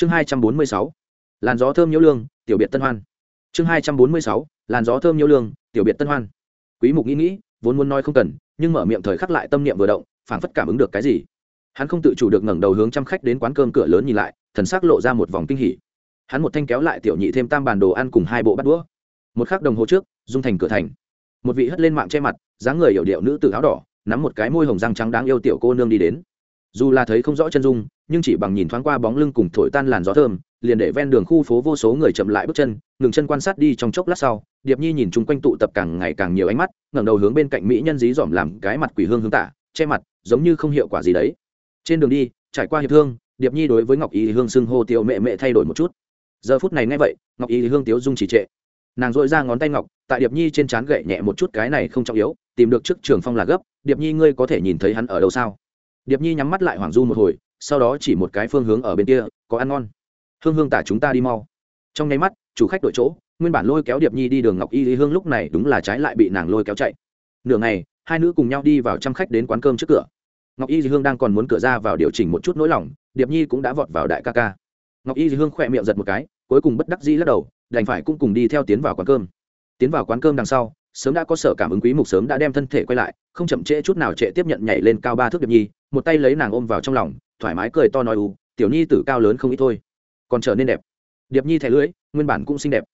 chương hai trăm bốn mươi sáu, làn gió thơm nhiễu lương, tiểu biệt tân hoan. Chương hai trăm bốn mươi sáu, làn gió thơm nhiễu lương, tiểu biệt tân hoan. Quý mục nghĩ nghĩ, vốn muốn nói không cần, nhưng mở miệng thời khắc lại tâm niệm vừa động, phảng phất cảm ứng được cái gì. Hắn không tự chủ được ngẩng đầu hướng chăm khách đến quán cơm cửa lớn nhìn lại, thần sắc lộ ra một vòng kinh hỉ. Hắn một thanh kéo lại tiểu nhị thêm tam bàn đồ ăn cùng hai bộ bát đũa. Một khắc đồng hồ trước, dung thành cửa thành. Một vị hất lên mạng che mặt, dáng người hiểu điệu nữ tử áo đỏ, nắm một cái môi hồng răng trắng đáng yêu tiểu cô nương đi đến dù là thấy không rõ chân dung, nhưng chỉ bằng nhìn thoáng qua bóng lưng cùng thổi tan làn gió thơm, liền để ven đường khu phố vô số người chậm lại bước chân, ngừng chân quan sát đi trong chốc lát sau, điệp nhi nhìn chung quanh tụ tập càng ngày càng nhiều ánh mắt, ngẩng đầu hướng bên cạnh mỹ nhân dí dỏm làm cái mặt quỷ hương hướng tả che mặt, giống như không hiệu quả gì đấy. Trên đường đi, trải qua hiệp thương, điệp nhi đối với ngọc Y hương xưng hô tiêu mẹ mẹ thay đổi một chút. Giờ phút này nghe vậy, ngọc Y hương tiếu dung chỉ trệ. Nàng dội ra ngón tay ngọc, tại điệp nhi trên trán gậy nhẹ một chút cái này không trọng yếu, tìm được trước trường phong là gấp, điệp nhi ngươi có thể nhìn thấy hắn ở đâu sao? Điệp nhi nhắm mắt lại hoàng du một hồi, sau đó chỉ một cái phương hướng ở bên kia, có ăn ngon. Hương hương tả chúng ta đi mau. Trong nháy mắt, chủ khách đổi chỗ, nguyên bản lôi kéo điệp nhi đi đường ngọc y lý hương lúc này đúng là trái lại bị nàng lôi kéo chạy. Nửa ngày, hai nữ cùng nhau đi vào trăm khách đến quán cơm trước cửa. Ngọc y lý hương đang còn muốn cửa ra vào điều chỉnh một chút nỗi lòng, điệp nhi cũng đã vọt vào đại ca ca. Ngọc y lý hương khỏe miệng giật một cái, cuối cùng bất đắc dĩ lắc đầu, đành phải cũng cùng đi theo tiến vào quán cơm. Tiến vào quán cơm đằng sau, sớm đã có sở cảm ứng quý mục sớm đã đem thân thể quay lại, không chậm trễ chút nào trễ tiếp nhận nhảy lên cao ba thước điệp nhi một tay lấy nàng ôm vào trong lòng, thoải mái cười to nói u, tiểu nhi tử cao lớn không ít thôi. Còn trở nên đẹp. Điệp nhi thẻ lưỡi, nguyên bản cũng xinh đẹp.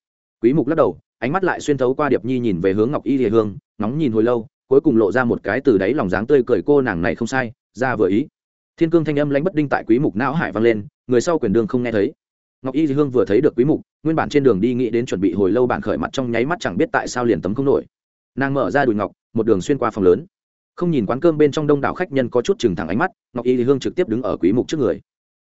Quý mục lắc đầu, ánh mắt lại xuyên thấu qua điệp nhi nhìn về hướng ngọc y lìa hương nóng nhìn hồi lâu, cuối cùng lộ ra một cái từ đáy lòng dáng tươi cười cô nàng này không sai, ra vừa ý. Thiên cương thanh âm lãnh bất đinh tại quý mục não hải vang lên, người sau quyền đường không nghe thấy. Ngọc y hương vừa thấy được quý mục, nguyên bản trên đường đi nghĩ đến chuẩn bị hồi lâu bản khởi mặt trong nháy mắt chẳng biết tại sao liền tấm không nổi. Nàng mở ra đùi ngọc, một đường xuyên qua phòng lớn không nhìn quán cơm bên trong đông đảo khách nhân có chút chừng thẳng ánh mắt, ngọc y hương trực tiếp đứng ở quý mục trước người.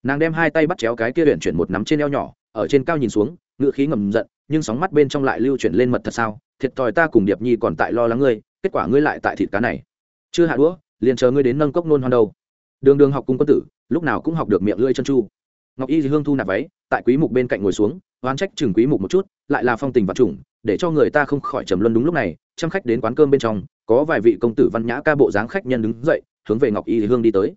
Nàng đem hai tay bắt chéo cái kia huyện chuyển một nắm trên eo nhỏ, ở trên cao nhìn xuống, ngựa khí ngầm giận, nhưng sóng mắt bên trong lại lưu chuyển lên mật thật sao? Thiệt thòi ta cùng điệp nhi còn tại lo lắng ngươi, kết quả ngươi lại tại thịt cá này. Chưa hạ đũa, liền chờ ngươi đến nâng cốc nôn hoan đâu. Đường đường học cung quân tử, lúc nào cũng học được miệng lưỡi chân chu ngọc y hương thu nạp váy, tại quý mục bên cạnh ngồi xuống, oán trách chừng quý mục một chút, lại là phong tình vật chủng để cho người ta không khỏi trầm luân đúng lúc này trăm khách đến quán cơm bên trong, có vài vị công tử văn nhã ca bộ dáng khách nhân đứng dậy, hướng về ngọc y hương đi tới.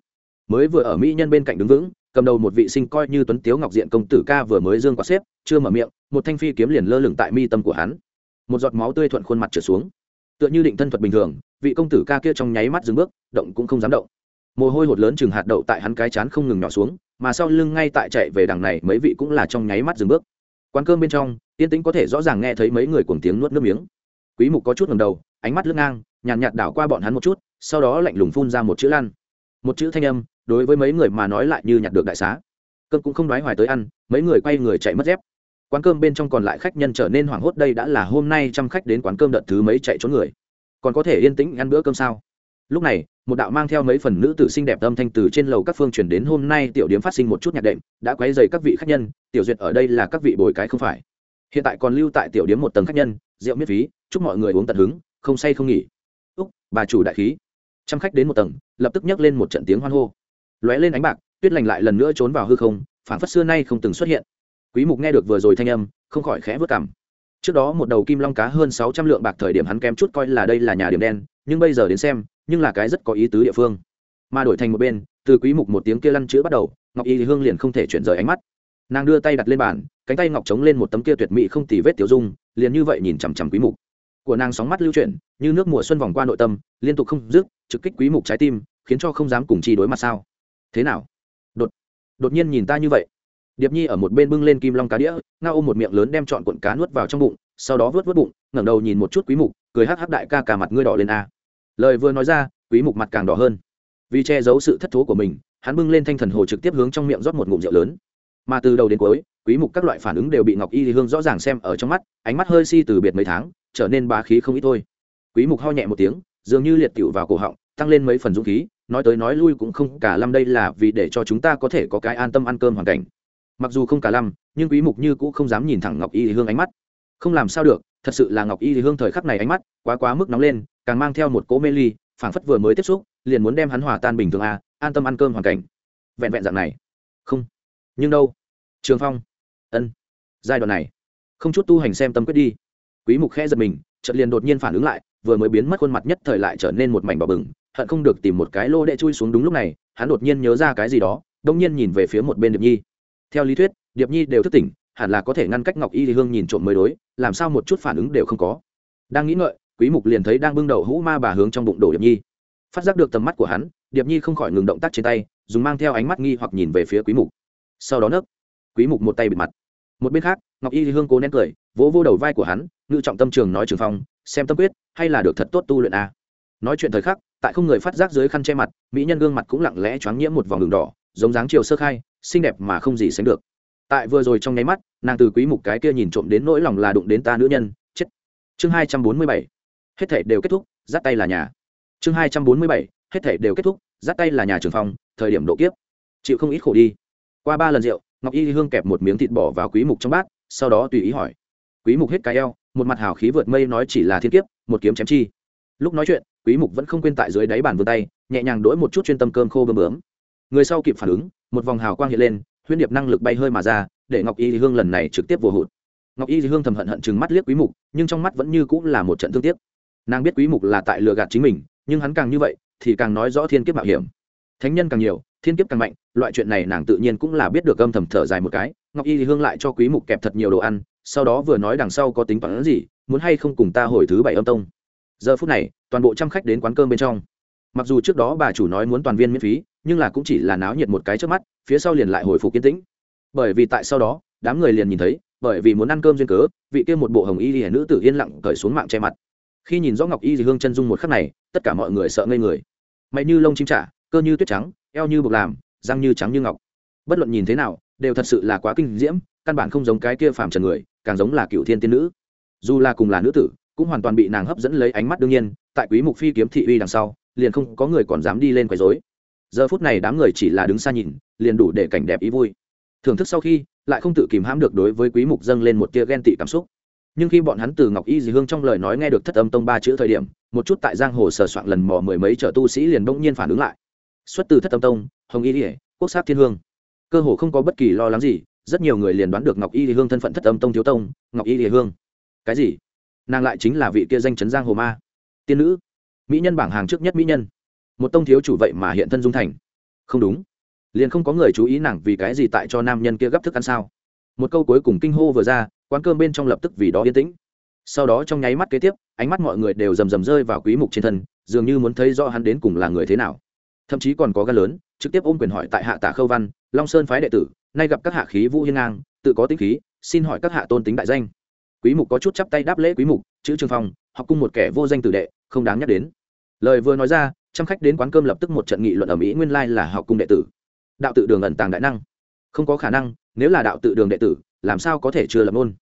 Mới vừa ở mỹ nhân bên cạnh đứng vững, cầm đầu một vị sinh coi như tuấn tiếu ngọc diện công tử ca vừa mới dương quá xếp, chưa mở miệng, một thanh phi kiếm liền lơ lửng tại mi tâm của hắn. Một giọt máu tươi thuận khuôn mặt trở xuống. Tựa như định thân thuật bình thường, vị công tử ca kia trong nháy mắt dừng bước, động cũng không dám động. Mồ hôi hột lớn chừng hạt đậu tại hắn cái chán không ngừng nhỏ xuống mà sau lưng ngay tại chạy về đằng này mấy vị cũng là trong nháy mắt dừng bước. Quán cơm bên trong yên tĩnh có thể rõ ràng nghe thấy mấy người cuồng tiếng nuốt nước miếng. Quý mục có chút ngầm đầu ánh mắt lướt ngang nhàn nhạt, nhạt đảo qua bọn hắn một chút sau đó lạnh lùng phun ra một chữ lan. Một chữ thanh âm đối với mấy người mà nói lại như nhặt được đại xá. Cơm cũng không nói hoài tới ăn mấy người quay người chạy mất dép. Quán cơm bên trong còn lại khách nhân trở nên hoảng hốt đây đã là hôm nay trăm khách đến quán cơm đợt thứ mấy chạy trốn người. Còn có thể yên tĩnh ăn bữa cơm sao? Lúc này, một đạo mang theo mấy phần nữ tử xinh đẹp âm thanh từ trên lầu các phương chuyển đến, hôm nay tiểu điếm phát sinh một chút nhạc đệm, đã quấy dày các vị khách nhân, tiểu duyệt ở đây là các vị bồi cái không phải. Hiện tại còn lưu tại tiểu điếm một tầng khách nhân, rượu miễn phí, chúc mọi người uống tận hứng, không say không nghỉ. Úc, bà chủ đại khí. Trăm khách đến một tầng, lập tức nhấc lên một trận tiếng hoan hô. Lóe lên ánh bạc, tuyết lành lại lần nữa trốn vào hư không phản phất xưa nay không từng xuất hiện. Quý mục nghe được vừa rồi thanh âm, không khỏi khẽ vớt cảm. Trước đó một đầu kim long cá hơn 600 lượng bạc thời điểm hắn kém chút coi là đây là nhà điểm đen, nhưng bây giờ đến xem nhưng là cái rất có ý tứ địa phương. Mà đổi thành một bên, từ quý mục một tiếng kia lăn chữ bắt đầu, ngọc y hương liền không thể chuyển rời ánh mắt. Nàng đưa tay đặt lên bàn, cánh tay ngọc chống lên một tấm kia tuyệt mỹ không tì vết tiểu dung, liền như vậy nhìn chằm chằm quý mục. Của nàng sóng mắt lưu chuyển, như nước mùa xuân vòng qua nội tâm, liên tục không dứt, trực kích quý mục trái tim, khiến cho không dám cùng chi đối mặt sao. Thế nào? Đột đột nhiên nhìn ta như vậy. Điệp nhi ở một bên bưng lên kim long cá đĩa, ngao ôm một miệng lớn đem trọn cuộn cá nuốt vào trong bụng, sau đó vớt vớt bụng, ngẩng đầu nhìn một chút quý mục, cười hắc hắc đại ca cả mặt ngươi đỏ lên a lời vừa nói ra, quý mục mặt càng đỏ hơn. Vì che giấu sự thất thố của mình, hắn bưng lên thanh thần hồ trực tiếp hướng trong miệng rót một ngụm rượu lớn. Mà từ đầu đến cuối, quý mục các loại phản ứng đều bị ngọc y hương rõ ràng xem ở trong mắt, ánh mắt hơi si từ biệt mấy tháng, trở nên bá khí không ít thôi. Quý mục ho nhẹ một tiếng, dường như liệt tiểu vào cổ họng, tăng lên mấy phần dũng khí, nói tới nói lui cũng không cả lâm đây là vì để cho chúng ta có thể có cái an tâm ăn cơm hoàn cảnh. Mặc dù không cả lâm, nhưng quý mục như cũng không dám nhìn thẳng ngọc y hương ánh mắt. Không làm sao được, thật sự là ngọc y hương thời khắc này ánh mắt quá quá mức nóng lên càng mang theo một cỗ mê ly, phảng phất vừa mới tiếp xúc, liền muốn đem hắn hòa tan bình thường à an tâm ăn cơm hoàn cảnh. Vẹn vẹn dạng này. Không. Nhưng đâu? Trường phong. Ân. Giai đoạn này. Không chút tu hành xem tâm quyết đi. Quý mục khẽ giật mình, chợt liền đột nhiên phản ứng lại, vừa mới biến mất khuôn mặt nhất thời lại trở nên một mảnh đỏ bừng, hận không được tìm một cái lô đệ chui xuống đúng lúc này, hắn đột nhiên nhớ ra cái gì đó đông nhiên nhìn về phía một bên điệp nhi. Theo lý thuyết, điệp nhi đều thức tỉnh, hẳn là có thể ngăn cách ngọc y thì hương nhìn trộm mới đối, làm sao một chút phản ứng đều không có. Đang nghĩ ngợi quý mục liền thấy đang bưng đầu hũ ma bà hướng trong bụng đổ điệp nhi. Phát giác được tầm mắt của hắn, điệp nhi không khỏi ngừng động tác trên tay, dùng mang theo ánh mắt nghi hoặc nhìn về phía quý mục. Sau đó nấc, quý mục một tay bịt mặt. Một bên khác, ngọc y thì hương cố nén cười, vỗ vô đầu vai của hắn, ngự trọng tâm trường nói trường phong, xem tâm quyết, hay là được thật tốt tu luyện a. Nói chuyện thời khắc, tại không người phát giác dưới khăn che mặt, mỹ nhân gương mặt cũng lặng lẽ choáng nhiễm một vòng đường đỏ, giống dáng chiều sơ khai, xinh đẹp mà không gì sánh được. Tại vừa rồi trong nháy mắt, nàng từ quý mục cái kia nhìn trộm đến nỗi lòng là đụng đến ta nữ nhân, chết. Chương 247 hết thể đều kết thúc, dắt tay là nhà. Chương 247 hết thể đều kết thúc, dắt tay là nhà trường phòng, thời điểm độ kiếp. Chịu không ít khổ đi. Qua ba lần rượu, ngọc y hương kẹp một miếng thịt bỏ vào quý mục trong bát, sau đó tùy ý hỏi. Quý mục hết cái eo, một mặt hào khí vượt mây nói chỉ là thiên kiếp, một kiếm chém chi. Lúc nói chuyện, quý mục vẫn không quên tại dưới đáy bàn vươn tay, nhẹ nhàng đỗi một chút chuyên tâm cơm khô bơm bướm. Người sau kịp phản ứng, một vòng hào quang hiện lên, huyễn điệp năng lực bay hơi mà ra, để ngọc y hương lần này trực tiếp vô hụt. Ngọc y hương thầm hận hận chừng mắt liếc quý mục, nhưng trong mắt vẫn như cũng là một trận thương tiếc nàng biết quý mục là tại lừa gạt chính mình, nhưng hắn càng như vậy, thì càng nói rõ thiên kiếp mạo hiểm. Thánh nhân càng nhiều, thiên kiếp càng mạnh, loại chuyện này nàng tự nhiên cũng là biết được âm thầm thở dài một cái. Ngọc y hương lại cho quý mục kẹp thật nhiều đồ ăn, sau đó vừa nói đằng sau có tính toán gì, muốn hay không cùng ta hồi thứ bảy âm tông. Giờ phút này, toàn bộ trăm khách đến quán cơm bên trong. Mặc dù trước đó bà chủ nói muốn toàn viên miễn phí, nhưng là cũng chỉ là náo nhiệt một cái trước mắt, phía sau liền lại hồi phục kiên tĩnh. Bởi vì tại sau đó, đám người liền nhìn thấy, bởi vì muốn ăn cơm duyên cớ, vị kia một bộ hồng y thì nữ tử yên lặng cởi xuống mạng che mặt khi nhìn rõ ngọc y dì hương chân dung một khắc này, tất cả mọi người sợ ngây người. Mày như lông chim trả, cơ như tuyết trắng, eo như bục làm, răng như trắng như ngọc. Bất luận nhìn thế nào, đều thật sự là quá kinh diễm, căn bản không giống cái kia phàm trần người, càng giống là cựu thiên tiên nữ. Dù là cùng là nữ tử, cũng hoàn toàn bị nàng hấp dẫn lấy ánh mắt đương nhiên, tại quý mục phi kiếm thị uy đằng sau, liền không có người còn dám đi lên quấy rối. Giờ phút này đám người chỉ là đứng xa nhìn, liền đủ để cảnh đẹp ý vui. Thưởng thức sau khi, lại không tự kìm hãm được đối với quý mục dâng lên một tia ghen tị cảm xúc nhưng khi bọn hắn từ ngọc y dì hương trong lời nói nghe được thất âm tông ba chữ thời điểm, một chút tại giang hồ sờ soạn lần mò mười mấy trở tu sĩ liền bỗng nhiên phản ứng lại. Xuất từ thất âm tông, hồng y ỉa quốc sát thiên hương. Cơ hồ không có bất kỳ lo lắng gì, rất nhiều người liền đoán được ngọc y dì hương thân phận thất âm tông thiếu tông, ngọc y dì hương. Cái gì? Nàng lại chính là vị kia danh chấn giang hồ ma. Tiên nữ. Mỹ nhân bảng hàng trước nhất mỹ nhân. Một tông thiếu chủ vậy mà hiện thân dung thành. Không đúng. Liền không có người chú ý nàng vì cái gì tại cho nam nhân kia gấp thức ăn sao. Một câu cuối cùng kinh hô vừa ra quán cơm bên trong lập tức vì đó yên tĩnh. Sau đó trong nháy mắt kế tiếp, ánh mắt mọi người đều rầm rầm rơi vào quý mục trên thân, dường như muốn thấy rõ hắn đến cùng là người thế nào. Thậm chí còn có gan lớn, trực tiếp ôm quyền hỏi tại hạ tạ khâu văn, long sơn phái đệ tử, nay gặp các hạ khí vũ hiên ngang, tự có tính khí, xin hỏi các hạ tôn tính đại danh. Quý mục có chút chắp tay đáp lễ quý mục, chữ trường phong, học cung một kẻ vô danh tử đệ, không đáng nhắc đến. Lời vừa nói ra, trăm khách đến quán cơm lập tức một trận nghị luận ở mỹ nguyên lai là học cung đệ tử. Đạo tự đường ẩn tàng đại năng. Không có khả năng, nếu là đạo tự đường đệ tử, làm sao có thể chưa lập môn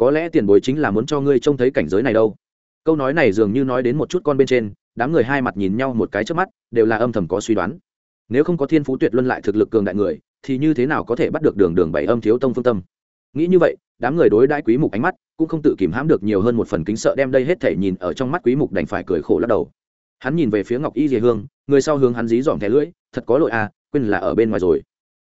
có lẽ tiền bối chính là muốn cho ngươi trông thấy cảnh giới này đâu. Câu nói này dường như nói đến một chút con bên trên, đám người hai mặt nhìn nhau một cái trước mắt, đều là âm thầm có suy đoán. Nếu không có thiên phú tuyệt luân lại thực lực cường đại người, thì như thế nào có thể bắt được đường đường bảy âm thiếu tông phương tâm? Nghĩ như vậy, đám người đối đãi quý mục ánh mắt cũng không tự kìm hãm được nhiều hơn một phần kính sợ đem đây hết thể nhìn ở trong mắt quý mục đành phải cười khổ lắc đầu. Hắn nhìn về phía ngọc y dì hương, người sau hướng hắn dí dỏm thẻ lưỡi, thật có lỗi à quên là ở bên ngoài rồi.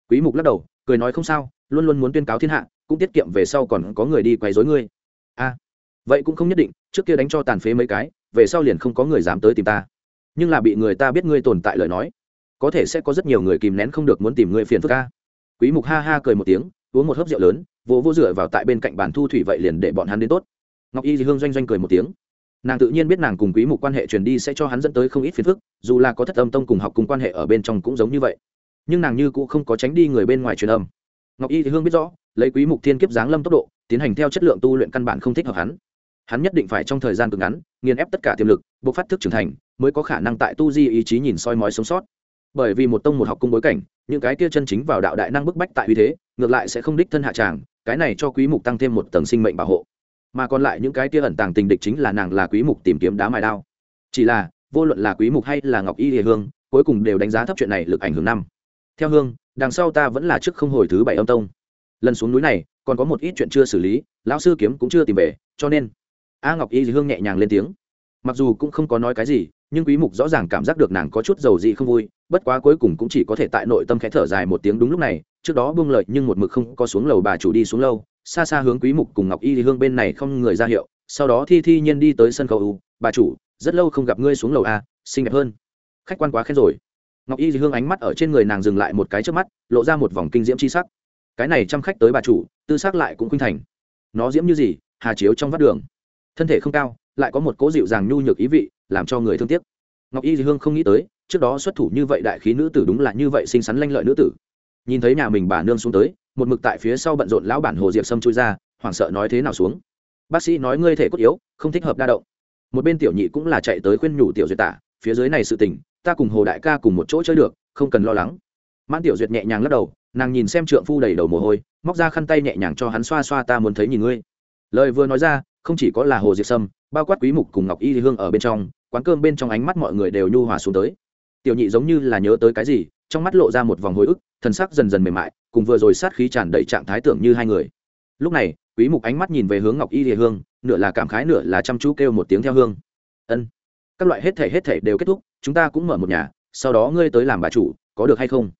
Quý mục lắc đầu, cười nói, không sao, luôn luôn muốn tuyên cáo thiên hạ cũng tiết kiệm về sau còn có người đi quấy rối ngươi. A à, vậy cũng không nhất định trước kia đánh cho tàn phế mấy cái về sau liền không có người dám tới tìm ta. Nhưng là bị người ta biết ngươi tồn tại lời nói có thể sẽ có rất nhiều người kìm nén không được muốn tìm ngươi phiền phức ca. Quý mục ha ha cười một tiếng uống một hớp rượu lớn vỗ vỗ rửa vào tại bên cạnh bàn thu thủy vậy liền để bọn hắn đến tốt. Ngọc y hương doanh doanh cười một tiếng. Nàng tự nhiên biết nàng cùng quý mục quan hệ truyền đi sẽ cho hắn dẫn tới không ít phiền phức dù là có thất âm tông cùng học cùng quan hệ ở bên trong cũng giống như vậy. Nhưng nàng như cũng không có tránh đi người bên ngoài truyền âm ngọc y thì hương biết rõ, lấy quý mục thiên kiếp giáng lâm tốc độ, tiến hành theo chất lượng tu luyện căn bản không thích hợp hắn. Hắn nhất định phải trong thời gian cực ngắn, nghiền ép tất cả tiềm lực buộc phát thức trưởng thành, mới có khả năng tại tu di ý chí nhìn soi mói sống sót. Bởi vì một tông một học cung bối cảnh, những cái kia chân chính vào đạo đại năng bức bách tại uy thế, ngược lại sẽ không đích thân hạ tràng, cái này cho quý mục tăng thêm một tầng sinh mệnh bảo hộ. Mà còn lại những cái kia ẩn tàng tình địch chính là nàng là quý mục tìm kiếm đá mài đao. Chỉ là, vô luận là quý mục hay là ngọc y hề hương, cuối cùng đều đánh giá thấp chuyện này lực ảnh hưởng năm. Theo hương đằng sau ta vẫn là trước không hồi thứ bảy âm tông. Lần xuống núi này, còn có một ít chuyện chưa xử lý, lão sư kiếm cũng chưa tìm về, cho nên a ngọc y hương nhẹ nhàng lên tiếng. Mặc dù cũng không có nói cái gì, nhưng quý mục rõ ràng cảm giác được nàng có chút dầu dị không vui, bất quá cuối cùng cũng chỉ có thể tại nội tâm khẽ thở dài một tiếng đúng lúc này, trước đó buông lợi nhưng một mực không có xuống lầu bà chủ đi xuống lâu, xa xa hướng quý mục cùng ngọc y hương bên này không người ra hiệu, sau đó thi thi nhiên đi tới sân khấu. Bà chủ, rất lâu không gặp ngươi xuống lầu a xinh đẹp hơn. Khách quan quá khen rồi ngọc y hương ánh mắt ở trên người nàng dừng lại một cái trước mắt, lộ ra một vòng kinh diễm chi sắc. Cái này chăm khách tới bà chủ, tư xác lại cũng khuynh thành. Nó diễm như gì, hà chiếu trong vắt đường. Thân thể không cao, lại có một cố dịu dàng nhu nhược ý vị, làm cho người thương tiếc. Ngọc y hương không nghĩ tới, trước đó xuất thủ như vậy đại khí nữ tử đúng là như vậy xinh xắn lanh lợi nữ tử. Nhìn thấy nhà mình bà nương xuống tới, một mực tại phía sau bận rộn lão bản hồ diệp sâm chui ra, hoảng sợ nói thế nào xuống. Bác sĩ nói ngươi thể cốt yếu, không thích hợp đa động. Một bên tiểu nhị cũng là chạy tới khuyên nhủ tiểu duyệt tả, phía dưới này sự tình ta cùng hồ đại ca cùng một chỗ chơi được, không cần lo lắng. Mãn tiểu duyệt nhẹ nhàng lắc đầu, nàng nhìn xem trượng phu đầy đầu mồ hôi, móc ra khăn tay nhẹ nhàng cho hắn xoa xoa, ta muốn thấy nhìn ngươi. Lời vừa nói ra, không chỉ có là hồ diệp sâm, bao quát quý mục cùng ngọc y hương ở bên trong, quán cơm bên trong ánh mắt mọi người đều nhu hòa xuống tới. Tiểu nhị giống như là nhớ tới cái gì, trong mắt lộ ra một vòng hồi ức, thần sắc dần dần mềm mại, cùng vừa rồi sát khí tràn đầy trạng thái tưởng như hai người. Lúc này, quý mục ánh mắt nhìn về hướng ngọc y lìa hương, nửa là cảm khái nửa là chăm chú kêu một tiếng theo hương. Ân các loại hết thể hết thể đều kết thúc, chúng ta cũng mở một nhà, sau đó ngươi tới làm bà chủ, có được hay không?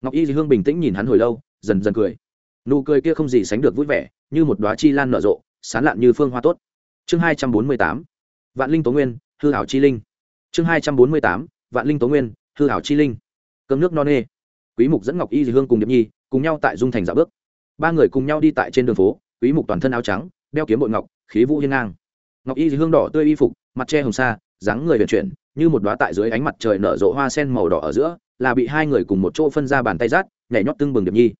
Ngọc y hương bình tĩnh nhìn hắn hồi lâu, dần dần cười. Nụ cười kia không gì sánh được vui vẻ, như một đóa chi lan nở rộ, sán lạn như phương hoa tốt. Chương hai trăm bốn mươi tám, vạn linh tố nguyên, hư hảo chi linh. Chương hai trăm bốn mươi tám, vạn linh tố nguyên, hư hảo chi linh. Cơm nước no nê. Quý mục dẫn ngọc y hương cùng điệp nhi, cùng nhau tại dung thành dạo bước. Ba người cùng nhau đi tại trên đường phố, quý mục toàn thân áo trắng, đeo kiếm bội ngọc, khí vũ hiên ngang. Ngọc y hương đỏ tươi y phục, mặt che hồng sa dáng người huyền chuyển, như một đóa tại dưới ánh mặt trời nở rộ hoa sen màu đỏ ở giữa, là bị hai người cùng một chỗ phân ra bàn tay rát, nhảy nhót tưng bừng điệp nhi.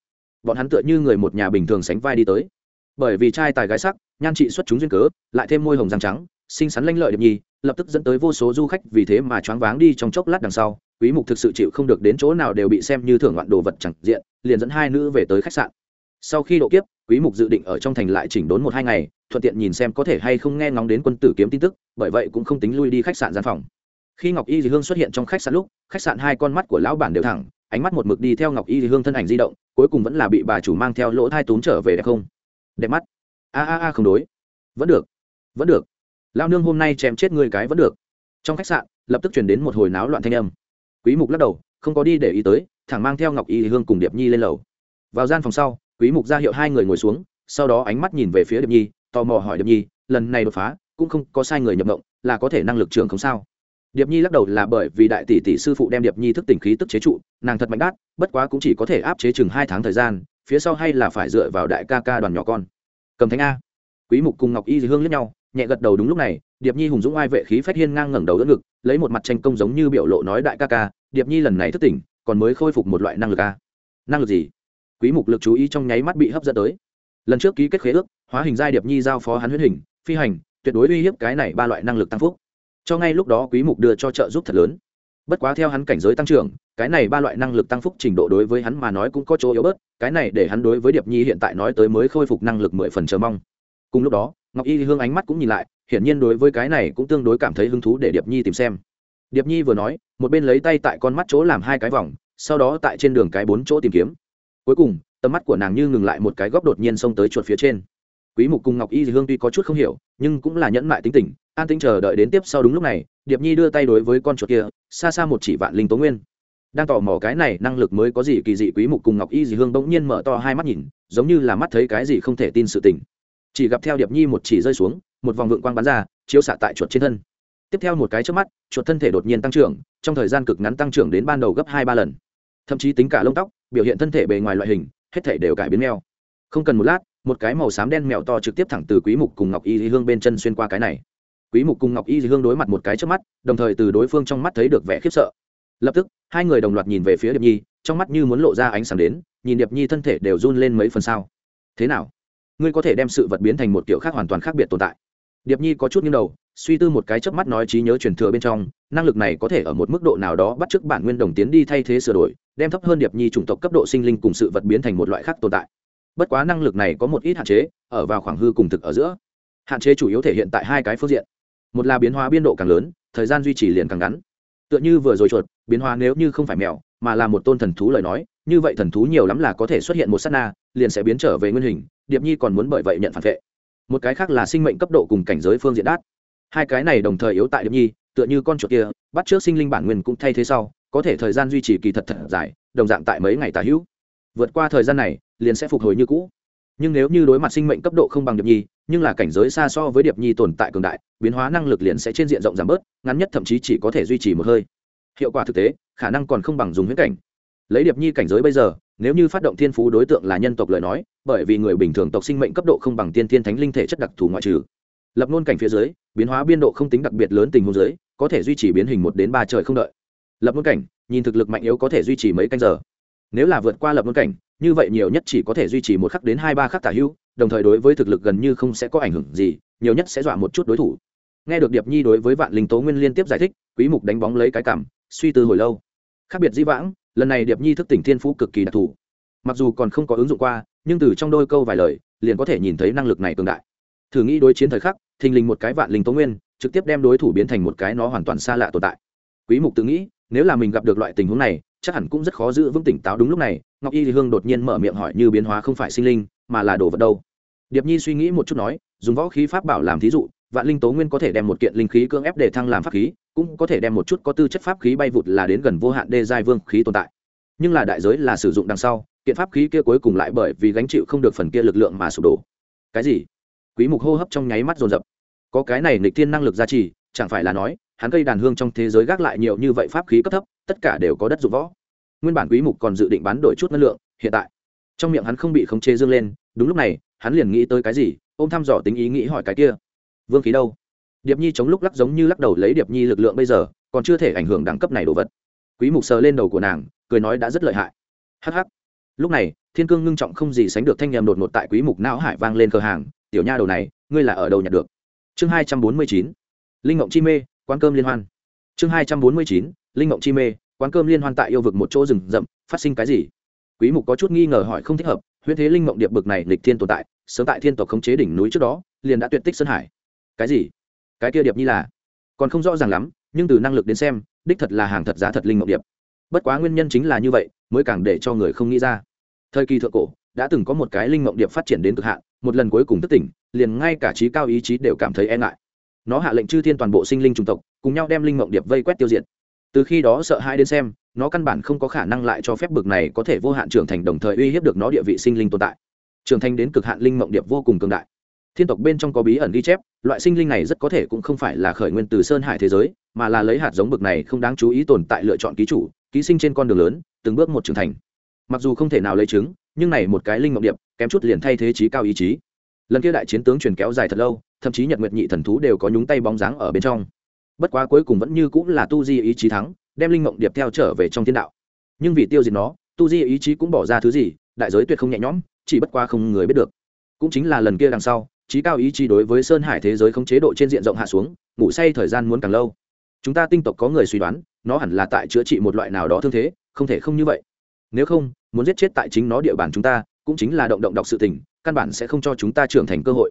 Bọn hắn tựa như người một nhà bình thường sánh vai đi tới. Bởi vì trai tài gái sắc, nhan trị xuất chúng duyên cớ, lại thêm môi hồng răng trắng, xinh xắn lanh lợi điệp nhi, lập tức dẫn tới vô số du khách vì thế mà choáng váng đi trong chốc lát đằng sau, quý mục thực sự chịu không được đến chỗ nào đều bị xem như thưởng ngoạn đồ vật chẳng diện, liền dẫn hai nữ về tới khách sạn. Sau khi độ kiếp quý mục dự định ở trong thành lại chỉnh đốn một hai ngày, thuận tiện nhìn xem có thể hay không nghe ngóng đến quân tử kiếm tin tức, bởi vậy cũng không tính lui đi khách sạn gian phòng. Khi ngọc y Dị hương xuất hiện trong khách sạn lúc, khách sạn hai con mắt của lão bản đều thẳng, ánh mắt một mực đi theo ngọc y Dị hương thân ảnh di động, cuối cùng vẫn là bị bà chủ mang theo lỗ thai túm trở về đẹp không? Đẹp mắt. A a a không đối. Vẫn được. Vẫn được. Lao nương hôm nay chém chết người cái vẫn được. Trong khách sạn, lập tức chuyển đến một hồi náo loạn thanh âm. Quý mục lắc đầu, không có đi để ý tới, thẳng mang theo ngọc y Dị hương cùng điệp nhi lên lầu. Vào gian phòng sau quý mục ra hiệu hai người ngồi xuống, sau đó ánh mắt nhìn về phía điệp nhi, tò mò hỏi điệp nhi, lần này đột phá, cũng không có sai người nhập động là có thể năng lực trưởng không sao? Điệp nhi lắc đầu là bởi vì đại tỷ tỷ sư phụ đem điệp nhi thức tỉnh khí tức chế trụ, nàng thật mạnh đát, bất quá cũng chỉ có thể áp chế chừng hai tháng thời gian, phía sau hay là phải dựa vào đại ca ca đoàn nhỏ con. Cầm thánh a. Quý mục cùng ngọc y dì hương lẫn nhau, nhẹ gật đầu đúng lúc này, điệp nhi hùng dũng ai vệ khí phách hiên ngang ngẩng đầu đỡ ngực, lấy một mặt tranh công giống như biểu lộ nói đại ca ca, điệp nhi lần này thức tỉnh, còn mới khôi phục một loại năng lực a. Năng lực gì? Quý mục lực chú ý trong nháy mắt bị hấp dẫn tới. Lần trước ký kết khế ước, hóa hình giai điệp nhi giao phó hắn huyết hình, phi hành, tuyệt đối uy hiếp cái này ba loại năng lực tăng phúc. Cho ngay lúc đó quý mục đưa cho trợ giúp thật lớn. Bất quá theo hắn cảnh giới tăng trưởng, cái này ba loại năng lực tăng phúc trình độ đối với hắn mà nói cũng có chỗ yếu bớt, cái này để hắn đối với điệp nhi hiện tại nói tới mới khôi phục năng lực mười phần chờ mong. Cùng lúc đó, ngọc y hương ánh mắt cũng nhìn lại, hiển nhiên đối với cái này cũng tương đối cảm thấy hứng thú để điệp nhi tìm xem. Điệp nhi vừa nói, một bên lấy tay tại con mắt chỗ làm hai cái vòng, sau đó tại trên đường cái bốn chỗ tìm kiếm cuối cùng, tầm mắt của nàng như ngừng lại một cái góc đột nhiên xông tới chuột phía trên. Quý mục cùng ngọc y hương tuy có chút không hiểu, nhưng cũng là nhẫn mại tính tình, an tĩnh chờ đợi đến tiếp sau đúng lúc này, điệp nhi đưa tay đối với con chuột kia, xa xa một chỉ vạn linh tố nguyên. Đang tò mò cái này năng lực mới có gì kỳ dị, quý mục cùng ngọc y dì hương bỗng nhiên mở to hai mắt nhìn, giống như là mắt thấy cái gì không thể tin sự tình. Chỉ gặp theo điệp nhi một chỉ rơi xuống, một vòng vượng quang bắn ra, chiếu xạ tại chuột trên thân. Tiếp theo một cái trước mắt, chuột thân thể đột nhiên tăng trưởng, trong thời gian cực ngắn tăng trưởng đến ban đầu gấp hai ba lần. Thậm chí tính cả lông tóc biểu hiện thân thể bề ngoài loại hình, hết thể đều cải biến mèo. Không cần một lát, một cái màu xám đen mèo to trực tiếp thẳng từ quý mục cùng ngọc y dị hương bên chân xuyên qua cái này. Quý mục cùng ngọc y dị hương đối mặt một cái trước mắt, đồng thời từ đối phương trong mắt thấy được vẻ khiếp sợ. Lập tức, hai người đồng loạt nhìn về phía điệp nhi, trong mắt như muốn lộ ra ánh sáng đến, nhìn điệp nhi thân thể đều run lên mấy phần sao. Thế nào? Ngươi có thể đem sự vật biến thành một kiểu khác hoàn toàn khác biệt tồn tại. Điệp nhi có chút nghiêng đầu suy tư một cái chớp mắt nói trí nhớ truyền thừa bên trong, năng lực này có thể ở một mức độ nào đó bắt chước bản nguyên đồng tiến đi thay thế sửa đổi, đem thấp hơn điệp nhi chủng tộc cấp độ sinh linh cùng sự vật biến thành một loại khác tồn tại. Bất quá năng lực này có một ít hạn chế, ở vào khoảng hư cùng thực ở giữa. Hạn chế chủ yếu thể hiện tại hai cái phương diện. Một là biến hóa biên độ càng lớn, thời gian duy trì liền càng ngắn. Tựa như vừa rồi chuột, biến hóa nếu như không phải mèo, mà là một tôn thần thú lời nói, như vậy thần thú nhiều lắm là có thể xuất hiện một s á t na, liền sẽ biến trở về nguyên hình, điệp nhi còn muốn bởi vậy nhận phản vệ. Một cái khác là sinh mệnh cấp độ cùng cảnh giới phương diện đát hai cái này đồng thời yếu tại điệp nhi, tựa như con chuột kia, bắt trước sinh linh bản nguyên cũng thay thế sau, có thể thời gian duy trì kỳ thật thật dài, đồng dạng tại mấy ngày tà hữu. Vượt qua thời gian này, liền sẽ phục hồi như cũ. Nhưng nếu như đối mặt sinh mệnh cấp độ không bằng điệp nhi, nhưng là cảnh giới xa so với điệp nhi tồn tại cường đại, biến hóa năng lực liền sẽ trên diện rộng giảm bớt, ngắn nhất thậm chí chỉ có thể duy trì một hơi. Hiệu quả thực tế, khả năng còn không bằng dùng huyết cảnh. Lấy điệp nhi cảnh giới bây giờ, nếu như phát động thiên phú đối tượng là nhân tộc lời nói, bởi vì người bình thường tộc sinh mệnh cấp độ không bằng tiên thiên thánh linh thể chất đặc thù ngoại trừ. Lập nôn cảnh phía dưới biến hóa biên độ không tính đặc biệt lớn tình huống dưới, có thể duy trì biến hình một đến ba trời không đợi. Lập môn cảnh, nhìn thực lực mạnh yếu có thể duy trì mấy canh giờ. Nếu là vượt qua lập môn cảnh, như vậy nhiều nhất chỉ có thể duy trì một khắc đến hai ba khắc tả hữu, đồng thời đối với thực lực gần như không sẽ có ảnh hưởng gì, nhiều nhất sẽ dọa một chút đối thủ. Nghe được điệp nhi đối với vạn linh tố nguyên liên tiếp giải thích, quý mục đánh bóng lấy cái cảm, suy tư hồi lâu. Khác biệt di vãng, lần này điệp nhi thức tỉnh thiên phú cực kỳ đặc thù. Mặc dù còn không có ứng dụng qua, nhưng từ trong đôi câu vài lời, liền có thể nhìn thấy năng lực này cường đại thử nghĩ đối chiến thời khắc, thình lình một cái vạn linh tố nguyên, trực tiếp đem đối thủ biến thành một cái nó hoàn toàn xa lạ tồn tại. Quý mục tự nghĩ, nếu là mình gặp được loại tình huống này, chắc hẳn cũng rất khó giữ vững tỉnh táo đúng lúc này, ngọc y hương đột nhiên mở miệng hỏi như biến hóa không phải sinh linh, mà là đồ vật đâu. Điệp nhi suy nghĩ một chút nói, dùng võ khí pháp bảo làm thí dụ, vạn linh tố nguyên có thể đem một kiện linh khí cưỡng ép để thăng làm pháp khí, cũng có thể đem một chút có tư chất pháp khí bay vụt là đến gần vô hạn đê giai vương khí tồn tại. Nhưng là đại giới là sử dụng đằng sau, kiện pháp khí kia cuối cùng lại bởi vì gánh chịu không được phần kia lực lượng mà sụp đổ. Cái gì? Quý mục hô hấp trong nháy mắt dồn dập. Có cái này nghịch thiên năng lực gia trì, chẳng phải là nói, hắn cây đàn hương trong thế giới gác lại nhiều như vậy pháp khí cấp thấp, tất cả đều có đất dụng võ. Nguyên bản quý mục còn dự định bán đổi chút năng lượng, hiện tại, trong miệng hắn không bị khống chế dương lên, đúng lúc này, hắn liền nghĩ tới cái gì, ôm thăm dò tính ý nghĩ hỏi cái kia. Vương khí đâu? Điệp nhi chống lúc lắc giống như lắc đầu lấy điệp nhi lực lượng bây giờ, còn chưa thể ảnh hưởng đẳng cấp này đồ vật. Quý mục sờ lên đầu của nàng, cười nói đã rất lợi hại. Hắc hắc. Lúc này, thiên cương ngưng trọng không gì sánh được thanh nhầm đột ngột tại quý mục não hải vang lên cơ hàng tiểu nha đầu này, ngươi là ở đâu nhặt được? Chương 249 linh ngộng chi mê, quán cơm liên hoan. Chương 249 linh ngộng chi mê, quán cơm liên hoan tại yêu vực một chỗ rừng rậm, phát sinh cái gì? Quý mục có chút nghi ngờ hỏi không thích hợp, huyễn thế linh ngộng điệp bực này lịch thiên tồn tại, sớm tại thiên tộc khống chế đỉnh núi trước đó, liền đã tuyệt tích sơn hải. Cái gì? Cái kia điệp như là? Còn không rõ ràng lắm, nhưng từ năng lực đến xem, đích thật là hàng thật giá thật linh ngộng điệp. Bất quá nguyên nhân chính là như vậy, mới càng để cho người không nghĩ ra. Thời kỳ thượng cổ đã từng có một cái linh mộng điệp phát triển đến cực hạn, một lần cuối cùng thức tỉnh, liền ngay cả trí cao ý chí đều cảm thấy e ngại. Nó hạ lệnh chư thiên toàn bộ sinh linh trung tộc, cùng nhau đem linh mộng điệp vây quét tiêu diệt. Từ khi đó sợ hãi đến xem, nó căn bản không có khả năng lại cho phép bực này có thể vô hạn trưởng thành đồng thời uy hiếp được nó địa vị sinh linh tồn tại. Trưởng thành đến cực hạn linh mộng điệp vô cùng cường đại. Thiên tộc bên trong có bí ẩn ghi chép, loại sinh linh này rất có thể cũng không phải là khởi nguyên từ sơn hải thế giới, mà là lấy hạt giống bực này không đáng chú ý tồn tại lựa chọn ký chủ, ký sinh trên con đường lớn, từng bước một trưởng thành. Mặc dù không thể nào lấy chứng nhưng này một cái linh mộng điệp, kém chút liền thay thế trí cao ý chí. Lần kia đại chiến tướng truyền kéo dài thật lâu, thậm chí nhật nguyệt nhị thần thú đều có nhúng tay bóng dáng ở bên trong. Bất quá cuối cùng vẫn như cũng là tu di ý chí thắng, đem linh mộng điệp theo trở về trong thiên đạo. Nhưng vì tiêu diệt nó, tu di ý chí cũng bỏ ra thứ gì, đại giới tuyệt không nhẹ nhõm, chỉ bất qua không người biết được. Cũng chính là lần kia đằng sau, trí cao ý chí đối với sơn hải thế giới không chế độ trên diện rộng hạ xuống, ngủ say thời gian muốn càng lâu. Chúng ta tinh tộc có người suy đoán, nó hẳn là tại chữa trị một loại nào đó thương thế, không thể không như vậy. Nếu không muốn giết chết tại chính nó địa bàn chúng ta, cũng chính là động động đọc sự tình, căn bản sẽ không cho chúng ta trưởng thành cơ hội.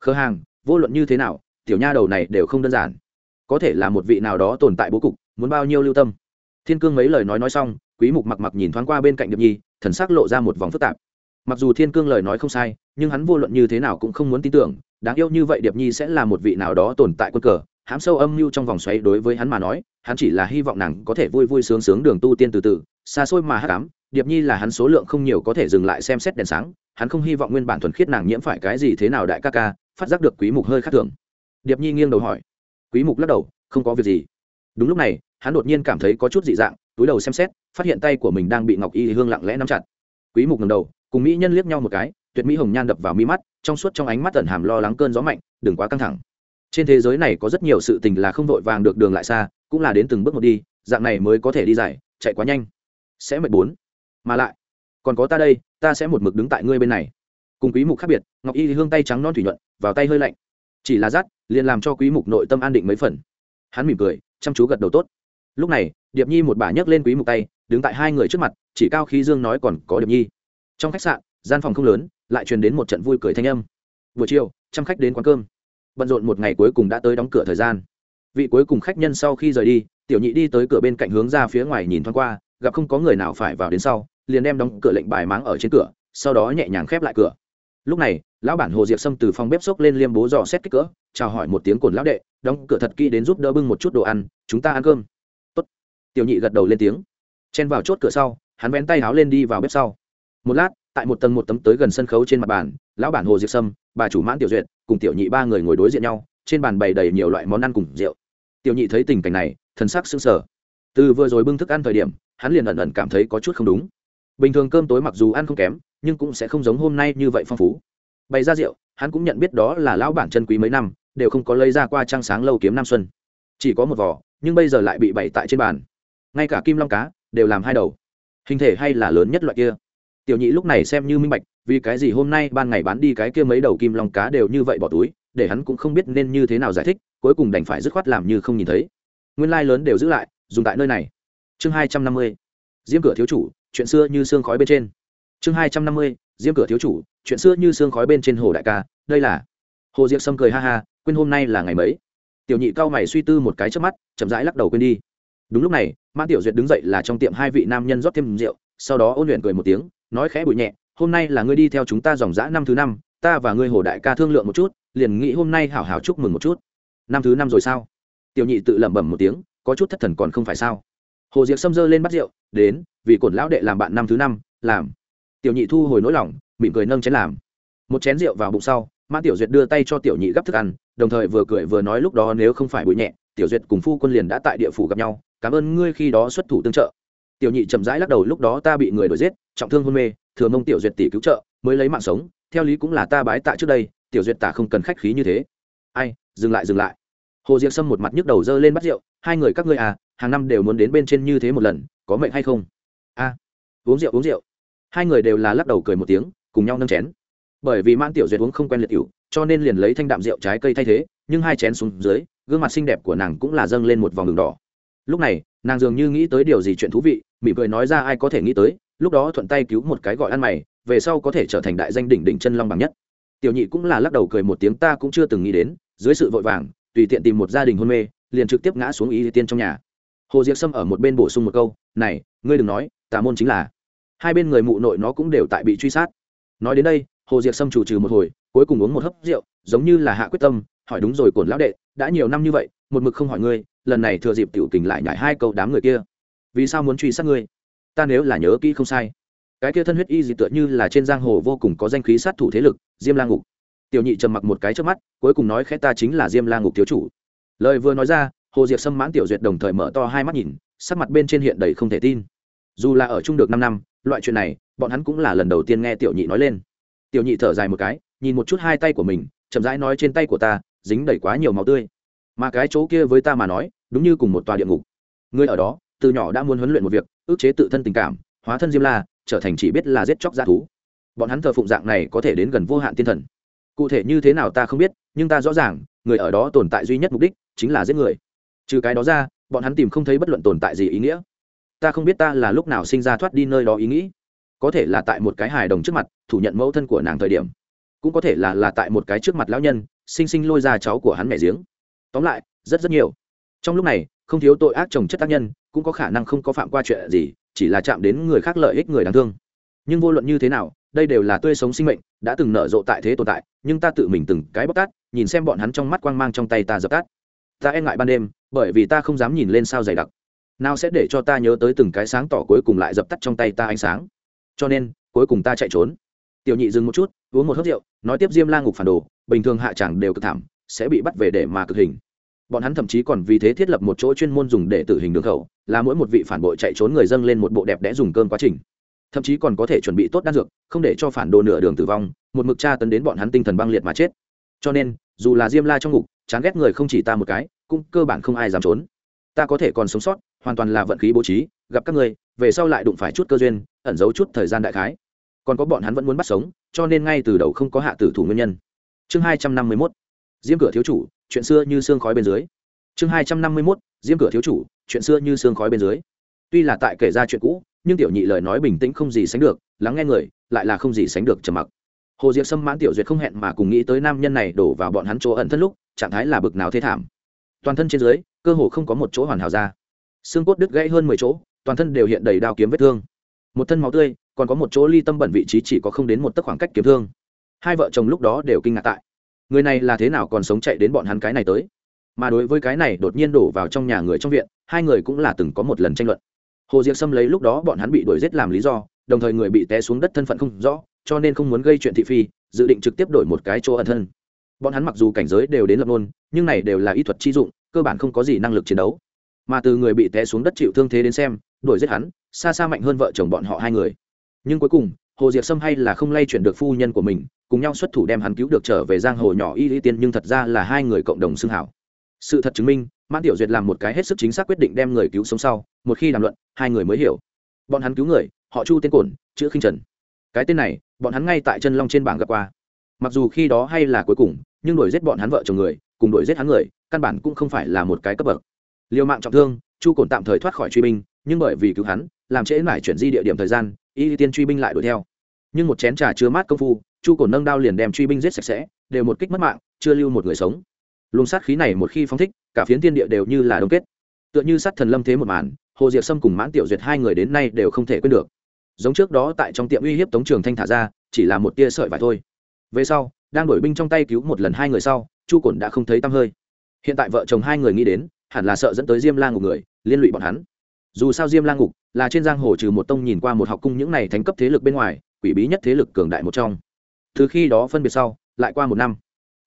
Khơ hàng vô luận như thế nào, tiểu nha đầu này đều không đơn giản. Có thể là một vị nào đó tồn tại bố cục, muốn bao nhiêu lưu tâm. Thiên cương mấy lời nói nói xong, quý mục mặc mặc nhìn thoáng qua bên cạnh điệp nhi, thần sắc lộ ra một vòng phức tạp. Mặc dù thiên cương lời nói không sai, nhưng hắn vô luận như thế nào cũng không muốn tin tưởng, đáng yêu như vậy điệp nhi sẽ là một vị nào đó tồn tại quân cờ, hãm sâu âm mưu trong vòng xoáy đối với hắn mà nói, hắn chỉ là hy vọng nàng có thể vui vui sướng sướng đường tu tiên từ từ, xa xôi mà hắc ám điệp nhi là hắn số lượng không nhiều có thể dừng lại xem xét đèn sáng, hắn không hy vọng nguyên bản thuần khiết nàng nhiễm phải cái gì thế nào đại ca ca, phát giác được quý mục hơi khác thường. Điệp nhi nghiêng đầu hỏi. Quý mục lắc đầu, không có việc gì. Đúng lúc này, hắn đột nhiên cảm thấy có chút dị dạng, túi đầu xem xét, phát hiện tay của mình đang bị ngọc y hương lặng lẽ nắm chặt. Quý mục ngẩng đầu, cùng mỹ nhân liếc nhau một cái, tuyệt mỹ hồng nhan đập vào mi mắt, trong suốt trong ánh mắt tẩn hàm lo lắng cơn gió mạnh, đừng quá căng thẳng. Trên thế giới này có rất nhiều sự tình là không vội vàng được đường lại xa, cũng là đến từng bước một đi, dạng này mới có thể đi dài, chạy quá nhanh. Sẽ mệt bốn mà lại, còn có ta đây, ta sẽ một mực đứng tại ngươi bên này. Cùng quý mục khác biệt, ngọc y hương tay trắng non thủy nhuận, vào tay hơi lạnh. Chỉ là rát, liền làm cho quý mục nội tâm an định mấy phần. Hắn mỉm cười, chăm chú gật đầu tốt. Lúc này, điệp nhi một bà nhấc lên quý mục tay, đứng tại hai người trước mặt, chỉ cao khí dương nói còn có điệp nhi. Trong khách sạn, gian phòng không lớn, lại truyền đến một trận vui cười thanh âm. Buổi chiều, trăm khách đến quán cơm. Bận rộn một ngày cuối cùng đã tới đóng cửa thời gian. Vị cuối cùng khách nhân sau khi rời đi, tiểu nhị đi tới cửa bên cạnh hướng ra phía ngoài nhìn thoáng qua, gặp không có người nào phải vào đến sau liền đem đóng cửa lệnh bài máng ở trên cửa, sau đó nhẹ nhàng khép lại cửa. Lúc này, lão bản hồ diệp sâm từ phòng bếp xốc lên liêm bố dò xét kích cỡ, chào hỏi một tiếng cồn lão đệ, đóng cửa thật kỹ đến giúp đỡ bưng một chút đồ ăn, chúng ta ăn cơm. Tốt. tiểu nhị gật đầu lên tiếng. Chen vào chốt cửa sau, hắn vén tay háo lên đi vào bếp sau. Một lát, tại một tầng một tấm tới gần sân khấu trên mặt bàn, lão bản hồ diệp sâm, bà chủ mãn tiểu duyệt, cùng tiểu nhị ba người ngồi đối diện nhau, trên bàn bày đầy nhiều loại món ăn cùng rượu. Tiểu nhị thấy tình cảnh này, thần sắc sững sờ. Từ vừa rồi bưng thức ăn thời điểm, hắn liền ẩn ẩn cảm thấy có chút không đúng bình thường cơm tối mặc dù ăn không kém, nhưng cũng sẽ không giống hôm nay như vậy phong phú. Bày ra rượu, hắn cũng nhận biết đó là lão bản chân quý mấy năm, đều không có lấy ra qua trăng sáng lâu kiếm nam xuân. Chỉ có một vỏ nhưng bây giờ lại bị bày tại trên bàn. Ngay cả kim long cá, đều làm hai đầu. Hình thể hay là lớn nhất loại kia. Tiểu nhị lúc này xem như minh bạch, vì cái gì hôm nay ban ngày bán đi cái kia mấy đầu kim long cá đều như vậy bỏ túi, để hắn cũng không biết nên như thế nào giải thích, cuối cùng đành phải dứt khoát làm như không nhìn thấy. Nguyên lai、like、lớn đều giữ lại, dùng tại nơi này. Chương hai trăm năm mươi. Diêm cửa thiếu chủ chuyện xưa như xương khói bên trên. Chương hai trăm năm mươi, diêm cửa thiếu chủ, chuyện xưa như xương khói bên trên hồ đại ca, đây là hồ diệp sâm cười ha ha, quên hôm nay là ngày mấy? Tiểu nhị cao mày suy tư một cái trước mắt, chậm rãi lắc đầu quên đi. Đúng lúc này mã tiểu duyệt đứng dậy là trong tiệm hai vị nam nhân rót thêm rượu, sau đó ôn luyện cười một tiếng, nói khẽ bụi nhẹ, hôm nay là ngươi đi theo chúng ta dòng dã năm thứ năm, ta và ngươi hồ đại ca thương lượng một chút, liền nghĩ hôm nay hảo hảo chúc mừng một chút. Năm thứ năm rồi sao? Tiểu nhị tự lẩm bẩm một tiếng, có chút thất thần còn không phải sao? Hồ diệc xâm dơ lên bắt rượu, đến, vì cổn lão đệ làm bạn năm thứ năm, làm. Tiểu nhị thu hồi nỗi lòng, mỉm cười nâng chén làm. Một chén rượu vào bụng sau, mã tiểu duyệt đưa tay cho tiểu nhị gấp thức ăn, đồng thời vừa cười vừa nói lúc đó nếu không phải bụi nhẹ, tiểu duyệt cùng phu quân liền đã tại địa phủ gặp nhau, cảm ơn ngươi khi đó xuất thủ tương trợ. Tiểu nhị chậm rãi lắc đầu lúc đó ta bị người đuổi giết, trọng thương hôn mê, thừa mông tiểu duyệt tỷ cứu trợ, mới lấy mạng sống, theo lý cũng là ta bái tạ trước đây, tiểu duyệt tả không cần khách khí như thế. Ai, dừng lại dừng lại. Hồ diệc sâm một mặt nhức đầu dơ lên bắt rượu, hai người các ngươi à hàng năm đều muốn đến bên trên như thế một lần, có mệnh hay không? A, uống rượu uống rượu. Hai người đều là lắc đầu cười một tiếng, cùng nhau nâng chén. Bởi vì mãn tiểu duyệt uống không quen liệt cựu cho nên liền lấy thanh đạm rượu trái cây thay thế, nhưng hai chén xuống dưới, gương mặt xinh đẹp của nàng cũng là dâng lên một vòng đường đỏ. Lúc này, nàng dường như nghĩ tới điều gì chuyện thú vị, mỉm cười nói ra ai có thể nghĩ tới, lúc đó thuận tay cứu một cái gọi ăn mày, về sau có thể trở thành đại danh đỉnh đỉnh chân long bằng nhất. Tiểu nhị cũng là lắc đầu cười một tiếng, ta cũng chưa từng nghĩ đến, dưới sự vội vàng, tùy tiện tìm một gia đình hôn mê, liền trực tiếp ngã xuống ý tiên trong nhà hồ diệc sâm ở một bên bổ sung một câu, này, ngươi đừng nói, tà môn chính là. Hai bên người mụ nội nó cũng đều tại bị truy sát. Nói đến đây, hồ diệc sâm chủ trừ một hồi, cuối cùng uống một hớp rượu, giống như là hạ quyết tâm, hỏi đúng rồi cổn lão đệ, đã nhiều năm như vậy, một mực không hỏi ngươi, lần này thừa dịp tiểu tình lại nhảy hai câu đám người kia, vì sao muốn truy sát ngươi? Ta nếu là nhớ kỹ không sai, cái kia thân huyết y dị tựa như là trên giang hồ vô cùng có danh khí sát thủ thế lực, diêm la ngục. Tiểu nhị trầm mặc một cái trước mắt, cuối cùng nói khẽ ta chính là diêm la ngục thiếu chủ. Lời vừa nói ra hồ diệp sâm mãn tiểu duyệt đồng thời mở to hai mắt nhìn, sắc mặt bên trên hiện đầy không thể tin. Dù là ở chung được năm năm, loại chuyện này, bọn hắn cũng là lần đầu tiên nghe tiểu nhị nói lên. Tiểu nhị thở dài một cái, nhìn một chút hai tay của mình, chậm rãi nói trên tay của ta, dính đầy quá nhiều máu tươi. Mà cái chỗ kia với ta mà nói, đúng như cùng một tòa địa ngục. Người ở đó, từ nhỏ đã muốn huấn luyện một việc, ước chế tự thân tình cảm, hóa thân diêm la, trở thành chỉ biết là giết chóc g thú. Bọn hắn thờ phụng dạng này có thể đến gần vô hạn tiên thần. Cụ thể như thế nào ta không biết, nhưng ta rõ ràng, người ở đó tồn tại duy nhất mục đích chính là giết người trừ cái đó ra, bọn hắn tìm không thấy bất luận tồn tại gì ý nghĩa. Ta không biết ta là lúc nào sinh ra thoát đi nơi đó ý nghĩ. Có thể là tại một cái hài đồng trước mặt, thủ nhận mẫu thân của nàng thời điểm. Cũng có thể là là tại một cái trước mặt lão nhân, sinh sinh lôi ra cháu của hắn mẹ giếng. Tóm lại, rất rất nhiều. Trong lúc này, không thiếu tội ác trồng chất tác nhân, cũng có khả năng không có phạm qua chuyện gì, chỉ là chạm đến người khác lợi ích người đáng thương. Nhưng vô luận như thế nào, đây đều là tươi sống sinh mệnh, đã từng nở rộ tại thế tồn tại, nhưng ta tự mình từng cái bóc tát, nhìn xem bọn hắn trong mắt quang mang trong tay ta dập tắt ta e ngại ban đêm, bởi vì ta không dám nhìn lên sao dày đặc. Nào sẽ để cho ta nhớ tới từng cái sáng tỏ cuối cùng lại dập tắt trong tay ta ánh sáng. Cho nên, cuối cùng ta chạy trốn. Tiểu nhị dừng một chút, uống một hớt rượu, nói tiếp diêm la ngục phản đồ, bình thường hạ chẳng đều cực thảm, sẽ bị bắt về để mà cực hình. Bọn hắn thậm chí còn vì thế thiết lập một chỗ chuyên môn dùng để tử hình đường khẩu, là mỗi một vị phản bội chạy trốn người dân lên một bộ đẹp đẽ dùng cơm quá trình. Thậm chí còn có thể chuẩn bị tốt đan dược, không để cho phản đồ nửa đường tử vong, một mực tra tấn đến bọn hắn tinh thần băng liệt mà chết. Cho nên, dù là diêm la trong ngục, chán ghét người không chỉ ta một cái cũng cơ bản không ai dám trốn. Ta có thể còn sống sót, hoàn toàn là vận khí bố trí, gặp các người về sau lại đụng phải chút cơ duyên, ẩn giấu chút thời gian đại khái. Còn có bọn hắn vẫn muốn bắt sống, cho nên ngay từ đầu không có hạ tử thủ nguyên nhân. Chương hai trăm năm mươi mốt, diêm cửa thiếu chủ, chuyện xưa như xương khói bên dưới. Chương hai trăm năm mươi mốt, diêm cửa thiếu chủ, chuyện xưa như xương khói bên dưới. Tuy là tại kể ra chuyện cũ, nhưng tiểu nhị lời nói bình tĩnh không gì sánh được, lắng nghe người, lại là không gì sánh được trầm mặc. Hồ diệp sâm mãn tiểu duyệt không hẹn mà cùng nghĩ tới nam nhân này đổ vào bọn hắn chỗ ẩn thân lúc, trạng thái là bực nào thế thảm toàn thân trên dưới, cơ hồ không có một chỗ hoàn hảo ra. Xương cốt đứt gãy hơn mười chỗ, toàn thân đều hiện đầy đao kiếm vết thương. Một thân máu tươi, còn có một chỗ ly tâm bẩn vị trí chỉ có không đến một tấc khoảng cách kiếm thương. Hai vợ chồng lúc đó đều kinh ngạc tại, người này là thế nào còn sống chạy đến bọn hắn cái này tới? Mà đối với cái này đột nhiên đổ vào trong nhà người trong viện, hai người cũng là từng có một lần tranh luận. Hồ diệc sâm lấy lúc đó bọn hắn bị đuổi giết làm lý do, đồng thời người bị té xuống đất thân phận không rõ, cho nên không muốn gây chuyện thị phi, dự định trực tiếp đổi một cái chỗ ẩn thân bọn hắn mặc dù cảnh giới đều đến lập nôn nhưng này đều là y thuật chi dụng, cơ bản không có gì năng lực chiến đấu. Mà từ người bị té xuống đất chịu thương thế đến xem, đuổi giết hắn, xa xa mạnh hơn vợ chồng bọn họ hai người. Nhưng cuối cùng, hồ diệp sâm hay là không lay chuyển được phu nhân của mình, cùng nhau xuất thủ đem hắn cứu được trở về giang hồ nhỏ y lý tiên, nhưng thật ra là hai người cộng đồng xưng hảo. Sự thật chứng minh, mãn tiểu duyệt làm một cái hết sức chính xác quyết định đem người cứu sống sau, một khi đàm luận, hai người mới hiểu. Bọn hắn cứu người, họ chu tên cồn chữ khinh trần. Cái tên này, bọn hắn ngay tại chân long trên bảng gặp qua mặc dù khi đó hay là cuối cùng, nhưng đuổi giết bọn hắn vợ chồng người, cùng đuổi giết hắn người, căn bản cũng không phải là một cái cấp bậc. Liều mạng trọng thương, chu cồn tạm thời thoát khỏi truy binh, nhưng bởi vì cứu hắn, làm trễ mải chuyển di địa điểm thời gian, y tiên truy binh lại đuổi theo. Nhưng một chén trà chứa mát công phu, chu cồn nâng đao liền đem truy binh giết sạch sẽ, đều một kích mất mạng, chưa lưu một người sống. Luồng sát khí này một khi phóng thích, cả phiến tiên địa đều như là đông kết. Tựa như sát thần lâm thế một màn, hồ diệp sâm cùng mãn tiểu duyệt hai người đến nay đều không thể quên được. Giống trước đó tại trong tiệm uy hiếp tống trường thanh thả ra, chỉ là một tia sợi vải thôi về sau, đang đổi binh trong tay cứu một lần hai người sau, chu cổn đã không thấy tăm hơi. Hiện tại vợ chồng hai người nghĩ đến, hẳn là sợ dẫn tới diêm la ngục người, liên lụy bọn hắn. Dù sao diêm la ngục là trên giang hồ trừ một tông nhìn qua một học cung những này thành cấp thế lực bên ngoài, quỷ bí nhất thế lực cường đại một trong. Từ khi đó phân biệt sau, lại qua một năm.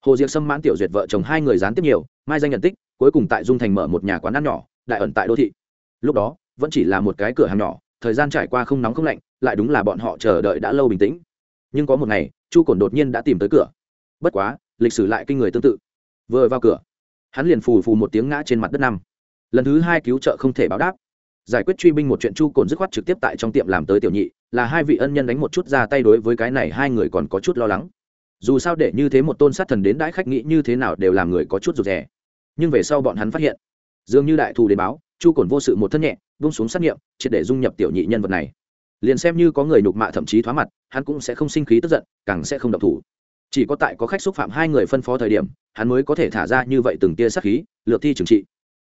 Hồ diệp sâm mãn tiểu duyệt vợ chồng hai người gián tiếp nhiều, mai danh nhận tích, cuối cùng tại dung thành mở một nhà quán ăn nhỏ, đại ẩn tại đô thị. Lúc đó, vẫn chỉ là một cái cửa hàng nhỏ, thời gian trải qua không nóng không lạnh, lại đúng là bọn họ chờ đợi đã lâu bình tĩnh. Nhưng có một ngày chu cổn đột nhiên đã tìm tới cửa. Bất quá, lịch sử lại kinh người tương tự. Vừa vào cửa, hắn liền phù phù một tiếng ngã trên mặt đất năm lần thứ hai cứu trợ không thể báo đáp. Giải quyết truy binh một chuyện, chu cồn dứt khoát trực tiếp tại trong tiệm làm tới tiểu nhị, là hai vị ân nhân đánh một chút ra tay đối với cái này hai người còn có chút lo lắng. Dù sao để như thế một tôn sát thần đến đãi khách nghĩ như thế nào đều làm người có chút rụt rè. Nhưng về sau bọn hắn phát hiện, dường như đại thù đến báo, chu cồn vô sự một thân nhẹ vung xuống sát nghiệm, triệt để dung nhập tiểu nhị nhân vật này liền xem như có người nhục mạ thậm chí thoá mặt hắn cũng sẽ không sinh khí tức giận càng sẽ không độc thủ. Chỉ có tại có khách xúc phạm hai người phân phó thời điểm hắn mới có thể thả ra như vậy từng tia sát khí lượt thi trừng trị.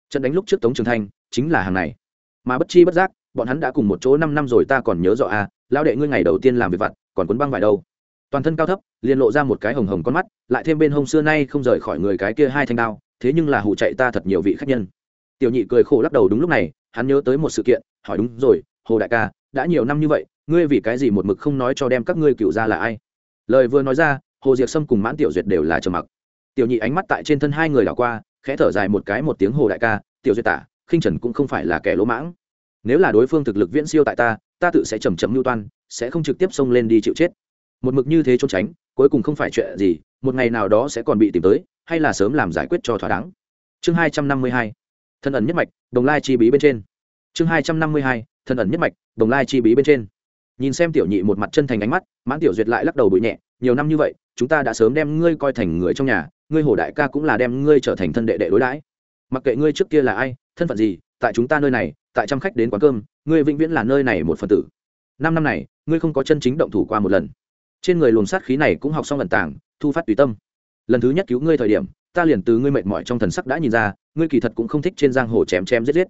Trận đánh lúc trước tống trường thanh chính là hàng này. Mà bất chi bất giác bọn hắn đã cùng một chỗ năm năm rồi ta còn nhớ rõ à, lao đệ ngươi ngày đầu tiên làm việc vặt còn quấn băng vải đâu. Toàn thân cao thấp liền lộ ra một cái hồng hồng con mắt lại thêm bên hông xưa nay không rời khỏi người cái kia hai thanh đao thế nhưng là hụ chạy ta thật nhiều vị khách nhân. Tiểu nhị cười khổ lắc đầu đúng lúc này hắn nhớ tới một sự kiện hỏi đúng rồi hồ đại ca đã nhiều năm như vậy, ngươi vì cái gì một mực không nói cho đem các ngươi cựu ra là ai? Lời vừa nói ra, hồ diệc sâm cùng mãn tiểu duyệt đều là trầm mặc. Tiểu nhị ánh mắt tại trên thân hai người đảo qua, khẽ thở dài một cái một tiếng hồ đại ca, tiểu duyệt tả, khinh trần cũng không phải là kẻ lỗ mãng. Nếu là đối phương thực lực viễn siêu tại ta ta tự sẽ chầm chấm mưu toan, sẽ không trực tiếp xông lên đi chịu chết. Một mực như thế trốn tránh, cuối cùng không phải chuyện gì, một ngày nào đó sẽ còn bị tìm tới, hay là sớm làm giải quyết cho thỏa đáng. Chương hai trăm năm mươi hai, thân ẩn nhất mạch, đồng lai chi bí bên trên. Chương hai trăm năm mươi hai thân ẩn nhất mạch, đồng lai chi bí bên trên. Nhìn xem tiểu nhị một mặt chân thành ánh mắt, mãn tiểu duyệt lại lắc đầu bụi nhẹ, nhiều năm như vậy, chúng ta đã sớm đem ngươi coi thành người trong nhà, ngươi hồ đại ca cũng là đem ngươi trở thành thân đệ đệ đối đãi. Mặc kệ ngươi trước kia là ai, thân phận gì, tại chúng ta nơi này, tại trăm khách đến quán cơm, ngươi vĩnh viễn là nơi này một phần tử. Năm năm này, ngươi không có chân chính động thủ qua một lần. Trên người luồng sát khí này cũng học xong lần tảng thu phát tùy tâm. Lần thứ nhất cứu ngươi thời điểm, ta liền từ ngươi mệt mỏi trong thần sắc đã nhìn ra, ngươi kỳ thật cũng không thích trên giang hồ chém chém giết giết.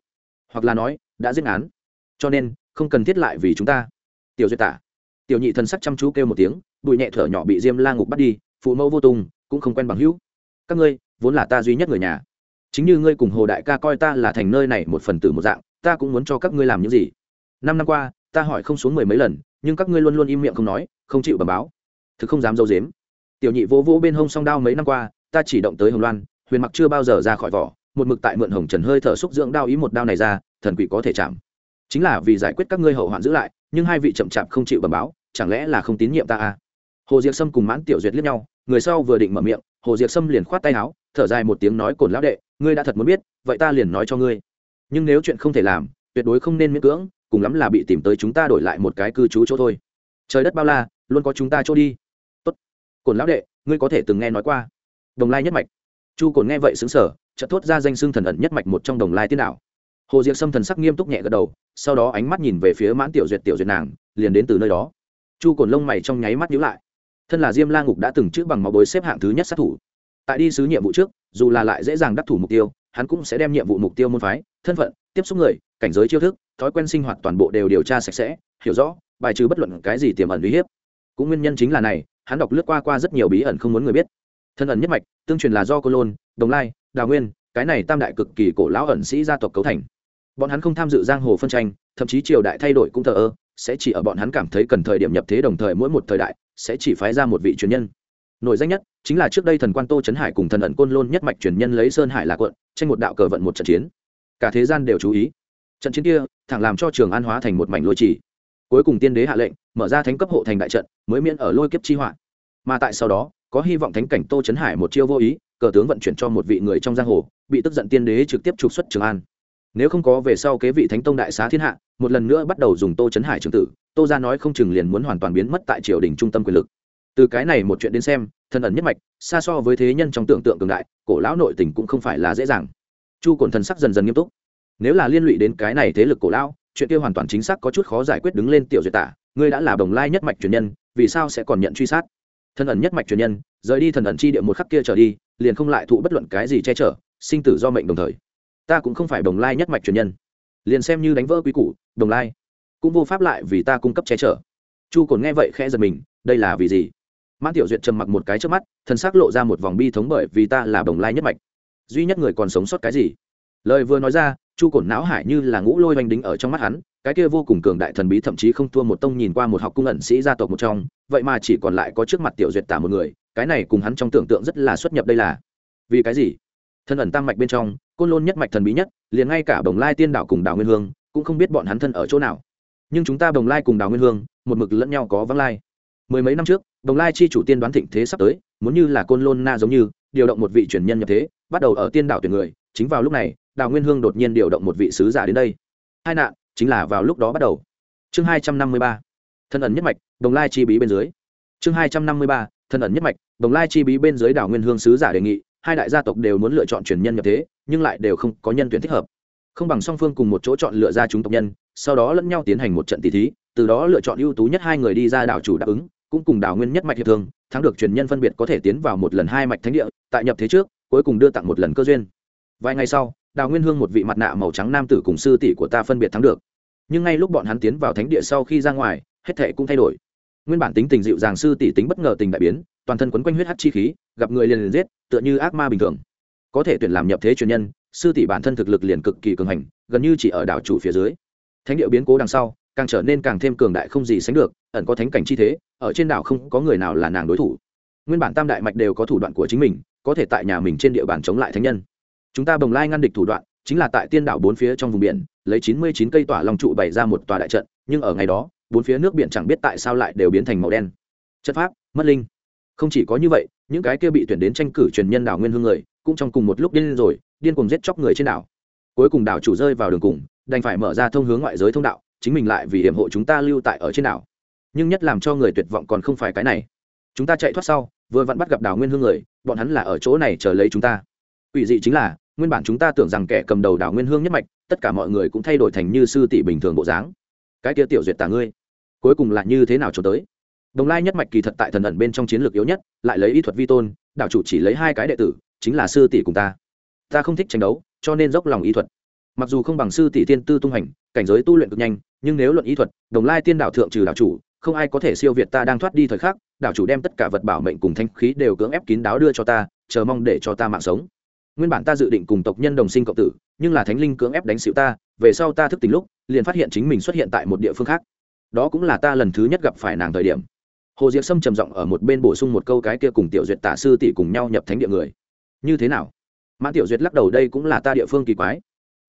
Hoặc là nói, đã giết án cho nên, không cần thiết lại vì chúng ta. Tiểu duyệt tả. Tiểu nhị thần sắc chăm chú kêu một tiếng, bụi nhẹ thở nhỏ bị diêm la ngục bắt đi, phụ mẫu vô tùng, cũng không quen bằng hữu. Các ngươi, vốn là ta duy nhất người nhà. Chính như ngươi cùng hồ đại ca coi ta là thành nơi này một phần tử một dạng, ta cũng muốn cho các ngươi làm những gì. Năm năm qua, ta hỏi không xuống mười mấy lần, nhưng các ngươi luôn luôn im miệng không nói, không chịu bẩm báo. Thực không dám dâu dếm. Tiểu nhị vỗ vỗ bên hông song đao mấy năm qua, ta chỉ động tới hồng loan, huyền mặc chưa bao giờ ra khỏi vỏ, một mực tại mượn hồng trần hơi thở xúc dưỡng đao ý một đao này ra, thần quỷ có thể chạm chính là vì giải quyết các ngươi hậu hoạn giữ lại, nhưng hai vị chậm chạp không chịu bẩm báo, chẳng lẽ là không tín nhiệm ta à? Hồ diệc sâm cùng mãn tiểu duyệt liếc nhau, người sau vừa định mở miệng, hồ diệc sâm liền khoát tay áo, thở dài một tiếng nói cồn lão đệ, ngươi đã thật muốn biết, vậy ta liền nói cho ngươi. Nhưng nếu chuyện không thể làm, tuyệt đối không nên miễn cưỡng, cùng lắm là bị tìm tới chúng ta đổi lại một cái cư trú chỗ thôi. Trời đất bao la, luôn có chúng ta chỗ đi. Tốt cồn lão đệ, ngươi có thể từng nghe nói qua. Đồng lai nhất mạch. Chu cồn nghe vậy xứng sở chợt thốt ra danh xương thần ẩn nhất mạch một trong đồng lai tiên đạo hồ diệc sâm thần sắc nghiêm túc nhẹ gật đầu, sau đó ánh mắt nhìn về phía mãn tiểu duyệt tiểu duyệt nàng, liền đến từ nơi đó. Chu cồn lông mày trong nháy mắt nhíu lại. Thân là diêm la ngục đã từng chữ bằng máu bối xếp hạng thứ nhất sát thủ. Tại đi sứ nhiệm vụ trước, dù là lại dễ dàng đắc thủ mục tiêu, hắn cũng sẽ đem nhiệm vụ mục tiêu môn phái, thân phận, tiếp xúc người, cảnh giới chiêu thức, thói quen sinh hoạt toàn bộ đều điều tra sạch sẽ, hiểu rõ, bài trừ bất luận cái gì tiềm ẩn uy hiếp. Cũng nguyên nhân chính là này, hắn đọc lướt qua qua rất nhiều bí ẩn không muốn người biết. Thân ẩn nhất mạch, tương truyền là do cô lôn, đồng lai, đào nguyên cái này tam đại cực kỳ cổ lão ẩn sĩ gia tộc cấu thành. Bọn hắn không tham dự giang hồ phân tranh, thậm chí triều đại thay đổi cũng thờ ơ, sẽ chỉ ở bọn hắn cảm thấy cần thời điểm nhập thế đồng thời mỗi một thời đại sẽ chỉ phái ra một vị truyền nhân. Nổi danh nhất chính là trước đây thần quan tô trấn hải cùng thần ẩn côn lôn nhất mạch truyền nhân lấy sơn hải là quận, tranh một đạo cờ vận một trận chiến. Cả thế gian đều chú ý. Trận chiến kia, thẳng làm cho trường an hóa thành một mảnh lôi trì. Cuối cùng tiên đế hạ lệnh, mở ra thánh cấp hộ thành đại trận, mới miễn ở lôi kiếp chi họa. Mà tại sau đó, có hy vọng thánh cảnh tô trấn hải một chiêu vô ý, cờ tướng vận chuyển cho một vị người trong giang hồ bị tức giận tiên đế trực tiếp trục xuất trường an. Nếu không có về sau kế vị thánh tông đại xá thiên hạ, một lần nữa bắt đầu dùng tô trấn hải trường tử, tô ra nói không chừng liền muốn hoàn toàn biến mất tại triều đình trung tâm quyền lực. Từ cái này một chuyện đến xem, thân ẩn nhất mạch, xa so với thế nhân trong tưởng tượng cường đại, cổ lão nội tình cũng không phải là dễ dàng. Chu cổn thần sắc dần dần nghiêm túc. Nếu là liên lụy đến cái này thế lực cổ lão, chuyện kia hoàn toàn chính xác có chút khó giải quyết đứng lên tiểu duyệt tả, ngươi đã là đồng lai nhất mạch truyền nhân, vì sao sẽ còn nhận truy sát? Thân ẩn nhất mạch truyền nhân, rời đi thần ẩn chi địa một khắc kia trở đi, liền không lại thụ bất luận cái gì che chở sinh tử do mệnh đồng thời. Ta cũng không phải đồng lai nhất mạch truyền nhân. Liền xem như đánh vỡ quý củ, đồng lai cũng vô pháp lại vì ta cung cấp che chở. Chu cồn nghe vậy khẽ giật mình, đây là vì gì? Mãn tiểu duyệt trầm mặc một cái trước mắt thân xác lộ ra một vòng bi thống bởi vì ta là đồng lai nhất mạch. Duy nhất người còn sống sót cái gì? Lời vừa nói ra, chu cổn não hải như là ngũ lôi oanh đính ở trong mắt hắn, cái kia vô cùng cường đại thần bí thậm chí không thua một tông nhìn qua một học cung ẩn sĩ gia tộc một trong, vậy mà chỉ còn lại có trước mặt tiểu duyệt tả một người, cái này cùng hắn trong tưởng tượng rất là xuất nhập đây là vì cái gì? Thân ẩn tam mạch bên trong, côn lôn nhất mạch thần bí nhất, liền ngay cả bồng lai tiên đạo cùng đào nguyên hương, cũng không biết bọn hắn thân ở chỗ nào. Nhưng chúng ta bồng lai cùng đào nguyên hương, một mực lẫn nhau có vắng lai. Mười mấy năm trước, bồng lai chi chủ tiên đoán thịnh thế sắp tới, muốn như là côn lôn na giống như, điều động một vị truyền nhân nhập thế, bắt đầu ở tiên đảo tuyển người. Chính vào lúc này đào nguyên hương đột nhiên điều động một vị sứ giả đến đây. Hai nạn, chính là vào lúc đó bắt đầu. Chương hai trăm năm mươi ba, thân ẩn nhất mạch đồng lai chi bí bên dưới. Chương hai trăm năm mươi ba, thân ẩn nhất mạch đồng lai chi bí bên dưới đảo nguyên hương sứ giả đề nghị hai đại gia tộc đều muốn lựa chọn truyền nhân nhập thế, nhưng lại đều không có nhân tuyển thích hợp. Không bằng song phương cùng một chỗ chọn lựa ra chúng tộc nhân, sau đó lẫn nhau tiến hành một trận tỷ thí, từ đó lựa chọn ưu tú nhất hai người đi ra đảo chủ đáp ứng, cũng cùng đảo nguyên nhất mạch hiệp thương, thắng được truyền nhân phân biệt có thể tiến vào một lần hai mạch thánh địa, tại nhập thế trước, cuối cùng đưa tặng một lần cơ duyên. Vài ngày sau đào nguyên hương một vị mặt nạ màu trắng nam tử cùng sư tỷ của ta phân biệt thắng được. Nhưng ngay lúc bọn hắn tiến vào thánh địa sau khi ra ngoài, hết thệ cũng thay đổi. Nguyên bản tính tình dịu dàng sư tỷ tính bất ngờ tình đại biến toàn thân quấn quanh huyết hắc chi khí, gặp người liền liền giết, tựa như ác ma bình thường. Có thể tuyển làm nhập thế truyền nhân, sư tỷ bản thân thực lực liền cực kỳ cường hành, gần như chỉ ở đảo chủ phía dưới. Thánh địa biến cố đằng sau, càng trở nên càng thêm cường đại không gì sánh được, ẩn có thánh cảnh chi thế, ở trên đảo không có người nào là nàng đối thủ. Nguyên bản tam đại mạch đều có thủ đoạn của chính mình, có thể tại nhà mình trên địa bàn chống lại thánh nhân. Chúng ta bồng lai ngăn địch thủ đoạn, chính là tại tiên đảo bốn phía trong vùng biển, lấy chín mươi chín cây tỏa long trụ bày ra một tòa đại trận, nhưng ở ngày đó, bốn phía nước biển chẳng biết tại sao lại đều biến thành màu đen. Chất pháp, mất linh không chỉ có như vậy, những cái kia bị tuyển đến tranh cử truyền nhân đảo nguyên hương người, cũng trong cùng một lúc điên rồi, điên cùng giết chóc người trên đảo. Cuối cùng đảo chủ rơi vào đường cùng, đành phải mở ra thông hướng ngoại giới thông đạo, chính mình lại vì hiểm hộ chúng ta lưu tại ở trên đảo. Nhưng nhất làm cho người tuyệt vọng còn không phải cái này. Chúng ta chạy thoát sau, vừa vặn bắt gặp đảo nguyên hương người, bọn hắn là ở chỗ này chờ lấy chúng ta. Ủy dị chính là, nguyên bản chúng ta tưởng rằng kẻ cầm đầu đảo nguyên hương nhất mạch, tất cả mọi người cũng thay đổi thành như sư tỷ bình thường bộ dáng. Cái kia tiểu duyệt tả ngươi, cuối cùng là như thế nào cho tới? Đồng lai nhất mạch kỳ thật tại thần ẩn bên trong chiến lược yếu nhất, lại lấy y thuật vi tôn, đạo chủ chỉ lấy hai cái đệ tử, chính là sư tỷ cùng ta. Ta không thích tranh đấu, cho nên dốc lòng y thuật. Mặc dù không bằng sư tỷ tiên tư tung hành, cảnh giới tu luyện cực nhanh, nhưng nếu luận y thuật, đồng lai tiên đạo thượng trừ đạo chủ, không ai có thể siêu việt ta đang thoát đi thời khắc, đạo chủ đem tất cả vật bảo mệnh cùng thanh khí đều cưỡng ép kín đáo đưa cho ta, chờ mong để cho ta mạng sống. Nguyên bản ta dự định cùng tộc nhân đồng sinh cộng tử, nhưng là thánh linh cưỡng ép đánh xịu ta, về sau ta thức tỉnh lúc, liền phát hiện chính mình xuất hiện tại một địa phương khác. Đó cũng là ta lần thứ nhất gặp phải nàng thời điểm hồ diệp sâm trầm giọng ở một bên bổ sung một câu cái kia cùng tiểu duyệt tả sư tỷ cùng nhau nhập thánh địa người. Như thế nào? Mã tiểu duyệt lắc đầu, đây cũng là ta địa phương kỳ quái.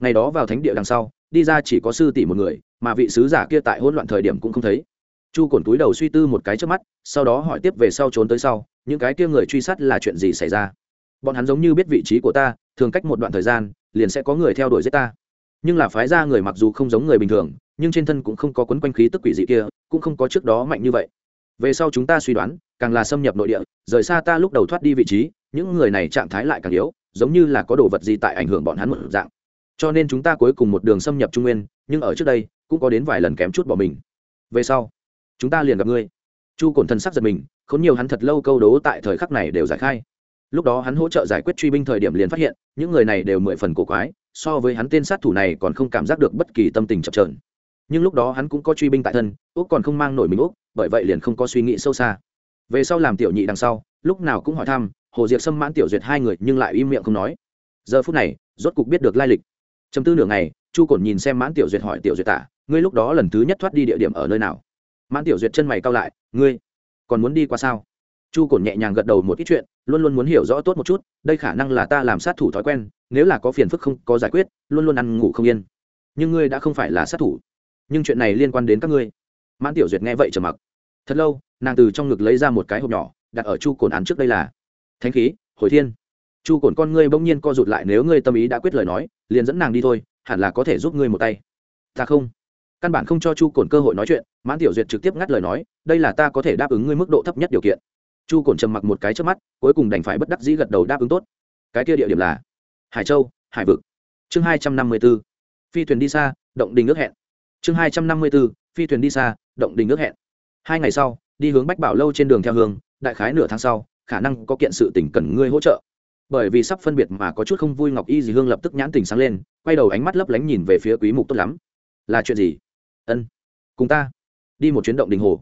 Ngày đó vào thánh địa đằng sau, đi ra chỉ có sư tỷ một người, mà vị sứ giả kia tại hỗn loạn thời điểm cũng không thấy. Chu cổn túi đầu suy tư một cái trước mắt, sau đó hỏi tiếp về sau trốn tới sau, những cái kia người truy sát là chuyện gì xảy ra? Bọn hắn giống như biết vị trí của ta, thường cách một đoạn thời gian, liền sẽ có người theo đuổi giết ta. Nhưng là phái ra người mặc dù không giống người bình thường, nhưng trên thân cũng không có quấn quanh khí tức quỷ dị kia, cũng không có trước đó mạnh như vậy về sau chúng ta suy đoán, càng là xâm nhập nội địa, rời xa ta lúc đầu thoát đi vị trí, những người này trạng thái lại càng yếu, giống như là có đồ vật gì tại ảnh hưởng bọn hắn một dạng. Cho nên chúng ta cuối cùng một đường xâm nhập trung nguyên, nhưng ở trước đây, cũng có đến vài lần kém chút bỏ mình. Về sau, chúng ta liền gặp ngươi. Chu cổn thần sắc giật mình k h ố n nhiều hắn thật lâu câu đố tại thời khắc này đều giải khai. Lúc đó hắn hỗ trợ giải quyết truy binh thời điểm liền phát hiện, những người này đều mười phần cổ quái, so với hắn tên sát thủ này còn không cảm giác được bất kỳ tâm tình chập trờn nhưng lúc đó hắn cũng có truy binh tại thân, úc còn không mang nổi mình úc, bởi vậy liền không có suy nghĩ sâu xa. Về sau làm tiểu nhị đằng sau, lúc nào cũng hỏi thăm, hồ diệp xâm mãn tiểu duyệt hai người nhưng lại im miệng không nói. Giờ phút này, rốt cục biết được lai lịch. Chấm tư nửa ngày, chu cổn nhìn xem mãn tiểu duyệt hỏi tiểu duyệt tả ngươi lúc đó lần thứ nhất thoát đi địa điểm ở nơi nào? Mãn tiểu duyệt chân mày cao lại, ngươi còn muốn đi qua sao? Chu cổn nhẹ nhàng gật đầu một ít chuyện, luôn luôn muốn hiểu rõ tốt một chút, đây khả năng là ta làm sát thủ thói quen, nếu là có phiền phức không có giải quyết, luôn luôn ăn ngủ không yên. Nhưng ngươi đã không phải là sát thủ nhưng chuyện này liên quan đến các ngươi. Mãn tiểu duyệt nghe vậy trầm mặc. Thật lâu, nàng từ trong ngực lấy ra một cái hộp nhỏ, đặt ở chu cồn án trước đây là, thánh khí, hồi thiên. Chu cồn con ngươi bỗng nhiên co rụt lại, nếu ngươi tâm ý đã quyết lời nói, liền dẫn nàng đi thôi, hẳn là có thể giúp ngươi một tay. Ta không. Căn bản không cho chu cồn cơ hội nói chuyện, mãn tiểu duyệt trực tiếp ngắt lời nói, đây là ta có thể đáp ứng ngươi mức độ thấp nhất điều kiện. Chu cồn trầm mặc một cái trước mắt, cuối cùng đành phải bất đắc dĩ gật đầu đáp ứng tốt. Cái kia địa điểm là hải châu, hải vực. Chương hai trăm năm mươi b ố phi thuyền đi xa, động đình ước hẹn chương hai trăm năm mươi b ố phi thuyền đi xa, động đình ước hẹn. Hai ngày sau, đi hướng bách bảo lâu trên đường theo hướng, đại khái nửa tháng sau, khả năng có kiện sự tỉnh cần ngươi hỗ trợ. Bởi vì sắp phân biệt mà có chút không vui, ngọc y dì hương lập tức nhãn tình sáng lên, quay đầu ánh mắt lấp lánh nhìn về phía quý mục tốt lắm. Là chuyện gì? Ân, cùng ta. Đi một chuyến động đình hồ.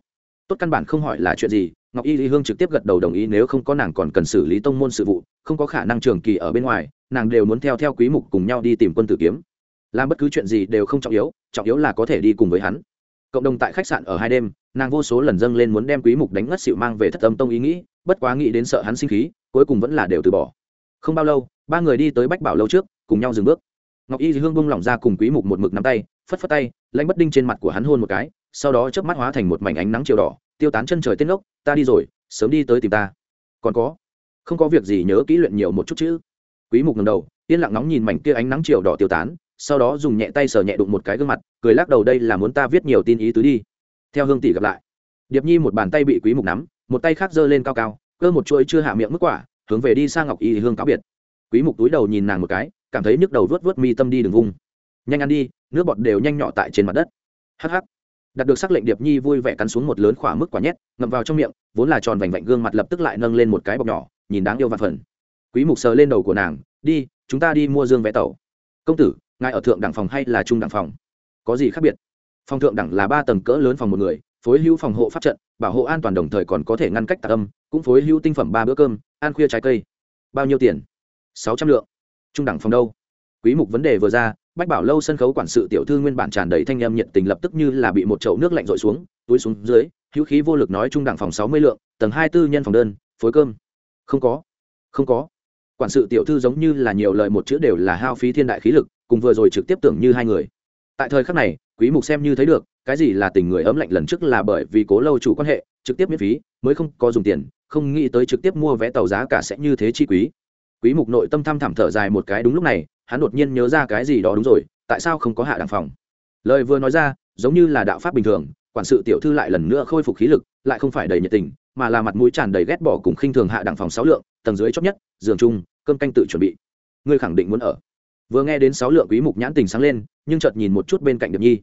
Tốt căn bản không hỏi là chuyện gì, ngọc y dị hương trực tiếp gật đầu đồng ý, nếu không có nàng còn cần xử lý tông môn sự vụ, không có khả năng trường kỳ ở bên ngoài, nàng đều muốn theo theo quý mục cùng nhau đi tìm quân tử kiếm làm bất cứ chuyện gì đều không trọng yếu trọng yếu là có thể đi cùng với hắn. Cộng đồng tại khách sạn ở hai đêm, nàng vô số lần dâng lên muốn đem quý mục đánh ngất xỉu mang về thất âm tông ý nghĩ, bất quá nghĩ đến sợ hắn sinh khí, cuối cùng vẫn là đều từ bỏ. Không bao lâu, ba người đi tới bách bảo lâu trước, cùng nhau dừng bước. Ngọc y hương bung lỏng ra cùng quý mục một mực nắm tay, phất phất tay lãnh bất đinh trên mặt của hắn hôn một cái, sau đó chớp mắt hóa thành một mảnh ánh nắng chiều đỏ, tiêu tán chân trời tên lốc. ta đi rồi, sớm đi tới tìm ta. Còn có? Không có việc gì, nhớ kỹ luyện nhiều một chút chứ. Quý mục ngẩng đầu, yên lặng nóng nhìn mảnh kia ánh nắng chiều đỏ tiêu tán sau đó dùng nhẹ tay sờ nhẹ đụng một cái gương mặt, cười lắc đầu, đây là muốn ta viết nhiều tin ý tứ đi. Theo hương tỷ gặp lại, điệp nhi một bàn tay bị quý mục nắm, một tay khác giơ lên cao cao, cơ một chuỗi chưa hạ miệng mức quả, hướng về đi sang ngọc y hương cáo biệt. Quý mục túi đầu nhìn nàng một cái, cảm thấy nhức đầu vớt vớt mi tâm đi đường vung. Nhanh ăn đi, nước bọt đều nhanh nhỏ tại trên mặt đất. Hắc hắc. Đạt được sắc lệnh, điệp nhi vui vẻ cắn xuống một lớn khỏa mức quả nhét, ngậm vào trong miệng, vốn là tròn vành vạnh gương mặt lập tức lại nâng lên một cái bọc nhỏ, nhìn đáng yêu và phần. Quý mục sờ lên đầu của nàng, đi, chúng ta đi mua dương vé tàu. Công tử ngài ở thượng đẳng phòng hay là trung đẳng phòng? Có gì khác biệt? Phòng thượng đẳng là ba tầng cỡ lớn phòng một người, phối hữu phòng hộ pháp trận, bảo hộ an toàn đồng thời còn có thể ngăn cách tạc âm, cũng phối hữu tinh phẩm ba bữa cơm, ăn khuya trái cây. Bao nhiêu tiền? Sáu trăm lượng. Trung đẳng phòng đâu? Quý mục vấn đề vừa ra, bách bảo lâu sân khấu quản sự tiểu thư nguyên bản tràn đầy thanh em nhiệt tình lập tức như là bị một chậu nước lạnh rội xuống, túi xuống dưới, hữu khí vô lực nói trung đẳng phòng sáu mươi lượng, tầng hai tư nhân phòng đơn, phối cơm. Không có. Không có quản sự tiểu thư giống như là nhiều lời một chữ đều là hao phí thiên đại khí lực, cùng vừa rồi trực tiếp tưởng như hai người. Tại thời khắc này, quý mục xem như thấy được, cái gì là tình người ấm lạnh lần trước là bởi vì cố lâu chủ quan hệ, trực tiếp miễn phí, mới không có dùng tiền, không nghĩ tới trực tiếp mua vé tàu giá cả sẽ như thế chi quý. Quý mục nội tâm thăm thẳm thở dài một cái đúng lúc này, hắn đột nhiên nhớ ra cái gì đó đúng rồi, tại sao không có hạ đẳng phòng? Lời vừa nói ra, giống như là đạo pháp bình thường, quản sự tiểu thư lại lần nữa khôi phục khí lực, lại không phải đầy nhiệt tình mà là mặt mũi tràn đầy ghét bỏ cùng khinh thường hạ đẳng phòng sáu lượng, tầng dưới chót nhất, giường chung, cơm canh tự chuẩn bị. Ngươi khẳng định muốn ở. Vừa nghe đến sáu lượng quý mục nhãn tình sáng lên, nhưng chợt nhìn một chút bên cạnh điệp nhi.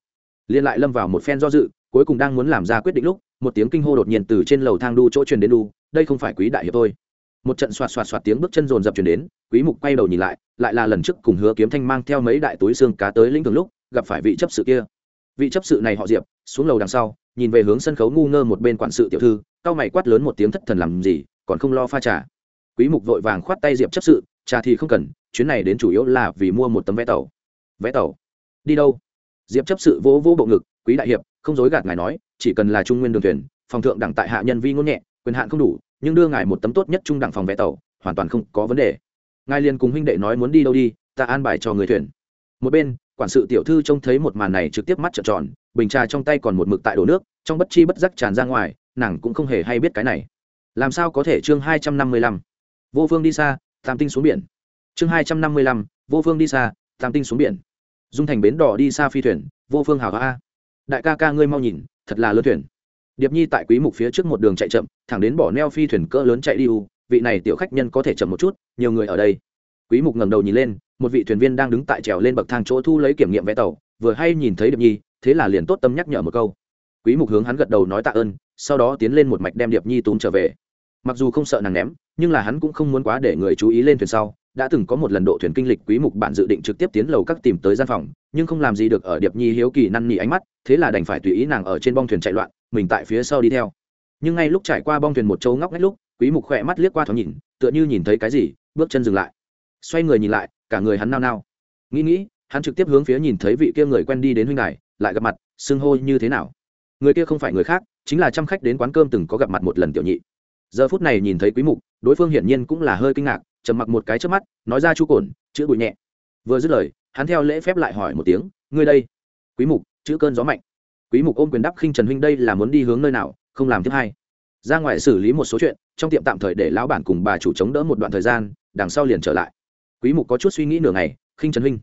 Liên lại lâm vào một phen do dự, cuối cùng đang muốn làm ra quyết định lúc, một tiếng kinh hô đột nhiên từ trên lầu thang đu chỗ truyền đến đu, đây không phải quý đại hiệp thôi. Một trận xoạt xoạt xoạt tiếng bước chân rồn dập truyền đến, quý mục quay đầu nhìn lại lại là lần trước cùng hứa kiếm thanh mang theo mấy đại túi xương cá tới lĩnh thường lúc, gặp phải vị chấp sự kia. Vị chấp sự này họ diệp, xuống lầu đằng sau, nhìn về hướng sân khấu ngu ngơ một bên quản sự tiểu thư cao mày quát lớn một tiếng thất thần làm gì, còn không lo pha trà. Quý mục vội vàng khoát tay diệp chấp sự, trà thì không cần, chuyến này đến chủ yếu là vì mua một tấm vé tàu. Vé tàu? Đi đâu? Diệp chấp sự vỗ vỗ bộ ngực, quý đại hiệp, không dối gạt ngài nói, chỉ cần là trung nguyên đường thuyền, phòng thượng đẳng tại hạ nhân vi ngôn nhẹ, quyền hạn không đủ, nhưng đưa ngài một tấm tốt nhất trung đẳng phòng vé tàu, hoàn toàn không có vấn đề. Ngài liền cùng huynh đệ nói muốn đi đâu đi, ta an bài cho người thuyền. Một bên, quản sự tiểu thư trông thấy một màn này trực tiếp mắt trợn tròn, bình trà trong tay còn một mực tại đổ nước, trong bất chi bất giác tràn ra ngoài nàng cũng không hề hay biết cái này. Làm sao có thể chương hai trăm năm mươi lăm? Vô phương đi xa, tam tinh xuống biển. Chương hai trăm năm mươi lăm, vô phương đi xa, tam tinh xuống biển. Dung thành bến đỏ đi xa phi thuyền, vô phương hào a đại ca ca ngươi mau nhìn, thật là lớn thuyền. Điệp nhi tại quý mục phía trước một đường chạy chậm, thẳng đến bỏ neo phi thuyền cỡ lớn chạy đi u, vị này tiểu khách nhân có thể chậm một chút, nhiều người ở đây. Quý mục ngẩng đầu nhìn lên, một vị thuyền viên đang đứng tại trèo lên bậc thang chỗ thu lấy kiểm nghiệm vé tàu, vừa hay nhìn thấy điệp nhi, thế là liền tốt tâm nhắc nhở một câu. Quý mục hướng hắn gật đầu nói tạ ơn sau đó tiến lên một mạch đem điệp nhi túm trở về. Mặc dù không sợ nàng ném, nhưng là hắn cũng không muốn quá để người chú ý lên thuyền sau. Đã từng có một lần độ thuyền kinh lịch quý mục bạn dự định trực tiếp tiến lầu các tìm tới gian phòng, nhưng không làm gì được ở điệp nhi hiếu kỳ năn nỉ ánh mắt, thế là đành phải tùy ý nàng ở trên bong thuyền chạy loạn, mình tại phía sau đi theo. Nhưng ngay lúc trải qua bong thuyền một châu ngóc ngách lúc, quý mục khỏe mắt liếc qua thoáng nhìn, tựa như nhìn thấy cái gì, bước chân dừng lại. Xoay người nhìn lại, cả người hắn nao nao. Nghĩ nghĩ, hắn trực tiếp hướng phía nhìn thấy vị kia người quen đi đến huynh đài, lại gặp mặt, xưng hô như thế nào? Người kia không phải người khác chính là trăm khách đến quán cơm từng có gặp mặt một lần tiểu nhị. Giờ phút này nhìn thấy quý mục, đối phương hiển nhiên cũng là hơi kinh ngạc, trầm mặc một cái trước mắt, nói ra chu cồn chữ bụi nhẹ. Vừa dứt lời, hắn theo lễ phép lại hỏi một tiếng, ngươi đây? Quý mục, chữ cơn gió mạnh. Quý mục ôm quyền đắp khinh trần huynh đây là muốn đi hướng nơi nào, không làm tiếp hai ra ngoài xử lý một số chuyện, trong tiệm tạm thời để lão bản cùng bà chủ chống đỡ một đoạn thời gian, đằng sau liền trở lại. Quý mục có chút suy nghĩ nửa ngày, khinh trần huynh,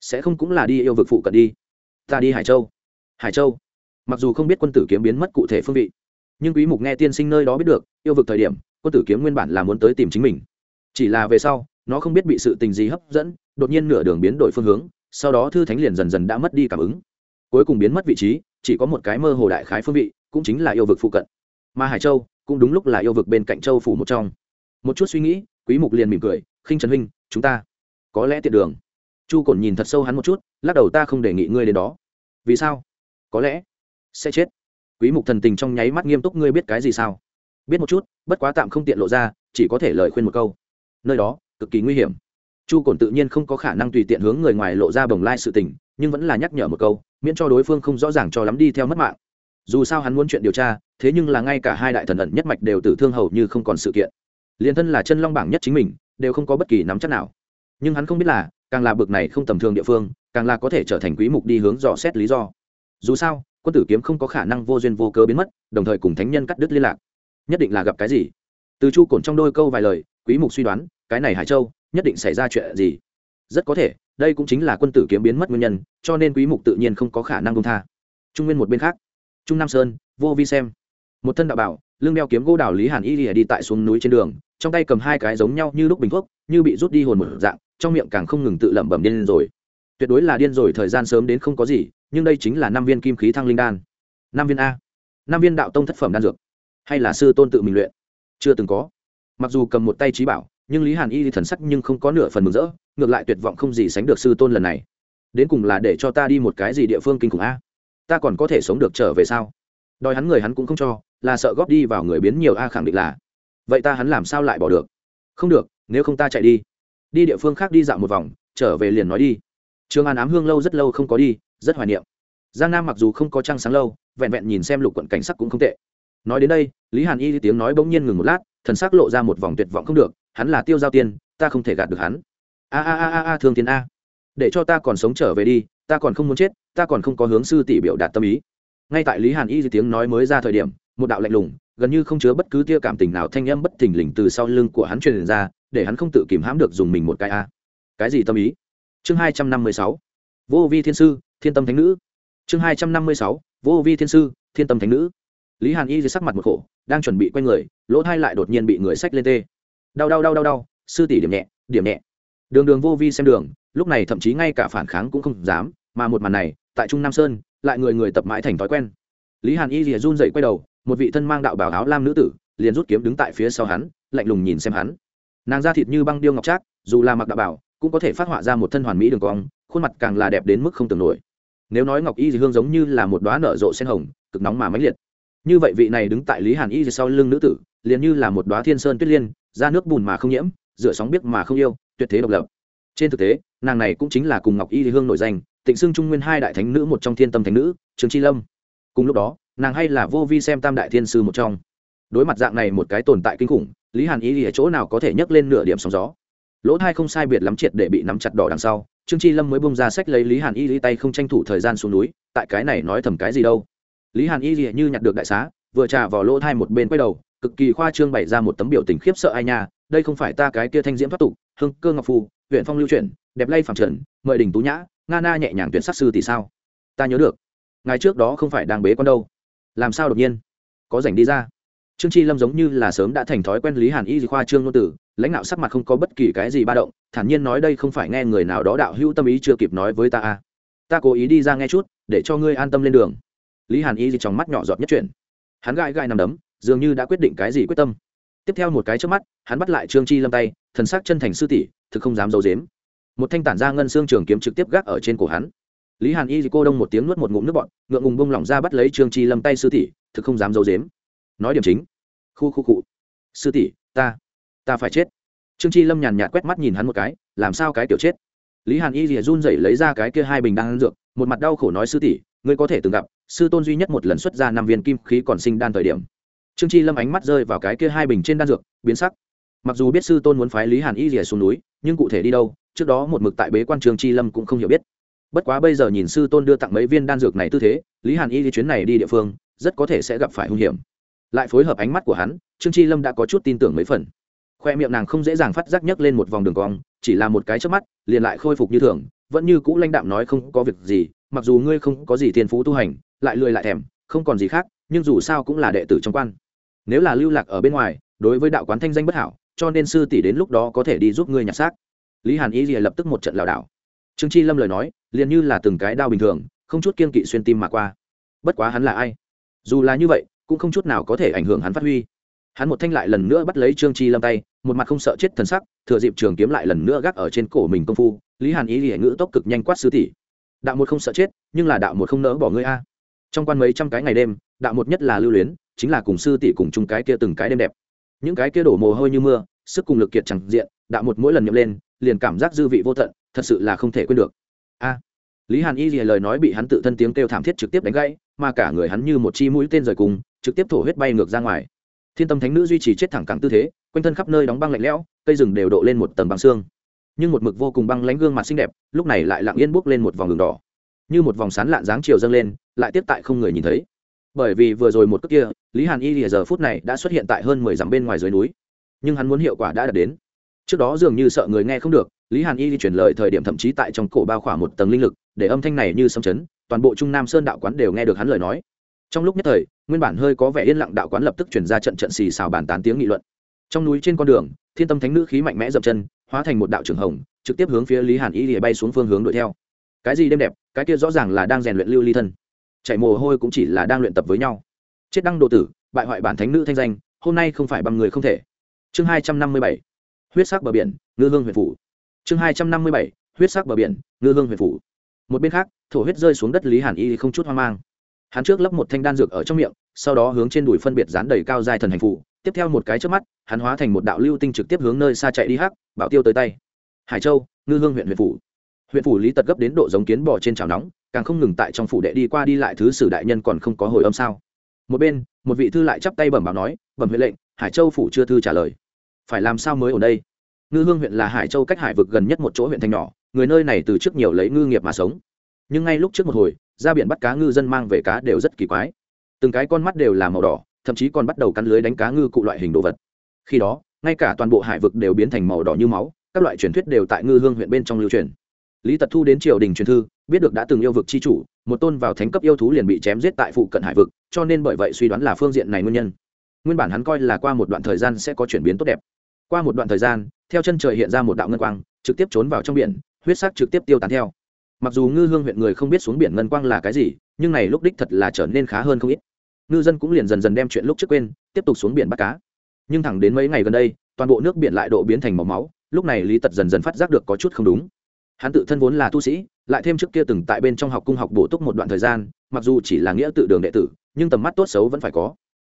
sẽ không cũng là đi yêu vực phụ cận đi. Ta đi hải châu. Hải châu? Mặc dù không biết quân tử kiếm biến mất cụ thể phương vị, nhưng quý mục nghe tiên sinh nơi đó biết được, yêu vực thời điểm, quân tử kiếm nguyên bản là muốn tới tìm chính mình. Chỉ là về sau, nó không biết bị sự tình gì hấp dẫn, đột nhiên nửa đường biến đổi phương hướng, sau đó thư thánh liền dần dần đã mất đi cảm ứng. Cuối cùng biến mất vị trí, chỉ có một cái mơ hồ đại khái phương vị, cũng chính là yêu vực phụ cận. Mà hải châu, cũng đúng lúc là yêu vực bên cạnh châu phủ một trong. Một chút suy nghĩ, quý mục liền mỉm cười, khinh trần huynh, chúng ta có lẽ tiện đường. Chu cổn nhìn thật sâu hắn một chút, lắc đầu, ta không đề nghị ngươi đến đó. Vì sao? Có lẽ sẽ chết. Quý mục thần tình trong nháy mắt nghiêm túc, ngươi biết cái gì sao? Biết một chút, bất quá tạm không tiện lộ ra, chỉ có thể lời khuyên một câu. Nơi đó, cực kỳ nguy hiểm. Chu cổn tự nhiên không có khả năng tùy tiện hướng người ngoài lộ ra bồng lai sự tình, nhưng vẫn là nhắc nhở một câu, miễn cho đối phương không rõ ràng cho lắm đi theo mất mạng. Dù sao hắn muốn chuyện điều tra, thế nhưng là ngay cả hai đại thần ẩn nhất mạch đều tử thương hầu như không còn sự kiện. Liền thân là chân long bảng nhất chính mình, đều không có bất kỳ nắm chắc nào. Nhưng hắn không biết là, càng là bực này không tầm thường địa phương, càng là có thể trở thành quý mục đi hướng dò xét lý do. Dù sao quân tử kiếm không có khả năng vô duyên vô cớ biến mất, đồng thời cùng thánh nhân cắt đứt liên lạc. Nhất định là gặp cái gì? Từ chu cổn trong đôi câu vài lời, quý mục suy đoán, cái này hải châu, nhất định xảy ra chuyện gì? Rất có thể, đây cũng chính là quân tử kiếm biến mất nguyên nhân, cho nên quý mục tự nhiên không có khả năng công tha. Trung nguyên một bên khác, trung nam sơn, vô vi xem. Một thân đạo bảo, lưng đeo kiếm gỗ đào lý hàn y lìa đi tại xuống núi trên đường, trong tay cầm hai cái giống nhau như lúc bình thuốc, như bị rút đi hồn một dạng, trong miệng càng không ngừng tự lẩm bẩm điên rồi tuyệt đối là điên rồi, thời gian sớm đến không có gì, nhưng đây chính là năm viên kim khí thăng linh đan. Năm viên a. Năm viên đạo tông thất phẩm đan dược. Hay là sư tôn tự mình luyện? Chưa từng có. Mặc dù cầm một tay trí bảo, nhưng lý hàn y thì thần sắc nhưng không có nửa phần mừng rỡ, ngược lại tuyệt vọng không gì sánh được sư tôn lần này. Đến cùng là để cho ta đi một cái gì địa phương kinh khủng a? Ta còn có thể sống được trở về sao? Đòi hắn người hắn cũng không cho, là sợ góp đi vào người biến nhiều a khẳng định là. Vậy ta hắn làm sao lại bỏ được? Không được, nếu không ta chạy đi. Đi địa phương khác đi dạo một vòng, trở về liền nói đi trường an ám hương lâu rất lâu không có đi, rất hoài niệm. Giang nam mặc dù không có trăng sáng lâu, vẹn vẹn nhìn xem lục quận cảnh sắc cũng không tệ. Nói đến đây, lý hàn y tiếng nói bỗng nhiên ngừng một lát, thần sắc lộ ra một vòng tuyệt vọng không được, hắn là tiêu giao tiên, ta không thể gạt được hắn. A a a a a, thương tiên a. Để cho ta còn sống trở về đi, ta còn không muốn chết, ta còn không có hướng sư tỷ biểu đạt tâm ý. Ngay tại lý hàn y tiếng nói mới ra thời điểm, một đạo lạnh lùng, gần như không chứa bất cứ tia cảm tình nào thanh âm bất thình lình từ sau lưng của hắn truyền ra, để hắn không tự kìm hãm được dùng mình một cái a. Cái gì tâm ý? Chương hai trăm năm mươi sáu, vô vi thiên sư, thiên tâm thánh nữ. Chương hai trăm năm mươi sáu, vô vi thiên sư, thiên tâm thánh nữ. Lý hàn y dưới sắc mặt một khổ, đang chuẩn bị quay người, lỗ thai lại đột nhiên bị người sách lên tê. Đau đau đau đau đau, sư tỷ điểm nhẹ điểm nhẹ. Đường đường vô vi xem đường, lúc này thậm chí ngay cả phản kháng cũng không dám, mà một màn này, tại trung nam sơn, lại người người tập mãi thành thói quen. Lý hàn y rìa run dậy quay đầu, một vị thân mang đạo bảo áo lam nữ tử, liền rút kiếm đứng tại phía sau hắn, lạnh lùng nhìn xem hắn. Nàng da thịt như băng điêu ngọc trác, dù là mặc đạo bảo cũng có thể phát họa ra một thân hoàn mỹ đường cong, khuôn mặt càng là đẹp đến mức không tưởng nổi. Nếu nói ngọc y dì hương giống như là một đoá nở rộ sen hồng, cực nóng mà mãnh liệt. Như vậy vị này đứng tại lý hàn y sau lưng nữ tử, liền như là một đoá thiên sơn tuyết liên ra nước bùn mà không nhiễm, rửa sóng biết mà không yêu, tuyệt thế độc lập. Trên thực tế, nàng này cũng chính là cùng ngọc y dì hương nổi danh, tịnh xưng trung nguyên hai đại thánh nữ một trong thiên tâm thánh nữ trương chi lâm. Cùng lúc đó, nàng hay là vô vi xem tam đại thiên sư một trong. Đối mặt dạng này một cái tồn tại kinh khủng, lý hàn y ở chỗ nào có thể nhấc lên nửa điểm sóng gió? Lỗ thai không sai biệt lắm triệt để bị nắm chặt đỏ đằng sau, trương chi lâm mới bông ra sách lấy lý hàn y lý tay không tranh thủ thời gian xuống núi, tại cái này nói thầm cái gì đâu. Lý hàn y lý như nhặt được đại xá, vừa trà vào lỗ thai một bên quay đầu, cực kỳ khoa trương bày ra một tấm biểu tình khiếp sợ ai nha, đây không phải ta cái kia thanh diễm thoát tục, hương cơ ngọc phù huyện phong lưu chuyển, đẹp lay phẳng trần, mời đình tú nhã, nga na nhẹ nhàng tuyển sắc sư thì sao? Ta nhớ được. Ngày trước đó không phải đang bế con đâu. Làm sao đột nhiên? Có rảnh đi ra. Trương chi lâm giống như là sớm đã thành thói quen lý hàn y khoa trương ngôn tử lãnh đạo sắc mặt không có bất kỳ cái gì ba động, thản nhiên nói đây không phải nghe người nào đó đạo hữu tâm ý chưa kịp nói với ta à. ta cố ý đi ra nghe chút, để cho ngươi an tâm lên đường. Lý hàn y trong mắt nhỏ giọt nhất chuyển. Hắn gai gai nằm đấm, dường như đã quyết định cái gì quyết tâm. Tiếp theo một cái trước mắt, hắn bắt lại trương chi lâm tay, thần sắc chân thành sư tỷ, thực không dám giấu dếm một thanh tản ra ngân xương trường kiếm trực tiếp gác ở trên cổ hắn. Lý hàn y cô đông một tiếng nuốt một ngụm nước bọt, ngượng ngùng bông lỏng ra bắt lấy trương chi lâm tay sư tỷ, thực không dám giấu dếm nói điểm chính. Khu khu cụ sư tỷ, ta ta phải chết. Trương chi lâm nhàn nhạt quét mắt nhìn hắn một cái, làm sao cái tiểu chết? Lý hàn y rìa run rẩy lấy ra cái kia hai bình đang ăn dược, một mặt đau khổ nói sư tỷ, ngươi có thể từng gặp, sư tôn duy nhất một lần xuất ra năm viên kim khí còn sinh đan thời điểm. Trương chi lâm ánh mắt rơi vào cái kia hai bình trên đan dược, biến sắc. Mặc dù biết sư tôn muốn phái lý hàn y rìa xuống núi, nhưng cụ thể đi đâu, trước đó một mực tại bế quan Trương chi lâm cũng không hiểu biết. Bất quá bây giờ nhìn sư tôn đưa tặng mấy viên đan dược này tư thế, lý hàn y đi chuyến này đi địa phương, rất có thể sẽ gặp phải hung hiểm. Lại phối hợp ánh mắt của hắn, trương chi lâm đã có chút tin tưởng mấy phần khoe miệng nàng không dễ dàng phát giác nhấc lên một vòng đường cong, chỉ là một cái trước mắt, liền lại khôi phục như thường, vẫn như cũ lãnh đạm nói không có việc gì, mặc dù ngươi không có gì thiên phú tu hành, lại lười lại thèm, không còn gì khác, nhưng dù sao cũng là đệ tử trong quan. Nếu là lưu lạc ở bên ngoài, đối với đạo quán thanh danh bất hảo, cho nên sư tỷ đến lúc đó có thể đi giúp ngươi nhặt xác. Lý hàn ý lìa lập tức một trận lảo đảo. Trương chi lâm lời nói, liền như là từng cái đao bình thường, không chút kiên kỵ xuyên tim mà qua. Bất quá hắn là ai? Dù là như vậy, cũng không chút nào có thể ảnh hưởng hắn phát huy. Hắn một thanh lại lần nữa bắt lấy trương chi lâm tay một mặt không sợ chết thần sắc, thừa dịp trường kiếm lại lần nữa gác ở trên cổ mình công phu, lý hàn ý lìa ngữ tốc cực nhanh quát sư tỷ. Đạo một không sợ chết, nhưng là đạo một không nỡ bỏ ngươi a. Trong quan mấy trăm cái ngày đêm, đạo một nhất là lưu luyến, chính là cùng sư tỷ cùng chung cái kia từng cái đêm đẹp. Những cái kia đổ mồ hôi như mưa, sức cùng lực kiệt chẳng diện, đạo một mỗi lần nhậm lên, liền cảm giác dư vị vô tận, thật sự là không thể quên được. A. Lý hàn y lìa lời nói bị hắn tự thân tiếng kêu thảm thiết trực tiếp đánh gãy, mà cả người hắn như một chi mũi tên rời cùng, trực tiếp thổ huyết bay ngược ra ngoài thiên tâm thánh nữ duy trì chết thẳng cẳng tư thế, quanh thân khắp nơi đóng băng lạnh lẽo, cây rừng đều độ lên một tầng băng xương. Nhưng một mực vô cùng băng lánh gương mặt xinh đẹp, lúc này lại lặng yên bước lên một vòng đường đỏ. Như một vòng sán lạn dáng chiều dâng lên, lại tiếp tại không người nhìn thấy. Bởi vì vừa rồi một cước kia, lý hàn y lìa giờ phút này đã xuất hiện tại hơn mười dặm bên ngoài dưới núi. Nhưng hắn muốn hiệu quả đã đạt đến. Trước đó dường như sợ người nghe không được, lý hàn y chuyển lời thời điểm thậm chí tại trong cổ bao khỏa một tầng linh lực, để âm thanh này như sấm chấn, toàn bộ trung nam sơn đạo quán đều nghe được hắn lời nói trong lúc nhất thời, nguyên bản hơi có vẻ yên lặng đạo quán lập tức chuyển ra trận trận xì xào bàn tán tiếng nghị luận. Trong núi trên con đường, thiên tâm thánh nữ khí mạnh mẽ dậm chân, hóa thành một đạo trưởng hồng, trực tiếp hướng phía lý hàn y lìa bay xuống phương hướng đuổi theo. Cái gì đêm đẹp, cái kia rõ ràng là đang rèn luyện lưu ly thân. Chạy mồ hôi cũng chỉ là đang luyện tập với nhau. Chết đăng độ tử, bại hoại bản thánh nữ thanh danh, hôm nay không phải bằng người không thể. Chương hai trăm năm mươi bảy, huyết sắc bờ biển, ngư hương huyện phủ. Chương hai trăm năm mươi bảy, huyết sắc bờ biển, ngư hương huyện phủ. Một bên khác, thổ huyết rơi xuống đất lý hàn y không chút hoang mang hắn trước lấp một thanh đan dược ở trong miệng, sau đó hướng trên đùi phân biệt dán đầy cao dài thần hành phủ tiếp theo một cái trước mắt, hắn hóa thành một đạo lưu tinh trực tiếp hướng nơi xa chạy đi hắc, bảo tiêu tới tay. Hải châu, ngư hương huyện huyện phủ. Huyện phủ lý tật gấp đến độ giống kiến bò trên chảo nóng, càng không ngừng tại trong phủ đệ đi qua đi lại thứ sử đại nhân còn không có hồi âm sao. Một bên, một vị thư lại chắp tay bẩm báo nói, bẩm huyện lệnh, hải châu phủ chưa thư trả lời. Phải làm sao mới ở đây? Ngư hương huyện là hải châu cách hải vực gần nhất một chỗ huyện thành nhỏ, người nơi này từ trước nhiều lấy ngư nghiệp mà sống nhưng ngay lúc trước một hồi, ra biển bắt cá ngư dân mang về cá đều rất kỳ quái. Từng cái con mắt đều là màu đỏ, thậm chí còn bắt đầu cắn lưới đánh cá ngư cụ loại hình đồ vật. Khi đó, ngay cả toàn bộ hải vực đều biến thành màu đỏ như máu, các loại truyền thuyết đều tại ngư hương huyện bên trong lưu truyền. Lý tật thu đến triều đình truyền thư, biết được đã từng yêu vực c h i chủ, một tôn vào thánh cấp yêu thú liền bị chém giết tại phụ cận hải vực, cho nên bởi vậy suy đoán là phương diện này nguyên nhân. Nguyên bản hắn coi là qua một đoạn thời gian sẽ có chuyển biến tốt đẹp. Qua một đoạn thời gian, theo chân trời hiện ra một đạo ngân quang, trực tiếp trốn vào trong biển, huyết sắc trực tiếp tiêu tán theo mặc dù ngư hương huyện người không biết xuống biển ngân quang là cái gì, nhưng này lúc đích thật là trở nên khá hơn không ít. Ngư dân cũng liền dần dần đem chuyện lúc trước quên, tiếp tục xuống biển bắt cá. Nhưng thẳng đến mấy ngày gần đây, toàn bộ nước biển lại độ biến thành màu máu, lúc này lý tật dần dần phát giác được có chút không đúng. Hắn tự thân vốn là tu sĩ, lại thêm trước kia từng tại bên trong học cung học bổ túc một đoạn thời gian, mặc dù chỉ là nghĩa tự đường đệ tử, nhưng tầm mắt tốt xấu vẫn phải có.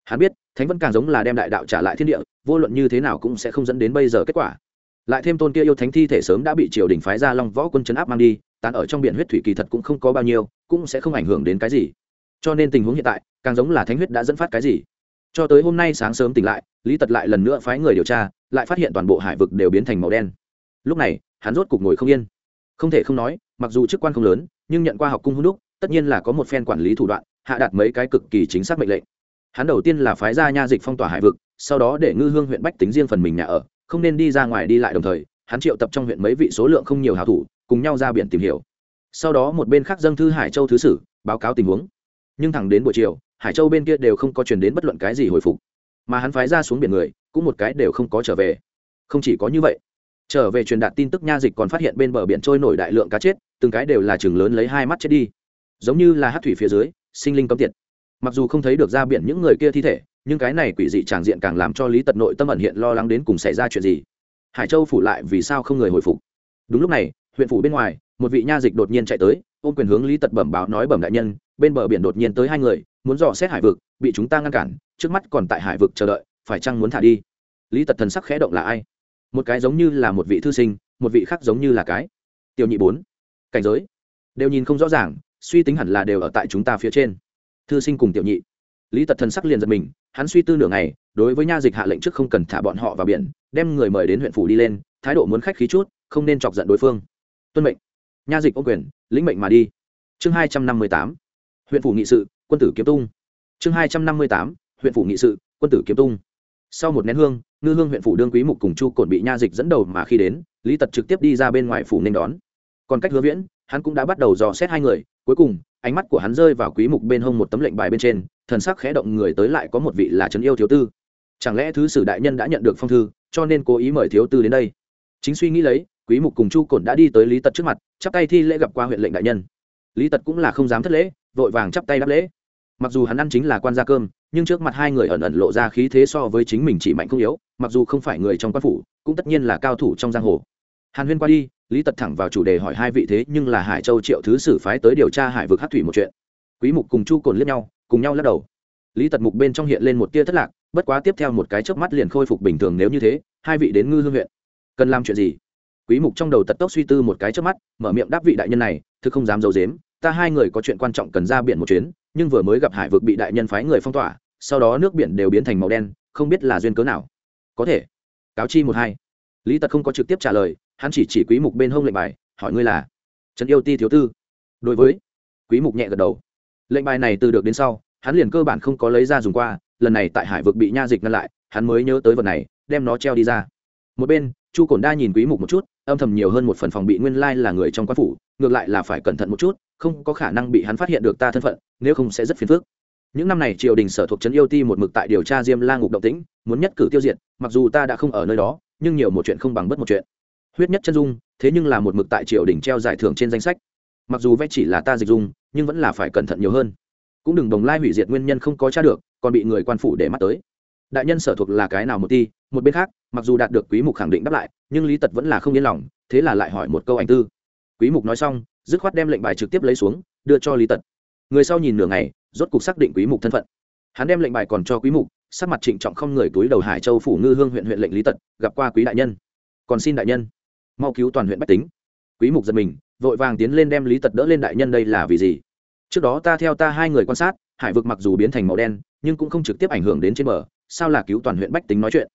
Hắn biết, thánh vẫn càng giống là đem đại đạo trả lại thiên địa, vô luận như thế nào cũng sẽ không dẫn đến bây giờ kết quả. Lại thêm tôn kia yêu thánh thi thể sớm đã bị triều đình phái ra long võ quân chấn áp mang đi tán ở trong biển huyết thủy kỳ thật cũng không có bao nhiêu, cũng sẽ không ảnh hưởng đến cái gì. Cho nên tình huống hiện tại, càng giống là thánh huyết đã dẫn phát cái gì. Cho tới hôm nay sáng sớm tỉnh lại, lý tật lại lần nữa phái người điều tra, lại phát hiện toàn bộ hải vực đều biến thành màu đen. Lúc này, hắn rốt cục ngồi không yên. Không thể không nói, mặc dù chức quan không lớn, nhưng nhận qua học cung hữu đúc, tất nhiên là có một phen quản lý thủ đoạn, hạ đặt mấy cái cực kỳ chính xác mệnh lệnh. Hắn đầu tiên là phái ra nha dịch phong tỏa hải vực, sau đó để ngư hương huyện bách tính riêng phần mình nhà ở, không nên đi ra ngoài đi lại đồng thời, hắn triệu tập trong huyện mấy vị số lượng không nhiều hảo thủ cùng nhau ra biển tìm hiểu. Sau đó một bên khác dâng thư hải châu thứ sử, báo cáo tình huống. Nhưng thẳng đến buổi chiều, hải châu bên kia đều không có chuyển đến bất luận cái gì hồi phục. Mà hắn phái ra xuống biển người, cũng một cái đều không có trở về. Không chỉ có như vậy, trở về truyền đạt tin tức nha dịch còn phát hiện bên bờ biển trôi nổi đại lượng cá chết, từng cái đều là chừng lớn lấy hai mắt chết đi. Giống như là hát thủy phía dưới, sinh linh cấm tiệt. Mặc dù không thấy được ra biển những người kia thi thể, nhưng cái này quỷ dị tràng diện càng làm cho lý tật nội tâm ẩn hiện lo lắng đến cùng xảy ra chuyện gì. Hải châu phủ lại vì sao không người hồi phục? Đúng lúc này huyện phủ bên ngoài, một vị nha dịch đột nhiên chạy tới, ôm quyền hướng lý tật bẩm báo nói bẩm đại nhân, bên bờ biển đột nhiên tới hai người, muốn dò xét hải vực, bị chúng ta ngăn cản, trước mắt còn tại hải vực chờ đợi, phải chăng muốn thả đi? Lý tật thần sắc khẽ động là ai? Một cái giống như là một vị thư sinh, một vị khác giống như là cái tiểu nhị bốn. Cảnh giới? Đều nhìn không rõ ràng, suy tính hẳn là đều ở tại chúng ta phía trên. Thư sinh cùng tiểu nhị. Lý tật thần sắc liền giật mình, hắn suy tư nửa ngày, đối với nha dịch hạ lệnh trước không cần thả bọn họ vào biển, đem người mời đến huyện phủ đi lên, thái độ muốn khách khí chút, không nên chọc giận đối phương tuân mệnh. Nha dịch ô quyền, lĩnh mệnh mà đi. Chương hai trăm năm mươi tám, huyện phủ nghị sự, quân tử kiếm tung. Chương hai trăm năm mươi tám, huyện phủ nghị sự, quân tử kiếm tung. Sau một nén hương, ngư hương huyện phủ đương quý mục cùng chu cổn bị nha dịch dẫn đầu mà khi đến, lý tật trực tiếp đi ra bên ngoài phủ nên đón. Còn cách hứa viễn, hắn cũng đã bắt đầu dò xét hai người, cuối cùng, ánh mắt của hắn rơi vào quý mục bên hông một tấm lệnh bài bên trên, thần sắc khẽ động người tới lại có một vị là trấn yêu thiếu tư. Chẳng lẽ thứ sử đại nhân đã nhận được phong thư, cho nên cố ý mời thiếu tư đến đây? Chính suy nghĩ lấy quý mục cùng chu cổn đã đi tới lý tật trước mặt, chắp tay thi lễ gặp qua huyện lệnh đại nhân. Lý tật cũng là không dám thất lễ, vội vàng chắp tay đáp lễ. Mặc dù hắn ăn chính là quan gia cơm, nhưng trước mặt hai người ẩn ẩn lộ ra khí thế so với chính mình chỉ mạnh không yếu, mặc dù không phải người trong quan phủ, cũng tất nhiên là cao thủ trong giang hồ. Hàn huyên qua đi, lý tật thẳng vào chủ đề hỏi hai vị thế, nhưng là hải châu triệu thứ sử phái tới điều tra hải vực hát thủy một chuyện. Quý mục cùng chu cồn liếc nhau, cùng nhau lắc đầu. Lý tật mục bên trong hiện lên một tia thất lạc, bất quá tiếp theo một cái chớp mắt liền khôi phục bình thường nếu như thế, hai vị đến ngư hương huyện. Cần làm chuyện gì? Quý mục trong đầu tật tốc suy tư một cái chớp mắt, mở miệng đáp vị đại nhân này, thực không dám giấu dếm ta hai người có chuyện quan trọng cần ra biển một chuyến, nhưng vừa mới gặp hải vực bị đại nhân phái người phong tỏa, sau đó nước biển đều biến thành màu đen, không biết là duyên cớ nào. Có thể. Cáo chi một hai. Lý tật không có trực tiếp trả lời, hắn chỉ chỉ quý mục bên hông lệnh bài, hỏi ngươi là trần yêu ti thiếu tư. Đối với, quý mục nhẹ gật đầu. Lệnh bài này từ được đến sau, hắn liền cơ bản không có lấy ra dùng qua, lần này tại hải vực bị nha dịch ngăn lại, hắn mới nhớ tới vật này, đem nó treo đi ra. Một bên, chu cổn đa nhìn quý mục một chút âm thầm nhiều hơn một phần phòng bị nguyên lai là người trong quan phủ, ngược lại là phải cẩn thận một chút, không có khả năng bị hắn phát hiện được ta thân phận, nếu không sẽ rất phiền phức. Những năm này triều đình sở thuộc trấn yêu ti một mực tại điều tra diêm la ngục động tĩnh, muốn nhất cử tiêu diệt, mặc dù ta đã không ở nơi đó, nhưng nhiều một chuyện không bằng bất một chuyện. Huyết nhất chân dung, thế nhưng là một mực tại triều đình treo giải thưởng trên danh sách. Mặc dù vẽ chỉ là ta dịch dung, nhưng vẫn là phải cẩn thận nhiều hơn. Cũng đừng đồng lai hủy diệt nguyên nhân không có t r a được, còn bị người quan phủ để mắt tới. Đại nhân sở thuộc là cái nào một ti? Một bên khác, mặc dù đạt được quý mục khẳng định đáp lại, nhưng lý tật vẫn là không yên lòng, thế là lại hỏi một câu ảnh tư. Quý mục nói xong, dứt khoát đem lệnh bài trực tiếp lấy xuống, đưa cho lý tật. Người sau nhìn nửa ngày, rốt cục xác định quý mục thân phận. Hắn đem lệnh bài còn cho quý mục, sắc mặt trịnh trọng không người túi đầu hải châu phủ ngư hương huyện huyện lệnh lý tật, gặp qua quý đại nhân. Còn xin đại nhân, mau cứu toàn huyện bách tính. Quý mục giật mình, vội vàng tiến lên đem lý tật đỡ lên đại nhân đây là vì gì? Trước đó ta theo ta hai người quan sát, hải vực mặc dù biến thành màu đen, nhưng cũng không trực tiếp ảnh hưởng đến trên bờ, sao là cứu toàn huyện bách tính nói chuyện?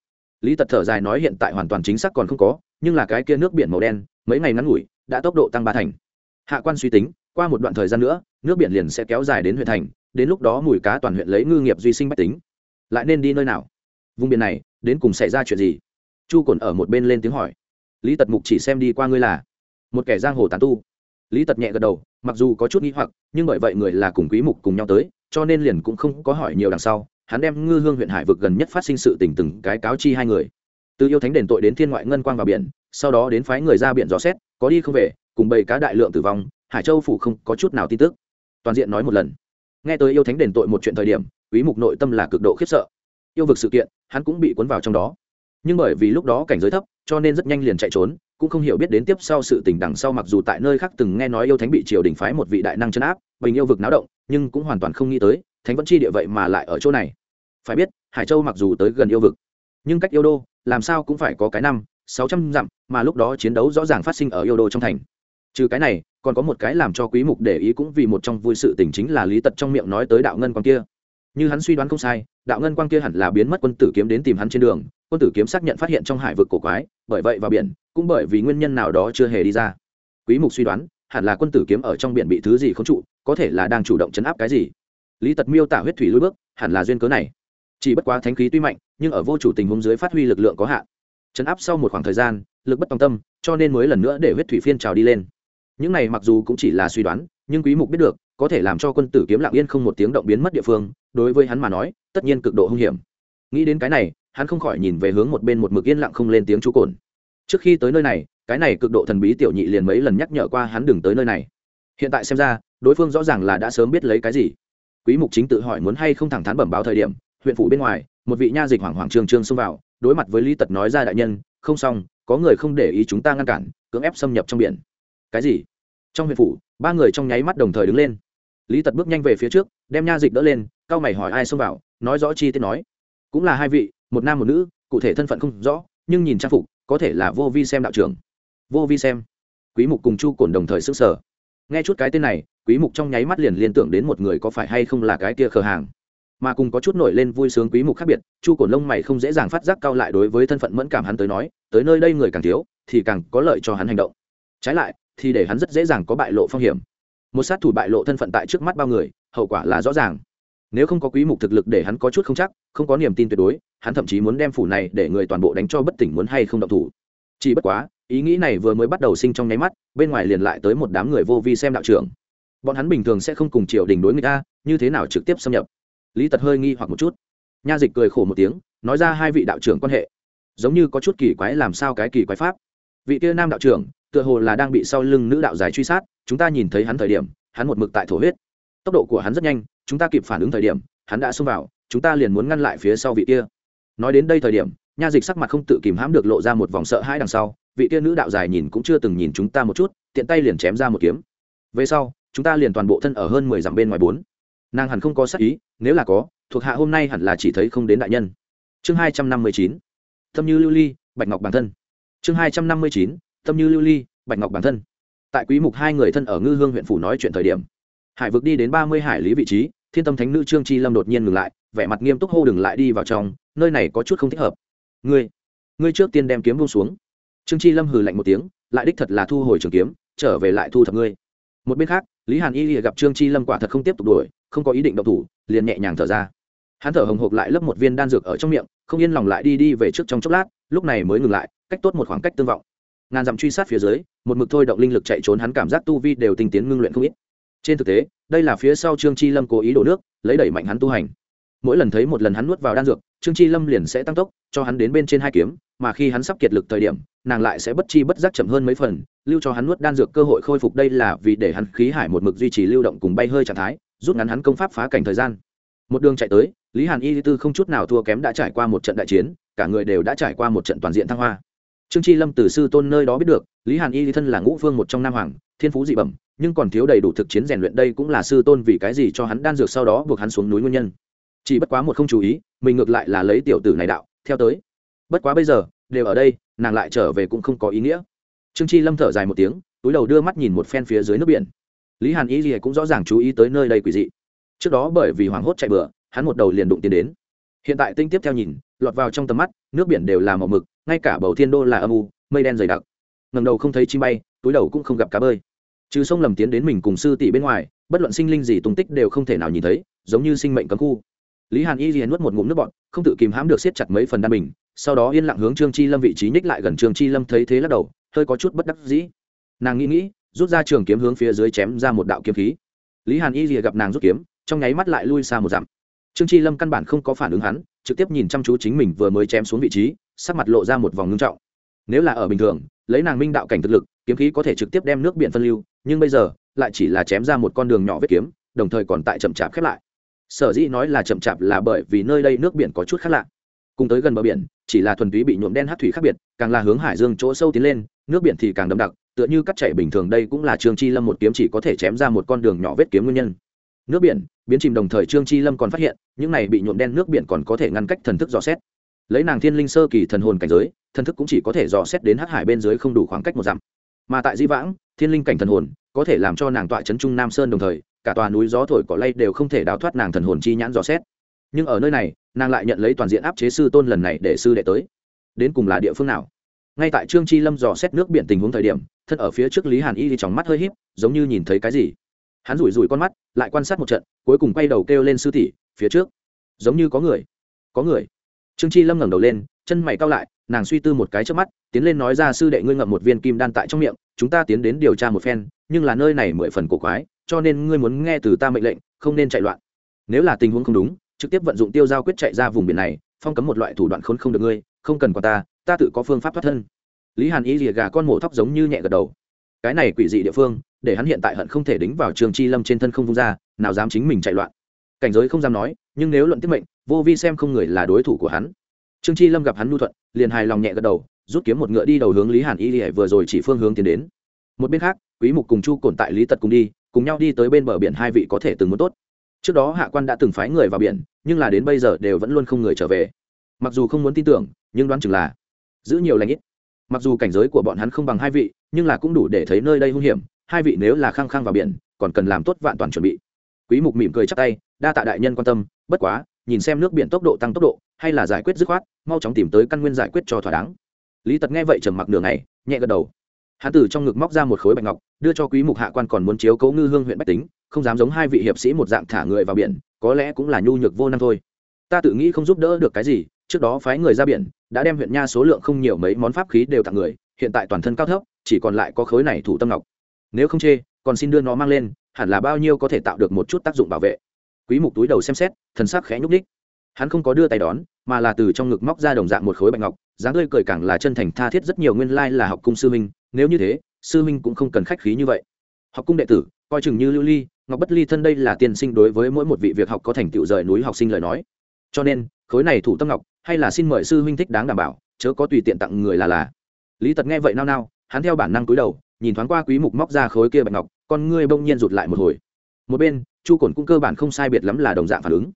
Lý tật thở dài nói hiện tại hoàn toàn chính xác còn không có, nhưng là cái kia nước biển màu đen, mấy ngày ngắn ngủi, đã tốc độ tăng ba thành. Hạ quan suy tính, qua một đoạn thời gian nữa, nước biển liền sẽ kéo dài đến huyện thành, đến lúc đó mùi cá toàn huyện lấy ngư nghiệp duy sinh bách tính. Lại nên đi nơi nào? Vùng biển này, đến cùng xảy ra chuyện gì? Chu cồn ở một bên lên tiếng hỏi. Lý tật mục chỉ xem đi qua ngươi là một kẻ giang hồ tàn tu. Lý tật nhẹ gật đầu, mặc dù có chút n g h i hoặc, nhưng bởi vậy người là cùng quý mục cùng nhau tới, cho nên liền cũng không có hỏi nhiều đằng sau hắn đem ngư hương huyện hải vực gần nhất phát sinh sự tình từng cái cáo chi hai người. Từ yêu thánh đền tội đến thiên ngoại ngân quang vào biển, sau đó đến phái người ra biển dò xét, có đi không về, cùng bầy cá đại lượng tử vong, hải châu phủ không có chút nào tin tức. Toàn diện nói một lần. Nghe tới yêu thánh đền tội một chuyện thời điểm, quý mục nội tâm là cực độ khiếp sợ. Yêu vực sự kiện, hắn cũng bị cuốn vào trong đó. Nhưng bởi vì lúc đó cảnh giới thấp, cho nên rất nhanh liền chạy trốn, cũng không hiểu biết đến tiếp sau sự tình đằng sau mặc dù tại nơi khác từng nghe nói yêu thánh bị triều đình phái một vị đại năng chấn áp, bình yêu vực náo động, nhưng cũng hoàn toàn không nghĩ tới thánh vẫn chi địa vậy mà lại ở chỗ này. Phải biết, hải châu mặc dù tới gần yêu vực, nhưng cách yêu đô, làm sao cũng phải có cái năm, sáu trăm dặm, mà lúc đó chiến đấu rõ ràng phát sinh ở yêu đô trong thành. Trừ cái này, còn có một cái làm cho quý mục để ý cũng vì một trong vui sự tình chính là lý tật trong miệng nói tới đạo ngân quang kia. Như hắn suy đoán không sai, đạo ngân quang kia hẳn là biến mất quân tử kiếm đến tìm hắn trên đường, quân tử kiếm xác nhận phát hiện trong hải vực cổ quái, bởi vậy vào biển, cũng bởi vì nguyên nhân nào đó chưa hề đi ra. Quý mục suy đoán, hẳn là quân tử kiếm ở trong biển bị thứ gì không trụ, có thể là đang chủ động chấn áp cái gì lý tật miêu tả huyết thủy lùi bước, hẳn là duyên cớ này. Chỉ bất quá thánh khí tuy mạnh, nhưng ở vô chủ tình huống dưới phát huy lực lượng có hạn. Chấn áp sau một khoảng thời gian, lực bất tòng tâm, cho nên mới lần nữa để huyết thủy phiên trào đi lên. Những này mặc dù cũng chỉ là suy đoán, nhưng quý mục biết được, có thể làm cho quân tử kiếm lặng yên không một tiếng động biến mất địa phương, đối với hắn mà nói, tất nhiên cực độ hung hiểm. Nghĩ đến cái này, hắn không khỏi nhìn về hướng một bên một mực yên lặng không lên tiếng chú cồn. Trước khi tới nơi này, cái này cực độ thần bí tiểu nhị liền mấy lần nhắc nhở qua hắn đừng tới nơi này. Hiện tại xem ra, đối phương rõ ràng là đã sớm biết lấy cái gì quý mục chính tự hỏi muốn hay không thẳng thắn bẩm báo thời điểm, huyện phủ bên ngoài, một vị nha dịch hoảng hoảng trương trương xông vào, đối mặt với lý tật nói ra đại nhân, không xong, có người không để ý chúng ta ngăn cản, cưỡng ép xâm nhập trong biển. Cái gì? Trong huyện phủ, ba người trong nháy mắt đồng thời đứng lên. Lý tật bước nhanh về phía trước, đem nha dịch đỡ lên, cao mày hỏi ai xông vào, nói rõ chi tiết nói. Cũng là hai vị, một nam một nữ, cụ thể thân phận không rõ, nhưng nhìn trang phục, có thể là vô vi xem đạo trưởng. Vô vi xem? Quý mục cùng chu cổn đồng thời sức sở nghe chút cái tên này, quý mục trong nháy mắt liền liên tưởng đến một người có phải hay không là cái kia khờ hàng. Mà cùng có chút nổi lên vui sướng quý mục khác biệt, chu cổn lông mày không dễ dàng phát giác cao lại đối với thân phận mẫn cảm hắn tới nói, tới nơi đây người càng thiếu, thì càng có lợi cho hắn hành động. Trái lại, thì để hắn rất dễ dàng có bại lộ phong hiểm. Một sát thủ bại lộ thân phận tại trước mắt bao người, hậu quả là rõ ràng. Nếu không có quý mục thực lực để hắn có chút không chắc, không có niềm tin tuyệt đối, hắn thậm chí muốn đem phủ này để người toàn bộ đánh cho bất tỉnh muốn hay không động thủ. Chỉ bất quá ý nghĩ này vừa mới bắt đầu sinh trong nháy mắt, bên ngoài liền lại tới một đám người vô vi xem đạo trưởng. Bọn hắn bình thường sẽ không cùng triều đình đối người ta như thế nào trực tiếp xâm nhập? Lý tật hơi nghi hoặc một chút. Nha dịch cười khổ một tiếng, nói ra hai vị đạo trưởng quan hệ. Giống như có chút kỳ quái làm sao cái kỳ quái pháp. Vị kia nam đạo trưởng, tựa hồ là đang bị sau lưng nữ đạo giải truy sát, chúng ta nhìn thấy hắn thời điểm, hắn một mực tại thổ huyết. Tốc độ của hắn rất nhanh, chúng ta kịp phản ứng thời điểm, hắn đã xông vào, chúng ta liền muốn ngăn lại phía sau vị kia. Nói đến đây thời điểm, nha dịch sắc mặt không tự kìm hãm được lộ ra một vòng sợ hãi đằng sau vị kia nữ đạo dài nhìn cũng chưa từng nhìn chúng ta một chút, tiện tay liền chém ra một kiếm. Về sau, chúng ta liền toàn bộ thân ở hơn mười dặm bên ngoài bốn. Nàng hẳn không có sắc ý, nếu là có, thuộc hạ hôm nay hẳn là chỉ thấy không đến đại nhân. Chương hai trăm năm mươi chín. Tâm như lưu ly, bạch ngọc bản thân. Chương hai trăm năm mươi chín. Tâm như lưu ly, bạch ngọc bản thân. Tại quý mục hai người thân ở ngư hương huyện phủ nói chuyện thời điểm, hải vực đi đến ba mươi hải lý vị trí, thiên tâm thánh nữ trương chi lâm đột nhiên ngừng lại, vẻ mặt nghiêm túc hô đừng lại đi vào trong, nơi này có chút không thích hợp. Ngươi ngươi trước tiên đem kiếm buông xuống trương chi lâm hừ lạnh một tiếng, lại đích thật là thu hồi trường kiếm, trở về lại thu thập ngươi. Một bên khác, lý hàn y gặp trương chi lâm quả thật không tiếp tục đuổi, không có ý định động thủ, liền nhẹ nhàng thở ra. Hắn thở hồng hộc lại lấp một viên đan dược ở trong miệng, không yên lòng lại đi đi về trước trong chốc lát, lúc này mới ngừng lại, cách tốt một khoảng cách tương vọng. Ngàn dặm truy sát phía dưới, một mực thôi động linh lực chạy trốn hắn cảm giác tu vi đều tinh tiến ngưng luyện không ít. Trên thực tế, đây là phía sau trương chi lâm cố ý đổ nước, lấy đẩy mạnh hắn tu hành. Mỗi lần thấy một lần hắn nuốt vào đan dược trương chi lâm liền sẽ tăng tốc, cho hắn đến bên trên hai kiếm, mà khi hắn sắp kiệt lực thời điểm, nàng lại sẽ bất chi bất giác chậm hơn mấy phần, lưu cho hắn nuốt đan dược cơ hội khôi phục đây là vì để hắn khí hải một mực duy trì lưu động cùng bay hơi trạng thái, rút ngắn hắn công pháp phá cảnh thời gian. Một đường chạy tới, lý hàn y tư không chút nào thua kém đã trải qua một trận đại chiến, cả người đều đã trải qua một trận toàn diện thăng hoa. Trương chi lâm từ sư tôn nơi đó biết được, lý hàn y thân là ngũ phương một trong nam hoàng, thiên phú dị bẩm, nhưng còn thiếu đầy đủ thực chiến rèn luyện đây cũng là sư tôn vì cái gì cho hắn đan dược sau đó buộc hắn xuống núi nguyên nhân. Chỉ bất quá một không chú ý mình ngược lại là lấy tiểu tử này đạo, theo tới. Bất quá bây giờ, đều ở đây, nàng lại trở về cũng không có ý nghĩa. Trương chi lâm thở dài một tiếng, túi đầu đưa mắt nhìn một phen phía dưới nước biển. Lý hàn y gì cũng rõ ràng chú ý tới nơi đây quỷ dị. Trước đó bởi vì hoảng hốt chạy bừa, hắn một đầu liền đụng tiến đến. Hiện tại tinh tiếp theo nhìn, lọt vào trong tầm mắt, nước biển đều là màu mực, ngay cả bầu thiên đô là âm u, mây đen dày đặc. Ngầm đầu không thấy chim bay, túi đầu cũng không gặp cá bơi. Trừ sông lầm tiến đến mình cùng sư tỷ bên ngoài, bất luận sinh linh gì tung tích đều không thể nào nhìn thấy, giống như sinh mệnh cấm khu lý hàn y liền nuốt một ngụm nước bọn không tự kìm hãm được siết chặt mấy phần đan bình, sau đó yên lặng hướng trương chi lâm vị trí nhích lại gần trương chi lâm thấy thế lắc đầu, hơi có chút bất đắc dĩ. Nàng nghĩ nghĩ, rút ra trường kiếm hướng phía dưới chém ra một đạo kiếm khí. Lý hàn y rìa gặp nàng rút kiếm, trong nháy mắt lại lui xa một dặm. Trương chi lâm căn bản không có phản ứng hắn, trực tiếp nhìn chăm chú chính mình vừa mới chém xuống vị trí, sắc mặt lộ ra một vòng ngưng trọng. Nếu là ở bình thường, lấy nàng minh đạo cảnh thực lực, kiếm khí có thể trực tiếp đem nước biển phân lưu, nhưng bây giờ, lại chỉ là chém ra một con đường nhỏ vết kiếm, đồng thời còn tại chậm chạp khép lại sở dĩ nói là chậm chạp là bởi vì nơi đây nước biển có chút khác lạ. Cùng tới gần bờ biển, chỉ là thuần túy bị nhuộm đen hát thủy khác biệt, càng là hướng hải dương chỗ sâu tiến lên, nước biển thì càng đậm đặc, tựa như cắt chảy bình thường đây cũng là trương chi lâm một kiếm chỉ có thể chém ra một con đường nhỏ vết kiếm nguyên nhân. Nước biển, biến chìm đồng thời trương chi lâm còn phát hiện, những này bị nhuộm đen nước biển còn có thể ngăn cách thần thức dò xét. Lấy nàng thiên linh sơ kỳ thần hồn cảnh giới, thần thức cũng chỉ có thể dò xét đến hắc hải bên dưới không đủ khoảng cách một dặm. Mà tại di vãng, thiên linh cảnh thần hồn, có thể làm cho nàng tọa chấn trung nam sơn đồng thời cả tòa núi gió thổi cỏ lay đều không thể đào thoát nàng thần hồn chi nhãn dò xét. Nhưng ở nơi này, nàng lại nhận lấy toàn diện áp chế sư tôn lần này để sư đệ tới. Đến cùng là địa phương nào? Ngay tại trương chi lâm dò xét nước biển tình huống thời điểm, thân ở phía trước lý hàn y thì trong mắt hơi híp, giống như nhìn thấy cái gì. Hắn rủi rủi con mắt, lại quan sát một trận, cuối cùng quay đầu kêu lên sư tỷ, phía trước. Giống như có người. Có người. Trương chi lâm ngẩng đầu lên, chân mày cao lại, nàng suy tư một cái trước mắt, tiến lên nói ra, sư đệ ngươi ngậm một viên kim đan tại trong miệng, chúng ta tiến đến điều tra một phen, nhưng là nơi này mười phần cổ quái cho nên ngươi muốn nghe từ ta mệnh lệnh, không nên chạy loạn. Nếu là tình huống không đúng, trực tiếp vận dụng tiêu giao quyết chạy ra vùng biển này, phong cấm một loại thủ đoạn khốn không được ngươi, không cần qua ta ta tự có phương pháp thoát thân. Lý hàn ý rìa gà con mổ thóc giống như nhẹ gật đầu. Cái này quỷ dị địa phương, để hắn hiện tại hận không thể đính vào trường chi lâm trên thân không vung ra, nào dám chính mình chạy loạn. Cảnh giới không dám nói, nhưng nếu luận tiết mệnh, vô vi xem không người là đối thủ của hắn. Trương chi lâm gặp hắn nhu thuận, liền hài lòng nhẹ gật đầu, rút kiếm một ngựa đi đầu hướng lý hàn y lìa vừa rồi chỉ phương hướng tiến đến. Một bên khác, quý mục cùng chu cồn tại lý tật cùng đi cùng nhau đi tới bên bờ biển hai vị có thể từng muốn tốt. Trước đó hạ quan đã từng phái người vào biển, nhưng là đến bây giờ đều vẫn luôn không người trở về. Mặc dù không muốn tin tưởng, nhưng đoán chừng là giữ nhiều lãnh ít. Mặc dù cảnh giới của bọn hắn không bằng hai vị, nhưng là cũng đủ để thấy nơi đây hung hiểm, hai vị nếu là khăng khăng vào biển, còn cần làm tốt vạn toàn chuẩn bị. Quý mục mỉm cười chắp tay, đa tạ đại nhân quan tâm, bất quá, nhìn xem nước biển tốc độ tăng tốc độ, hay là giải quyết dứt khoát, mau chóng tìm tới căn nguyên giải quyết cho thỏa đáng. Lý tật nghe vậy trầm mặc đường này nhẹ gật đầu hắn từ trong ngực móc ra một khối bạch ngọc, đưa cho quý mục hạ quan còn muốn chiếu cố ngư hương huyện bách tính, không dám giống hai vị hiệp sĩ một dạng thả người vào biển, có lẽ cũng là nhu nhược vô năng thôi. Ta tự nghĩ không giúp đỡ được cái gì, trước đó phái người ra biển, đã đem huyện nha số lượng không nhiều mấy món pháp khí đều tặng người, hiện tại toàn thân cao thấp, chỉ còn lại có khối này thủ tâm ngọc. Nếu không chê, còn xin đưa nó mang lên, hẳn là bao nhiêu có thể tạo được một chút tác dụng bảo vệ. Quý mục túi đầu xem xét, thần sắc khẽ nhúc đích hắn không có đưa tay đón, mà là từ trong ngực móc ra đồng dạng một khối bạch ngọc, dáng tươi cười càng là chân thành tha thiết rất nhiều nguyên lai like là học cung sư minh nếu như thế, sư minh cũng không cần khách khí như vậy. Học cung đệ tử, coi chừng như lưu ly, ngọc bất ly thân đây là tiên sinh đối với mỗi một vị việc học có thành tựu rời núi học sinh lời nói. Cho nên, khối này thủ tâm ngọc, hay là xin mời sư huynh thích đáng đảm bảo, chớ có tùy tiện tặng người là là. Lý tật nghe vậy nao nao, hắn theo bản năng cúi đầu, nhìn thoáng qua quý mục móc ra khối kia bạch ngọc, con ngươi bỗng nhiên rụt lại một hồi. Một bên, chu cổn cũng cơ bản không sai biệt lắm là đồng dạng phản ứng.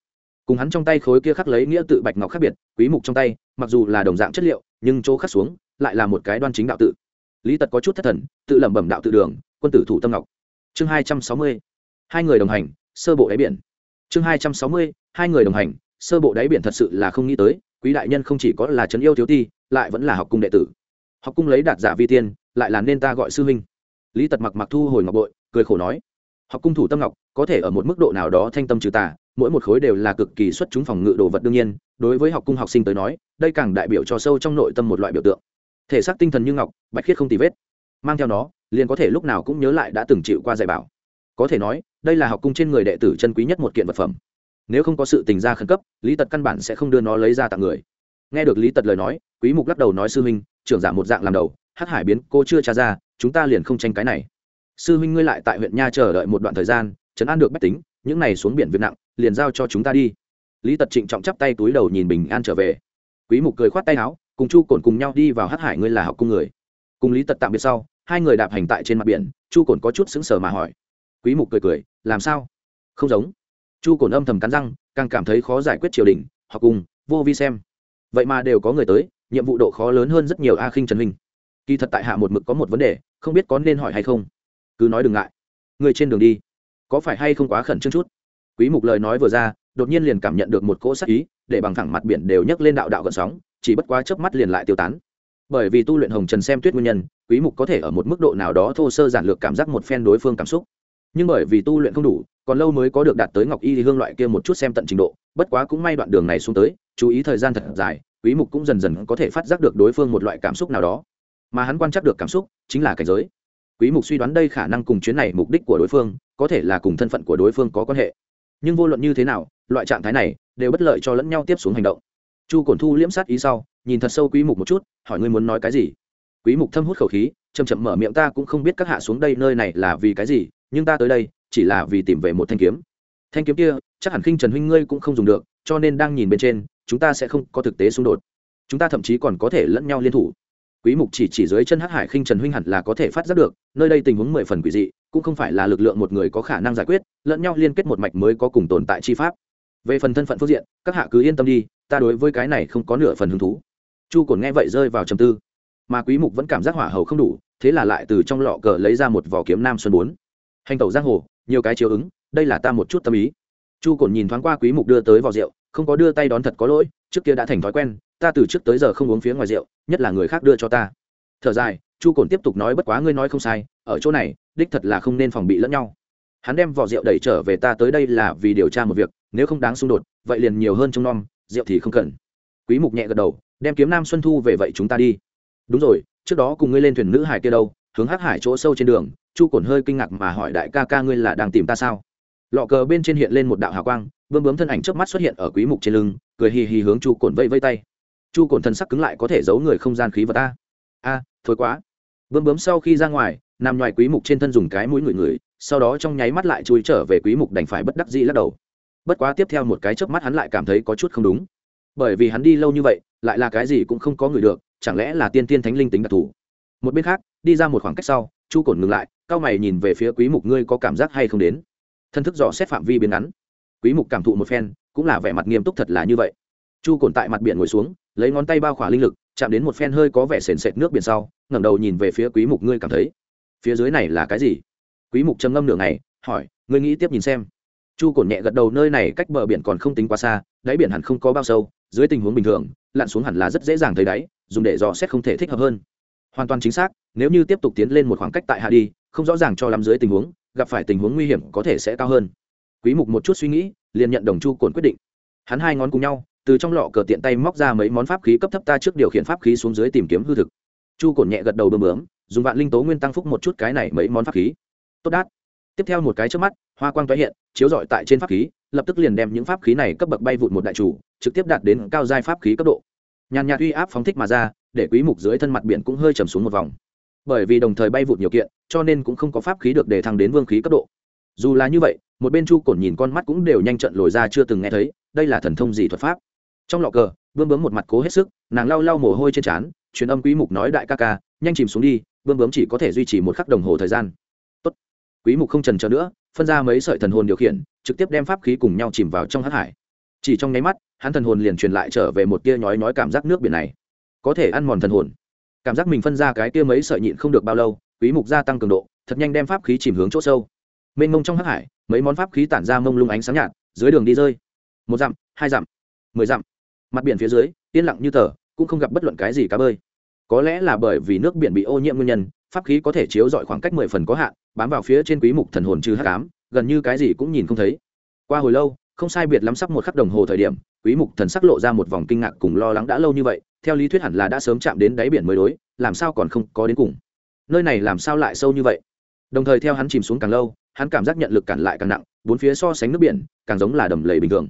Cùng hắn trong tay khối kia khắc lấy nghĩa tự bạch ngọc khác biệt, quý mục trong tay, mặc dù là đồng dạng chất liệu, nhưng chỗ khắc xuống, lại là một cái đoan chính đạo tự lý tật có chút thất thần, tự lẩm bẩm đạo tự đường, quân tử thủ tâm ngọc chương 260. hai người đồng hành, sơ bộ đáy biển chương 260. hai người đồng hành, sơ bộ đáy biển thật sự là không nghĩ tới, quý đại nhân không chỉ có là trấn yêu thiếu ti, lại vẫn là học cung đệ tử học cung lấy đạt giả vi tiên, lại là nên ta gọi sư huynh lý tật mặc mặc thu hồi ngọc bội, cười khổ nói, học cung thủ tâm ngọc, có thể ở một mức độ nào đó thanh tâm trừ tà, mỗi một khối đều là cực kỳ xuất chúng phòng ngự đồ vật đương nhiên, đối với học cung học sinh tới nói, đây càng đại biểu cho sâu trong nội tâm một loại biểu tượng thể xác tinh thần như ngọc, bạch khiết không tì vết. Mang theo nó, liền có thể lúc nào cũng nhớ lại đã từng chịu qua dạy bảo. Có thể nói, đây là học cung trên người đệ tử chân quý nhất một kiện vật phẩm. Nếu không có sự tình gia khẩn cấp, lý tật căn bản sẽ không đưa nó lấy ra tặng người. Nghe được lý tật lời nói, quý mục lắc đầu nói sư huynh, trưởng giả một dạng làm đầu hát hải biến, cô chưa tra ra, chúng ta liền không tranh cái này. Sư huynh ngươi lại tại huyện nha chờ đợi một đoạn thời gian chấn an được bách tính, những này xuống biển việc nặng, liền giao cho chúng ta đi. Lý tật trịnh trọng chắp tay túi đầu nhìn bình an trở về. Quý mục cười khoát tay áo cùng chu cồn cùng nhau đi vào hát hải ngươi là học cung người cùng lý tật tạm biệt sau hai người đạp hành tại trên mặt biển chu cồn có chút sững sờ mà hỏi quý mục cười cười làm sao không giống chu cồn âm thầm cắn răng càng cảm thấy khó giải quyết triều đình học cùng vô vi xem vậy mà đều có người tới nhiệm vụ độ khó lớn hơn rất nhiều a khinh trần minh kỳ thật tại hạ một mực có một vấn đề không biết có nên hỏi hay không cứ nói đừng ngại người trên đường đi có phải hay không quá khẩn trương chút quý mục lời nói vừa ra đột nhiên liền cảm nhận được một cỗ sắc ý để bằng thẳng mặt biển đều nhấc lên đạo đạo gợn sóng chỉ bất quá chớp mắt liền lại tiêu tán. Bởi vì tu luyện hồng trần xem tuyết nguyên nhân, quý mục có thể ở một mức độ nào đó thô sơ giản lược cảm giác một phen đối phương cảm xúc. Nhưng bởi vì tu luyện không đủ, còn lâu mới có được đạt tới ngọc y thì hương loại kia một chút xem tận trình độ, bất quá cũng may đoạn đường này xuống tới, chú ý thời gian thật dài, quý mục cũng dần dần có thể phát giác được đối phương một loại cảm xúc nào đó. Mà hắn quan trắc được cảm xúc chính là cảnh giới. Quý mục suy đoán đây khả năng cùng chuyến này mục đích của đối phương, có thể là cùng thân phận của đối phương có quan hệ. Nhưng vô luận như thế nào, loại trạng thái này đều bất lợi cho lẫn nhau tiếp xuống hành động chu cổn thu liễm sát ý sau, nhìn thật sâu quý mục một chút, hỏi ngươi muốn nói cái gì? Quý mục thâm hút khẩu khí, chậm chậm mở miệng ta cũng không biết các hạ xuống đây nơi này là vì cái gì, nhưng ta tới đây chỉ là vì tìm về một thanh kiếm. Thanh kiếm kia, chắc hẳn khinh trần huynh ngươi cũng không dùng được, cho nên đang nhìn bên trên, chúng ta sẽ không có thực tế xung đột. Chúng ta thậm chí còn có thể lẫn nhau liên thủ. Quý mục chỉ chỉ dưới chân hắc hải khinh trần huynh hẳn là có thể phát giác được, nơi đây tình huống mười phần quỷ dị, cũng không phải là lực lượng một người có khả năng giải quyết, lẫn nhau liên kết một mạch mới có cùng tồn tại chi pháp. Về phần thân phận phương diện, các hạ cứ yên tâm đi ta đối với cái này không có nửa phần hứng thú. Chu cồn nghe vậy rơi vào trầm tư. Mà quý mục vẫn cảm giác hỏa hầu không đủ, thế là lại từ trong lọ cờ lấy ra một vỏ kiếm nam xuân bốn. Hành tẩu giang hồ, nhiều cái chiếu ứng, đây là ta một chút tâm ý. Chu cồn nhìn thoáng qua quý mục đưa tới vỏ rượu, không có đưa tay đón thật có lỗi, trước kia đã thành thói quen, ta từ trước tới giờ không uống phía ngoài rượu, nhất là người khác đưa cho ta. Thở dài, chu cồn tiếp tục nói bất quá ngươi nói không sai, ở chỗ này, đích thật là không nên phòng bị lẫn nhau. Hắn đem vỏ rượu đẩy trở về ta tới đây là vì điều tra một việc, nếu không đáng xung đột, vậy liền nhiều hơn trong non rượu thì không cần. Quý mục nhẹ gật đầu, đem kiếm nam xuân thu về vậy chúng ta đi. Đúng rồi, trước đó cùng ngươi lên thuyền nữ hải kia đâu, hướng hắc hải chỗ sâu trên đường, chu cổn hơi kinh ngạc mà hỏi đại ca ca ngươi là đang tìm ta sao? Lọ cờ bên trên hiện lên một đạo hào quang, bướm bướm thân ảnh trước mắt xuất hiện ở quý mục trên lưng, cười hì hì hướng chu cổn vây vây tay. Chu cổn thần sắc cứng lại có thể giấu người không gian khí vật ta. A, thôi quá. Bướm bướm sau khi ra ngoài, nằm ngoài quý mục trên thân dùng cái mũi người người sau đó trong nháy mắt lại chui trở về quý mục đành phải bất đắc dĩ lắc đầu bất quá tiếp theo một cái chớp mắt hắn lại cảm thấy có chút không đúng. Bởi vì hắn đi lâu như vậy, lại là cái gì cũng không có người được, chẳng lẽ là tiên tiên thánh linh tính đặc thù? Một bên khác, đi ra một khoảng cách sau, chu cổn ngừng lại, cao mày nhìn về phía quý mục, ngươi có cảm giác hay không đến? Thân thức dò xét phạm vi biến ngắn. Quý mục cảm thụ một phen, cũng là vẻ mặt nghiêm túc thật là như vậy. Chu cổn tại mặt biển ngồi xuống, lấy ngón tay bao khỏa linh lực, chạm đến một phen hơi có vẻ sền sệt nước biển sau, ngẩng đầu nhìn về phía quý mục, ngươi cảm thấy phía dưới này là cái gì? Quý mục trầm ngâm nửa ngày, hỏi, ngươi nghĩ tiếp nhìn xem chu cổn nhẹ gật đầu, nơi này cách bờ biển còn không tính quá xa, đáy biển hẳn không có bao sâu, dưới tình huống bình thường, lặn xuống hẳn là rất dễ dàng thấy đáy, dùng để dò xét không thể thích hợp hơn. Hoàn toàn chính xác, nếu như tiếp tục tiến lên một khoảng cách tại hạ đi, không rõ ràng cho lắm dưới tình huống, gặp phải tình huống nguy hiểm có thể sẽ cao hơn. Quý mục một chút suy nghĩ, liền nhận đồng chu cổn quyết định. Hắn hai ngón cùng nhau, từ trong lọ cờ tiện tay móc ra mấy món pháp khí cấp thấp ta trước điều khiển pháp khí xuống dưới tìm kiếm hư thực. Chu cổn nhẹ gật đầu bơm bướm, dùng vạn linh tố nguyên tăng phúc một chút cái này mấy món pháp khí. Tốt đát. Tiếp theo một cái trước mắt hoa quang tái hiện, chiếu rọi tại trên pháp khí, lập tức liền đem những pháp khí này cấp bậc bay vụt một đại chủ, trực tiếp đạt đến cao giai pháp khí cấp độ. Nhàn nhạt uy áp phóng thích mà ra, để quý mục dưới thân mặt biển cũng hơi trầm xuống một vòng. Bởi vì đồng thời bay vụt nhiều kiện, cho nên cũng không có pháp khí được để thăng đến vương khí cấp độ. Dù là như vậy, một bên chu cổn nhìn con mắt cũng đều nhanh trận lồi ra chưa từng nghe thấy, đây là thần thông gì thuật pháp. Trong lọ cờ bươm bướm một mặt cố hết sức, nàng lau lau mồ hôi trên trán, truyền âm quý mục nói đại ca ca, nhanh chìm xuống đi bươm bướm chỉ có thể duy trì một khắc đồng hồ thời gian. Tốt. Quý mục không trần chờ nữa phân ra mấy sợi thần hồn điều khiển, trực tiếp đem pháp khí cùng nhau chìm vào trong hắc hải. Chỉ trong nháy mắt, hắn thần hồn liền truyền lại trở về một tia nhói nhói cảm giác nước biển này. Có thể ăn mòn thần hồn. Cảm giác mình phân ra cái tia mấy sợi nhịn không được bao lâu, quý mục gia tăng cường độ, thật nhanh đem pháp khí chìm hướng chỗ sâu. Mênh mông trong hắc hải, mấy món pháp khí tản ra mông lung ánh sáng nhạt, dưới đường đi rơi. Một dặm, hai dặm, mười dặm. Mặt biển phía dưới, yên lặng như tờ, cũng không gặp bất luận cái gì cá bơi. Có lẽ là bởi vì nước biển bị ô nhiễm nguyên nhân, pháp khí có thể chiếu dọi khoảng cách mười phần có hạn bám vào phía trên quý mục thần hồn trừ hắc ám, gần như cái gì cũng nhìn không thấy. Qua hồi lâu, không sai biệt lắm sắp một khắc đồng hồ thời điểm, quý mục thần sắc lộ ra một vòng kinh ngạc cùng lo lắng đã lâu như vậy, theo lý thuyết hẳn là đã sớm chạm đến đáy biển mới đối, làm sao còn không có đến cùng. Nơi này làm sao lại sâu như vậy? Đồng thời theo hắn chìm xuống càng lâu, hắn cảm giác nhận lực cản lại càng nặng, bốn phía so sánh nước biển, càng giống là đầm lầy bình thường.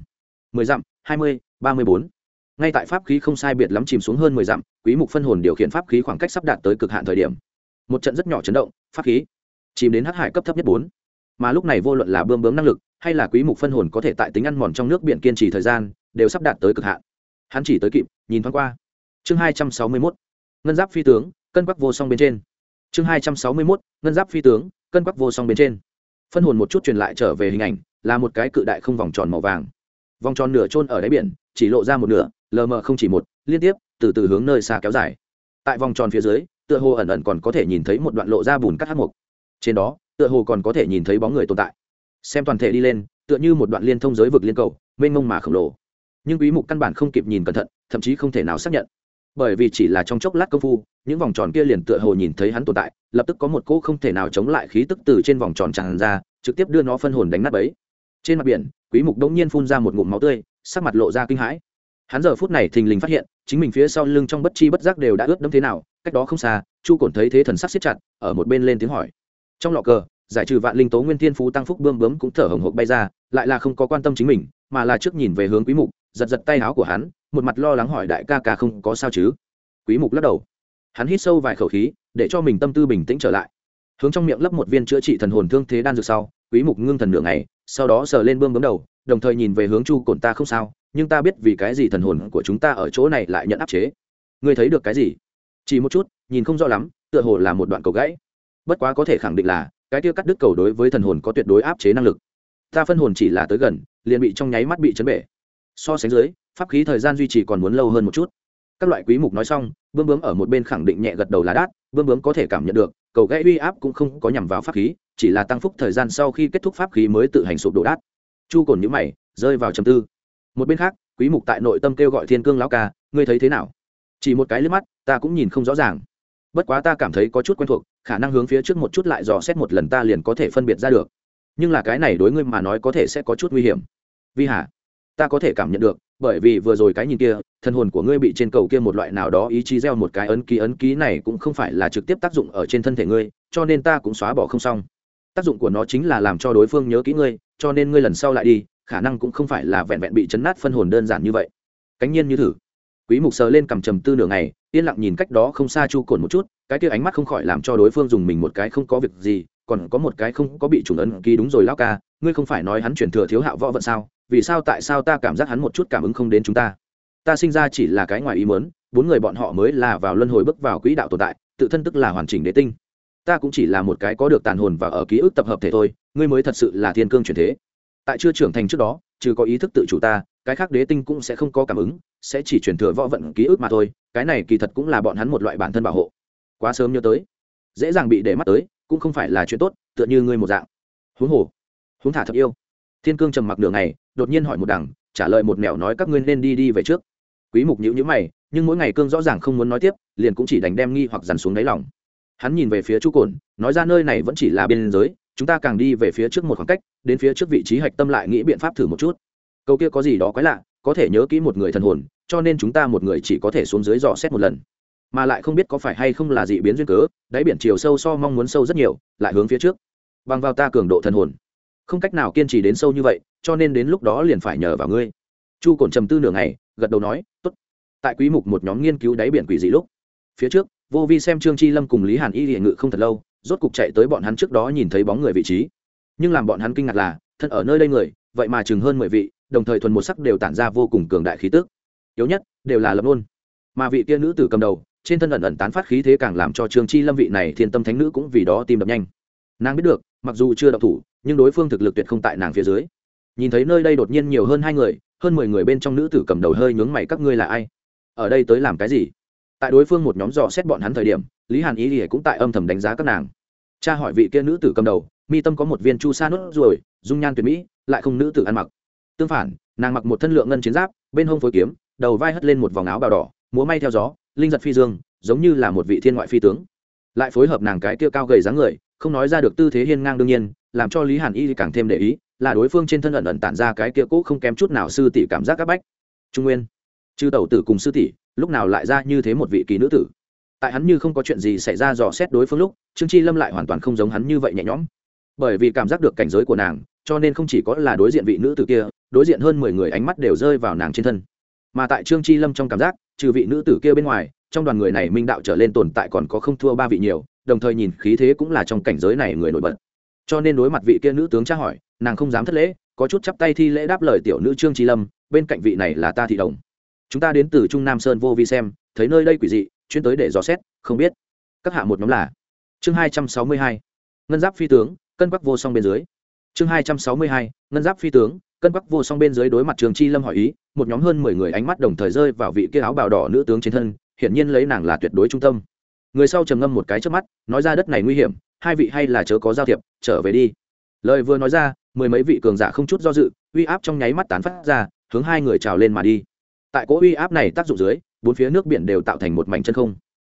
Mười dặm, hai mươi, ba mươi bốn. Ngay tại pháp khí không sai biệt lắm chìm xuống hơn mười dặm, quý mục phân hồn điều khiển pháp khí khoảng cách sắp đạt tới cực hạn thời điểm. Một trận rất nhỏ chấn động, pháp khí chìm đến hắc hải cấp thấp nhất bốn. Mà lúc này vô luận là bơm bướm năng lực, hay là quý mục phân hồn có thể tại tính ăn mòn trong nước biển kiên trì thời gian, đều sắp đạt tới cực hạn. Hắn chỉ tới kịp, nhìn thoáng qua. Chương 261 ngân giáp phi tướng, cân quắc vô song bên trên. Chương 261 ngân giáp phi tướng, cân quắc vô song bên trên. Phân hồn một chút truyền lại trở về hình ảnh, là một cái cự đại không vòng tròn màu vàng. Vòng tròn nửa trôn ở đáy biển, chỉ lộ ra một nửa, lờ mờ không chỉ một, liên tiếp, từ từ hướng nơi xa kéo dài. Tại vòng tròn phía dưới, tựa hồ ẩn ẩn còn có thể nhìn thấy một đoạn lộ ra bùn cắt hắc mục trên đó, tựa hồ còn có thể nhìn thấy bóng người tồn tại. Xem toàn thể đi lên, tựa như một đoạn liên thông giới vực liên cầu, mênh mông mà khổng lồ. Nhưng quý mục căn bản không kịp nhìn cẩn thận, thậm chí không thể nào xác nhận. Bởi vì chỉ là trong chốc lát công phu, những vòng tròn kia liền tựa hồ nhìn thấy hắn tồn tại, lập tức có một cỗ không thể nào chống lại khí tức từ trên vòng tròn tràn ra, trực tiếp đưa nó phân hồn đánh nát bấy. Trên mặt biển, quý mục đống nhiên phun ra một ngụm máu tươi, sắc mặt lộ ra kinh hãi. Hắn giờ phút này thình lình phát hiện, chính mình phía sau lưng trong bất chi bất giác đều đã ướt đẫm thế nào, cách đó không xa, chu cổn thấy thế thần sắc siết chặt, ở một bên lên tiếng hỏi trong lọ cờ, giải trừ vạn linh tố nguyên thiên phú tăng phúc bươm bướm cũng thở hồng hộc bay ra, lại là không có quan tâm chính mình, mà là trước nhìn về hướng quý mục, giật giật tay áo của hắn, một mặt lo lắng hỏi đại ca ca không có sao chứ? Quý mục lắc đầu. Hắn hít sâu vài khẩu khí, để cho mình tâm tư bình tĩnh trở lại. Hướng trong miệng lấp một viên chữa trị thần hồn thương thế đan dược sau, quý mục ngưng thần nửa ngày, sau đó sờ lên bươm bướm đầu, đồng thời nhìn về hướng chu cổn ta không sao, nhưng ta biết vì cái gì thần hồn của chúng ta ở chỗ này lại nhận áp chế. Ngươi thấy được cái gì? Chỉ một chút, nhìn không rõ lắm, tựa hồ là một đoạn cầu gãy bất quá có thể khẳng định là, cái tiêu cắt đứt cầu đối với thần hồn có tuyệt đối áp chế năng lực. Ta phân hồn chỉ là tới gần, liền bị trong nháy mắt bị chấn bể. So sánh dưới, pháp khí thời gian duy trì còn muốn lâu hơn một chút. Các loại quý mục nói xong, bươm bướm ở một bên khẳng định nhẹ gật đầu là đát bươm bướm có thể cảm nhận được, cầu gãy uy áp cũng không có nhằm vào pháp khí, chỉ là tăng phúc thời gian sau khi kết thúc pháp khí mới tự hành sụp đổ đát chu cồn nhíu mày, rơi vào trầm tư. Một bên khác, quý mục tại nội tâm kêu gọi thiên cương lão ca, ngươi thấy thế nào? Chỉ một cái liếc mắt, ta cũng nhìn không rõ ràng. Bất quá ta cảm thấy có chút quen thuộc khả năng hướng phía trước một chút lại dò xét một lần ta liền có thể phân biệt ra được. Nhưng là cái này đối ngươi mà nói có thể sẽ có chút nguy hiểm. Vi hà, ta có thể cảm nhận được, bởi vì vừa rồi cái nhìn kia, thân hồn của ngươi bị trên cầu kia một loại nào đó ý chí gieo một cái ấn ký ấn ký này cũng không phải là trực tiếp tác dụng ở trên thân thể ngươi, cho nên ta cũng xóa bỏ không xong. Tác dụng của nó chính là làm cho đối phương nhớ kỹ ngươi, cho nên ngươi lần sau lại đi, khả năng cũng không phải là vẹn vẹn bị chấn nát phân hồn đơn giản như vậy. Cánh nhiên như thử. Quý mục sờ lên cầm trầm tư nửa ngày, yên lặng nhìn cách đó không xa chu cồn một chút cái kia ánh mắt không khỏi làm cho đối phương dùng mình một cái không có việc gì, còn có một cái không có bị trùng ấn ký đúng rồi lao ca, ngươi không phải nói hắn chuyển thừa thiếu hạo võ vận sao, vì sao tại sao ta cảm giác hắn một chút cảm ứng không đến chúng ta? Ta sinh ra chỉ là cái ngoài ý muốn, bốn người bọn họ mới là vào luân hồi bước vào quỹ đạo tồn tại, tự thân tức là hoàn chỉnh đế tinh. Ta cũng chỉ là một cái có được tàn hồn và ở ký ức tập hợp thể thôi, ngươi mới thật sự là thiên cương chuyển thế. Tại chưa trưởng thành trước đó, trừ có ý thức tự chủ ta, cái khác đế tinh cũng sẽ không có cảm ứng, sẽ chỉ chuyển thừa võ vận ký ức mà thôi, cái này kỳ thật cũng là bọn hắn một loại bản thân bảo hộ quá sớm nhớ tới. Dễ dàng bị để mắt tới, cũng không phải là chuyện tốt, tựa như ngươi một dạng. Huống hồ, huống thả thật yêu. Thiên cương trầm mặc nửa ngày, đột nhiên hỏi một đằng, trả lời một mẹo nói các ngươi nên đi đi về trước. Quý mục nhữ nhữ mày, nhưng mỗi ngày cương rõ ràng không muốn nói tiếp, liền cũng chỉ đành đem nghi hoặc dằn xuống đáy lòng. Hắn nhìn về phía chu cồn nói ra nơi này vẫn chỉ là biên giới, chúng ta càng đi về phía trước một khoảng cách, đến phía trước vị trí hạch tâm lại nghĩ biện pháp thử một chút. Câu kia có gì đó quái lạ, có thể nhớ kỹ một người thần hồn, cho nên chúng ta một người chỉ có thể xuống dưới dò xét một lần mà lại không biết có phải hay không là dị biến duyên cớ, đáy biển chiều sâu so mong muốn sâu rất nhiều, lại hướng phía trước. Bằng vào ta cường độ thần hồn, không cách nào kiên trì đến sâu như vậy, cho nên đến lúc đó liền phải nhờ vào ngươi. Chu Cổn trầm tư nửa ngày, gật đầu nói t ố t tại quý mục một nhóm nghiên cứu đáy biển quỷ dị lúc, phía trước, vô vi xem trương chi lâm cùng lý hàn y hiện ngự không thật lâu, rốt cục chạy tới bọn hắn trước đó nhìn thấy bóng người vị trí. Nhưng làm bọn hắn kinh ngạc là, thân ở nơi đây người, vậy mà chừng hơn mười vị, đồng thời thuần một sắc đều tản ra vô cùng cường đại khí tức. Yếu nhất, đều là lập luôn mà vị kia nữ tử cầm đầu trên thân ẩn ẩn tán phát khí thế càng làm cho trương chi lâm vị này thiên tâm thánh nữ cũng vì đó tìm đập nhanh. Nàng biết được, mặc dù chưa độc thủ, nhưng đối phương thực lực tuyệt không tại nàng phía dưới. Nhìn thấy nơi đây đột nhiên nhiều hơn hai người, hơn mười người bên trong nữ tử cầm đầu hơi nhướng mày, các ngươi là ai? Ở đây tới làm cái gì? Tại đối phương một nhóm dò xét bọn hắn thời điểm, lý hàn ý ỉa cũng tại âm thầm đánh giá các nàng. Cha hỏi vị kia nữ tử cầm đầu, mi tâm có một viên chu sa nốt ruồi, dung nhan tuyệt mỹ, lại không nữ tử ăn mặc. Tương phản, nàng mặc một thân lượng ngân chiến giáp, bên hông phối kiếm, đầu vai hất lên một vòng áo bào đỏ, múa may theo gió linh giật phi dương, giống như là một vị thiên ngoại phi tướng. Lại phối hợp nàng cái kia cao gầy dáng người, không nói ra được tư thế hiên ngang đương nhiên, làm cho lý hàn y càng thêm để ý, là đối phương trên thân ẩn ẩn tản ra cái kia cũ không kém chút nào sư tỷ cảm giác các bách. Trung nguyên, chư tẩu tử cùng sư tỷ, lúc nào lại ra như thế một vị kỳ nữ tử? Tại hắn như không có chuyện gì xảy ra dò xét đối phương lúc, trương chi lâm lại hoàn toàn không giống hắn như vậy nhẹ nhõm. Bởi vì cảm giác được cảnh giới của nàng, cho nên không chỉ có là đối diện vị nữ tử kia, đối diện hơn mười người ánh mắt đều rơi vào nàng trên thân. Mà tại trương chi lâm trong cảm giác trừ vị nữ tử kia bên ngoài, trong đoàn người này minh đạo trở lên tồn tại còn có không thua ba vị nhiều, đồng thời nhìn khí thế cũng là trong cảnh giới này người nổi bật. Cho nên đối mặt vị kia nữ tướng tra hỏi, nàng không dám thất lễ, có chút chắp tay thi lễ đáp lời tiểu nữ trương trí lâm, bên cạnh vị này là ta thị đồng. Chúng ta đến từ trung nam sơn vô vi xem, thấy nơi đây quỷ dị, chuyên tới để dò xét, không biết. Các hạ một nhóm là chương hai trăm sáu mươi hai, ngân giáp phi tướng, cân quắc vô song bên dưới. Chương hai trăm sáu mươi hai, ngân giáp phi tướng cân quắc vô song bên dưới đối mặt trường chi lâm hỏi ý, một nhóm hơn mười người ánh mắt đồng thời rơi vào vị kia áo bào đỏ nữ tướng trên thân, hiển nhiên lấy nàng là tuyệt đối trung tâm. Người sau trầm ngâm một cái trước mắt, nói ra đất này nguy hiểm, hai vị hay là chớ có giao thiệp, trở về đi. Lời vừa nói ra, mười mấy vị cường giả không chút do dự, uy áp trong nháy mắt tán phát ra, hướng hai người trào lên mà đi. Tại cỗ uy áp này tác dụng dưới, bốn phía nước biển đều tạo thành một mảnh chân không.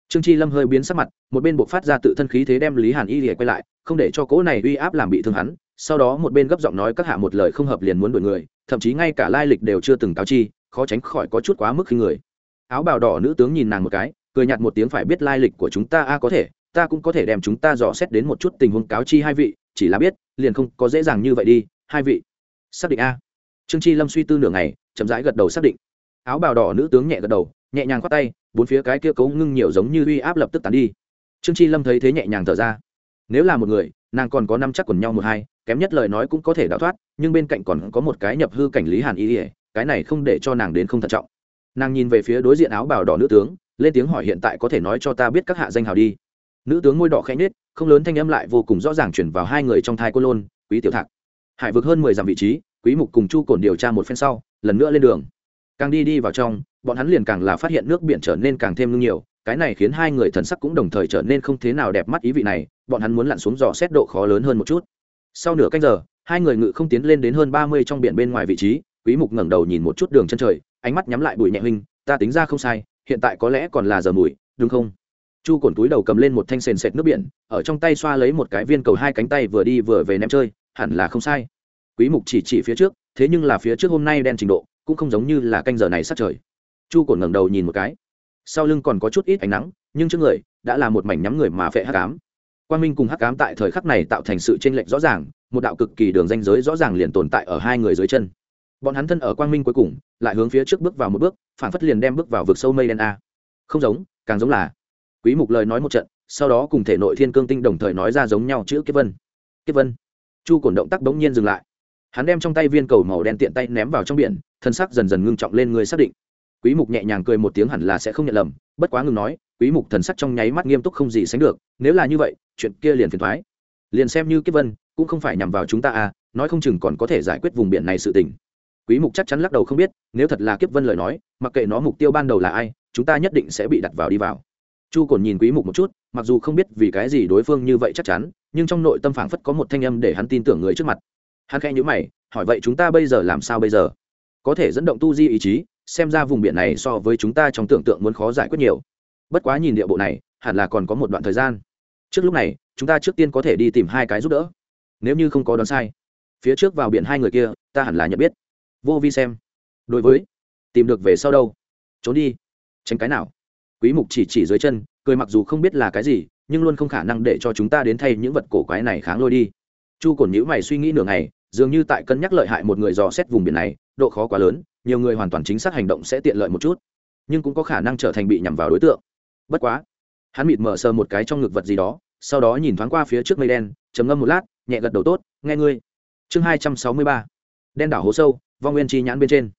Trương chi lâm hơi biến sắc mặt, một bên buộc phát ra tự thân khí thế đem lý hàn y lìa quay lại, không để cho cỗ này uy áp làm bị thương hắn sau đó một bên gấp giọng nói các hạ một lời không hợp liền muốn đuổi người, thậm chí ngay cả lai lịch đều chưa từng cáo chi, khó tránh khỏi có chút quá mức khi người. Áo bào đỏ nữ tướng nhìn nàng một cái, cười nhạt một tiếng phải biết lai lịch của chúng ta, a, có thể, ta cũng có thể đem chúng ta dò xét đến một chút tình huống cáo chi hai vị, chỉ là biết, liền không có dễ dàng như vậy đi, hai vị. Xác định a. Trương chi lâm suy tư nửa ngày, chậm rãi gật đầu xác định. Áo bào đỏ nữ tướng nhẹ gật đầu, nhẹ nhàng khoát tay, bốn phía cái kia cấu ngưng nhiều giống như uy áp lập tức tàn đi. Trương chi lâm thấy thế nhẹ nhàng thở ra. Nếu là một người, nàng còn có năm chắc quần nhau một hai kém nhất lời nói cũng có thể đào thoát, nhưng bên cạnh còn có một cái nhập hư cảnh lý hàn y ỉa cái này không để cho nàng đến không thận trọng. Nàng nhìn về phía đối diện áo bào đỏ nữ tướng, lên tiếng hỏi hiện tại có thể nói cho ta biết các hạ danh hào đi. Nữ tướng ngôi đỏ khẽ nết không lớn thanh âm lại vô cùng rõ ràng chuyển vào hai người trong thai cô lôn, quý tiểu thạc. Hải vực hơn mười dặm vị trí, quý mục cùng chu cồn điều tra một phen sau, lần nữa lên đường. Càng đi đi vào trong, bọn hắn liền càng là phát hiện nước biển trở nên càng thêm ngưng nhiều, cái này khiến hai người thần sắc cũng đồng thời trở nên không thế nào đẹp mắt ý vị này, bọn hắn muốn lặn xuống dò xét độ khó lớn hơn một chút sau nửa canh giờ, hai người ngự không tiến lên đến hơn ba mươi trong biển bên ngoài vị trí, quý mục ngẩng đầu nhìn một chút đường chân trời, ánh mắt nhắm lại bụi nhẹ huynh, ta tính ra không sai, hiện tại có lẽ còn là giờ mùi, đúng không? Chu cổn túi đầu cầm lên một thanh sền sệt nước biển, ở trong tay xoa lấy một cái viên cầu hai cánh tay vừa đi vừa về ném chơi, hẳn là không sai. Quý mục chỉ chỉ phía trước, thế nhưng là phía trước hôm nay đen trình độ, cũng không giống như là canh giờ này sát trời. Chu cổn ngẩng đầu nhìn một cái. Sau lưng còn có chút ít ánh nắng, nhưng trước người, đã là một mảnh nhắm người mà phệ hắc ám quan minh cùng hắc ám tại thời khắc này tạo thành sự chênh lệch rõ ràng, một đạo cực kỳ đường ranh giới rõ ràng liền tồn tại ở hai người dưới chân. Bọn hắn thân ở quang minh cuối cùng, lại hướng phía trước bước vào một bước, phản phất liền đem bước vào vực sâu mây đen a. Không giống, càng giống là, quý mục lời nói một trận, sau đó cùng thể nội thiên cương tinh đồng thời nói ra giống nhau chữ kiếp vân. Kiếp vân. Chu cổn động tác bỗng nhiên dừng lại. Hắn đem trong tay viên cầu màu đen tiện tay ném vào trong biển, thân sắc dần dần ngưng trọng lên người xác định quý mục nhẹ nhàng cười một tiếng hẳn là sẽ không nhận lầm, bất quá ngừng nói, quý mục thần sắc trong nháy mắt nghiêm túc không gì sánh được, nếu là như vậy, chuyện kia liền phiền thoái liền xem như kiếp vân, cũng không phải nhằm vào chúng ta à nói không chừng còn có thể giải quyết vùng biển này sự tình. Quý mục chắc chắn lắc đầu không biết, nếu thật là kiếp vân lời nói, mặc kệ nó mục tiêu ban đầu là ai, chúng ta nhất định sẽ bị đặt vào đi vào. Chu cồn nhìn quý mục một chút, mặc dù không biết vì cái gì đối phương như vậy chắc chắn, nhưng trong nội tâm phảng phất có một thanh âm để hắn tin tưởng người trước mặt. Hắn khẽ nhíu mày, hỏi vậy chúng ta bây giờ làm sao bây giờ? Có thể dẫn động tu di ý chí xem ra vùng biển này so với chúng ta trong tưởng tượng muốn khó giải quyết nhiều. Bất quá nhìn địa bộ này, hẳn là còn có một đoạn thời gian. Trước lúc này, chúng ta trước tiên có thể đi tìm hai cái giúp đỡ. Nếu như không có đoán sai, phía trước vào biển hai người kia, ta hẳn là nhận biết. Vô vi xem. Đối với, tìm được về sau đâu? Trốn đi. Tránh cái nào? Quý mục chỉ chỉ dưới chân, cười mặc dù không biết là cái gì, nhưng luôn không khả năng để cho chúng ta đến thay những vật cổ quái này kháng lôi đi. Chu cổn nhữ mày suy nghĩ nửa ngày, dường như tại cân nhắc lợi hại một người dò xét vùng biển này, độ khó quá lớn nhiều người hoàn toàn chính xác hành động sẽ tiện lợi một chút, nhưng cũng có khả năng trở thành bị nhằm vào đối tượng. Bất quá, hắn mịt mở sờ một cái trong ngực vật gì đó, sau đó nhìn thoáng qua phía trước mây đen, trầm ngâm một lát, nhẹ gật đầu tốt, nghe ngươi. Chương hai trăm sáu mươi ba, đen đảo hố sâu, vong nguyên chi nhãn bên trên.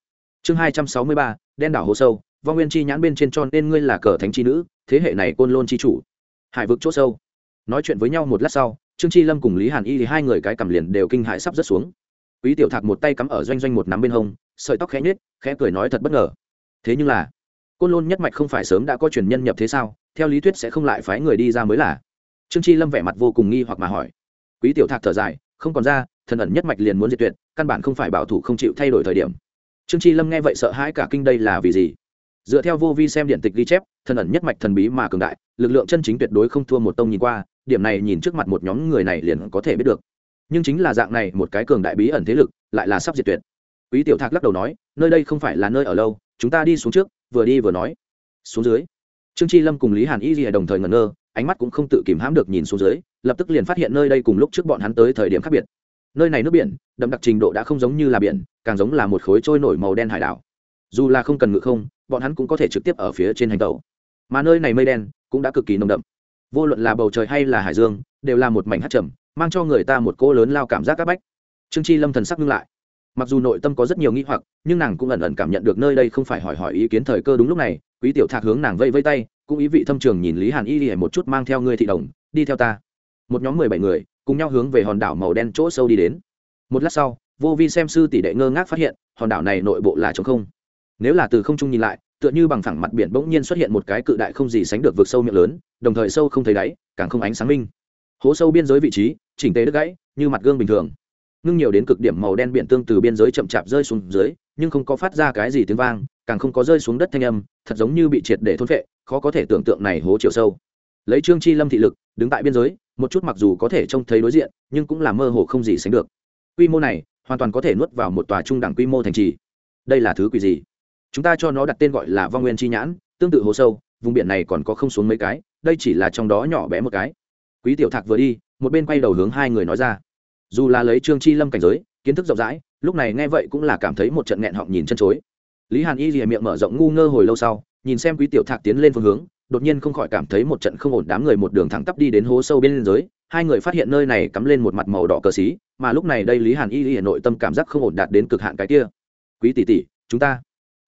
Chương hai trăm sáu mươi ba, đen đảo hố sâu, vong nguyên chi nhãn bên trên cho nên ngươi là cờ thánh chi nữ, thế hệ này côn lôn chi chủ. Hải vực c h ỗ sâu. Nói chuyện với nhau một lát sau, trương chi lâm cùng lý hàn y thì hai người cái cầm liền đều kinh hãi sắp rớt xuống. Quý tiểu thạc một tay cắm ở doanh doanh một nắm bên hông sợi tóc khẽ nhết khẽ cười nói thật bất ngờ. Thế nhưng là, côn lôn nhất mạch không phải sớm đã có truyền nhân nhập thế sao? Theo lý thuyết sẽ không lại phái người đi ra mới là. Trương chi lâm vẻ mặt vô cùng nghi hoặc mà hỏi. Quý tiểu thạc thở dài, không còn ra, thần ẩn nhất mạch liền muốn diệt tuyệt, căn bản không phải bảo thủ không chịu thay đổi thời điểm. Trương chi lâm nghe vậy sợ hãi cả kinh đây là vì gì? Dựa theo vô vi xem điện tịch ghi chép, thần ẩn nhất mạch thần bí mà cường đại, lực lượng chân chính tuyệt đối không thua một tông nhìn qua, điểm này nhìn trước mặt một nhóm người này liền có thể biết được. Nhưng chính là dạng này một cái cường đại bí ẩn thế lực, lại là sắp diệt tuyệt quý tiểu thạc lắc đầu nói, nơi đây không phải là nơi ở lâu, chúng ta đi xuống trước, vừa đi vừa nói. Xuống dưới, trương chi lâm cùng lý hàn y di đồng thời ngẩn ngơ, ánh mắt cũng không tự kìm hãm được nhìn xuống dưới, lập tức liền phát hiện nơi đây cùng lúc trước bọn hắn tới thời điểm khác biệt. Nơi này nước biển, đậm đặc trình độ đã không giống như là biển, càng giống là một khối trôi nổi màu đen hải đảo. Dù là không cần ngự không, bọn hắn cũng có thể trực tiếp ở phía trên hành tàu mà nơi này mây đen cũng đã cực kỳ nồng đậm. Vô luận là bầu trời hay là hải dương, đều là một mảnh hát trầm, mang cho người ta một cỗ lớn lao cảm giác áp bách. Trương chi lâm thần sắc ngưng lại mặc dù nội tâm có rất nhiều nghi hoặc, nhưng nàng cũng ẩn ẩn cảm nhận được nơi đây không phải hỏi hỏi ý kiến thời cơ đúng lúc này, quý tiểu thạc hướng nàng vây vây tay, cũng ý vị thâm trường nhìn lý hàn y hề một chút mang theo ngươi thị đồng, đi theo ta. Một nhóm mười bảy người, cùng nhau hướng về hòn đảo màu đen chỗ sâu đi đến. Một lát sau, vô vi xem sư tỷ đệ ngơ ngác phát hiện, hòn đảo này nội bộ là trống không. Nếu là từ không trung nhìn lại, tựa như bằng phẳng mặt biển bỗng nhiên xuất hiện một cái cự đại không gì sánh được vực sâu miệng lớn, đồng thời sâu không thấy đáy, càng không ánh sáng minh. Hố sâu biên giới vị trí, chỉnh tế đứt gãy, như mặt gương bình thường ngưng nhiều đến cực điểm màu đen biển tương từ biên giới chậm chạp rơi xuống dưới, nhưng không có phát ra cái gì tiếng vang, càng không có rơi xuống đất thanh âm, thật giống như bị triệt để thôn vệ khó có thể tưởng tượng này hố chiều sâu. Lấy trương chi lâm thị lực, đứng tại biên giới, một chút mặc dù có thể trông thấy đối diện, nhưng cũng là mơ hồ không gì sánh được. Quy mô này, hoàn toàn có thể nuốt vào một tòa trung đẳng quy mô thành trì. Đây là thứ quỷ gì? Chúng ta cho nó đặt tên gọi là vong nguyên chi nhãn, tương tự hồ sâu, vùng biển này còn có không xuống mấy cái, đây chỉ là trong đó nhỏ bé một cái. Quý tiểu thạc vừa đi, một bên quay đầu hướng hai người nói ra dù là lấy trương chi lâm cảnh giới, kiến thức rộng rãi, lúc này nghe vậy cũng là cảm thấy một trận nghẹn họng nhìn chân chối. Lý hàn y rìa miệng mở rộng ngu ngơ hồi lâu sau, nhìn xem quý tiểu thạc tiến lên phương hướng, đột nhiên không khỏi cảm thấy một trận không ổn đám người một đường thẳng tắp đi đến hố sâu bên giới hai người phát hiện nơi này cắm lên một mặt màu đỏ cờ xí, mà lúc này đây lý hàn y rìa nội tâm cảm giác không ổn đạt đến cực hạn cái kia. Quý tỷ tỷ, chúng ta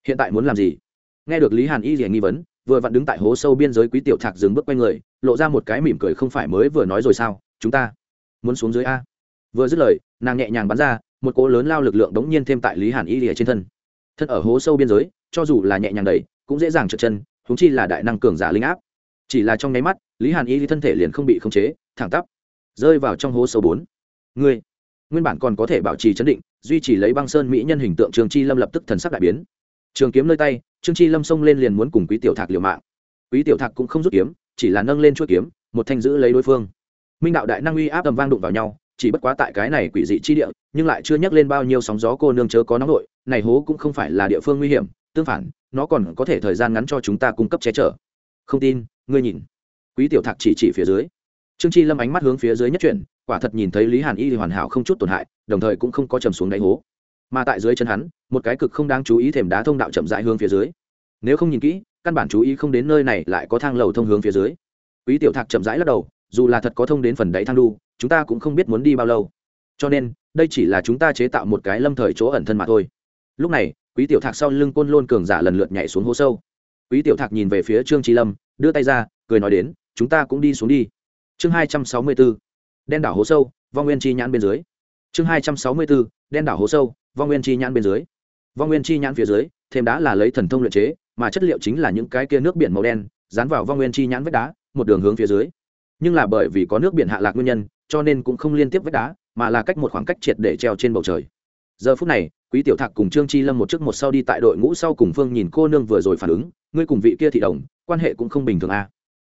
hiện tại muốn làm gì? Nghe được lý hàn y rìa nghi vấn, vừa vặn đứng tại hố sâu biên giới quý tiểu thạc dừng bước quay người, lộ ra một cái mỉm cười không phải mới vừa nói rồi sao, chúng ta muốn xuống dưới a vừa dứt lời, nàng nhẹ nhàng bắn ra, một cỗ lớn lao lực lượng đống nhiên thêm tại lý hàn y lìa trên thân. Thân ở hố sâu biên giới, cho dù là nhẹ nhàng đẩy, cũng dễ dàng trượt chân húng chi là đại năng cường giả linh áp. Chỉ là trong nháy mắt, lý hàn y thân thể liền không bị khống chế, thẳng tắp, rơi vào trong hố sâu bốn. Người nguyên bản còn có thể bảo trì chấn định, duy trì lấy băng sơn mỹ nhân hình tượng trường chi lâm lập tức thần sắc đại biến. Trường kiếm nơi tay, trương chi lâm xông lên liền muốn cùng quý tiểu thạc liều mạng. Quý tiểu thạc cũng không rút kiếm, chỉ là nâng lên chuỗi kiếm, một thanh giữ lấy đối phương. Minh đạo đại năng uy áp tầm vang đụng vào nhau chỉ bất quá tại cái này quỷ dị chi địa, nhưng lại chưa nhắc lên bao nhiêu sóng gió cô nương chớ có nóng nội, này hố cũng không phải là địa phương nguy hiểm, tương phản, nó còn có thể thời gian ngắn cho chúng ta cung cấp che chở. Không tin, ngươi nhìn. Quý tiểu thạc chỉ chỉ phía dưới. Trương chi lâm ánh mắt hướng phía dưới nhất chuyển, quả thật nhìn thấy lý hàn y thì hoàn hảo không chút tổn hại, đồng thời cũng không có trầm xuống đáy hố. Mà tại dưới chân hắn, một cái cực không đáng chú ý thềm đá thông đạo chậm rãi hướng phía dưới. Nếu không nhìn kỹ, căn bản chú ý không đến nơi này lại có thang lầu thông hướng phía dưới. Quý tiểu thạc chậm rãi lắc đầu, dù là thật có thông đến phần đáy thang đu chúng ta cũng không biết muốn đi bao lâu. Cho nên, đây chỉ là chúng ta chế tạo một cái lâm thời chỗ ẩn thân mà thôi. Lúc này, quý tiểu thạc sau lưng côn lôn cường giả lần lượt nhảy xuống hố sâu. Quý tiểu thạc nhìn về phía trương trí lâm, đưa tay ra, cười nói đến, chúng ta cũng đi xuống đi. Chương hai trăm sáu mươi b ố đen đảo hố sâu, vong nguyên chi nhãn bên dưới. Chương hai trăm sáu mươi b ố đen đảo hố sâu, vong nguyên chi nhãn bên dưới. Vong nguyên chi nhãn phía dưới, thêm đá là lấy thần thông luyện chế, mà chất liệu chính là những cái kia nước biển màu đen, dán vào vong nguyên chi nhãn vách đá, một đường hướng phía dưới. Nhưng là bởi vì có nước biển hạ lạc nguyên nhân cho nên cũng không liên tiếp vách đá, mà là cách một khoảng cách triệt để treo trên bầu trời. Giờ phút này, quý tiểu thạc cùng trương chi lâm một trước một sau đi tại đội ngũ sau cùng phương nhìn cô nương vừa rồi phản ứng, ngươi cùng vị kia thị đồng, quan hệ cũng không bình thường a à.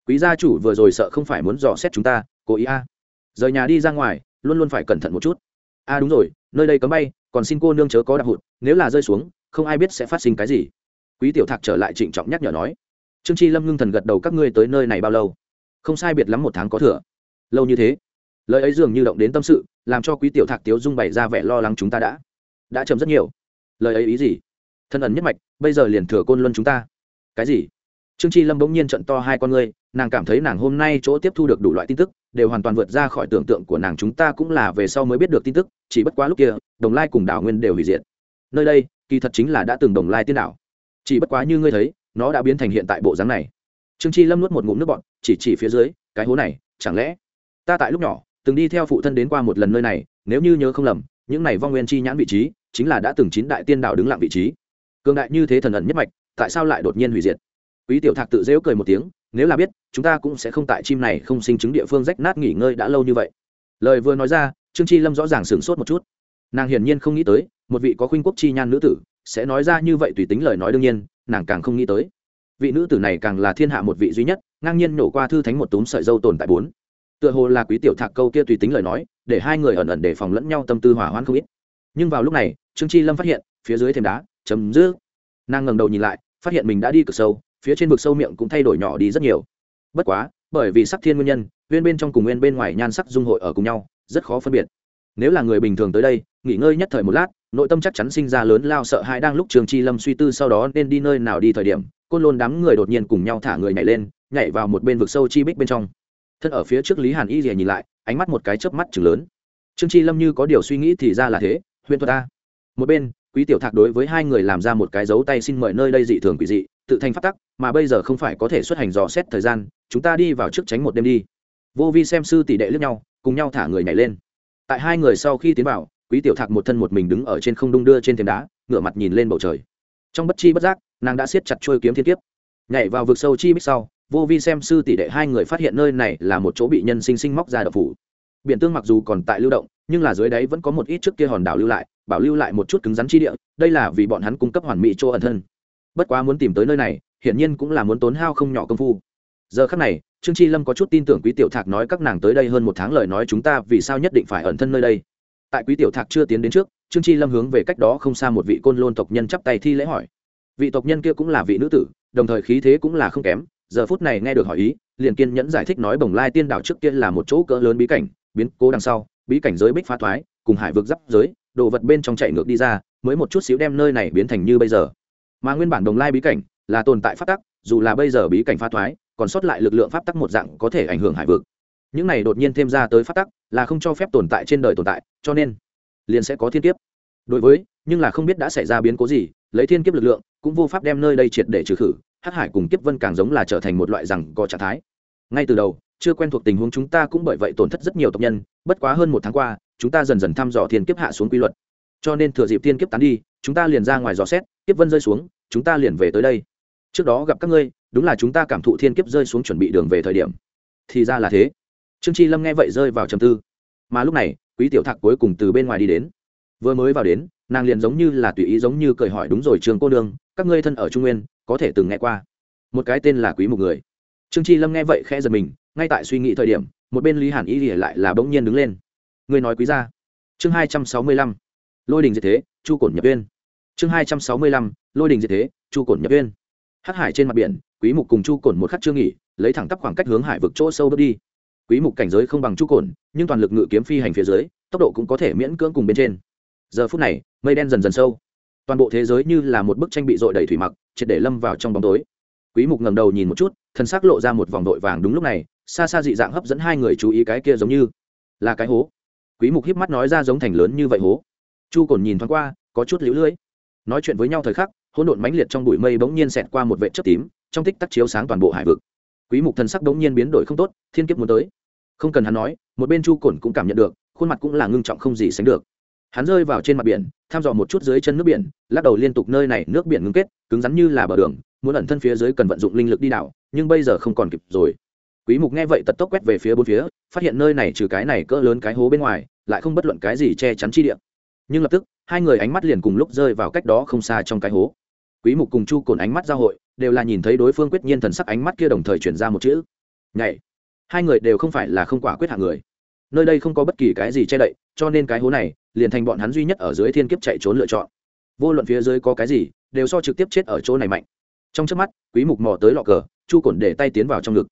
quý gia chủ vừa rồi sợ không phải muốn dò xét chúng ta, cố ý a. Rời nhà đi ra ngoài, luôn luôn phải cẩn thận một chút. A, đúng rồi, nơi đây cấm bay, còn xin cô nương chớ có đạp hụt, nếu là rơi xuống, không ai biết sẽ phát sinh cái gì. Quý tiểu thạc trở lại trịnh trọng nhắc nhở nói. Trương chi lâm ngưng thần gật đầu, các ngươi tới nơi này bao lâu? Không sai biệt lắm một tháng có thừa. Lâu như thế? Lời ấy dường như động đến tâm sự, làm cho quý tiểu thạc tiếu dung bày ra vẻ lo lắng chúng ta đã đã chậm rất nhiều. Lời ấy ý gì? Thân ẩn nhất mạch, bây giờ liền thừa côn luân chúng ta. Cái gì? Trương chi lâm bỗng nhiên trận to hai con ngươi, nàng cảm thấy nàng hôm nay chỗ tiếp thu được đủ loại tin tức, đều hoàn toàn vượt ra khỏi tưởng tượng của nàng chúng ta cũng là về sau mới biết được tin tức, chỉ bất quá lúc kia, đồng lai cùng đảo nguyên đều hủy diệt. Nơi đây, kỳ thật chính là đã từng đồng lai tiên đảo. Chỉ bất quá như ngươi thấy, nó đã biến thành hiện tại bộ dáng này. Trương chi lâm nuốt một ngụm nước bọt, chỉ chỉ phía dưới, cái hố này, chẳng lẽ ta tại lúc nhỏ từng đi theo phụ thân đến qua một lần nơi này, nếu như nhớ không lầm, những này vong nguyên chi nhãn vị trí, chính là đã từng chín đại tiên đạo đứng lặng vị trí. Cường đại như thế thần ẩn nhất mạch, tại sao lại đột nhiên hủy diệt? Quý tiểu thạc tự dễu cười một tiếng, nếu là biết, chúng ta cũng sẽ không tại chim này không sinh chứng địa phương rách nát nghỉ ngơi đã lâu như vậy. Lời vừa nói ra, trương chi lâm rõ ràng sửng sốt một chút. Nàng hiển nhiên không nghĩ tới, một vị có khuynh quốc chi nhan nữ tử sẽ nói ra như vậy tùy tính lời nói đương nhiên, nàng càng không nghĩ tới. Vị nữ tử này càng là thiên hạ một vị duy nhất, ngang nhiên nổ qua thư thánh một túm sợi dâu tồn tại bốn tựa hồ là quý tiểu thạc câu kia tùy tính lời nói, để hai người ẩn ẩn đề phòng lẫn nhau tâm tư hỏa hoãn không ít. Nhưng vào lúc này, trương chi lâm phát hiện, phía dưới thềm đá, chấm dư nàng ngẩng đầu nhìn lại, phát hiện mình đã đi cực sâu, phía trên vực sâu miệng cũng thay đổi nhỏ đi rất nhiều. Bất quá, bởi vì sắc thiên nguyên nhân, nguyên bên trong cùng nguyên bên ngoài nhan sắc dung hội ở cùng nhau, rất khó phân biệt. Nếu là người bình thường tới đây, nghỉ ngơi nhất thời một lát, nội tâm chắc chắn sinh ra lớn lao sợ hãi đang lúc trường chi lâm suy tư sau đó nên đi nơi nào đi thời điểm, côn lôn đám người đột nhiên cùng nhau thả người nhảy lên, nhảy vào một bên vực sâu chi bích bên trong thân ở phía trước lý hàn y rìa nhìn lại, ánh mắt một cái chớp mắt chừng lớn. Trương chi lâm như có điều suy nghĩ thì ra là thế, huyện thuật ta một bên, quý tiểu thạc đối với hai người làm ra một cái dấu tay xin mời nơi đây dị thường quỷ dị, tự thành phát tắc, mà bây giờ không phải có thể xuất hành dò xét thời gian, chúng ta đi vào trước tránh một đêm đi. Vô vi xem sư tỷ đệ lướt nhau, cùng nhau thả người nhảy lên. Tại hai người sau khi tiến vào, quý tiểu thạc một thân một mình đứng ở trên không đung đưa trên thềm đá, ngửa mặt nhìn lên bầu trời. Trong bất chi bất giác, nàng đã siết chặt trôi kiếm thiên kiếp. Nhảy vào vực sâu chi bích sau vô vi xem sư tỷ đệ hai người phát hiện nơi này là một chỗ bị nhân sinh sinh móc ra đậu phủ. Biển tương mặc dù còn tại lưu động, nhưng là dưới đáy vẫn có một ít trước kia hòn đảo lưu lại, bảo lưu lại một chút cứng rắn chi địa, đây là vì bọn hắn cung cấp hoàn mỹ chỗ ẩn thân. Bất quá muốn tìm tới nơi này, hiển nhiên cũng là muốn tốn hao không nhỏ công phu. Giờ khắc này, trương chi lâm có chút tin tưởng quý tiểu thạc nói các nàng tới đây hơn một tháng lời nói chúng ta vì sao nhất định phải ẩn thân nơi đây. Tại quý tiểu thạc chưa tiến đến trước, trương chi lâm hướng về cách đó không xa một vị côn lôn tộc nhân chắp tay thi lễ hỏi. Vị tộc nhân kia cũng là vị nữ tử, đồng thời khí thế cũng là không kém giờ phút này nghe được hỏi ý, liền kiên nhẫn giải thích nói bồng lai tiên đảo trước kia là một chỗ cỡ lớn bí cảnh, biến cố đằng sau, bí cảnh giới bích phá thoái, cùng hải vực giáp giới, đồ vật bên trong chạy ngược đi ra, mới một chút xíu đem nơi này biến thành như bây giờ. Mà nguyên bản đồng lai bí cảnh là tồn tại pháp tắc, dù là bây giờ bí cảnh phá thoái, còn sót lại lực lượng pháp tắc một dạng có thể ảnh hưởng hải vực. Những này đột nhiên thêm ra tới pháp tắc, là không cho phép tồn tại trên đời tồn tại, cho nên liền sẽ có thiên kiếp. Đối với, nhưng là không biết đã xảy ra biến cố gì, lấy thiên kiếp lực lượng, cũng vô pháp đem nơi đây triệt để trừ khử hắc hải cùng kiếp vân càng giống là trở thành một loại rằng có trạng thái. Ngay từ đầu, chưa quen thuộc tình huống chúng ta cũng bởi vậy tổn thất rất nhiều tộc nhân, bất quá hơn một tháng qua, chúng ta dần dần thăm dò thiên kiếp hạ xuống quy luật. Cho nên thừa dịp thiên kiếp tán đi, chúng ta liền ra ngoài dò xét, kiếp vân rơi xuống, chúng ta liền về tới đây. Trước đó gặp các ngươi, đúng là chúng ta cảm thụ thiên kiếp rơi xuống chuẩn bị đường về thời điểm. Thì ra là thế. Trương chi lâm nghe vậy rơi vào trầm tư. Mà lúc này, quý tiểu thạc cuối cùng từ bên ngoài đi đến. Vừa mới vào đến, nàng liền giống như là tùy ý giống như cười hỏi, đúng rồi trường cô nương, các ngươi thân ở trung nguyên có thể từng nghe qua. Một cái tên là quý một người. Trương chi lâm nghe vậy khẽ giật mình, ngay tại suy nghĩ thời điểm, một bên lý hàn y lìa lại là bỗng nhiên đứng lên. Người nói quý ra chương hai trăm sáu mươi lăm. Lôi đình diệt thế, chu cổn nhập viên chương hai trăm sáu mươi lăm. Lôi đình diệt thế, chu cổn nhập viên hắc hải trên mặt biển, quý mục cùng chu cổn một khắc chưa nghỉ, lấy thẳng tắp khoảng cách hướng hải vực chỗ sâu bước đi. Quý mục cảnh giới không bằng chu cổn, nhưng toàn lực ngự kiếm phi hành phía dưới, tốc độ cũng có thể miễn cưỡng cùng bên trên. Giờ phút này, mây đen dần dần sâu toàn bộ thế giới như là một bức tranh bị dội đầy thủy mặc, triệt để lâm vào trong bóng tối. Quý mục ngẩng đầu nhìn một chút thân xác lộ ra một vòng đội vàng đúng lúc này, xa xa dị dạng hấp dẫn hai người chú ý cái kia giống như là cái hố. Quý mục híp mắt nói ra giống thành lớn như vậy hố. Chu cồn nhìn thoáng qua, có chút liễu lưỡi nói chuyện với nhau thời khắc, hỗn độn mãnh liệt trong bụi mây bỗng nhiên xẹt qua một vệt chớp tím, trong tích tắc chiếu sáng toàn bộ hải vực. Quý mục thần sắc bỗng nhiên biến đổi không tốt, thiên kiếp muốn tới. Không cần hắn nói, một bên chu cồn cũng cảm nhận được, khuôn mặt cũng là ngưng trọng không gì sánh được. Hắn rơi vào trên mặt biển thăm dò một chút dưới chân nước biển, lắc đầu liên tục nơi này nước biển ngưng kết, cứng rắn như là bờ đường, muốn ẩn thân phía dưới cần vận dụng linh lực đi đảo, nhưng bây giờ không còn kịp rồi. Quý mục nghe vậy tật tốc quét về phía bốn phía, phát hiện nơi này trừ cái này cỡ lớn cái hố bên ngoài, lại không bất luận cái gì che chắn chi địa. Nhưng lập tức, hai người ánh mắt liền cùng lúc rơi vào cách đó không xa trong cái hố. Quý mục cùng chu cồn ánh mắt giao hội, đều là nhìn thấy đối phương quyết nhiên thần sắc ánh mắt kia đồng thời chuyển ra một chữ. Nhảy. Hai người đều không phải là không quả quyết hạng người nơi đây không có bất kỳ cái gì che đậy, cho nên cái hố này liền thành bọn hắn duy nhất ở dưới thiên kiếp chạy trốn lựa chọn. Vô luận phía dưới có cái gì, đều so trực tiếp chết ở chỗ này mạnh. Trong trước mắt, quý mục mò tới lọ cờ, chu cổn để tay tiến vào trong ngực.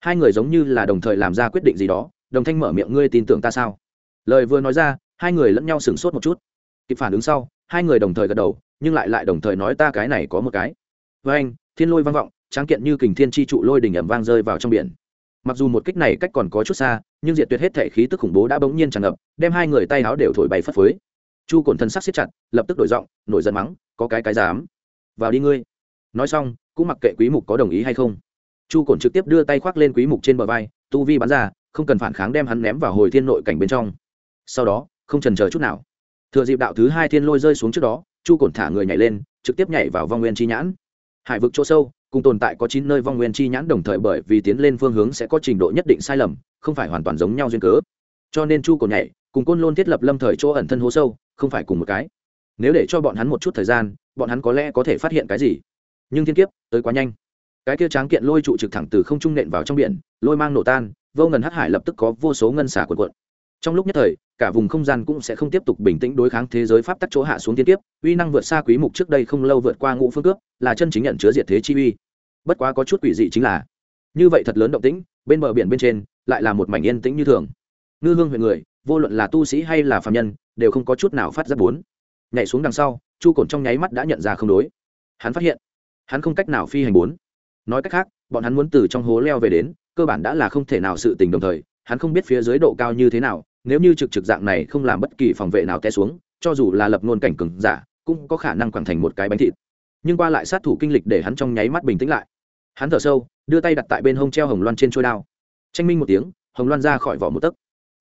Hai người giống như là đồng thời làm ra quyết định gì đó, đồng thanh mở miệng, ngươi tin tưởng ta sao? Lời vừa nói ra, hai người lẫn nhau sửng sốt một chút. Kịp phản ứng sau, hai người đồng thời gật đầu, nhưng lại lại đồng thời nói, ta cái này có một cái. Với anh thiên lôi vang vọng, tráng kiện như kình thiên chi trụ lôi đỉnh ẩm vang rơi vào trong biển mặc dù một kích này cách còn có chút xa, nhưng diệt tuyệt hết thể khí tức khủng bố đã bỗng nhiên tràn ngập, đem hai người tay áo đều thổi bay phất phới. Chu cổn thân sắc siết chặt, lập tức đổi giọng, nổi giận mắng, có cái cái dám? Vào đi ngươi. Nói xong, cũng mặc kệ quý mục có đồng ý hay không. Chu cổn trực tiếp đưa tay khoác lên quý mục trên bờ vai, tu vi bắn ra, không cần phản kháng đem hắn ném vào hồi thiên nội cảnh bên trong. Sau đó, không trần chờ chút nào. Thừa dịp đạo thứ hai thiên lôi rơi xuống trước đó, chu cổn thả người nhảy lên, trực tiếp nhảy vào vong nguyên chi nhãn. Hải vực chỗ sâu cùng tồn tại có chín nơi vong nguyên chi nhãn đồng thời bởi vì tiến lên phương hướng sẽ có trình độ nhất định sai lầm, không phải hoàn toàn giống nhau duyên cớ. Cho nên chu cổ nhảy, cùng côn lôn thiết lập lâm thời chỗ ẩn thân hố sâu, không phải cùng một cái. Nếu để cho bọn hắn một chút thời gian, bọn hắn có lẽ có thể phát hiện cái gì? Nhưng thiên kiếp, tới quá nhanh. Cái kia tráng kiện lôi trụ trực thẳng từ không trung nện vào trong biển, lôi mang nổ tan, vô ngần hắc hải lập tức có vô số ngân xả cuộn cuộn. Trong lúc nhất thời, cả vùng không gian cũng sẽ không tiếp tục bình tĩnh đối kháng thế giới pháp tắc chỗ hạ xuống thiên kiếp, uy năng vượt xa quý mục trước đây không lâu vượt qua ngũ phương cướp, là chân chính nhận chứa diệt thế chi uy bất quá có chút quỷ dị chính là, như vậy thật lớn động tĩnh, bên bờ biển bên trên, lại là một mảnh yên tĩnh như thường. Ngư hương huyện người, vô luận là tu sĩ hay là phạm nhân, đều không có chút nào phát ra bốn. Nhảy xuống đằng sau, chu cổn trong nháy mắt đã nhận ra không đối. Hắn phát hiện, hắn không cách nào phi hành bốn. Nói cách khác, bọn hắn muốn từ trong hố leo về đến, cơ bản đã là không thể nào sự tình đồng thời, hắn không biết phía dưới độ cao như thế nào, nếu như trực trực dạng này không làm bất kỳ phòng vệ nào té xuống, cho dù là lập ngôn cảnh cừng giả, cũng có khả năng quẳng thành một cái bánh thịt. Nhưng qua lại sát thủ kinh lịch để hắn trong nháy mắt bình tĩnh lại hắn thở sâu, đưa tay đặt tại bên hông treo hồng loan trên trôi đao. Tranh minh một tiếng, hồng loan ra khỏi vỏ một tấc.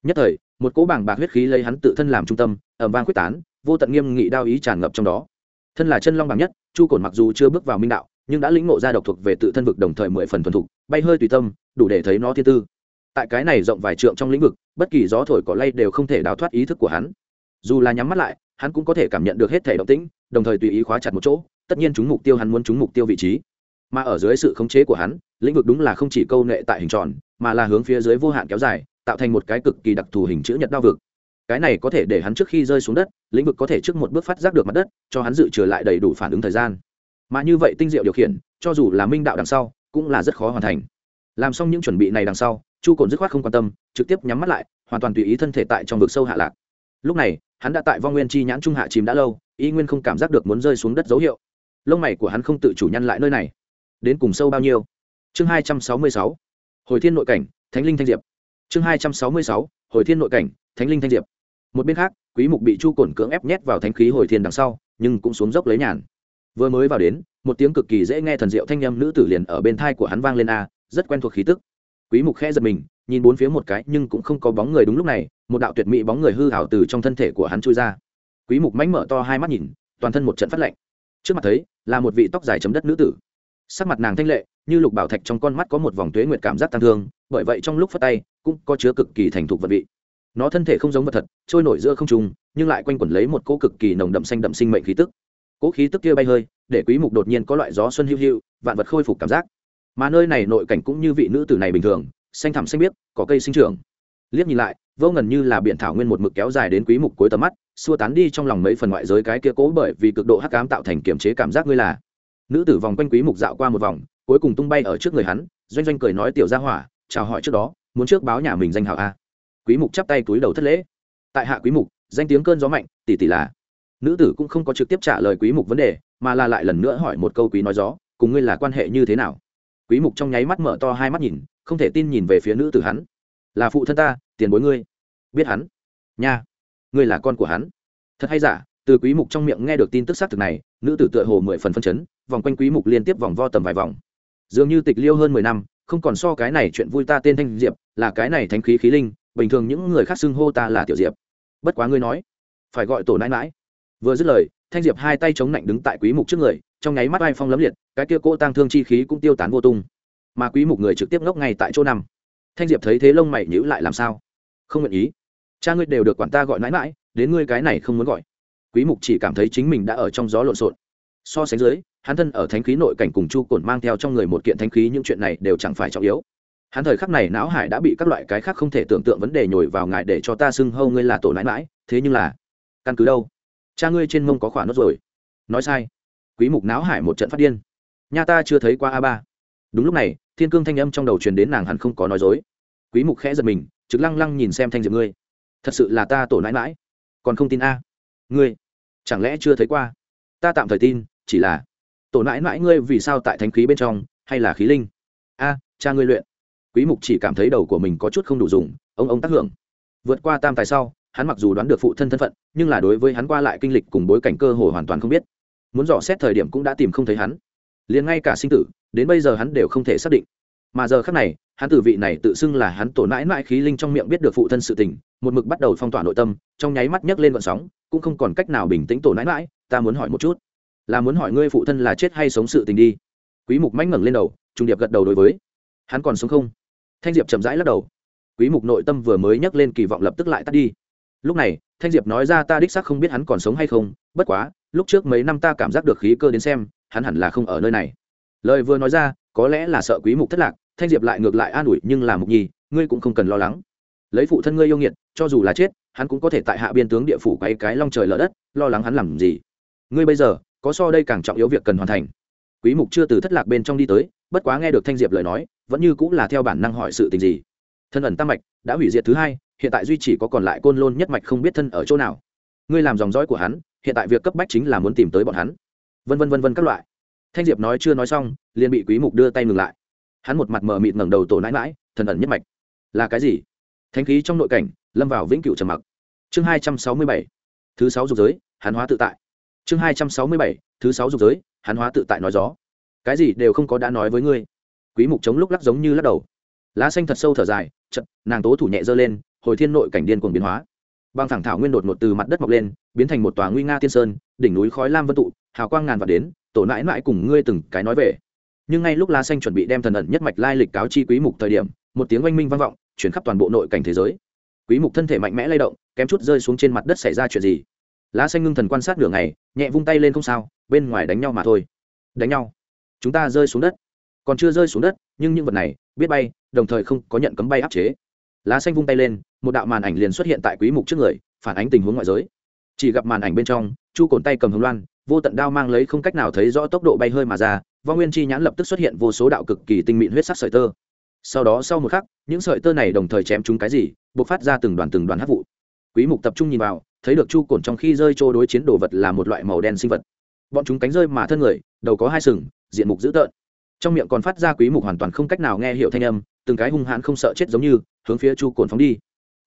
Nhất thời, một cỗ bảng bạc huyết khí lấy hắn tự thân làm trung tâm ẩm vang quyết tán, vô tận nghiêm nghị đao ý tràn ngập trong đó. Thân là chân long bằng nhất, chu cổn mặc dù chưa bước vào minh đạo, nhưng đã lĩnh ngộ ra độc thuộc về tự thân vực đồng thời mười phần thuần thục, bay hơi tùy tâm, đủ để thấy nó thiên tư. Tại cái này rộng vài trượng trong lĩnh vực, bất kỳ gió thổi cỏ lay đều không thể đào thoát ý thức của hắn. Dù là nhắm mắt lại, hắn cũng có thể cảm nhận được hết thể động tĩnh, đồng thời tùy ý khóa chặt một chỗ, tất nhiên chúng mục tiêu hắn muốn chúng mục tiêu vị trí mà ở dưới sự khống chế của hắn, lĩnh vực đúng là không chỉ câu nệ tại hình tròn, mà là hướng phía dưới vô hạn kéo dài, tạo thành một cái cực kỳ đặc thù hình chữ nhật đao vực. Cái này có thể để hắn trước khi rơi xuống đất, lĩnh vực có thể trước một bước phát giác được mặt đất, cho hắn dự trừ lại đầy đủ phản ứng thời gian. Mà như vậy tinh diệu điều khiển, cho dù là minh đạo đằng sau, cũng là rất khó hoàn thành. Làm xong những chuẩn bị này đằng sau, chu cồn dứt khoát không quan tâm, trực tiếp nhắm mắt lại, hoàn toàn tùy ý thân thể tại trong vực sâu hạ lạc. Lúc này, hắn đã tại vong nguyên chi nhãn trung hạ chìm đã lâu, y nguyên không cảm giác được muốn rơi xuống đất dấu hiệu. Lông mày của hắn không tự chủ nhăn lại nơi này đến cùng sâu bao nhiêu? Chương hai trăm sáu mươi sáu, hồi thiên nội cảnh, thánh linh thanh diệp. Chương hai trăm sáu mươi sáu, hồi thiên nội cảnh, thánh linh thanh diệp. Một bên khác, quý mục bị chu cổn cưỡng ép nhét vào thánh khí hồi thiên đằng sau, nhưng cũng xuống dốc lấy nhàn. Vừa mới vào đến, một tiếng cực kỳ dễ nghe thần diệu thanh â nữ tử liền ở bên thai của hắn vang lên a, rất quen thuộc khí tức. Quý mục khẽ giật mình, nhìn bốn phía một cái, nhưng cũng không có bóng người đúng lúc này, một đạo tuyệt mỹ bóng người hư hảo từ trong thân thể của hắn chui ra. Quý mục mánh mở to hai mắt nhìn, toàn thân một trận phát lạnh. Trước mặt thấy, là một vị tóc dài chấm đất nữ tử sắc mặt nàng thanh lệ, như lục bảo thạch trong con mắt có một vòng tuế nguyệt cảm giác tăng thương, bởi vậy trong lúc phát tay, cũng có chứa cực kỳ thành thục vật vị. Nó thân thể không giống vật thật, trôi nổi giữa không trung, nhưng lại quanh quẩn lấy một cỗ cực kỳ nồng đậm xanh đậm sinh mệnh khí tức. Cỗ khí tức kia bay hơi, để quý mục đột nhiên có loại gió xuân hữu hữu vạn vật khôi phục cảm giác. Mà nơi này nội cảnh cũng như vị nữ tử này bình thường, xanh thẳm xanh biếc, có cây sinh trưởng. Liếc nhìn lại, vô ngần như là biển thảo nguyên một mực kéo dài đến quý mục cuối tầm mắt, xua tán đi trong lòng mấy phần ngoại giới cái kia cố bởi vì cực độ hắc ám tạo thành kiểm chế cảm giác ngươi là nữ tử vòng quanh quý mục dạo qua một vòng, cuối cùng tung bay ở trước người hắn, doanh doanh cười nói, tiểu gia hỏa, chào hỏi trước đó, muốn trước báo nhà mình danh hào a. Quý mục chắp tay túi đầu thất lễ. Tại hạ quý mục, danh tiếng cơn gió mạnh, tỷ tỷ là. Nữ tử cũng không có trực tiếp trả lời quý mục vấn đề, mà là lại lần nữa hỏi một câu quý nói gió, cùng ngươi là quan hệ như thế nào? Quý mục trong nháy mắt mở to hai mắt nhìn, không thể tin nhìn về phía nữ tử hắn. Là phụ thân ta, tiền bối ngươi. Biết hắn. Nha, ngươi là con của hắn. Thật hay giả? Từ quý mục trong miệng nghe được tin tức xác thực này, nữ tử tựa hồ mười phần phân chấn, vòng quanh quý mục liên tiếp vòng vo tầm vài vòng. Dường như tịch liêu hơn mười năm, không còn so cái này chuyện vui ta tên thanh diệp, là cái này thánh khí khí linh, bình thường những người khác xưng hô ta là tiểu diệp. Bất quá ngươi nói, phải gọi tổ nãi mãi vừa dứt lời, thanh diệp hai tay chống lạnh đứng tại quý mục trước người, trong nháy mắt ai phong lấm liệt, cái kia cỗ tang thương chi khí cũng tiêu tán vô tung. Mà quý mục người trực tiếp ngốc ngay tại chỗ nằm. Thanh diệp thấy thế lông mày nhíu lại làm sao? Không nguyện ý. Cha ngươi đều được quản ta gọi nãi mãi đến ngươi cái này không muốn gọi quý mục chỉ cảm thấy chính mình đã ở trong gió lộn xộn. So sánh dưới, hắn thân ở thánh khí nội cảnh cùng chu cổn mang theo trong người một kiện thánh khí, những chuyện này đều chẳng phải trọng yếu. Hắn thời khắc này não hải đã bị các loại cái khác không thể tưởng tượng vấn đề nhồi vào ngài để cho ta xưng hâu ngươi là tổ nãi mãi, thế nhưng là, căn cứ đâu? Cha ngươi trên mông có khỏa nốt rồi. Nói sai. Quý mục não hải một trận phát điên. Nha ta chưa thấy qua a ba. Đúng lúc này, thiên cương thanh âm trong đầu truyền đến nàng hẳn không có nói dối. Quý mục khẽ giật mình, trực lăng lăng nhìn xem thanh diệp ngươi. Thật sự là ta tổ nãi mãi. Còn không tin a. Ngươi chẳng lẽ chưa thấy qua? Ta tạm thời tin, chỉ là, tổ nãi mãi ngươi vì sao tại thánh khí bên trong, hay là khí linh? A, cha ngươi luyện. Quý mục chỉ cảm thấy đầu của mình có chút không đủ dùng, ông ông tác hưởng. Vượt qua tam tài sau, hắn mặc dù đoán được phụ thân thân phận, nhưng là đối với hắn qua lại kinh lịch cùng bối cảnh cơ hồ hoàn toàn không biết. Muốn dò xét thời điểm cũng đã tìm không thấy hắn. Liền ngay cả sinh tử, đến bây giờ hắn đều không thể xác định. Mà giờ khác này, hắn tử vị này tự xưng là hắn tổ nãi nãi khí linh trong miệng biết được phụ thân sự tình một mực bắt đầu phong tỏa nội tâm, trong nháy mắt nhấc lên vận sóng, cũng không còn cách nào bình tĩnh tổ mãi mãi, ta muốn hỏi một chút. Là muốn hỏi ngươi phụ thân là chết hay sống sự tình đi. Quý mục mánh ngẩng lên đầu trung điệp gật đầu đối với. Hắn còn sống không? Thanh diệp chậm rãi lắc đầu. Quý mục nội tâm vừa mới nhấc lên kỳ vọng lập tức lại tắt đi. Lúc này, thanh diệp nói ra ta đích xác không biết hắn còn sống hay không, bất quá, lúc trước mấy năm ta cảm giác được khí cơ đến xem, hắn hẳn là không ở nơi này. Lời vừa nói ra, có lẽ là sợ quý mục thất lạc, thanh diệp lại ngược lại an ủi, nhưng là mục nhi, ngươi cũng không cần lo lắng. Lấy phụ thân ngươi yêu nghiệt cho dù là chết, hắn cũng có thể tại hạ biên tướng địa phủ quay cái long trời lở đất, lo lắng hắn làm gì. Ngươi bây giờ, có so đây càng trọng yếu việc cần hoàn thành. Quý mục chưa từ thất lạc bên trong đi tới, bất quá nghe được thanh diệp lời nói, vẫn như cũng là theo bản năng hỏi sự tình gì. Thân ẩn tam mạch, đã hủy diệt thứ hai, hiện tại duy chỉ có còn lại côn lôn nhất mạch không biết thân ở chỗ nào. Ngươi làm dòng dõi của hắn, hiện tại việc cấp bách chính là muốn tìm tới bọn hắn. Vân vân vân vân các loại. Thanh diệp nói chưa nói xong, liền bị quý mục đưa tay ngừng lại. Hắn một mặt mờ mịt ngẩng đầu tổ nãi mãi thần ẩn nhất mạch. Là cái gì? Thánh khí trong nội cảnh, lâm vào vĩnh cửu trầm mặc. Chương 267 thứ sáu dục giới, hán hóa tự tại. Chương 267 thứ sáu dục giới, hán hóa tự tại nói gió. Cái gì đều không có đã nói với ngươi. Quý mục chống lúc lắc giống như lắc đầu. Lá xanh thật sâu thở dài chật nàng tố thủ nhẹ dơ lên, hồi thiên nội cảnh điên cuồng biến hóa. Băng thẳng thảo nguyên đột ngột từ mặt đất mọc lên, biến thành một tòa nguy nga tiên sơn, đỉnh núi khói lam vân tụ, hào quang ngàn vạt đến, tổ nãi nãi cùng ngươi từng cái nói về. Nhưng ngay lúc lá xanh chuẩn bị đem thần ẩn nhất mạch lai lịch cáo chi quý mục thời điểm, một tiếng oanh minh vang vọng chuyển khắp toàn bộ nội cảnh thế giới. Quý mục thân thể mạnh mẽ lay động, kém chút rơi xuống trên mặt đất xảy ra chuyện gì? Lá xanh ngưng thần quan sát nửa ngày, nhẹ vung tay lên không sao, bên ngoài đánh nhau mà thôi. Đánh nhau? Chúng ta rơi xuống đất. Còn chưa rơi xuống đất, nhưng những vật này, biết bay, đồng thời không có nhận cấm bay áp chế. Lá xanh vung tay lên, một đạo màn ảnh liền xuất hiện tại quý mục trước người, phản ánh tình huống ngoại giới. Chỉ gặp màn ảnh bên trong, chu cồn tay cầm hồng loan, vô tận đao mang lấy không cách nào thấy rõ tốc độ bay hơi mà ra, vong nguyên chi nhãn lập tức xuất hiện vô số đạo cực kỳ tinh mịn huyết sắc sợi tơ sau đó sau một khắc, những sợi tơ này đồng thời chém chúng cái gì, bộc phát ra từng đoàn từng đoàn hát vụ. Quý mục tập trung nhìn vào, thấy được chu cồn trong khi rơi trô đối chiến đồ vật là một loại màu đen sinh vật. Bọn chúng cánh rơi mà thân người, đầu có hai sừng, diện mục dữ tợn. Trong miệng còn phát ra quý mục hoàn toàn không cách nào nghe hiểu thanh âm, từng cái hung hãn không sợ chết giống như, hướng phía chu cồn phóng đi.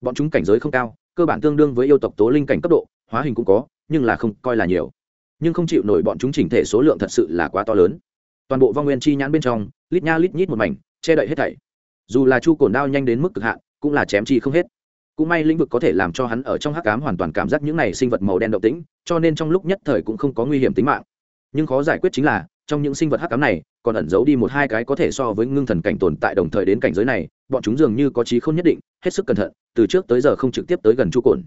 Bọn chúng cảnh giới không cao, cơ bản tương đương với yêu tộc tố linh cảnh cấp độ, hóa hình cũng có, nhưng là không coi là nhiều. Nhưng không chịu nổi bọn chúng chỉnh thể số lượng thật sự là quá to lớn. Toàn bộ vong nguyên chi nhãn bên trong, lít nha lít nhít một mảnh, che đậy hết thảy dù là chu cồn đao nhanh đến mức cực hạn, cũng là chém chi không hết. Cũng may lĩnh vực có thể làm cho hắn ở trong hắc ám hoàn toàn cảm giác những này sinh vật màu đen động tĩnh, cho nên trong lúc nhất thời cũng không có nguy hiểm tính mạng. Nhưng khó giải quyết chính là, trong những sinh vật hắc ám này, còn ẩn giấu đi một hai cái có thể so với ngưng thần cảnh tồn tại đồng thời đến cảnh giới này, bọn chúng dường như có trí không nhất định, hết sức cẩn thận, từ trước tới giờ không trực tiếp tới gần chu cồn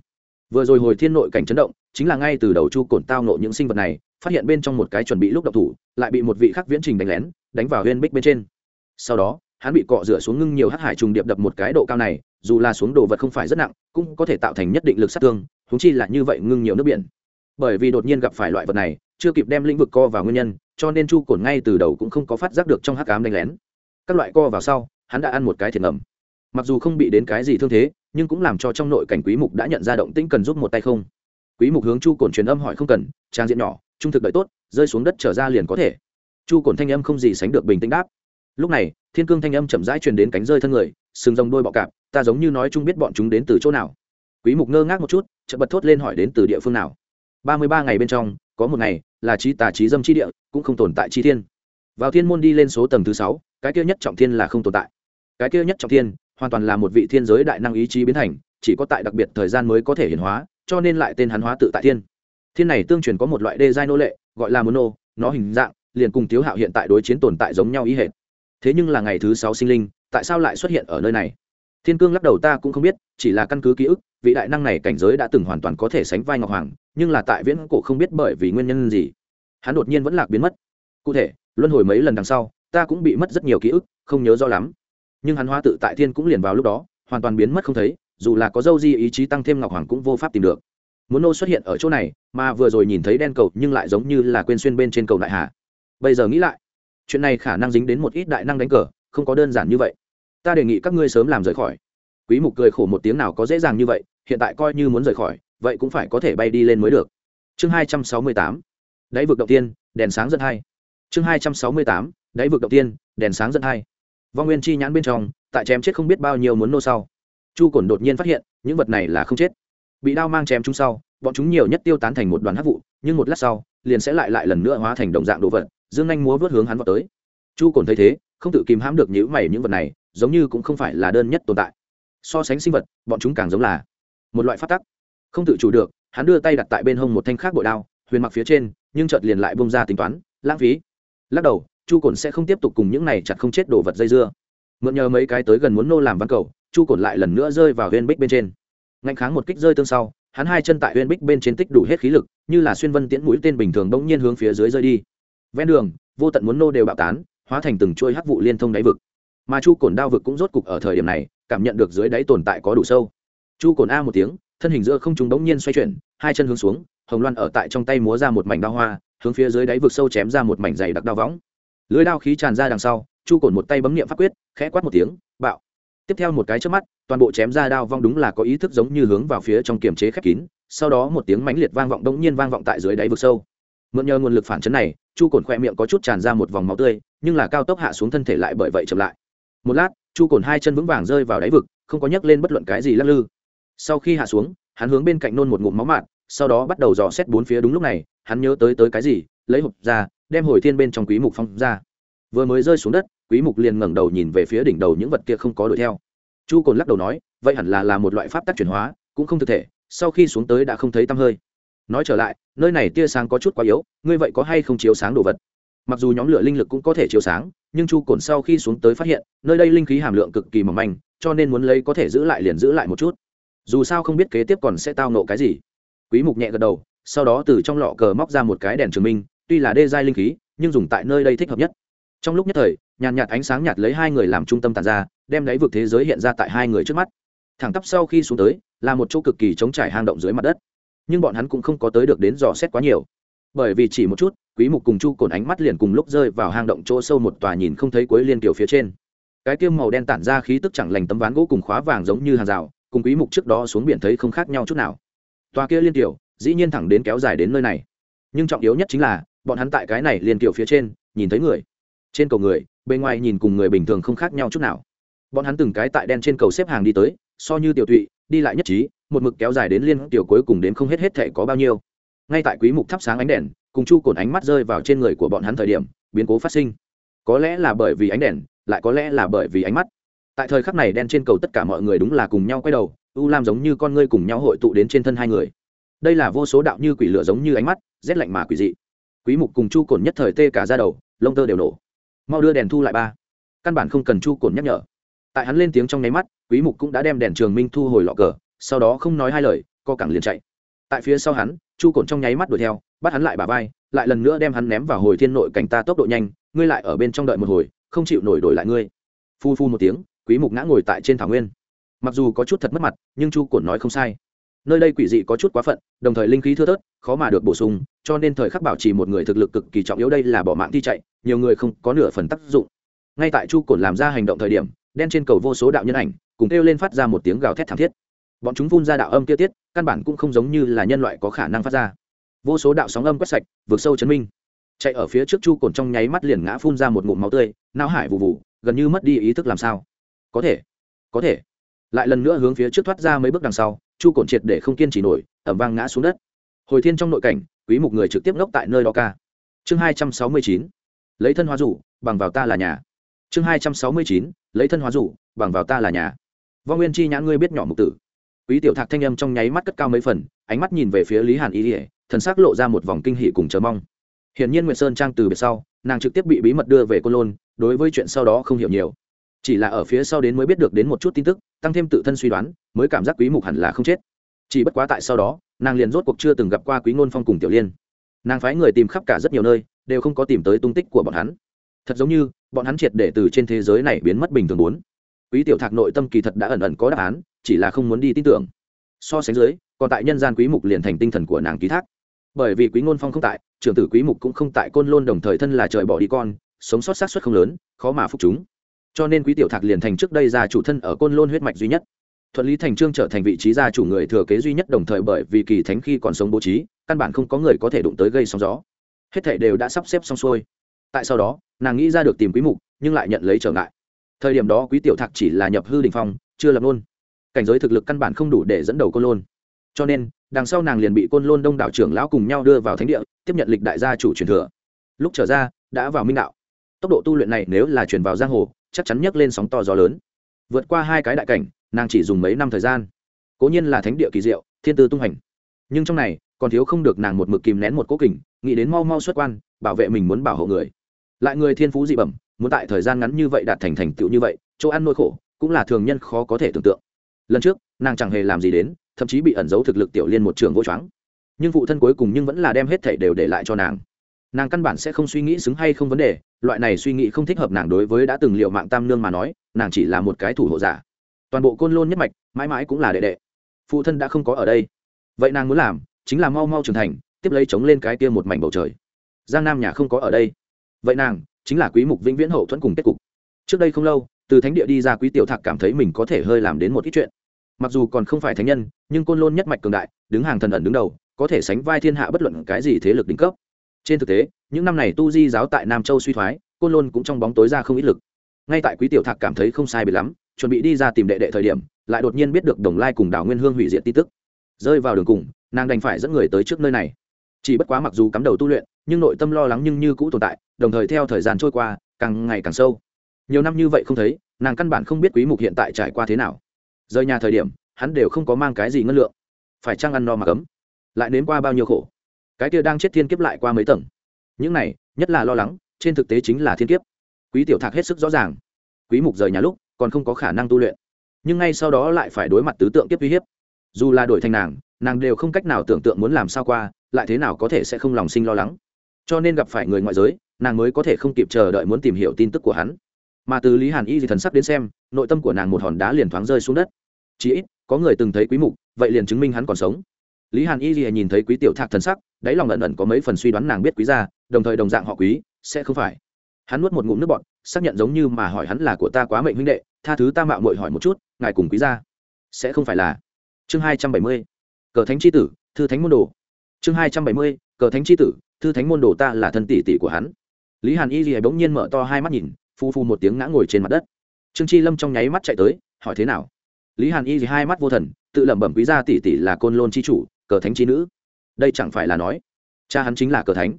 vừa rồi hồi thiên nội cảnh chấn động, chính là ngay từ đầu chu cồn tao nộ những sinh vật này, phát hiện bên trong một cái chuẩn bị lúc độc thủ, lại bị một vị khắc viễn trình đánh lén, đánh vào huyên bích bên trên. Sau đó hắn bị cọ rửa xuống ngưng nhiều hắc hải trùng điệp đập một cái độ cao này, dù là xuống đồ vật không phải rất nặng, cũng có thể tạo thành nhất định lực sát thương húng chi là như vậy ngưng nhiều nước biển. Bởi vì đột nhiên gặp phải loại vật này, chưa kịp đem lĩnh vực co vào nguyên nhân, cho nên chu cồn ngay từ đầu cũng không có phát giác được trong hắc ám đánh lén. Các loại co vào sau, hắn đã ăn một cái thiệt ngầm. Mặc dù không bị đến cái gì thương thế, nhưng cũng làm cho trong nội cảnh quý mục đã nhận ra động tĩnh cần giúp một tay không. Quý mục hướng chu cồn truyền âm hỏi không cần, trang diện nhỏ, trung thực đợi tốt, rơi xuống đất trở ra liền có thể. Chu cồn thanh âm không gì sánh được bình tĩnh đáp. Lúc này thiên cương thanh âm chậm rãi truyền đến cánh rơi thân người, sừng rồng đôi bọ cạp, ta giống như nói chung biết bọn chúng đến từ chỗ nào. Quý mục ngơ ngác một chút, chợt bật thốt lên hỏi đến từ địa phương nào. Ba mươi ba ngày bên trong, có một ngày, là trí tà trí dâm chi địa, cũng không tồn tại chi thiên. Vào thiên môn đi lên số tầng thứ sáu, cái kia nhất trọng thiên là không tồn tại. Cái kia nhất trọng thiên, hoàn toàn là một vị thiên giới đại năng ý chí biến thành, chỉ có tại đặc biệt thời gian mới có thể hiển hóa, cho nên lại tên hắn hóa tự tại thiên. Thiên này tương truyền có một loại đê giai nô lệ, gọi là mono nó hình dạng, liền cùng thiếu hạo hiện tại đối chiến tồn tại giống nhau ý hệt thế nhưng là ngày thứ sáu sinh linh, tại sao lại xuất hiện ở nơi này? Thiên cương lắc đầu, ta cũng không biết, chỉ là căn cứ ký ức, vị đại năng này cảnh giới đã từng hoàn toàn có thể sánh vai ngọc hoàng, nhưng là tại viễn cổ không biết bởi vì nguyên nhân gì, hắn đột nhiên vẫn lạc biến mất. Cụ thể, luân hồi mấy lần đằng sau, ta cũng bị mất rất nhiều ký ức, không nhớ rõ lắm. Nhưng hắn hoa tự tại thiên cũng liền vào lúc đó, hoàn toàn biến mất không thấy, dù là có dâu di ý chí tăng thêm ngọc hoàng cũng vô pháp tìm được. Muốn nô xuất hiện ở chỗ này, mà vừa rồi nhìn thấy đen cầu nhưng lại giống như là quên xuyên bên trên cầu đại hà. Bây giờ nghĩ lại chuyện này khả năng dính đến một ít đại năng đánh cờ, không có đơn giản như vậy. Ta đề nghị các ngươi sớm làm rời khỏi. Quý mục cười khổ một tiếng nào có dễ dàng như vậy, hiện tại coi như muốn rời khỏi, vậy cũng phải có thể bay đi lên mới được. Chương 268 đáy vực đầu tiên, đèn sáng dẫn hai chương 268 đáy vực đầu tiên, đèn sáng dẫn hai vong nguyên chi nhãn bên trong, tại chém chết không biết bao nhiêu muốn nô sau. Chu cổn đột nhiên phát hiện, những vật này là không chết. Bị đao mang chém chúng sau, bọn chúng nhiều nhất tiêu tán thành một đoàn hắc vụ, nhưng một lát sau, liền sẽ lại lại lần nữa hóa thành đồng dạng đồ vật dương anh múa vớt hướng hắn vào tới. Chu cồn thấy thế, không tự kìm hãm được nhữ mày những vật này, giống như cũng không phải là đơn nhất tồn tại. So sánh sinh vật, bọn chúng càng giống là một loại phát tắc. Không tự chủ được, hắn đưa tay đặt tại bên hông một thanh khác bội đao, huyền mặc phía trên, nhưng chợt liền lại bông ra tính toán, lãng phí. Lắc đầu, chu cồn sẽ không tiếp tục cùng những này chặt không chết đồ vật dây dưa. Mượn nhờ mấy cái tới gần muốn nô làm văn cầu, chu cồn lại lần nữa rơi vào huyên bích bên trên. Ngạnh kháng một kích rơi tương sau, hắn hai chân tại huyên bích bên trên tích đủ hết khí lực, như là xuyên vân tiễn mũi tên bình thường bỗng nhiên hướng phía dưới rơi đi ven đường, vô tận muốn nô đều bạo tán, hóa thành từng chuôi hắc vụ liên thông đáy vực. Mà chu cồn đao vực cũng rốt cục ở thời điểm này, cảm nhận được dưới đáy tồn tại có đủ sâu. Chu cồn a một tiếng, thân hình giữa không trung bỗng nhiên xoay chuyển, hai chân hướng xuống, hồng loan ở tại trong tay múa ra một mảnh đao hoa, hướng phía dưới đáy vực sâu chém ra một mảnh dày đặc đao võng. Lưới đao khí tràn ra đằng sau, chu cồn một tay bấm niệm pháp quyết, khẽ quát một tiếng, bạo. Tiếp theo một cái trước mắt, toàn bộ chém ra đao vong đúng là có ý thức giống như hướng vào phía trong kiềm chế khép kín, sau đó một tiếng mãnh liệt vang vọng đống nhiên vang vọng tại dưới đáy vực sâu. Mượn nhờ nguồn lực phản chấn này chu cồn khoe miệng có chút tràn ra một vòng máu tươi, nhưng là cao tốc hạ xuống thân thể lại bởi vậy chậm lại. Một lát, chu cồn hai chân vững vàng rơi vào đáy vực, không có nhấc lên bất luận cái gì lắc lư. Sau khi hạ xuống, hắn hướng bên cạnh nôn một ngụm máu mạn sau đó bắt đầu dò xét bốn phía đúng lúc này, hắn nhớ tới tới cái gì, lấy hộp ra, đem hồi thiên bên trong quý mục phong ra. Vừa mới rơi xuống đất, quý mục liền ngẩng đầu nhìn về phía đỉnh đầu những vật kia không có đuổi theo. Chu cồn lắc đầu nói, vậy hẳn là là một loại pháp tắc chuyển hóa, cũng không thực thể, sau khi xuống tới đã không thấy tăm hơi nói trở lại, nơi này tia sáng có chút quá yếu, ngươi vậy có hay không chiếu sáng đồ vật? Mặc dù nhóm lửa linh lực cũng có thể chiếu sáng, nhưng chu cồn sau khi xuống tới phát hiện, nơi đây linh khí hàm lượng cực kỳ mỏng manh, cho nên muốn lấy có thể giữ lại liền giữ lại một chút. Dù sao không biết kế tiếp còn sẽ tao nộ cái gì. Quý mục nhẹ gật đầu, sau đó từ trong lọ cờ móc ra một cái đèn trường minh, tuy là đê giai linh khí, nhưng dùng tại nơi đây thích hợp nhất. Trong lúc nhất thời, nhàn nhạt ánh sáng nhạt lấy hai người làm trung tâm tàn ra, đem đáy vực thế giới hiện ra tại hai người trước mắt. Thẳng tắp sau khi xuống tới, là một chỗ cực kỳ chống trải hang động dưới mặt đất nhưng bọn hắn cũng không có tới được đến dò xét quá nhiều. Bởi vì chỉ một chút, quý mục cùng chu cồn ánh mắt liền cùng lúc rơi vào hang động chỗ sâu một tòa nhìn không thấy cuối liên kiểu phía trên. Cái kiêm màu đen tản ra khí tức chẳng lành tấm ván gỗ cùng khóa vàng giống như hàng rào, cùng quý mục trước đó xuống biển thấy không khác nhau chút nào. Tòa kia liên tiểu dĩ nhiên thẳng đến kéo dài đến nơi này. Nhưng trọng yếu nhất chính là, bọn hắn tại cái này liên tiểu phía trên, nhìn thấy người. Trên cầu người, bên ngoài nhìn cùng người bình thường không khác nhau chút nào. Bọn hắn từng cái tại đen trên cầu xếp hàng đi tới, so như tiểu tụy, đi lại nhất trí một mực kéo dài đến liên tiểu cuối cùng đến không hết hết thể có bao nhiêu. Ngay tại quý mục thắp sáng ánh đèn, cùng chu cồn ánh mắt rơi vào trên người của bọn hắn thời điểm, biến cố phát sinh. Có lẽ là bởi vì ánh đèn, lại có lẽ là bởi vì ánh mắt. Tại thời khắc này đen trên cầu tất cả mọi người đúng là cùng nhau quay đầu, u lam giống như con ngươi cùng nhau hội tụ đến trên thân hai người. Đây là vô số đạo như quỷ lửa giống như ánh mắt, rét lạnh mà quỷ dị. Quý mục cùng chu cồn nhất thời tê cả ra đầu, lông tơ đều nổ. Mau đưa đèn thu lại ba. Căn bản không cần chu cồn nhắc nhở. Tại hắn lên tiếng trong nháy mắt, quý mục cũng đã đem đèn trường minh thu hồi lọ cờ sau đó không nói hai lời, co cẳng liền chạy. Tại phía sau hắn, chu Cổn trong nháy mắt đuổi theo, bắt hắn lại bà vai, lại lần nữa đem hắn ném vào hồi thiên nội cảnh ta tốc độ nhanh, ngươi lại ở bên trong đợi một hồi, không chịu nổi đổi lại ngươi. Phu phu một tiếng, quý mục ngã ngồi tại trên thảo nguyên. Mặc dù có chút thật mất mặt, nhưng chu Cổn nói không sai. Nơi đây quỷ dị có chút quá phận, đồng thời linh khí thưa thớt, khó mà được bổ sung, cho nên thời khắc bảo trì một người thực lực cực kỳ trọng yếu đây là bỏ mạng thi chạy, nhiều người không có nửa phần tác dụng. Ngay tại chu Cổn làm ra hành động thời điểm, đen trên cầu vô số đạo nhân ảnh, cùng kêu lên phát ra một tiếng gào thét thảm thiết bọn chúng phun ra đạo âm kia tiết, căn bản cũng không giống như là nhân loại có khả năng phát ra. Vô số đạo sóng âm quét sạch, vượt sâu chấn minh. Chạy ở phía trước chu cồn trong nháy mắt liền ngã phun ra một ngụm máu tươi, não hải vụ vụ, gần như mất đi ý thức làm sao? Có thể có thể. Lại lần nữa hướng phía trước thoát ra mấy bước đằng sau, chu cồn triệt để không kiên trì nổi ẩm vang ngã xuống đất. Hồi thiên trong nội cảnh, quý một người trực tiếp ngốc tại nơi đó ca. Chương hai trăm sáu mươi chín, lấy thân hóa rủ, bằng vào ta là nhà. Chương hai trăm sáu mươi chín, lấy thân hóa rủ, bằng vào ta là nhà. Vong nguyên chi nhãn ngươi biết nhỏ mục tử quý tiểu thạc thanh âm trong nháy mắt cất cao mấy phần, ánh mắt nhìn về phía lý hàn ý ỉa thần sắc lộ ra một vòng kinh hỷ cùng chờ mong. Hiển nhiên nguyệt sơn trang từ biệt sau, nàng trực tiếp bị bí mật đưa về côn lôn, đối với chuyện sau đó không hiểu nhiều. Chỉ là ở phía sau đến mới biết được đến một chút tin tức, tăng thêm tự thân suy đoán, mới cảm giác quý mục hẳn là không chết. Chỉ bất quá tại sau đó, nàng liền rốt cuộc chưa từng gặp qua quý ngôn phong cùng tiểu liên. Nàng phái người tìm khắp cả rất nhiều nơi, đều không có tìm tới tung tích của bọn hắn. Thật giống như, bọn hắn triệt để từ trên thế giới này biến mất bình thường bốn. Quý tiểu thạc nội tâm kỳ thật đã ẩn ẩn có đáp án chỉ là không muốn đi tin tưởng. So sánh dưới, còn tại nhân gian quý mục liền thành tinh thần của nàng ký thác. Bởi vì quý ngôn phong không tại, trưởng tử quý mục cũng không tại côn lôn đồng thời thân là trời bỏ đi con, sống sót xác suất không lớn, khó mà phục chúng. Cho nên quý tiểu thạc liền thành trước đây gia chủ thân ở côn lôn huyết mạch duy nhất. Thuận lý thành trương trở thành vị trí gia chủ người thừa kế duy nhất đồng thời bởi vì kỳ thánh khi còn sống bố trí, căn bản không có người có thể đụng tới gây sóng gió. Hết thảy đều đã sắp xếp xong xuôi. Tại sau đó, nàng nghĩ ra được tìm quý mục, nhưng lại nhận lấy trở ngại. Thời điểm đó quý tiểu thạc chỉ là nhập hư đình phong, chưa lập luôn cảnh giới thực lực căn bản không đủ để dẫn đầu côn lôn. Cho nên, đằng sau nàng liền bị côn lôn đông đảo trưởng lão cùng nhau đưa vào thánh địa, tiếp nhận lịch đại gia chủ truyền thừa. Lúc trở ra, đã vào minh đạo. Tốc độ tu luyện này nếu là truyền vào giang hồ, chắc chắn nhấc lên sóng to gió lớn. Vượt qua hai cái đại cảnh, nàng chỉ dùng mấy năm thời gian. Cố nhiên là thánh địa kỳ diệu, thiên tư tung hành. Nhưng trong này, còn thiếu không được nàng một mực kìm nén một cố kình, nghĩ đến mau mau xuất quan, bảo vệ mình muốn bảo hộ người. Lại người thiên phú dị bẩm, muốn tại thời gian ngắn như vậy đạt thành thành tựu như vậy, chỗ ăn nỗi khổ, cũng là thường nhân khó có thể tưởng tượng lần trước, nàng chẳng hề làm gì đến, thậm chí bị ẩn giấu thực lực tiểu liên một trường vô choáng. Nhưng phụ thân cuối cùng nhưng vẫn là đem hết thảy đều để lại cho nàng. Nàng căn bản sẽ không suy nghĩ xứng hay không vấn đề, loại này suy nghĩ không thích hợp nàng đối với đã từng liệu mạng tam nương mà nói, nàng chỉ là một cái thủ hộ giả. Toàn bộ côn lôn nhất mạch, mãi mãi cũng là đệ đệ. Phụ thân đã không có ở đây. Vậy nàng muốn làm, chính là mau mau trưởng thành, tiếp lấy chống lên cái kia một mảnh bầu trời. Giang nam nhà không có ở đây. Vậy nàng, chính là quý mục vĩnh viễn hậu thuẫn cùng kết cục. Trước đây không lâu, từ thánh địa đi ra quý tiểu thạc cảm thấy mình có thể hơi làm đến một ít chuyện mặc dù còn không phải thánh nhân, nhưng côn lôn nhất mạch cường đại, đứng hàng thần ẩn đứng đầu, có thể sánh vai thiên hạ bất luận cái gì thế lực đỉnh cấp. Trên thực tế, những năm này tu di giáo tại nam châu suy thoái, côn lôn cũng trong bóng tối ra không ít lực. Ngay tại quý tiểu thạc cảm thấy không sai bị lắm, chuẩn bị đi ra tìm đệ đệ thời điểm, lại đột nhiên biết được đồng lai cùng đảo nguyên hương hủy diệt tin tức. Rơi vào đường cùng, nàng đành phải dẫn người tới trước nơi này. Chỉ bất quá mặc dù cắm đầu tu luyện, nhưng nội tâm lo lắng nhưng như cũ tồn tại, đồng thời theo thời gian trôi qua, càng ngày càng sâu. Nhiều năm như vậy không thấy, nàng căn bản không biết quý mục hiện tại trải qua thế nào rời nhà thời điểm, hắn đều không có mang cái gì ngân lượng. Phải chăng ăn no mà cấm lại nếm qua bao nhiêu khổ? Cái kia đang chết thiên kiếp lại qua mấy tầng. Những này, nhất là lo lắng, trên thực tế chính là thiên kiếp. Quý tiểu thạc hết sức rõ ràng. Quý mục rời nhà lúc, còn không có khả năng tu luyện. Nhưng ngay sau đó lại phải đối mặt tứ tượng kiếp uy hiếp. Dù là đổi thành nàng nàng đều không cách nào tưởng tượng muốn làm sao qua, lại thế nào có thể sẽ không lòng sinh lo lắng. Cho nên gặp phải người ngoại giới, nàng mới có thể không kịp chờ đợi muốn tìm hiểu tin tức của hắn. Mà từ lý hàn y thì thần sắc đến xem, nội tâm của nàng một hòn đá liền thoáng rơi xuống đất chí ít, có người từng thấy quý mục, vậy liền chứng minh hắn còn sống. Lý hàn y lìa nhìn thấy quý tiểu thạc thần sắc, đáy lòng ẩn ẩn có mấy phần suy đoán nàng biết quý gia, đồng thời đồng dạng họ quý, sẽ không phải. Hắn nuốt một ngụm nước bọt, xác nhận giống như mà hỏi hắn là của ta quá mệnh huynh đệ, tha thứ ta mạo muội hỏi một chút, ngài cùng quý gia, sẽ không phải là. Chương hai trăm bảy mươi, cờ thánh chi tử, thư thánh môn đồ. Chương hai trăm bảy mươi, cờ thánh chi tử, thư thánh môn đồ ta là thân tỷ tỷ của hắn. Lý hàn y lìa bỗng nhiên mở to hai mắt nhìn phu phu một tiếng ngã ngồi trên mặt đất. Trương chi lâm trong nháy mắt chạy tới, hỏi thế nào? Lý hàn y gì hai mắt vô thần, tự lẩm bẩm quý gia tỷ tỷ là côn lôn chi chủ, cờ thánh chi nữ. Đây chẳng phải là nói, cha hắn chính là cờ thánh.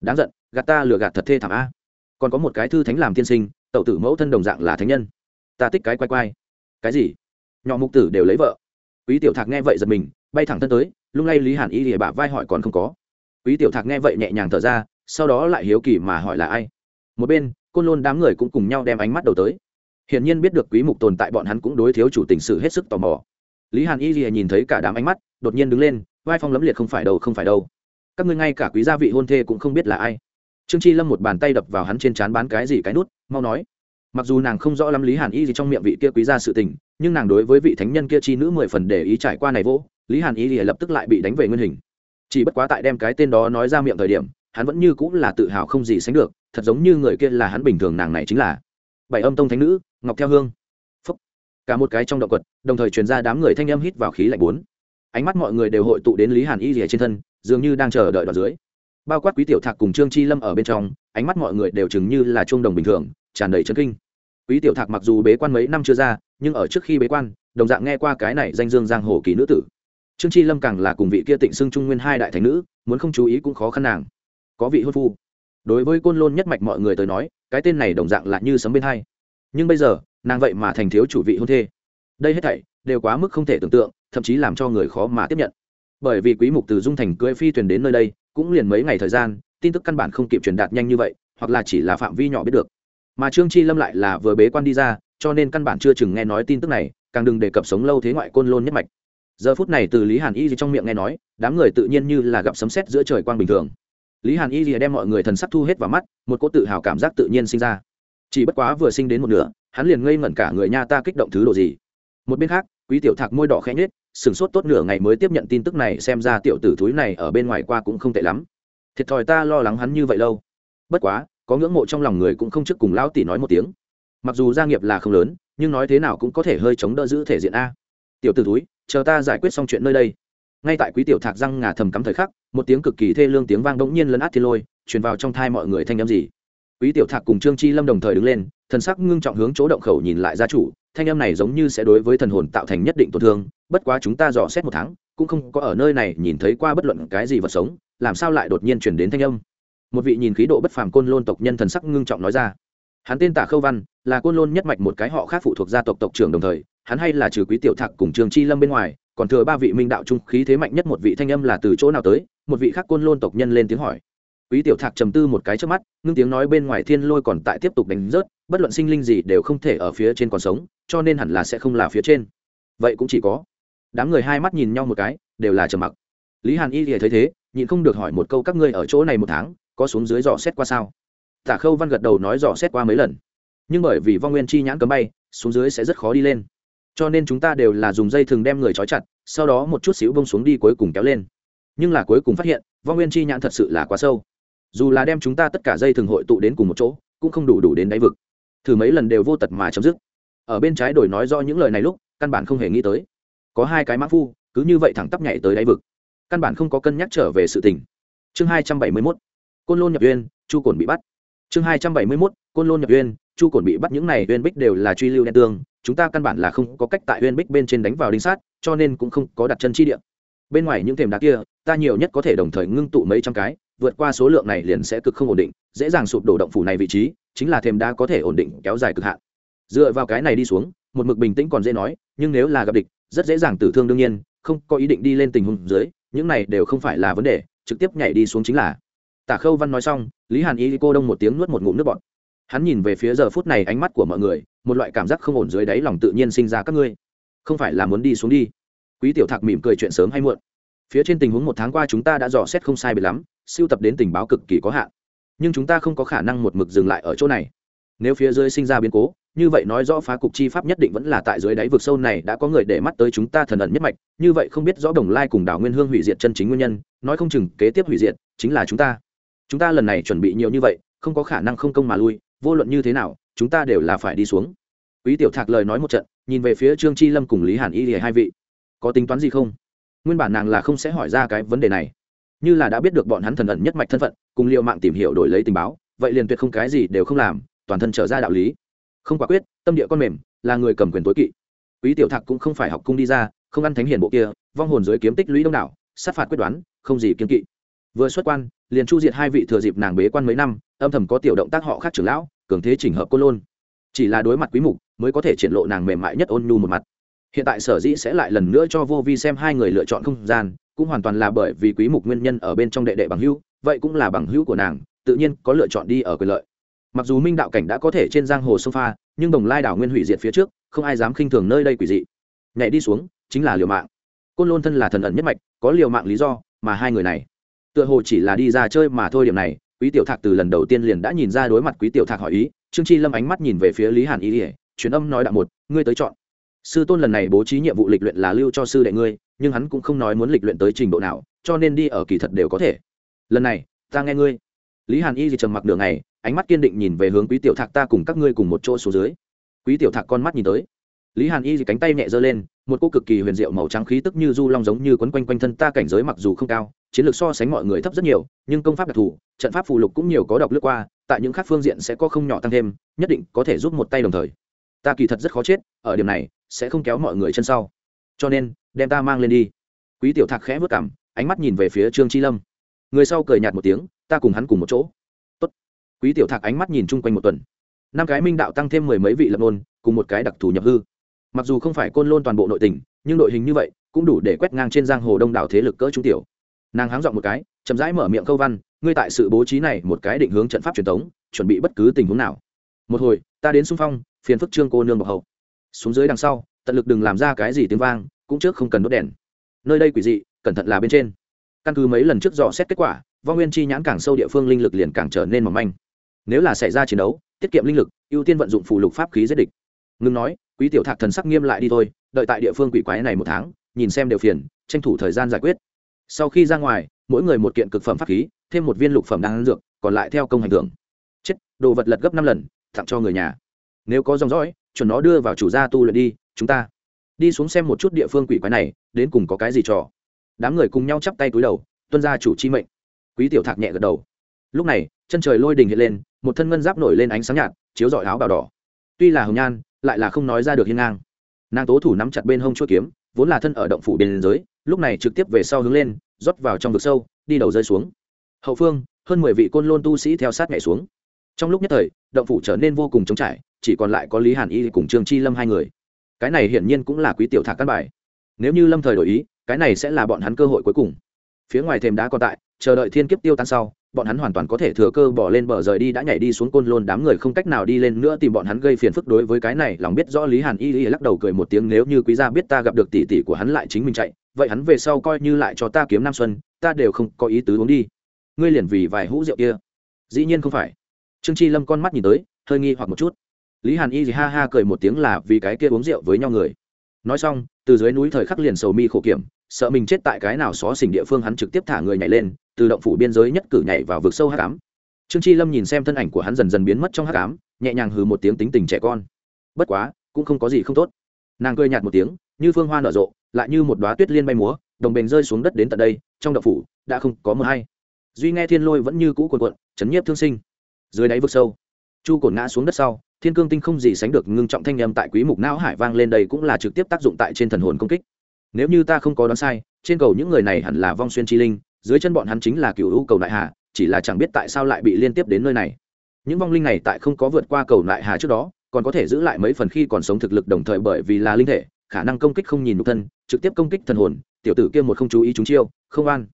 Đáng giận, gạt ta lừa gạt thật thê thảm a. Còn có một cái thư thánh làm tiên sinh, tậu tử mẫu thân đồng dạng là thánh nhân. Ta tích cái quay quay cái gì? Nhỏ mục tử đều lấy vợ. Quý tiểu thạc nghe vậy giật mình, bay thẳng thân tới, lung lay lý hàn y lìa bả vai hỏi còn không có. Quý tiểu thạc nghe vậy nhẹ nhàng thở ra, sau đó lại hiếu kỳ mà hỏi là ai. Một bên, côn lôn đám người cũng cùng nhau đem ánh mắt đầu tới hiển nhiên biết được quý mục tồn tại bọn hắn cũng đối thiếu chủ tình sự hết sức tò mò. Lý hàn y lìa nhìn thấy cả đám ánh mắt, đột nhiên đứng lên, vai phong lấm liệt không phải đâu, không phải đâu. Các ngươi ngay cả quý gia vị hôn thê cũng không biết là ai. Trương chi lâm một bàn tay đập vào hắn trên trán bán cái gì cái nút, mau nói. Mặc dù nàng không rõ lắm lý hàn y gì trong miệng vị kia quý gia sự tình, nhưng nàng đối với vị thánh nhân kia chi nữ mười phần để ý trải qua này vỗ lý hàn y lìa lập tức lại bị đánh về nguyên hình. Chỉ bất quá tại đem cái tên đó nói ra miệng thời điểm, hắn vẫn như cũng là tự hào không gì sánh được, thật giống như người kia là hắn bình thường nàng này chính là. Bảy âm tông thánh nữ ngọc theo hương. Phúc. cả một cái trong động quật, đồng thời truyền ra đám người thanh âm hít vào khí lạnh bốn. Ánh mắt mọi người đều hội tụ đến lý hàn y rìa trên thân, dường như đang chờ đợi đoạn dưới. Bao quát quý tiểu thạc cùng trương chi lâm ở bên trong, ánh mắt mọi người đều chừng như là chuông đồng bình thường, tràn đầy trấn kinh. Quý tiểu thạc mặc dù bế quan mấy năm chưa ra, nhưng ở trước khi bế quan, đồng dạng nghe qua cái này danh dương giang hồ kỳ nữ tử. Trương chi lâm càng là cùng vị kia tịnh xưng trung nguyên hai đại thành nữ, muốn không chú ý cũng khó khăn nàng. Có vị hôn phu. Đối với côn lôn nhất mạch mọi người tới nói, cái tên này đồng dạng là như sấm bên hai nhưng bây giờ, nàng vậy mà thành thiếu chủ vị hôn thê. Đây hết thảy đều quá mức không thể tưởng tượng, thậm chí làm cho người khó mà tiếp nhận. Bởi vì quý mục từ dung thành cưỡi phi thuyền đến nơi đây, cũng liền mấy ngày thời gian, tin tức căn bản không kịp truyền đạt nhanh như vậy, hoặc là chỉ là phạm vi nhỏ biết được. Mà trương chi lâm lại là vừa bế quan đi ra, cho nên căn bản chưa chừng nghe nói tin tức này, càng đừng đề cập sống lâu thế ngoại côn lôn nhất mạch. Giờ phút này từ lý hàn y gì trong miệng nghe nói, đám người tự nhiên như là gặp sấm sét giữa trời quang bình thường. Lý hàn y gì đem mọi người thần sắc thu hết vào mắt, một cỗ tự hào cảm giác tự nhiên sinh ra chỉ bất quá vừa sinh đến một nửa, hắn liền ngây ngẩn cả người nha ta kích động thứ đồ gì. Một bên khác, quý tiểu thạc môi đỏ khẽ nhết sửng sốt tốt nửa ngày mới tiếp nhận tin tức này, xem ra tiểu tử thúi này ở bên ngoài qua cũng không tệ lắm. Thiệt thòi ta lo lắng hắn như vậy lâu. Bất quá, có ngưỡng mộ trong lòng người cũng không trước cùng lão tỷ nói một tiếng. Mặc dù gia nghiệp là không lớn, nhưng nói thế nào cũng có thể hơi chống đỡ giữ thể diện a. Tiểu tử túi chờ ta giải quyết xong chuyện nơi đây. Ngay tại quý tiểu thạc răng ngà thầm cắm thời khắc, một tiếng cực kỳ thê lương tiếng vang bỗng nhiên lấn át thiên lôi, truyền vào trong thai mọi người thanh âm gì quý tiểu thạc cùng trương chi lâm đồng thời đứng lên, thần sắc ngưng trọng hướng chỗ động khẩu nhìn lại gia chủ, thanh âm này giống như sẽ đối với thần hồn tạo thành nhất định tổn thương, bất quá chúng ta dò xét một tháng, cũng không có ở nơi này nhìn thấy qua bất luận cái gì vật sống, làm sao lại đột nhiên chuyển đến thanh âm? Một vị nhìn khí độ bất phàm côn lôn tộc nhân thần sắc ngưng trọng nói ra. Hắn tên tả khâu văn, là côn lôn nhất mạch một cái họ khác phụ thuộc gia tộc tộc trưởng đồng thời, hắn hay là trừ quý tiểu thạc cùng trường chi lâm bên ngoài, còn thừa ba vị minh đạo trung khí thế mạnh nhất một vị thanh âm là từ chỗ nào tới? Một vị khác côn lôn tộc nhân lên tiếng hỏi quý tiểu thạc trầm tư một cái trước mắt, ngưng tiếng nói bên ngoài thiên lôi còn tại tiếp tục đánh rớt, bất luận sinh linh gì đều không thể ở phía trên còn sống, cho nên hẳn là sẽ không là phía trên. Vậy cũng chỉ có. Đám người hai mắt nhìn nhau một cái, đều là trầm mặc. Lý hàn y thì thấy thế, nhịn không được hỏi một câu các ngươi ở chỗ này một tháng, có xuống dưới dò xét qua sao? Tả khâu văn gật đầu nói dò xét qua mấy lần. Nhưng bởi vì vong nguyên chi nhãn cấm bay, xuống dưới sẽ rất khó đi lên. Cho nên chúng ta đều là dùng dây thường đem người trói chặt, sau đó một chút xíu bông xuống đi cuối cùng kéo lên. Nhưng là cuối cùng phát hiện, vong nguyên chi nhãn thật sự là quá sâu dù là đem chúng ta tất cả dây thường hội tụ đến cùng một chỗ, cũng không đủ đủ đến đáy vực. Thử mấy lần đều vô tật mà chấm dứt. Ở bên trái đổi nói do những lời này lúc, căn bản không hề nghĩ tới. Có hai cái mã phu, cứ như vậy thẳng tắp nhảy tới đáy vực. Căn bản không có cân nhắc trở về sự tình. Chương hai trăm bảy mươi mốt, côn lôn nhập uyên, chu cồn bị bắt. Chương hai trăm bảy mươi mốt, côn lôn nhập uyên, chu cồn bị bắt những này uyên bích đều là truy lưu đen tương chúng ta căn bản là không có cách tại uyên bích bên trên đánh vào đinh sát, cho nên cũng không có đặt chân chi địa. Bên ngoài những thềm đá kia, ta nhiều nhất có thể đồng thời ngưng tụ mấy trăm cái vượt qua số lượng này liền sẽ cực không ổn định, dễ dàng sụp đổ động phủ này vị trí, chính là thềm đá có thể ổn định kéo dài cực hạn. Dựa vào cái này đi xuống, một mực bình tĩnh còn dễ nói, nhưng nếu là gặp địch, rất dễ dàng tử thương đương nhiên, không có ý định đi lên tình huống dưới, những này đều không phải là vấn đề, trực tiếp nhảy đi xuống chính là. Tả khâu văn nói xong, lý hàn y cô đông một tiếng nuốt một ngụm nước bọt. Hắn nhìn về phía giờ phút này ánh mắt của mọi người, một loại cảm giác không ổn dưới đáy lòng tự nhiên sinh ra các ngươi. Không phải là muốn đi xuống đi. Quý tiểu thạc mỉm cười chuyện sớm hay muộn. Phía trên tình huống một tháng qua chúng ta đã dò xét không sai biệt lắm siêu tập đến tình báo cực kỳ có hạn. Nhưng chúng ta không có khả năng một mực dừng lại ở chỗ này. Nếu phía dưới sinh ra biến cố, như vậy nói rõ phá cục chi pháp nhất định vẫn là tại dưới đáy vực sâu này đã có người để mắt tới chúng ta thần ẩn nhất mạch, như vậy không biết rõ đồng lai cùng đảo nguyên hương hủy diệt chân chính nguyên nhân, nói không chừng kế tiếp hủy diệt chính là chúng ta. Chúng ta lần này chuẩn bị nhiều như vậy, không có khả năng không công mà lui, vô luận như thế nào, chúng ta đều là phải đi xuống. Quý tiểu thạc lời nói một trận, nhìn về phía trương chi lâm cùng lý hàn y thì hai vị. Có tính toán gì không? Nguyên bản nàng là không sẽ hỏi ra cái vấn đề này như là đã biết được bọn hắn thần ẩn nhất mạch thân phận, cùng liệu mạng tìm hiểu đổi lấy tình báo, vậy liền tuyệt không cái gì đều không làm, toàn thân trở ra đạo lý. Không quả quyết, tâm địa con mềm, là người cầm quyền tối kỵ. Quý tiểu thạc cũng không phải học cung đi ra, không ăn thánh hiền bộ kia, vong hồn dưới kiếm tích lũy đông đảo, sát phạt quyết đoán, không gì kiên kỵ. Vừa xuất quan, liền chu diệt hai vị thừa dịp nàng bế quan mấy năm, âm thầm có tiểu động tác họ khác trưởng lão, cường thế chỉnh hợp cô lôn. Chỉ là đối mặt quý mục, mới có thể triển lộ nàng mềm mại nhất ôn nhu một mặt. Hiện tại sở dĩ sẽ lại lần nữa cho vô vi xem hai người lựa chọn không gian cũng hoàn toàn là bởi vì quý mục nguyên nhân ở bên trong đệ đệ bằng hữu, vậy cũng là bằng hữu của nàng, tự nhiên có lựa chọn đi ở quyền lợi. Mặc dù minh đạo cảnh đã có thể trên giang hồ sông pha nhưng đồng lai đảo nguyên hủy diệt phía trước, không ai dám khinh thường nơi đây quỷ dị. Nhảy đi xuống, chính là liều mạng. Côn lôn thân là thần ẩn nhất mạch, có liều mạng lý do, mà hai người này, tựa hồ chỉ là đi ra chơi mà thôi điểm này, quý tiểu thạc từ lần đầu tiên liền đã nhìn ra đối mặt quý tiểu thạc hỏi ý, trương chi lâm ánh mắt nhìn về phía lý hàn ý ỉa truyền âm nói đạo một, ngươi tới chọn sư tôn lần này bố trí nhiệm vụ lịch luyện là lưu cho sư đệ ngươi, nhưng hắn cũng không nói muốn lịch luyện tới trình độ nào, cho nên đi ở kỳ thật đều có thể. Lần này, ta nghe ngươi. Lý hàn y gì trầm mặc đường này ánh mắt kiên định nhìn về hướng quý tiểu thạc ta cùng các ngươi cùng một chỗ xuống dưới. Quý tiểu thạc con mắt nhìn tới. Lý hàn y gì cánh tay nhẹ giơ lên, một cô cực kỳ huyền diệu màu trắng khí tức như du long giống như quấn quanh quanh thân ta cảnh giới mặc dù không cao, chiến lược so sánh mọi người thấp rất nhiều, nhưng công pháp đặc thù, trận pháp phù lục cũng nhiều có độc lướt qua, tại những khác phương diện sẽ có không nhỏ tăng thêm, nhất định có thể giúp một tay đồng thời. Ta kỳ thật rất khó chết, ở điểm này sẽ không kéo mọi người chân sau. Cho nên, đem ta mang lên đi. Quý tiểu thạc khẽ vất cảm, ánh mắt nhìn về phía trương chi lâm. Người sau cười nhạt một tiếng, ta cùng hắn cùng một chỗ. Tốt. quý tiểu thạc ánh mắt nhìn chung quanh một tuần. Năm cái minh đạo tăng thêm mười mấy vị lập nôn cùng một cái đặc thù nhập hư. Mặc dù không phải côn lôn toàn bộ nội tình, nhưng đội hình như vậy, cũng đủ để quét ngang trên giang hồ đông đảo thế lực cỡ trung tiểu. Nàng háng dọn một cái, chậm rãi mở miệng câu văn, ngươi tại sự bố trí này một cái định hướng trận pháp truyền thống chuẩn bị bất cứ tình huống nào. Một hồi, ta đến xung phong, phiền phức trương cô nương bọc hậu xuống dưới đằng sau, tận lực đừng làm ra cái gì tiếng vang, cũng trước không cần đốt đèn. Nơi đây quỷ dị, cẩn thận là bên trên. Căn cứ mấy lần trước dò xét kết quả, vong nguyên chi nhãn càng sâu địa phương linh lực liền càng trở nên mỏng manh. Nếu là xảy ra chiến đấu, tiết kiệm linh lực, ưu tiên vận dụng phù lục pháp khí giết địch. Ngừng nói, quý tiểu thạc thần sắc nghiêm lại đi thôi, đợi tại địa phương quỷ quái này một tháng, nhìn xem đều phiền, tranh thủ thời gian giải quyết. Sau khi ra ngoài, mỗi người một kiện cực phẩm pháp khí, thêm một viên lục phẩm đang dược, còn lại theo công hành thưởng. Chết, đồ vật lật gấp năm lần, tặng cho người nhà. Nếu có dòng dõi chuẩn nó đưa vào chủ gia tu luyện đi, chúng ta đi xuống xem một chút địa phương quỷ quái này, đến cùng có cái gì trò. Đám người cùng nhau chắp tay cúi đầu, tuân ra chủ chi mệnh. Quý tiểu thạc nhẹ gật đầu. Lúc này, chân trời lôi đình hiện lên, một thân ngân giáp nổi lên ánh sáng nhạt, chiếu dọi áo bào đỏ. Tuy là hồng nhan, lại là không nói ra được hiên ngang. Nàng tố thủ nắm chặt bên hông chuỗi kiếm, vốn là thân ở động phủ bên giới, lúc này trực tiếp về sau hướng lên, rót vào trong vực sâu, đi đầu rơi xuống. Hậu phương, hơn mười vị côn lôn tu sĩ theo sát nhảy xuống. Trong lúc nhất thời, động phủ trở nên vô cùng trống trải chỉ còn lại có lý hàn y cùng trương chi lâm hai người. Cái này hiển nhiên cũng là quý tiểu thạc căn bài. Nếu như lâm thời đổi ý, cái này sẽ là bọn hắn cơ hội cuối cùng. Phía ngoài thềm đá còn tại, chờ đợi thiên kiếp tiêu tan sau, bọn hắn hoàn toàn có thể thừa cơ bỏ lên bờ rời đi đã nhảy đi xuống côn lôn đám người không cách nào đi lên nữa tìm bọn hắn gây phiền phức đối với cái này, lòng biết rõ lý hàn y y lắc đầu cười một tiếng, nếu như quý gia biết ta gặp được tỷ tỷ của hắn lại chính mình chạy, vậy hắn về sau coi như lại cho ta kiếm nam xuân, ta đều không có ý tứ uống đi. Ngươi liền vì vài hũ rượu kia. Dĩ nhiên không phải. Trương chi lâm con mắt nhìn tới, hơi nghi hoặc một chút lý hàn y thì ha ha cười một tiếng là vì cái kia uống rượu với nhau người. Nói xong, từ dưới núi thời khắc liền sầu mi khổ kiểm, sợ mình chết tại cái nào xó xỉnh địa phương hắn trực tiếp thả người nhảy lên, từ động phủ biên giới nhất cử nhảy vào vực sâu hắc ám. Trương chi lâm nhìn xem thân ảnh của hắn dần dần biến mất trong hắc ám, nhẹ nhàng hừ một tiếng tính tình trẻ con. Bất quá, cũng không có gì không tốt. Nàng cười nhạt một tiếng, như phương hoa nở rộ, lại như một đoá tuyết liên bay múa, đồng bền rơi xuống đất đến tận đây, trong động phủ đã không có mưa hay. Duy nghe thiên lôi vẫn như cũ cuồn cuộn, chấn nhiếp thương sinh. Dưới đáy vực sâu chu cổn ngã xuống đất sau, thiên cương tinh không gì sánh được ngưng trọng thanh â m tại quý mục não hải vang lên đây cũng là trực tiếp tác dụng tại trên thần hồn công kích. Nếu như ta không có đoán sai, trên cầu những người này hẳn là vong xuyên chi linh, dưới chân bọn hắn chính là cựu hữu cầu đại hà, chỉ là chẳng biết tại sao lại bị liên tiếp đến nơi này. Những vong linh này tại không có vượt qua cầu đại hà trước đó, còn có thể giữ lại mấy phần khi còn sống thực lực đồng thời bởi vì là linh thể, khả năng công kích không nhìn nhục thân, trực tiếp công kích thần hồn, tiểu tử kia một không chú ý chúng chiêu, không an.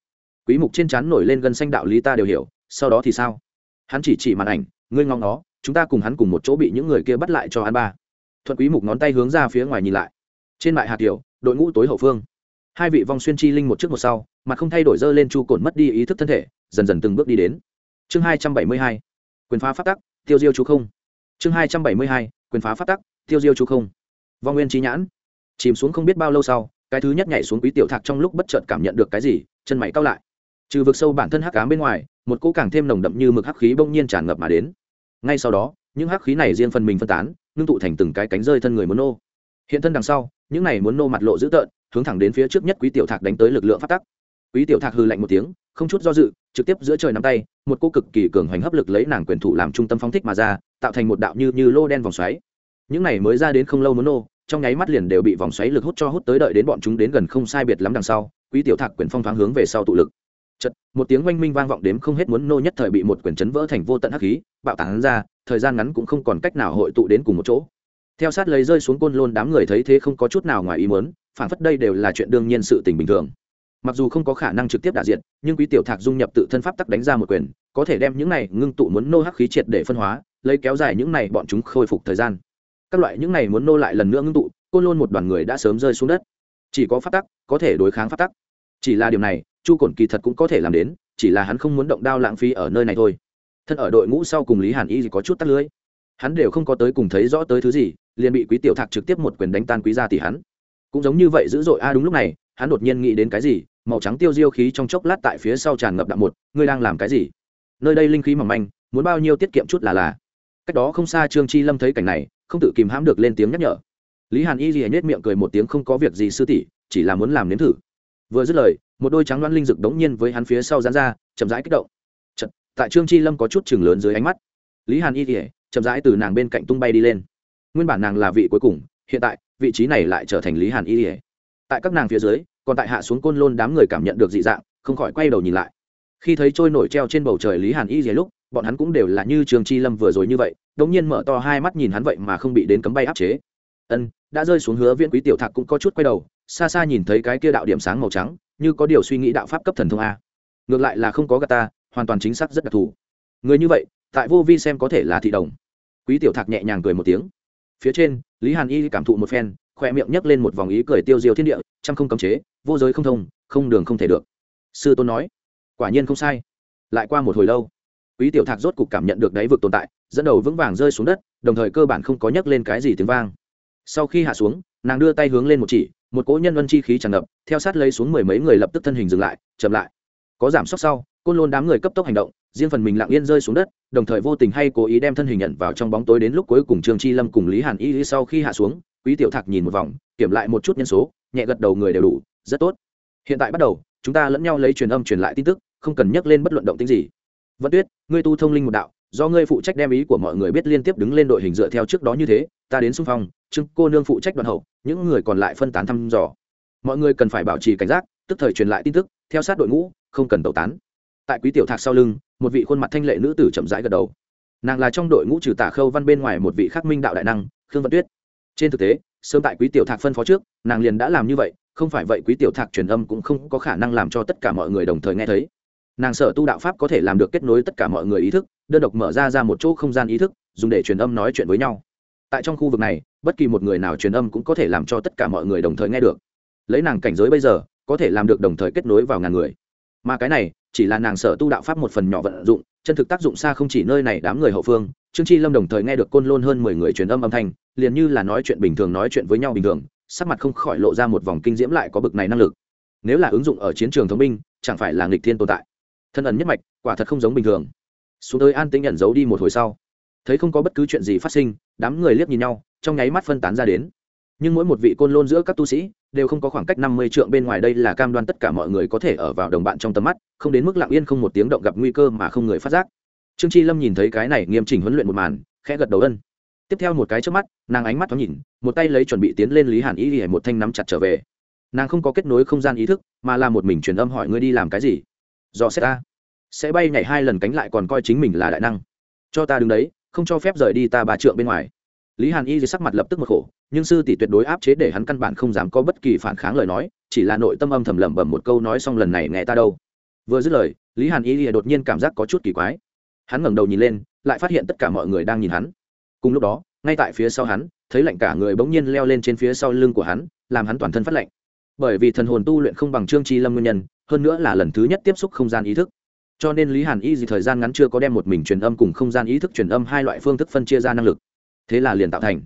Quý mục trên trán nổi lên gân xanh đạo lý ta đều hiểu, sau đó thì sao? Hắn chỉ chỉ màn ảnh, ngươi ngóng nó chúng ta cùng hắn cùng một chỗ bị những người kia bắt lại cho hắn ba. Thuận quý mục ngón tay hướng ra phía ngoài nhìn lại. Trên mại hạt tiểu, đội ngũ tối hậu phương. Hai vị vong xuyên chi linh một trước một sau, mà không thay đổi dơ lên chu cồn mất đi ý thức thân thể, dần dần từng bước đi đến. Chương hai trăm bảy mươi hai, quyền phá phát tắc, tiêu diêu chú không. Chương hai trăm bảy mươi hai, quyền phá phát tắc, tiêu diêu chú không. Vong nguyên trí nhãn. Chìm xuống không biết bao lâu sau, cái thứ nhất nhảy xuống quý tiểu thạc trong lúc bất chợt cảm nhận được cái gì, chân mày cao lại. Trừ vực sâu bản thân hắc cám bên ngoài, một cỗ càng thêm nồng đậm như mực hắc khí bỗng nhiên tràn ngập mà đến ngay sau đó, những hắc khí này riêng phần mình phân tán, ngưng tụ thành từng cái cánh rơi thân người muốn nô. Hiện thân đằng sau, những này muốn nô mặt lộ dữ tợn, hướng thẳng đến phía trước nhất quý tiểu thạc đánh tới lực lượng phát tắc. Quý tiểu thạc hư lạnh một tiếng, không chút do dự, trực tiếp giữa trời nắm tay, một cô cực kỳ cường hoành hấp lực lấy nàng quyền thủ làm trung tâm phóng thích mà ra, tạo thành một đạo như như lô đen vòng xoáy. Những này mới ra đến không lâu muốn nô, trong nháy mắt liền đều bị vòng xoáy lực hút cho hút tới đợi đến bọn chúng đến gần không sai biệt lắm đằng sau, quý tiểu thạc quyền phong thoáng hướng về sau tụ lực chật một tiếng oanh minh vang vọng đếm không hết muốn nô nhất thời bị một quyền chấn vỡ thành vô tận hắc khí, bạo tán ra, thời gian ngắn cũng không còn cách nào hội tụ đến cùng một chỗ. Theo sát lấy rơi xuống côn lôn đám người thấy thế không có chút nào ngoài ý muốn phản phất đây đều là chuyện đương nhiên sự tình bình thường. Mặc dù không có khả năng trực tiếp đả diện nhưng quý tiểu thạc dung nhập tự thân pháp tắc đánh ra một quyền, có thể đem những này ngưng tụ muốn nô hắc khí triệt để phân hóa, lấy kéo dài những này bọn chúng khôi phục thời gian. Các loại những này muốn nô lại lần nữa ngưng tụ, côn lôn một đoàn người đã sớm rơi xuống đất. Chỉ có pháp tắc, có thể đối kháng pháp tắc. Chỉ là điều này chu cổn kỳ thật cũng có thể làm đến, chỉ là hắn không muốn động đao lãng phí ở nơi này thôi. Thân ở đội ngũ sau cùng lý hàn y có chút tắt lưới. Hắn đều không có tới cùng thấy rõ tới thứ gì, liền bị quý tiểu thạc trực tiếp một quyền đánh tan quý gia tỷ hắn. Cũng giống như vậy dữ dội, a, đúng lúc này, hắn đột nhiên nghĩ đến cái gì, màu trắng tiêu diêu khí trong chốc lát tại phía sau tràn ngập đạm một ngươi đang làm cái gì? Nơi đây linh khí mỏng manh, muốn bao nhiêu tiết kiệm chút là là. Cách đó không xa trương chi lâm thấy cảnh này, không tự kìm hãm được lên tiếng nhắc nhở. Lý hàn y gì nhét miệng cười một tiếng, không có việc gì, sư tỷ, chỉ là muốn làm nếm thử. Vừa dứt lời một đôi trắng đoan linh dực đống nhiên với hắn phía sau dán ra chậm rãi kích động. Chật, tại trương chi lâm có chút chừng lớn dưới ánh mắt lý hàn y thì chậm rãi từ nàng bên cạnh tung bay đi lên. Nguyên bản nàng là vị cuối cùng hiện tại vị trí này lại trở thành lý hàn y ỉa tại các nàng phía dưới còn tại hạ xuống côn lôn đám người cảm nhận được dị dạng không khỏi quay đầu nhìn lại. Khi thấy trôi nổi treo trên bầu trời lý hàn y ỉa lúc bọn hắn cũng đều là như trường chi lâm vừa rồi như vậy đống nhiên mở to hai mắt nhìn hắn vậy mà không bị đến cấm bay áp chế. Ân đã rơi xuống hứa viên quý tiểu thạc cũng có chút quay đầu xa xa nhìn thấy cái kia đạo điểm sáng màu trắng, như có điều suy nghĩ đạo pháp cấp thần thông a. Ngược lại là không có gà ta hoàn toàn chính xác rất đặc thù. Người như vậy, tại vô vi xem có thể là thị đồng. Quý tiểu thạc nhẹ nhàng cười một tiếng. Phía trên, lý hàn y cảm thụ một phen khoe miệng nhấc lên một vòng ý cười tiêu diêu thiên địa chăm không cấm chế, vô giới không thông, không đường không thể được. Sư tôn nói, quả nhiên không sai. Lại qua một hồi lâu, quý tiểu thạc rốt cục cảm nhận được đáy vực tồn tại, dẫn đầu vững vàng rơi xuống đất, đồng thời cơ bản không có nhấc lên cái gì tiếng vang. Sau khi hạ xuống, nàng đưa tay hướng lên một chỉ một cỗ nhân vân chi khí tràn ngập, theo sát lấy xuống mười mấy người lập tức thân hình dừng lại, chậm lại. Có giảm sốc sau, côn lôn đám người cấp tốc hành động, riêng phần mình lặng yên rơi xuống đất, đồng thời vô tình hay cố ý đem thân hình nhận vào trong bóng tối đến lúc cuối cùng trương chi lâm cùng lý hàn y sau khi hạ xuống, quý tiểu thạc nhìn một vòng, kiểm lại một chút nhân số, nhẹ gật đầu người đều đủ, rất tốt. Hiện tại bắt đầu, chúng ta lẫn nhau lấy truyền âm truyền lại tin tức, không cần nhắc lên bất luận động tính gì. Vẫn tuyết, ngươi tu thông linh một đạo, do ngươi phụ trách đem ý của mọi người biết liên tiếp đứng lên đội hình dựa theo trước đó như thế, ta đến xung phong trương cô nương phụ trách đoàn hậu, những người còn lại phân tán thăm dò. Mọi người cần phải bảo trì cảnh giác, tức thời truyền lại tin tức, theo sát đội ngũ, không cần tẩu tán. Tại quý tiểu thạc sau lưng, một vị khuôn mặt thanh lệ nữ tử chậm rãi gật đầu. Nàng là trong đội ngũ trừ tả khâu văn bên ngoài một vị khắc minh đạo đại năng, khương văn tuyết. Trên thực tế, sớm tại quý tiểu thạc phân phó trước, nàng liền đã làm như vậy, không phải vậy quý tiểu thạc truyền âm cũng không có khả năng làm cho tất cả mọi người đồng thời nghe thấy. Nàng sở tu đạo pháp có thể làm được kết nối tất cả mọi người ý thức, đơn độc mở ra ra một chỗ không gian ý thức, dùng để truyền âm nói chuyện với nhau tại trong khu vực này bất kỳ một người nào truyền âm cũng có thể làm cho tất cả mọi người đồng thời nghe được. Lấy nàng cảnh giới bây giờ có thể làm được đồng thời kết nối vào ngàn người. Mà cái này chỉ là nàng sở tu đạo pháp một phần nhỏ vận dụng chân thực tác dụng xa không chỉ nơi này đám người hậu phương trương chi lâm đồng thời nghe được côn lôn hơn mười người truyền âm âm thanh liền như là nói chuyện bình thường nói chuyện với nhau bình thường sắc mặt không khỏi lộ ra một vòng kinh diễm lại có bực này năng lực. Nếu là ứng dụng ở chiến trường thống minh, chẳng phải là nghịch thiên tồn tại. Thân ẩn nhất mạch quả thật không giống bình thường. Xuống tới an tĩnh nhận giấu đi một hồi sau thấy không có bất cứ chuyện gì phát sinh, đám người liếc nhìn nhau, trong nháy mắt phân tán ra đến. Nhưng mỗi một vị côn lôn giữa các tu sĩ, đều không có khoảng cách năm mươi trượng bên ngoài đây là cam đoan tất cả mọi người có thể ở vào đồng bạn trong tầm mắt, không đến mức lặng yên không một tiếng động gặp nguy cơ mà không người phát giác. Trương chi lâm nhìn thấy cái này nghiêm chỉnh huấn luyện một màn, khẽ gật đầu ân. Tiếp theo một cái trước mắt, nàng ánh mắt thoáng nhìn, một tay lấy chuẩn bị tiến lên lý hàn ý thì một thanh nắm chặt trở về. Nàng không có kết nối không gian ý thức, mà là một mình truyền âm hỏi ngươi đi làm cái gì? Do xét ta. Sẽ bay nhảy hai lần cánh lại còn coi chính mình là đại năng. Cho ta đứng đấy không cho phép rời đi ta bà trượng bên ngoài. Lý hàn y sắc mặt lập tức một khổ, nhưng sư tỷ tuyệt đối áp chế để hắn căn bản không dám có bất kỳ phản kháng lời nói, chỉ là nội tâm âm thầm lẩm bẩm một câu nói xong lần này nghe ta đâu. Vừa dứt lời, lý hàn y thì đột nhiên cảm giác có chút kỳ quái. Hắn ngẩng đầu nhìn lên, lại phát hiện tất cả mọi người đang nhìn hắn. Cùng lúc đó, ngay tại phía sau hắn, thấy lạnh cả người bỗng nhiên leo lên trên phía sau lưng của hắn, làm hắn toàn thân phát lạnh. Bởi vì thần hồn tu luyện không bằng trương chi lâm nguyên nhân, hơn nữa là lần thứ nhất tiếp xúc không gian ý thức cho nên lý hàn y gì thời gian ngắn chưa có đem một mình truyền âm cùng không gian ý thức truyền âm hai loại phương thức phân chia ra năng lực. Thế là liền tạo thành.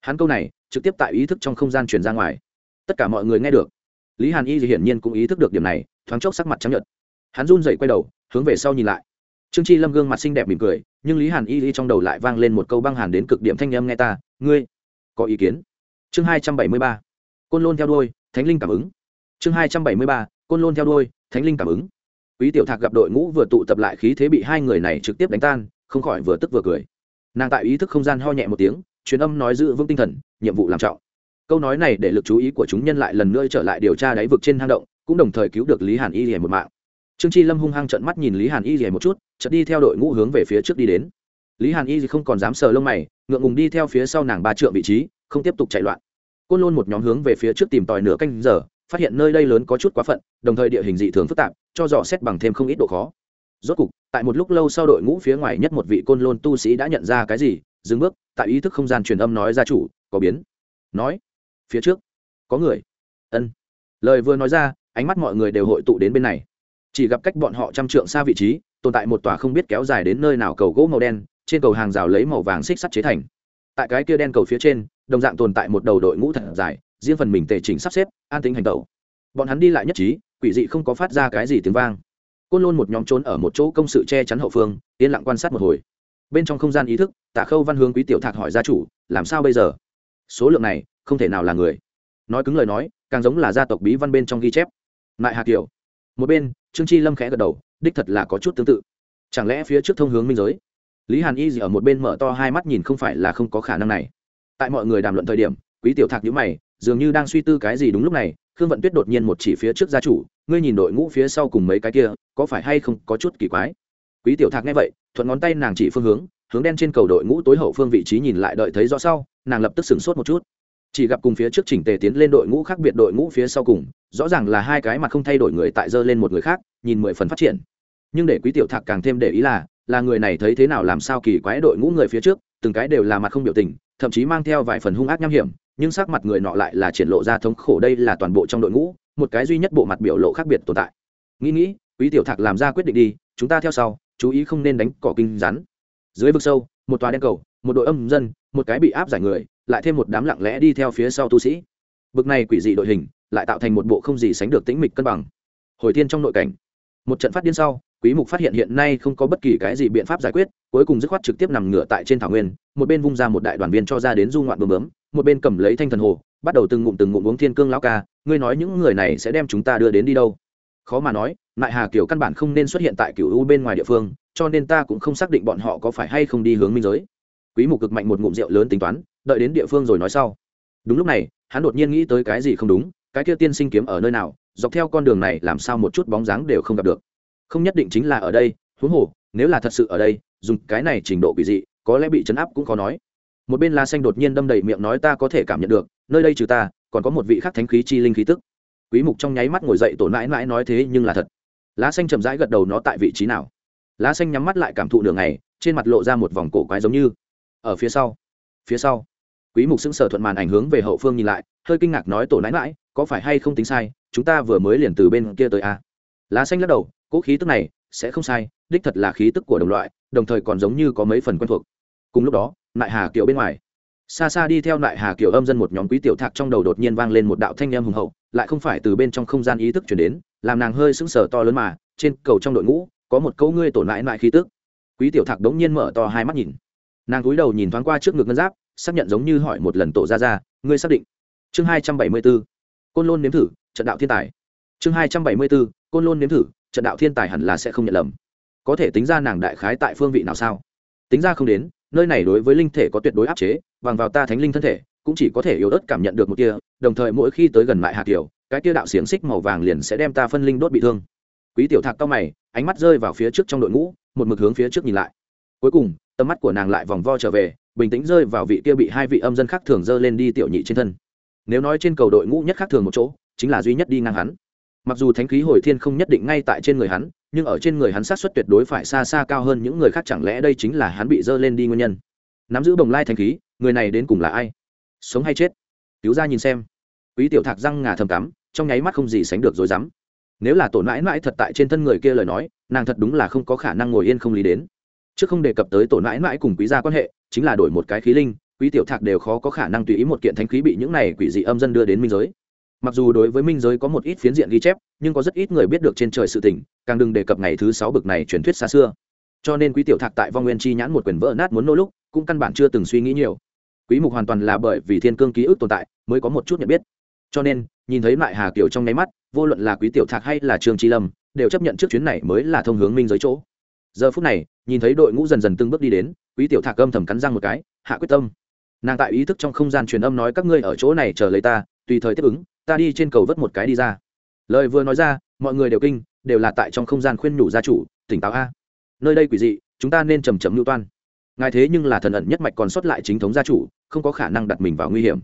Hắn câu này, trực tiếp tại ý thức trong không gian truyền ra ngoài. Tất cả mọi người nghe được. Lý hàn y gì hiển nhiên cũng ý thức được điểm này, thoáng chốc sắc mặt trắng nhợt. Hắn run dậy quay đầu, hướng về sau nhìn lại. Trương chi lâm gương mặt xinh đẹp mỉm cười, nhưng lý hàn y y trong đầu lại vang lên một câu băng hàn đến cực điểm thanh âm nghe ta, ngươi, có ý kiến? Chương hai trăm bảy mươi ba. Côn lôn theo đôi thánh linh cảm ứng. Chương hai trăm bảy mươi ba, côn lôn theo đôi thánh linh cảm ứng quý tiểu thạc gặp đội ngũ vừa tụ tập lại khí thế bị hai người này trực tiếp đánh tan, không khỏi vừa tức vừa cười. Nàng tại ý thức không gian ho nhẹ một tiếng, truyền âm nói giữ vững tinh thần, nhiệm vụ làm trọng. Câu nói này để lực chú ý của chúng nhân lại lần nữa trở lại điều tra đáy vực trên hang động, cũng đồng thời cứu được lý hàn y rìa một mạng. Trương chi lâm hung hăng trận mắt nhìn lý hàn y rìa một chút, chợt đi theo đội ngũ hướng về phía trước đi đến. Lý hàn y không còn dám sờ lông mày, ngượng ngùng đi theo phía sau nàng ba trượng vị trí, không tiếp tục chạy loạn. Côn lôn một nhóm hướng về phía trước tìm tòi nửa canh giờ, phát hiện nơi đây lớn có chút quá phận, đồng thời địa hình dị thường phức tạp cho dò xét bằng thêm không ít độ khó. Rốt cục, tại một lúc lâu sau đội ngũ phía ngoài nhất một vị côn lôn tu sĩ đã nhận ra cái gì, dừng bước, tại ý thức không gian truyền âm nói ra chủ, có biến. Nói, phía trước, có người. Ân. Lời vừa nói ra, ánh mắt mọi người đều hội tụ đến bên này. Chỉ gặp cách bọn họ trăm trượng xa vị trí, tồn tại một tòa không biết kéo dài đến nơi nào cầu gỗ màu đen, trên cầu hàng rào lấy màu vàng xích sắt chế thành. Tại cái kia đen cầu phía trên, đồng dạng tồn tại một đầu đội ngũ thật dài, riêng phần mình tề chỉnh sắp xếp, an tính hành tẩu. Bọn hắn đi lại nhất trí quỷ dị không có phát ra cái gì tiếng vang. Côn lôn một nhóm trốn ở một chỗ công sự che chắn hậu phương, yên lặng quan sát một hồi. Bên trong không gian ý thức, tạ khâu văn hướng quý tiểu thạc hỏi gia chủ, làm sao bây giờ? Số lượng này, không thể nào là người. Nói cứng lời nói, càng giống là gia tộc bí văn bên trong ghi chép. Mại hà kiều. Một bên, trương chi lâm khẽ gật đầu, đích thật là có chút tương tự. Chẳng lẽ phía trước thông hướng minh giới? Lý hàn y gì ở một bên mở to hai mắt nhìn không phải là không có khả năng này. Tại mọi người đàm luận thời điểm, quý tiểu thạc nhữ mày, dường như đang suy tư cái gì đúng lúc này khương vận tuyết đột nhiên một chỉ phía trước gia chủ, ngươi nhìn đội ngũ phía sau cùng mấy cái kia, có phải hay không có chút kỳ quái? Quý tiểu thạc nghe vậy, thuận ngón tay nàng chỉ phương hướng hướng đen trên cầu đội ngũ tối hậu phương vị trí nhìn lại đợi thấy rõ sau, nàng lập tức sửng sốt một chút. Chỉ gặp cùng phía trước chỉnh tề tiến lên đội ngũ khác biệt đội ngũ phía sau cùng, rõ ràng là hai cái mặt không thay đổi người tại dơ lên một người khác, nhìn mười phần phát triển. Nhưng để quý tiểu thạc càng thêm để ý là là người này thấy thế nào làm sao kỳ quái đội ngũ người phía trước, từng cái đều là mặt không biểu tình, thậm chí mang theo vài phần hung ác nham hiểm nhưng sắc mặt người nọ lại là triển lộ ra thống khổ đây là toàn bộ trong đội ngũ, một cái duy nhất bộ mặt biểu lộ khác biệt tồn tại. Nghĩ nghĩ, quý tiểu thạc làm ra quyết định đi, chúng ta theo sau, chú ý không nên đánh cỏ kinh rắn. Dưới vực sâu, một tòa đen cầu, một đội âm dân, một cái bị áp giải người, lại thêm một đám lặng lẽ đi theo phía sau tu sĩ. Bực này quỷ dị đội hình, lại tạo thành một bộ không gì sánh được tĩnh mịch cân bằng. Hồi tiên trong nội cảnh. Một trận phát điên sau, quý mục phát hiện hiện nay không có bất kỳ cái gì biện pháp giải quyết, cuối cùng dứt khoát trực tiếp nằm ngửa tại trên thảo nguyên, một bên vung ra một đại đoàn viên cho ra đến du ngoạn bướm bướm một bên cầm lấy thanh thần hồ, bắt đầu từng ngụm từng ngụm uống thiên cương lão ca, ngươi nói những người này sẽ đem chúng ta đưa đến đi đâu? Khó mà nói nại hà kiểu căn bản không nên xuất hiện tại cựu u bên ngoài địa phương, cho nên ta cũng không xác định bọn họ có phải hay không đi hướng minh giới. Quý mục cực mạnh một ngụm rượu lớn tính toán, đợi đến địa phương rồi nói sau. Đúng lúc này, hắn đột nhiên nghĩ tới cái gì không đúng, cái kia tiên sinh kiếm ở nơi nào, dọc theo con đường này làm sao một chút bóng dáng đều không gặp được. Không nhất định chính là ở đây, huống hồ, nếu là thật sự ở đây, dùng cái này trình độ quỷ dị, có lẽ bị chấn áp cũng khó nói một bên lá xanh đột nhiên đâm đầy miệng nói ta có thể cảm nhận được, nơi đây trừ ta, còn có một vị khắc thánh khí chi linh khí tức. Quý mục trong nháy mắt ngồi dậy tổ mãi mãi nói thế nhưng là thật. Lá xanh chậm rãi gật đầu nó tại vị trí nào. Lá xanh nhắm mắt lại cảm thụ đường này trên mặt lộ ra một vòng cổ quái giống như. Ở phía sau phía sau. Quý mục sững sờ thuận màn ảnh hướng về hậu phương nhìn lại, hơi kinh ngạc nói tổ nãi mãi, có phải hay không tính sai, chúng ta vừa mới liền từ bên kia tới a à? lá xanh lắc đầu cỗ khí tức này sẽ không sai, đích thật là khí tức của đồng loại, đồng thời còn giống như có mấy phần quen thuộc. Cùng lúc đó nại hà kiều bên ngoài. Xa xa đi theo nại hà kiều âm dân một nhóm quý tiểu thạc trong đầu đột nhiên vang lên một đạo thanh em hùng hậu, lại không phải từ bên trong không gian ý thức chuyển đến, làm nàng hơi sững sờ to lớn mà, trên cầu trong đội ngũ, có một câu ngươi tổn mãi mãi khí tức. Quý tiểu thạc đống nhiên mở to hai mắt nhìn. Nàng cúi đầu nhìn thoáng qua trước ngực ngân giáp, xác nhận giống như hỏi một lần tổ ra ra ngươi xác định. Chương hai trăm bảy mươi b ố côn lôn nếm thử, trận đạo thiên tài. Chương hai trăm bảy mươi b ố côn lôn nếm thử, trận đạo thiên tài hẳn là sẽ không nhận lầm. Có thể tính ra nàng đại khái tại phương vị nào sao? Tính ra không đến nơi này đối với linh thể có tuyệt đối áp chế bằng vào ta thánh linh thân thể cũng chỉ có thể yếu ớt cảm nhận được một kia đồng thời mỗi khi tới gần mại hạt tiểu, cái kia đạo xiềng xích màu vàng liền sẽ đem ta phân linh đốt bị thương. Quý tiểu thạc cao mày ánh mắt rơi vào phía trước trong đội ngũ một mực hướng phía trước nhìn lại. Cuối cùng tầm mắt của nàng lại vòng vo trở về bình tĩnh rơi vào vị kia bị hai vị âm dân khác thường dơ lên đi tiểu nhị trên thân. Nếu nói trên cầu đội ngũ nhất khác thường một chỗ chính là duy nhất đi ngang hắn mặc dù thánh khí hồi thiên không nhất định ngay tại trên người hắn, nhưng ở trên người hắn sát xuất tuyệt đối phải xa xa cao hơn những người khác, chẳng lẽ đây chính là hắn bị dơ lên đi nguyên nhân? Nắm giữ bồng lai thánh khí, người này đến cùng là ai? Sống hay chết? Cứu ra nhìn xem. Quý tiểu thạc răng ngà thầm cắm, trong nháy mắt không gì sánh được rồi dám nếu là tổn mãi mãi thật tại trên thân người kia lời nói, nàng thật đúng là không có khả năng ngồi yên không lý đến. Chứ không đề cập tới tổn mãi mãi cùng quý gia quan hệ, chính là đổi một cái khí linh, quý tiểu thạc đều khó có khả năng tùy ý một kiện thánh khí bị những này quỷ dị âm dân đưa đến minh giới mặc dù đối với minh giới có một ít phiến diện ghi chép, nhưng có rất ít người biết được trên trời sự tình, càng đừng đề cập ngày thứ sáu bực này truyền thuyết xa xưa. Cho nên quý tiểu thạc tại vong nguyên chi nhãn một quyền vỡ nát muốn nô lúc, cũng căn bản chưa từng suy nghĩ nhiều. Quý mục hoàn toàn là bởi vì thiên cương ký ức tồn tại, mới có một chút nhận biết. Cho nên, nhìn thấy lại hà kiều trong nháy mắt, vô luận là quý tiểu thạc hay là trương tri lâm, đều chấp nhận trước chuyến này mới là thông hướng minh giới chỗ. Giờ phút này, nhìn thấy đội ngũ dần dần từng bước đi đến, quý tiểu thạc âm thầm cắn răng một cái, hạ quyết tâm. Nàng tại ý thức trong không gian truyền âm nói các ngươi ở chỗ này chờ lấy ta, tùy thời tiếp ứng ta đi trên cầu vớt một cái đi ra. Lời vừa nói ra, mọi người đều kinh, đều là tại trong không gian khuyên nhủ gia chủ, tỉnh táo a. Nơi đây quỷ dị, chúng ta nên trầm trầm lưu toan. Ngài thế nhưng là thần ẩn nhất mạch còn sót lại chính thống gia chủ, không có khả năng đặt mình vào nguy hiểm.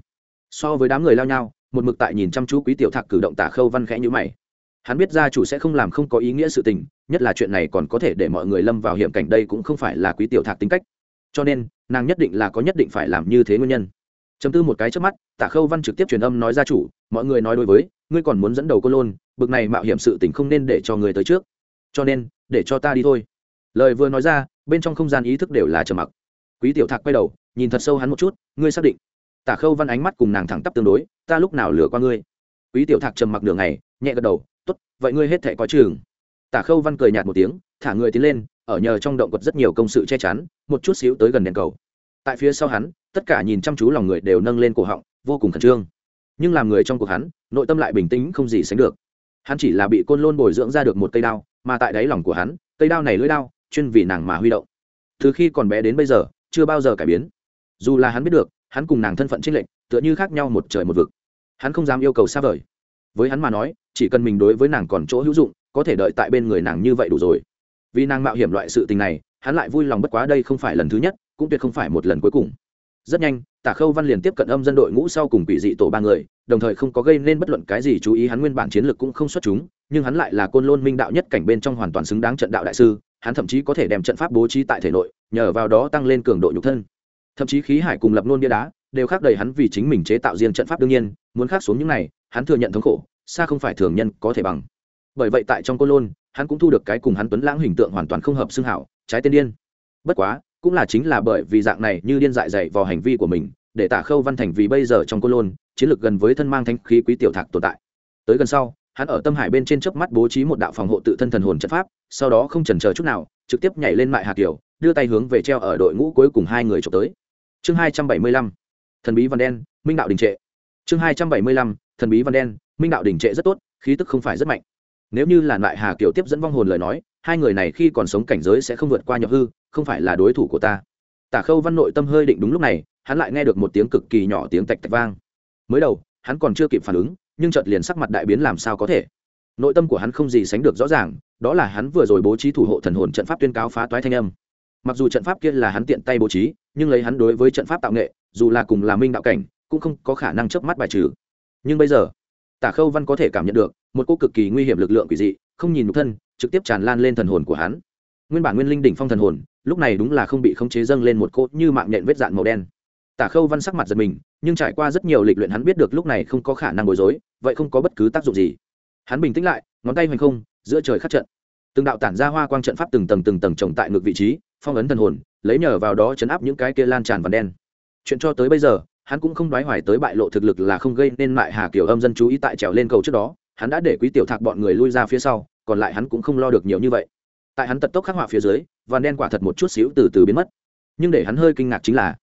So với đám người lao nhau, một mực tại nhìn chăm chú quý tiểu thạc cử động tả khâu văn khẽ như mày. Hắn biết gia chủ sẽ không làm không có ý nghĩa sự tình, nhất là chuyện này còn có thể để mọi người lâm vào hiểm cảnh đây cũng không phải là quý tiểu thạc tính cách. Cho nên, nàng nhất định là có nhất định phải làm như thế nguyên nhân chấm tư một cái trước mắt, tả khâu văn trực tiếp truyền âm nói ra chủ, mọi người nói đối với, ngươi còn muốn dẫn đầu cô lôn, bực này mạo hiểm sự tình không nên để cho người tới trước. Cho nên, để cho ta đi thôi. Lời vừa nói ra, bên trong không gian ý thức đều là trầm mặc. Quý tiểu thạc quay đầu, nhìn thật sâu hắn một chút, ngươi xác định. Tả khâu văn ánh mắt cùng nàng thẳng tắp tương đối, ta lúc nào lừa qua ngươi? Quý tiểu thạc trầm mặc nửa ngày, nhẹ gật đầu, tốt, vậy ngươi hết thể có trường. tả khâu văn cười nhạt một tiếng, thả người tiến lên, ở nhờ trong động quật rất nhiều công sự che chắn, một chút xíu tới gần đèn cầu. Tại phía sau hắn tất cả nhìn chăm chú lòng người đều nâng lên cổ họng, vô cùng khẩn trương. Nhưng làm người trong cuộc hắn, nội tâm lại bình tĩnh không gì sánh được. Hắn chỉ là bị côn lôn bồi dưỡng ra được một cây đao, mà tại đáy lòng của hắn, cây đao này lưỡi đao, chuyên vì nàng mà huy động. Từ khi còn bé đến bây giờ, chưa bao giờ cải biến. Dù là hắn biết được, hắn cùng nàng thân phận trinh lệnh tựa như khác nhau một trời một vực. Hắn không dám yêu cầu xa vời. Với hắn mà nói, chỉ cần mình đối với nàng còn chỗ hữu dụng, có thể đợi tại bên người nàng như vậy đủ rồi. Vì nàng mạo hiểm loại sự tình này, hắn lại vui lòng bất quá đây không phải lần thứ nhất, cũng tuyệt không phải một lần cuối cùng rất nhanh, tả khâu văn liền tiếp cận âm dân đội ngũ sau cùng quỷ dị tổ ba người, đồng thời không có gây nên bất luận cái gì chú ý, hắn nguyên bản chiến lược cũng không xuất chúng, nhưng hắn lại là côn lôn minh đạo nhất cảnh bên trong hoàn toàn xứng đáng trận đạo đại sư, hắn thậm chí có thể đem trận pháp bố trí tại thể nội, nhờ vào đó tăng lên cường độ nhục thân. Thậm chí khí hải cùng lập nôn bia đá, đều khác đầy hắn vì chính mình chế tạo riêng trận pháp đương nhiên, muốn khác xuống những này, hắn thừa nhận thống khổ, xa không phải thường nhân có thể bằng. Bởi vậy tại trong côn lôn, hắn cũng thu được cái cùng hắn tuấn lãng hình tượng hoàn toàn không hợp xương hảo, trái tên điên. Bất quá cũng là chính là bởi vì dạng này như điên dại dày vào hành vi của mình, để tả khâu văn thành vì bây giờ trong côn lôn, chiến lược gần với thân mang thanh khí quý tiểu thạc tồn tại. Tới gần sau, hắn ở tâm hải bên trên chớp mắt bố trí một đạo phòng hộ tự thân thần hồn trận pháp, sau đó không chần chờ chút nào, trực tiếp nhảy lên mại hà kiều, đưa tay hướng về treo ở đội ngũ cuối cùng hai người trộm tới. Chương hai trăm bảy mươi lăm, thần bí văn đen, minh đạo đình trệ. Chương hai trăm bảy mươi lăm, thần bí văn đen, minh đạo đình trệ rất tốt, khí tức không phải rất mạnh. Nếu như là lại hà kiều tiếp dẫn vong hồn lời nói hai người này khi còn sống cảnh giới sẽ không vượt qua nhập hư, không phải là đối thủ của ta. Tả khâu văn nội tâm hơi định đúng lúc này, hắn lại nghe được một tiếng cực kỳ nhỏ tiếng tạch tạch vang. Mới đầu, hắn còn chưa kịp phản ứng, nhưng chợt liền sắc mặt đại biến làm sao có thể. Nội tâm của hắn không gì sánh được rõ ràng, đó là hắn vừa rồi bố trí thủ hộ thần hồn trận pháp tuyên cáo phá toái thanh âm. Mặc dù trận pháp kia là hắn tiện tay bố trí, nhưng lấy hắn đối với trận pháp tạo nghệ, dù là cùng là minh đạo cảnh, cũng không có khả năng chớp mắt bài trừ. Nhưng bây giờ, tả khâu văn có thể cảm nhận được một cô cực kỳ nguy hiểm lực lượng quỷ dị, không nhìn nhục thân trực tiếp tràn lan lên thần hồn của hắn. Nguyên bản nguyên linh đỉnh phong thần hồn, lúc này đúng là không bị khống chế dâng lên một cốt như mạng nhện vết dạn màu đen. Tả khâu văn sắc mặt giật mình, nhưng trải qua rất nhiều lịch luyện hắn biết được lúc này không có khả năng bối rối, vậy không có bất cứ tác dụng gì. Hắn bình tĩnh lại, ngón tay hoành không, giữa trời khắc trận. Từng đạo tản ra hoa quang trận pháp từng tầng từng tầng trồng tại ngược vị trí, phong ấn thần hồn, lấy nhờ vào đó chấn áp những cái kia lan tràn và đen. Chuyện cho tới bây giờ, hắn cũng không đoái hoài tới bại lộ thực lực là không gây nên mại hà kiểu âm dân chú ý tại trèo lên cầu trước đó, hắn đã để quý tiểu thạc bọn người lui ra phía sau còn lại hắn cũng không lo được nhiều như vậy. Tại hắn tật tốc khắc họa phía dưới vằn đen quả thật một chút xíu từ từ biến mất. Nhưng để hắn hơi kinh ngạc chính là,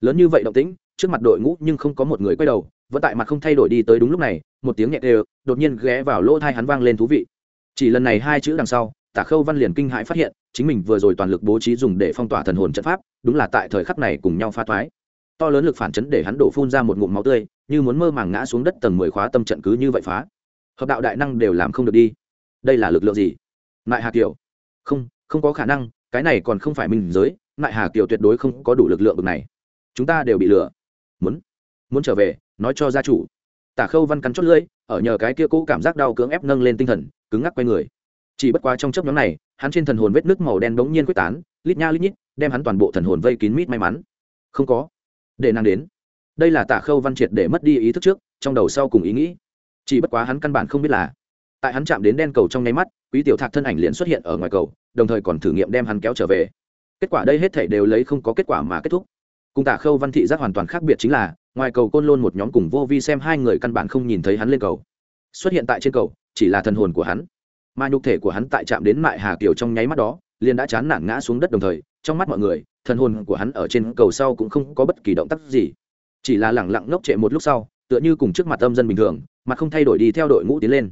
lớn như vậy động tĩnh, trước mặt đội ngũ nhưng không có một người quay đầu, vẫn tại mặt không thay đổi đi tới đúng lúc này, một tiếng nhẹ đều, đột nhiên ghé vào lỗ thai hắn vang lên thú vị. Chỉ lần này hai chữ đằng sau tả khâu văn liền kinh hãi phát hiện, chính mình vừa rồi toàn lực bố trí dùng để phong tỏa thần hồn trận pháp, đúng là tại thời khắc này cùng nhau pha thoái. To lớn lực phản chấn để hắn đổ phun ra một ngụm máu tươi, như muốn mơ màng ngã xuống đất tầng mười khóa tâm trận cứ như vậy phá. Hợp đạo đại năng đều làm không được đi đây là lực lượng gì? Nại hà kiều. Không không có khả năng, cái này còn không phải mình giới nại hà kiều tuyệt đối không có đủ lực lượng bực này. Chúng ta đều bị lừa. Muốn muốn trở về, nói cho gia chủ. Tả khâu văn cắn chót lưỡi, ở nhờ cái kia cũ cảm giác đau cưỡng ép nâng lên tinh thần, cứng ngắc quay người. Chỉ bất quá trong chấp nhóm này, hắn trên thần hồn vết nước màu đen bỗng nhiên quyết tán, lít nha lít nhít, đem hắn toàn bộ thần hồn vây kín mít may mắn. Không có. Để nàng đến. Đây là tả khâu văn triệt để mất đi ý thức trước, trong đầu sau cùng ý nghĩ. Chỉ bất quá hắn căn bản không biết là tại hắn chạm đến đen cầu trong nháy mắt, quý tiểu thạc thân ảnh liền xuất hiện ở ngoài cầu, đồng thời còn thử nghiệm đem hắn kéo trở về. Kết quả đây hết thể đều lấy không có kết quả mà kết thúc. Cùng tả khâu văn thị giác hoàn toàn khác biệt chính là, ngoài cầu côn lôn một nhóm cùng vô vi xem hai người căn bản không nhìn thấy hắn lên cầu. Xuất hiện tại trên cầu, chỉ là thần hồn của hắn. Mà nhục thể của hắn tại chạm đến mại hà kiều trong nháy mắt đó, liền đã chán nản ngã xuống đất đồng thời, trong mắt mọi người, thần hồn của hắn ở trên cầu sau cũng không có bất kỳ động tác gì. Chỉ là lẳng lặng ngốc trệ một lúc sau, tựa như cùng trước mặt âm dân bình thường, mà không thay đổi đi theo đội ngũ tiến lên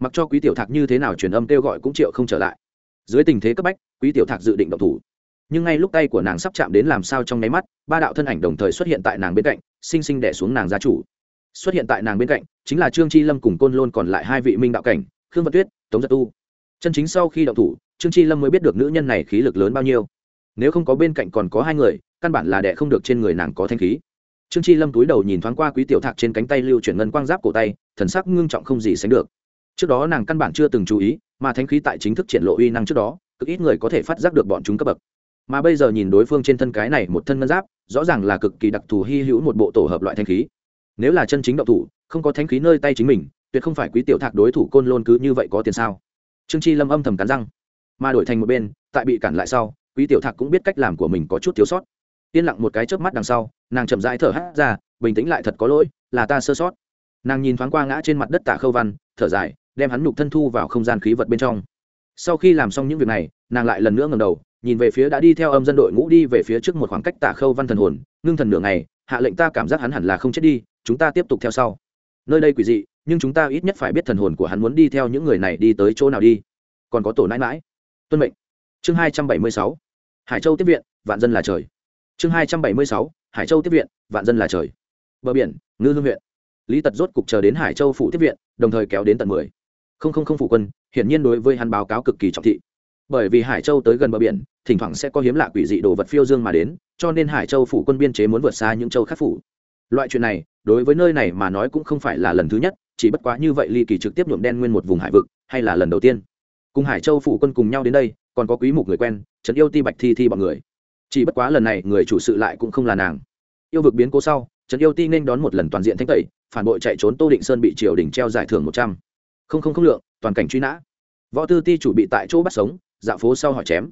mặc cho quý tiểu thạc như thế nào truyền âm kêu gọi cũng triệu không trở lại. Dưới tình thế cấp bách, quý tiểu thạc dự định động thủ. Nhưng ngay lúc tay của nàng sắp chạm đến làm sao trong nháy mắt, ba đạo thân ảnh đồng thời xuất hiện tại nàng bên cạnh, xinh xinh đẻ xuống nàng gia chủ. Xuất hiện tại nàng bên cạnh, chính là trương chi lâm cùng côn lôn còn lại hai vị minh đạo cảnh, khương vật tuyết, tống giật tu. Chân chính sau khi động thủ, trương chi lâm mới biết được nữ nhân này khí lực lớn bao nhiêu. Nếu không có bên cạnh còn có hai người, căn bản là đẻ không được trên người nàng có thanh khí. Trương chi lâm túi đầu nhìn thoáng qua quý tiểu thạc trên cánh tay lưu chuyển ngân quang giáp cổ tay, thần sắc ngưng trọng không gì sánh được trước đó nàng căn bản chưa từng chú ý, mà thanh khí tại chính thức triển lộ uy năng trước đó, cực ít người có thể phát giác được bọn chúng cấp bậc. Mà bây giờ nhìn đối phương trên thân cái này một thân ngân giáp, rõ ràng là cực kỳ đặc thù hy hữu một bộ tổ hợp loại thanh khí. Nếu là chân chính đậu thủ, không có thanh khí nơi tay chính mình, tuyệt không phải quý tiểu thạc đối thủ côn lôn cứ như vậy có tiền sao? Trương chi lâm âm thầm cắn răng. Mà đổi thành một bên, tại bị cản lại sau, quý tiểu thạc cũng biết cách làm của mình có chút thiếu sót. Yên lặng một cái chớp mắt đằng sau, nàng chậm rãi thở hát ra, bình tĩnh lại thật có lỗi, là ta sơ sót. Nàng nhìn thoáng qua ngã trên mặt đất tả khâu văn, thở dài đem hắn nhục thân thu vào không gian khí vật bên trong. Sau khi làm xong những việc này, nàng lại lần nữa ngầm đầu, nhìn về phía đã đi theo âm dân đội ngũ đi về phía trước một khoảng cách tả khâu văn thần hồn, ngưng thần nửa ngày, hạ lệnh ta cảm giác hắn hẳn là không chết đi, chúng ta tiếp tục theo sau. Nơi đây quỷ dị, nhưng chúng ta ít nhất phải biết thần hồn của hắn muốn đi theo những người này đi tới chỗ nào đi. Còn có tổ nãi mãi tuân mệnh. Chương hai trăm bảy mươi sáu. Hải châu tiếp viện, vạn dân là trời. Chương hai trăm bảy mươi sáu. Hải châu tiếp viện, vạn dân là trời. Bờ biển, ngư hương huyện. Lý tật rốt cục chờ đến hải châu phủ tiếp viện, đồng thời kéo đến tận mười không không không phủ quân, hiển nhiên đối với hắn báo cáo cực kỳ trọng thị. Bởi vì hải châu tới gần bờ biển, thỉnh thoảng sẽ có hiếm lạ quỷ dị đồ vật phiêu dương mà đến, cho nên hải châu phủ quân biên chế muốn vượt xa những châu khác phủ. Loại chuyện này, đối với nơi này mà nói cũng không phải là lần thứ nhất, chỉ bất quá như vậy ly kỳ trực tiếp nhuộm đen nguyên một vùng hải vực, hay là lần đầu tiên. Cùng hải châu phủ quân cùng nhau đến đây, còn có quý mục người quen, trấn yêu ti bạch thi thi bọn người. Chỉ bất quá lần này người chủ sự lại cũng không là nàng. Yêu vực biến cố sau, trấn yêu ti nên đón một lần toàn diện thanh tẩy, phản bội chạy trốn tô định sơn bị triều đình treo giải thưởng một trăm không không không lượng, toàn cảnh truy nã. Võ tư ti chủ bị tại chỗ bắt sống dạo phố sau hỏi chém.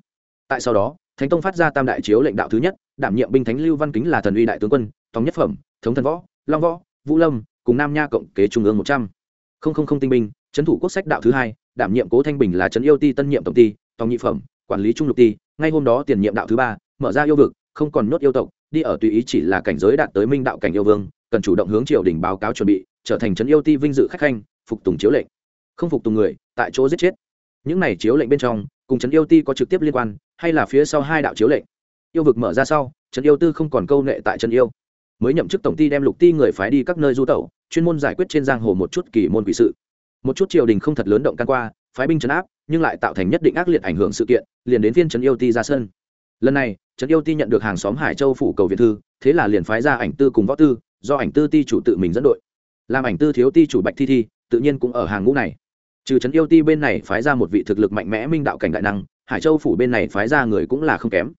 Tại sau đó, thánh tông phát ra tam đại chiếu lệnh đạo thứ nhất, đảm nhiệm binh thánh lưu văn kính là thần uy đại tướng quân, thống nhất phẩm, thống thần võ, long võ, vũ lâm, cùng nam nha cộng kế trung ương một trăm. Linh tinh binh trấn thủ quốc sách đạo thứ hai, đảm nhiệm cố thanh bình là trấn yêu ti tân nhiệm tổng ti, tòng nhị phẩm, quản lý trung lục ti, ngay hôm đó tiền nhiệm đạo thứ ba, mở ra yêu vực, không còn nốt yêu tộc, đi ở tùy ý chỉ là cảnh giới đạt tới minh đạo cảnh yêu vương, cần chủ động hướng triều đình báo cáo chuẩn bị, trở thành trấn yêu ti vinh dự khách khanh, phục tùng chiếu lệnh không phục tùng người, tại chỗ giết chết. Những này chiếu lệnh bên trong, cùng trấn yêu ti có trực tiếp liên quan, hay là phía sau hai đạo chiếu lệnh? Yêu vực mở ra sau, trấn yêu tư không còn câu nệ tại trấn yêu. Mới nhậm chức tổng ty đem lục ti người phái đi các nơi du tẩu, chuyên môn giải quyết trên giang hồ một chút kỳ môn quỷ sự. Một chút triều đình không thật lớn động can qua, phái binh trấn áp, nhưng lại tạo thành nhất định ác liệt ảnh hưởng sự kiện, liền đến phiên trấn yêu ti ra sân. Lần này, trấn yêu ti nhận được hàng xóm hải châu phủ cầu việt thư, thế là liền phái ra ảnh tư cùng võ tư, do ảnh tư ti chủ tự mình dẫn đội. Làm ảnh tư thiếu ti chủ bạch thi thi, tự nhiên cũng ở hàng ngũ này trừ trấn yêu ti bên này phái ra một vị thực lực mạnh mẽ minh đạo cảnh đại năng, hải châu phủ bên này phái ra người cũng là không kém.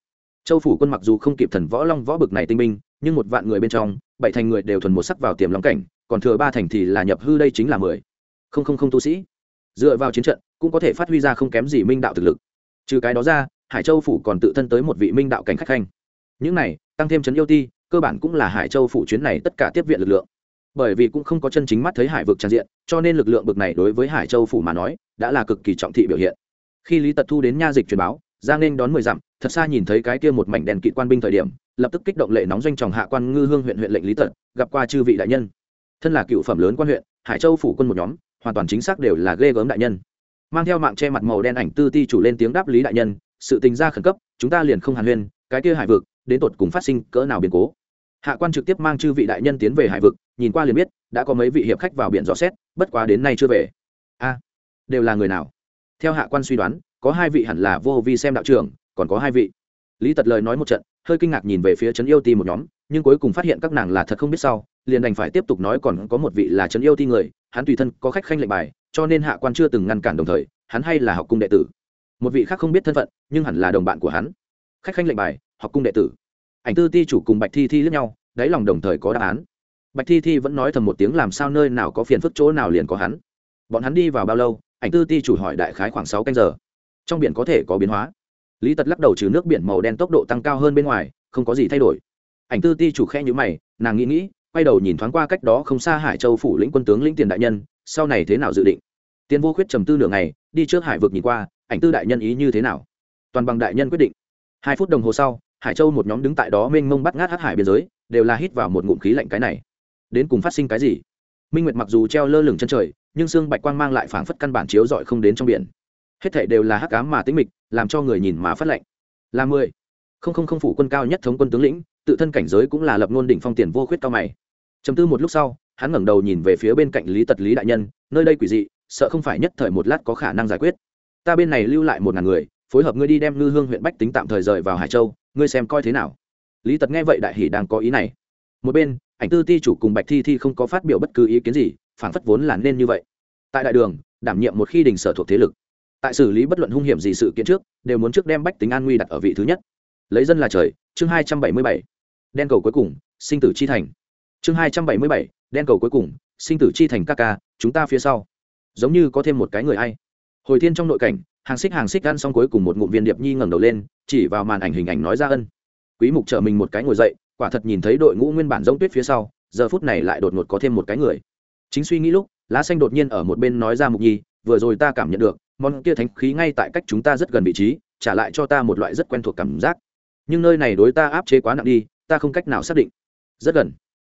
Châu phủ quân mặc dù không kịp thần võ long võ bực này tinh minh, nhưng một vạn người bên trong, bảy thành người đều thuần một sắc vào tiềm long cảnh, còn thừa ba thành thì là nhập hư đây chính là mười. Không không không tu sĩ. Dựa vào chiến trận, cũng có thể phát huy ra không kém gì minh đạo thực lực. Trừ cái đó ra, hải châu phủ còn tự thân tới một vị minh đạo cảnh khách khanh. Những này, tăng thêm trấn yêu ti, cơ bản cũng là hải châu phủ chuyến này tất cả tiếp viện lực lượng bởi vì cũng không có chân chính mắt thấy hải vực tràn diện, cho nên lực lượng bực này đối với hải châu phủ mà nói, đã là cực kỳ trọng thị biểu hiện. Khi lý tật thu đến nha dịch truyền báo ra nên đón mười dặm, thật xa nhìn thấy cái kia một mảnh đèn kỵ quan binh thời điểm, lập tức kích động lệ nóng doanh tròng hạ quan ngư hương huyện huyện lệnh lý tật, gặp qua chư vị đại nhân. Thân là cựu phẩm lớn quan huyện, hải châu phủ quân một nhóm, hoàn toàn chính xác đều là ghê gớm đại nhân. Mang theo mạng che mặt màu đen ảnh tư ti chủ lên tiếng đáp lý đại nhân, sự tình ra khẩn cấp, chúng ta liền không hàn huyên, cái kia hải vực, đến tột cùng phát sinh cỡ nào biến cố? Hạ quan trực tiếp mang chư vị đại nhân tiến về hải vực, nhìn qua liền biết, đã có mấy vị hiệp khách vào biển dò xét, bất quá đến nay chưa về. A, đều là người nào? Theo hạ quan suy đoán, có hai vị hẳn là vô vi xem đạo trưởng, còn có hai vị. Lý tật lời nói một trận, hơi kinh ngạc nhìn về phía trấn yêu ti một nhóm, nhưng cuối cùng phát hiện các nàng là thật không biết sau, liền đành phải tiếp tục nói còn có một vị là trấn yêu ti người, hắn tùy thân có khách khanh lệnh bài, cho nên hạ quan chưa từng ngăn cản đồng thời, hắn hay là học cung đệ tử. Một vị khác không biết thân phận, nhưng hẳn là đồng bạn của hắn. Khách khanh lệnh bài, học cung đệ tử ảnh tư ti chủ cùng bạch thi thi lẫn nhau, đáy lòng đồng thời có đáp án. Bạch thi thi vẫn nói thầm một tiếng làm sao nơi nào có phiền phức chỗ nào liền có hắn. Bọn hắn đi vào bao lâu? Ảnh tư ti chủ hỏi đại khái khoảng sáu canh giờ. Trong biển có thể có biến hóa. Lý tật lắc đầu trừ nước biển màu đen tốc độ tăng cao hơn bên ngoài, không có gì thay đổi. Ảnh tư ti chủ khe nhữ mày, nàng nghĩ nghĩ, quay đầu nhìn thoáng qua cách đó không xa hải châu phủ lĩnh quân tướng lĩnh tiền đại nhân, sau này thế nào dự định? Tiền vô khuyết trầm tư nửa ngày, đi trước hải vực nhìn qua, ảnh tư đại nhân ý như thế nào? Toàn bằng đại nhân quyết định. Hai phút đồng hồ sau hải châu một nhóm đứng tại đó mênh mông bắt ngát hát hải biên giới, đều là hít vào một ngụm khí lạnh cái này. Đến cùng phát sinh cái gì? Minh nguyệt mặc dù treo lơ lửng chân trời, nhưng xương bạch quang mang lại phảng phất căn bản chiếu dọi không đến trong biển. Hết thảy đều là hắc ám mà tĩnh mịch, làm cho người nhìn mà phát lạnh. Là mười. Không không không phủ quân cao nhất thống quân tướng lĩnh, tự thân cảnh giới cũng là lập ngôn đỉnh phong tiền vô khuyết cao mày. Chấm tư một lúc sau, hắn ngẩng đầu nhìn về phía bên cạnh lý tật lý đại nhân, nơi đây quỷ dị, sợ không phải nhất thời một lát có khả năng giải quyết. Ta bên này lưu lại một ngàn người, phối hợp ngươi đi đem ngư hương huyện bách tính tạm thời rời vào hải châu ngươi xem coi thế nào. Lý tật nghe vậy đại hỷ đang có ý này. Một bên, ảnh tư ti chủ cùng bạch thi thi không có phát biểu bất cứ ý kiến gì, phản phất vốn là nên như vậy. Tại đại đường, đảm nhiệm một khi đình sở thuộc thế lực. Tại xử lý bất luận hung hiểm gì sự kiện trước, đều muốn trước đem bách tính an nguy đặt ở vị thứ nhất. Lấy dân là trời, chương hai trăm bảy mươi bảy. Đen cầu cuối cùng, sinh tử chi thành. Chương hai trăm bảy mươi bảy, đen cầu cuối cùng, sinh tử chi thành các ca, chúng ta phía sau. Giống như có thêm một cái người ai. Hồi thiên trong nội cảnh hàng xích hàng xích ăn xong cuối cùng một ngụm viên điệp nhi ngẩng đầu lên, chỉ vào màn ảnh hình ảnh nói ra ân. Quý mục trở mình một cái ngồi dậy, quả thật nhìn thấy đội ngũ nguyên bản giống tuyết phía sau, giờ phút này lại đột ngột có thêm một cái người. Chính suy nghĩ lúc, lá xanh đột nhiên ở một bên nói ra mục nhi, vừa rồi ta cảm nhận được, món kia thánh khí ngay tại cách chúng ta rất gần vị trí, trả lại cho ta một loại rất quen thuộc cảm giác. Nhưng nơi này đối ta áp chế quá nặng đi, ta không cách nào xác định. Rất gần.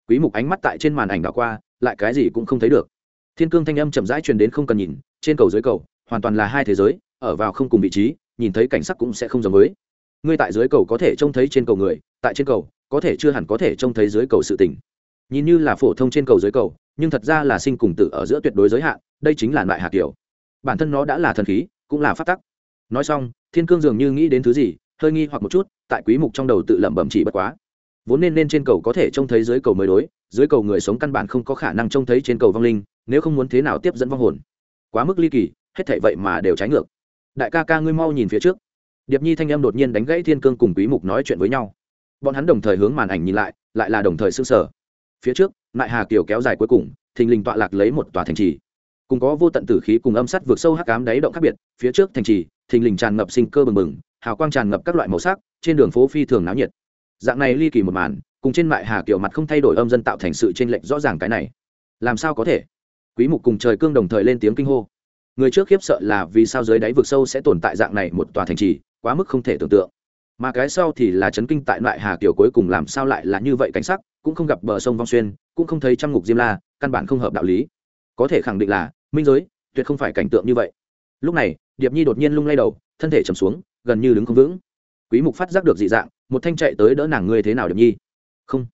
Quý mục ánh mắt tại trên màn ảnh đảo qua, lại cái gì cũng không thấy được. Thiên cương thanh âm chậm rãi truyền đến không cần nhìn, trên cầu dưới cầu, hoàn toàn là hai thế giới ở vào không cùng vị trí, nhìn thấy cảnh sắc cũng sẽ không giống với. Ngươi tại dưới cầu có thể trông thấy trên cầu người, tại trên cầu, có thể chưa hẳn có thể trông thấy dưới cầu sự tình. Nhìn như là phổ thông trên cầu dưới cầu, nhưng thật ra là sinh cùng tử ở giữa tuyệt đối giới hạn, đây chính là loại hạt kiểu. Bản thân nó đã là thần khí, cũng là phát tắc. Nói xong, thiên cương dường như nghĩ đến thứ gì, hơi nghi hoặc một chút, tại quý mục trong đầu tự lẩm bẩm chỉ bất quá. Vốn nên nên trên cầu có thể trông thấy dưới cầu mới đối, dưới cầu người sống căn bản không có khả năng trông thấy trên cầu vong linh, nếu không muốn thế nào tiếp dẫn vong hồn. Quá mức ly kỳ, hết thảy vậy mà đều trái ngược đại ca ca ngươi mau nhìn phía trước. Điệp nhi thanh âm đột nhiên đánh gãy thiên cương cùng quý mục nói chuyện với nhau. Bọn hắn đồng thời hướng màn ảnh nhìn lại lại là đồng thời sưng sở phía trước nại hà kiều kéo dài cuối cùng, thình lình tọa lạc lấy một tòa thành trì. Cùng có vô tận tử khí cùng âm sắt vượt sâu hắc ám đáy động khác biệt, phía trước thành trì, thình lình tràn ngập sinh cơ bừng bừng, hào quang tràn ngập các loại màu sắc, trên đường phố phi thường náo nhiệt. Dạng này ly kỳ một màn, cùng trên mại hà kiểu mặt không thay đổi âm dân tạo thành sự trên lệch rõ ràng cái này. Làm sao có thể? Quý mục cùng trời cương đồng thời lên tiếng kinh hô người trước khiếp sợ là vì sao dưới đáy vực sâu sẽ tồn tại dạng này một tòa thành trì, quá mức không thể tưởng tượng. Mà cái sau thì là chấn kinh tại loại hà kiểu cuối cùng làm sao lại là như vậy cảnh sắc, cũng không gặp bờ sông vong xuyên, cũng không thấy trăm ngục diêm la, căn bản không hợp đạo lý. Có thể khẳng định là, minh giới, tuyệt không phải cảnh tượng như vậy. Lúc này, điệp nhi đột nhiên lung lay đầu, thân thể trầm xuống, gần như đứng không vững. Quý mục phát giác được dị dạng, một thanh chạy tới đỡ nàng ngươi thế nào điệp nhi? Không.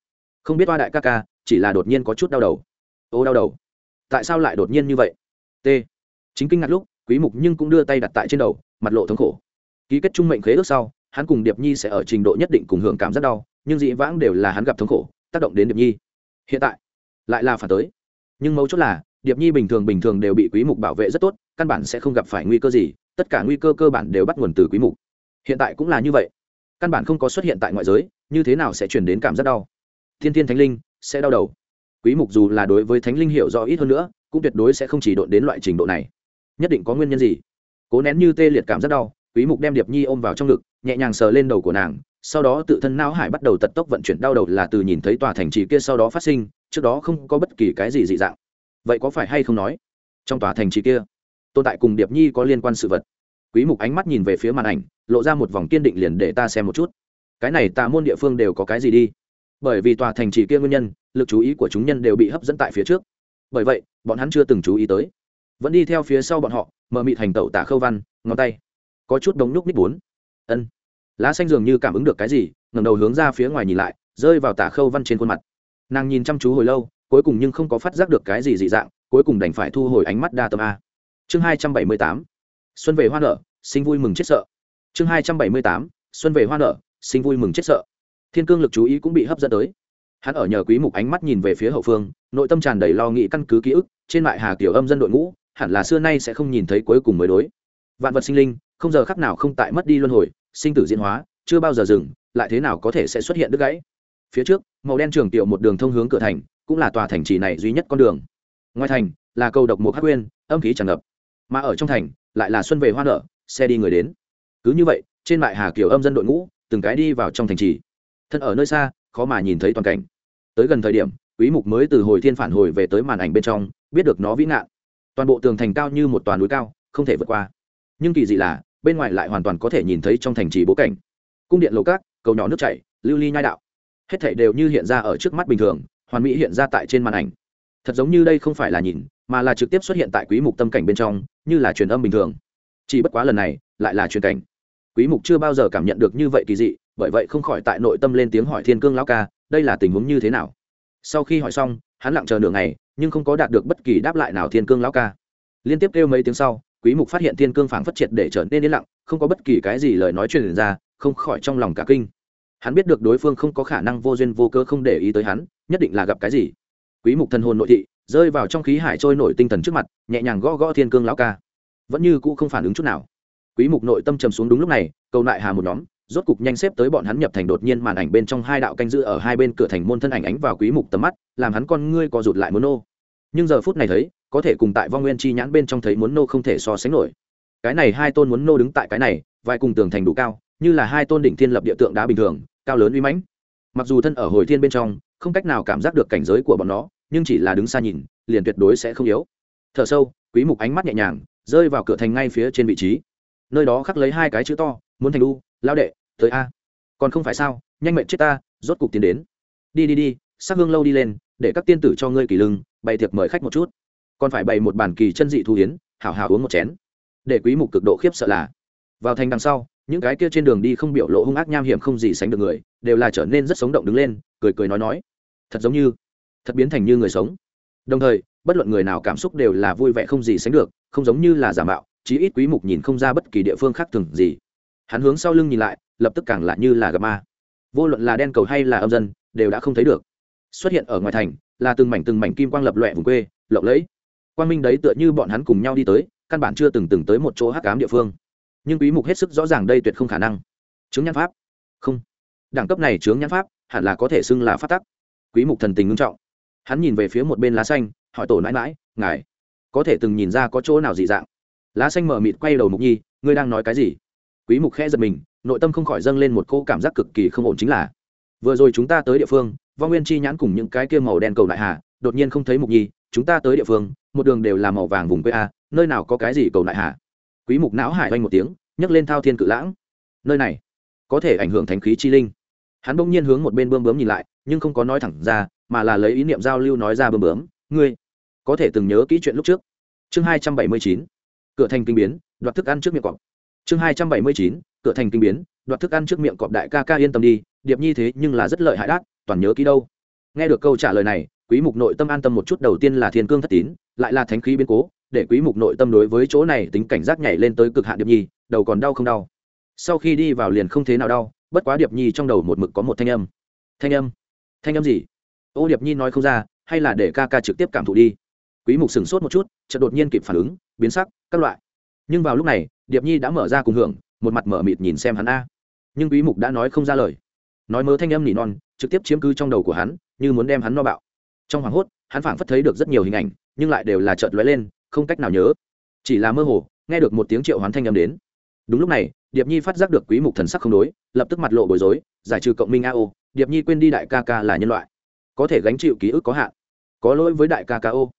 Không biết oa đại ca ca, chỉ là đột nhiên có chút đau đầu. Ô, đau đầu. Tại sao lại đột nhiên như vậy? T chính kinh ngạc lúc, quý mục nhưng cũng đưa tay đặt tại trên đầu, mặt lộ thống khổ. Ký kết trung mệnh khế ước sau, hắn cùng điệp nhi sẽ ở trình độ nhất định cùng hưởng cảm rất đau, nhưng dị vãng đều là hắn gặp thống khổ, tác động đến điệp nhi. Hiện tại, lại là phản tới. Nhưng mấu chốt là, điệp nhi bình thường bình thường đều bị quý mục bảo vệ rất tốt, căn bản sẽ không gặp phải nguy cơ gì, tất cả nguy cơ cơ bản đều bắt nguồn từ quý mục. Hiện tại cũng là như vậy. Căn bản không có xuất hiện tại ngoại giới, như thế nào sẽ chuyển đến cảm giác đau? Thiên thiên thánh linh sẽ đau đầu. Quý mục dù là đối với thánh linh hiểu rõ ít hơn nữa, cũng tuyệt đối sẽ không chỉ độn đến loại trình độ này nhất định có nguyên nhân gì? Cố nén như tê liệt cảm rất đau, quý mục đem điệp nhi ôm vào trong ngực, nhẹ nhàng sờ lên đầu của nàng, sau đó tự thân não hải bắt đầu tật tốc vận chuyển đau đầu là từ nhìn thấy tòa thành trì kia sau đó phát sinh, trước đó không có bất kỳ cái gì dị dạng. Vậy có phải hay không nói, trong tòa thành trì kia, tồn tại cùng điệp nhi có liên quan sự vật? Quý mục ánh mắt nhìn về phía màn ảnh, lộ ra một vòng kiên định liền để ta xem một chút. Cái này tà môn địa phương đều có cái gì đi? Bởi vì tòa thành trì kia nguyên nhân, lực chú ý của chúng nhân đều bị hấp dẫn tại phía trước. Bởi vậy, bọn hắn chưa từng chú ý tới vẫn đi theo phía sau bọn họ mờ mịt hành tẩu tả khâu văn, ngón tay. Có chút đống nhúc ních bốn. Ân. Lá xanh dường như cảm ứng được cái gì, ngẩng đầu hướng ra phía ngoài nhìn lại, rơi vào tả khâu văn trên khuôn mặt. Nàng nhìn chăm chú hồi lâu, cuối cùng nhưng không có phát giác được cái gì dị dạng, cuối cùng đành phải thu hồi ánh mắt đa tâm a. Chương hai trăm bảy mươi tám. Xuân về hoa nở, sinh vui mừng chết sợ. Chương hai trăm bảy mươi tám. Xuân về hoa nở, sinh vui mừng chết sợ. Thiên cương lực chú ý cũng bị hấp dẫn tới. Hắn ở nhờ quý mục ánh mắt nhìn về phía hậu phương, nội tâm tràn đầy lo nghĩ căn cứ ký ức, trên mại hà kiểu âm dân đội ngũ hẳn là xưa nay sẽ không nhìn thấy cuối cùng mới đối. Vạn vật sinh linh, không giờ khắc nào không tại mất đi luân hồi, sinh tử diễn hóa, chưa bao giờ dừng, lại thế nào có thể sẽ xuất hiện đứt gãy? Phía trước, màu đen trường tiểu một đường thông hướng cửa thành, cũng là tòa thành trì này duy nhất con đường. Ngoài thành, là cầu độc một hát quyên âm khí tràn ngập. Mà ở trong thành, lại là xuân về hoa nở, xe đi người đến. Cứ như vậy, trên mại hà kiểu âm dân đội ngũ, từng cái đi vào trong thành trì. Thân ở nơi xa, khó mà nhìn thấy toàn cảnh. Tới gần thời điểm, quý mục mới từ hồi thiên phản hồi về tới màn ảnh bên trong, biết được nó vĩ ngạn toàn bộ tường thành cao như một toàn núi cao, không thể vượt qua. Nhưng kỳ dị là, bên ngoài lại hoàn toàn có thể nhìn thấy trong thành trì bố cảnh. Cung điện lầu cát cầu nhỏ nước chảy, lưu ly nhai đạo. Hết thảy đều như hiện ra ở trước mắt bình thường, hoàn mỹ hiện ra tại trên màn ảnh. Thật giống như đây không phải là nhìn, mà là trực tiếp xuất hiện tại quý mục tâm cảnh bên trong, như là truyền âm bình thường. Chỉ bất quá lần này, lại là truyền cảnh. Quý mục chưa bao giờ cảm nhận được như vậy kỳ dị, bởi vậy không khỏi tại nội tâm lên tiếng hỏi thiên cương lão ca, đây là tình huống như thế nào? Sau khi hỏi xong, hắn lặng chờ nửa ngày nhưng không có đạt được bất kỳ đáp lại nào thiên cương lão ca. Liên tiếp kêu mấy tiếng sau, quý mục phát hiện thiên cương phảng phất triệt để trở nên yên lặng, không có bất kỳ cái gì lời nói truyền ra, không khỏi trong lòng cả kinh. Hắn biết được đối phương không có khả năng vô duyên vô cớ không để ý tới hắn, nhất định là gặp cái gì. Quý mục thần hồn nội thị, rơi vào trong khí hải trôi nổi tinh thần trước mặt, nhẹ nhàng gõ gõ thiên cương lão ca. Vẫn như cũ không phản ứng chút nào. Quý mục nội tâm trầm xuống đúng lúc này, cầu lại hà một nhóm rốt cục nhanh xếp tới bọn hắn nhập thành đột nhiên màn ảnh bên trong hai đạo canh giữ ở hai bên cửa thành môn thân ảnh ánh vào quý mục tầm mắt, làm hắn con ngươi co rụt lại muốn nô. Nhưng giờ phút này thấy, có thể cùng tại vong nguyên chi nhãn bên trong thấy muốn nô không thể so sánh nổi. Cái này hai tôn muốn nô đứng tại cái này, vai cùng tường thành đủ cao, như là hai tôn đỉnh thiên lập địa tượng đá bình thường, cao lớn uy mãnh. Mặc dù thân ở hồi thiên bên trong, không cách nào cảm giác được cảnh giới của bọn nó, nhưng chỉ là đứng xa nhìn, liền tuyệt đối sẽ không yếu. Thở sâu, quý mục ánh mắt nhẹ nhàng, rơi vào cửa thành ngay phía trên vị trí. Nơi đó khắc lấy hai cái chữ to, muốn thành u lao đệ, tới a. Còn không phải sao, nhanh mệnh chết ta, rốt cục tiến đến. Đi đi đi, sắc hương lâu đi lên, để các tiên tử cho ngươi kỳ lưng, bày tiệc mời khách một chút. Còn phải bày một bàn kỳ chân dị thu hiến hảo hảo uống một chén. Để quý mục cực độ khiếp sợ là, vào thành đằng sau, những cái kia trên đường đi không biểu lộ hung ác nham hiểm không gì sánh được người, đều là trở nên rất sống động đứng lên, cười cười nói nói. Thật giống như, thật biến thành như người sống. Đồng thời, bất luận người nào cảm xúc đều là vui vẻ không gì sánh được, không giống như là giả mạo, chí ít quý mục nhìn không ra bất kỳ địa phương khác thường gì hắn hướng sau lưng nhìn lại, lập tức càng lại như là gặp ma. Vô luận là đen cầu hay là âm dân, đều đã không thấy được. Xuất hiện ở ngoài thành, là từng mảnh từng mảnh kim quang lập loẹ vùng quê, lộng lẫy. Quang minh đấy tựa như bọn hắn cùng nhau đi tới, căn bản chưa từng từng tới một chỗ hắc ám địa phương. Nhưng quý mục hết sức rõ ràng đây tuyệt không khả năng. Chứng nhãn pháp? Không. Đẳng cấp này chứng nhãn pháp, hẳn là có thể xưng là phát tắc. Quý mục thần tình ngưng trọng. Hắn nhìn về phía một bên lá xanh, hỏi tổ nãi nãi, ngài, có thể từng nhìn ra có chỗ nào dị dạng? Lá xanh mở mịt quay đầu mục nhi, ngươi đang nói cái gì? Quý mục khẽ giật mình, nội tâm không khỏi dâng lên một cô cảm giác cực kỳ không ổn chính là, vừa rồi chúng ta tới địa phương, vong nguyên chi nhãn cùng những cái kia màu đen cầu đại hà, đột nhiên không thấy mục nhi, chúng ta tới địa phương, một đường đều là màu vàng vùng quê a, nơi nào có cái gì cầu đại hà? Quý mục não hải oanh một tiếng, nhấc lên thao thiên cự lãng. Nơi này, có thể ảnh hưởng thánh khí chi linh. Hắn bỗng nhiên hướng một bên bơm bướm nhìn lại, nhưng không có nói thẳng ra, mà là lấy ý niệm giao lưu nói ra bơm bướm, ngươi có thể từng nhớ kỹ chuyện lúc trước. Chương hai trăm bảy mươi chín, cửa thành kinh biến, đoạt thức ăn trước miệng cọp chương hai trăm bảy mươi chín, cửa thành kinh biến, đoạt thức ăn trước miệng cọp đại ca ca yên tâm đi, điệp nhi thế nhưng là rất lợi hại đát toàn nhớ kỹ đâu. Nghe được câu trả lời này, quý mục nội tâm an tâm một chút, đầu tiên là thiên cương thất tín, lại là thánh khí biến cố, để quý mục nội tâm đối với chỗ này tính cảnh giác nhảy lên tới cực hạn điệp nhi, đầu còn đau không đau. Sau khi đi vào liền không thế nào đau, bất quá điệp nhi trong đầu một mực có một thanh âm. Thanh âm? Thanh âm gì? Ô, điệp nhi nói không ra, hay là để ca ca trực tiếp cảm thụ đi. Quý mục sừng sốt một chút, chợt đột nhiên kịp phản ứng, biến sắc, các loại nhưng vào lúc này, điệp nhi đã mở ra cùng hưởng, một mặt mở mịt nhìn xem hắn a. Nhưng quý mục đã nói không ra lời. Nói mớ thanh âm nỉ non, trực tiếp chiếm cứ trong đầu của hắn, như muốn đem hắn no bạo. Trong hoàng hốt, hắn phảng phất thấy được rất nhiều hình ảnh, nhưng lại đều là chợt lóe lên, không cách nào nhớ. Chỉ là mơ hồ, nghe được một tiếng triệu hoán thanh âm đến. Đúng lúc này, điệp nhi phát giác được quý mục thần sắc không đối, lập tức mặt lộ bối rối, giải trừ cộng minh ao điệp nhi quên đi đại ca ca là nhân loại. Có thể gánh chịu ký ức có hạn. Có lỗi với đại ca ca ô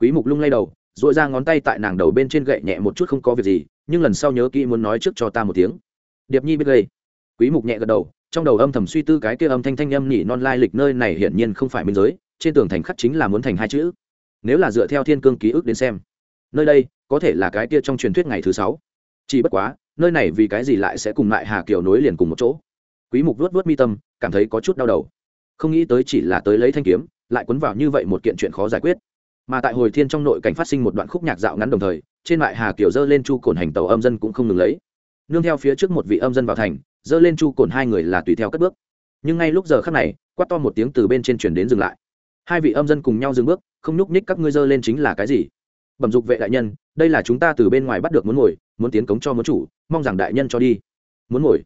quý mục lung lay đầu dội ra ngón tay tại nàng đầu bên trên gậy nhẹ một chút không có việc gì, nhưng lần sau nhớ kỹ muốn nói trước cho ta một tiếng. Điệp nhi biết gây. Quý mục nhẹ gật đầu, trong đầu âm thầm suy tư cái kia âm thanh thanh âm nhỉ non lai lịch nơi này hiển nhiên không phải minh giới, trên tường thành khắc chính là muốn thành hai chữ. Nếu là dựa theo thiên cương ký ức đến xem, nơi đây có thể là cái kia trong truyền thuyết ngày thứ sáu. Chỉ bất quá, nơi này vì cái gì lại sẽ cùng lại hà kiều nối liền cùng một chỗ? Quý mục vuốt vuốt mi tâm, cảm thấy có chút đau đầu. Không nghĩ tới chỉ là tới lấy thanh kiếm, lại cuốn vào như vậy một kiện chuyện khó giải quyết mà tại hồi thiên trong nội cảnh phát sinh một đoạn khúc nhạc dạo ngắn đồng thời, trên mại hà kiều dơ lên chu cồn hành tàu âm dân cũng không ngừng lấy. Nương theo phía trước một vị âm dân vào thành, dơ lên chu cồn hai người là tùy theo cất bước. Nhưng ngay lúc giờ khắc này, quát to một tiếng từ bên trên chuyển đến dừng lại. Hai vị âm dân cùng nhau dừng bước, không nhúc nhích các ngươi dơ lên chính là cái gì? Bẩm dục vệ đại nhân, đây là chúng ta từ bên ngoài bắt được muốn ngồi, muốn tiến cống cho muốn chủ, mong rằng đại nhân cho đi. Muốn ngồi.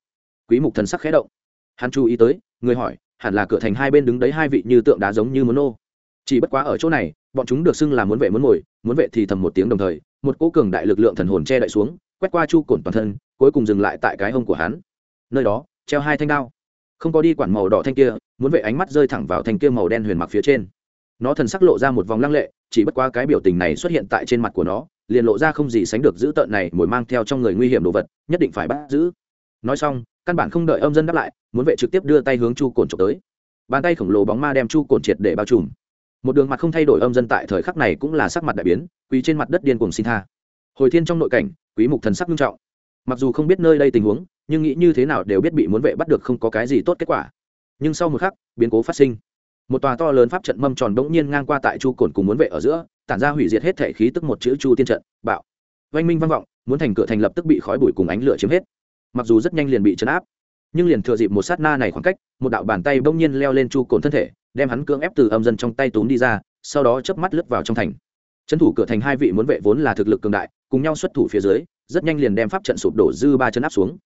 Quý mục thần sắc khẽ động. Hắn chú ý tới, người hỏi, hẳn là cửa thành hai bên đứng đấy hai vị như tượng đá giống như muốn nô chỉ bất quá ở chỗ này, bọn chúng được xưng là muốn vệ muốn ngồi, muốn vệ thì thầm một tiếng đồng thời, một cỗ cường đại lực lượng thần hồn che đậy xuống, quét qua chu cổn toàn thân, cuối cùng dừng lại tại cái hông của hắn. Nơi đó, treo hai thanh đao. Không có đi quản màu đỏ thanh kia, muốn vệ ánh mắt rơi thẳng vào thanh kia màu đen huyền mặc phía trên. Nó thần sắc lộ ra một vòng lăng lệ, chỉ bất quá cái biểu tình này xuất hiện tại trên mặt của nó, liền lộ ra không gì sánh được giữ tợn này mồi mang theo trong người nguy hiểm đồ vật, nhất định phải bắt giữ. Nói xong, căn bản không đợi âm dân đáp lại, muốn vệ trực tiếp đưa tay hướng chu cồn trộm tới. Bàn tay khổng lồ bóng ma đem chu cồn triệt để bao trùm một đường mặt không thay đổi âm dân tại thời khắc này cũng là sắc mặt đại biến quý trên mặt đất điên cùng xin tha. Hồi thiên trong nội cảnh, quý mục thần sắc nghiêm trọng. Mặc dù không biết nơi đây tình huống, nhưng nghĩ như thế nào đều biết bị muốn vệ bắt được không có cái gì tốt kết quả. Nhưng sau một khắc, biến cố phát sinh. Một tòa to lớn pháp trận mâm tròn bỗng nhiên ngang qua tại chu cồn cùng muốn vệ ở giữa, tản ra hủy diệt hết thể khí tức một chữ chu tiên trận, bạo. Oanh minh vang vọng, muốn thành cửa thành lập tức bị khói bụi cùng ánh lửa chiếm hết. Mặc dù rất nhanh liền bị chấn áp, nhưng liền thừa dịp một sát na này khoảng cách, một đạo bàn tay bỗng nhiên leo lên chu cồn thân thể đem hắn cưỡng ép từ âm dân trong tay túm đi ra, sau đó chớp mắt lướt vào trong thành. Trấn thủ cửa thành hai vị muốn vệ vốn là thực lực cường đại, cùng nhau xuất thủ phía dưới, rất nhanh liền đem pháp trận sụp đổ dư ba chân áp xuống.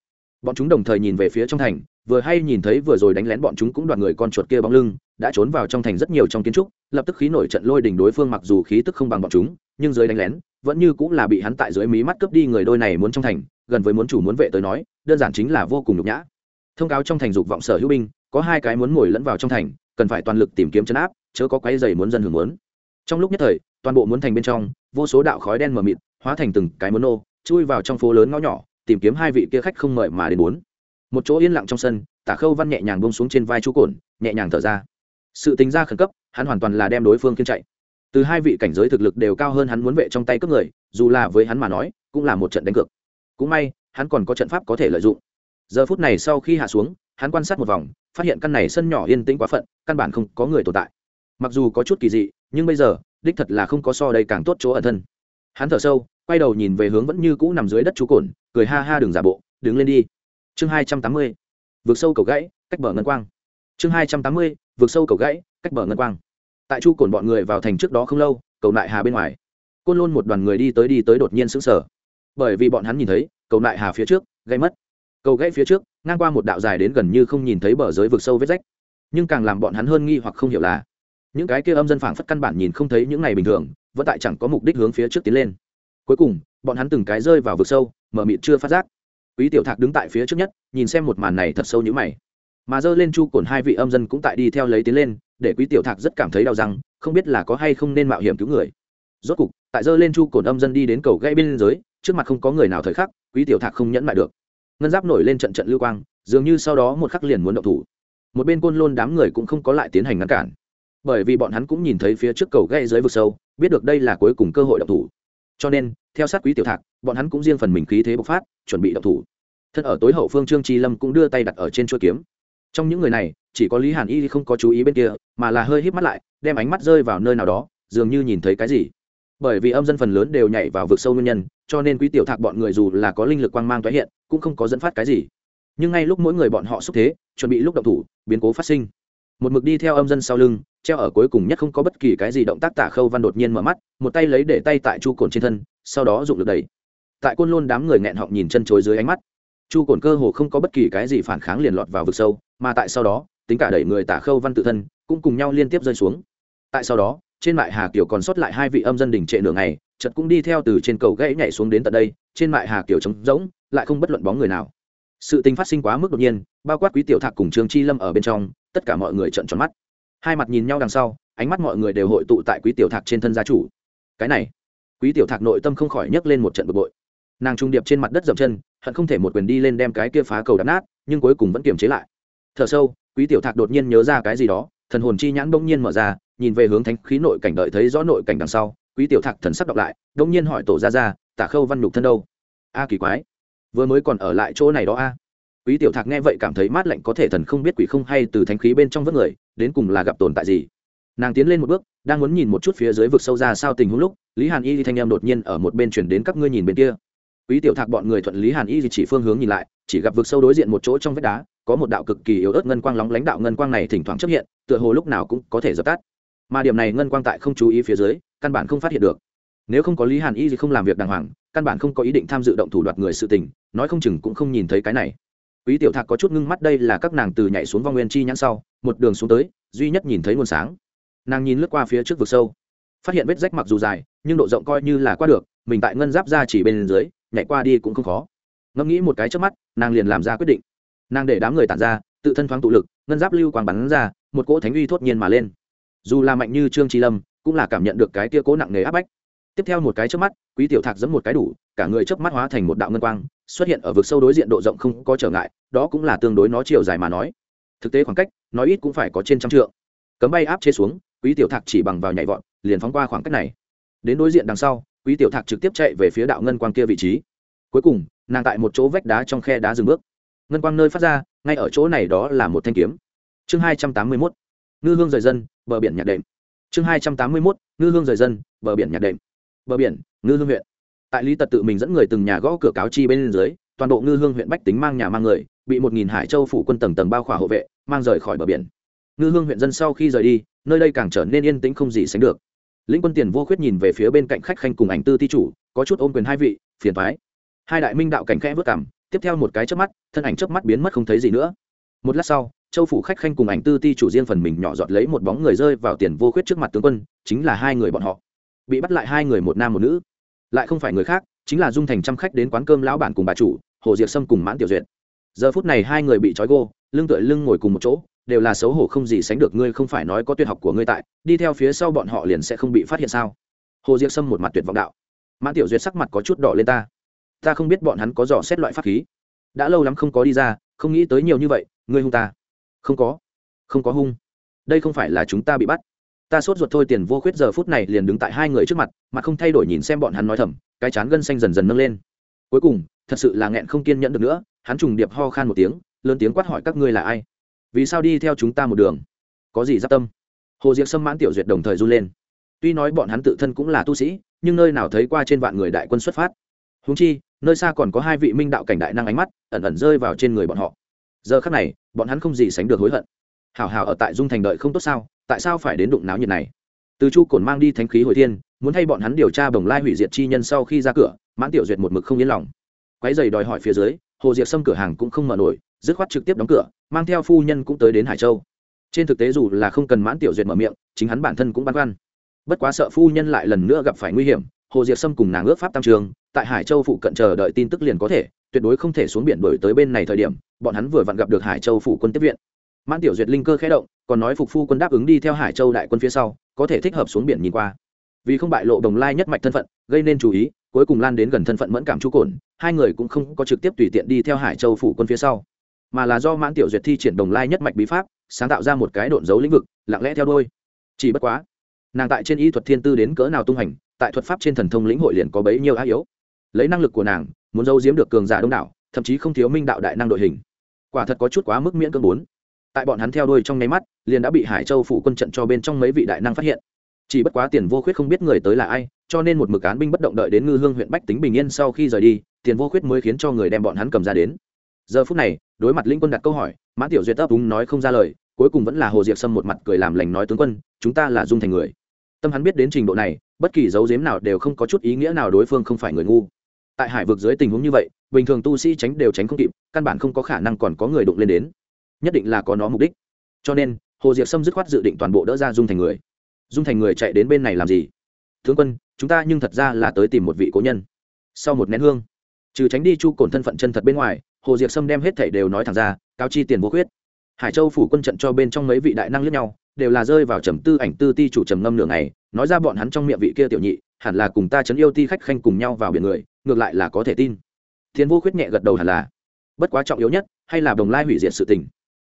Bọn chúng đồng thời nhìn về phía trong thành, vừa hay nhìn thấy vừa rồi đánh lén bọn chúng cũng đoạt người con chuột kia bóng lưng, đã trốn vào trong thành rất nhiều trong kiến trúc, lập tức khí nổi trận lôi đỉnh đối phương mặc dù khí tức không bằng bọn chúng, nhưng dưới đánh lén, vẫn như cũng là bị hắn tại dưới mí mắt cướp đi người đôi này muốn trong thành, gần với muốn chủ muốn vệ tới nói, đơn giản chính là vô cùng nhục nhã. Thông cáo trong thành dục vọng sở hữu binh, có hai cái muốn ngồi lẫn vào trong thành cần phải toàn lực tìm kiếm chấn áp, chớ có quái dày muốn dân hưởng muốn. Trong lúc nhất thời, toàn bộ muốn thành bên trong, vô số đạo khói đen mờ mịt, hóa thành từng cái muốn nô, chui vào trong phố lớn ngõ nhỏ, tìm kiếm hai vị kia khách không mời mà đến bốn. Một chỗ yên lặng trong sân, tả khâu văn nhẹ nhàng bông xuống trên vai chú cồn, nhẹ nhàng thở ra. Sự tính ra khẩn cấp, hắn hoàn toàn là đem đối phương kiên chạy. Từ hai vị cảnh giới thực lực đều cao hơn hắn muốn vệ trong tay cướp người, dù là với hắn mà nói, cũng là một trận đánh cược. Cũng may, hắn còn có trận pháp có thể lợi dụng. Giờ phút này sau khi hạ xuống hắn quan sát một vòng, phát hiện căn này sân nhỏ yên tĩnh quá phận, căn bản không có người tồn tại. Mặc dù có chút kỳ dị, nhưng bây giờ, đích thật là không có so đây càng tốt chỗ ẩn thân. Hắn thở sâu, quay đầu nhìn về hướng vẫn như cũ nằm dưới đất chú cồn, cười ha ha đường giả bộ, đứng lên đi. Chương hai trăm tám mươi, vượt sâu cầu gãy, cách bờ ngân quang. Chương hai trăm tám mươi, vượt sâu cầu gãy, cách bờ ngân quang. Tại chu cồn bọn người vào thành trước đó không lâu, cầu nại hà bên ngoài. Côn lôn một đoàn người đi tới đi tới đột nhiên sững sờ. Bởi vì bọn hắn nhìn thấy, cầu nại hà phía trước gây mất. Cầu gãy phía trước ngang qua một đạo dài đến gần như không nhìn thấy bờ giới vực sâu vết rách. Nhưng càng làm bọn hắn hơn nghi hoặc không hiểu là, những cái kia âm dân phảng phất căn bản nhìn không thấy những ngày bình thường, vẫn tại chẳng có mục đích hướng phía trước tiến lên. Cuối cùng, bọn hắn từng cái rơi vào vực sâu, mở mịt chưa phát giác. Quý tiểu thạc đứng tại phía trước nhất, nhìn xem một màn này thật sâu như mày. Mà dơ lên chu cồn hai vị âm dân cũng tại đi theo lấy tiến lên, để quý tiểu thạc rất cảm thấy đau răng, không biết là có hay không nên mạo hiểm cứu người. Rốt cục, tại dơ lên chu cồn âm dân đi đến cầu gãy bên dưới, trước mặt không có người nào thời khắc, quý tiểu thạc không nhẫn lại được ngân giáp nổi lên trận trận lưu quang, dường như sau đó một khắc liền muốn động thủ. Một bên côn lôn đám người cũng không có lại tiến hành ngăn cản. Bởi vì bọn hắn cũng nhìn thấy phía trước cầu gây dưới vực sâu, biết được đây là cuối cùng cơ hội động thủ. Cho nên, theo sát quý tiểu thạc, bọn hắn cũng riêng phần mình khí thế bộc phát, chuẩn bị động thủ. Thân ở tối hậu phương trương tri lâm cũng đưa tay đặt ở trên chuôi kiếm. Trong những người này, chỉ có lý hàn y không có chú ý bên kia, mà là hơi híp mắt lại, đem ánh mắt rơi vào nơi nào đó, dường như nhìn thấy cái gì bởi vì âm dân phần lớn đều nhảy vào vực sâu nguyên nhân, cho nên quý tiểu thạc bọn người dù là có linh lực quang mang tái hiện, cũng không có dẫn phát cái gì. Nhưng ngay lúc mỗi người bọn họ xúc thế, chuẩn bị lúc động thủ, biến cố phát sinh. Một mực đi theo âm dân sau lưng, treo ở cuối cùng nhất không có bất kỳ cái gì động tác tả khâu văn đột nhiên mở mắt, một tay lấy để tay tại chu cồn trên thân, sau đó dụng lực đẩy. Tại côn lôn đám người nghẹn họng nhìn chân chối dưới ánh mắt, chu cồn cơ hồ không có bất kỳ cái gì phản kháng liền lọt vào vực sâu, mà tại sau đó, tính cả đẩy người tả khâu văn tự thân, cũng cùng nhau liên tiếp rơi xuống. Tại sau đó trên mại hà kiều còn sót lại hai vị âm dân đỉnh trệ nửa ngày chật cũng đi theo từ trên cầu gãy nhảy xuống đến tận đây, trên mại hà kiều trống rỗng, lại không bất luận bóng người nào. Sự tình phát sinh quá mức đột nhiên, bao quát quý tiểu thạc cùng trương chi lâm ở bên trong, tất cả mọi người trợn tròn mắt. Hai mặt nhìn nhau đằng sau, ánh mắt mọi người đều hội tụ tại quý tiểu thạc trên thân gia chủ. Cái này, quý tiểu thạc nội tâm không khỏi nhấc lên một trận bực bội. Nàng trung điệp trên mặt đất dậm chân, hận không thể một quyền đi lên đem cái kia phá cầu đập nát, nhưng cuối cùng vẫn kiềm chế lại. Thở sâu, quý tiểu thạc đột nhiên nhớ ra cái gì đó, thần hồn chi nhãn bỗng nhiên mở ra nhìn về hướng thánh khí nội cảnh đợi thấy rõ nội cảnh đằng sau, quý tiểu thạc thần sắc đọc lại bỗng nhiên hỏi tổ ra ra tả khâu văn nhục thân đâu? A, kỳ quái. Vừa mới còn ở lại chỗ này đó a. Quý tiểu thạc nghe vậy cảm thấy mát lạnh có thể thần không biết quỷ không hay từ thánh khí bên trong vớt người, đến cùng là gặp tồn tại gì? Nàng tiến lên một bước, đang muốn nhìn một chút phía dưới vực sâu ra sao tình huống lúc, lý hàn y thanh em đột nhiên ở một bên chuyển đến các ngươi nhìn bên kia. Quý tiểu thạc bọn người thuận lý hàn y chỉ phương hướng nhìn lại, chỉ gặp vực sâu đối diện một chỗ trong vách đá, có một đạo cực kỳ yếu ớt ngân quang lóng lánh đạo ngân quang này thỉnh thoảng xuất hiện, tựa hồ lúc nào cũng có thể dập tắt mà điểm này ngân quang tại không chú ý phía dưới, căn bản không phát hiện được. Nếu không có lý hàn y gì không làm việc đàng hoàng, căn bản không có ý định tham dự động thủ đoạt người sự tình, nói không chừng cũng không nhìn thấy cái này. Quý tiểu thạc có chút ngưng mắt đây là các nàng từ nhảy xuống vong nguyên chi nhãn sau, một đường xuống tới, duy nhất nhìn thấy nguồn sáng. Nàng nhìn lướt qua phía trước vực sâu, phát hiện vết rách mặc dù dài, nhưng độ rộng coi như là qua được, mình tại ngân giáp ra chỉ bên dưới, nhảy qua đi cũng không khó. Ngẫm nghĩ một cái trước mắt, nàng liền làm ra quyết định. Nàng để đám người tản ra, tự thân thoáng tụ lực, ngân giáp lưu quang bắn ra, một cỗ thánh uy thốt nhiên mà lên dù là mạnh như trương trí lâm, cũng là cảm nhận được cái tia cố nặng nề áp bách. Tiếp theo một cái trước mắt, quý tiểu thạc giẫm một cái đủ, cả người chớp mắt hóa thành một đạo ngân quang, xuất hiện ở vực sâu đối diện độ rộng không có trở ngại, đó cũng là tương đối nó chiều dài mà nói. Thực tế khoảng cách nói ít cũng phải có trên trăm trượng. Cấm bay áp chế xuống, quý tiểu thạc chỉ bằng vào nhảy vọt, liền phóng qua khoảng cách này. Đến đối diện đằng sau, quý tiểu thạc trực tiếp chạy về phía đạo ngân quang kia vị trí. Cuối cùng, nàng tại một chỗ vách đá trong khe đá dừng bước. Ngân quang nơi phát ra, ngay ở chỗ này đó là một thanh kiếm. Chương hai trăm tám mươi mốt. Ngư hương rời dân bờ biển nhạc đệm. Chương hai trăm tám mươi mốt, ngư hương rời dân, bờ biển nhạc đệm. Bờ biển, ngư hương huyện. Tại lý tật tự mình dẫn người từng nhà gõ cửa cáo chi bên dưới, toàn bộ ngư hương huyện bách tính mang nhà mang người, bị một nghìn hải châu phủ quân tầng tầng bao khỏa hộ vệ, mang rời khỏi bờ biển. Ngư hương huyện dân sau khi rời đi, nơi đây càng trở nên yên tĩnh không gì sánh được. Lĩnh quân tiền vô khuyết nhìn về phía bên cạnh khách khanh cùng ảnh tư ti chủ, có chút ôm quyền hai vị, phiền thoái hai đại minh đạo cảnh khẽ vất cảm, tiếp theo một cái chớp mắt, thân ảnh chớp mắt biến mất không thấy gì nữa một lát sau, châu phủ khách khanh cùng ảnh tư ti chủ riêng phần mình nhỏ giọt lấy một bóng người rơi vào tiền vô khuyết trước mặt tướng quân, chính là hai người bọn họ. Bị bắt lại hai người một nam một nữ. Lại không phải người khác, chính là dung thành trăm khách đến quán cơm lão bản cùng bà chủ, hồ diệp sâm cùng mãn tiểu duyệt. Giờ phút này hai người bị trói gô, lưng tựa lưng ngồi cùng một chỗ, đều là xấu hổ không gì sánh được ngươi không phải nói có tuyệt học của ngươi tại, đi theo phía sau bọn họ liền sẽ không bị phát hiện sao? Hồ diệp sâm một mặt tuyệt vọng đạo. Mãn tiểu duyệt sắc mặt có chút đỏ lên ta. Ta không biết bọn hắn có dò xét loại pháp khí. Đã lâu lắm không có đi ra không nghĩ tới nhiều như vậy, ngươi hung ta. Không có. Không có hung. Đây không phải là chúng ta bị bắt. Ta sốt ruột thôi tiền vô khuyết giờ phút này liền đứng tại hai người trước mặt, mà không thay đổi nhìn xem bọn hắn nói thầm, cái chán gân xanh dần dần nâng lên. Cuối cùng, thật sự là nghẹn không kiên nhẫn được nữa, hắn trùng điệp ho khan một tiếng, lớn tiếng quát hỏi các ngươi là ai? Vì sao đi theo chúng ta một đường? Có gì giáp tâm? Hồ diệc sâm mãn tiểu duyệt đồng thời run lên. Tuy nói bọn hắn tự thân cũng là tu sĩ, nhưng nơi nào thấy qua trên vạn người đại quân xuất phát. Húng chi nơi xa còn có hai vị minh đạo cảnh đại năng ánh mắt, ẩn ẩn rơi vào trên người bọn họ. Giờ khắc này, bọn hắn không gì sánh được hối hận. Hảo hảo ở tại dung thành đợi không tốt sao, tại sao phải đến đụng náo nhiệt này? Từ chu cổn mang đi thánh khí hồi thiên, muốn thay bọn hắn điều tra bồng lai hủy diệt chi nhân sau khi ra cửa, mãn tiểu duyệt một mực không yên lòng. Quái dày đòi hỏi phía dưới, hồ diệt xâm cửa hàng cũng không mở nổi, dứt khoát trực tiếp đóng cửa, mang theo phu nhân cũng tới đến hải châu. Trên thực tế dù là không cần mãn tiểu duyệt mở miệng, chính hắn bản thân cũng băn khoăn. Bất quá sợ phu nhân lại lần nữa gặp phải nguy hiểm hồ diệt sâm cùng nàng ước pháp tam trường, tại hải châu phụ cận chờ đợi tin tức liền có thể, tuyệt đối không thể xuống biển đổi tới bên này thời điểm, bọn hắn vừa vặn gặp được hải châu phủ quân tiếp viện. Mãn tiểu duyệt linh cơ khẽ động, còn nói phục phu quân đáp ứng đi theo hải châu đại quân phía sau, có thể thích hợp xuống biển nhìn qua. Vì không bại lộ đồng lai nhất mạch thân phận, gây nên chú ý, cuối cùng lan đến gần thân phận mẫn cảm chú cồn hai người cũng không có trực tiếp tùy tiện đi theo hải châu phủ quân phía sau, mà là do mãn tiểu duyệt thi triển đồng lai nhất mạch bí pháp, sáng tạo ra một cái độn dấu lĩnh vực, lặng lẽ theo đôi chỉ bất quá, nàng tại trên y thuật thiên tư đến cỡ nào tung hành tại thuật pháp trên thần thông lĩnh hội liền có bấy nhiêu á yếu. Lấy năng lực của nàng, muốn giấu giếm được cường giả đông đảo, thậm chí không thiếu minh đạo đại năng đội hình. Quả thật có chút quá mức miễn cưỡng bốn. Tại bọn hắn theo đuôi trong nháy mắt, liền đã bị hải châu phủ quân trận cho bên trong mấy vị đại năng phát hiện. Chỉ bất quá tiền vô khuyết không biết người tới là ai, cho nên một mực án binh bất động đợi đến ngư hương huyện bách tính bình yên sau khi rời đi, tiền vô khuyết mới khiến cho người đem bọn hắn cầm ra đến. Giờ phút này, đối mặt linh quân đặt câu hỏi mã tiểu duyệt ấp úng nói không ra lời, cuối cùng vẫn là hồ diệp sâm một mặt cười làm lành nói tướng quân, chúng ta là dung thành người tâm hắn biết đến trình độ này, bất kỳ dấu dếm nào đều không có chút ý nghĩa nào đối phương không phải người ngu. Tại hải vực dưới tình huống như vậy, bình thường tu sĩ tránh đều tránh không kịp, căn bản không có khả năng còn có người đụng lên đến. Nhất định là có nó mục đích. Cho nên, hồ diệp sâm dứt khoát dự định toàn bộ đỡ ra dung thành người. Dung thành người chạy đến bên này làm gì? Tướng quân, chúng ta nhưng thật ra là tới tìm một vị cố nhân. Sau một nén hương, trừ tránh đi chu cổn thân phận chân thật bên ngoài, hồ diệp sâm đem hết thảy đều nói thẳng ra cao chi tiền vô khuyết hải châu phủ quân trận cho bên trong mấy vị đại năng lẫn nhau, đều là rơi vào trầm tư ảnh tư ti chủ trầm ngâm nửa ngày, nói ra bọn hắn trong miệng vị kia tiểu nhị, hẳn là cùng ta chấn yêu ti khách khanh cùng nhau vào biển người, ngược lại là có thể tin. Thiên vô khuyết nhẹ gật đầu hẳn là. Bất quá trọng yếu nhất, hay là đồng lai hủy diệt sự tình.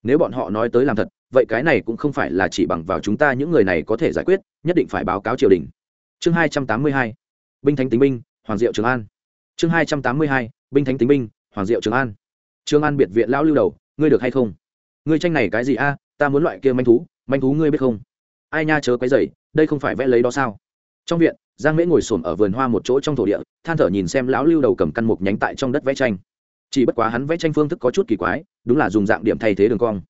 Nếu bọn họ nói tới làm thật, vậy cái này cũng không phải là chỉ bằng vào chúng ta những người này có thể giải quyết, nhất định phải báo cáo triều đình. Chương hai trăm tám mươi hai, binh thánh tính binh, hoàng diệu trường an. Chương hai trăm tám mươi hai, binh thánh tính binh, hoàng diệu trường an. Trường an biệt viện lão lưu đầu, ngươi được hay không? Ngươi tranh này cái gì a? Ta muốn loại kia manh thú. Manh thú ngươi biết không? Ai nha chớ cái dày đây không phải vẽ lấy đó sao? Trong viện, giang mễ ngồi s ổ m ở vườn hoa một chỗ trong thổ địa, than thở nhìn xem lão lưu đầu cầm căn mục nhánh tại trong đất vẽ tranh. Chỉ bất quá hắn vẽ tranh phương thức có chút kỳ quái, đúng là dùng dạng điểm thay thế đường cong.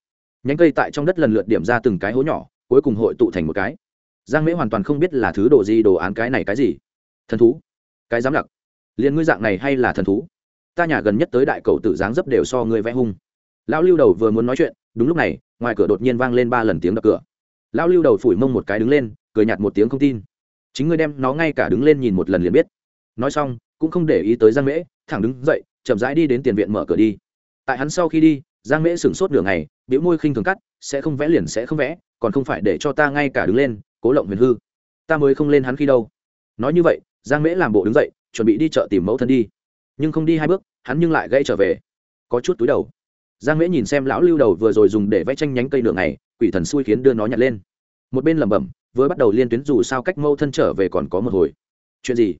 Nhánh cây tại trong đất lần lượt điểm ra từng cái hố nhỏ, cuối cùng hội tụ thành một cái. Giang mễ hoàn toàn không biết là thứ đồ gì, đồ án cái này cái gì. Thần thú. Cái dám lặc. Liền ngươi dạng này hay là thần thú? Ta nhà gần nhất tới đại cầu tử dáng dấp đều so ngươi vẽ hung. Lão lưu đầu vừa muốn nói chuyện đúng lúc này, ngoài cửa đột nhiên vang lên ba lần tiếng đập cửa. Lão lưu đầu phủi mông một cái đứng lên, cười nhạt một tiếng không tin. Chính ngươi đem nó ngay cả đứng lên nhìn một lần liền biết. Nói xong, cũng không để ý tới giang mễ, thẳng đứng dậy, chậm rãi đi đến tiền viện mở cửa đi. Tại hắn sau khi đi, giang mễ sửng sốt nửa ngày, biểu môi khinh thường cắt, sẽ không vẽ liền sẽ không vẽ, còn không phải để cho ta ngay cả đứng lên, cố lộng huyền hư. Ta mới không lên hắn khi đâu. Nói như vậy, giang mễ làm bộ đứng dậy, chuẩn bị đi chợ tìm mẫu thân đi. Nhưng không đi hai bước, hắn nhưng lại gãy trở về. Có chút túi đầu giang mễ nhìn xem lão lưu đầu vừa rồi dùng để vẽ tranh nhánh cây đường này quỷ thần xui khiến đưa nó nhặt lên. Một bên lẩm bẩm, vừa bắt đầu liên tuyến dù sao cách mâu thân trở về còn có một hồi. Chuyện gì?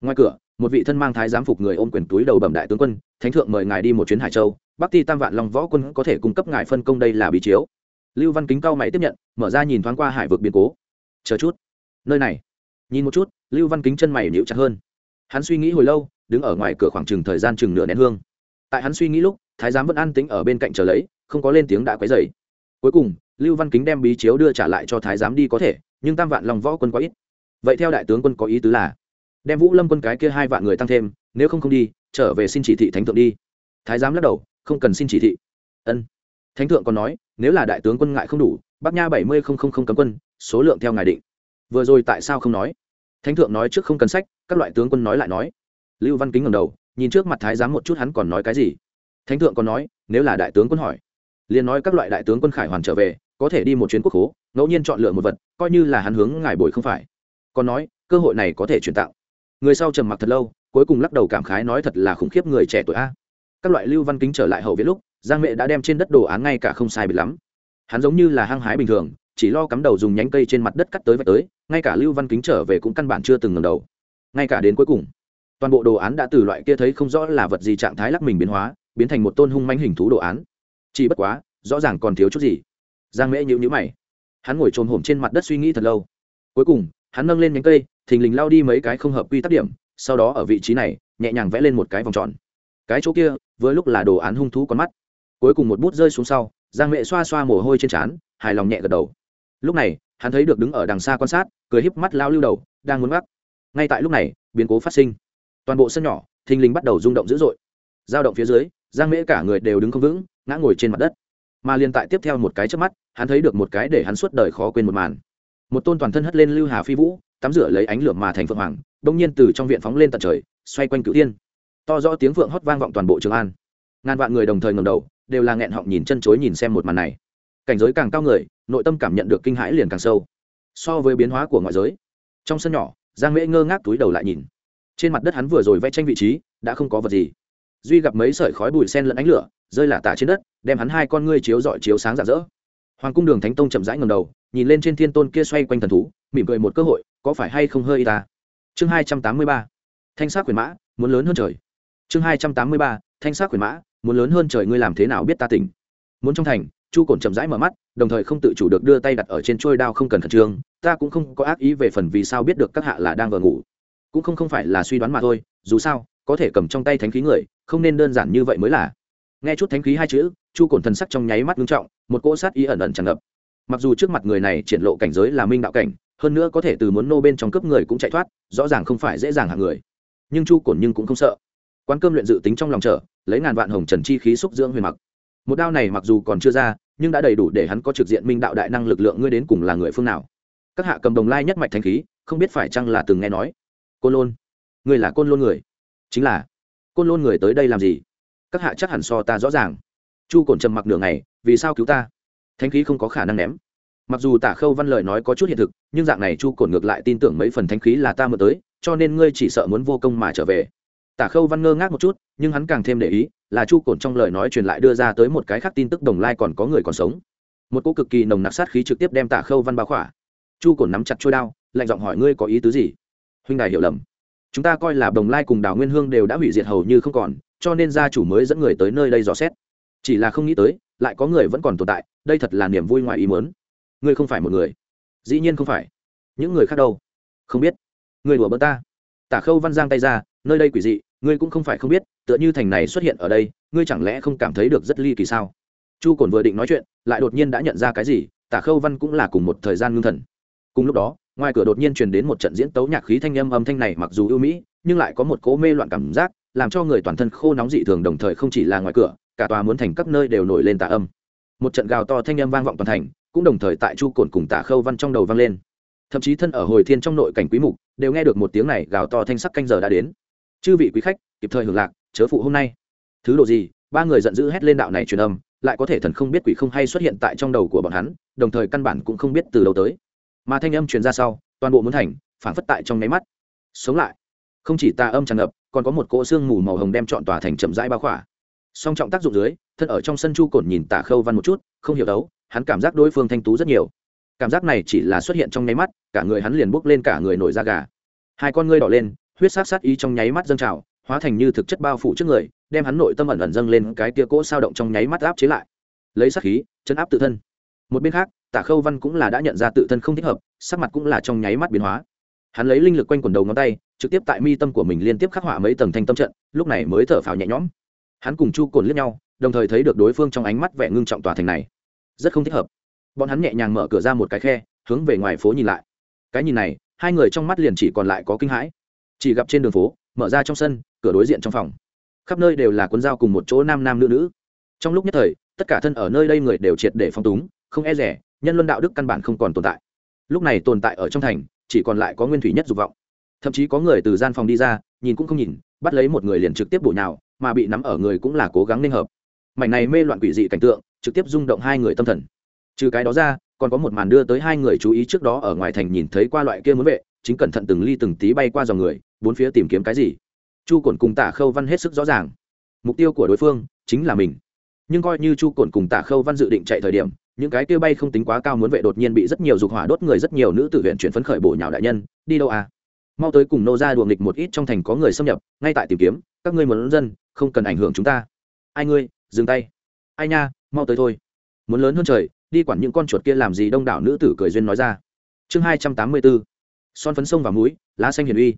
Ngoài cửa, một vị thân mang thái giám phục người ôm quyền túi đầu bẩm đại tướng quân, thánh thượng mời ngài đi một chuyến hải châu, bắc ti tam vạn long võ quân có thể cung cấp ngài phân công đây là bí chiếu. Lưu văn kính cao mày tiếp nhận, mở ra nhìn thoáng qua hải vực biến cố. Chờ chút. Nơi này. Nhìn một chút, lưu văn kính chân mày nhịu chặt hơn. Hắn suy nghĩ hồi lâu, đứng ở ngoài cửa khoảng chừng thời gian chừng nửa nén hương. Tại hắn suy nghĩ lúc thái giám vẫn an tính ở bên cạnh chờ lấy, không có lên tiếng đã quấy dày cuối cùng, lưu văn kính đem bí chiếu đưa trả lại cho thái giám đi có thể, nhưng tam vạn lòng võ quân quá ít. Vậy theo đại tướng quân có ý tứ là, đem vũ lâm quân cái kia hai vạn người tăng thêm, nếu không không đi, trở về xin chỉ thị thánh thượng đi. Thái giám lắc đầu, không cần xin chỉ thị. Ân. Thánh thượng còn nói, nếu là đại tướng quân ngại không đủ, bắc nha bảy mươi không không không cấm quân, số lượng theo ngài định. Vừa rồi tại sao không nói? Thánh thượng nói trước không cần sách, các loại tướng quân nói lại nói. Lưu văn kính ngầm đầu, nhìn trước mặt thái giám một chút hắn còn nói cái gì? Thánh thượng còn nói, nếu là đại tướng quân hỏi, liền nói các loại đại tướng quân khải hoàn trở về, có thể đi một chuyến quốc hố ngẫu nhiên chọn lựa một vật, coi như là hắn hướng ngài bồi không phải. Còn nói, cơ hội này có thể truyền tạo người sau trầm mặc thật lâu, cuối cùng lắc đầu cảm khái nói thật là khủng khiếp người trẻ tuổi a. Các loại lưu văn kính trở lại hậu viết lúc, giang mẹ đã đem trên đất đồ án ngay cả không sai bị lắm. Hắn giống như là hăng hái bình thường, chỉ lo cắm đầu dùng nhánh cây trên mặt đất cắt tới vạch tới, ngay cả lưu văn kính trở về cũng căn bản chưa từng ngầm đầu. Ngay cả đến cuối cùng, toàn bộ đồ án đã từ loại kia thấy không rõ là vật gì trạng thái lắc mình biến hóa biến thành một tôn hung manh hình thú đồ án. Chỉ bất quá, rõ ràng còn thiếu chút gì. Giang mễ nhữ nhữ mày. Hắn ngồi trồm hổm trên mặt đất suy nghĩ thật lâu. Cuối cùng, hắn nâng lên nhánh cây, thình lình lao đi mấy cái không hợp quy tắc điểm, sau đó ở vị trí này, nhẹ nhàng vẽ lên một cái vòng tròn. Cái chỗ kia với lúc là đồ án hung thú con mắt. Cuối cùng một bút rơi xuống sau, giang mẹ xoa xoa mồ hôi trên trán, hài lòng nhẹ gật đầu. Lúc này, hắn thấy được đứng ở đằng xa quan sát, cười híp mắt lao lưu đầu, đang muốn gắt ngay tại lúc này, biến cố phát sinh. Toàn bộ sân nhỏ, thình lình bắt đầu rung động dữ dội. Dao động phía dưới giang mễ cả người đều đứng không vững, ngã ngồi trên mặt đất. Mà liền tại tiếp theo một cái trước mắt, hắn thấy được một cái để hắn suốt đời khó quên một màn. Một tôn toàn thân hất lên lưu hà phi vũ, tắm rửa lấy ánh lửa mà thành phượng hoàng, đông nhiên từ trong viện phóng lên tận trời, xoay quanh cửu tiên to rõ tiếng phượng hót vang vọng toàn bộ trường an. Ngàn vạn người đồng thời ngầm đầu, đều là nghẹn họng nhìn chân chối nhìn xem một màn này. Cảnh giới càng cao người, nội tâm cảm nhận được kinh hãi liền càng sâu. So với biến hóa của ngoại giới, trong sân nhỏ, giang mễ ngơ ngác túi đầu lại nhìn. Trên mặt đất hắn vừa rồi vẽ tranh vị trí, đã không có vật gì duy gặp mấy sợi khói bụi sen lẫn ánh lửa, rơi lả tả trên đất, đem hắn hai con ngươi chiếu dọi chiếu sáng rạng rỡ. Hoàng cung đường thánh tông chậm rãi ngầm đầu, nhìn lên trên thiên tôn kia xoay quanh thần thú, mỉm cười một cơ hội, có phải hay không hơi y ta? Chương hai trăm tám mươi ba, thanh sát quyền mã, muốn lớn hơn trời. Chương hai trăm tám mươi ba, thanh sát quyền mã, muốn lớn hơn trời, ngươi làm thế nào biết ta tỉnh? Muốn trong thành, chu cổn chậm rãi mở mắt, đồng thời không tự chủ được đưa tay đặt ở trên trôi đao không cần khẩn trương, ta cũng không có ác ý về phần vì sao biết được các hạ là đang vừa ngủ. Cũng không không phải là suy đoán mà thôi, dù sao có thể cầm trong tay thánh khí người, không nên đơn giản như vậy mới là. Nghe chút thánh khí hai chữ, chu cổn thần sắc trong nháy mắt nghiêm trọng, một cỗ sát ý ẩn ẩn tràn ngập. Mặc dù trước mặt người này triển lộ cảnh giới là minh đạo cảnh, hơn nữa có thể từ muốn nô bên trong cướp người cũng chạy thoát, rõ ràng không phải dễ dàng hạng người. Nhưng chu cổn nhưng cũng không sợ. Quán cơm luyện dự tính trong lòng trở, lấy ngàn vạn hồng trần chi khí xúc dưỡng huyền mặc. Một đao này mặc dù còn chưa ra, nhưng đã đầy đủ để hắn có trực diện minh đạo đại năng lực lượng ngươi đến cùng là người phương nào. Các hạ cầm đồng lai nhất mạch thanh khí, không biết phải chăng là từng nghe nói. Côn lôn. Người là côn lôn người chính là, côn lôn người tới đây làm gì? Các hạ chắc hẳn so ta rõ ràng. Chu cổn trầm mặc nửa ngày, vì sao cứu ta? Thánh khí không có khả năng ném. Mặc dù tả khâu văn lời nói có chút hiện thực, nhưng dạng này chu cổn ngược lại tin tưởng mấy phần thánh khí là ta mượn tới, cho nên ngươi chỉ sợ muốn vô công mà trở về. Tả khâu văn ngơ ngác một chút, nhưng hắn càng thêm để ý, là chu cổn trong lời nói truyền lại đưa ra tới một cái khác tin tức đồng lai còn có người còn sống. Một cô cực kỳ nồng nặc sát khí trực tiếp đem tả khâu văn bao khỏa. Chu cổn nắm chặt trôi đao, lạnh giọng hỏi ngươi có ý tứ gì? Huynh đài hiểu lầm chúng ta coi là đồng lai cùng đào nguyên hương đều đã hủy diệt hầu như không còn, cho nên gia chủ mới dẫn người tới nơi đây dò xét. Chỉ là không nghĩ tới, lại có người vẫn còn tồn tại, đây thật là niềm vui ngoài ý mớn ngươi không phải một người. Dĩ nhiên không phải. Những người khác đâu? Không biết. Người đùa bỡ ta. Tả khâu văn giang tay ra, nơi đây quỷ dị, ngươi cũng không phải không biết, tựa như thành này xuất hiện ở đây, ngươi chẳng lẽ không cảm thấy được rất ly kỳ sao? Chu cổn vừa định nói chuyện, lại đột nhiên đã nhận ra cái gì, tả khâu văn cũng là cùng một thời gian ngưng thần. Cùng lúc đó ngoài cửa đột nhiên truyền đến một trận diễn tấu nhạc khí thanh âm âm thanh này mặc dù ưu mỹ, nhưng lại có một cố mê loạn cảm giác, làm cho người toàn thân khô nóng dị thường đồng thời không chỉ là ngoài cửa, cả tòa muốn thành các nơi đều nổi lên tà âm. Một trận gào to thanh âm vang vọng toàn thành, cũng đồng thời tại chu cồn cùng tả khâu văn trong đầu vang lên. Thậm chí thân ở hồi thiên trong nội cảnh quý mục, đều nghe được một tiếng này gào to thanh sắc canh giờ đã đến. Chư vị quý khách, kịp thời hưởng lạc, chớ phụ hôm nay. Thứ độ gì, ba người giận dữ hét lên đạo này truyền âm, lại có thể thần không biết quỷ không hay xuất hiện tại trong đầu của bọn hắn, đồng thời căn bản cũng không biết từ đâu tới mà thanh âm truyền ra sau, toàn bộ muốn thành phản phất tại trong nháy mắt. Sống lại. Không chỉ tà âm tràn ngập, còn có một cỗ xương mù màu hồng đem trọn tòa thành chậm rãi bao khỏa. Song trọng tác dụng dưới, thân ở trong sân chu cổn nhìn tả khâu văn một chút, không hiểu đấu, hắn cảm giác đối phương thanh tú rất nhiều. Cảm giác này chỉ là xuất hiện trong nháy mắt, cả người hắn liền bốc lên cả người nổi da gà. Hai con ngươi đỏ lên, huyết sát sát ý trong nháy mắt dâng trào, hóa thành như thực chất bao phủ trước người, đem hắn nội tâm ẩn ẩn dâng lên cái tia cỗ sao động trong nháy mắt áp chế lại. Lấy sát khí, chấn áp tự thân. Một bên khác tả khâu văn cũng là đã nhận ra tự thân không thích hợp, sắc mặt cũng là trong nháy mắt biến hóa. Hắn lấy linh lực quanh quần đầu ngón tay, trực tiếp tại mi tâm của mình liên tiếp khắc họa mấy tầng thanh tâm trận, lúc này mới thở phào nhẹ nhõm. Hắn cùng chu cồn liếc nhau, đồng thời thấy được đối phương trong ánh mắt vẻ ngưng trọng tòa thành này. Rất không thích hợp. Bọn hắn nhẹ nhàng mở cửa ra một cái khe, hướng về ngoài phố nhìn lại. Cái nhìn này, hai người trong mắt liền chỉ còn lại có kinh hãi. Chỉ gặp trên đường phố, mở ra trong sân, cửa đối diện trong phòng. Khắp nơi đều là cuốn dao cùng một chỗ nam nam nữ nữ. Trong lúc nhất thời, tất cả thân ở nơi đây người đều triệt để phong túng, không e rẻ nhân luân đạo đức căn bản không còn tồn tại. Lúc này tồn tại ở trong thành, chỉ còn lại có nguyên thủy nhất dục vọng. Thậm chí có người từ gian phòng đi ra, nhìn cũng không nhìn, bắt lấy một người liền trực tiếp bổ nhào, mà bị nắm ở người cũng là cố gắng nên hợp. Mảnh này mê loạn quỷ dị cảnh tượng, trực tiếp rung động hai người tâm thần. Trừ cái đó ra, còn có một màn đưa tới hai người chú ý trước đó ở ngoài thành nhìn thấy qua loại kia muốn vệ, chính cẩn thận từng ly từng tí bay qua dòng người, bốn phía tìm kiếm cái gì. Chu cổn cùng tả khâu văn hết sức rõ ràng. Mục tiêu của đối phương chính là mình. Nhưng coi như chu cổn cùng tả khâu văn dự định chạy thời điểm những cái kia bay không tính quá cao muốn vệ đột nhiên bị rất nhiều dục hỏa đốt người, rất nhiều nữ tử huyện chuyển phấn khởi bổ nhào đại nhân, đi đâu à? Mau tới cùng nô ra đùa nghịch một ít trong thành có người xâm nhập, ngay tại tìm kiếm, các ngươi muốn dân, không cần ảnh hưởng chúng ta. Ai ngươi, dừng tay. Ai nha, mau tới thôi. Muốn lớn hơn trời, đi quản những con chuột kia làm gì đông đảo nữ tử cười duyên nói ra. Chương hai trăm tám mươi bốn son phấn sông và múi lá xanh hiền uy.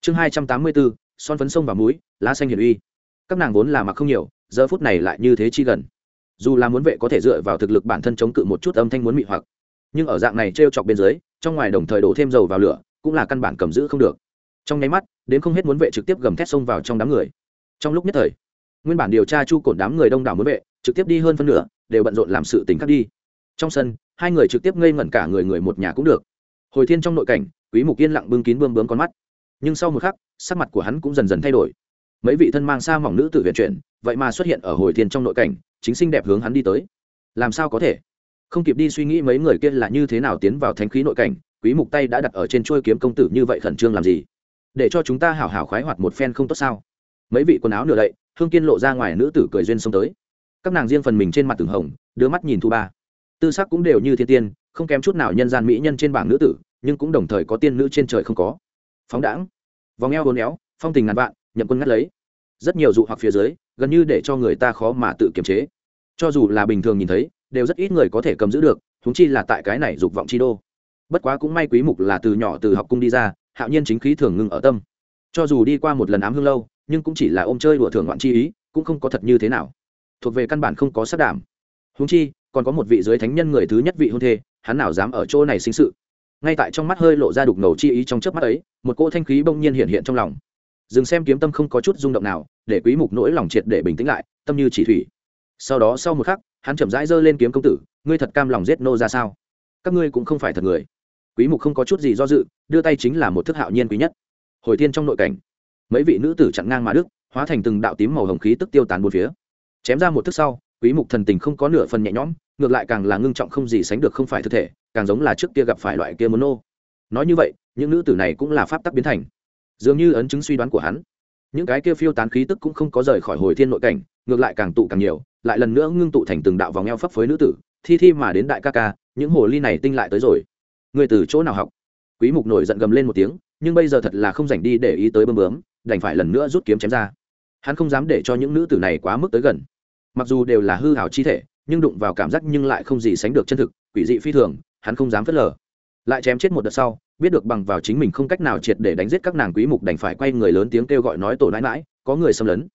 Chương hai trăm tám mươi bốn son phấn sông và múi lá xanh hiền uy. Các nàng vốn là mặc không nhiều, giờ phút này lại như thế chi gần dù là muốn vệ có thể dựa vào thực lực bản thân chống cự một chút âm thanh muốn mị hoặc, nhưng ở dạng này t r e o chọc bên dưới, trong ngoài đồng thời đổ thêm dầu vào lửa, cũng là căn bản cầm giữ không được. Trong nháy mắt, đến không hết muốn vệ trực tiếp gầm thét xông vào trong đám người. Trong lúc nhất thời, nguyên bản điều tra chu cổn đám người đông đảo muốn vệ, trực tiếp đi hơn phân nửa, đều bận rộn làm sự tình khác đi. Trong sân, hai người trực tiếp ngây ngẩn cả người người một nhà cũng được. Hồi thiên trong nội cảnh, quý mục yên lặng bưng kín bươm bướm con mắt. Nhưng sau một khắc, sắc mặt của hắn cũng dần dần thay đổi mấy vị thân mang xa mỏng nữ tử viện chuyển, vậy mà xuất hiện ở hồi thiên trong nội cảnh, chính xinh đẹp hướng hắn đi tới. Làm sao có thể? Không kịp đi suy nghĩ mấy người kia là như thế nào tiến vào thánh khí nội cảnh, quý mục tay đã đặt ở trên chuôi kiếm công tử như vậy khẩn trương làm gì? Để cho chúng ta hảo hảo khoái hoạt một phen không tốt sao? Mấy vị quần áo nửa đậy, hương kiên lộ ra ngoài nữ tử cười duyên xông tới. Các nàng riêng phần mình trên mặt từng hồng, đưa mắt nhìn thu ba. Tư sắc cũng đều như thiên tiên, không kém chút nào nhân gian mỹ nhân trên bảng nữ tử, nhưng cũng đồng thời có tiên nữ trên trời không có. Phóng đãng. Vòng eo hôn éo, phong tình ngàn vạn, nhậm quân ngắt lấy rất nhiều dụ hoặc phía dưới, gần như để cho người ta khó mà tự kiềm chế. Cho dù là bình thường nhìn thấy, đều rất ít người có thể cầm giữ được thúng chi là tại cái này dục vọng chi đô. Bất quá cũng may quý mục là từ nhỏ từ học cung đi ra, hạo nhiên chính khí thường ngưng ở tâm. Cho dù đi qua một lần ám hương lâu, nhưng cũng chỉ là ôm chơi đùa thường ngoạn chi ý, cũng không có thật như thế nào. Thuộc về căn bản không có sát đảm. Húng chi, còn có một vị dưới thánh nhân người thứ nhất vị hôn thê, hắn nào dám ở chỗ này sinh sự. Ngay tại trong mắt hơi lộ ra đục ngầu chi ý trong chớp mắt ấy, một cỗ thanh khí bỗng nhiên hiện hiện trong lòng dừng xem kiếm tâm không có chút rung động nào, để quý mục nỗi lòng triệt để bình tĩnh lại, tâm như chỉ thủy. Sau đó sau một khắc, hắn chậm rãi giơ lên kiếm công tử, ngươi thật cam lòng giết nô ra sao? Các ngươi cũng không phải thật người. Quý mục không có chút gì do dự, đưa tay chính là một thức hạo nhiên quý nhất. Hồi thiên trong nội cảnh, mấy vị nữ tử chặn ngang mà đức, hóa thành từng đạo tím màu hồng khí tức tiêu tán bốn phía. Chém ra một thức sau, quý mục thần tình không có nửa phần nhẹ nhõm, ngược lại càng là ngưng trọng không gì sánh được không phải thực thể, càng giống là trước kia gặp phải loại kia muốn nô. Nói như vậy, những nữ tử này cũng là pháp tắc biến thành dường như ấn chứng suy đoán của hắn. Những cái kia phiêu tán khí tức cũng không có rời khỏi hồi thiên nội cảnh, ngược lại càng tụ càng nhiều, lại lần nữa ngưng tụ thành từng đạo vòng eo phấp phới nữ tử, thi thi mà đến đại ca ca, những hồ ly này tinh lại tới rồi. Người từ chỗ nào học? Quý mục nổi giận gầm lên một tiếng, nhưng bây giờ thật là không dành đi để ý tới bơm bướm, đành phải lần nữa rút kiếm chém ra. Hắn không dám để cho những nữ tử này quá mức tới gần. Mặc dù đều là hư hảo chi thể, nhưng đụng vào cảm giác nhưng lại không gì sánh được chân thực, quỷ dị phi thường, hắn không dám phớt lờ lại chém chết một đợt sau, biết được bằng vào chính mình không cách nào triệt để đánh giết các nàng quý mục đành phải quay người lớn tiếng kêu gọi nói tổ nãi mãi có người xâm lấn.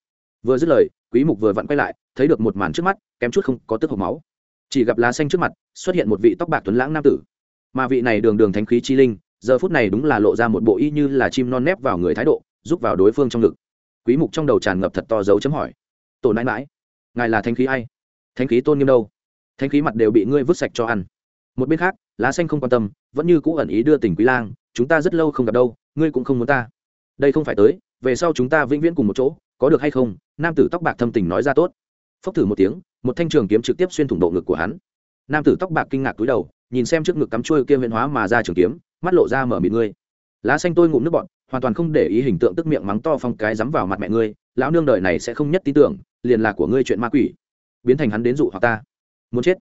Vừa dứt lời, quý mục vừa vặn quay lại, thấy được một màn trước mắt, kém chút không có tức hộc máu. Chỉ gặp lá xanh trước mặt, xuất hiện một vị tóc bạc tuấn lãng nam tử. Mà vị này đường đường thánh khí chi linh, giờ phút này đúng là lộ ra một bộ y như là chim non nép vào người thái độ giúp vào đối phương trong ngực. Quý mục trong đầu tràn ngập thật to dấu chấm hỏi. Tổ nãi mãi ngài là thánh khí ai? Thánh khí tôn nghiêm đâu? Thánh khí mặt đều bị ngươi vứt sạch cho ăn một bên khác, lá xanh không quan tâm, vẫn như cũ ẩn ý đưa tình quý lang, chúng ta rất lâu không gặp đâu, ngươi cũng không muốn ta. Đây không phải tới, về sau chúng ta vĩnh viễn cùng một chỗ, có được hay không? Nam tử tóc bạc thâm tình nói ra tốt. Phốc thử một tiếng, một thanh trường kiếm trực tiếp xuyên thủng độ ngực của hắn. Nam tử tóc bạc kinh ngạc túi đầu, nhìn xem trước ngực cắm trôi kia huyện hóa mà ra trường kiếm, mắt lộ ra mở mịt ngươi. Lá xanh tôi ngụm nước bọn hoàn toàn không để ý hình tượng tức miệng mắng to phong cái dám vào mặt mẹ ngươi, lão nương đời này sẽ không nhất tin tưởng, liền là của ngươi chuyện ma quỷ. Biến thành hắn đến dụ hoặc ta. Muốn chết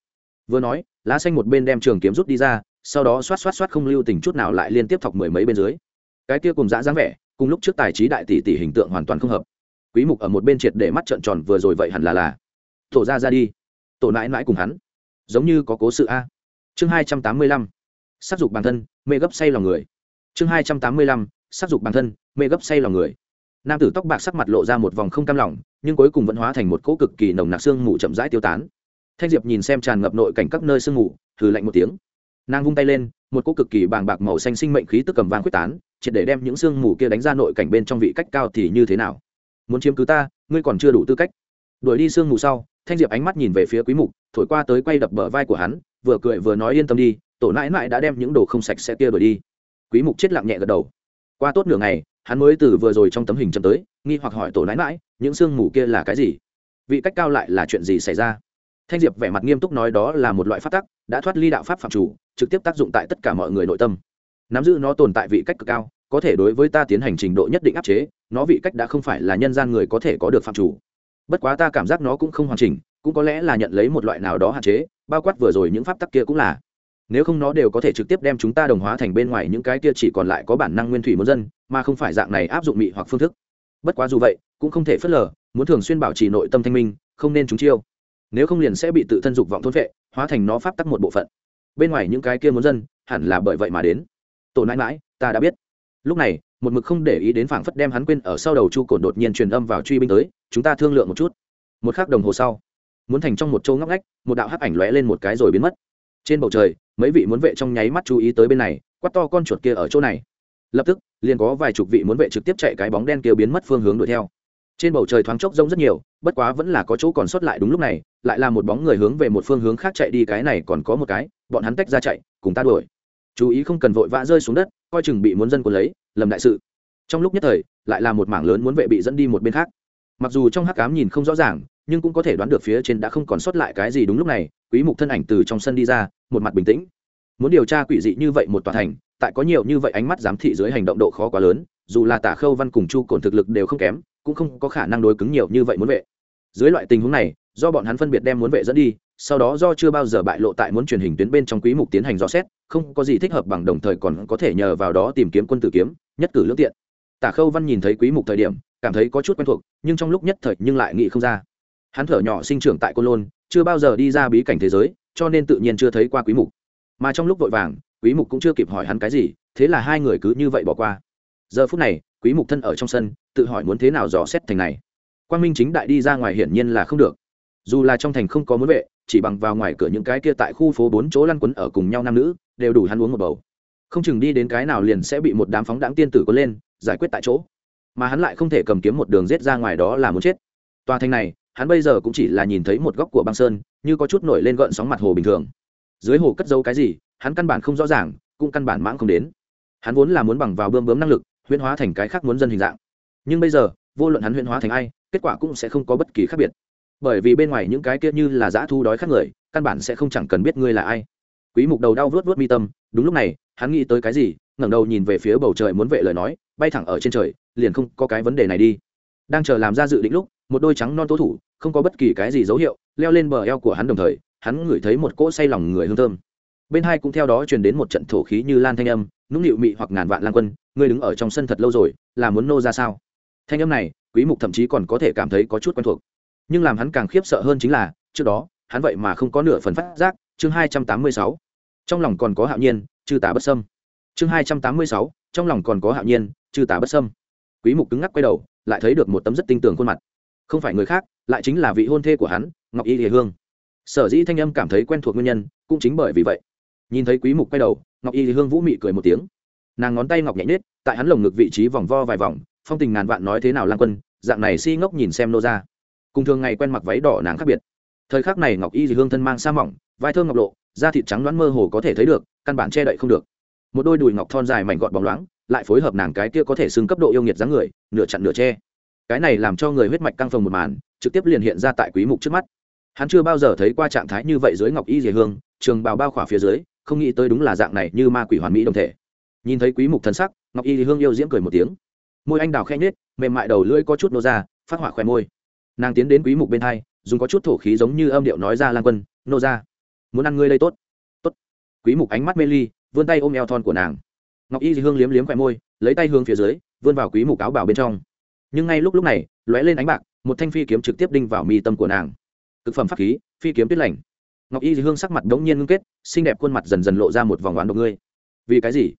vừa nói, lá xanh một bên đem trường kiếm rút đi ra, sau đó xoát xoát xoát không lưu tình chút nào lại liên tiếp thọc mười mấy bên dưới. Cái kia cùng dã dáng vẻ, cùng lúc trước tài trí đại tỷ tỷ hình tượng hoàn toàn không hợp. Quý mục ở một bên triệt để mắt trợn tròn vừa rồi vậy hẳn là là, tổ ra ra đi. Tổ nãi nãi cùng hắn. Giống như có cố sự a. Chương hai trăm tám mươi lăm dục bản thân, mê gấp say lòng người. Chương hai trăm tám mươi lăm dục bản thân, mê gấp say lòng người. Nam tử tóc bạc sắc mặt lộ ra một vòng không cam lòng, nhưng cuối cùng vẫn hóa thành một cỗ cực kỳ nồng nặc xương mù chậm rãi tiêu tán thanh diệp nhìn xem tràn ngập nội cảnh các nơi sương mù thử lạnh một tiếng. Nàng vung tay lên, một cô cực kỳ bàng bạc màu xanh sinh mệnh khí tức cầm vàng quyết tán, triệt để đem những sương mù kia đánh ra nội cảnh bên trong vị cách cao thì như thế nào? Muốn chiếm cứ ta, ngươi còn chưa đủ tư cách. Đuổi đi sương mù sau, thanh diệp ánh mắt nhìn về phía quý mục, thổi qua tới quay đập bờ vai của hắn, vừa cười vừa nói yên tâm đi, tổ nãi nãi đã đem những đồ không sạch sẽ kia đuổi đi. Quý mục chết lặng nhẹ gật đầu. Qua tốt nửa ngày, hắn mới từ vừa rồi trong tấm hình chậm tới, nghi hoặc hỏi tổ nãi nãi, những sương mù kia là cái gì? Vị cách cao lại là chuyện gì xảy ra? Thanh diệp vẻ mặt nghiêm túc nói đó là một loại pháp tắc, đã thoát ly đạo pháp phạm chủ, trực tiếp tác dụng tại tất cả mọi người nội tâm. Nắm giữ nó tồn tại vị cách cực cao, có thể đối với ta tiến hành trình độ nhất định áp chế, nó vị cách đã không phải là nhân gian người có thể có được phạm chủ. Bất quá ta cảm giác nó cũng không hoàn chỉnh, cũng có lẽ là nhận lấy một loại nào đó hạn chế, bao quát vừa rồi những pháp tắc kia cũng là. Nếu không nó đều có thể trực tiếp đem chúng ta đồng hóa thành bên ngoài những cái kia chỉ còn lại có bản năng nguyên thủy muốn dân, mà không phải dạng này áp dụng mị hoặc phương thức. Bất quá dù vậy, cũng không thể phớt lờ, muốn thường xuyên bảo trì nội tâm thanh minh, không nên chúng chiêu nếu không liền sẽ bị tự thân dục vọng thôn vệ hóa thành nó pháp tắc một bộ phận. Bên ngoài những cái kia muốn dân, hẳn là bởi vậy mà đến. Tổ nãi mãi ta đã biết. Lúc này, một mực không để ý đến phảng phất đem hắn quên ở sau đầu chu cổn đột nhiên truyền âm vào truy binh tới, chúng ta thương lượng một chút. Một khắc đồng hồ sau, muốn thành trong một châu ngóc ngách, một đạo hắc ảnh lóe lên một cái rồi biến mất. Trên bầu trời, mấy vị muốn vệ trong nháy mắt chú ý tới bên này quắt to con chuột kia ở chỗ này. Lập tức, liền có vài chục vị muốn vệ trực tiếp chạy cái bóng đen kia biến mất phương hướng đuổi theo trên bầu trời thoáng chốc rông rất nhiều, bất quá vẫn là có chỗ còn sót lại đúng lúc này, lại là một bóng người hướng về một phương hướng khác chạy đi, cái này còn có một cái, bọn hắn tách ra chạy, cùng ta đuổi. Chú ý không cần vội vã rơi xuống đất, coi chừng bị muốn dân quân lấy, lầm đại sự. Trong lúc nhất thời, lại là một mảng lớn muốn vệ bị dẫn đi một bên khác. Mặc dù trong hắc cám nhìn không rõ ràng, nhưng cũng có thể đoán được phía trên đã không còn sót lại cái gì đúng lúc này, quý mục thân ảnh từ trong sân đi ra, một mặt bình tĩnh. Muốn điều tra quỷ dị như vậy một tòa thành, tại có nhiều như vậy ánh mắt giám thị dưới hành động độ khó quá lớn, dù là tả khâu văn cùng chu cổn thực lực đều không kém cũng không có khả năng đối cứng nhiều như vậy muốn vệ. Dưới loại tình huống này, do bọn hắn phân biệt đem muốn vệ dẫn đi, sau đó do chưa bao giờ bại lộ tại muốn truyền hình tuyến bên trong quý mục tiến hành dò xét, không có gì thích hợp bằng đồng thời còn có thể nhờ vào đó tìm kiếm quân tử kiếm, nhất cử lưỡng tiện. Tả khâu văn nhìn thấy quý mục thời điểm, cảm thấy có chút quen thuộc, nhưng trong lúc nhất thời nhưng lại nghĩ không ra. Hắn thở nhỏ sinh trưởng tại côn lôn, chưa bao giờ đi ra bí cảnh thế giới, cho nên tự nhiên chưa thấy qua quý mục. Mà trong lúc vội vàng, quý mục cũng chưa kịp hỏi hắn cái gì, thế là hai người cứ như vậy bỏ qua. Giờ phút này quý mục thân ở trong sân, tự hỏi muốn thế nào dò xét thành này. Quang minh chính đại đi ra ngoài hiển nhiên là không được. Dù là trong thành không có muốn vệ, chỉ bằng vào ngoài cửa những cái kia tại khu phố bốn chỗ lăn quấn ở cùng nhau nam nữ, đều đủ hắn uống một bầu. Không chừng đi đến cái nào liền sẽ bị một đám phóng đãng tiên tử có lên, giải quyết tại chỗ. Mà hắn lại không thể cầm kiếm một đường rết ra ngoài đó là muốn chết. Tòa thành này, hắn bây giờ cũng chỉ là nhìn thấy một góc của băng sơn, như có chút nổi lên gợn sóng mặt hồ bình thường. Dưới hồ cất giấu cái gì, hắn căn bản không rõ ràng, cũng căn bản mãng không đến. Hắn vốn là muốn bằng vào bơm bướm năng lực huyễn hóa thành cái khác muốn dân hình dạng. Nhưng bây giờ, vô luận hắn huyễn hóa thành ai, kết quả cũng sẽ không có bất kỳ khác biệt. Bởi vì bên ngoài những cái kia như là dã thu đói khác người, căn bản sẽ không chẳng cần biết ngươi là ai. Quý mục đầu đau vớt vớt mi tâm, đúng lúc này, hắn nghĩ tới cái gì, ngẩng đầu nhìn về phía bầu trời muốn vệ lời nói, bay thẳng ở trên trời, liền không có cái vấn đề này đi. Đang chờ làm ra dự định lúc, một đôi trắng non tố thủ, không có bất kỳ cái gì dấu hiệu, leo lên bờ eo của hắn đồng thời, hắn ngửi thấy một cỗ say lòng người hương thơm. Bên hai cũng theo đó truyền đến một trận thổ khí như lan thanh âm, nũng nịu mị hoặc ngàn vạn lan quân ngươi đứng ở trong sân thật lâu rồi, là muốn nô ra sao? Thanh âm này, quý mục thậm chí còn có thể cảm thấy có chút quen thuộc. Nhưng làm hắn càng khiếp sợ hơn chính là, trước đó, hắn vậy mà không có nửa phần phát giác, chương 286. trong lòng còn có hạo nhiên, chư tả bất sâm chương 286. trong lòng còn có hạo nhiên, chư tả bất sâm quý mục cứng ngắc quay đầu, lại thấy được một tấm rất tinh tường khuôn mặt. Không phải người khác, lại chính là vị hôn thê của hắn, ngọc y hề hương. Sở dĩ thanh âm cảm thấy quen thuộc nguyên nhân, cũng chính bởi vì vậy. Nhìn thấy quý mục quay đầu, ngọc y hương vũ mị cười một tiếng nàng ngón tay ngọc nhẹ nết tại hắn lồng ngực vị trí vòng vo vài vòng, phong tình ngàn vạn nói thế nào lan quân, dạng này si ngốc nhìn xem nô ra cùng thường ngày quen mặc váy đỏ nàng khác biệt. Thời khắc này ngọc y hương thân mang sa mỏng, vai thơm ngọc lộ, da thịt trắng đoán mơ hồ có thể thấy được, căn bản che đậy không được. Một đôi đùi ngọc thon dài mảnh gọn bóng loáng, lại phối hợp nàng cái kia có thể xưng cấp độ yêu nghiệt dáng người, nửa chặn nửa che. Cái này làm cho người huyết mạch căng phồng một màn, trực tiếp liền hiện ra tại quý mục trước mắt. Hắn chưa bao giờ thấy qua trạng thái như vậy dưới ngọc y dì hương, trường bào bao khỏa phía dưới, không nghĩ tới đúng là dạng này như ma quỷ hoàn mỹ đồng thể nhìn thấy quý mục thần sắc, ngọc y hương yêu diễm cười một tiếng. Môi anh đào khẽ nhếch, mềm mại đầu lưỡi có chút nô ra, phát hỏa khỏe môi. Nàng tiến đến quý mục bên hai, dùng có chút thổ khí giống như âm điệu nói ra lang quân, nô ra, muốn ăn ngươi đây tốt. Tốt. Quý mục ánh mắt mê ly, vươn tay ôm eo thon của nàng. Ngọc y hương liếm liếm khỏe môi, lấy tay hướng phía dưới, vươn vào quý mục áo bảo bên trong. Nhưng ngay lúc lúc này, lóe lên ánh bạc, một thanh phi kiếm trực tiếp đinh vào mi tâm của nàng. Cực phẩm pháp khí, phi kiếm tuyết lành. Ngọc y hương sắc mặt đống nhiên ngưng kết, xinh đẹp khuôn mặt dần dần lộ ra một vòng oán độc ngươi. Vì cái gì?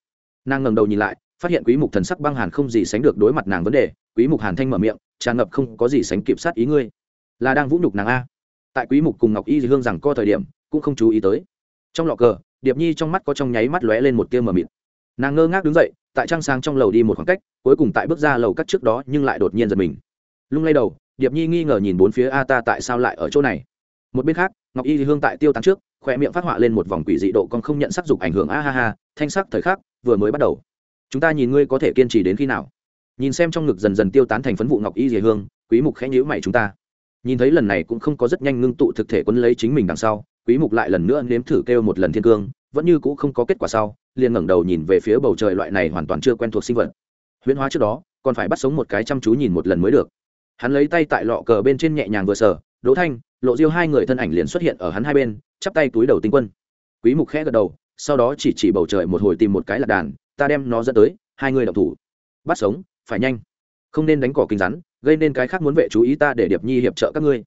Nàng ngẩng đầu nhìn lại, phát hiện quý mục thần sắc băng hàn không gì sánh được đối mặt nàng vấn đề. Quý mục hàn thanh mở miệng, tràn ngập không có gì sánh kịp sát ý ngươi. Là đang vũ nhục nàng a. Tại quý mục cùng ngọc y hương rằng co thời điểm, cũng không chú ý tới. Trong lọ cờ, điệp nhi trong mắt có trong nháy mắt lóe lên một tia mờ mịt. Nàng ngơ ngác đứng dậy, tại trang sang trong lầu đi một khoảng cách, cuối cùng tại bước ra lầu cắt trước đó nhưng lại đột nhiên giật mình. Lung lay đầu, điệp nhi nghi ngờ nhìn bốn phía, a ta tại sao lại ở chỗ này? Một bên khác, ngọc y hương tại tiêu tán trước khoe miệng phát họa lên một vòng quỷ dị độ còn không nhận sắc dục ảnh hưởng, a ha ha, thanh sắc thời khắc vừa mới bắt đầu. Chúng ta nhìn ngươi có thể kiên trì đến khi nào. Nhìn xem trong ngực dần dần tiêu tán thành phấn vụ ngọc y dề hương, quý mục khẽ nhíu mày chúng ta. Nhìn thấy lần này cũng không có rất nhanh ngưng tụ thực thể quân lấy chính mình đằng sau, quý mục lại lần nữa nếm thử kêu một lần thiên cương, vẫn như cũ không có kết quả sau, liền ngẩng đầu nhìn về phía bầu trời loại này hoàn toàn chưa quen thuộc sinh vật. Huyễn hóa trước đó, còn phải bắt sống một cái chăm chú nhìn một lần mới được. Hắn lấy tay tại lọ cờ bên trên nhẹ nhàng vừa sở đỗ thanh, lộ diêu hai người thân ảnh liền xuất hiện ở hắn hai bên, chắp tay túi đầu tinh quân. Quý mục khẽ gật đầu sau đó chỉ chỉ bầu trời một hồi tìm một cái lạc đàn, ta đem nó dẫn tới, hai người động thủ. Bắt sống, phải nhanh. Không nên đánh cỏ kinh rắn, gây nên cái khác muốn vệ chú ý ta để điệp nhi hiệp trợ các ngươi.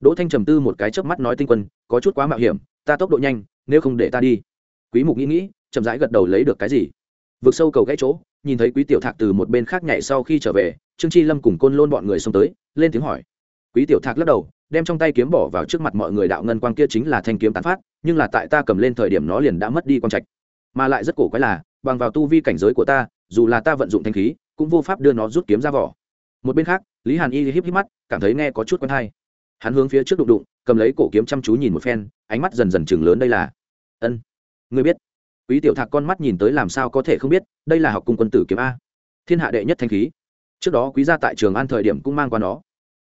Đỗ thanh trầm tư một cái chớp mắt nói tinh quân, có chút quá mạo hiểm, ta tốc độ nhanh, nếu không để ta đi. Quý mục nghĩ nghĩ, chậm rãi gật đầu lấy được cái gì. Vượt sâu cầu gãy chỗ, nhìn thấy quý tiểu thạc từ một bên khác nhảy sau khi trở về, trương chi lâm cùng côn lôn bọn người xông tới, lên tiếng hỏi quý tiểu thạc lắc đầu, đem trong tay kiếm bỏ vào trước mặt mọi người đạo ngân quang kia chính là thanh kiếm tán phát, nhưng là tại ta cầm lên thời điểm nó liền đã mất đi quang trạch. Mà lại rất cổ quái là, bằng vào tu vi cảnh giới của ta, dù là ta vận dụng thanh khí, cũng vô pháp đưa nó rút kiếm ra vỏ. Một bên khác, lý hàn y híp híp mắt, cảm thấy nghe có chút quen hay. Hắn hướng phía trước đụng đụng, cầm lấy cổ kiếm chăm chú nhìn một phen, ánh mắt dần dần chừng lớn đây là, ân, ngươi biết. Quý tiểu thạc con mắt nhìn tới làm sao có thể không biết, đây là học cung quân tử kiếm a. Thiên hạ đệ nhất thanh khí. Trước đó quý gia tại trường an thời điểm cũng mang qua nó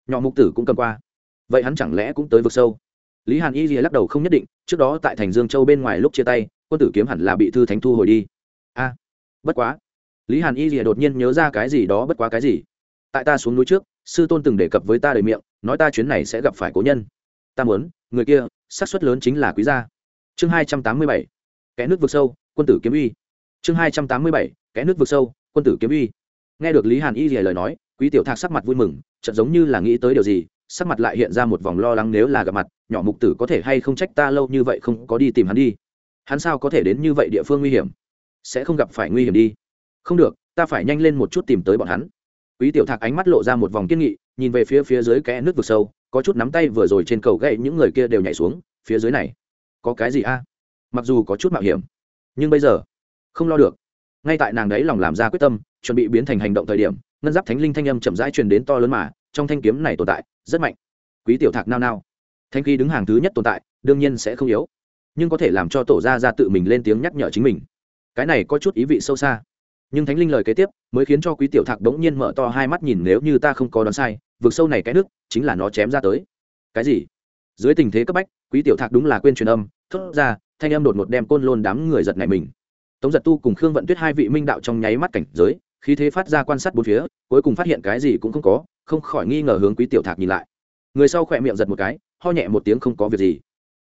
nhỏ mục tử cũng cầm qua. Vậy hắn chẳng lẽ cũng tới vực sâu? Lý hàn y rìa lắc đầu không nhất định, trước đó tại thành dương châu bên ngoài lúc chia tay, quân tử kiếm hẳn là bị thư thánh thu hồi đi. A, bất quá. Lý hàn y rìa đột nhiên nhớ ra cái gì đó bất quá cái gì. Tại ta xuống núi trước, sư tôn từng đề cập với ta đời miệng, nói ta chuyến này sẽ gặp phải cố nhân. Ta muốn, người kia, xác suất lớn chính là quý gia. Chương hai trăm tám mươi bảy, kẽ nước vực sâu, quân tử kiếm uy. Chương hai trăm tám mươi bảy, kẽ nước vực sâu, quân tử kiếm uy. Nghe được lý hàn y rìa lời nói quý tiểu thạc sắc mặt vui mừng, chợt giống như là nghĩ tới điều gì, sắc mặt lại hiện ra một vòng lo lắng nếu là gặp mặt, nhỏ mục tử có thể hay không trách ta lâu như vậy không có đi tìm hắn đi. Hắn sao có thể đến như vậy địa phương nguy hiểm? Sẽ không gặp phải nguy hiểm đi. Không được, ta phải nhanh lên một chút tìm tới bọn hắn. Quý tiểu thạc ánh mắt lộ ra một vòng kiên nghị, nhìn về phía phía dưới kẽ nước vực sâu, có chút nắm tay vừa rồi trên cầu gậy những người kia đều nhảy xuống, phía dưới này, có cái gì a? Mặc dù có chút mạo hiểm, nhưng bây giờ, không lo được. Ngay tại nàng đấy lòng làm ra quyết tâm, chuẩn bị biến thành hành động thời điểm ngân giáp thánh linh thanh âm chậm rãi truyền đến to lớn mà, trong thanh kiếm này tồn tại, rất mạnh. Quý tiểu thạc nao nao. Thanh khí đứng hàng thứ nhất tồn tại, đương nhiên sẽ không yếu. Nhưng có thể làm cho tổ gia ra tự mình lên tiếng nhắc nhở chính mình. Cái này có chút ý vị sâu xa. Nhưng thánh linh lời kế tiếp, mới khiến cho quý tiểu thạc đống nhiên mở to hai mắt nhìn nếu như ta không có đoán sai, vực sâu này cái nước, chính là nó chém ra tới. Cái gì? Dưới tình thế cấp bách, quý tiểu thạc đúng là quên truyền âm, thốt ra, thanh âm đột ngột đem côn lôn đám người giật này mình. Tống giật tu cùng khương vận tuyết hai vị minh đạo trong nháy mắt cảnh giới khí thế phát ra quan sát bốn phía, cuối cùng phát hiện cái gì cũng không có, không khỏi nghi ngờ hướng quý tiểu thạc nhìn lại. Người sau khỏe miệng giật một cái, ho nhẹ một tiếng không có việc gì.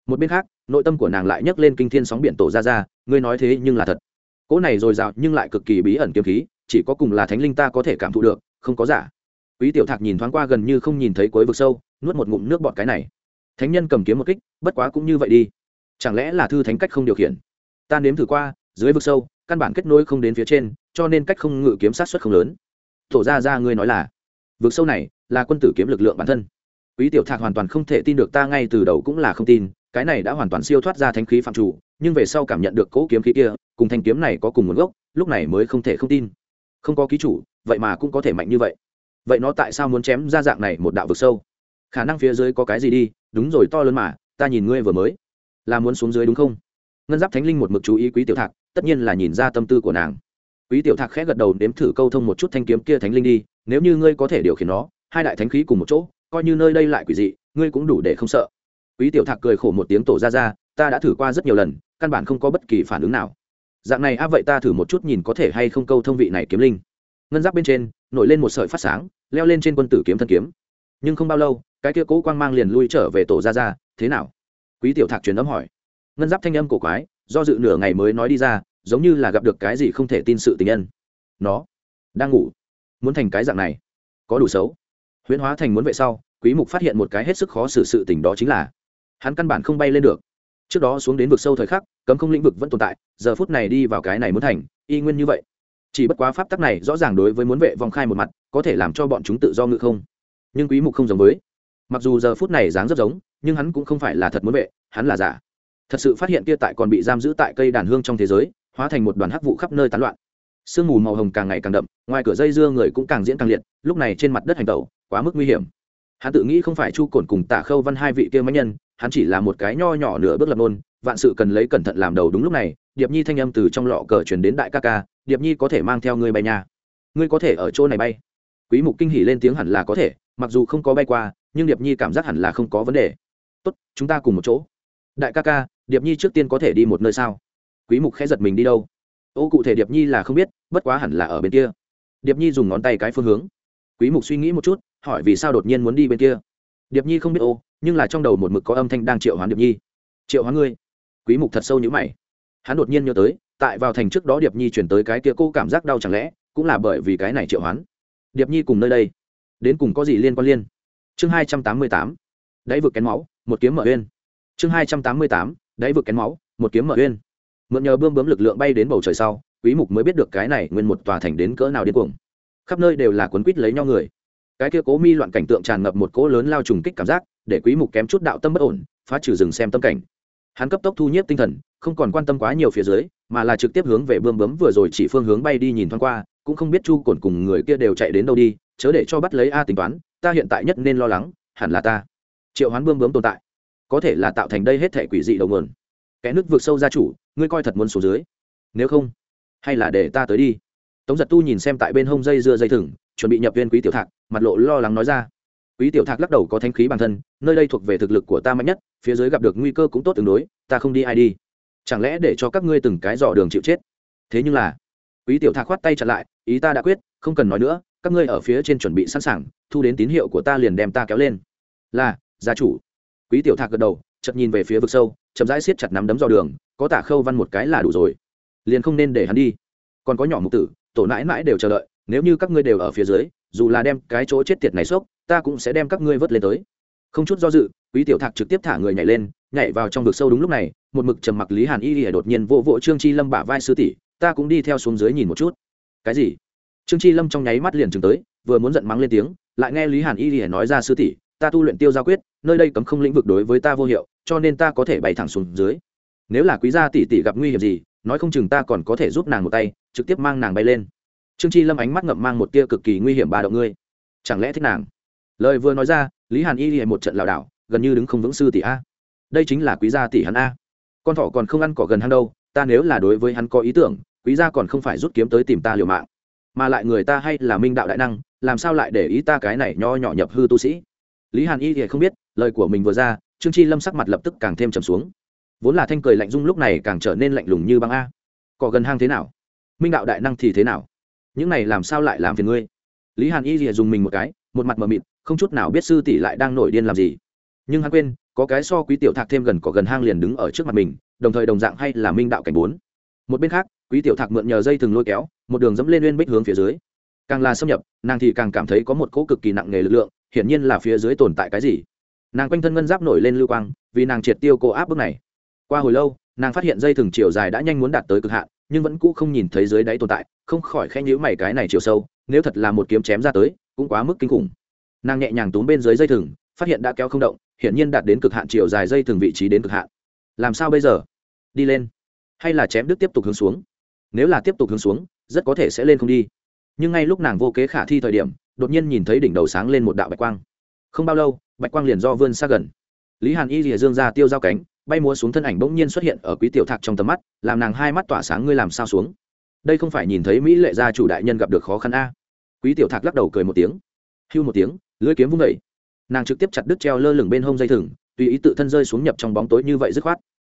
Một bên khác, nội tâm của nàng lại nhấc lên kinh thiên sóng biển tổ ra ra, ngươi nói thế nhưng là thật. Cỗ này dồi dào nhưng lại cực kỳ bí ẩn kiếm khí, chỉ có cùng là thánh linh ta có thể cảm thụ được, không có giả. Quý tiểu thạc nhìn thoáng qua gần như không nhìn thấy cuối vực sâu, nuốt một ngụm nước bọt cái này. Thánh nhân cầm kiếm một kích, bất quá cũng như vậy đi. Chẳng lẽ là thư thánh cách không điều khiển? Ta nếm thử qua, dưới vực sâu căn bản kết nối không đến phía trên, cho nên cách không ngự kiếm sát xuất không lớn. Tổ ra ra ngươi nói là, vực sâu này là quân tử kiếm lực lượng bản thân. Quý tiểu thạc hoàn toàn không thể tin được ta ngay từ đầu cũng là không tin, cái này đã hoàn toàn siêu thoát ra thanh khí phạm chủ, nhưng về sau cảm nhận được cỗ kiếm khí kia, cùng thanh kiếm này có cùng nguồn gốc, lúc này mới không thể không tin. Không có ký chủ, vậy mà cũng có thể mạnh như vậy. Vậy nó tại sao muốn chém ra dạng này một đạo vực sâu? Khả năng phía dưới có cái gì đi, đúng rồi to lớn mà, ta nhìn ngươi vừa mới, là muốn xuống dưới đúng không? Ngân giáp thánh linh một mực chú ý quý tiểu thạc tất nhiên là nhìn ra tâm tư của nàng. Quý tiểu thạc khẽ gật đầu nếm thử câu thông một chút thanh kiếm kia thánh linh đi, nếu như ngươi có thể điều khiển nó, hai đại thánh khí cùng một chỗ, coi như nơi đây lại quỷ dị, ngươi cũng đủ để không sợ. Quý tiểu thạc cười khổ một tiếng tổ ra ra, ta đã thử qua rất nhiều lần, căn bản không có bất kỳ phản ứng nào. Dạng này a vậy ta thử một chút nhìn có thể hay không câu thông vị này kiếm linh. Ngân giáp bên trên, nổi lên một sợi phát sáng, leo lên trên quân tử kiếm thân kiếm. Nhưng không bao lâu, cái kia cố quang mang liền lui trở về tổ ra ra, thế nào? Quý tiểu thạc truyền âm hỏi. Ngân giáp thanh âm cổ quái do dự nửa ngày mới nói đi ra, giống như là gặp được cái gì không thể tin sự tình nhân. Nó đang ngủ. Muốn thành cái dạng này. Có đủ xấu. Huyễn hóa thành muốn vệ sau, quý mục phát hiện một cái hết sức khó xử sự tình đó chính là hắn căn bản không bay lên được. Trước đó xuống đến vực sâu thời khắc, cấm không lĩnh vực vẫn tồn tại, giờ phút này đi vào cái này muốn thành, y nguyên như vậy. Chỉ bất quá pháp tắc này rõ ràng đối với muốn vệ vòng khai một mặt, có thể làm cho bọn chúng tự do ngự không. Nhưng quý mục không giống với. Mặc dù giờ phút này dáng rất giống, nhưng hắn cũng không phải là thật muốn vệ, hắn là giả thật sự phát hiện kia tại còn bị giam giữ tại cây đàn hương trong thế giới, hóa thành một đoàn hắc vụ khắp nơi tán loạn. Sương mù màu hồng càng ngày càng đậm, ngoài cửa dây dưa người cũng càng diễn càng liệt, lúc này trên mặt đất hành tẩu, quá mức nguy hiểm. Hắn tự nghĩ không phải chu cồn cùng tả khâu văn hai vị kia máy nhân, hắn chỉ là một cái nho nhỏ nửa bước lập nôn, vạn sự cần lấy cẩn thận làm đầu đúng lúc này, điệp nhi thanh âm từ trong lọ cờ chuyển đến đại ca ca, điệp nhi có thể mang theo ngươi bay nhà ngươi có thể ở chỗ này bay. Quý mục kinh hỉ lên tiếng hẳn là có thể, mặc dù không có bay qua, nhưng điệp nhi cảm giác hẳn là không có vấn đề. Tốt, chúng ta cùng một chỗ. Đại ca ca điệp nhi trước tiên có thể đi một nơi sao? Quý mục khẽ giật mình đi đâu? Ô, cụ thể điệp nhi là không biết, bất quá hẳn là ở bên kia. Điệp nhi dùng ngón tay cái phương hướng. Quý mục suy nghĩ một chút, hỏi vì sao đột nhiên muốn đi bên kia. Điệp nhi không biết ô, nhưng là trong đầu một mực có âm thanh đang triệu hoán điệp nhi. Triệu hoán ngươi? Quý mục thật sâu như mày. Hắn đột nhiên nhớ tới, tại vào thành trước đó điệp nhi chuyển tới cái kia cô cảm giác đau chẳng lẽ, cũng là bởi vì cái này triệu hoán. Điệp nhi cùng nơi đây. Đến cùng có gì liên quan liên? Chương 288 đáy vực kén máu, một kiếm mở uyên. Chương 288 đáy vực kén máu, một kiếm mở uyên. Mượn nhờ bươm bướm lực lượng bay đến bầu trời sau, quý mục mới biết được cái này nguyên một tòa thành đến cỡ nào điên cuồng. Khắp nơi đều là cuốn quýt lấy nhau người. Cái kia cố mi loạn cảnh tượng tràn ngập một cỗ lớn lao trùng kích cảm giác, để quý mục kém chút đạo tâm bất ổn, phá trừ rừng xem tâm cảnh. Hắn cấp tốc thu nhiếp tinh thần, không còn quan tâm quá nhiều phía dưới, mà là trực tiếp hướng về bươm bướm vừa rồi chỉ phương hướng bay đi nhìn thoáng qua, cũng không biết chu cồn cùng người kia đều chạy đến đâu đi, chớ để cho bắt lấy a tính toán, ta hiện tại nhất nên lo lắng, hẳn là ta. Triệu hoán bươm bướm tồn tại có thể là tạo thành đây hết thể quỷ dị đầu nguồn. Kẻ nước vượt sâu ra chủ, ngươi coi thật muốn xuống dưới. Nếu không, hay là để ta tới đi. Tống giật tu nhìn xem tại bên hông dây dưa dây thừng, chuẩn bị nhập viên quý tiểu thạc, mặt lộ lo lắng nói ra. Quý tiểu thạc lắc đầu có thanh khí bản thân, nơi đây thuộc về thực lực của ta mạnh nhất, phía dưới gặp được nguy cơ cũng tốt tương đối, ta không đi ai đi. Chẳng lẽ để cho các ngươi từng cái dò đường chịu chết? Thế nhưng là, quý tiểu thạc khoát tay chặt lại, ý ta đã quyết, không cần nói nữa, các ngươi ở phía trên chuẩn bị sẵn sàng, thu đến tín hiệu của ta liền đem ta kéo lên. Là, gia chủ quý tiểu thạc gật đầu chợt nhìn về phía vực sâu chậm rãi siết chặt nắm đấm do đường có tả khâu văn một cái là đủ rồi. Liền không nên để hắn đi. Còn có nhỏ mục tử tổ nãi mãi đều chờ đợi nếu như các ngươi đều ở phía dưới dù là đem cái chỗ chết tiệt này xốc, ta cũng sẽ đem các ngươi vớt lên tới. Không chút do dự quý tiểu thạc trực tiếp thả người nhảy lên nhảy vào trong vực sâu đúng lúc này một mực trầm mặc lý hàn y lìa đột nhiên vỗ vỗ trương chi lâm bả vai sư tỷ ta cũng đi theo xuống dưới nhìn một chút. Cái gì? Trương chi lâm trong nháy mắt liền chừng tới vừa muốn giận mắng lên tiếng lại nghe lý hàn y lìa nói ra sư tỷ ta tu luyện tiêu giao quyết, nơi đây cấm không lĩnh vực đối với ta vô hiệu, cho nên ta có thể bay thẳng xuống dưới. Nếu là quý gia tỷ tỷ gặp nguy hiểm gì, nói không chừng ta còn có thể giúp nàng một tay, trực tiếp mang nàng bay lên. Trương chi lâm ánh mắt ngậm mang một tia cực kỳ nguy hiểm ba động ngươi. Chẳng lẽ thích nàng? Lời vừa nói ra, lý hàn y liền một trận lảo đảo, gần như đứng không vững sư tỷ a. Đây chính là quý gia tỷ hắn a. Con thỏ còn không ăn cỏ gần hắn đâu, ta nếu là đối với hắn có ý tưởng, quý gia còn không phải rút kiếm tới tìm ta liều mạng. Mà lại người ta hay là minh đạo đại năng, làm sao lại để ý ta cái này nho nhỏ nhập hư tu sĩ? Lý hàn y thì không biết, lời của mình vừa ra, trương chi lâm sắc mặt lập tức càng thêm trầm xuống. Vốn là thanh cười lạnh dung lúc này càng trở nên lạnh lùng như băng a. Cỏ gần hang thế nào? Minh đạo đại năng thì thế nào? Những này làm sao lại làm phiền ngươi? Lý hàn y thì dùng mình một cái, một mặt mờ mịt, không chút nào biết sư tỷ lại đang nổi điên làm gì. Nhưng hắn quên, có cái so quý tiểu thạc thêm gần cỏ gần hang liền đứng ở trước mặt mình, đồng thời đồng dạng hay là minh đạo cảnh bốn. Một bên khác, quý tiểu thạc mượn nhờ dây thừng lôi kéo, một đường dẫm lên uyên bích hướng phía dưới. Càng là xâm nhập, nàng thì càng cảm thấy có một cỗ cực kỳ nặng nề lực lượng hiển nhiên là phía dưới tồn tại cái gì. Nàng quanh thân ngân giáp nổi lên lưu quang, vì nàng triệt tiêu cô áp bước này. Qua hồi lâu, nàng phát hiện dây thừng chiều dài đã nhanh muốn đạt tới cực hạn, nhưng vẫn cũ không nhìn thấy dưới đáy tồn tại, không khỏi khẽ nhíu mày cái này chiều sâu, nếu thật là một kiếm chém ra tới, cũng quá mức kinh khủng. Nàng nhẹ nhàng túm bên dưới dây thừng, phát hiện đã kéo không động, hiển nhiên đạt đến cực hạn chiều dài dây thừng vị trí đến cực hạn. Làm sao bây giờ? Đi lên. Hay là chém đứt tiếp tục hướng xuống? Nếu là tiếp tục hướng xuống, rất có thể sẽ lên không đi. Nhưng ngay lúc nàng vô kế khả thi thời điểm đột nhiên nhìn thấy đỉnh đầu sáng lên một đạo bạch quang. Không bao lâu, bạch quang liền do vươn xa gần. Lý hàn y rìa dương ra tiêu giao cánh, bay múa xuống thân ảnh bỗng nhiên xuất hiện ở quý tiểu thạc trong tầm mắt, làm nàng hai mắt tỏa sáng ngươi làm sao xuống. Đây không phải nhìn thấy mỹ lệ gia chủ đại nhân gặp được khó khăn a? Quý tiểu thạc lắc đầu cười một tiếng. Hưu một tiếng, lưỡi kiếm vung vẩy nàng trực tiếp chặt đứt treo lơ lửng bên hông dây thừng, tùy ý tự thân rơi xuống nhập trong bóng tối như vậy dứt khoát.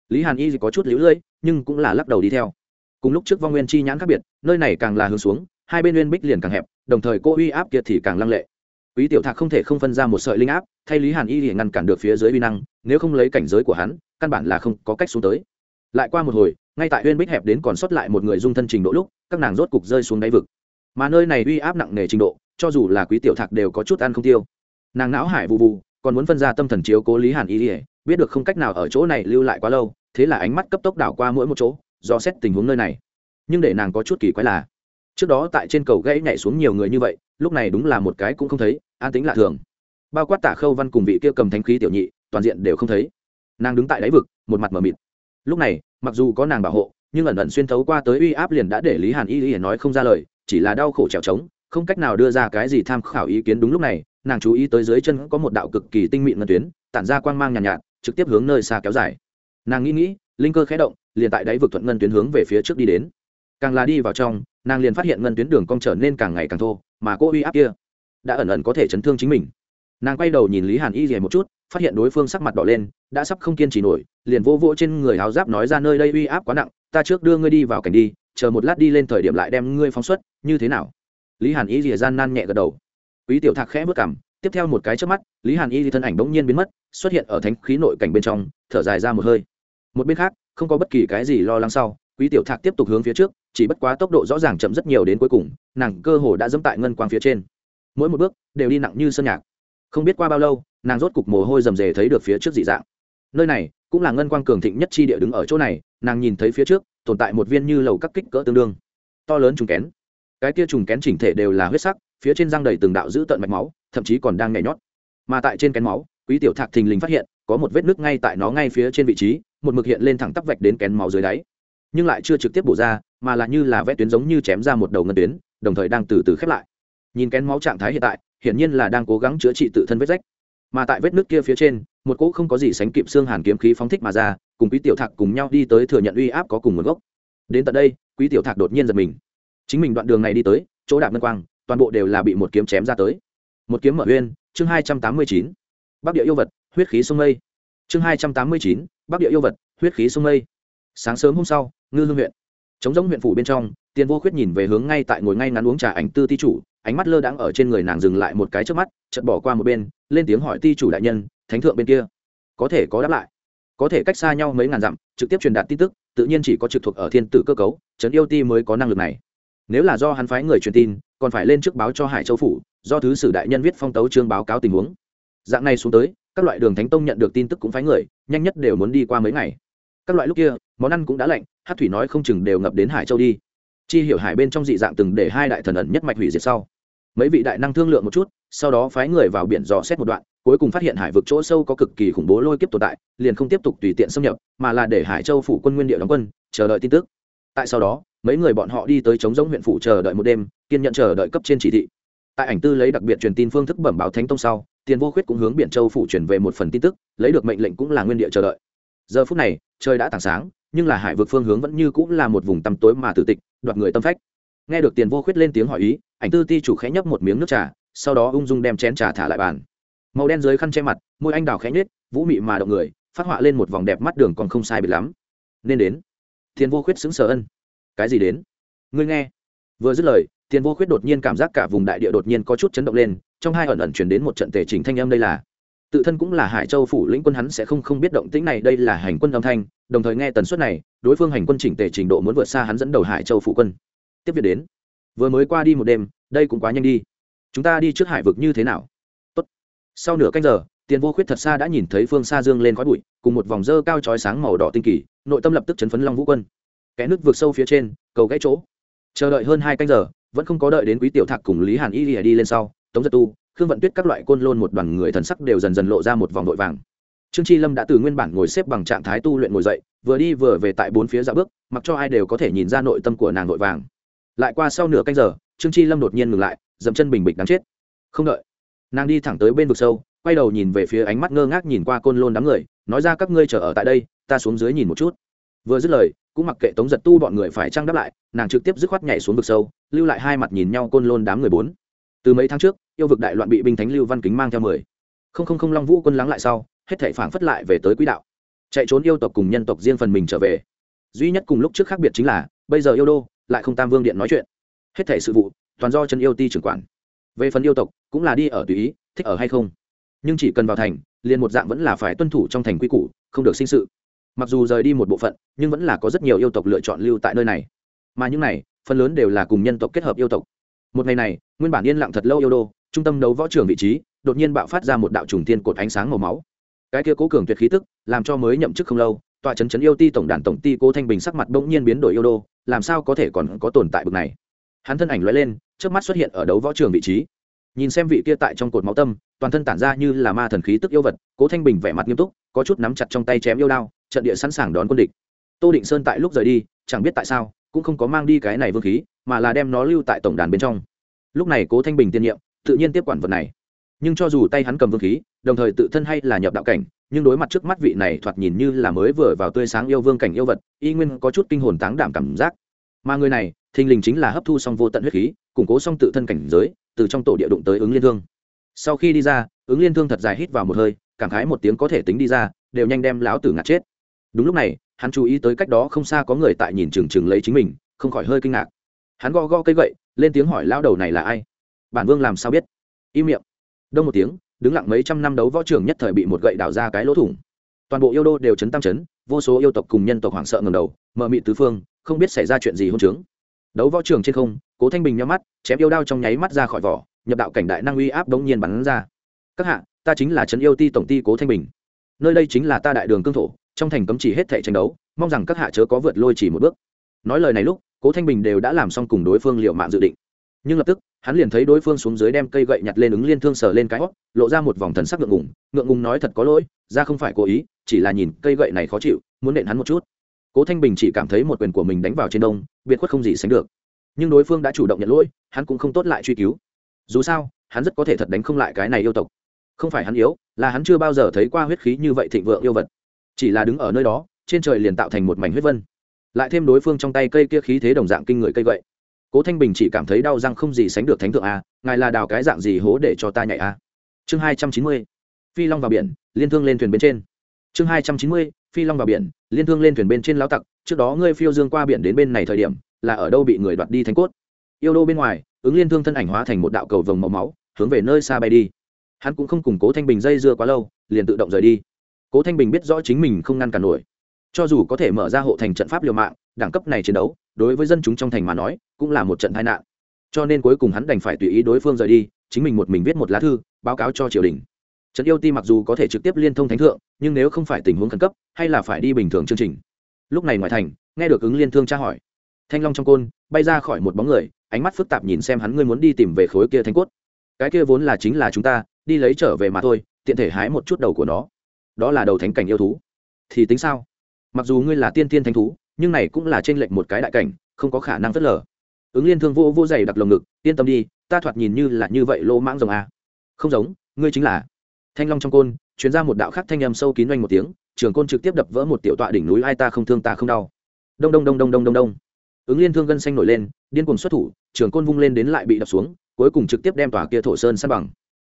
Lý hàn y có chút lũ lưỡi, nhưng cũng là lắc đầu đi theo. Cùng lúc trước vong nguyên chi nhãn khác biệt, nơi này càng là hướng xuống hai bên nguyên bích liền càng hẹp, đồng thời cô uy áp kia thì càng lăng lệ. Quý tiểu thạc không thể không phân ra một sợi linh áp, thay lý hàn y để ngăn cản được phía dưới uy năng, nếu không lấy cảnh giới của hắn, căn bản là không có cách xuống tới. Lại qua một hồi, ngay tại uyên bích hẹp đến còn sót lại một người dung thân trình độ lúc, các nàng rốt cục rơi xuống đáy vực. Mà nơi này uy áp nặng nề trình độ, cho dù là quý tiểu thạc đều có chút ăn không tiêu. Nàng não hải vụ vụ còn muốn phân ra tâm thần chiếu cố lý hàn y ỉa biết được không cách nào ở chỗ này lưu lại quá lâu, thế là ánh mắt cấp tốc đảo qua mỗi một chỗ, do xét tình huống nơi này. Nhưng để nàng có chút kỳ quái là trước đó tại trên cầu gãy nhảy xuống nhiều người như vậy lúc này đúng là một cái cũng không thấy an tính lạ thường. Bao quát tả khâu văn cùng vị kia cầm thanh khí tiểu nhị toàn diện đều không thấy. Nàng đứng tại đáy vực một mặt mờ mịt. Lúc này mặc dù có nàng bảo hộ nhưng ẩn ẩn xuyên thấu qua tới uy áp liền đã để lý hàn y y nói không ra lời chỉ là đau khổ trèo trống không cách nào đưa ra cái gì tham khảo ý kiến đúng lúc này nàng chú ý tới dưới chân có một đạo cực kỳ tinh mịn ngân tuyến tản ra quang mang nhàn nhạt, nhạt trực tiếp hướng nơi xa kéo dài. Nàng nghĩ nghĩ linh cơ khẽ động liền tại đáy vực thuận ngân tuyến hướng về phía trước đi đến càng là đi vào trong, nàng liền phát hiện ngân tuyến đường cong trở nên càng ngày càng thô, mà cô uy áp kia đã ẩn ẩn có thể chấn thương chính mình. Nàng quay đầu nhìn lý hàn y rìa một chút, phát hiện đối phương sắc mặt đỏ lên, đã sắp không kiên trì nổi, liền vô vỗ trên người áo giáp nói ra nơi đây uy áp quá nặng, ta trước đưa ngươi đi vào cảnh đi, chờ một lát đi lên thời điểm lại đem ngươi phóng xuất, như thế nào? Lý hàn y rìa gian nan nhẹ gật đầu. Quý tiểu thạc khẽ bước cảm tiếp theo một cái trước mắt, lý hàn y thân ảnh bỗng nhiên biến mất, xuất hiện ở thánh khí nội cảnh bên trong, thở dài ra một hơi. Một bên khác, không có bất kỳ cái gì lo lắng sau quý tiểu thạc tiếp tục hướng phía trước, chỉ bất quá tốc độ rõ ràng chậm rất nhiều đến cuối cùng, nàng cơ hồ đã dẫm tại ngân quang phía trên. Mỗi một bước đều đi nặng như sơn nhạc. Không biết qua bao lâu, nàng rốt cục mồ hôi rầm rề thấy được phía trước dị dạng. Nơi này cũng là ngân quang cường thịnh nhất chi địa đứng ở chỗ này, nàng nhìn thấy phía trước, tồn tại một viên như lầu các kích cỡ tương đương. To lớn trùng kén. Cái kia trùng kén chỉnh thể đều là huyết sắc, phía trên răng đầy từng đạo giữ tận mạch máu, thậm chí còn đang nhảy nhót. Mà tại trên kén máu, quý tiểu thạc thình lình phát hiện, có một vết nứt ngay tại nó ngay phía trên vị trí, một mực hiện lên thẳng tắp vạch đến kén máu dưới đáy nhưng lại chưa trực tiếp bổ ra, mà là như là vẽ tuyến giống như chém ra một đầu ngân tuyến, đồng thời đang từ từ khép lại. Nhìn kén máu trạng thái hiện tại, hiển nhiên là đang cố gắng chữa trị tự thân vết rách. Mà tại vết nước kia phía trên, một cỗ không có gì sánh kịp xương hàn kiếm khí phóng thích mà ra, cùng quý tiểu thạc cùng nhau đi tới thừa nhận uy áp có cùng nguồn gốc. Đến tận đây, quý tiểu thạc đột nhiên giật mình. Chính mình đoạn đường này đi tới, chỗ đạp ngân quang, toàn bộ đều là bị một kiếm chém ra tới. Một kiếm mở uyên, chương hai trăm tám mươi chín. Bắc địa yêu vật, huyết khí sông mây. Chương hai trăm tám mươi chín, bắc địa yêu vật, huyết khí sông mây. Sáng sớm hôm sau ngư hương huyện. Chống giống huyện phủ bên trong tiền vô khuyết nhìn về hướng ngay tại ngồi ngay ngắn uống trà ảnh tư ti chủ, ánh mắt lơ đãng ở trên người nàng dừng lại một cái trước mắt, chợt bỏ qua một bên, lên tiếng hỏi ti chủ đại nhân, thánh thượng bên kia, có thể có đáp lại. Có thể cách xa nhau mấy ngàn dặm, trực tiếp truyền đạt tin tức, tự nhiên chỉ có trực thuộc ở thiên tử cơ cấu, trấn yêu ti mới có năng lực này. Nếu là do hắn phái người truyền tin, còn phải lên trước báo cho hải châu phủ, do thứ sử đại nhân viết phong tấu trương báo cáo tình huống. Dạng này xuống tới, các loại đường thánh tông nhận được tin tức cũng phái người, nhanh nhất đều muốn đi qua mấy ngày các loại lúc kia, món ăn cũng đã lạnh, hát thủy nói không chừng đều ngập đến hải châu đi. Chi hiểu hải bên trong dị dạng từng để hai đại thần ẩn nhất mạch hủy diệt sau. Mấy vị đại năng thương lượng một chút, sau đó phái người vào biển dò xét một đoạn, cuối cùng phát hiện hải vực chỗ sâu có cực kỳ khủng bố lôi kiếp tồn tại, liền không tiếp tục tùy tiện xâm nhập, mà là để hải châu phủ quân nguyên địa đóng quân, chờ đợi tin tức. Tại sau đó, mấy người bọn họ đi tới chống giống huyện phủ chờ đợi một đêm, kiên nhận chờ đợi cấp trên chỉ thị. Tại ảnh tư lấy đặc biệt truyền tin phương thức bẩm báo thánh tông sau, tiền vô khuyết cũng hướng biển châu phủ chuyển về một phần tin tức, lấy được mệnh lệnh cũng là nguyên địa chờ đợi giờ phút này, trời đã tảng sáng, nhưng là hải vực phương hướng vẫn như cũng là một vùng tăm tối mà tử tịch, đoạt người tâm phách. Nghe được tiền vô khuyết lên tiếng hỏi ý, ảnh tư ti chủ khẽ nhấp một miếng nước trà, sau đó ung dung đem chén trà thả lại bàn. Màu đen dưới khăn che mặt, môi anh đào khẽ nhếch, vũ mị mà động người, phát họa lên một vòng đẹp mắt đường còn không sai biệt lắm. Nên đến. Tiền vô khuyết xứng sở ân. Cái gì đến? Ngươi nghe. Vừa dứt lời, tiền vô khuyết đột nhiên cảm giác cả vùng đại địa đột nhiên có chút chấn động lên, trong hai ẩn ẩn chuyển đến một trận tề chính thanh âm đây là tự thân cũng là hải châu phủ lĩnh quân hắn sẽ không không biết động tĩnh này, đây là hành quân âm thanh, đồng thời nghe tần suất này, đối phương hành quân chỉnh tề trình độ muốn vượt xa hắn dẫn đầu hải châu phủ quân. Tiếp việc đến. Vừa mới qua đi một đêm, đây cũng quá nhanh đi. Chúng ta đi trước hải vực như thế nào? Tốt. sau nửa canh giờ, tiền vô khuyết thật xa đã nhìn thấy phương xa dương lên khói bụi, cùng một vòng dơ cao chói sáng màu đỏ tinh kỳ, nội tâm lập tức chấn phấn long vũ quân. Kẽ nước vượt sâu phía trên, cầu gãy chỗ. Chờ đợi hơn hai canh giờ, vẫn không có đợi đến quý tiểu thạc cùng lý hàn y đi lên sau, tống giật tu khương vận tuyết các loại côn lôn một đoàn người thần sắc đều dần dần lộ ra một vòng vội vàng. Trương chi lâm đã từ nguyên bản ngồi xếp bằng trạng thái tu luyện ngồi dậy, vừa đi vừa về tại bốn phía dạ bước, mặc cho ai đều có thể nhìn ra nội tâm của nàng vội vàng. Lại qua sau nửa canh giờ, trương chi lâm đột nhiên ngừng lại, dậm chân bình bịch đáng chết. Không đợi, nàng đi thẳng tới bên vực sâu, quay đầu nhìn về phía ánh mắt ngơ ngác nhìn qua côn lôn đám người, nói ra các ngươi chờ ở tại đây, ta xuống dưới nhìn một chút. Vừa dứt lời, cũng mặc kệ tống giật tu bọn người phải trăng đáp lại, nàng trực tiếp dứt khoát nhảy xuống vực sâu, lưu lại hai mặt nhìn nhau côn lôn đám người bốn. Từ mấy tháng trước yêu vực đại loạn bị binh thánh lưu văn kính mang theo mười. Không không không long vũ quân lắng lại sau, hết thảy phảng phất lại về tới quỹ đạo. Chạy trốn yêu tộc cùng nhân tộc riêng phần mình trở về. Duy nhất cùng lúc trước khác biệt chính là, bây giờ yêu đô, lại không tam vương điện nói chuyện. Hết thảy sự vụ, toàn do chân yêu ti trưởng quản. Về phần yêu tộc, cũng là đi ở tùy ý, thích ở hay không. Nhưng chỉ cần vào thành, liền một dạng vẫn là phải tuân thủ trong thành quy củ, không được sinh sự. Mặc dù rời đi một bộ phận, nhưng vẫn là có rất nhiều yêu tộc lựa chọn lưu tại nơi này. Mà những này, phần lớn đều là cùng nhân tộc kết hợp yêu tộc. Một ngày này, nguyên bản yên lặng thật lâu yêu đô trung tâm đấu võ trường vị trí, đột nhiên bạo phát ra một đạo trùng tiên cột ánh sáng màu máu. Cái kia cố cường tuyệt khí tức, làm cho mới nhậm chức không lâu tòa chấn chấn yêu ti tổng đàn tổng ti cố thanh bình sắc mặt bỗng nhiên biến đổi yêu đô, làm sao có thể còn có tồn tại bực này? Hắn thân ảnh lóe lên trước mắt xuất hiện ở đấu võ trường vị trí. Nhìn xem vị kia tại trong cột máu tâm, toàn thân tản ra như là ma thần khí tức yêu vật, cố thanh bình vẻ mặt nghiêm túc, có chút nắm chặt trong tay chém yêu đao, trận địa sẵn sàng đón quân địch. Tô định sơn tại lúc rời đi, chẳng biết tại sao, cũng không có mang đi cái này vương khí, mà là đem nó lưu tại tổng đàn bên trong. Lúc này cố thanh bình tiên nhiệm tự nhiên tiếp quản vật này. Nhưng cho dù tay hắn cầm vương khí, đồng thời tự thân hay là nhập đạo cảnh, nhưng đối mặt trước mắt vị này thoạt nhìn như là mới vừa vào tươi sáng yêu vương cảnh yêu vật, y nguyên có chút kinh hồn táng đảm cảm giác. Mà người này, thình lình chính là hấp thu xong vô tận huyết khí, củng cố xong tự thân cảnh giới, từ trong tổ địa đụng tới ứng liên thương. Sau khi đi ra, ứng liên thương thật dài hít vào một hơi, cảm khái một tiếng có thể tính đi ra, đều nhanh đem lão tử ngạt chết. Đúng lúc này, hắn chú ý tới cách đó không xa có người tại nhìn chừng chừng lấy chính mình, không khỏi hơi kinh ngạc. Hắn go go cây gậy, lên tiếng hỏi, lão đầu này là ai? Bản vương làm sao biết? Im miệng. Đông một tiếng, đứng lặng mấy trăm năm đấu võ trưởng nhất thời bị một gậy đào ra cái lỗ thủng. Toàn bộ yêu đô đều chấn tam chấn, vô số yêu tộc cùng nhân tộc hoảng sợ ngầm đầu mờ mị tứ phương, không biết xảy ra chuyện gì hôn trướng. Đấu võ trường trên không, cố thanh bình nhắm mắt, chém yêu đao trong nháy mắt ra khỏi vỏ, nhập đạo cảnh đại năng uy áp đống nhiên bắn ra. Các hạ, ta chính là trấn yêu ti tổng ti cố thanh bình. Nơi đây chính là ta đại đường cương thổ, trong thành cấm chỉ hết thể tranh đấu, mong rằng các hạ chớ có vượt lôi chỉ một bước. Nói lời này lúc, cố thanh bình đều đã làm xong cùng đối phương liệu mạng dự định nhưng lập tức, hắn liền thấy đối phương xuống dưới đem cây gậy nhặt lên ứng liên thương sờ lên cái hót, lộ ra một vòng thần sắc ngượng ngùng ngượng ngùng nói thật có lỗi, ra không phải cố ý, chỉ là nhìn cây gậy này khó chịu, muốn nện hắn một chút. Cố thanh bình chỉ cảm thấy một quyền của mình đánh vào trên đông, biệt khuất không gì sánh được. Nhưng đối phương đã chủ động nhận lỗi, hắn cũng không tốt lại truy cứu. Dù sao, hắn rất có thể thật đánh không lại cái này yêu tộc. Không phải hắn yếu, là hắn chưa bao giờ thấy qua huyết khí như vậy thịnh vượng yêu vật. Chỉ là đứng ở nơi đó, trên trời liền tạo thành một mảnh huyết vân. Lại thêm đối phương trong tay cây kia khí thế đồng dạng kinh người cây vậy cố thanh bình chỉ cảm thấy đau răng không gì sánh được thánh thượng a, ngài là đào cái dạng gì hố để cho ta nhảy a? Chương hai trăm chín mươi, phi long vào biển, liên thương lên thuyền bên trên. Chương hai trăm chín mươi, phi long vào biển, liên thương lên thuyền bên trên lao tặc, trước đó ngươi phiêu dương qua biển đến bên này thời điểm, là ở đâu bị người đoạt đi thánh cốt? Yêu đô bên ngoài, ứng liên thương thân ảnh hóa thành một đạo cầu vồng màu máu, hướng về nơi xa bay đi. Hắn cũng không củng cố thanh bình dây dưa quá lâu, liền tự động rời đi. Cố thanh bình biết rõ chính mình không ngăn cản nổi cho dù có thể mở ra hộ thành trận pháp liều mạng, đẳng cấp này chiến đấu, đối với dân chúng trong thành mà nói, cũng là một trận tai nạn. Cho nên cuối cùng hắn đành phải tùy ý đối phương rời đi, chính mình một mình viết một lá thư, báo cáo cho triều đình. Trấn yêu ti mặc dù có thể trực tiếp liên thông thánh thượng, nhưng nếu không phải tình huống khẩn cấp, hay là phải đi bình thường chương trình. Lúc này ngoài thành, nghe được ứng liên thương tra hỏi. Thanh long trong côn, bay ra khỏi một bóng người, ánh mắt phức tạp nhìn xem hắn ngươi muốn đi tìm về khối kia thanh cốt. Cái kia vốn là chính là chúng ta, đi lấy trở về mà thôi, tiện thể hái một chút đầu của nó. Đó là đầu thánh cảnh yêu thú. Thì tính sao? Mặc dù ngươi là tiên tiên thánh thú, nhưng này cũng là trên lệnh một cái đại cảnh, không có khả năng phớt lờ. Ứng liên thương vô vô dày đặc lồng ngực, yên tâm đi, ta thoạt nhìn như là như vậy lô mãng rồng a. Không giống, ngươi chính là. Thanh long trong côn chuyến ra một đạo khác thanh âm sâu kín oanh một tiếng, trường côn trực tiếp đập vỡ một tiểu tọa đỉnh núi, ai ta không thương ta không đau. Đông đông đông đông đông đông đông. Ứng liên thương gân xanh nổi lên, điên cuồng xuất thủ, trường côn vung lên đến lại bị đập xuống, cuối cùng trực tiếp đem tòa kia thổ sơn sát bằng.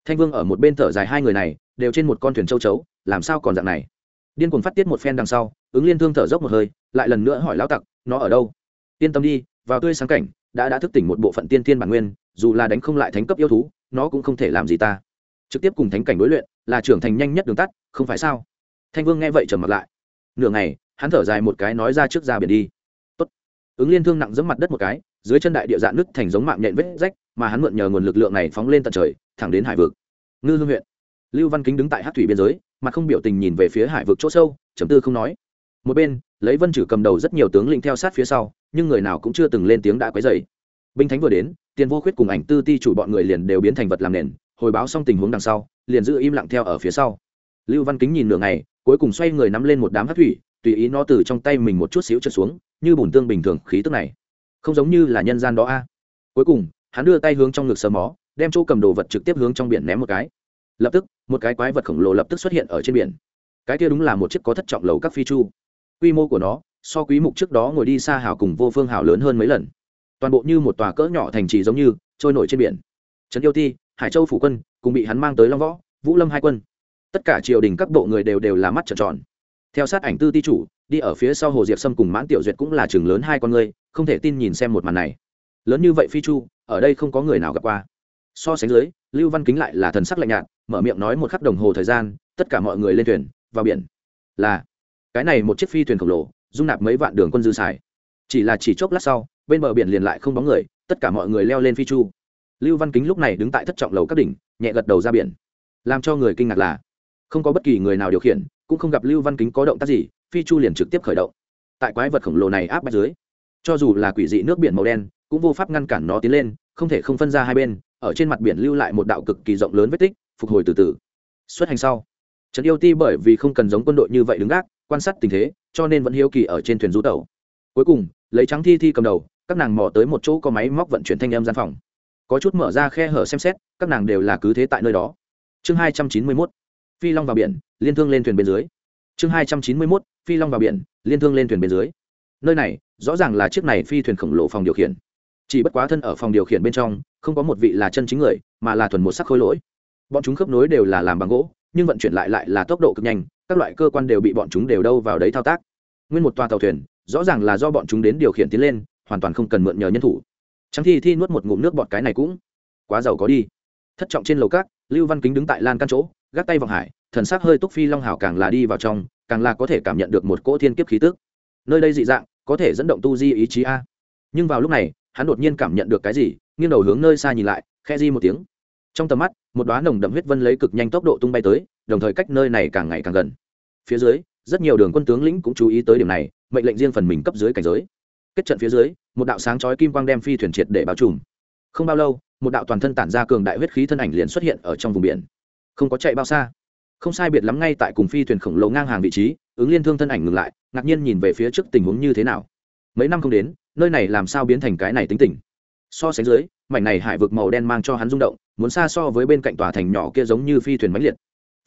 Thanh vương ở một bên thở dài hai người này, đều trên một con thuyền châu chấu, làm sao còn dạng này? Điên cuồng phát tiết một phen đằng sau, ứng liên thương thở dốc một hơi, lại lần nữa hỏi lão tặc, nó ở đâu? Yên tâm đi, vào tươi sáng cảnh, đã đã thức tỉnh một bộ phận tiên thiên bản nguyên, dù là đánh không lại thánh cấp yêu thú, nó cũng không thể làm gì ta. Trực tiếp cùng thánh cảnh đối luyện, là trưởng thành nhanh nhất đường tắt, không phải sao? Thanh vương nghe vậy trầm mặt lại. Nửa ngày, hắn thở dài một cái nói ra trước ra biển đi. Tốt. ứng liên thương nặng giẫm mặt đất một cái, dưới chân đại địa dạn nứt thành giống mạng nhện vết rách, mà hắn mượn nhờ nguồn lực lượng này phóng lên tận trời, thẳng đến hải vực. Ngư hương huyện. Lưu văn kính đứng tại hát thủy biên giới mà không biểu tình nhìn về phía hải vực chỗ sâu chấm tư không nói. Một bên, lấy vân chử cầm đầu rất nhiều tướng lĩnh theo sát phía sau, nhưng người nào cũng chưa từng lên tiếng đã quấy dày binh thánh vừa đến, tiền vô khuyết cùng ảnh tư ti chủ bọn người liền đều biến thành vật làm nền, hồi báo xong tình huống đằng sau, liền giữ im lặng theo ở phía sau. Lưu văn kính nhìn nửa ngày, cuối cùng xoay người nắm lên một đám hát thủy, tùy ý nó từ trong tay mình một chút xíu trượt xuống, như bùn tương bình thường khí tức này. Không giống như là nhân gian đó a. Cuối cùng, hắn đưa tay hướng trong ngực sờ mó, đem chỗ cầm đồ vật trực tiếp hướng trong biển ném một cái lập tức, một cái quái vật khổng lồ lập tức xuất hiện ở trên biển. Cái kia đúng là một chiếc có thất trọng lầu các phi chu. Quy mô của nó, so quý mục trước đó ngồi đi xa hào cùng vô phương hào lớn hơn mấy lần. Toàn bộ như một tòa cỡ nhỏ thành trì giống như, trôi nổi trên biển. Trấn yêu ti, hải châu phủ quân, cùng bị hắn mang tới long võ, vũ lâm hai quân. Tất cả triều đình các bộ người đều đều là mắt trợn tròn. Theo sát ảnh tư ti chủ, đi ở phía sau hồ diệp sâm cùng mãn tiểu duyệt cũng là chừng lớn hai con người, không thể tin nhìn xem một màn này. Lớn như vậy phi chu, ở đây không có người nào gặp qua. So sánh dưới, lưu văn kính lại là thần sắc lạnh nhạt mở miệng nói một khắc đồng hồ thời gian, tất cả mọi người lên thuyền, vào biển. Là, cái này một chiếc phi thuyền khổng lồ, dung nạp mấy vạn đường quân dư xài. Chỉ là chỉ chốc lát sau, bên bờ biển liền lại không bóng người, tất cả mọi người leo lên phi chu. Lưu văn kính lúc này đứng tại thất trọng lầu các đỉnh, nhẹ gật đầu ra biển. Làm cho người kinh ngạc là, không có bất kỳ người nào điều khiển, cũng không gặp lưu văn kính có động tác gì, phi chu liền trực tiếp khởi động. Tại quái vật khổng lồ này áp bách dưới, cho dù là quỷ dị nước biển màu đen, cũng vô pháp ngăn cản nó tiến lên, không thể không phân ra hai bên, ở trên mặt biển lưu lại một đạo cực kỳ rộng lớn vết tích phục hồi từ từ. Xuất hành sau trấn yêu ti bởi vì không cần giống quân đội như vậy đứng gác, quan sát tình thế, cho nên vẫn hiếu kỳ ở trên thuyền rú tàu cuối cùng, lấy trắng thi thi cầm đầu, các nàng mò tới một chỗ có máy móc vận chuyển thanh âm gian phòng. Có chút mở ra khe hở xem xét, các nàng đều là cứ thế tại nơi đó. Chương hai trăm chín mươi mốt, phi long vào biển, liên thương lên thuyền bên dưới. Chương hai trăm chín mươi mốt, phi long vào biển, liên thương lên thuyền bên dưới. Nơi này, rõ ràng là chiếc này phi thuyền khổng lồ phòng điều khiển. Chỉ bất quá thân ở phòng điều khiển bên trong, không có một vị là chân chính người, mà là thuần một sắc khối lỗi bọn chúng khớp nối đều là làm bằng gỗ, nhưng vận chuyển lại lại là tốc độ cực nhanh, các loại cơ quan đều bị bọn chúng đều đâu vào đấy thao tác. Nguyên một toa tàu thuyền, rõ ràng là do bọn chúng đến điều khiển tiến lên, hoàn toàn không cần mượn nhờ nhân thủ. Trắng thi thi nuốt một ngụm nước bọt cái này cũng quá giàu có đi. Thất trọng trên lầu cát lưu văn kính đứng tại lan căn chỗ, gác tay vọng hải, thần sắc hơi túc phi long hảo càng là đi vào trong, càng là có thể cảm nhận được một cỗ thiên kiếp khí tức. Nơi đây dị dạng, có thể dẫn động tu di ý chí a. Nhưng vào lúc này, hắn đột nhiên cảm nhận được cái gì, nghiêng đầu hướng nơi xa nhìn lại khe di một tiếng trong tầm mắt, một đoá nồng đậm huyết vân lấy cực nhanh tốc độ tung bay tới, đồng thời cách nơi này càng ngày càng gần. Phía dưới, rất nhiều đường quân tướng lĩnh cũng chú ý tới điểm này, mệnh lệnh riêng phần mình cấp dưới cảnh giới. Kết trận phía dưới, một đạo sáng chói kim quang đem phi thuyền triệt để bao trùm. Không bao lâu, một đạo toàn thân tản ra cường đại huyết khí thân ảnh liền xuất hiện ở trong vùng biển. Không có chạy bao xa. Không sai biệt lắm ngay tại cùng phi thuyền khổng lồ ngang hàng vị trí, ứng liên thương thân ảnh ngừng lại, ngạc nhiên nhìn về phía trước tình huống như thế nào. Mấy năm không đến, nơi này làm sao biến thành cái này tính tình? So sánh dưới mảnh này hải vực màu đen mang cho hắn rung động, muốn xa so với bên cạnh tòa thành nhỏ kia giống như phi thuyền máy liệt.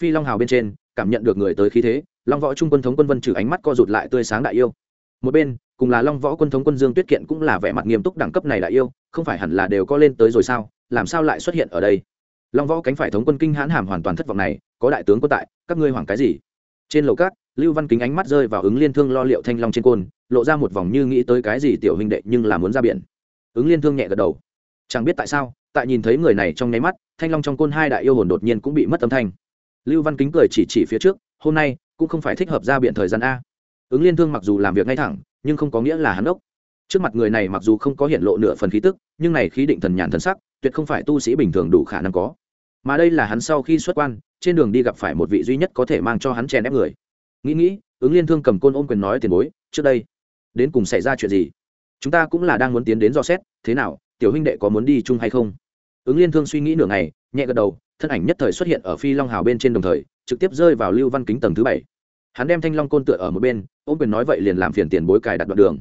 Phi long hào bên trên, cảm nhận được người tới khí thế, long võ trung quân thống quân vân trừ ánh mắt co rụt lại tươi sáng đại yêu. Một bên, cùng là long võ quân thống quân dương tuyết kiện cũng là vẻ mặt nghiêm túc đẳng cấp này đại yêu, không phải hẳn là đều có lên tới rồi sao, làm sao lại xuất hiện ở đây? Long võ cánh phải thống quân kinh hãn hàm hoàn toàn thất vọng này, có đại tướng quân tại, các ngươi hoảng cái gì? Trên lầu cát lưu văn kính ánh mắt rơi vào ứng liên thương lo liệu thanh long trên côn, lộ ra một vòng như nghĩ tới cái gì tiểu huynh đệ nhưng là muốn ra biển. Ứng liên thương nhẹ gật đầu chẳng biết tại sao, tại nhìn thấy người này trong nháy mắt, thanh long trong côn hai đại yêu hồn đột nhiên cũng bị mất âm thanh. Lưu văn kính cười chỉ chỉ phía trước, hôm nay, cũng không phải thích hợp ra biện thời gian a. Ứng liên thương mặc dù làm việc ngay thẳng, nhưng không có nghĩa là hắn ốc trước mặt người này mặc dù không có hiện lộ nửa phần khí tức, nhưng này khí định thần nhàn thần sắc, tuyệt không phải tu sĩ bình thường đủ khả năng có. Mà đây là hắn sau khi xuất quan, trên đường đi gặp phải một vị duy nhất có thể mang cho hắn chèn ép người. Nghĩ nghĩ, ứng liên thương cầm côn ôm quyền nói, tiền bối, trước đây, đến cùng xảy ra chuyện gì? Chúng ta cũng là đang muốn tiến đến dò xét, thế nào tiểu huynh đệ có muốn đi chung hay không? Ứng liên thương suy nghĩ nửa ngày, nhẹ gật đầu, thân ảnh nhất thời xuất hiện ở phi long hào bên trên đồng thời, trực tiếp rơi vào lưu văn kính tầng thứ bảy. Hắn đem thanh long côn tựa ở một bên, ôm quyền nói vậy liền làm phiền tiền bối cài đặt đoạn đường.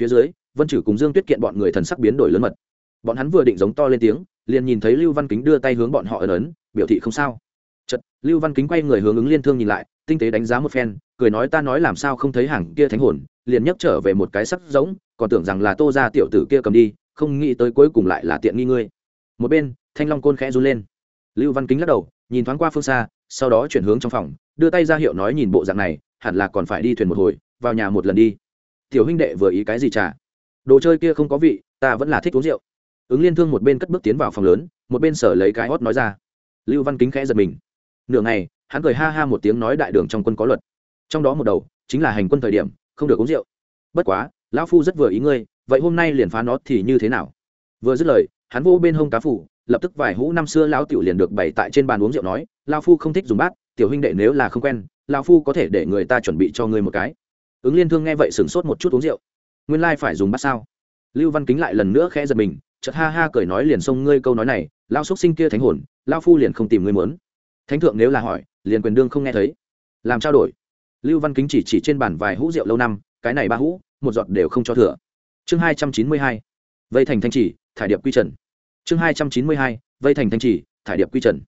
Phía dưới, vân chử cùng dương tuyết kiện bọn người thần sắc biến đổi lớn mật. Bọn hắn vừa định giống to lên tiếng, liền nhìn thấy lưu văn kính đưa tay hướng bọn họ ấn ấn, biểu thị không sao. Chật lưu văn kính quay người hướng ứng liên thương nhìn lại, tinh tế đánh giá một phen, cười nói ta nói làm sao không thấy hàng kia thánh hồn, liền nhấc trở về một cái sắc giống, còn tưởng rằng là tô ra tiểu tử kia cầm đi không nghĩ tới cuối cùng lại là tiện nghi ngươi. Một bên, thanh long côn khẽ run lên. Lưu văn kính lắc đầu, nhìn thoáng qua phương xa, sau đó chuyển hướng trong phòng, đưa tay ra hiệu nói nhìn bộ dạng này, hẳn là còn phải đi thuyền một hồi, vào nhà một lần đi. Tiểu huynh đệ vừa ý cái gì trả đồ chơi kia không có vị, ta vẫn là thích uống rượu. Ứng liên thương một bên cất bước tiến vào phòng lớn, một bên sở lấy cái hót nói ra. Lưu văn kính khẽ giật mình. Nửa ngày, hắn cười ha ha một tiếng nói đại đường trong quân có luật. Trong đó một đầu, chính là hành quân thời điểm, không được uống rượu. Bất quá, lão phu rất vừa ý ngươi vậy hôm nay liền phá nó thì như thế nào? Vừa dứt lời, hắn vô bên hông cá phủ, lập tức vài hũ năm xưa lão tiểu liền được bày tại trên bàn uống rượu nói, lão phu không thích dùng bát, tiểu huynh đệ nếu là không quen, lão phu có thể để người ta chuẩn bị cho ngươi một cái. Ứng liên thương nghe vậy sửng sốt một chút uống rượu. Nguyên lai phải dùng bát sao? Lưu văn kính lại lần nữa khẽ giật mình, chợt ha ha cười nói liền xông ngươi câu nói này lao xúc sinh kia thánh hồn lao phu liền không tìm ngươi muốn. Thánh thượng nếu là hỏi, liền quyền đương không nghe thấy. Làm trao đổi. Lưu văn kính chỉ chỉ trên bàn vài hũ rượu lâu năm, cái này ba hũ, một giọt đều không cho thừa chương hai trăm chín mươi hai vây thành thanh trì, thải điệp quy trần. Chương hai trăm chín mươi hai vây thành thanh trì, thải điệp quy trần.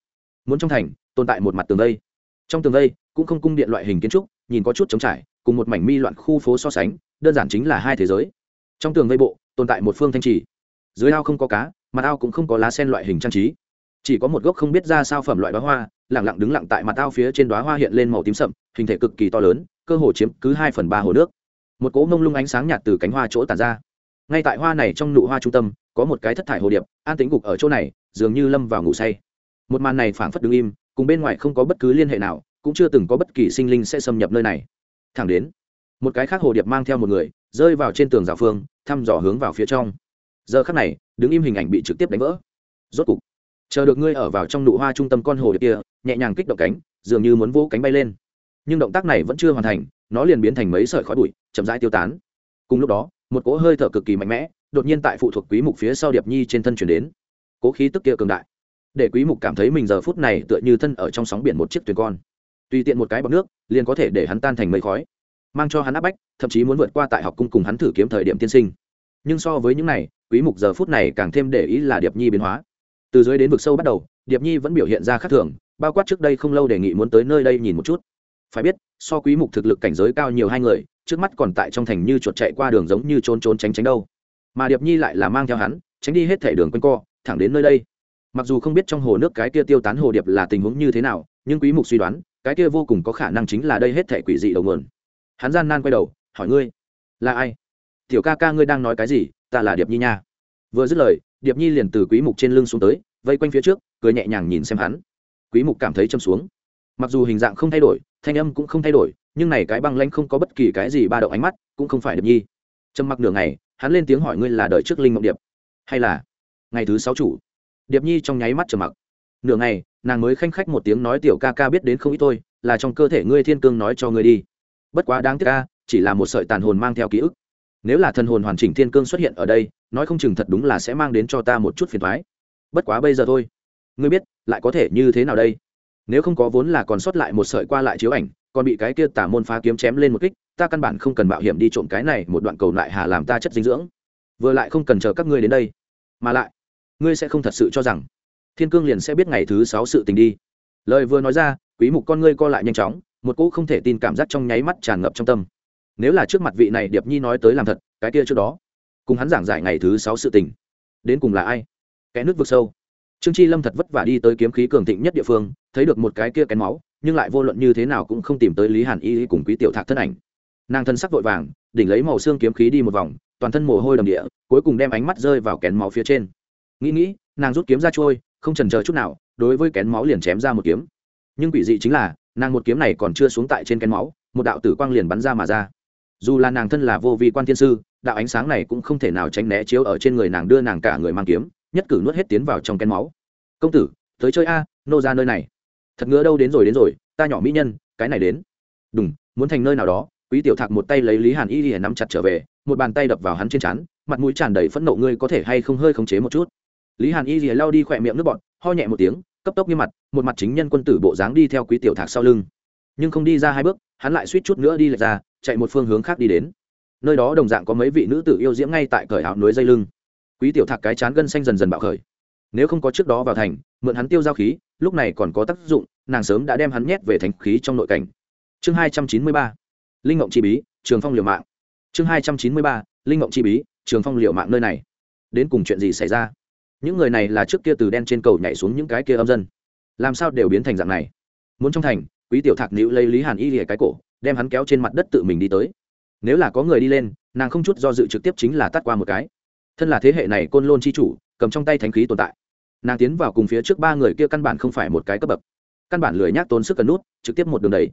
Muốn trong thành tồn tại một mặt tường vây. Trong tường vây cũng không cung điện loại hình kiến trúc nhìn có chút trống trải cùng một mảnh mi loạn khu phố so sánh đơn giản chính là hai thế giới. Trong tường vây bộ tồn tại một phương thanh trì. Dưới ao không có cá mặt ao cũng không có lá sen loại hình trang trí. Chỉ có một gốc không biết ra sao phẩm loại bá hoa lẳng lặng đứng lặng tại mặt ao phía trên đóa hoa hiện lên màu tím sậm hình thể cực kỳ to lớn cơ hồ chiếm cứ hai phần ba hồ nước một cỗ mông lung ánh sáng nhạt từ cánh hoa chỗ tàn ra. Ngay tại hoa này trong nụ hoa trung tâm, có một cái thất thải hồ điệp, an tính gục ở chỗ này, dường như lâm vào ngủ say. Một màn này phảng phất đứng im, cùng bên ngoài không có bất cứ liên hệ nào, cũng chưa từng có bất kỳ sinh linh sẽ xâm nhập nơi này. Thẳng đến, một cái khác hồ điệp mang theo một người, rơi vào trên tường rào phương, thăm dò hướng vào phía trong. Giờ khắc này, đứng im hình ảnh bị trực tiếp đánh vỡ. Rốt cục, chờ được ngươi ở vào trong nụ hoa trung tâm con hồ điệp kia, nhẹ nhàng kích động cánh, dường như muốn vỗ cánh bay lên. Nhưng động tác này vẫn chưa hoàn thành nó liền biến thành mấy sợi khói bụi, chậm rãi tiêu tán. Cùng lúc đó, một cỗ hơi thở cực kỳ mạnh mẽ, đột nhiên tại phụ thuộc quý mục phía sau điệp nhi trên thân chuyển đến. Cố khí tức kia cường đại, để quý mục cảm thấy mình giờ phút này tựa như thân ở trong sóng biển một chiếc thuyền con. Tùy tiện một cái bọc nước, liền có thể để hắn tan thành mây khói, mang cho hắn áp bách, thậm chí muốn vượt qua tại học cung cùng hắn thử kiếm thời điểm tiên sinh. Nhưng so với những này, quý mục giờ phút này càng thêm để ý là điệp nhi biến hóa. Từ dưới đến vực sâu bắt đầu, điệp nhi vẫn biểu hiện ra khác thường, bao quát trước đây không lâu đề nghị muốn tới nơi đây nhìn một chút phải biết, so quý mục thực lực cảnh giới cao nhiều hai người, trước mắt còn tại trong thành như chuột chạy qua đường giống như trốn trốn tránh tránh đâu. Mà điệp nhi lại là mang theo hắn, tránh đi hết thể đường quanh co, thẳng đến nơi đây. Mặc dù không biết trong hồ nước cái kia tiêu tán hồ điệp là tình huống như thế nào, nhưng quý mục suy đoán, cái kia vô cùng có khả năng chính là đây hết thể quỷ dị đầu nguồn. Hắn gian nan quay đầu, hỏi ngươi, là ai? Tiểu ca ca ngươi đang nói cái gì? Ta là điệp nhi nha. Vừa dứt lời, điệp nhi liền từ quý mục trên lưng xuống tới, vây quanh phía trước, cười nhẹ nhàng nhìn xem hắn. Quý mục cảm thấy châm xuống mặc dù hình dạng không thay đổi, thanh âm cũng không thay đổi, nhưng này cái băng lãnh không có bất kỳ cái gì ba động ánh mắt, cũng không phải điệp nhi. Trầm mặc nửa ngày, hắn lên tiếng hỏi ngươi là đợi trước linh mộng điệp, hay là ngày thứ sáu chủ? Điệp nhi trong nháy mắt trầm mặc. Nửa ngày, nàng mới khanh khách một tiếng nói tiểu ca ca biết đến không ít tôi là trong cơ thể ngươi thiên cương nói cho ngươi đi. Bất quá đáng tiếc ca chỉ là một sợi tàn hồn mang theo ký ức. Nếu là thần hồn hoàn chỉnh thiên cương xuất hiện ở đây, nói không chừng thật đúng là sẽ mang đến cho ta một chút phiền thoái bất quá bây giờ thôi. Ngươi biết, lại có thể như thế nào đây? Nếu không có vốn là còn sót lại một sợi qua lại chiếu ảnh, còn bị cái kia tả môn phá kiếm chém lên một kích, ta căn bản không cần mạo hiểm đi trộm cái này một đoạn cầu lại hà làm ta chất dinh dưỡng. Vừa lại không cần chờ các ngươi đến đây. Mà lại, ngươi sẽ không thật sự cho rằng thiên cương liền sẽ biết ngày thứ sáu sự tình đi. Lời vừa nói ra, quý mục con ngươi co lại nhanh chóng, một cỗ không thể tin cảm giác trong nháy mắt tràn ngập trong tâm. Nếu là trước mặt vị này điệp nhi nói tới làm thật, cái kia trước đó, cùng hắn giảng giải ngày thứ sáu sự tình, đến cùng là ai? Kẻ nước vực sâu trương chi lâm thật vất vả đi tới kiếm khí cường thịnh nhất địa phương, thấy được một cái kia kén máu, nhưng lại vô luận như thế nào cũng không tìm tới lý hàn y cùng quý tiểu thạc thân ảnh. Nàng thân sắc vội vàng, đỉnh lấy màu xương kiếm khí đi một vòng, toàn thân mồ hôi đầm địa, cuối cùng đem ánh mắt rơi vào kén máu phía trên. Nghĩ nghĩ, nàng rút kiếm ra trôi, không trần chờ chút nào, đối với kén máu liền chém ra một kiếm. Nhưng quỷ dị chính là, nàng một kiếm này còn chưa xuống tại trên kén máu, một đạo tử quang liền bắn ra mà ra. Dù là nàng thân là vô vi quan thiên sư, đạo ánh sáng này cũng không thể nào tránh né chiếu ở trên người nàng đưa nàng cả người mang kiếm nhất cử nuốt hết tiến vào trong kén máu. Công tử, tới chơi a, nô ra nơi này. Thật ngứa đâu đến rồi đến rồi, ta nhỏ mỹ nhân, cái này đến. Đúng muốn thành nơi nào đó. Quý tiểu thạc một tay lấy lý hàn y lìa nắm chặt trở về, một bàn tay đập vào hắn trên trán, mặt mũi tràn đầy phẫn nộ, ngươi có thể hay không hơi khống chế một chút? Lý hàn y lìa lao đi khỏe miệng nước bọn ho nhẹ một tiếng, cấp tốc như mặt, một mặt chính nhân quân tử bộ dáng đi theo quý tiểu thạc sau lưng. Nhưng không đi ra hai bước, hắn lại suýt chút nữa đi lệch ra, chạy một phương hướng khác đi đến. Nơi đó đồng dạng có mấy vị nữ tử yêu diễm ngay tại cởi áo núi dây lưng quý tiểu thạc cái chán gân xanh dần dần bạo khởi. Nếu không có trước đó vào thành, mượn hắn tiêu giao khí, lúc này còn có tác dụng, nàng sớm đã đem hắn nhét về thành khí trong nội cảnh. Chương hai trăm chín mươi ba, linh ngộng chi bí, trường phong liều mạng. Chương hai trăm chín mươi ba, linh ngộng chi bí, trường phong liều mạng nơi này. Đến cùng chuyện gì xảy ra? Những người này là trước kia từ đen trên cầu nhảy xuống những cái kia âm dân. Làm sao đều biến thành dạng này? Muốn trong thành, quý tiểu thạc nữ lấy lý hàn y lìa cái cổ, đem hắn kéo trên mặt đất tự mình đi tới. Nếu là có người đi lên, nàng không chút do dự trực tiếp chính là tắt qua một cái thân là thế hệ này côn lôn chi chủ, cầm trong tay thánh khí tồn tại. Nàng tiến vào cùng phía trước ba người kia căn bản không phải một cái cấp bậc. Căn bản lười nhác tốn sức cần nút, trực tiếp một đường đầy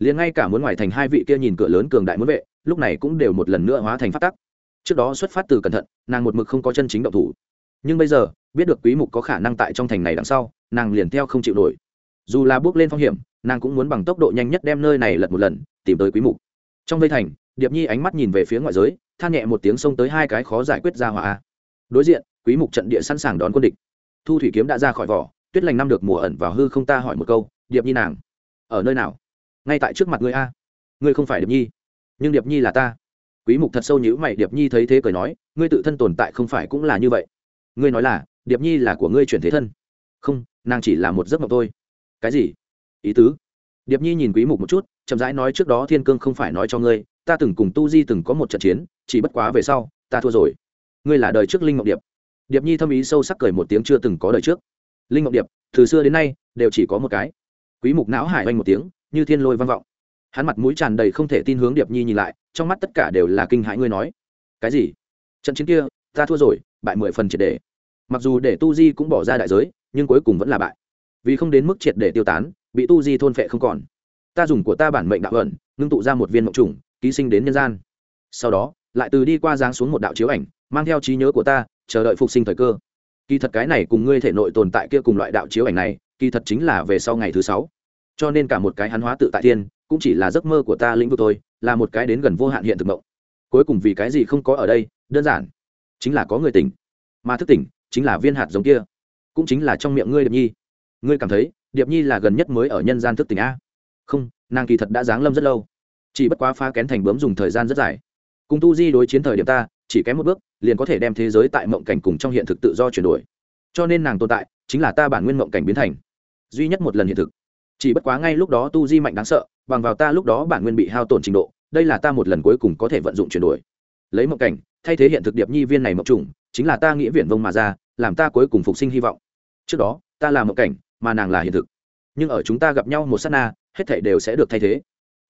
liền ngay cả muốn ngoài thành hai vị kia nhìn cửa lớn cường đại muốn vệ, lúc này cũng đều một lần nữa hóa thành phát tắc. Trước đó xuất phát từ cẩn thận, nàng một mực không có chân chính động thủ. Nhưng bây giờ, biết được quý mục có khả năng tại trong thành này đằng sau, nàng liền theo không chịu nổi. Dù là bước lên phong hiểm, nàng cũng muốn bằng tốc độ nhanh nhất đem nơi này lật một lần, tìm tới quý mục. Trong vây thành, điệp nhi ánh mắt nhìn về phía ngoại giới than nhẹ một tiếng xông tới hai cái khó giải quyết ra hỏa đối diện, quý mục trận địa sẵn sàng đón quân địch. Thu thủy kiếm đã ra khỏi vỏ, tuyết lành năm được mùa ẩn vào hư không ta hỏi một câu, điệp nhi nàng, ở nơi nào? Ngay tại trước mặt ngươi a. Ngươi không phải điệp nhi. Nhưng điệp nhi là ta. Quý mục thật sâu nhíu mày, điệp nhi thấy thế cười nói, ngươi tự thân tồn tại không phải cũng là như vậy. Ngươi nói là, điệp nhi là của ngươi chuyển thế thân. Không, nàng chỉ là một giấc mộng thôi. Cái gì? Ý tứ. Điệp nhi nhìn quý mục một chút, chậm rãi nói, trước đó thiên cương không phải nói cho ngươi ta từng cùng tu di từng có một trận chiến, chỉ bất quá về sau, ta thua rồi. Ngươi là đời trước linh ngọc điệp. Điệp nhi thâm ý sâu sắc cười một tiếng chưa từng có đời trước. Linh ngọc điệp, từ xưa đến nay, đều chỉ có một cái. Quý mục não hải oanh một tiếng, như thiên lôi vang vọng. Hắn mặt mũi tràn đầy không thể tin hướng điệp nhi nhìn lại, trong mắt tất cả đều là kinh hãi ngươi nói. Cái gì? Trận chiến kia, ta thua rồi, bại mười phần triệt để mặc dù để tu di cũng bỏ ra đại giới, nhưng cuối cùng vẫn là bại. Vì không đến mức triệt để tiêu tán, bị tu di thôn phệ không còn. Ta dùng của ta bản mệnh đạo ẩn, ngưng tụ ra một viên mộng trùng ký sinh đến nhân gian. Sau đó, lại từ đi qua giáng xuống một đạo chiếu ảnh, mang theo trí nhớ của ta, chờ đợi phục sinh thời cơ. Kỳ thật cái này cùng ngươi thể nội tồn tại kia cùng loại đạo chiếu ảnh này, kỳ thật chính là về sau ngày thứ sáu. Cho nên cả một cái hắn hóa tự tại thiên, cũng chỉ là giấc mơ của ta lĩnh vực tôi là một cái đến gần vô hạn hiện thực mộng. Cuối cùng vì cái gì không có ở đây, đơn giản, chính là có người tỉnh. Mà thức tỉnh, chính là viên hạt giống kia, cũng chính là trong miệng ngươi điệp nhi. Ngươi cảm thấy, điệp nhi là gần nhất mới ở nhân gian thức tỉnh a. Không, nàng kỳ thật đã giáng lâm rất lâu chỉ bất quá phá kén thành bướm dùng thời gian rất dài. Cùng tu di đối chiến thời điểm ta, chỉ kém một bước, liền có thể đem thế giới tại mộng cảnh cùng trong hiện thực tự do chuyển đổi. Cho nên nàng tồn tại, chính là ta bản nguyên mộng cảnh biến thành. Duy nhất một lần hiện thực. Chỉ bất quá ngay lúc đó tu di mạnh đáng sợ, bằng vào ta lúc đó bản nguyên bị hao tổn trình độ, đây là ta một lần cuối cùng có thể vận dụng chuyển đổi. Lấy mộng cảnh, thay thế hiện thực điệp nhi viên này mộng trùng, chính là ta nghĩa viển vông mà ra, làm ta cuối cùng phục sinh hy vọng. Trước đó, ta là mộng cảnh, mà nàng là hiện thực. Nhưng ở chúng ta gặp nhau một s á t na, hết thể đều sẽ được thay thế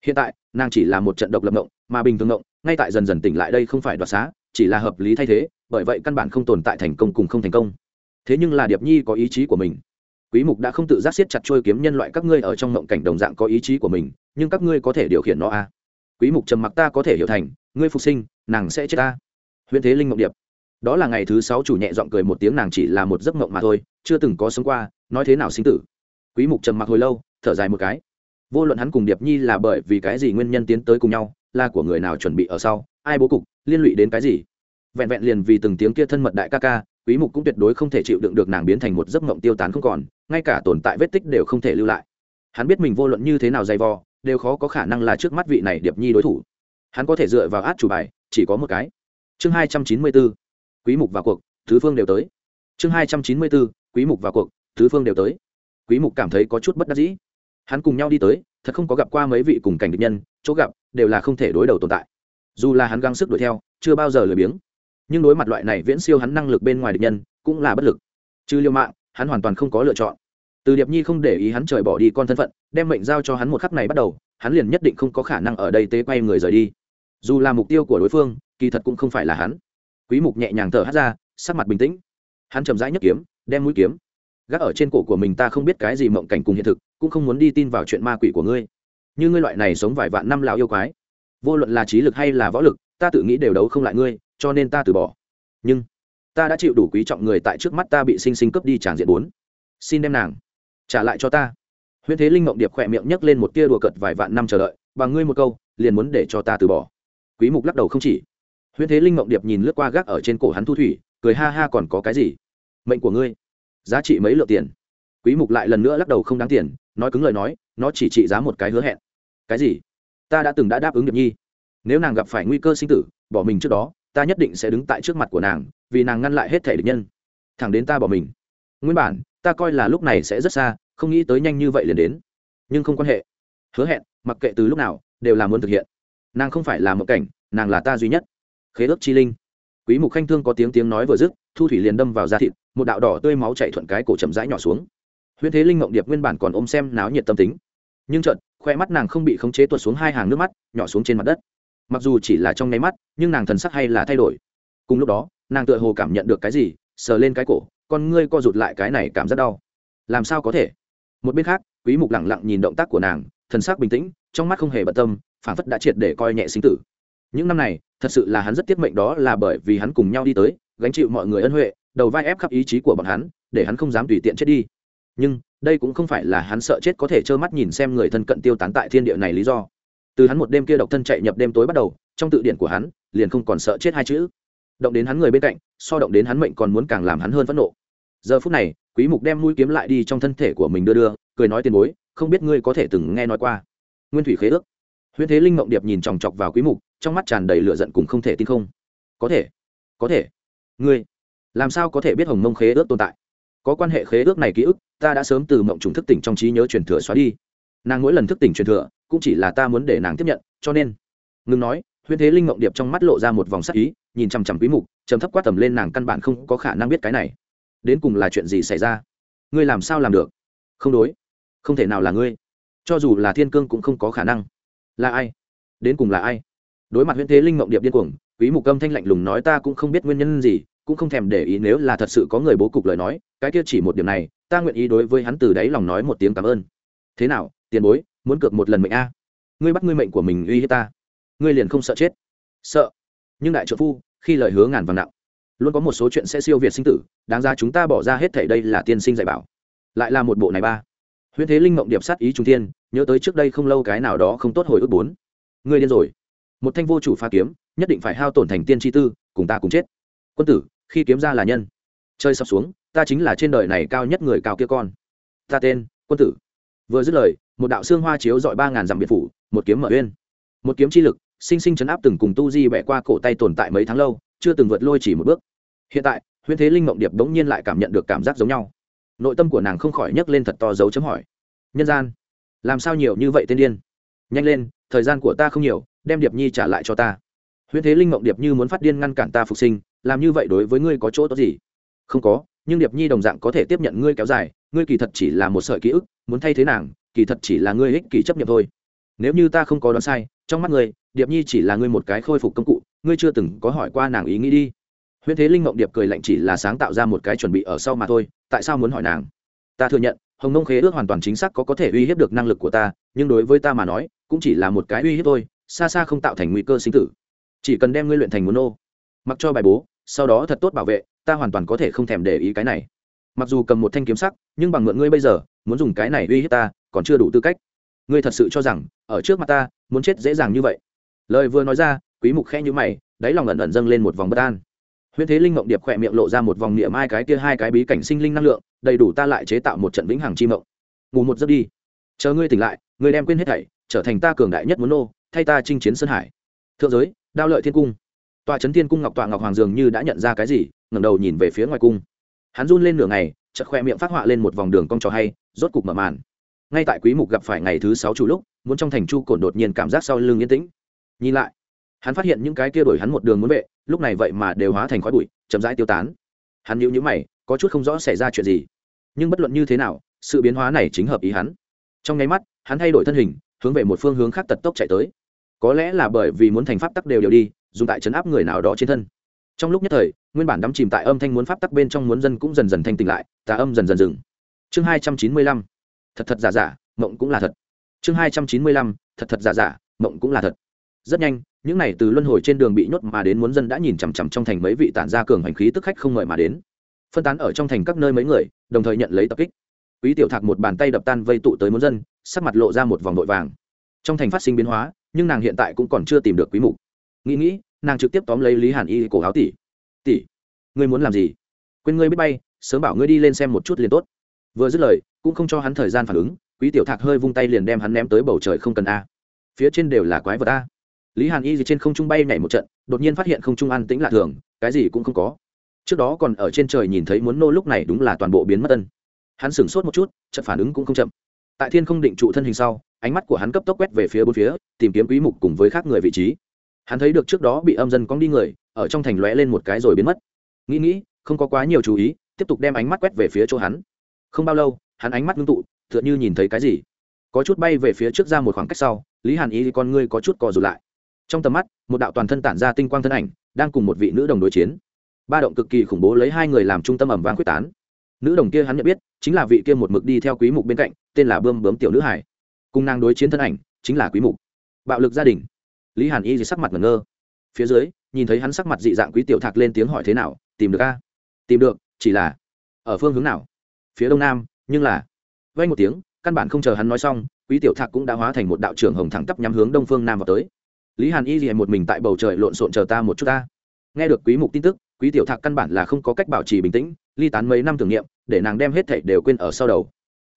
hiện tại, nàng chỉ là một trận độc lập ngộng, mà bình thường ngộng, ngay tại dần dần tỉnh lại đây không phải đoạt xá, chỉ là hợp lý thay thế, bởi vậy căn bản không tồn tại thành công cùng không thành công. Thế nhưng là điệp nhi có ý chí của mình. Quý mục đã không tự giác siết chặt trôi kiếm nhân loại các ngươi ở trong ngộng cảnh đồng dạng có ý chí của mình, nhưng các ngươi có thể điều khiển nó a à. quý mục trầm mặc ta có thể hiểu thành, ngươi phục sinh, nàng sẽ chết ta. Huyện thế linh ngộng điệp. Đó là ngày thứ sáu chủ nhẹ giọng cười một tiếng nàng chỉ là một giấc ngộng mà thôi, chưa từng có sống qua, nói thế nào sinh tử? Quý mục trầm mặc hồi lâu, thở dài một cái vô luận hắn cùng điệp nhi là bởi vì cái gì nguyên nhân tiến tới cùng nhau, là của người nào chuẩn bị ở sau, ai bố cục, liên lụy đến cái gì. Vẹn vẹn liền vì từng tiếng kia thân mật đại ca ca, quý mục cũng tuyệt đối không thể chịu đựng được nàng biến thành một giấc mộng tiêu tán không còn, ngay cả tồn tại vết tích đều không thể lưu lại. Hắn biết mình vô luận như thế nào dày vò, đều khó có khả năng là trước mắt vị này điệp nhi đối thủ. Hắn có thể dựa vào át chủ bài, chỉ có một cái. Chương 294 quý mục vào cuộc, thứ phương đều tới. Chương 294 quý mục vào cuộc, thứ phương đều tới. Quý mục cảm thấy có chút bất đắc dĩ hắn cùng nhau đi tới, thật không có gặp qua mấy vị cùng cảnh địch nhân, chỗ gặp, đều là không thể đối đầu tồn tại. Dù là hắn gắng sức đuổi theo, chưa bao giờ lười biếng. Nhưng đối mặt loại này viễn siêu hắn năng lực bên ngoài địch nhân, cũng là bất lực. Trừ liêu mạng, hắn hoàn toàn không có lựa chọn. Từ điệp nhi không để ý hắn trời bỏ đi con thân phận, đem mệnh giao cho hắn một khắc này bắt đầu, hắn liền nhất định không có khả năng ở đây tế quay người rời đi. Dù là mục tiêu của đối phương, kỳ thật cũng không phải là hắn. Quý mục nhẹ nhàng thở hắt ra, sắc mặt bình tĩnh. Hắn chậm rãi nhấc kiếm, đem mũi kiếm gác ở trên cổ của mình, ta không biết cái gì mộng cảnh cùng hiện thực cũng không muốn đi tin vào chuyện ma quỷ của ngươi. Như ngươi loại này sống vài vạn năm lão yêu quái, vô luận là trí lực hay là võ lực, ta tự nghĩ đều đấu không lại ngươi, cho nên ta từ bỏ. Nhưng, ta đã chịu đủ quý trọng người tại trước mắt ta bị sinh sinh cướp đi tràng diện bốn. Xin đem nàng trả lại cho ta. Huyễn thế linh mộng điệp khỏe miệng nhấc lên một tia đùa cợt vài vạn năm chờ đợi bằng ngươi một câu, liền muốn để cho ta từ bỏ. Quý mục lắc đầu không chỉ. Huyễn thế linh mộng điệp nhìn lướt qua gác ở trên cổ hắn thu thủy, cười ha ha còn có cái gì? Mệnh của ngươi, giá trị mấy lượng tiền? Quý mục lại lần nữa lắc đầu không đáng tiền nói cứng lời nói, nó chỉ trị giá một cái hứa hẹn. Cái gì? Ta đã từng đã đáp ứng điệp nhi. Nếu nàng gặp phải nguy cơ sinh tử, bỏ mình trước đó, ta nhất định sẽ đứng tại trước mặt của nàng, vì nàng ngăn lại hết thể địch nhân. Thẳng đến ta bỏ mình. Nguyên bản, ta coi là lúc này sẽ rất xa, không nghĩ tới nhanh như vậy liền đến. Nhưng không quan hệ. Hứa hẹn, mặc kệ từ lúc nào, đều là muốn thực hiện. Nàng không phải là một cảnh, nàng là ta duy nhất. Khế ước chi linh. Quý mục khanh thương có tiếng tiếng nói vừa dứt, thu thủy liền đâm vào da thịt, một đạo đỏ tươi máu chảy thuận cái cổ chậm rãi nhỏ xuống huyễn thế linh mộng điệp nguyên bản còn ôm xem náo nhiệt tâm tính. Nhưng chợt, khoe mắt nàng không bị khống chế tuột xuống hai hàng nước mắt, nhỏ xuống trên mặt đất. Mặc dù chỉ là trong nháy mắt, nhưng nàng thần sắc hay là thay đổi. Cùng lúc đó, nàng tựa hồ cảm nhận được cái gì, sờ lên cái cổ, con ngươi co rụt lại cái này cảm rất đau. Làm sao có thể? Một bên khác, quý mục lặng lặng nhìn động tác của nàng, thần sắc bình tĩnh, trong mắt không hề bận tâm, phản phất đã triệt để coi nhẹ sinh tử. Những năm này, thật sự là hắn rất tiếc mệnh đó là bởi vì hắn cùng nhau đi tới, gánh chịu mọi người ân huệ, đầu vai ép khắp ý chí của bọn hắn, để hắn không dám tùy tiện chết đi nhưng đây cũng không phải là hắn sợ chết có thể trơ mắt nhìn xem người thân cận tiêu tán tại thiên địa này lý do. Từ hắn một đêm kia độc thân chạy nhập đêm tối bắt đầu, trong tự điển của hắn, liền không còn sợ chết hai chữ. Động đến hắn người bên cạnh, so động đến hắn mệnh còn muốn càng làm hắn hơn phẫn nộ. Giờ phút này, quý mục đem mũi kiếm lại đi trong thân thể của mình đưa đưa, cười nói tiền bối, không biết ngươi có thể từng nghe nói qua. Nguyên thủy khế ước. Huyễn thế linh mộng điệp nhìn chòng chọc vào quý mục, trong mắt tràn đầy lửa giận cùng không thể tin không. Có thể có thể. Ngươi, làm sao có thể biết hồng mông khế ước tồn tại? Có quan hệ khế ước này ký ức, ta đã sớm từ mộng trùng thức tỉnh trong trí nhớ truyền thừa xóa đi. Nàng mỗi lần thức tỉnh truyền thừa, cũng chỉ là ta muốn để nàng tiếp nhận, cho nên, ngừng nói, huyễn thế linh mộng điệp trong mắt lộ ra một vòng sắc ý, nhìn chằm chằm quý mục chấm thấp quát tầm lên nàng căn bản không có khả năng biết cái này. Đến cùng là chuyện gì xảy ra? Ngươi làm sao làm được? Không đối. Không thể nào là ngươi. Cho dù là thiên cương cũng không có khả năng. Là ai? Đến cùng là ai? Đối mặt huyễn thế linh mộng điệp điên cuồng, quý mục âm thanh lạnh lùng nói ta cũng không biết nguyên nhân gì cũng không thèm để ý nếu là thật sự có người bố cục lời nói, cái kia chỉ một điểm này, ta nguyện ý đối với hắn từ đáy lòng nói một tiếng cảm ơn. Thế nào, tiền bối, muốn cược một lần mệnh a? Ngươi bắt ngươi mệnh của mình uy hiếp ta. Ngươi liền không sợ chết. Sợ. Nhưng đại trợ phu, khi lời hứa ngàn vàng nặng, luôn có một số chuyện sẽ siêu việt sinh tử, đáng ra chúng ta bỏ ra hết thảy đây là tiên sinh dạy bảo. Lại là một bộ này ba. Huyễn thế linh mộng điệp sát ý trung thiên, nhớ tới trước đây không lâu cái nào đó không tốt hồi ức bốn. Ngươi điên rồi. Một thanh vô chủ pha kiếm, nhất định phải hao tổn thành tiên tri tư, cùng ta cùng chết. Quân tử khi kiếm ra là nhân. Chơi sập xuống, ta chính là trên đời này cao nhất người cao kia con. Ta tên, quân tử. Vừa dứt lời, một đạo xương hoa chiếu dọi ba ngàn dặm biệt phủ, một kiếm mở uyên. Một kiếm chi lực, sinh sinh chấn áp từng cùng tu di bẻ qua cổ tay tồn tại mấy tháng lâu, chưa từng vượt lôi chỉ một bước. Hiện tại huyễn thế linh mộng điệp bỗng nhiên lại cảm nhận được cảm giác giống nhau. Nội tâm của nàng không khỏi nhấc lên thật to dấu chấm hỏi. Nhân gian, làm sao nhiều như vậy tên điên? Nhanh lên, thời gian của ta không nhiều, đem điệp nhi trả lại cho ta. Huyễn thế linh mộng điệp như muốn phát điên ngăn cản ta phục sinh làm như vậy đối với ngươi có chỗ tốt gì? Không có, nhưng điệp nhi đồng dạng có thể tiếp nhận ngươi kéo dài, ngươi kỳ thật chỉ là một sợi ký ức, muốn thay thế nàng, kỳ thật chỉ là ngươi ích kỷ chấp nhận thôi. Nếu như ta không có đoán sai, trong mắt ngươi, điệp nhi chỉ là ngươi một cái khôi phục công cụ, ngươi chưa từng có hỏi qua nàng ý nghĩ đi. Huyễn thế linh mộng điệp cười lạnh chỉ là sáng tạo ra một cái chuẩn bị ở sau mà thôi, tại sao muốn hỏi nàng? Ta thừa nhận, hồng nông khế ước hoàn toàn chính xác có có thể uy hiếp được năng lực của ta, nhưng đối với ta mà nói, cũng chỉ là một cái uy hiếp thôi, xa xa không tạo thành nguy cơ sinh tử. Chỉ cần đem ngươi luyện thành muốn nô mặc cho bài bố, sau đó thật tốt bảo vệ, ta hoàn toàn có thể không thèm để ý cái này. Mặc dù cầm một thanh kiếm sắc, nhưng bằng mượn ngươi bây giờ, muốn dùng cái này uy hiếp ta, còn chưa đủ tư cách. Ngươi thật sự cho rằng, ở trước mặt ta, muốn chết dễ dàng như vậy? Lời vừa nói ra, quý mục khẽ như mày, đáy lòng ẩn ẩn dâng lên một vòng bất an. Huyễn thế linh mộng điệp khỏe miệng lộ ra một vòng niệm ai cái kia hai cái bí cảnh sinh linh năng lượng, đầy đủ ta lại chế tạo một trận vĩnh hằng chi mộng. Ngủ một giấc đi. Chờ ngươi tỉnh lại, ngươi đem quên hết thảy, trở thành ta cường đại nhất muốn nô, thay ta chinh chiến sơn hải. Thượng giới, đao lợi thiên cung tòa trấn thiên cung ngọc tọa ngọc hoàng dường như đã nhận ra cái gì, ngẩng đầu nhìn về phía ngoài cung. Hắn run lên nửa ngày, chợt khoe miệng phát họa lên một vòng đường cong trò hay, rốt cục mở màn. Ngay tại quý mục gặp phải ngày thứ sáu chủ lúc, muốn trong thành chu cổn đột nhiên cảm giác sau lưng yên tĩnh. Nhìn lại, hắn phát hiện những cái kia đổi hắn một đường muốn vệ, lúc này vậy mà đều hóa thành khói bụi, chậm rãi tiêu tán. Hắn nhíu nhíu mày, có chút không rõ xảy ra chuyện gì. Nhưng bất luận như thế nào, sự biến hóa này chính hợp ý hắn. Trong nháy mắt, hắn thay đổi thân hình, hướng về một phương hướng khác tật tốc chạy tới. Có lẽ là bởi vì muốn thành pháp tắc đều đều đi dùng tại chấn áp người nào đó trên thân. Trong lúc nhất thời, nguyên bản đắm chìm tại âm thanh muốn pháp tắc bên trong muốn dân cũng dần dần thanh tỉnh lại, tà âm dần dần dừng. Chương hai trăm chín mươi lăm, thật thật giả giả, mộng cũng là thật. Chương hai trăm chín mươi lăm, thật thật giả giả, mộng cũng là thật. Rất nhanh, những n à y từ luân hồi trên đường bị nhốt mà đến muốn dân đã nhìn chằm chằm trong thành mấy vị tản gia cường hành khí tức khách không mời mà đến. Phân tán ở trong thành các nơi mấy người, đồng thời nhận lấy tập kích. Quý tiểu thạc một bàn tay đập tan vây tụ tới muốn dân, sắc mặt lộ ra một vòng vội vàng. Trong thành phát sinh biến hóa, nhưng nàng hiện tại cũng còn chưa tìm được quý mục nghĩ nghĩ, nàng trực tiếp tóm lấy lý hàn y cổ áo tỷ tỷ ngươi muốn làm gì? Quên ngươi biết bay, sớm bảo ngươi đi lên xem một chút liền tốt. Vừa dứt lời, cũng không cho hắn thời gian phản ứng, quý tiểu thạc hơi vung tay liền đem hắn ném tới bầu trời không cần a. Phía trên đều là quái vật a. Lý hàn y gì trên không trung bay nhảy một trận, đột nhiên phát hiện không trung an tĩnh lạ thường, cái gì cũng không có. Trước đó còn ở trên trời nhìn thấy muốn nô lúc này đúng là toàn bộ biến mất tân hắn sửng sốt một chút trận phản ứng cũng không chậm. Tại thiên không định trụ thân hình sau, ánh mắt của hắn cấp tốc quét về phía bốn phía, tìm kiếm quý mục cùng với khác người vị trí hắn thấy được trước đó bị âm dân cong đi người, ở trong thành lóe lên một cái rồi biến mất. Nghĩ nghĩ, không có quá nhiều chú ý, tiếp tục đem ánh mắt quét về phía chỗ hắn. Không bao lâu, hắn ánh mắt ngưng tụ, tựa như nhìn thấy cái gì. Có chút bay về phía trước ra một khoảng cách sau, lý hàn ý thì con ngươi có chút co rụt lại. Trong tầm mắt, một đạo toàn thân tản ra tinh quang thân ảnh, đang cùng một vị nữ đồng đối chiến. Ba động cực kỳ khủng bố lấy hai người làm trung tâm ẩm vang quyết tán. Nữ đồng kia hắn nhận biết, chính là vị kia một mực đi theo quý mục bên cạnh, tên là bươm bướm tiểu nữ hải. Cùng nàng đối chiến thân ảnh, chính là quý mục. Bạo lực gia đình lý hàn y thì sắc mặt ngẩn ngơ. Phía dưới, nhìn thấy hắn sắc mặt dị dạng quý tiểu thạc lên tiếng hỏi thế nào, tìm được a? Tìm được, chỉ là ở phương hướng nào? Phía đông nam, nhưng là vay một tiếng, căn bản không chờ hắn nói xong, quý tiểu thạc cũng đã hóa thành một đạo trưởng hồng thẳng tắp nhắm hướng đông phương nam vào tới. Lý hàn y liền một mình tại bầu trời lộn xộn chờ ta một chút ta. Nghe được quý mục tin tức, quý tiểu thạc căn bản là không có cách bảo trì bình tĩnh, ly tán mấy năm tưởng niệm, để nàng đem hết thảy đều quên ở sau đầu.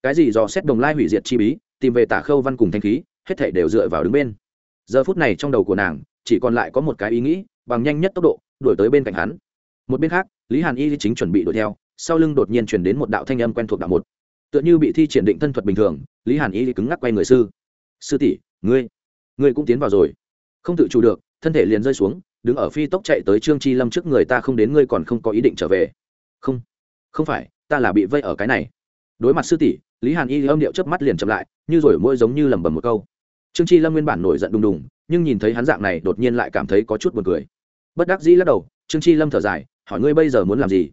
Cái gì do xét đồng lai hủy diệt chi bí, tìm về tả khâu văn cùng thanh khí, hết thảy đều dựa vào đứng bên giờ phút này trong đầu của nàng, chỉ còn lại có một cái ý nghĩ, bằng nhanh nhất tốc độ, đuổi tới bên cạnh hắn. Một bên khác, lý hàn y chính chuẩn bị đuổi theo, sau lưng đột nhiên chuyển đến một đạo thanh âm quen thuộc đạo một. Tựa như bị thi triển định thân thuật bình thường, lý hàn y cứng ngắc quay người sư. Sư tỷ, ngươi ngươi cũng tiến vào rồi. Không tự chủ được, thân thể liền rơi xuống, đứng ở phi tốc chạy tới trương chi lâm trước người ta không đến ngươi còn không có ý định trở về. Không không phải, ta là bị vây ở cái này. Đối mặt sư tỷ, lý hàn y âm điệu chớp mắt liền chậm lại, như rồi môi giống như lẩm bẩm một câu trương chi lâm nguyên bản nổi giận đùng đùng, nhưng nhìn thấy hắn dạng này đột nhiên lại cảm thấy có chút buồn cười. Bất đắc dĩ lắc đầu, trương chi lâm thở dài, hỏi ngươi bây giờ muốn làm gì?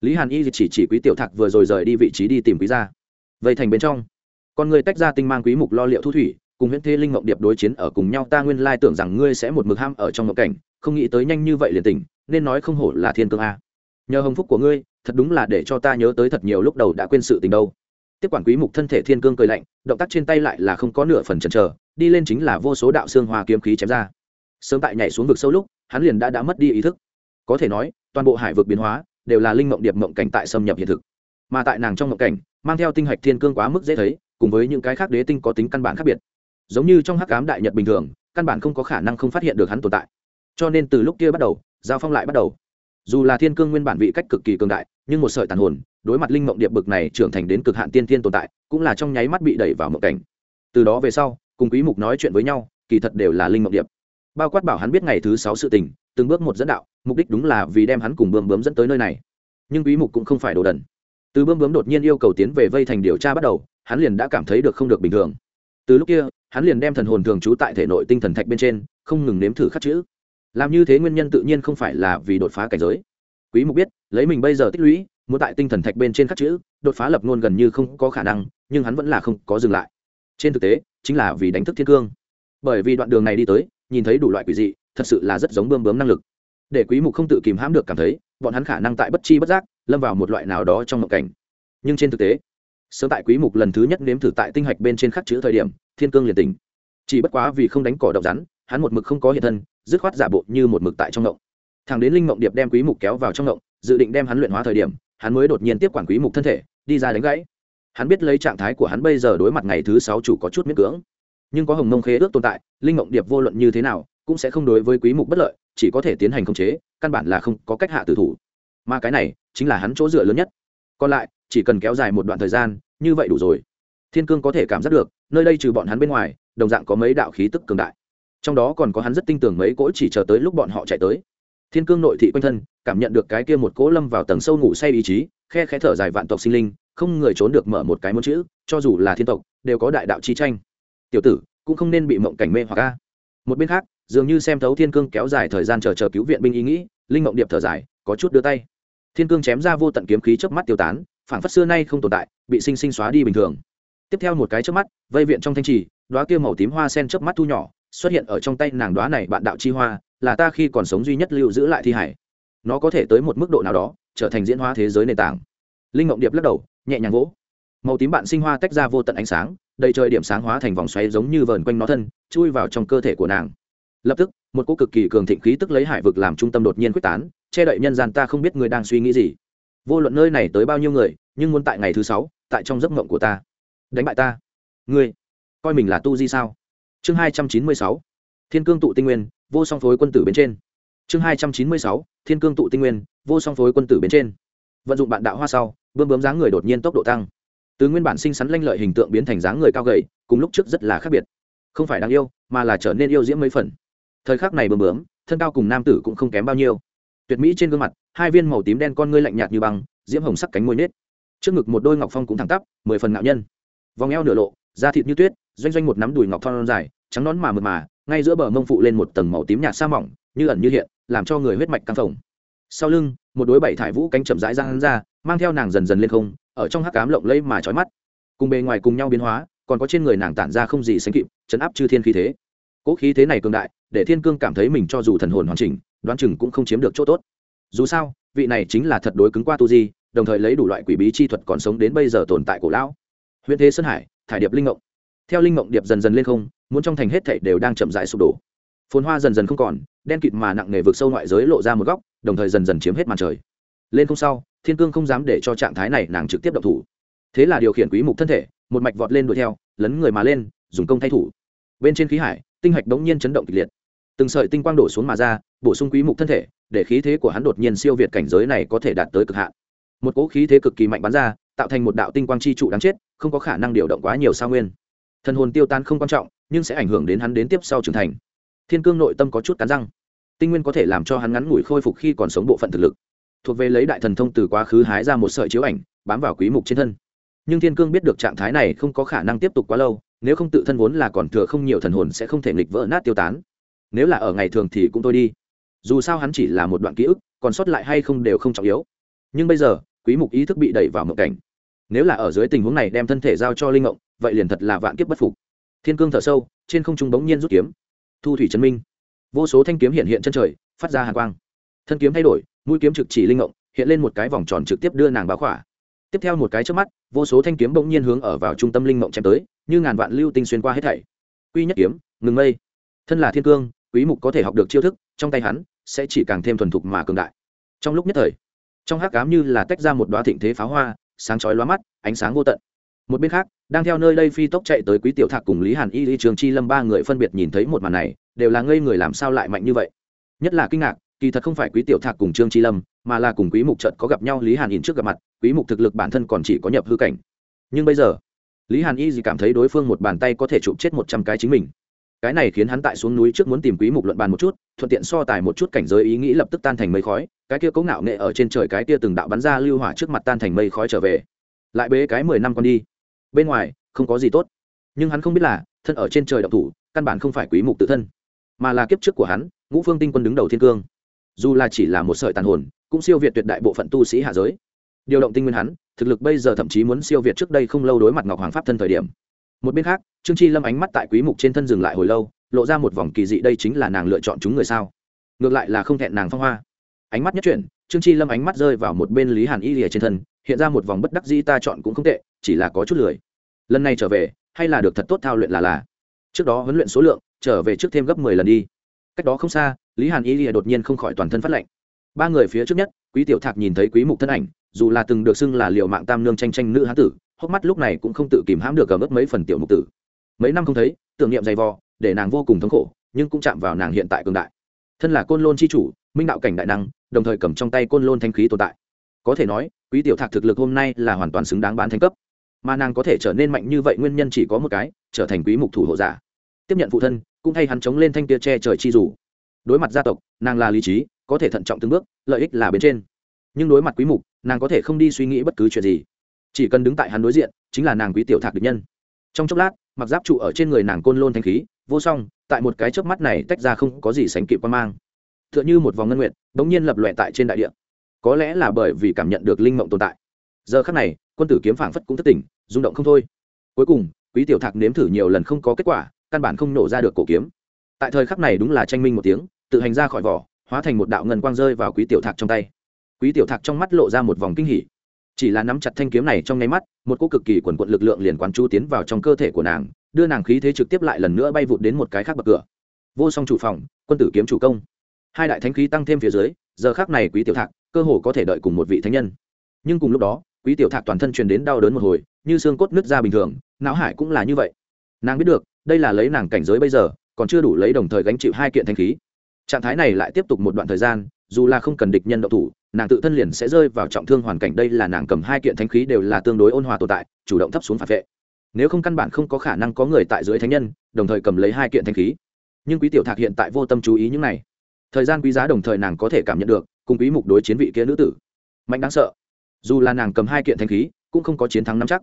Lý hàn y chỉ chỉ quý tiểu thạc vừa rồi rời đi vị trí đi tìm quý gia. Vây thành bên trong, con người tách ra tinh mang quý mục lo liệu thu thủy, cùng huyễn thế linh ngọc điệp đối chiến ở cùng nhau, ta nguyên lai tưởng rằng ngươi sẽ một mực ham ở trong ngọc cảnh, không nghĩ tới nhanh như vậy liền tỉnh, nên nói không hổ là thiên cương a. Nhờ hồng phúc của ngươi, thật đúng là để cho ta nhớ tới thật nhiều lúc đầu đã quên sự tình đâu tiếp quản quý mục thân thể thiên cương cười lạnh, động tác trên tay lại là không có nửa phần chần chờ, đi lên chính là vô số đạo xương hoa kiếm khí chém ra. Sớm tại nhảy xuống vực sâu lúc, hắn liền đã đã mất đi ý thức. Có thể nói, toàn bộ hải vực biến hóa, đều là linh mộng điệp mộng cảnh tại xâm nhập hiện thực. Mà tại nàng trong mộng cảnh, mang theo tinh hạch thiên cương quá mức dễ thấy, cùng với những cái khác đế tinh có tính căn bản khác biệt. Giống như trong hắc cám đại nhật bình thường, căn bản không có khả năng không phát hiện được hắn tồn tại. Cho nên từ lúc kia bắt đầu, giao phong lại bắt đầu. Dù là thiên cương nguyên bản vị cách cực kỳ cường đại nhưng một sợi tàn hồn, đối mặt linh mộng điệp bực này trưởng thành đến cực hạn tiên tiên tồn tại, cũng là trong nháy mắt bị đẩy vào mộng cảnh. Từ đó về sau, cùng quý mục nói chuyện với nhau, kỳ thật đều là linh mộng điệp. Bao quát bảo hắn biết ngày thứ sáu sự tình, từng bước một dẫn đạo, mục đích đúng là vì đem hắn cùng bươm bướm dẫn tới nơi này. Nhưng quý mục cũng không phải đồ đần. Từ bươm bướm đột nhiên yêu cầu tiến về vây thành điều tra bắt đầu, hắn liền đã cảm thấy được không được bình thường. Từ lúc kia, hắn liền đem thần hồn thường trú tại thể nội tinh thần thạch bên trên, không ngừng nếm thử khắc chữ. Làm như thế nguyên nhân tự nhiên không phải là vì đột phá cảnh giới quý mục biết, lấy mình bây giờ tích lũy, muốn tại tinh thần thạch bên trên khắc chữ, đột phá lập ngôn gần như không có khả năng, nhưng hắn vẫn là không có dừng lại. Trên thực tế, chính là vì đánh thức thiên cương. Bởi vì đoạn đường này đi tới, nhìn thấy đủ loại quỷ dị, thật sự là rất giống bơm bướm năng lực. Để quý mục không tự kìm hãm được cảm thấy, bọn hắn khả năng tại bất chi bất giác, lâm vào một loại nào đó trong mộng cảnh. Nhưng trên thực tế, sớm tại quý mục lần thứ nhất nếm thử tại tinh hạch bên trên khắc chữ thời điểm, thiên cương liền tỉnh. Chỉ bất quá vì không đánh cỏ độc rắn, hắn một mực không có hiện thân, dứt khoát giả bộ như một mực tại trong ngộng thằng đến linh mộng điệp đem quý mục kéo vào trong ngộng, dự định đem hắn luyện hóa thời điểm, hắn mới đột nhiên tiếp quản quý mục thân thể, đi ra đánh gãy. Hắn biết lấy trạng thái của hắn bây giờ đối mặt ngày thứ sáu chủ có chút miễn cưỡng. Nhưng có hồng mông khế ước tồn tại, linh mộng điệp vô luận như thế nào, cũng sẽ không đối với quý mục bất lợi, chỉ có thể tiến hành khống chế, căn bản là không có cách hạ tử thủ. Mà cái này, chính là hắn chỗ dựa lớn nhất. Còn lại, chỉ cần kéo dài một đoạn thời gian, như vậy đủ rồi. Thiên cương có thể cảm giác được, nơi đây trừ bọn hắn bên ngoài, đồng dạng có mấy đạo khí tức cường đại. Trong đó còn có hắn rất tin tưởng mấy cỗ chỉ chờ tới lúc bọn họ chạy tới thiên cương nội thị quanh thân, cảm nhận được cái kia một cỗ lâm vào tầng sâu ngủ say ý chí, khe khẽ thở dài vạn tộc sinh linh, không người trốn được mở một cái môn chữ, cho dù là thiên tộc, đều có đại đạo chi tranh. Tiểu tử, cũng không nên bị mộng cảnh mê hoặc ca một bên khác, dường như xem thấu thiên cương kéo dài thời gian chờ chờ cứu viện binh ý nghĩ, linh mộng điệp thở dài, có chút đưa tay. Thiên cương chém ra vô tận kiếm khí trước mắt tiêu tán phản phất xưa nay không tồn tại, bị sinh sinh xóa đi bình thường. Tiếp theo một cái trước mắt, vây viện trong thanh trì, đóa kia màu tím hoa sen trước mắt thu nhỏ, xuất hiện ở trong tay nàng đóa này bạn đạo chi hoa là ta khi còn sống duy nhất lưu giữ lại thi hải. Nó có thể tới một mức độ nào đó, trở thành diễn hóa thế giới nền tảng. Linh ngộng điệp lắc đầu, nhẹ nhàng vỗ. Màu tím bạn sinh hoa tách ra vô tận ánh sáng, đầy trời điểm sáng hóa thành vòng xoáy giống như vờn quanh nó thân, chui vào trong cơ thể của nàng. Lập tức, một cô cực kỳ cường thịnh khí tức lấy hải vực làm trung tâm đột nhiên quyết tán, che đậy nhân gian ta không biết người đang suy nghĩ gì. Vô luận nơi này tới bao nhiêu người, nhưng muốn tại ngày thứ sáu, tại trong giấc mộng của ta, đánh bại ta. Ngươi, coi mình là tu di sao? Chương hai trăm chín mươi sáu thiên cương tụ tinh nguyên, vô song phối quân tử bên trên. Chương hai trăm chín mươi sáu, thiên cương tụ tinh nguyên, vô song phối quân tử bên trên. Vận dụng bạn đạo hoa sau bơm bướm dáng người đột nhiên tốc độ tăng. Từ nguyên bản xinh xắn lanh lợi hình tượng biến thành dáng người cao gầy, cùng lúc trước rất là khác biệt. Không phải đáng yêu, mà là trở nên yêu diễm mấy phần. Thời khắc này bướm bướm, thân cao cùng nam tử cũng không kém bao nhiêu. Tuyệt mỹ trên gương mặt, hai viên màu tím đen con ngươi lạnh nhạt như băng, diễm hồng sắc cánh môi nết. Trước ngực một đôi ngọc phong cũng thẳng tắp, mười phần ngạo nhân. Vòng eo nửa lộ, da thịt như tuyết, doanh doanh một nắm đùi ngọc thon dài, trắng nón mà mượt mà ngay giữa bờ mông phụ lên một tầng màu tím nhạt sa mỏng, như ẩn như hiện, làm cho người huyết mạch căng phồng. Sau lưng, một đôi bảy thải vũ cánh chậm rãi ra hắn ra, mang theo nàng dần dần lên không, ở trong hắc cám lộng lẫy mà trói mắt. Cùng bề ngoài cùng nhau biến hóa, còn có trên người nàng tản ra không gì sánh kịp, chấn áp chư thiên khí thế. Cỗ khí thế này cường đại, để thiên cương cảm thấy mình cho dù thần hồn hoàn chỉnh, đoán chừng cũng không chiếm được chỗ tốt. Dù sao, vị này chính là thật đối cứng qua tu di, đồng thời lấy đủ loại quỷ bí chi thuật còn sống đến bây giờ tồn tại cổ lão. Huyện thế sơn hải, thải điệp linh ngộng. Theo linh ngộng điệp dần dần lên không muốn trong thành hết thảy đều đang chậm rãi sụp đổ. Phồn hoa dần dần không còn, đen kịt mà nặng nề vực sâu ngoại giới lộ ra một góc, đồng thời dần dần chiếm hết màn trời. Lên không sau, thiên cương không dám để cho trạng thái này nàng trực tiếp động thủ. Thế là điều khiển quý mục thân thể, một mạch vọt lên đuổi theo, lấn người mà lên, dùng công thay thủ. Bên trên khí hải, tinh hạch đống nhiên chấn động kịch liệt. Từng sợi tinh quang đổ xuống mà ra, bổ sung quý mục thân thể, để khí thế của hắn đột nhiên siêu việt cảnh giới này có thể đạt tới cực hạn. Một cỗ khí thế cực kỳ mạnh bắn ra, tạo thành một đạo tinh quang chi trụ đáng chết, không có khả năng điều động quá nhiều sao nguyên. Thần hồn tiêu tan không quan trọng nhưng sẽ ảnh hưởng đến hắn đến tiếp sau trưởng thành. Thiên cương nội tâm có chút cắn răng. Tinh nguyên có thể làm cho hắn ngắn ngủi khôi phục khi còn sống bộ phận thực lực. Thuộc về lấy đại thần thông từ quá khứ hái ra một sợi chiếu ảnh, bám vào quý mục trên thân. Nhưng thiên cương biết được trạng thái này không có khả năng tiếp tục quá lâu, nếu không tự thân vốn là còn thừa không nhiều thần hồn sẽ không thể nghịch vỡ nát tiêu tán. Nếu là ở ngày thường thì cũng thôi đi. Dù sao hắn chỉ là một đoạn ký ức, còn sót lại hay không đều không trọng yếu. Nhưng bây giờ, quý mục ý thức bị đẩy vào mộng cảnh. Nếu là ở dưới tình huống này đem thân thể giao cho linh ngộng, vậy liền thật là vạn kiếp bất phục thiên cương thở sâu, trên không trung bỗng nhiên rút kiếm. Thu thủy chân minh. Vô số thanh kiếm hiện hiện chân trời, phát ra hàng quang. Thân kiếm thay đổi, mũi kiếm trực chỉ linh ngộng, hiện lên một cái vòng tròn trực tiếp đưa nàng báo khỏa. Tiếp theo một cái trước mắt, vô số thanh kiếm bỗng nhiên hướng ở vào trung tâm linh ngộng chém tới, như ngàn vạn lưu tinh xuyên qua hết thảy. Quy nhất kiếm, ngừng mây. Thân là thiên cương, quý mục có thể học được chiêu thức, trong tay hắn sẽ chỉ càng thêm thuần thục mà cường đại. Trong lúc nhất thời, trong hắc ám như là tách ra một đóa thịnh thế pháo hoa, sáng chói lóa mắt, ánh sáng vô tận một bên khác, đang theo nơi đây phi tốc chạy tới quý tiểu thạc cùng lý hàn y, lý trường chi lâm ba người phân biệt nhìn thấy một màn này, đều là ngây người làm sao lại mạnh như vậy. Nhất là kinh ngạc, kỳ thật không phải quý tiểu thạc cùng trương chi lâm, mà là cùng quý mục trận có gặp nhau lý hàn in trước gặp mặt, quý mục thực lực bản thân còn chỉ có nhập hư cảnh. Nhưng bây giờ, lý hàn y gì cảm thấy đối phương một bàn tay có thể chụp chết một trăm cái chính mình. Cái này khiến hắn tại xuống núi trước muốn tìm quý mục luận bàn một chút, thuận tiện so tài một chút cảnh giới ý nghĩ lập tức tan thành mây khói, cái kia cố ngạo nghệ ở trên trời cái kia từng đạo bắn ra lưu hỏa trước mặt tan thành mây khói trở về. Lại bế cái mười năm con đi bên ngoài không có gì tốt. Nhưng hắn không biết là thân ở trên trời độc thủ, căn bản không phải quý mục tự thân, mà là kiếp trước của hắn, ngũ phương tinh quân đứng đầu thiên cương. Dù là chỉ là một sợi tàn hồn, cũng siêu việt tuyệt đại bộ phận tu sĩ hạ giới. Điều động tinh nguyên hắn, thực lực bây giờ thậm chí muốn siêu việt trước đây không lâu đối mặt ngọc hoàng pháp thân thời điểm. Một bên khác, trương chi lâm ánh mắt tại quý mục trên thân dừng lại hồi lâu, lộ ra một vòng kỳ dị đây chính là nàng lựa chọn chúng người sao. Ngược lại là không thẹn nàng phong hoa. Ánh mắt nhất chuyển, trương chi lâm ánh mắt rơi vào một bên lý hàn y lìa trên thân, hiện ra một vòng bất đắc dĩ ta chọn cũng không tệ chỉ là có chút lười. Lần này trở về, hay là được thật tốt thao luyện là là. Trước đó huấn luyện số lượng, trở về trước thêm gấp mười lần đi. Cách đó không xa, lý hàn y lìa đột nhiên không khỏi toàn thân phát lệnh ba người phía trước nhất, quý tiểu thạc nhìn thấy quý mục thân ảnh, dù là từng được xưng là liệu mạng tam nương tranh tranh nữ hán tử, hốc mắt lúc này cũng không tự kìm hãm được ở mức mấy phần tiểu mục tử. Mấy năm không thấy, tưởng niệm dày vò, để nàng vô cùng thống khổ, nhưng cũng chạm vào nàng hiện tại cường đại. Thân là côn lôn chi chủ, minh đạo cảnh đại năng, đồng thời cầm trong tay côn lôn thanh khí tồn tại. Có thể nói, quý tiểu thạc thực lực hôm nay là hoàn toàn xứng đáng bán thanh cấp mà nàng có thể trở nên mạnh như vậy nguyên nhân chỉ có một cái, trở thành quý mục thủ hộ giả. Tiếp nhận phụ thân, cũng thay hắn chống lên thanh tia che trời chi rủ đối mặt gia tộc, nàng là lý trí, có thể thận trọng từng bước, lợi ích là bên trên. Nhưng đối mặt quý mục, nàng có thể không đi suy nghĩ bất cứ chuyện gì. Chỉ cần đứng tại hắn đối diện, chính là nàng quý tiểu thạc địch nhân. Trong chốc lát, mặc giáp trụ ở trên người nàng côn lôn thanh khí, vô song, tại một cái chớp mắt này tách ra không có gì sánh kịp qua mang. Tựa như một vòng ngân nguyện bỗng nhiên lập loè tại trên đại địa. Có lẽ là bởi vì cảm nhận được linh mộng tồn tại. Giờ khắc này, quân tử kiếm phảng phất cũng thất tỉnh rung động không thôi. Cuối cùng, quý tiểu thạc nếm thử nhiều lần không có kết quả, căn bản không nổ ra được cổ kiếm. Tại thời khắc này đúng là tranh minh một tiếng, tự hành ra khỏi vỏ, hóa thành một đạo ngân quang rơi vào quý tiểu thạc trong tay. Quý tiểu thạc trong mắt lộ ra một vòng kinh hỉ. Chỉ là nắm chặt thanh kiếm này trong nháy mắt, một cô cực kỳ quần quận lực lượng liền quán chú tiến vào trong cơ thể của nàng, đưa nàng khí thế trực tiếp lại lần nữa bay vụt đến một cái khác bậc cửa. Vô song chủ phòng, quân tử kiếm chủ công. Hai đại thánh khí tăng thêm phía dưới, giờ khác này quý tiểu thạc cơ hồ có thể đợi cùng một vị thánh nhân. Nhưng cùng lúc đó, quý tiểu thạc toàn thân truyền đến đau đớn một hồi như xương cốt nứt ra bình thường, não hải cũng là như vậy. Nàng biết được, đây là lấy nàng cảnh giới bây giờ, còn chưa đủ lấy đồng thời gánh chịu hai kiện thanh khí. Trạng thái này lại tiếp tục một đoạn thời gian, dù là không cần địch nhân đậu thủ, nàng tự thân liền sẽ rơi vào trọng thương hoàn cảnh. Đây là nàng cầm hai kiện thanh khí đều là tương đối ôn hòa tồn tại, chủ động thấp xuống phản vệ. Nếu không căn bản không có khả năng có người tại dưới thánh nhân, đồng thời cầm lấy hai kiện thanh khí. Nhưng quý tiểu thạc hiện tại vô tâm chú ý những này. Thời gian quý giá đồng thời nàng có thể cảm nhận được, cùng quý mục đối chiến vị kia nữ tử. Mạnh đáng sợ. Dù là nàng cầm hai kiện thanh khí, cũng không có chiến thắng nắm chắc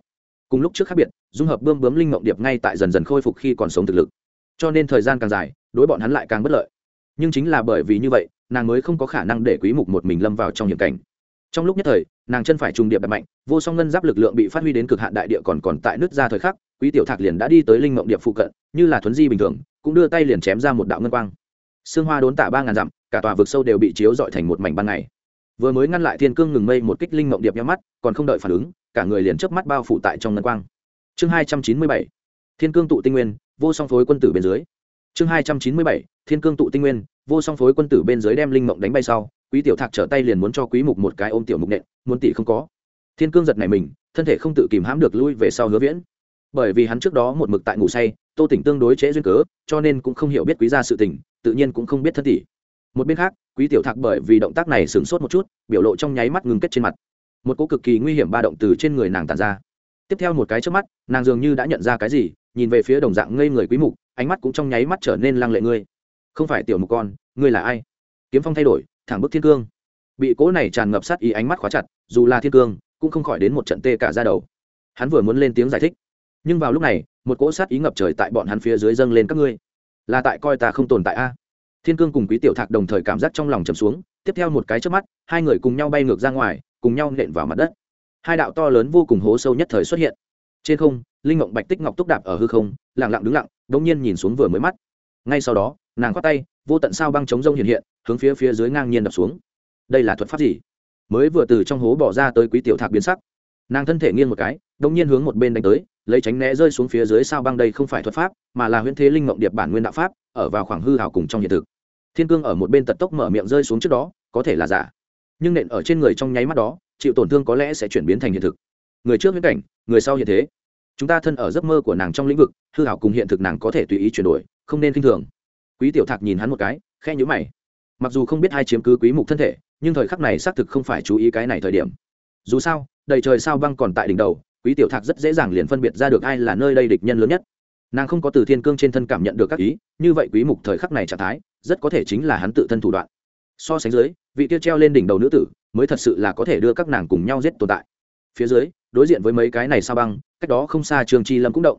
cùng lúc trước khác biệt, dung hợp bươm bướm linh mộng điệp ngay tại dần dần khôi phục khi còn sống thực lực. Cho nên thời gian càng dài, đối bọn hắn lại càng bất lợi. Nhưng chính là bởi vì như vậy, nàng mới không có khả năng để quý mục một mình lâm vào trong hiểm cảnh. Trong lúc nhất thời, nàng chân phải trùng điệp đập mạnh, vô song ngân giáp lực lượng bị phát huy đến cực hạn đại địa còn còn tại nước ra thời khắc, quý tiểu thạc liền đã đi tới linh mộng điệp phụ cận, như là thuấn di bình thường, cũng đưa tay liền chém ra một đạo ngân quang. Xương hoa đốn tả ba ngàn dặm, cả tòa vực sâu đều bị chiếu dọi thành một mảnh ban ngày vừa mới ngăn lại thiên cương ngừng mây một kích linh mộng điệp nhắm mắt, còn không đợi phản ứng, cả người liền chớp mắt bao phủ tại trong ngân quang. Chương hai trăm chín mươi bảy, thiên cương tụ tinh nguyên, vô song phối quân tử bên dưới. Chương hai trăm chín mươi bảy, thiên cương tụ tinh nguyên, vô song phối quân tử bên dưới đem linh mộng đánh bay sau, quý tiểu thạc trở tay liền muốn cho quý mục một cái ôm tiểu mục nện, muốn tỷ không có. Thiên cương giật này mình, thân thể không tự kìm hãm được lui về sau hứa viễn. Bởi vì hắn trước đó một mực tại ngủ say, tô tỉnh tương đối trễ duyên cớ, cho nên cũng không hiểu biết quý gia sự tình, tự nhiên cũng không biết thân tỷ một bên khác, quý tiểu thạc bởi vì động tác này sửng sốt một chút, biểu lộ trong nháy mắt ngừng kết trên mặt. Một cỗ cực kỳ nguy hiểm ba động từ trên người nàng tàn ra. Tiếp theo một cái trước mắt, nàng dường như đã nhận ra cái gì, nhìn về phía đồng dạng ngây người quý mục, ánh mắt cũng trong nháy mắt trở nên lăng lệ ngươi. Không phải tiểu mục con, ngươi là ai? Kiếm phong thay đổi, thẳng bức thiên cương. Bị cỗ này tràn ngập sát ý ánh mắt khóa chặt, dù là thiên cương, cũng không khỏi đến một trận tê cả ra đầu. Hắn vừa muốn lên tiếng giải thích, nhưng vào lúc này, một cỗ sát ý ngập trời tại bọn hắn phía dưới dâng lên các ngươi. Là tại coi ta không tồn tại a? Thiên cương cùng quý tiểu thạc đồng thời cảm giác trong lòng trầm xuống, tiếp theo một cái trước mắt, hai người cùng nhau bay ngược ra ngoài, cùng nhau nện vào mặt đất. Hai đạo to lớn vô cùng hố sâu nhất thời xuất hiện. Trên không, linh ngộng bạch tích ngọc túc đạp ở hư không lẳng lặng đứng lặng đ ỗ n g nhiên nhìn xuống vừa mới mắt. Ngay sau đó, nàng khoát tay, vô tận sao băng chống rông hiện hiện, hướng phía phía dưới ngang nhiên đập xuống. Đây là thuật pháp gì? Mới vừa từ trong hố bỏ ra tới quý tiểu thạc biến sắc. Nàng thân thể nghiêng một cái đông nhiên hướng một bên đánh tới, lấy tránh né rơi xuống phía dưới sao băng đây không phải thuật pháp, mà là huyễn thế linh mộng điệp bản nguyên đạo pháp ở vào khoảng hư hào cùng trong hiện thực. Thiên cương ở một bên tật tốc mở miệng rơi xuống trước đó, có thể là giả. Nhưng nện ở trên người trong nháy mắt đó, chịu tổn thương có lẽ sẽ chuyển biến thành hiện thực. Người trước viễn cảnh, người sau hiện thế. Chúng ta thân ở giấc mơ của nàng trong lĩnh vực, hư hảo cùng hiện thực nàng có thể tùy ý chuyển đổi, không nên k i n h thường. Quý tiểu thạc nhìn hắn một cái khe nhữ mày. Mặc dù không biết ai chiếm cứ quý mục thân thể, nhưng thời khắc này xác thực không phải chú ý cái này thời điểm. Dù sao, đầy trời sao băng còn tại đỉnh đầu, quý tiểu thạc rất dễ dàng liền phân biệt ra được ai là nơi đây địch nhân lớn nhất nàng không có từ thiên cương trên thân cảm nhận được các ý, như vậy quý mục thời khắc này trạng thái, rất có thể chính là hắn tự thân thủ đoạn. So sánh dưới, vị tiêu treo lên đỉnh đầu nữ tử, mới thật sự là có thể đưa các nàng cùng nhau giết tồn tại. Phía dưới, đối diện với mấy cái này sao băng, cách đó không xa trường chi lâm cũng động.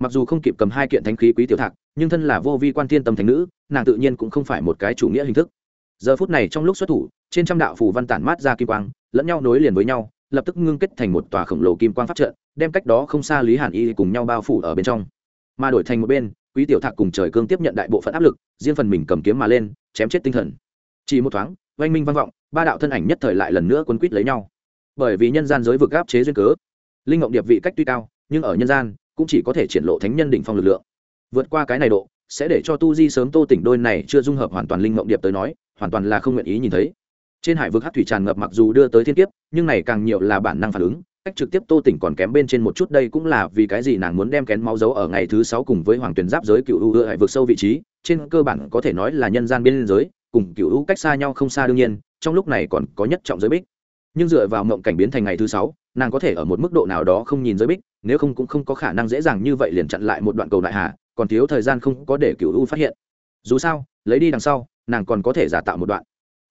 Mặc dù không kịp cầm hai kiện thánh khí quý tiểu thạc, nhưng thân là vô vi quan thiên tâm thánh nữ, nàng tự nhiên cũng không phải một cái chủ nghĩa hình thức. Giờ phút này trong lúc xuất thủ, trên trăm đạo phù văn tản mát ra kim quang, lẫn nhau nối liền với nhau, lập tức ngưng kết thành một tòa khổng lồ kim quang pháp trận, đem cách đó không xa lý hàn y cùng nhau bao phủ ở bên trong mà đổi thành một bên, quý tiểu thạc cùng trời cương tiếp nhận đại bộ phận áp lực, riêng phần mình cầm kiếm mà lên, chém chết tinh thần. Chỉ một thoáng, oanh minh vang vọng, ba đạo thân ảnh nhất thời lại lần nữa quấn quýt lấy nhau. Bởi vì nhân gian giới vực áp chế duyên cớ, linh ngộng điệp vị cách tuy cao, nhưng ở nhân gian cũng chỉ có thể triển lộ thánh nhân đỉnh phong lực lượng. Vượt qua cái này độ, sẽ để cho tu di sớm tô tỉnh đôi này chưa dung hợp hoàn toàn linh ngộng điệp tới nói, hoàn toàn là không nguyện ý nhìn thấy. Trên hải vực hát thủy tràn ngập mặc dù đưa tới thiên kiếp, nhưng này càng nhiều là bản năng phản ứng cách trực tiếp tô tỉnh còn kém bên trên một chút đây cũng là vì cái gì nàng muốn đem kén máu dấu ở ngày thứ sáu cùng với hoàng tuyền giáp giới cựu u hại vượt sâu vị trí, trên cơ bản có thể nói là nhân gian biên giới, cùng cựu u cách xa nhau không xa đương nhiên, trong lúc này còn có nhất trọng giới bích. Nhưng dựa vào mộng cảnh biến thành ngày thứ sáu, nàng có thể ở một mức độ nào đó không nhìn giới bích, nếu không cũng không có khả năng dễ dàng như vậy liền chặn lại một đoạn cầu đại hà, còn thiếu thời gian không có để cựu u phát hiện. Dù sao, lấy đi đằng sau, nàng còn có thể giả tạo một đoạn.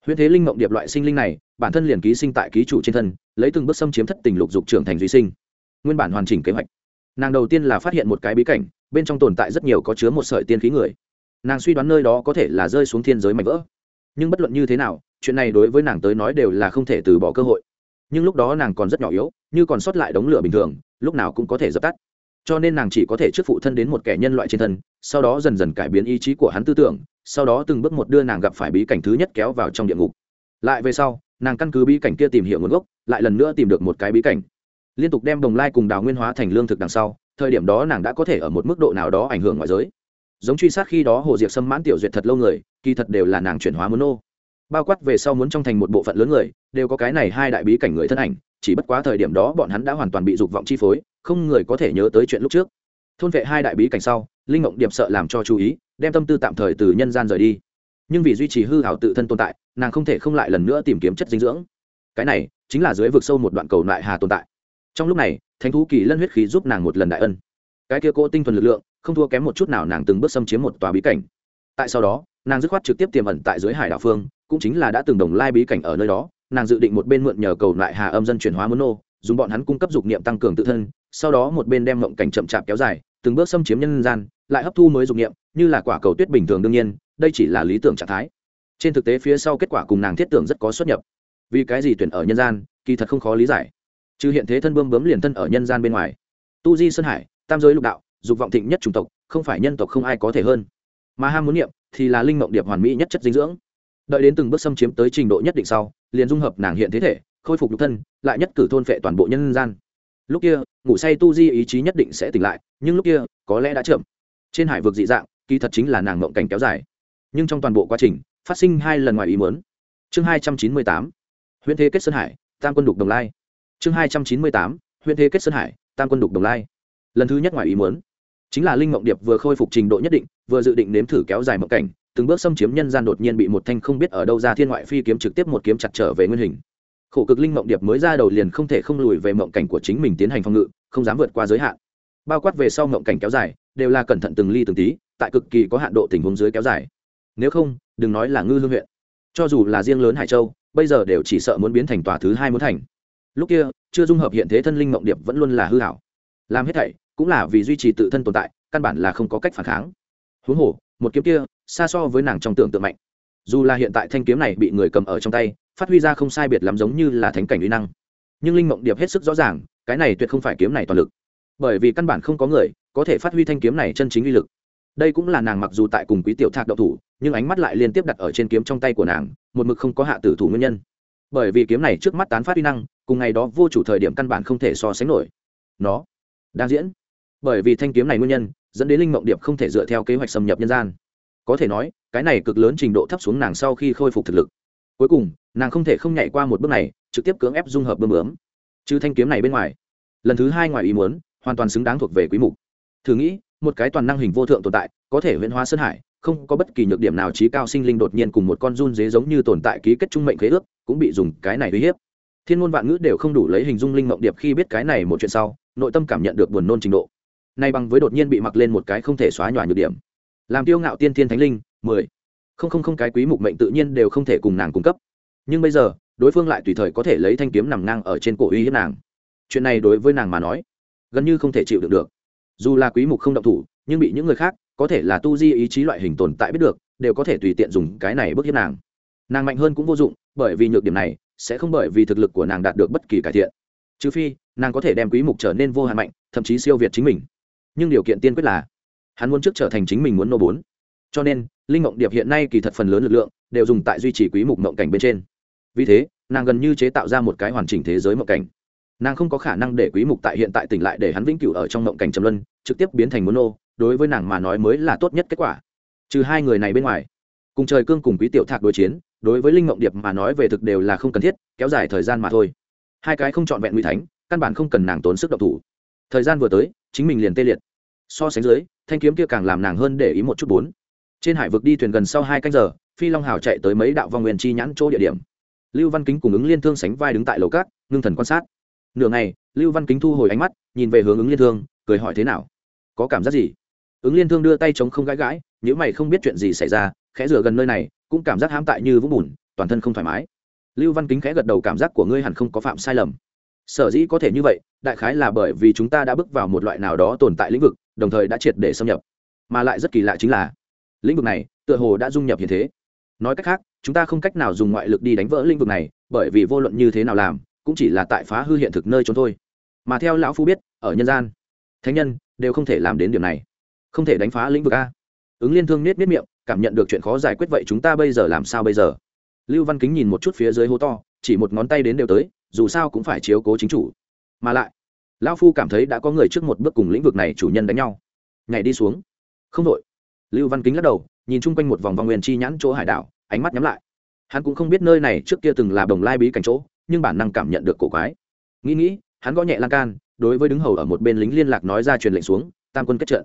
Huyễn thế linh mộng điệp loại sinh linh này bản thân liền ký sinh tại ký chủ trên thân, lấy từng bước xâm chiếm thất tình lục dục trưởng thành duy sinh. Nguyên bản hoàn chỉnh kế hoạch. Nàng đầu tiên là phát hiện một cái bí cảnh, bên trong tồn tại rất nhiều có chứa một sợi tiên khí người. Nàng suy đoán nơi đó có thể là rơi xuống thiên giới mạnh vỡ. Nhưng bất luận như thế nào, chuyện này đối với nàng tới nói đều là không thể từ bỏ cơ hội. Nhưng lúc đó nàng còn rất nhỏ yếu, như còn sót lại đống lửa bình thường, lúc nào cũng có thể dập tắt. Cho nên nàng chỉ có thể trước phụ thân đến một kẻ nhân loại trên thân, sau đó dần dần cải biến ý chí của hắn tư tưởng, sau đó từng bước một đưa nàng gặp phải bí cảnh thứ nhất kéo vào trong địa ngục lại về sau, nàng căn cứ bí cảnh kia tìm hiểu nguồn gốc, lại lần nữa tìm được một cái bí cảnh. Liên tục đem đồng lai cùng đào nguyên hóa thành lương thực đằng sau, thời điểm đó nàng đã có thể ở một mức độ nào đó ảnh hưởng ngoại giới. Giống truy sát khi đó hồ diệp xâm mãn tiểu duyệt thật lâu người, kỳ thật đều là nàng chuyển hóa muốn nô bao quát về sau muốn trong thành một bộ phận lớn người, đều có cái này hai đại bí cảnh người thân ảnh, chỉ bất quá thời điểm đó bọn hắn đã hoàn toàn bị dục vọng chi phối, không người có thể nhớ tới chuyện lúc trước. Thôn vệ hai đại bí cảnh sau, linh mộng điệp sợ làm cho chú ý, đem tâm tư tạm thời từ nhân gian rời đi. Nhưng vì duy trì hư hảo tự thân tồn tại nàng không thể không lại lần nữa tìm kiếm chất dinh dưỡng. Cái này chính là dưới vực sâu một đoạn cầu lại hà tồn tại. Trong lúc này, thánh thú kỳ lân huyết khí giúp nàng một lần đại ân. Cái kia cỗ tinh thuần lực lượng, không thua kém một chút nào nàng từng bước xâm chiếm một tòa bí cảnh. Tại sau đó, nàng dứt khoát trực tiếp tiềm ẩn tại dưới hải đảo phương, cũng chính là đã từng đồng lai bí cảnh ở nơi đó, nàng dự định một bên mượn nhờ cầu lại hà âm dân chuyển hóa môn nô, dùng bọn hắn cung cấp dục niệm tăng cường tự thân, sau đó một bên đem mộng cảnh chậm chạp kéo dài, từng bước xâm chiếm nhân gian, lại hấp thu mới dục niệm, như là quả cầu tuyết bình thường đương nhiên, đây chỉ là lý tưởng trạng thái trên thực tế phía sau kết quả cùng nàng thiết tưởng rất có xuất nhập. Vì cái gì tuyển ở nhân gian, kỳ thật không khó lý giải. Trừ hiện thế thân bươm bướm liền thân ở nhân gian bên ngoài. Tu di sơn hải, tam giới lục đạo, dục vọng thịnh nhất chủng tộc, không phải nhân tộc không ai có thể hơn. Mà ham muốn niệm thì là linh mộng điệp hoàn mỹ nhất chất dinh dưỡng. Đợi đến từng bước xâm chiếm tới trình độ nhất định sau, liền dung hợp nàng hiện thế thể, khôi phục nhục thân, lại nhất cử thôn phệ toàn bộ nhân gian. Lúc kia, ngủ say tu di ý chí nhất định sẽ tỉnh lại, nhưng lúc kia, có lẽ đã chậm. Trên hải vực dị dạng, kỳ thật chính là nàng mộng cảnh kéo dài. Nhưng trong toàn bộ quá trình phát sinh hai lần ngoài ý muốn. Chương hai trăm chín mươi tám huyện thế kết sơn hải, tam quân đục đồng lai. Chương hai trăm chín mươi tám huyện thế kết sơn hải, tam quân đục đồng lai. Lần thứ nhất ngoài ý muốn, chính là linh mộng điệp vừa khôi phục trình độ nhất định, vừa dự định nếm thử kéo dài mộng cảnh, từng bước xâm chiếm nhân gian đột nhiên bị một thanh không biết ở đâu ra thiên ngoại phi kiếm trực tiếp một kiếm chặt trở về nguyên hình. Khổ cực linh mộng điệp mới ra đầu liền không thể không lùi về mộng cảnh của chính mình tiến hành phòng ngự, không dám vượt qua giới hạn. Bao quát về sau mộng cảnh kéo dài, đều là cẩn thận từng ly từng tí, tại cực kỳ có hạn độ tình huống dưới kéo dài nếu không, đừng nói là ngư hương huyện. Cho dù là riêng lớn hải châu, bây giờ đều chỉ sợ muốn biến thành tòa thứ hai muốn thành. Lúc kia, chưa dung hợp hiện thế thân linh mộng điệp vẫn luôn là hư hảo. Làm hết thảy, cũng là vì duy trì tự thân tồn tại, căn bản là không có cách phản kháng. Huống hồ, một kiếm kia, xa so với nàng trong tưởng tượng mạnh. Dù là hiện tại thanh kiếm này bị người cầm ở trong tay, phát huy ra không sai biệt lắm giống như là thánh cảnh uy năng. Nhưng linh mộng điệp hết sức rõ ràng, cái này tuyệt không phải kiếm này toàn lực. Bởi vì căn bản không có người có thể phát huy thanh kiếm này chân chính uy lực. Đây cũng là nàng mặc dù tại cùng quý tiểu thạc đậu thủ nhưng ánh mắt lại liên tiếp đặt ở trên kiếm trong tay của nàng, một mực không có hạ tử thủ nguyên nhân. Bởi vì kiếm này trước mắt tán phát uy năng, cùng ngày đó vô chủ thời điểm căn bản không thể so sánh nổi. Nó đang diễn. Bởi vì thanh kiếm này nguyên nhân, dẫn đến linh mộng điệp không thể dựa theo kế hoạch xâm nhập nhân gian. Có thể nói, cái này cực lớn trình độ thấp xuống nàng sau khi khôi phục thực lực. Cuối cùng, nàng không thể không nhảy qua một bước này, trực tiếp cưỡng ép dung hợp bơm bướm. Chứ thanh kiếm này bên ngoài, lần thứ hai ngoài ý muốn, hoàn toàn xứng đáng thuộc về quý mục. Thử nghĩ, một cái toàn năng hình vô thượng tồn tại, có thể huyễn hóa sơn hải không có bất kỳ nhược điểm nào, trí cao sinh linh đột nhiên cùng một con run dế giống như tồn tại ký kết trung mệnh khế ước, cũng bị dùng cái này uy hiếp. Thiên ngôn vạn ngữ đều không đủ lấy hình dung linh mộng điệp khi biết cái này một chuyện sau, nội tâm cảm nhận được buồn nôn trình độ. Nay bằng với đột nhiên bị mặc lên một cái không thể xóa nhòa nhược điểm. Làm tiêu ngạo tiên thiên thánh linh, mười. Không không không, cái quý mục mệnh tự nhiên đều không thể cùng nàng cung cấp. Nhưng bây giờ, đối phương lại tùy thời có thể lấy thanh kiếm nằm ngang ở trên cổ uy hiếp nàng. Chuyện này đối với nàng mà nói, gần như không thể chịu được được. Dù là quý mục không động thủ, nhưng bị những người khác có thể là tu di ý chí loại hình tồn tại biết được, đều có thể tùy tiện dùng cái này bức hiếp nàng. Nàng mạnh hơn cũng vô dụng, bởi vì nhược điểm này sẽ không bởi vì thực lực của nàng đạt được bất kỳ cải thiện. Trừ phi, nàng có thể đem quý mục trở nên vô hạn mạnh, thậm chí siêu việt chính mình. Nhưng điều kiện tiên quyết là, hắn muốn trước trở thành chính mình muốn nô bốn. Cho nên, linh mộng điệp hiện nay kỳ thật phần lớn lực lượng đều dùng tại duy trì quý mục mộng cảnh bên trên. Vì thế, nàng gần như chế tạo ra một cái hoàn chỉnh thế giới mộng cảnh. Nàng không có khả năng để quý mục tại hiện tại tỉnh lại để hắn vĩnh cửu ở trong mộng cảnh trầm luân, trực tiếp biến thành muốn nô đối với nàng mà nói mới là tốt nhất kết quả. Trừ hai người này bên ngoài, cùng trời cương cùng quý tiểu thạc đối chiến, đối với linh mộng điệp mà nói về thực đều là không cần thiết, kéo dài thời gian mà thôi. Hai cái không trọn vẹn nguy thánh, căn bản không cần nàng tốn sức độc thủ. Thời gian vừa tới, chính mình liền tê liệt. So sánh dưới, thanh kiếm kia càng làm nàng hơn để ý một chút bốn. Trên hải vực đi thuyền gần sau hai canh giờ, phi long hào chạy tới mấy đạo vong nguyên chi nhãn chỗ địa điểm. Lưu văn kính cùng ứng liên thương sánh vai đứng tại lầu cát, ngưng thần quan sát. Nửa ngày, lưu văn kính thu hồi ánh mắt, nhìn về hướng ứng liên thương, cười hỏi thế nào? Có cảm giác gì? Ứng liên thương đưa tay chống không gãi gãi nếu mày không biết chuyện gì xảy ra, khẽ rửa gần nơi này, cũng cảm giác hãm tại như vũng bùn, toàn thân không thoải mái. Lưu văn kính khẽ gật đầu cảm giác của ngươi hẳn không có phạm sai lầm. Sở dĩ có thể như vậy, đại khái là bởi vì chúng ta đã bước vào một loại nào đó tồn tại lĩnh vực, đồng thời đã triệt để xâm nhập. Mà lại rất kỳ lạ chính là, lĩnh vực này, tựa hồ đã dung nhập hiện thế. Nói cách khác, chúng ta không cách nào dùng ngoại lực đi đánh vỡ lĩnh vực này, bởi vì vô luận như thế nào làm, cũng chỉ là tại phá hư hiện thực nơi trốn thôi. Mà theo lão phu biết, ở nhân gian, thánh nhân đều không thể làm đến điểm này không thể đánh phá lĩnh vực a. Ứng liên thương nết nết miệng, cảm nhận được chuyện khó giải quyết vậy chúng ta bây giờ làm sao bây giờ? Lưu văn kính nhìn một chút phía dưới hố to, chỉ một ngón tay đến đều tới, dù sao cũng phải chiếu cố chính chủ. Mà lại, lão phu cảm thấy đã có người trước một bước cùng lĩnh vực này chủ nhân đánh nhau. Nhảy đi xuống. Không đội. Lưu văn kính lắc đầu, nhìn chung quanh một vòng vòng nguyên chi nhãn chỗ hải đảo, ánh mắt nhắm lại. Hắn cũng không biết nơi này trước kia từng là đồng lai bí cảnh chỗ, nhưng bản năng cảm nhận được cổ quái. Nghĩ nghĩ, hắn gõ nhẹ lan can, đối với đứng hầu ở một bên lính liên lạc nói ra truyền lệnh xuống, tam quân kết trận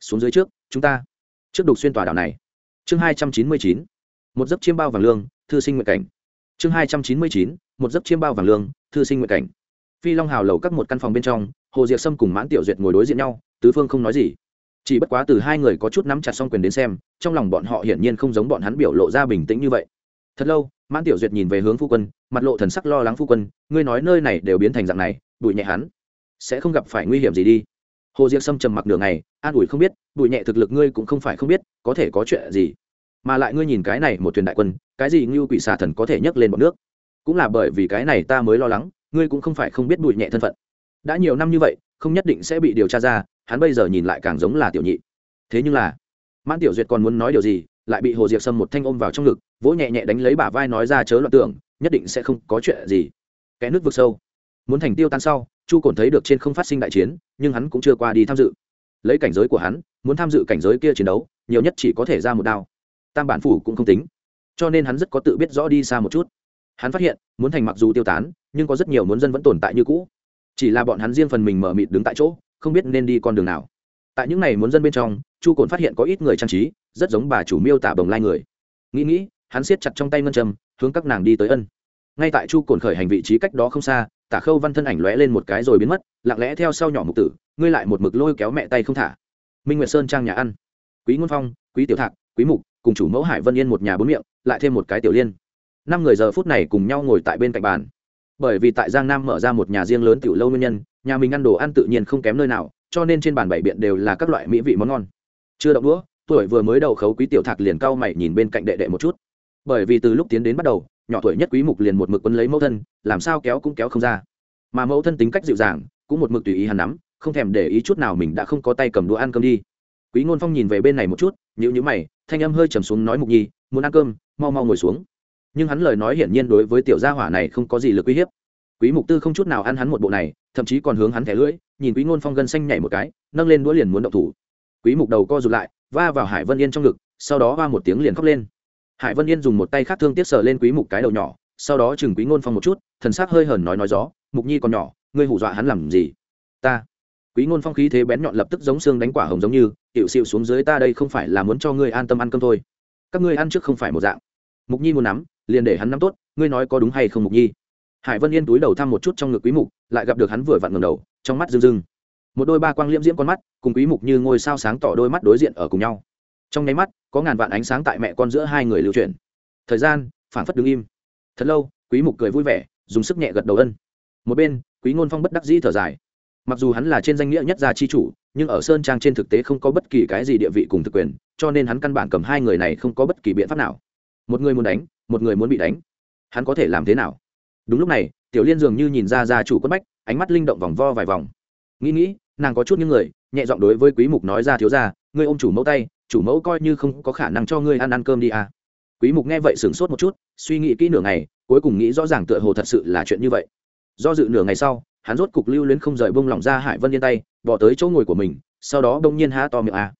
xuống dưới trước, chúng ta. Trước đục xuyên tòa đảo này. Chương hai trăm chín mươi chín, một giấc chiêm bao vàng lương, thư sinh nguyện cảnh. Chương hai trăm chín mươi chín, một giấc chiêm bao vàng lương, thư sinh nguyện cảnh. Phi long hào lầu các một căn phòng bên trong, hồ diệc sâm cùng mãn tiểu duyệt ngồi đối diện nhau, tứ phương không nói gì. Chỉ bất quá từ hai người có chút nắm chặt xong quyền đến xem, trong lòng bọn họ hiển nhiên không giống bọn hắn biểu lộ ra bình tĩnh như vậy. Thật lâu, mãn tiểu duyệt nhìn về hướng phu quân, mặt lộ thần sắc lo lắng phu quân, ngươi nói nơi này đều biến thành dạng này, bụi nhẹ hắn, sẽ không gặp phải nguy hiểm gì đi hồ diệc sâm trầm mặc nửa ngày, an ủi không biết bụi nhẹ thực lực ngươi cũng không phải không biết, có thể có chuyện gì? Mà lại ngươi nhìn cái này một thuyền đại quân, cái gì như quỷ xà thần có thể nhấc lên bọn nước? Cũng là bởi vì cái này ta mới lo lắng, ngươi cũng không phải không biết bụi nhẹ thân phận. Đã nhiều năm như vậy, không nhất định sẽ bị điều tra ra, hắn bây giờ nhìn lại càng giống là tiểu nhị. Thế nhưng là, mãn tiểu duyệt còn muốn nói điều gì, lại bị hồ diệc sâm một thanh ôm vào trong ngực, vỗ nhẹ nhẹ đánh lấy bả vai nói ra chớ loạn tưởng, nhất định sẽ không có chuyện gì. Kẽ nước vực sâu, muốn thành tiêu tan sau chu cổn thấy được trên không phát sinh đại chiến, nhưng hắn cũng chưa qua đi tham dự. Lấy cảnh giới của hắn, muốn tham dự cảnh giới kia chiến đấu, nhiều nhất chỉ có thể ra một đao. Tam bản phủ cũng không tính. Cho nên hắn rất có tự biết rõ đi xa một chút. Hắn phát hiện, muốn thành mặc dù tiêu tán, nhưng có rất nhiều muốn dân vẫn tồn tại như cũ. Chỉ là bọn hắn riêng phần mình mở mịt đứng tại chỗ, không biết nên đi con đường nào. Tại những n à y muốn dân bên trong, chu cồn phát hiện có ít người trang trí, rất giống bà chủ miêu tả bồng lai người. Nghĩ nghĩ, hắn siết chặt trong tay ngân châm, hướng các nàng đi tới ân. Ngay tại chu cồn khởi hành vị trí cách đó không xa tả khâu văn thân ảnh lóe lên một cái rồi biến mất, lặng lẽ theo sau nhỏ mục tử, ngươi lại một mực lôi kéo mẹ tay không thả. Minh nguyệt sơn trang nhà ăn. Quý ngôn phong, quý tiểu thạc, quý mục, cùng chủ mẫu hải vân yên một nhà bốn miệng, lại thêm một cái tiểu liên. Năm người giờ phút này cùng nhau ngồi tại bên cạnh bàn. Bởi vì tại giang nam mở ra một nhà riêng lớn tiểu lâu nguyên nhân, nhà mình ăn đồ ăn tự nhiên không kém nơi nào, cho nên trên bàn bảy biện đều là các loại mỹ vị món ngon. Chưa động đũa, tuổi vừa mới đầu khấu quý tiểu thạc liền cau mày nhìn bên cạnh đệ đệ một chút. Bởi vì từ lúc tiến đến bắt đầu nhỏ tuổi nhất quý mục liền một mực quấn lấy mẫu thân, làm sao kéo cũng kéo không ra. Mà mẫu thân tính cách dịu dàng, cũng một mực tùy ý hắn nắm, không thèm để ý chút nào mình đã không có tay cầm đũa ăn cơm đi. Quý ngôn phong nhìn về bên này một chút nhữ nhữ mày, thanh âm hơi trầm xuống nói mục nhi, muốn ăn cơm, mau mau ngồi xuống. Nhưng hắn lời nói hiển nhiên đối với tiểu gia hỏa này không có gì lực uy hiếp. Quý mục tư không chút nào ăn hắn một bộ này, thậm chí còn hướng hắn thẻ lưỡi, nhìn quý ngôn phong gân xanh nhảy một cái, nâng lên đũa liền muốn động thủ. Quý mục đầu co rụt lại, va vào hải vân yên trong ngực, sau đó va một tiếng liền khóc lên hải vân yên dùng một tay khác thương tiếc sờ lên quý mục cái đầu nhỏ, sau đó chừng quý ngôn phong một chút, thần sắc hơi hờn nói nói gió, mục nhi còn nhỏ, ngươi hù dọa hắn làm gì? Ta. Quý ngôn phong khí thế bén nhọn lập tức giống xương đánh quả hồng giống như, tiểu xịu xuống dưới ta đây không phải là muốn cho ngươi an tâm ăn cơm thôi. Các ngươi ăn trước không phải một dạng. Mục nhi muốn nắm, liền để hắn nắm tốt, ngươi nói có đúng hay không, mục nhi? Hải vân yên túi đầu thăm một chút trong ngực quý mục, lại gặp được hắn vừa vặn ngẩng đầu, trong mắt rưng rưng. Một đôi ba quang liễm diễm con mắt, cùng quý mục như ngôi sao sáng tỏ đôi mắt đối diện ở cùng nhau trong nháy mắt, có ngàn vạn ánh sáng tại mẹ con giữa hai người lưu chuyển. Thời gian, phảng phất đứng im. Thật lâu, quý mục cười vui vẻ, dùng sức nhẹ gật đầu ân. Một bên, quý ngôn phong bất đắc dĩ thở dài. Mặc dù hắn là trên danh nghĩa nhất gia chi chủ, nhưng ở sơn trang trên thực tế không có bất kỳ cái gì địa vị cùng thực quyền, cho nên hắn căn bản cầm hai người này không có bất kỳ biện pháp nào. Một người muốn đánh, một người muốn bị đánh. Hắn có thể làm thế nào? Đúng lúc này, tiểu liên dường như nhìn ra gia chủ quất bách, ánh mắt linh động vòng vo vài vòng. Nghĩ nghĩ, nàng có chút những người, nhẹ giọng đối với quý mục nói ra thiếu gia, ngươi ôm chủ mẫu tay chủ mẫu coi như không có khả năng cho ngươi ăn ăn cơm đi à. Quý mục nghe vậy sửng sốt một chút, suy nghĩ kỹ nửa ngày, cuối cùng nghĩ rõ ràng tựa hồ thật sự là chuyện như vậy. Do dự nửa ngày sau, hắn rốt cục lưu luyến không rời bông lỏng ra hải vân yên tay, bỏ tới chỗ ngồi của mình, sau đó đông nhiên há to miệng à.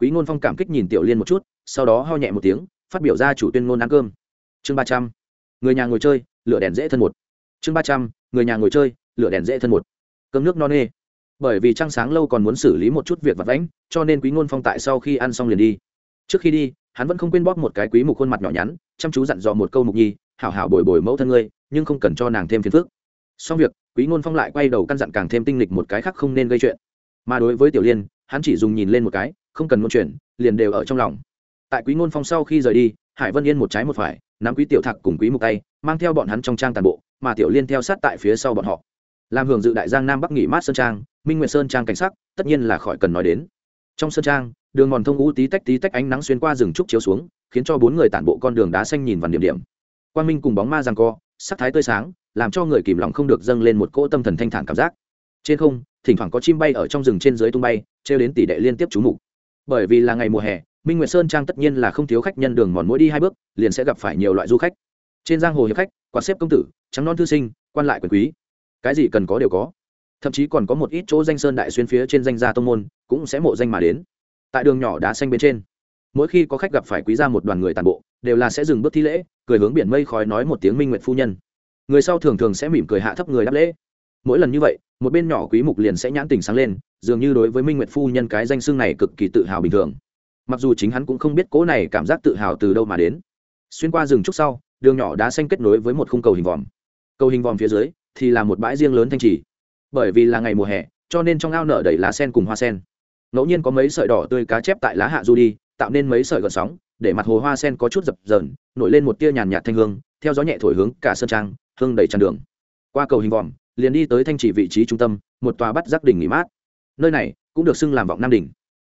quý ngôn phong cảm kích nhìn tiểu liên một chút, sau đó ho nhẹ một tiếng, phát biểu ra chủ tuyên ngôn ăn cơm. Chương ba trăm. Người nhà ngồi chơi, lửa đèn dễ thân một. Chương ba trăm. Người nhà ngồi chơi, lửa đèn dễ thân một. Cơm nước no nê bởi vì trăng sáng lâu còn muốn xử lý một chút việc vặt vãnh, cho nên quý ngôn phong tại sau khi ăn xong liền đi. Trước khi đi, hắn vẫn không quên bóp một cái quý mục khuôn mặt nhỏ nhắn, chăm chú dặn dò một câu mục nhi, hảo hảo bồi bồi mẫu thân ngươi, nhưng không cần cho nàng thêm phiền phức. Xong việc, quý ngôn phong lại quay đầu căn dặn càng thêm tinh lịch một cái khác không nên gây chuyện. Mà đối với tiểu liên, hắn chỉ dùng nhìn lên một cái, không cần ngôn chuyện liền đều ở trong lòng. Tại quý ngôn phong sau khi rời đi, hải vân yên một trái một phải, nắm quý tiểu thạc cùng quý mục tay, mang theo bọn hắn trong trang tàn bộ, mà tiểu liên theo sát tại phía sau bọn họ làm hưởng dự đại giang nam bắc nghỉ mát sơn trang minh nguyệt sơn trang cảnh sắc tất nhiên là khỏi cần nói đến trong sơn trang đường mòn thông u tí tách tí tách ánh nắng xuyên qua rừng trúc chiếu xuống khiến cho bốn người tản bộ con đường đá xanh nhìn vào điểm điểm quang minh cùng bóng ma rằng co sắc thái tươi sáng làm cho người kìm lòng không được dâng lên một cỗ tâm thần thanh thản cảm giác trên không thỉnh thoảng có chim bay ở trong rừng trên dưới tung bay trêu đến tỷ đệ liên tiếp trú mục bởi vì là ngày mùa hè minh nguyệt sơn trang tất nhiên là không thiếu khách nhân đường mòn mỗi đi hai bước liền sẽ gặp phải nhiều loại du khách trên giang hồ hiệp khách quạt xếp công tử trắng non thư sinh quan lại quyền quý cái gì cần có đều có. Thậm chí còn có một ít chỗ danh sơn đại xuyên phía trên danh gia tông môn, cũng sẽ mộ danh mà đến. Tại đường nhỏ đá xanh bên trên, mỗi khi có khách gặp phải quý ra một đoàn người tàn bộ, đều là sẽ dừng bước thi lễ, cười hướng biển mây khói nói một tiếng minh nguyện phu nhân. Người sau thường thường sẽ mỉm cười hạ thấp người đáp lễ. Mỗi lần như vậy, một bên nhỏ quý mục liền sẽ nhãn tình sáng lên, dường như đối với minh nguyệt phu nhân cái danh xưng này cực kỳ tự hào bình thường. Mặc dù chính hắn cũng không biết cố này cảm giác tự hào từ đâu mà đến. Xuyên qua rừng trúc sau, đường nhỏ đá xanh kết nối với một khung cầu hình vòm. Cầu hình vòm phía dưới thì là một bãi riêng lớn thanh trì. Bởi vì là ngày mùa hè, cho nên trong ao nở đầy lá sen cùng hoa sen. Ngẫu nhiên có mấy sợi đỏ tươi cá chép tại lá hạ du đi, tạo nên mấy sợi gợn sóng, để mặt hồ hoa sen có chút dập dờn, nổi lên một tia nhàn nhạt thanh hương, theo gió nhẹ thổi hướng cả sơn trang, hương đầy tràn đường. Qua cầu hình vòm, liền đi tới thanh trì vị trí trung tâm, một tòa bắt giác đỉnh nghỉ mát. Nơi này cũng được xưng làm vọng nam đỉnh.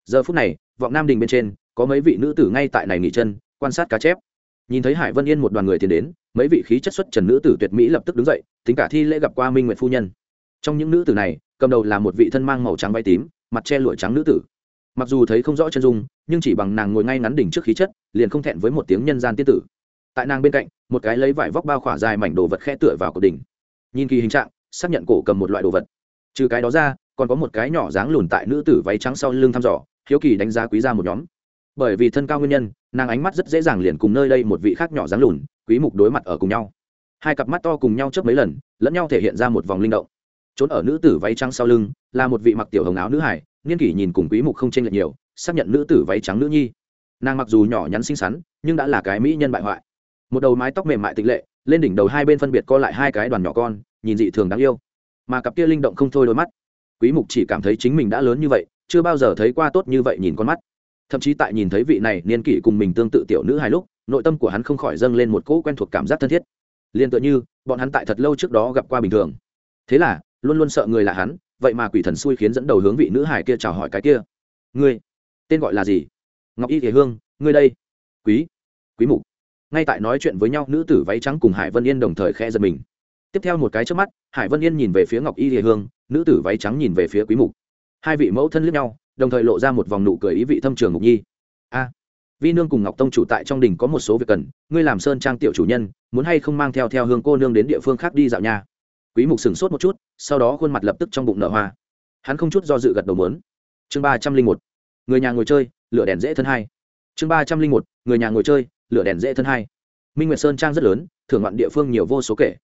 Giờ phút này, vọng nam đỉnh bên trên, có mấy vị nữ tử ngay tại này nghỉ chân, quan sát cá chép. Nhìn thấy hải vân yên một đoàn người tiến đến mấy vị khí chất xuất trần nữ tử tuyệt mỹ lập tức đứng dậy tính cả thi lễ gặp qua minh nguyện phu nhân. Trong những nữ tử này, cầm đầu là một vị thân mang màu trắng bay tím, mặt che lụa trắng nữ tử. Mặc dù thấy không rõ chân dung, nhưng chỉ bằng nàng ngồi ngay ngắn đỉnh trước khí chất, liền không thẹn với một tiếng nhân gian tiên tử. Tại nàng bên cạnh, một cái lấy vải vóc bao khỏa dài mảnh đồ vật khe tựa vào cột đỉnh. Nhìn kỳ hình trạng, xác nhận cổ cầm một loại đồ vật. Trừ cái đó ra, còn có một cái nhỏ dáng lùn tại nữ tử váy trắng sau lưng thăm dò, hiếu kỳ đánh giá quý ra một nhóm. Bởi vì thân cao nguyên nhân, nàng ánh mắt rất dễ dàng liền cùng nơi đây một vị khác nhỏ dáng lùn quý mục đối mặt ở cùng nhau. Hai cặp mắt to cùng nhau chớp mấy lần, lẫn nhau thể hiện ra một vòng linh động. Trốn ở nữ tử váy trắng sau lưng, là một vị mặc tiểu hồng áo nữ hải niên kỷ nhìn cùng quý mục không chênh lệch nhiều, xác nhận nữ tử váy trắng nữ nhi. Nàng mặc dù nhỏ nhắn xinh xắn, nhưng đã là cái mỹ nhân bại hoại. Một đầu mái tóc mềm mại tịch lệ, lên đỉnh đầu hai bên phân biệt co lại hai cái đoàn nhỏ con, nhìn dị thường đáng yêu. Mà cặp kia linh động không thôi đôi mắt. Quý mục chỉ cảm thấy chính mình đã lớn như vậy, chưa bao giờ thấy qua tốt như vậy nhìn con mắt. Thậm chí tại nhìn thấy vị này niên kỷ cùng mình tương tự tiểu nữ hai lúc nội tâm của hắn không khỏi dâng lên một cỗ quen thuộc cảm giác thân thiết. Liền tựa như, bọn hắn tại thật lâu trước đó gặp qua bình thường. Thế là, luôn luôn sợ người là hắn, vậy mà quỷ thần xui khiến dẫn đầu hướng vị nữ hải kia chào hỏi cái kia. Ngươi, tên gọi là gì? Ngọc y thể hương, ngươi đây. Quý quý mục. Ngay tại nói chuyện với nhau, nữ tử váy trắng cùng hải vân yên đồng thời khẽ giật mình. Tiếp theo một cái trước mắt, hải vân yên nhìn về phía ngọc y thể hương, nữ tử váy trắng nhìn về phía quý mục. Hai vị mẫu thân liếc nhau, đồng thời lộ ra một vòng nụ cười ý vị thâm trường ngục nhi. A vi nương cùng ngọc tông chủ tại trong đình có một số việc cần, ngươi làm sơn trang tiểu chủ nhân, muốn hay không mang theo theo hương cô nương đến địa phương khác đi dạo nhà quý mục sừng sốt một chút, sau đó khuôn mặt lập tức trong bụng nở hoa. Hắn không chút do dự gật đầu muốn. Chương ba trăm linh một, người nhà ngồi chơi, lửa đèn dễ thân hai. Chương ba trăm linh một, người nhà ngồi chơi, lửa đèn dễ thân hai. Minh nguyệt sơn trang rất lớn, thưởng ngoạn địa phương nhiều vô số kể.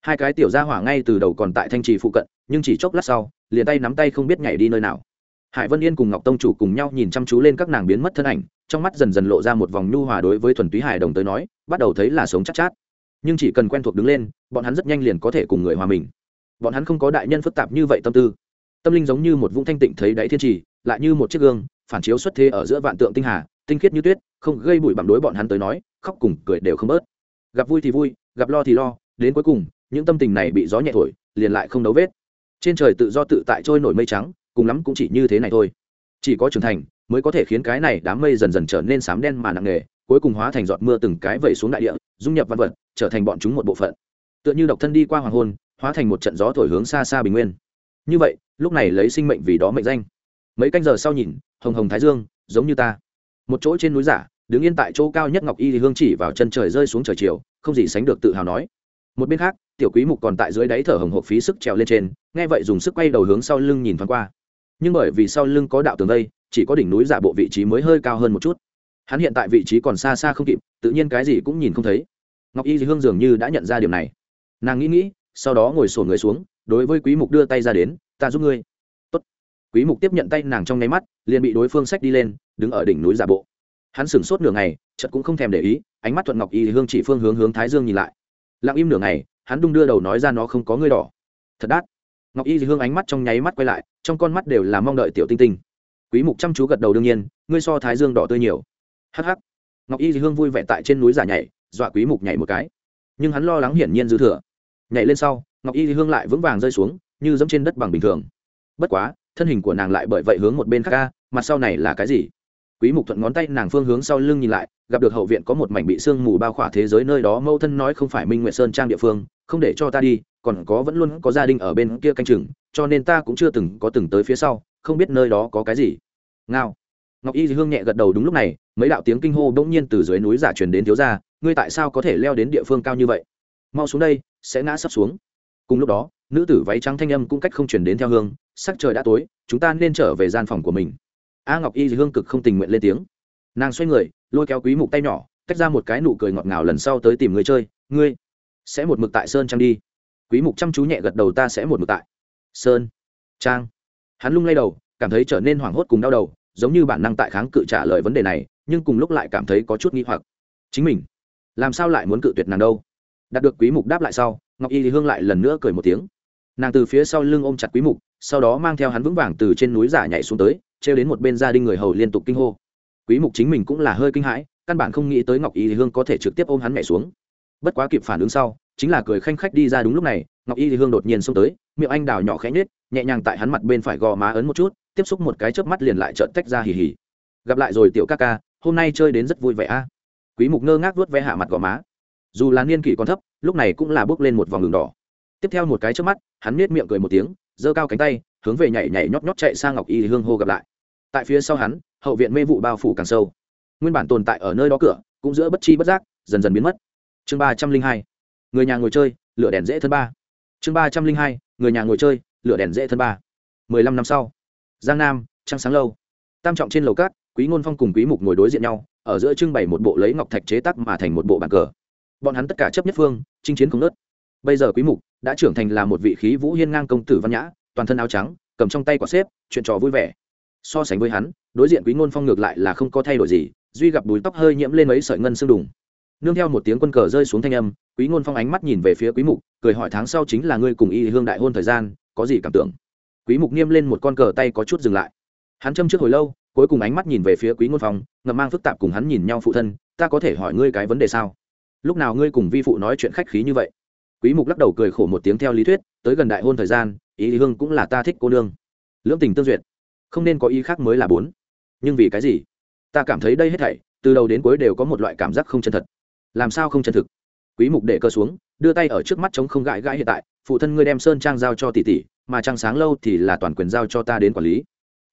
Hai cái tiểu gia hỏa ngay từ đầu còn tại thanh trì phụ cận, nhưng chỉ chốc lát sau, liền tay nắm tay không biết nhảy đi nơi nào hải vân yên cùng ngọc tông chủ cùng nhau nhìn chăm chú lên các nàng biến mất thân ảnh trong mắt dần dần lộ ra một vòng nhu hòa đối với thuần túy hải đồng tới nói bắt đầu thấy là sống chắc chát, chát. Nhưng chỉ cần quen thuộc đứng lên bọn hắn rất nhanh liền có thể cùng người hòa mình. Bọn hắn không có đại nhân phức tạp như vậy tâm tư. Tâm linh giống như một vũng thanh tịnh thấy đáy thiên trì lại như một chiếc gương phản chiếu xuất thế ở giữa vạn tượng tinh hà tinh khiết như tuyết không gây bụi bặm đối bọn hắn tới nói khóc cùng cười đều không bớt. Gặp vui thì vui gặp lo thì lo đến cuối cùng những tâm tình này bị gió nhẹ thổi liền lại không đấu vết. Trên trời tự do tự tại trôi nổi mây trắng cùng lắm cũng chỉ như thế này thôi. Chỉ có trưởng thành mới có thể khiến cái này đám mây dần dần trở nên sám đen mà nặng nề, cuối cùng hóa thành giọt mưa từng cái vẩy xuống đại địa, dung nhập văn vật, trở thành bọn chúng một bộ phận. Tựa như độc thân đi qua hoàng hôn, hóa thành một trận gió thổi hướng xa xa bình nguyên. Như vậy, lúc này lấy sinh mệnh vì đó mệnh danh. Mấy canh giờ sau nhìn, hồng hồng thái dương, giống như ta. Một chỗ trên núi giả, đứng yên tại chỗ cao nhất ngọc y thì hương chỉ vào chân trời rơi xuống trời chiều, không gì sánh được tự hào nói. Một bên khác, tiểu quý mục còn tại dưới đáy thở hồng hộc phí sức trèo lên trên, nghe vậy dùng sức quay đầu hướng sau lưng nhìn thoáng qua nhưng bởi vì sau lưng có đạo tường vây, chỉ có đỉnh núi giả bộ vị trí mới hơi cao hơn một chút. Hắn hiện tại vị trí còn xa xa không kịp, tự nhiên cái gì cũng nhìn không thấy. Ngọc y thì hương dường như đã nhận ra điều này. Nàng nghĩ nghĩ, sau đó ngồi xổm người xuống, đối với quý mục đưa tay ra đến, ta giúp ngươi. Tốt. quý mục tiếp nhận tay nàng trong nháy mắt, liền bị đối phương sách đi lên, đứng ở đỉnh núi giả bộ. Hắn sửng sốt nửa ngày, chợt cũng không thèm để ý, ánh mắt thuận ngọc y hương chỉ phương hướng hướng thái dương nhìn lại. Lặng im nửa ngày, hắn đung đưa đầu nói ra nó không có ngươi đỏ. Thật đắt ngọc y hương ánh mắt trong nháy mắt quay lại, trong con mắt đều là mong đợi tiểu tinh tinh. Quý mục chăm chú gật đầu đương nhiên, ngươi so thái dương đỏ tươi nhiều. Hắc hắc. Ngọc y hương vui vẻ tại trên núi giả nhảy, dọa quý mục nhảy một cái. Nhưng hắn lo lắng hiển nhiên dư thừa. Nhảy lên sau, ngọc y hương lại vững vàng rơi xuống, như dẫm trên đất bằng bình thường. Bất quá, thân hình của nàng lại bởi vậy hướng một bên khác ca mặt sau này là cái gì? Quý mục thuận ngón tay nàng phương hướng sau lưng nhìn lại, gặp được hậu viện có một mảnh bị sương mù bao khỏa thế giới nơi đó mâu thân nói không phải minh nguyệt sơn trang địa phương, không để cho ta đi, còn có vẫn luôn có gia đình ở bên kia canh chừng, cho nên ta cũng chưa từng có từng tới phía sau, không biết nơi đó có cái gì. Ngao. Ngọc y hương nhẹ gật đầu đúng lúc này, mấy đạo tiếng kinh hô bỗng nhiên từ dưới núi giả truyền đến thiếu gia, ngươi tại sao có thể leo đến địa phương cao như vậy? Mau xuống đây, sẽ ngã sắp xuống. Cùng lúc đó, nữ tử váy trắng thanh âm cũng cách không truyền đến theo hương, sắc trời đã tối, chúng ta nên trở về gian phòng của mình a ngọc y hương cực không tình nguyện lên tiếng. Nàng xoay người, lôi kéo quý mục tay nhỏ, tách ra một cái nụ cười ngọt ngào lần sau tới tìm người chơi, ngươi sẽ một mực tại sơn trang đi. Quý mục chăm chú nhẹ gật đầu, ta sẽ một mực tại sơn trang. Hắn lung lay đầu, cảm thấy trở nên hoảng hốt cùng đau đầu, giống như bản năng tại kháng cự trả lời vấn đề này, nhưng cùng lúc lại cảm thấy có chút nghi hoặc. Chính mình, làm sao lại muốn cự tuyệt nàng đâu? Đạt được quý mục đáp lại sau, ngọc y thì hương lại lần nữa cười một tiếng. Nàng từ phía sau lưng ôm chặt quý mục sau đó mang theo hắn vững vàng từ trên núi giả nhảy xuống tới treo đến một bên gia đình người hầu liên tục kinh hô. Quý mục chính mình cũng là hơi kinh hãi, căn bản không nghĩ tới ngọc y thì hương có thể trực tiếp ôm hắn nhảy xuống. Bất quá kịp phản ứng sau, chính là cười khanh khách đi ra đúng lúc này, ngọc y thì hương đột nhiên xông tới, miệng anh đào nhỏ khẽ nhếch, nhẹ nhàng tại hắn mặt bên phải gò má ấn một chút, tiếp xúc một cái chớp mắt liền lại trợn tách ra hì hì. Gặp lại rồi tiểu ca ca, hôm nay chơi đến rất vui vẻ a. Quý mục ngơ ngác vuốt ve hạ mặt gò má. Dù là niên kỷ còn thấp, lúc này cũng là bước lên một vòng đường đỏ. Tiếp theo một cái chớp mắt, hắn nết miệng cười một tiếng giơ cao cánh tay, hướng về nhảy nhảy nhót nhót chạy sang ngọc y hương hô gặp lại. Tại phía sau hắn, hậu viện mê vụ bao phủ càng sâu. Nguyên bản tồn tại ở nơi đó cửa, cũng giữa bất chi bất giác, dần dần biến mất. Chương ba trăm linh hai, người nhà ngồi chơi, lửa đèn dễ thân ba. Chương ba trăm linh hai, người nhà ngồi chơi, lửa đèn dễ thân ba. Mười lăm năm sau, giang nam, trăng sáng lâu. Tam trọng trên lầu cát, quý ngôn phong cùng quý mục ngồi đối diện nhau, ở giữa trưng bày một bộ lấy ngọc thạch chế tác mà thành một bộ bàn cờ. Bọn hắn tất cả chấp nhất phương, chinh chiến không nớt bây giờ quý mục đã trưởng thành là một vị khí vũ hiên ngang công tử văn nhã, toàn thân áo trắng, cầm trong tay quả xếp, chuyện trò vui vẻ. So sánh với hắn, đối diện quý ngôn phong ngược lại là không có thay đổi gì, duy gặp đuôi tóc hơi nhiễm lên mấy sợi ngân xương đùng. Nương theo một tiếng quân cờ rơi xuống thanh âm, quý ngôn phong ánh mắt nhìn về phía quý mục, cười hỏi tháng sau chính là ngươi cùng y hương đại hôn thời gian, có gì cảm tưởng? Quý mục niêm lên một con cờ tay có chút dừng lại. Hắn châm trước hồi lâu, cuối cùng ánh mắt nhìn về phía quý ngôn phong ngầm mang phức tạp cùng hắn nhìn nhau phụ thân, ta có thể hỏi ngươi cái vấn đề sao? Lúc nào ngươi cùng vi phụ nói chuyện khách khí như vậy? Quý mục lắc đầu cười khổ một tiếng theo lý thuyết, tới gần đại hôn thời gian, ý hương cũng là ta thích cô nương. Lưỡng tình tương duyệt. Không nên có ý khác mới là bốn. Nhưng vì cái gì? Ta cảm thấy đây hết thảy, từ đầu đến cuối đều có một loại cảm giác không chân thật. Làm sao không chân thực? Quý mục để cơ xuống, đưa tay ở trước mắt chống không gãi gãi hiện tại, phụ thân ngươi đem sơn trang giao cho tỷ tỷ, mà trang sáng lâu thì là toàn quyền giao cho ta đến quản lý.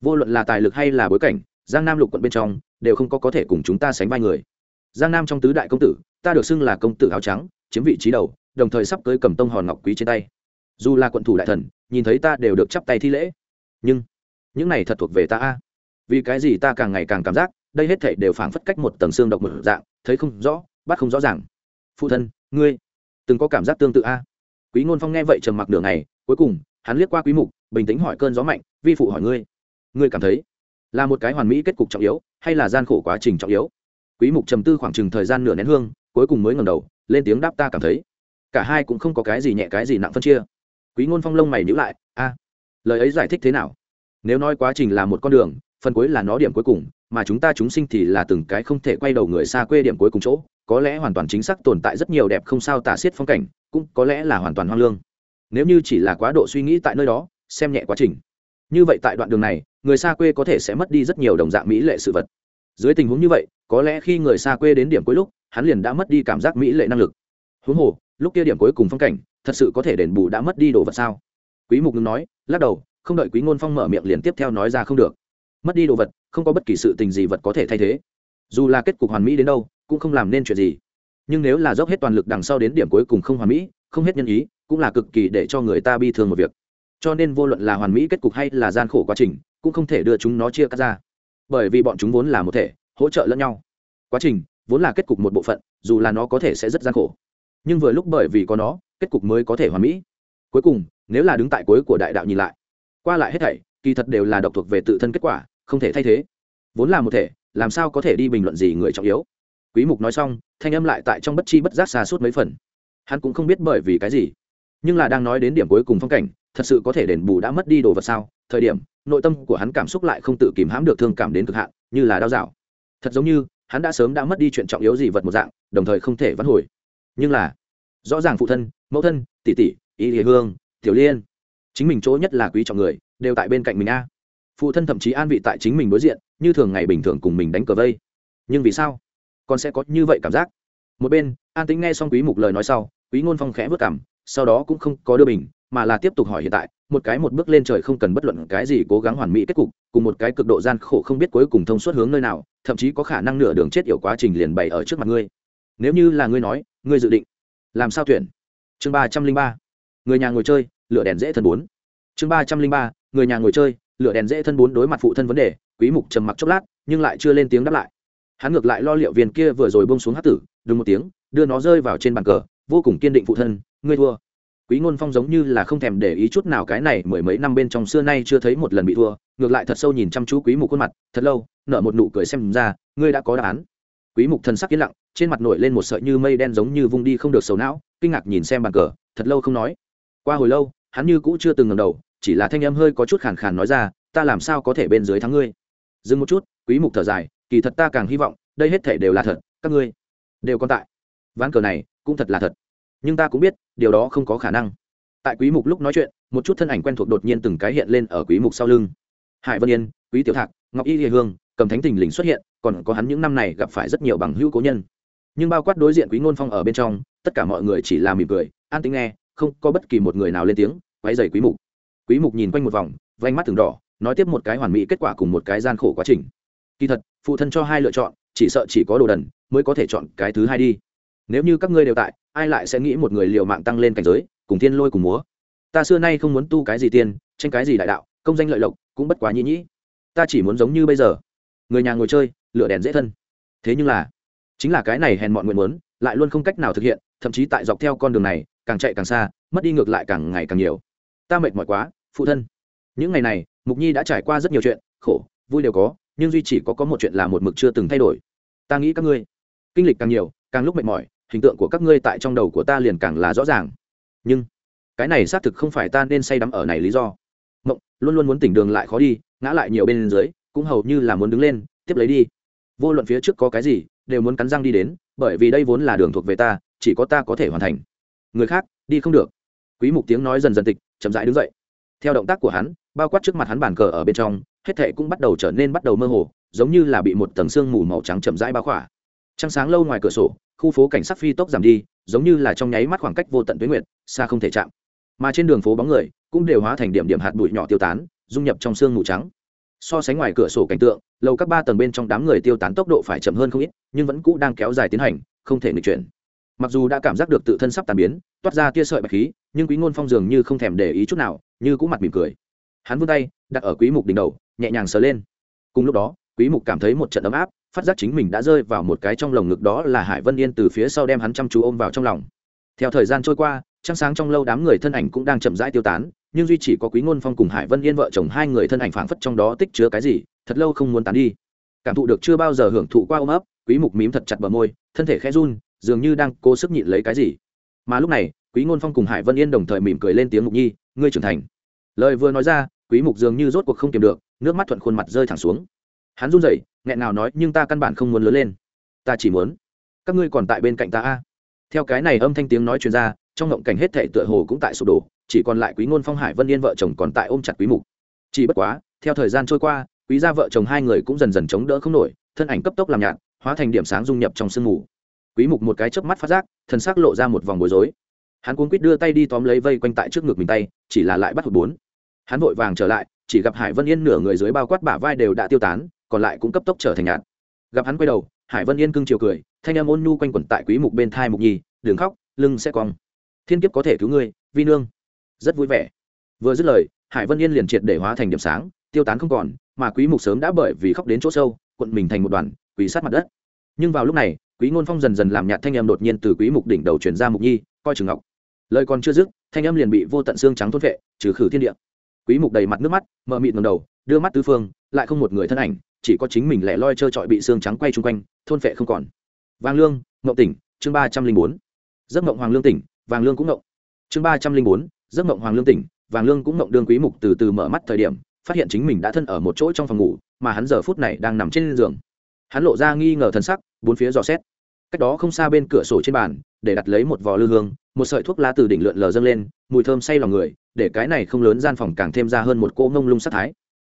Vô luận là tài lực hay là bối cảnh, giang nam lục quận bên trong, đều không có có thể cùng chúng ta sánh vai người. Giang nam trong tứ đại công tử, ta được xưng là công tử áo trắng, chiếm vị trí đầu đồng thời sắp cưới cầm tông hòn ngọc quý trên tay. Dù là quận thủ đại thần, nhìn thấy ta đều được chắp tay thi lễ. Nhưng, những này thật thuộc về ta a. Vì cái gì ta càng ngày càng cảm giác, đây hết thảy đều phảng phất cách một tầng xương độc mở dạng, thấy không rõ, bắt không rõ ràng. Phụ thân, ngươi, từng có cảm giác tương tự a? Quý ngôn phong nghe vậy trầm mặc nửa ngày, cuối cùng, hắn liếc qua quý mục, bình tĩnh hỏi cơn gió mạnh, vi phụ hỏi ngươi ngươi cảm thấy là một cái hoàn mỹ kết cục trọng yếu, hay là gian khổ quá trình trọng yếu? Quý mục trầm tư khoảng chừng thời gian nửa nén hương, cuối cùng mới ngẩng đầu, lên tiếng đáp ta cảm thấy cả hai cũng không có cái gì nhẹ, cái gì nặng phân chia. Quý ngôn phong lông mày nhữ lại, a, lời ấy giải thích thế nào? Nếu nói quá trình là một con đường, phần cuối là nó điểm cuối cùng, mà chúng ta chúng sinh thì là từng cái không thể quay đầu người xa quê điểm cuối cùng chỗ, có lẽ hoàn toàn chính xác tồn tại rất nhiều đẹp không sao tả xiết phong cảnh, cũng có lẽ là hoàn toàn hoang lương. Nếu như chỉ là quá độ suy nghĩ tại nơi đó, xem nhẹ quá trình. Như vậy tại đoạn đường này, người xa quê có thể sẽ mất đi rất nhiều đồng dạng mỹ lệ sự vật. Dưới tình huống như vậy, có lẽ khi người xa quê đến điểm cuối lúc, hắn liền đã mất đi cảm giác mỹ lệ năng lực. Huống hồ lúc kia điểm cuối cùng phong cảnh, thật sự có thể đền bù đã mất đi đồ vật sao? Quý mục ngưng nói, lắc đầu, không đợi quý ngôn phong mở miệng liền tiếp theo nói ra không được. Mất đi đồ vật, không có bất kỳ sự tình gì vật có thể thay thế. Dù là kết cục hoàn mỹ đến đâu, cũng không làm nên chuyện gì. Nhưng nếu là dốc hết toàn lực đằng sau đến điểm cuối cùng không hoàn mỹ, không hết nhân ý, cũng là cực kỳ để cho người ta bi thương một việc. Cho nên vô luận là hoàn mỹ kết cục hay là gian khổ quá trình, cũng không thể đưa chúng nó chia cắt ra. Bởi vì bọn chúng vốn là một thể, hỗ trợ lẫn nhau. Quá trình vốn là kết cục một bộ phận, dù là nó có thể sẽ rất gian khổ nhưng vừa lúc bởi vì có nó, kết cục mới có thể hoàn mỹ. Cuối cùng, nếu là đứng tại cuối của đại đạo nhìn lại, qua lại hết thảy, kỳ thật đều là độc thuộc về tự thân kết quả, không thể thay thế. Vốn là một thể, làm sao có thể đi bình luận gì người trọng yếu? Quý mục nói xong, thanh âm lại tại trong bất chi bất giác xa suốt mấy phần. Hắn cũng không biết bởi vì cái gì. Nhưng là đang nói đến điểm cuối cùng phong cảnh, thật sự có thể đền bù đã mất đi đồ vật sao? Thời điểm, nội tâm của hắn cảm xúc lại không tự kìm hãm được thương cảm đến cực hạn, như là đau dạo thật giống như, hắn đã sớm đã mất đi chuyện trọng yếu gì vật một dạng, đồng thời không thể vãn hồi nhưng là, rõ ràng phụ thân, mẫu thân, tỷ tỷ, y địa hương, tiểu liên, chính mình chỗ nhất là quý trọng người, đều tại bên cạnh mình a. Phụ thân thậm chí an vị tại chính mình đối diện, như thường ngày bình thường cùng mình đánh cờ vây. Nhưng vì sao? Con sẽ có như vậy cảm giác. Một bên, an tính nghe xong quý mục lời nói sau, quý ngôn phong khẽ vất cảm sau đó cũng không có đưa bình, mà là tiếp tục hỏi hiện tại, một cái một bước lên trời không cần bất luận cái gì cố gắng hoàn mỹ kết cục, cùng một cái cực độ gian khổ không biết cuối cùng thông suốt hướng nơi nào, thậm chí có khả năng nửa đường chết yểu quá trình liền bày ở trước mặt ngươi. Nếu như là ngươi nói ngươi dự định làm sao tuyển? Chương ba trăm linh ba. Người nhà ngồi chơi, lửa đèn dễ thân bốn. Chương ba trăm linh ba. Người nhà ngồi chơi, lửa đèn dễ thân bốn đối mặt phụ thân vấn đề, quý mục trầm mặc chốc lát, nhưng lại chưa lên tiếng đáp lại. Hắn ngược lại lo liệu viên kia vừa rồi bông xuống hát tử, đúng một tiếng, đưa nó rơi vào trên bàn cờ, vô cùng kiên định phụ thân, ngươi thua. Quý ngôn phong giống như là không thèm để ý chút nào cái này mười mấy năm bên trong xưa nay chưa thấy một lần bị thua, ngược lại thật sâu nhìn chăm chú quý mục khuôn mặt, thật lâu, nở một nụ cười xem ra, ngươi đã có đáp án quý mục thần sắc yên lặng, trên mặt nổi lên một sợi như mây đen giống như vung đi không được sầu não, kinh ngạc nhìn xem bàn cờ, thật lâu không nói. Qua hồi lâu, hắn như cũ chưa từng ngẩng đầu, chỉ là thanh âm hơi có chút khàn khàn nói ra, ta làm sao có thể bên dưới thắng ngươi? Dừng một chút, quý mục thở dài, kỳ thật ta càng hy vọng, đây hết thể đều là thật, các ngươi đều còn tại. Ván cờ này cũng thật là thật. Nhưng ta cũng biết, điều đó không có khả năng. Tại quý mục lúc nói chuyện, một chút thân ảnh quen thuộc đột nhiên từng cái hiện lên ở quý mục sau lưng. Hải vân yên, quý tiểu thạc, ngọc y hiền hương cầm thánh tình lình xuất hiện, còn có hắn những năm này gặp phải rất nhiều bằng hữu cố nhân. Nhưng bao quát đối diện quý ngôn phong ở bên trong, tất cả mọi người chỉ là mỉm cười, an tính nghe, không có bất kỳ một người nào lên tiếng quay dày quý mục. Quý mục nhìn quanh một vòng vanh mắt từng đỏ, nói tiếp một cái hoàn mỹ kết quả cùng một cái gian khổ quá trình. Kỳ thật, phụ thân cho hai lựa chọn, chỉ sợ chỉ có đồ đần, mới có thể chọn cái thứ hai đi. Nếu như các ngươi đều tại, ai lại sẽ nghĩ một người liều mạng tăng lên cảnh giới, cùng thiên lôi cùng múa? Ta xưa nay không muốn tu cái gì tiên, tranh cái gì đại đạo, công danh lợi lộc, cũng bất quá nhĩ nhĩ. Ta chỉ muốn giống như bây giờ người nhà ngồi chơi lựa đèn dễ thân. Thế nhưng là, chính là cái này hèn mọi nguyện muốn, lại luôn không cách nào thực hiện, thậm chí tại dọc theo con đường này, càng chạy càng xa, mất đi ngược lại càng ngày càng nhiều. Ta mệt mỏi quá, phụ thân. Những ngày này, mục nhi đã trải qua rất nhiều chuyện, khổ, vui đều có, nhưng duy chỉ có có một chuyện là một mực chưa từng thay đổi. Ta nghĩ các ngươi, kinh lịch càng nhiều, càng lúc mệt mỏi, hình tượng của các ngươi tại trong đầu của ta liền càng là rõ ràng. Nhưng, cái này xác thực không phải ta nên say đắm ở này lý do. Mộng, luôn luôn muốn tỉnh đường lại khó đi, ngã lại nhiều bên dưới cũng hầu như là muốn đứng lên, tiếp lấy đi. Vô luận phía trước có cái gì, đều muốn cắn răng đi đến, bởi vì đây vốn là đường thuộc về ta, chỉ có ta có thể hoàn thành. Người khác, đi không được. Quý mục tiếng nói dần dần tịch, chậm rãi đứng dậy. Theo động tác của hắn, bao quát trước mặt hắn bàn cờ ở bên trong, hết thệ cũng bắt đầu trở nên bắt đầu mơ hồ, giống như là bị một tầng sương mù màu trắng chậm rãi bao khỏa. Trăng sáng lâu ngoài cửa sổ, khu phố cảnh sắc phi tốc giảm đi, giống như là trong nháy mắt khoảng cách vô tận tuyến nguyệt, xa không thể chạm. Mà trên đường phố bóng người, cũng đều hóa thành điểm điểm hạt bụi nhỏ tiêu tán, dung nhập trong sương mù trắng so sánh ngoài cửa sổ cảnh tượng, lầu các ba tầng bên trong đám người tiêu tán tốc độ phải chậm hơn không ít, nhưng vẫn cũ đang kéo dài tiến hành, không thể nghịch chuyển. Mặc dù đã cảm giác được tự thân sắp tàn biến, toát ra tia sợi bạch khí, nhưng quý ngôn phong dường như không thèm để ý chút nào, như cũng mặt mỉm cười. Hắn vươn tay, đặt ở quý mục đỉnh đầu, nhẹ nhàng sờ lên. Cùng lúc đó, quý mục cảm thấy một trận ấm áp, phát giác chính mình đã rơi vào một cái trong lồng ngực đó là hải vân yên từ phía sau đem hắn chăm chú ôm vào trong lòng. Theo thời gian trôi qua trăng sáng trong lâu đám người thân ảnh cũng đang chậm rãi tiêu tán, nhưng duy chỉ có quý ngôn phong cùng hải vân yên vợ chồng hai người thân ảnh phảng phất trong đó tích chứa cái gì, thật lâu không muốn tán đi. Cảm thụ được chưa bao giờ hưởng thụ qua ôm ấp, quý mục mím thật chặt bờ môi, thân thể khẽ run, dường như đang cố sức nhịn lấy cái gì. Mà lúc này, quý ngôn phong cùng hải vân yên đồng thời mỉm cười lên tiếng mục nhi, ngươi trưởng thành. Lời vừa nói ra, quý mục dường như rốt cuộc không kiềm được, nước mắt thuận khuôn mặt rơi thẳng xuống. Hắn run rẩy, nghẹn nào nói, nhưng ta căn bản không muốn lớn lên. Ta chỉ muốn, các ngươi còn tại bên cạnh ta a. Theo cái này âm thanh tiếng nói truyền ra trong ngộng cảnh hết thệ tựa hồ cũng tại sụp đổ, chỉ còn lại quý ngôn phong, hải vân yên vợ chồng còn tại ôm chặt quý mục. Chỉ bất quá, theo thời gian trôi qua, quý gia vợ chồng hai người cũng dần dần chống đỡ không nổi, thân ảnh cấp tốc làm nhạt, hóa thành điểm sáng dung nhập trong sương mù. Quý mục một cái chớp mắt phát giác, thân xác lộ ra một vòng bối rối. Hắn cuống quýt đưa tay đi tóm lấy vây quanh tại trước ngực mình tay, chỉ là lại bắt hụt bốn. Hắn vội vàng trở lại, chỉ gặp hải vân yên nửa người dưới bao quát bả vai đều đã tiêu tán, còn lại cũng cấp tốc trở thành nhạt. Gặp hắn quay đầu, hải vân yên cưng chiều cười, thanh em ôn nhu quanh quẩn tại quý mục bên thai mục nhi đường khóc, lưng sẽ cong thiên kiếp có thể cứu ngươi, vi nương. Rất vui vẻ. Vừa dứt lời, hải vân yên liền triệt để hóa thành điểm sáng, tiêu tán không còn, mà quý mục sớm đã bởi vì khóc đến chỗ sâu, cuộn mình thành một đoàn, quỳ sát mặt đất. Nhưng vào lúc này, quý ngôn phong dần dần làm nhạt thanh em đột nhiên từ quý mục đỉnh đầu truyền ra mục nhi, coi chừng ngọc. Lời còn chưa dứt, thanh âm liền bị vô tận xương trắng thôn vệ trừ khử thiên địa. Quý mục đầy mặt nước mắt, mờ mịt ngẩng đầu, đưa mắt tứ phương, lại không một người thân ảnh, chỉ có chính mình lẻ loi trơ trọi bị xương trắng quay chung quanh, thôn vệ không còn. Vang lương ngậu tỉnh, chương ba trăm linh bốn. Giấc ngộng hoàng lương tỉnh vàng lương cũng ngộng. Chương ba trăm linh bốn, giấc ngộng hoàng lương tỉnh, vàng lương cũng ngộng đương quý mục từ từ mở mắt thời điểm, phát hiện chính mình đã thân ở một chỗ trong phòng ngủ, mà hắn giờ phút này đang nằm trên giường. Hắn lộ ra nghi ngờ thần sắc, bốn phía dò xét. Cách đó không xa bên cửa sổ trên bàn, để đặt lấy một vò lư hương, một sợi thuốc lá từ đỉnh lượn lờ dâng lên, mùi thơm say lòng người, để cái này không lớn gian phòng càng thêm ra hơn một cỗ ngông lung sắc thái.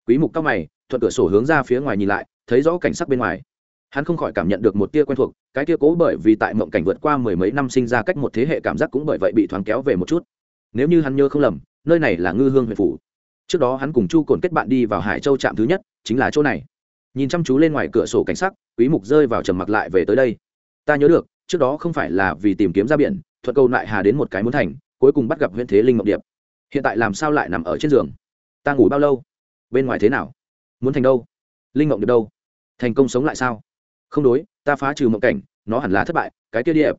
Quý mục cao mày, thuận cửa sổ hướng ra phía ngoài nhìn lại, thấy rõ cảnh sắc bên ngoài hắn không khỏi cảm nhận được một tia quen thuộc, cái tia cố bởi vì tại mộng cảnh vượt qua mười mấy năm sinh ra cách một thế hệ cảm giác cũng bởi vậy bị thoáng kéo về một chút. Nếu như hắn nhớ không lầm, nơi này là ngư hương huyện phủ. Trước đó hắn cùng chu cồn kết bạn đi vào hải châu trạm thứ nhất, chính là chỗ này. Nhìn chăm chú lên ngoài cửa sổ cảnh sắc, quý mục rơi vào trầm mặc lại về tới đây. Ta nhớ được, trước đó không phải là vì tìm kiếm ra biển thuận câu lại hà đến một cái muốn thành, cuối cùng bắt gặp huyện thế linh ngọc điệp. Hiện tại làm sao lại nằm ở trên giường? Ta ngủ bao lâu? Bên ngoài thế nào? Muốn thành đâu? Linh ngọc điệp đâu? Thành công sống lại sao? Không đối, ta phá trừ mộng cảnh, nó hẳn là thất bại, cái kia điệp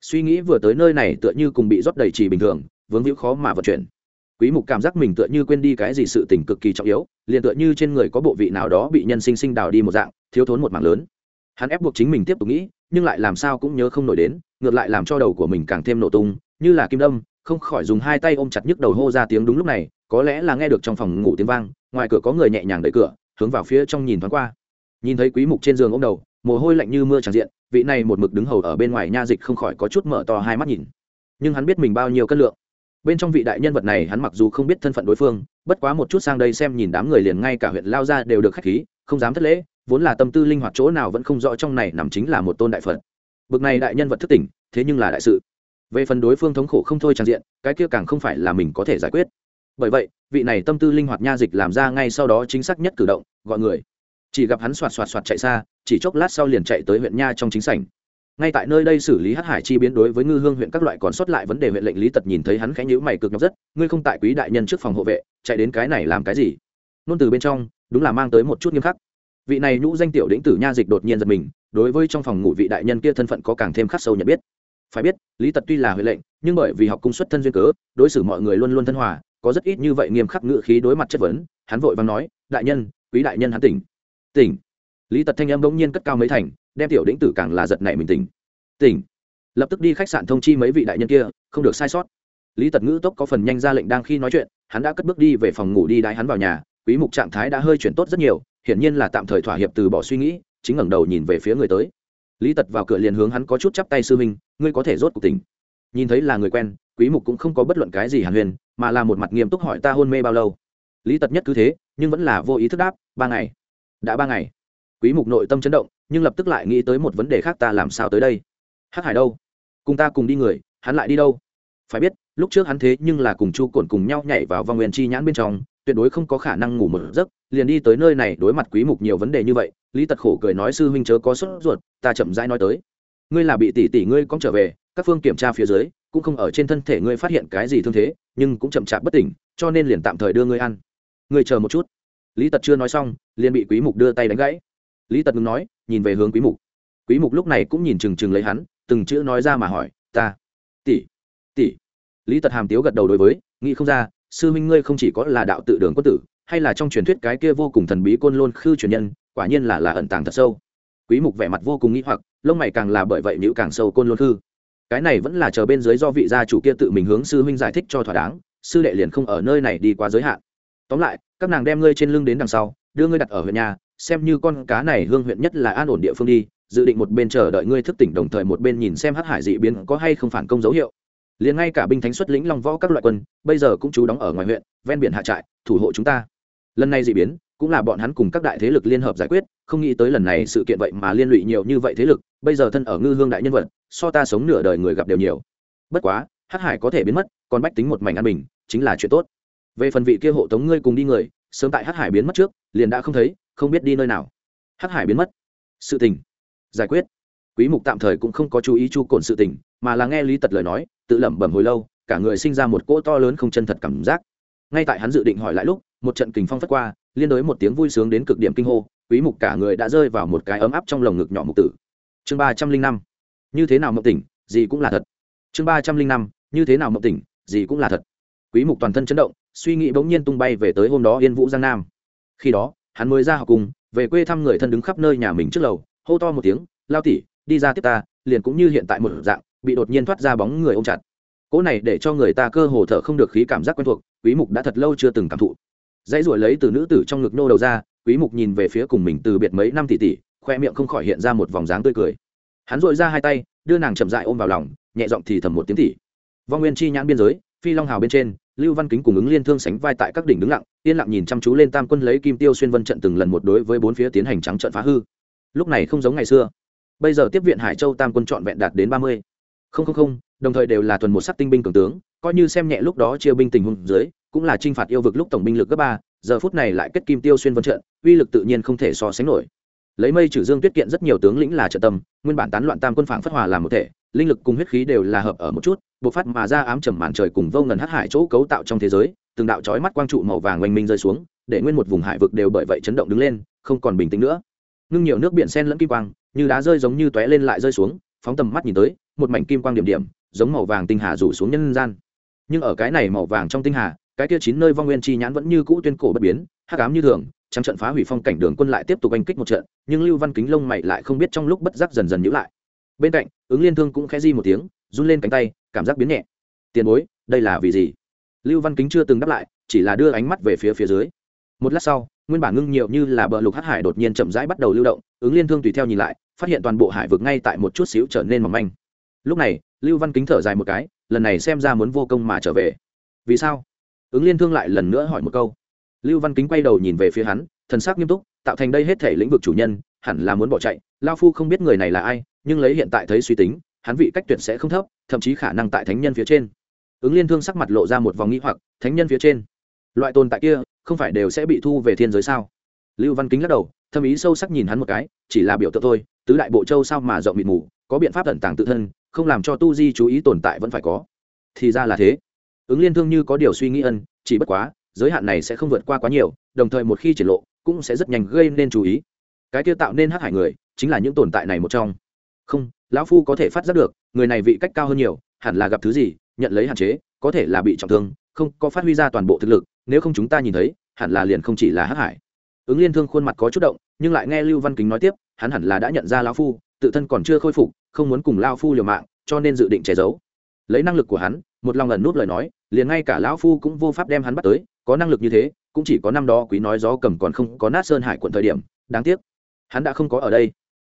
suy nghĩ vừa tới nơi này tựa như cùng bị rót đầy trì bình thường, vướng víu khó mà vận chuyển. Quý mục cảm giác mình tựa như quên đi cái gì sự tình cực kỳ trọng yếu, liền tựa như trên người có bộ vị nào đó bị nhân sinh sinh đào đi một dạng, thiếu thốn một mảng lớn. Hắn ép buộc chính mình tiếp tục nghĩ, nhưng lại làm sao cũng nhớ không nổi đến, ngược lại làm cho đầu của mình càng thêm nổ tung, như là kim đâm, không khỏi dùng hai tay ôm chặt nhức đầu hô ra tiếng đúng lúc này, có lẽ là nghe được trong phòng ngủ tiếng vang, ngoài cửa có người nhẹ nhàng đẩy cửa, hướng vào phía trong nhìn thoáng qua. Nhìn thấy quý mục trên giường ôm đầu mồ hôi lạnh như mưa tràn diện, vị này một mực đứng hầu ở bên ngoài nha dịch không khỏi có chút mở to hai mắt nhìn. Nhưng hắn biết mình bao nhiêu cân lượng. Bên trong vị đại nhân vật này hắn mặc dù không biết thân phận đối phương, bất quá một chút sang đây xem nhìn đám người liền ngay cả huyện lao ra đều được khách khí, không dám thất lễ, vốn là tâm tư linh hoạt chỗ nào vẫn không rõ trong này nằm chính là một tôn đại phật. Bực này đại nhân vật thức tỉnh, thế nhưng là đại sự. Về phần đối phương thống khổ không thôi tràn diện, cái kia càng không phải là mình có thể giải quyết. Bởi vậy, vị này tâm tư linh hoạt nha dịch làm ra ngay sau đó chính xác nhất cử động, gọi người chỉ gặp hắn xoạt xoạt xoạt chạy xa, chỉ chốc lát sau liền chạy tới huyện nha trong chính sảnh. Ngay tại nơi đây xử lý Hát hải chi biến đối với ngư hương huyện các loại còn sót lại vấn đề huyện lệnh lý tật nhìn thấy hắn khẽ nhữ mày cực nhọc rất, ngươi không tại quý đại nhân trước phòng hộ vệ, chạy đến cái này làm cái gì? Nôn từ bên trong, đúng là mang tới một chút nghiêm khắc. Vị này nhũ danh tiểu đĩnh tử nha dịch đột nhiên giật mình, đối với trong phòng ngủ vị đại nhân kia thân phận có càng thêm khắc sâu nhận biết. Phải biết, lý tật tuy là huệ lệnh, nhưng bởi vì học cung xuất thân duyên cớ, đối xử mọi người luôn luôn thân hòa, có rất ít như vậy nghiêm khắc ngự khí đối mặt chất vấn, hắn vội vàng nói, đại nhân, quý đại nhân hắn tỉnh tỉnh. Lý tật thanh âm bỗng nhiên cất cao mấy thành, đem tiểu đĩnh tử càng là giật này mình tỉnh. Tỉnh. Lập tức đi khách sạn thông chi mấy vị đại nhân kia, không được sai sót. Lý tật ngữ tốc có phần nhanh ra lệnh đang khi nói chuyện, hắn đã cất bước đi về phòng ngủ đi đái hắn vào nhà, quý mục trạng thái đã hơi chuyển tốt rất nhiều, hiển nhiên là tạm thời thỏa hiệp từ bỏ suy nghĩ, chính ngẩng đầu nhìn về phía người tới. Lý tật vào cửa liền hướng hắn có chút chắp tay sư minh ngươi có thể rốt cuộc tỉnh. Nhìn thấy là người quen, quý mục cũng không có bất luận cái gì hàn huyền, mà là một mặt nghiêm túc hỏi ta hôn mê bao lâu. Lý tật nhất cứ thế, nhưng vẫn là vô ý thức đáp, ba ngày đã ba ngày. Quý mục nội tâm chấn động, nhưng lập tức lại nghĩ tới một vấn đề khác ta làm sao tới đây? Hắc hải đâu? Cùng ta cùng đi người, hắn lại đi đâu? Phải biết, lúc trước hắn thế nhưng là cùng chu cồn cùng nhau nhảy vào vòng nguyên chi nhãn bên trong, tuyệt đối không có khả năng ngủ một giấc, liền đi tới nơi này đối mặt quý mục nhiều vấn đề như vậy, lý tật khổ cười nói sư huynh chớ có sốt ruột, ta chậm rãi nói tới. Ngươi là bị tỷ tỷ ngươi cóng trở về, các phương kiểm tra phía dưới, cũng không ở trên thân thể ngươi phát hiện cái gì thương thế, nhưng cũng chậm chạp bất tỉnh, cho nên liền tạm thời đưa ngươi ăn. Ngươi chờ một chút lý tật chưa nói xong, liền bị quý mục đưa tay đánh gãy. Lý tật ngừng nói, nhìn về hướng quý mục. Quý mục lúc này cũng nhìn chừng chừng lấy hắn, từng chữ nói ra mà hỏi, ta, tỷ tỷ. Lý tật hàm tiếu gật đầu đối với, nghĩ không ra, sư minh ngươi không chỉ có là đạo tự đường quân tử, hay là trong truyền thuyết cái kia vô cùng thần bí côn lôn khư truyền nhân, quả nhiên là là ẩn tàng thật sâu. Quý mục vẻ mặt vô cùng nghĩ hoặc, lông mày càng là bởi vậy nếu càng sâu côn lôn khư. Cái này vẫn là chờ bên dưới do vị gia chủ kia tự mình hướng sư huynh giải thích cho thỏa đáng, sư đệ liền không ở nơi này đi qua giới hạn. Tóm lại các nàng đem ngươi trên lưng đến đằng sau, đưa ngươi đặt ở huyện nhà, xem như con cá này hương huyện nhất là an ổn địa phương đi, dự định một bên chờ đợi ngươi thức tỉnh đồng thời một bên nhìn xem hắc hải dị biến có hay không phản công dấu hiệu. Liền ngay cả binh thánh xuất lĩnh long võ các loại quân, bây giờ cũng trú đóng ở ngoài huyện, ven biển hạ trại, thủ hộ chúng ta. Lần này dị biến, cũng là bọn hắn cùng các đại thế lực liên hợp giải quyết, không nghĩ tới lần này sự kiện vậy mà liên lụy nhiều như vậy thế lực, bây giờ thân ở ngư hương đại nhân vật, so ta sống nửa đời người gặp đều nhiều. Bất quá, hắc hải có thể biến mất, còn bách tính một mảnh an bình, chính là chuyện tốt về phần vị kia hộ tống ngươi cùng đi người, sớm tại hắc hải biến mất trước, liền đã không thấy, không biết đi nơi nào. Hắc hải biến mất. Sự tình. Giải quyết. Quý mục tạm thời cũng không có chú ý chu cồn sự tình, mà là nghe lý tật lời nói, tự lẩm bẩm hồi lâu, cả người sinh ra một cỗ to lớn không chân thật cảm giác. Ngay tại hắn dự định hỏi lại lúc, một trận kình phong phất qua, liên đối một tiếng vui sướng đến cực điểm kinh hô, quý mục cả người đã rơi vào một cái ấm áp trong lồng ngực nhỏ mục tử. Chương ba trăm linh năm. Như thế nào mộng tỉnh, gì cũng là thật. Chương ba trăm linh năm. Như thế nào mộng tỉnh, gì cũng là thật. Quý mục toàn thân chấn động suy nghĩ bỗng nhiên tung bay về tới hôm đó yên vũ giang nam. Khi đó, hắn mới ra học cùng, về quê thăm người thân đứng khắp nơi nhà mình trước lầu, hô to một tiếng, lao tỉ đi ra tiếp ta, liền cũng như hiện tại một dạng, bị đột nhiên thoát ra bóng người ôm chặt. Cỗ này để cho người ta cơ hồ thở không được khí cảm giác quen thuộc, quý mục đã thật lâu chưa từng cảm thụ. Dãy ruổi lấy từ nữ tử trong ngực nô đầu ra, quý mục nhìn về phía cùng mình từ biệt mấy năm tỷ tỷ, khoe miệng không khỏi hiện ra một vòng dáng tươi cười. Hắn dội ra hai tay, đưa nàng chậm dại ôm vào lòng, nhẹ giọng thì thầm một tiếng tỉ vong nguyên chi nhãn biên giới, phi long hào bên trên lưu văn kính cùng ứng liên thương sánh vai tại các đỉnh đứng lặng, yên lặng nhìn chăm chú lên tam quân lấy kim tiêu xuyên vân trận từng lần một đối với bốn phía tiến hành trắng trận phá hư. Lúc này không giống ngày xưa. Bây giờ tiếp viện hải châu tam quân trọn vẹn đạt đến ba mươi. Không không không, đồng thời đều là tuần một sắc tinh binh cường tướng, coi như xem nhẹ lúc đó chia binh tình huống dưới, cũng là t r i n h phạt yêu vực lúc tổng binh lực cấp ba, giờ phút này lại kết kim tiêu xuyên vân trận, uy lực tự nhiên không thể so sánh nổi. Lấy mây trừ dương tuyết kiện rất nhiều tướng lĩnh là trợ tâm, nguyên bản tán loạn tam quân phảng phất hòa làm một thể linh lực cùng huyết khí đều là hợp ở một chút, bộc phát mà ra ám trầm màn trời cùng vô ngần hắc hải chỗ cấu tạo trong thế giới, từng đạo chói mắt quang trụ màu vàng oanh minh rơi xuống, để nguyên một vùng hải vực đều bởi vậy chấn động đứng lên, không còn bình tĩnh nữa. Ngưng nhiều nước biển sen lẫn kim quang, như đá rơi giống như tóe lên lại rơi xuống, phóng tầm mắt nhìn tới, một mảnh kim quang điểm điểm, giống màu vàng tinh hà rủ xuống nhân gian. Nhưng ở cái này màu vàng trong tinh hà, cái kia chín nơi vong nguyên chi nhãn vẫn như cũ tuyên cổ bất biến, hắc ám như thường, trắng trận phá hủy phong cảnh đường quân lại tiếp tục oanh kích một trận, nhưng lưu văn kính lông mày lại không biết trong lúc bất giác dần dần nhữ lại bên cạnh, ứng liên thương cũng khẽ di một tiếng, run lên cánh tay, cảm giác biến nhẹ. Tiền bối, đây là vì gì? Lưu văn kính chưa từng đáp lại, chỉ là đưa ánh mắt về phía phía dưới. Một lát sau, nguyên bản ngưng nhiều như là bờ lục hắc hải đột nhiên chậm rãi bắt đầu lưu động, ứng liên thương tùy theo nhìn lại, phát hiện toàn bộ hải vực ngay tại một chút xíu trở nên mỏng manh. Lúc này, lưu văn kính thở dài một cái, lần này xem ra muốn vô công mà trở về. Vì sao? Ứng liên thương lại lần nữa hỏi một câu. Lưu văn kính quay đầu nhìn về phía hắn, thần sắc nghiêm túc, tạo thành đây hết thể lĩnh vực chủ nhân hẳn là muốn bỏ chạy, lao phu không biết người này là ai, nhưng lấy hiện tại thấy suy tính, hắn vị cách tuyệt sẽ không thấp, thậm chí khả năng tại thánh nhân phía trên. Ứng liên thương sắc mặt lộ ra một vòng nghĩ hoặc, thánh nhân phía trên. Loại tồn tại kia, không phải đều sẽ bị thu về thiên giới sao? Lưu văn kính lắc đầu, thâm ý sâu sắc nhìn hắn một cái, chỉ là biểu tượng thôi, tứ đại bộ châu sao mà rộng mịt mù, có biện pháp tận tàng tự thân, không làm cho tu di chú ý tồn tại vẫn phải có. Thì ra là thế. Ứng liên thương như có điều suy nghĩ ân, chỉ bất quá, giới hạn này sẽ không vượt qua quá nhiều, đồng thời một khi triển lộ, cũng sẽ rất nhanh gây nên chú ý cái kia tạo nên hắc hải người, chính là những tồn tại này một trong. Không, lão phu có thể phát giác được, người này vị cách cao hơn nhiều, hẳn là gặp thứ gì, nhận lấy hạn chế, có thể là bị trọng thương, không, có phát huy ra toàn bộ thực lực, nếu không chúng ta nhìn thấy, hẳn là liền không chỉ là hắc hải. Ứng liên thương khuôn mặt có chút động, nhưng lại nghe lưu văn kính nói tiếp, hắn hẳn là đã nhận ra lão phu, tự thân còn chưa khôi phục, không muốn cùng lao phu liều mạng, cho nên dự định che giấu. Lấy năng lực của hắn, một lòng ẩn nút lời nói, liền ngay cả lão phu cũng vô pháp đem hắn bắt tới, có năng lực như thế, cũng chỉ có năm đó quý nói gió cầm còn không có nát sơn hải quận thời điểm, đáng tiếc hắn đã không có ở đây.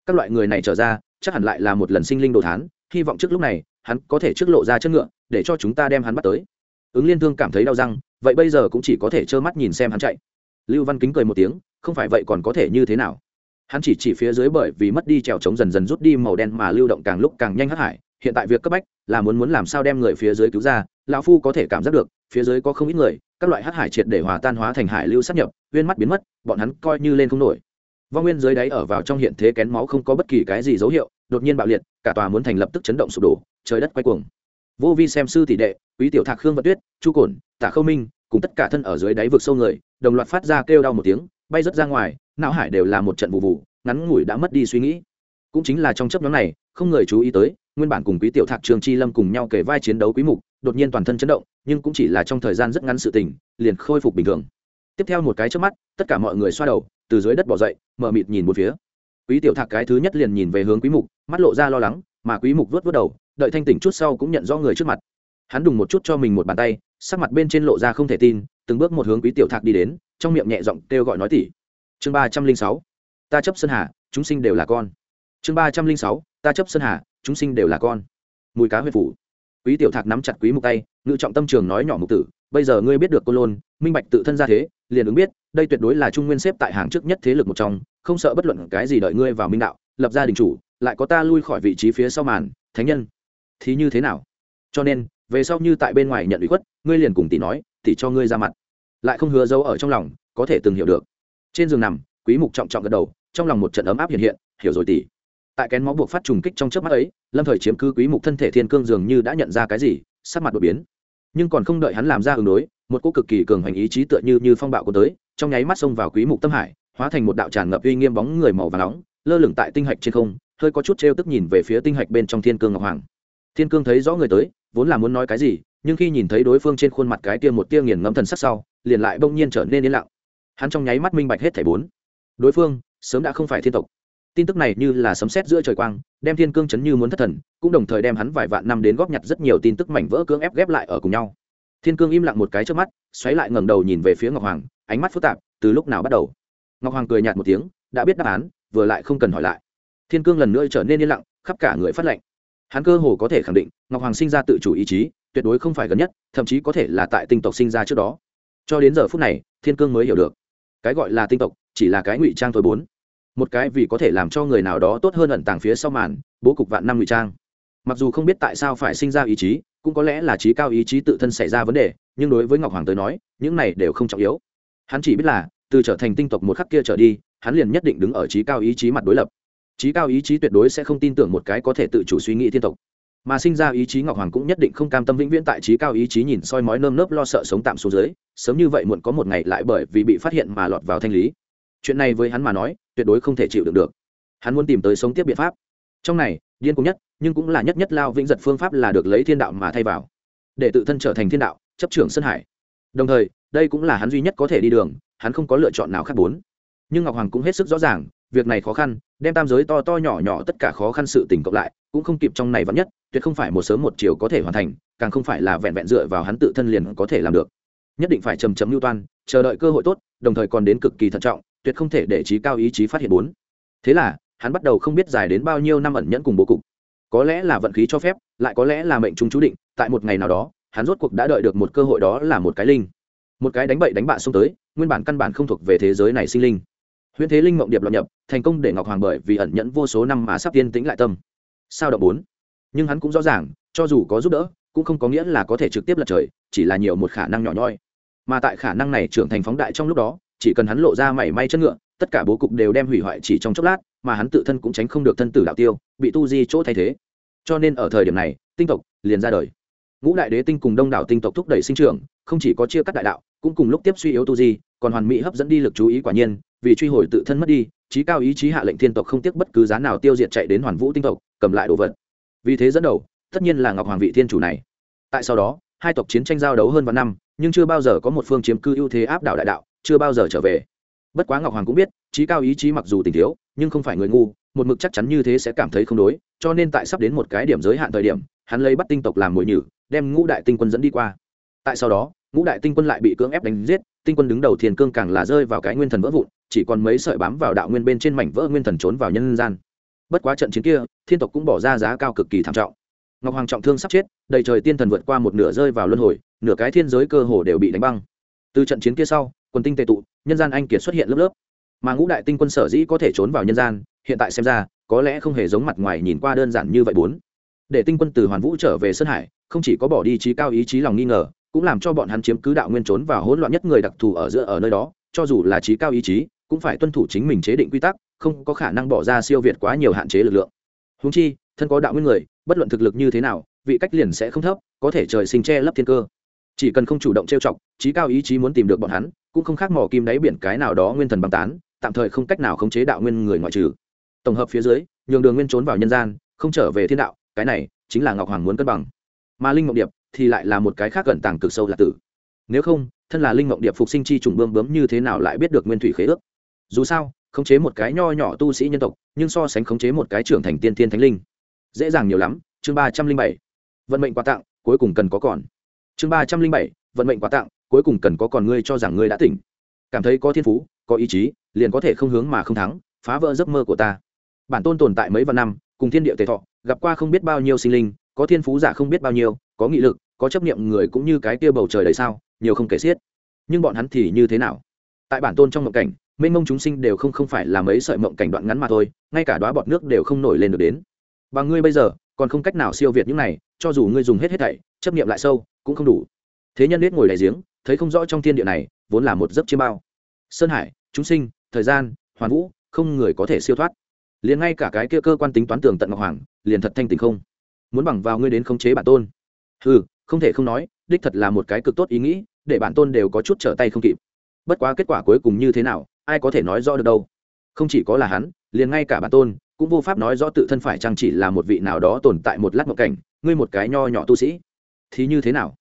Các loại người này trở ra, chắc hẳn lại là một lần sinh linh đồ thán, hy vọng trước lúc này, hắn có thể trước lộ ra chất ngựa, để cho chúng ta đem hắn bắt tới. Ứng liên thương cảm thấy đau răng, vậy bây giờ cũng chỉ có thể trơ mắt nhìn xem hắn chạy. Lưu văn kính cười một tiếng, không phải vậy còn có thể như thế nào? Hắn chỉ chỉ phía dưới bởi vì mất đi trèo trống dần dần rút đi màu đen mà lưu động càng lúc càng nhanh hắc hải. Hiện tại việc cấp bách là muốn muốn làm sao đem người phía dưới cứu ra, lão phu có thể cảm giác được, phía dưới có không ít người, các loại hắc hải triệt để hòa tan hóa thành hải lưu sát nhập, uyên mắt biến mất, bọn hắn coi như lên không nổi vong nguyên dưới đáy ở vào trong hiện thế kén máu không có bất kỳ cái gì dấu hiệu, đột nhiên bạo liệt, cả tòa muốn thành lập tức chấn động sụp đổ, trời đất quay cuồng. Vô vi xem sư tỷ đệ, quý tiểu thạc khương vật tuyết, chu cổn, tạ khâu minh, cùng tất cả thân ở dưới đáy vực sâu người, đồng loạt phát ra kêu đau một tiếng, bay rớt ra ngoài, não hải đều là một trận vụ vụ, ngắn ngủi đã mất đi suy nghĩ. Cũng chính là trong chấp nhóm này, không người chú ý tới, nguyên bản cùng quý tiểu thạc, trường chi lâm cùng nhau kể vai chiến đấu quý mục, đột nhiên toàn thân chấn động, nhưng cũng chỉ là trong thời gian rất ngắn sự tình, liền khôi phục bình thường. Tiếp theo một cái trước mắt, tất cả mọi người xoa đầu từ dưới đất bỏ dậy, mở mịt nhìn một phía. Quý tiểu thạc cái thứ nhất liền nhìn về hướng quý mục, mắt lộ ra lo lắng, mà quý mục vớt vớt đầu, đợi thanh tỉnh chút sau cũng nhận rõ người trước mặt. Hắn đùng một chút cho mình một bàn tay, sắc mặt bên trên lộ ra không thể tin, từng bước một hướng quý tiểu thạc đi đến, trong miệng nhẹ giọng kêu gọi nói tỉ. Chương ba trăm linh sáu, ta chấp sơn hà, chúng sinh đều là con. Chương ba trăm linh sáu, ta chấp sơn hà, chúng sinh đều là con. Mùi cá huyệt phủ. Quý tiểu thạc nắm chặt quý mục tay, ngự trọng tâm trường nói nhỏ mục tử, bây giờ ngươi biết được cô lôn, minh bạch tự thân ra thế, liền ứng biết đây tuyệt đối là trung nguyên xếp tại hàng trước nhất thế lực một trong, không sợ bất luận cái gì đợi ngươi vào minh đạo, lập gia đình chủ, lại có ta lui khỏi vị trí phía sau màn, thánh nhân. Thì như thế nào? Cho nên, về sau như tại bên ngoài nhận ủy khuất, ngươi liền cùng tỷ nói, tỷ cho ngươi ra mặt. Lại không hứa dấu ở trong lòng, có thể từng hiểu được. Trên giường nằm, quý mục trọng trọng gật đầu, trong lòng một trận ấm áp hiện hiện, hiểu rồi tỷ. Tại kén máu buộc phát trùng kích trong chớp mắt ấy, lâm thời chiếm cứ quý mục thân thể thiên cương dường như đã nhận ra cái gì, sắc mặt đột biến. Nhưng còn không đợi hắn làm ra ứng đối, một cô cực kỳ cường hành ý chí tựa như như phong bạo của tới trong nháy mắt xông vào quý mục tâm hải, hóa thành một đạo tràn ngập uy nghiêm bóng người màu vàng nóng, lơ lửng tại tinh hạch trên không, hơi có chút trêu tức nhìn về phía tinh hạch bên trong thiên cương ngọc hoàng. Thiên cương thấy rõ người tới, vốn là muốn nói cái gì, nhưng khi nhìn thấy đối phương trên khuôn mặt cái tia một tia nghiền ngẫm thần sắc sau, liền lại bỗng nhiên trở nên yên lặng. Hắn trong nháy mắt minh bạch hết thảy bốn. Đối phương, sớm đã không phải thiên tộc. Tin tức này như là sấm sét giữa trời quang, đem thiên cương chấn như muốn thất thần, cũng đồng thời đem hắn vài vạn năm đến góp nhặt rất nhiều tin tức mảnh vỡ cưỡng ép ghép lại ở cùng nhau thiên cương im lặng một cái trước mắt, xoáy lại ngẩng đầu nhìn về phía ngọc hoàng, ánh mắt phức tạp, từ lúc nào bắt đầu? Ngọc hoàng cười nhạt một tiếng, đã biết đáp án, vừa lại không cần hỏi lại. Thiên cương lần nữa trở nên yên lặng, khắp cả người phát lệnh hắn cơ hồ có thể khẳng định, ngọc hoàng sinh ra tự chủ ý chí, tuyệt đối không phải gần nhất, thậm chí có thể là tại tinh tộc sinh ra trước đó. Cho đến giờ phút này, thiên cương mới hiểu được. Cái gọi là tinh tộc, chỉ là cái ngụy trang thôi bốn. Một cái vì có thể làm cho người nào đó tốt hơn ẩn tàng phía sau màn, bố cục vạn năm ngụy trang. Mặc dù không biết tại sao phải sinh ra ý chí cũng có lẽ là trí cao ý chí tự thân xảy ra vấn đề, nhưng đối với ngọc hoàng tới nói, những này đều không trọng yếu. Hắn chỉ biết là, từ trở thành tinh tộc một khắc kia trở đi, hắn liền nhất định đứng ở trí cao ý chí mặt đối lập. Trí cao ý chí tuyệt đối sẽ không tin tưởng một cái có thể tự chủ suy nghĩ thiên tộc. Mà sinh ra ý chí ngọc hoàng cũng nhất định không cam tâm vĩnh viễn tại trí cao ý chí nhìn soi mói nơm nớp lo sợ sống tạm xuống dưới, sớm như vậy muộn có một ngày lại bởi vì bị phát hiện mà lọt vào thanh lý. Chuyện này với hắn mà nói, tuyệt đối không thể chịu được được. Hắn muốn tìm tới sống tiếp biện pháp trong này, điên cùng nhất, nhưng cũng là nhất nhất lao vĩnh giật phương pháp là được lấy thiên đạo mà thay vào. Để tự thân trở thành thiên đạo, chấp trưởng sân hải. Đồng thời, đây cũng là hắn duy nhất có thể đi đường, hắn không có lựa chọn nào khác bốn. Nhưng ngọc hoàng cũng hết sức rõ ràng, việc này khó khăn, đem tam giới to to nhỏ nhỏ tất cả khó khăn sự tình cộng lại, cũng không kịp trong này vẫn nhất, tuyệt không phải một sớm một chiều có thể hoàn thành, càng không phải là vẹn vẹn dựa vào hắn tự thân liền có thể làm được. Nhất định phải trầm trầm lưu toan, chờ đợi cơ hội tốt, đồng thời còn đến cực kỳ thận trọng, tuyệt không thể để trí cao ý chí phát hiện bốn. Thế là hắn bắt đầu không biết dài đến bao nhiêu năm ẩn nhẫn cùng bố cục. Có lẽ là vận khí cho phép, lại có lẽ là mệnh trung chú định, tại một ngày nào đó, hắn rốt cuộc đã đợi được một cơ hội đó là một cái linh. Một cái đánh bậy đánh bạ xông tới, nguyên bản căn bản không thuộc về thế giới này sinh linh. Huyễn thế linh mộng điệp lập nhập, thành công để ngọc hoàng bởi vì ẩn nhẫn vô số năm mà sắp tiên tĩnh lại tâm. Sao động bốn? Nhưng hắn cũng rõ ràng, cho dù có giúp đỡ, cũng không có nghĩa là có thể trực tiếp lật trời, chỉ là nhiều một khả năng nhỏ nhoi. Mà tại khả năng này trưởng thành phóng đại trong lúc đó chỉ cần hắn lộ ra mảy may chân ngựa, tất cả bố cục đều đem hủy hoại chỉ trong chốc lát, mà hắn tự thân cũng tránh không được thân tử đạo tiêu, bị tu di chỗ thay thế. Cho nên ở thời điểm này, tinh tộc liền ra đời. Ngũ đại đế tinh cùng đông đảo tinh tộc thúc đẩy sinh trưởng, không chỉ có chia cắt đại đạo, cũng cùng lúc tiếp suy yếu tu di, còn hoàn mỹ hấp dẫn đi lực chú ý quả nhiên, vì truy hồi tự thân mất đi trí cao ý chí hạ lệnh thiên tộc không tiếc bất cứ giá nào tiêu diệt chạy đến hoàn vũ tinh tộc, cầm lại đồ vật. Vì thế dẫn đầu, tất nhiên là ngọc hoàng vị thiên chủ này. Tại sau đó, hai tộc chiến tranh giao đấu hơn vạn năm, nhưng chưa bao giờ có một phương chiếm cư ưu thế áp đảo đại đạo chưa bao giờ trở về. Bất quá ngọc hoàng cũng biết, trí cao ý chí mặc dù tình thiếu, nhưng không phải người ngu, một mực chắc chắn như thế sẽ cảm thấy không đối, cho nên tại sắp đến một cái điểm giới hạn thời điểm, hắn lấy bắt tinh tộc làm mồi nhử, đem ngũ đại tinh quân dẫn đi qua. Tại sau đó, ngũ đại tinh quân lại bị cưỡng ép đánh giết, tinh quân đứng đầu thiền cương càng là rơi vào cái nguyên thần vỡ vụn, chỉ còn mấy sợi bám vào đạo nguyên bên trên mảnh vỡ nguyên thần trốn vào nhân gian. Bất quá trận chiến kia, thiên tộc cũng bỏ ra giá cao cực kỳ thảm trọng. Ngọc hoàng trọng thương sắp chết, đầy trời tiên thần vượt qua một nửa rơi vào luân hồi, nửa cái thiên giới cơ hồ đều bị đánh băng. Từ trận chiến kia sau quần tinh tệ tụ, nhân gian anh kiệt xuất hiện lớp lớp. Mà ngũ đại tinh quân sở dĩ có thể trốn vào nhân gian, hiện tại xem ra, có lẽ không hề giống mặt ngoài nhìn qua đơn giản như vậy bốn. Để tinh quân từ hoàn vũ trở về sơn hải, không chỉ có bỏ đi trí cao ý chí lòng nghi ngờ, cũng làm cho bọn hắn chiếm cứ đạo nguyên trốn và hỗn loạn nhất người đặc thù ở giữa ở nơi đó, cho dù là trí cao ý chí, cũng phải tuân thủ chính mình chế định quy tắc, không có khả năng bỏ ra siêu việt quá nhiều hạn chế lực lượng. Húng chi, thân có đạo nguyên người, bất luận thực lực như thế nào, vị cách liền sẽ không thấp, có thể trời sinh che lấp thiên cơ. Chỉ cần không chủ động trêu chọc, trí cao ý chí muốn tìm được bọn hắn cũng không khác mỏ kim đáy biển cái nào đó nguyên thần băng tán, tạm thời không cách nào khống chế đạo nguyên người ngoại trừ. Tổng hợp phía dưới, nhường đường nguyên trốn vào nhân gian, không trở về thiên đạo, cái này chính là ngọc hoàng muốn cân bằng. Mà linh ngọc điệp thì lại là một cái khác gần tàng cực sâu là tử. Nếu không, thân là linh ngọc điệp phục sinh chi trùng bơm bướm như thế nào lại biết được nguyên thủy khế ước? Dù sao, khống chế một cái nho nhỏ tu sĩ nhân tộc, nhưng so sánh khống chế một cái trưởng thành tiên tiên thánh linh, dễ dàng nhiều lắm. Chương ba trăm linh bảy, vận mệnh quà tặng, cuối cùng cần có còn. Chương ba trăm linh bảy, vận mệnh quà tặng cuối cùng cần có còn ngươi cho rằng ngươi đã tỉnh. Cảm thấy có thiên phú, có ý chí, liền có thể không hướng mà không thắng, phá vỡ giấc mơ của ta. Bản tôn tồn tại mấy vạn năm, cùng thiên địa tề thọ, gặp qua không biết bao nhiêu sinh linh, có thiên phú giả không biết bao nhiêu, có nghị lực, có chấp niệm người cũng như cái kia bầu trời đầy sao, nhiều không kể xiết. Nhưng bọn hắn thì như thế nào? Tại bản tôn trong mộng cảnh, mênh mông chúng sinh đều không không phải là mấy sợi mộng cảnh đoạn ngắn mà thôi, ngay cả đoá bọt nước đều không nổi lên được đến. Và ngươi bây giờ, còn không cách nào siêu việt những này, cho dù ngươi dùng hết hết thảy, chấp niệm lại sâu, cũng không đủ. Thế nhân biết ngồi đại giếng thấy không rõ trong thiên địa này, vốn là một giấc chiêm bao. Sơn hải, chúng sinh, thời gian, hoàn vũ, không người có thể siêu thoát. Liền ngay cả cái kia cơ quan tính toán tường tận ngọc hoàng, liền thật thanh tình không. Muốn bằng vào ngươi đến khống chế bản tôn. Ừ không thể không nói, đích thật là một cái cực tốt ý nghĩ, để bản tôn đều có chút trở tay không kịp. Bất quá kết quả cuối cùng như thế nào, ai có thể nói rõ được đâu. Không chỉ có là hắn, liền ngay cả bản tôn, cũng vô pháp nói rõ tự thân phải chăng chỉ là một vị nào đó tồn tại một lát một cảnh, ngươi một cái nho nhỏ tu sĩ. Thì như thế nào?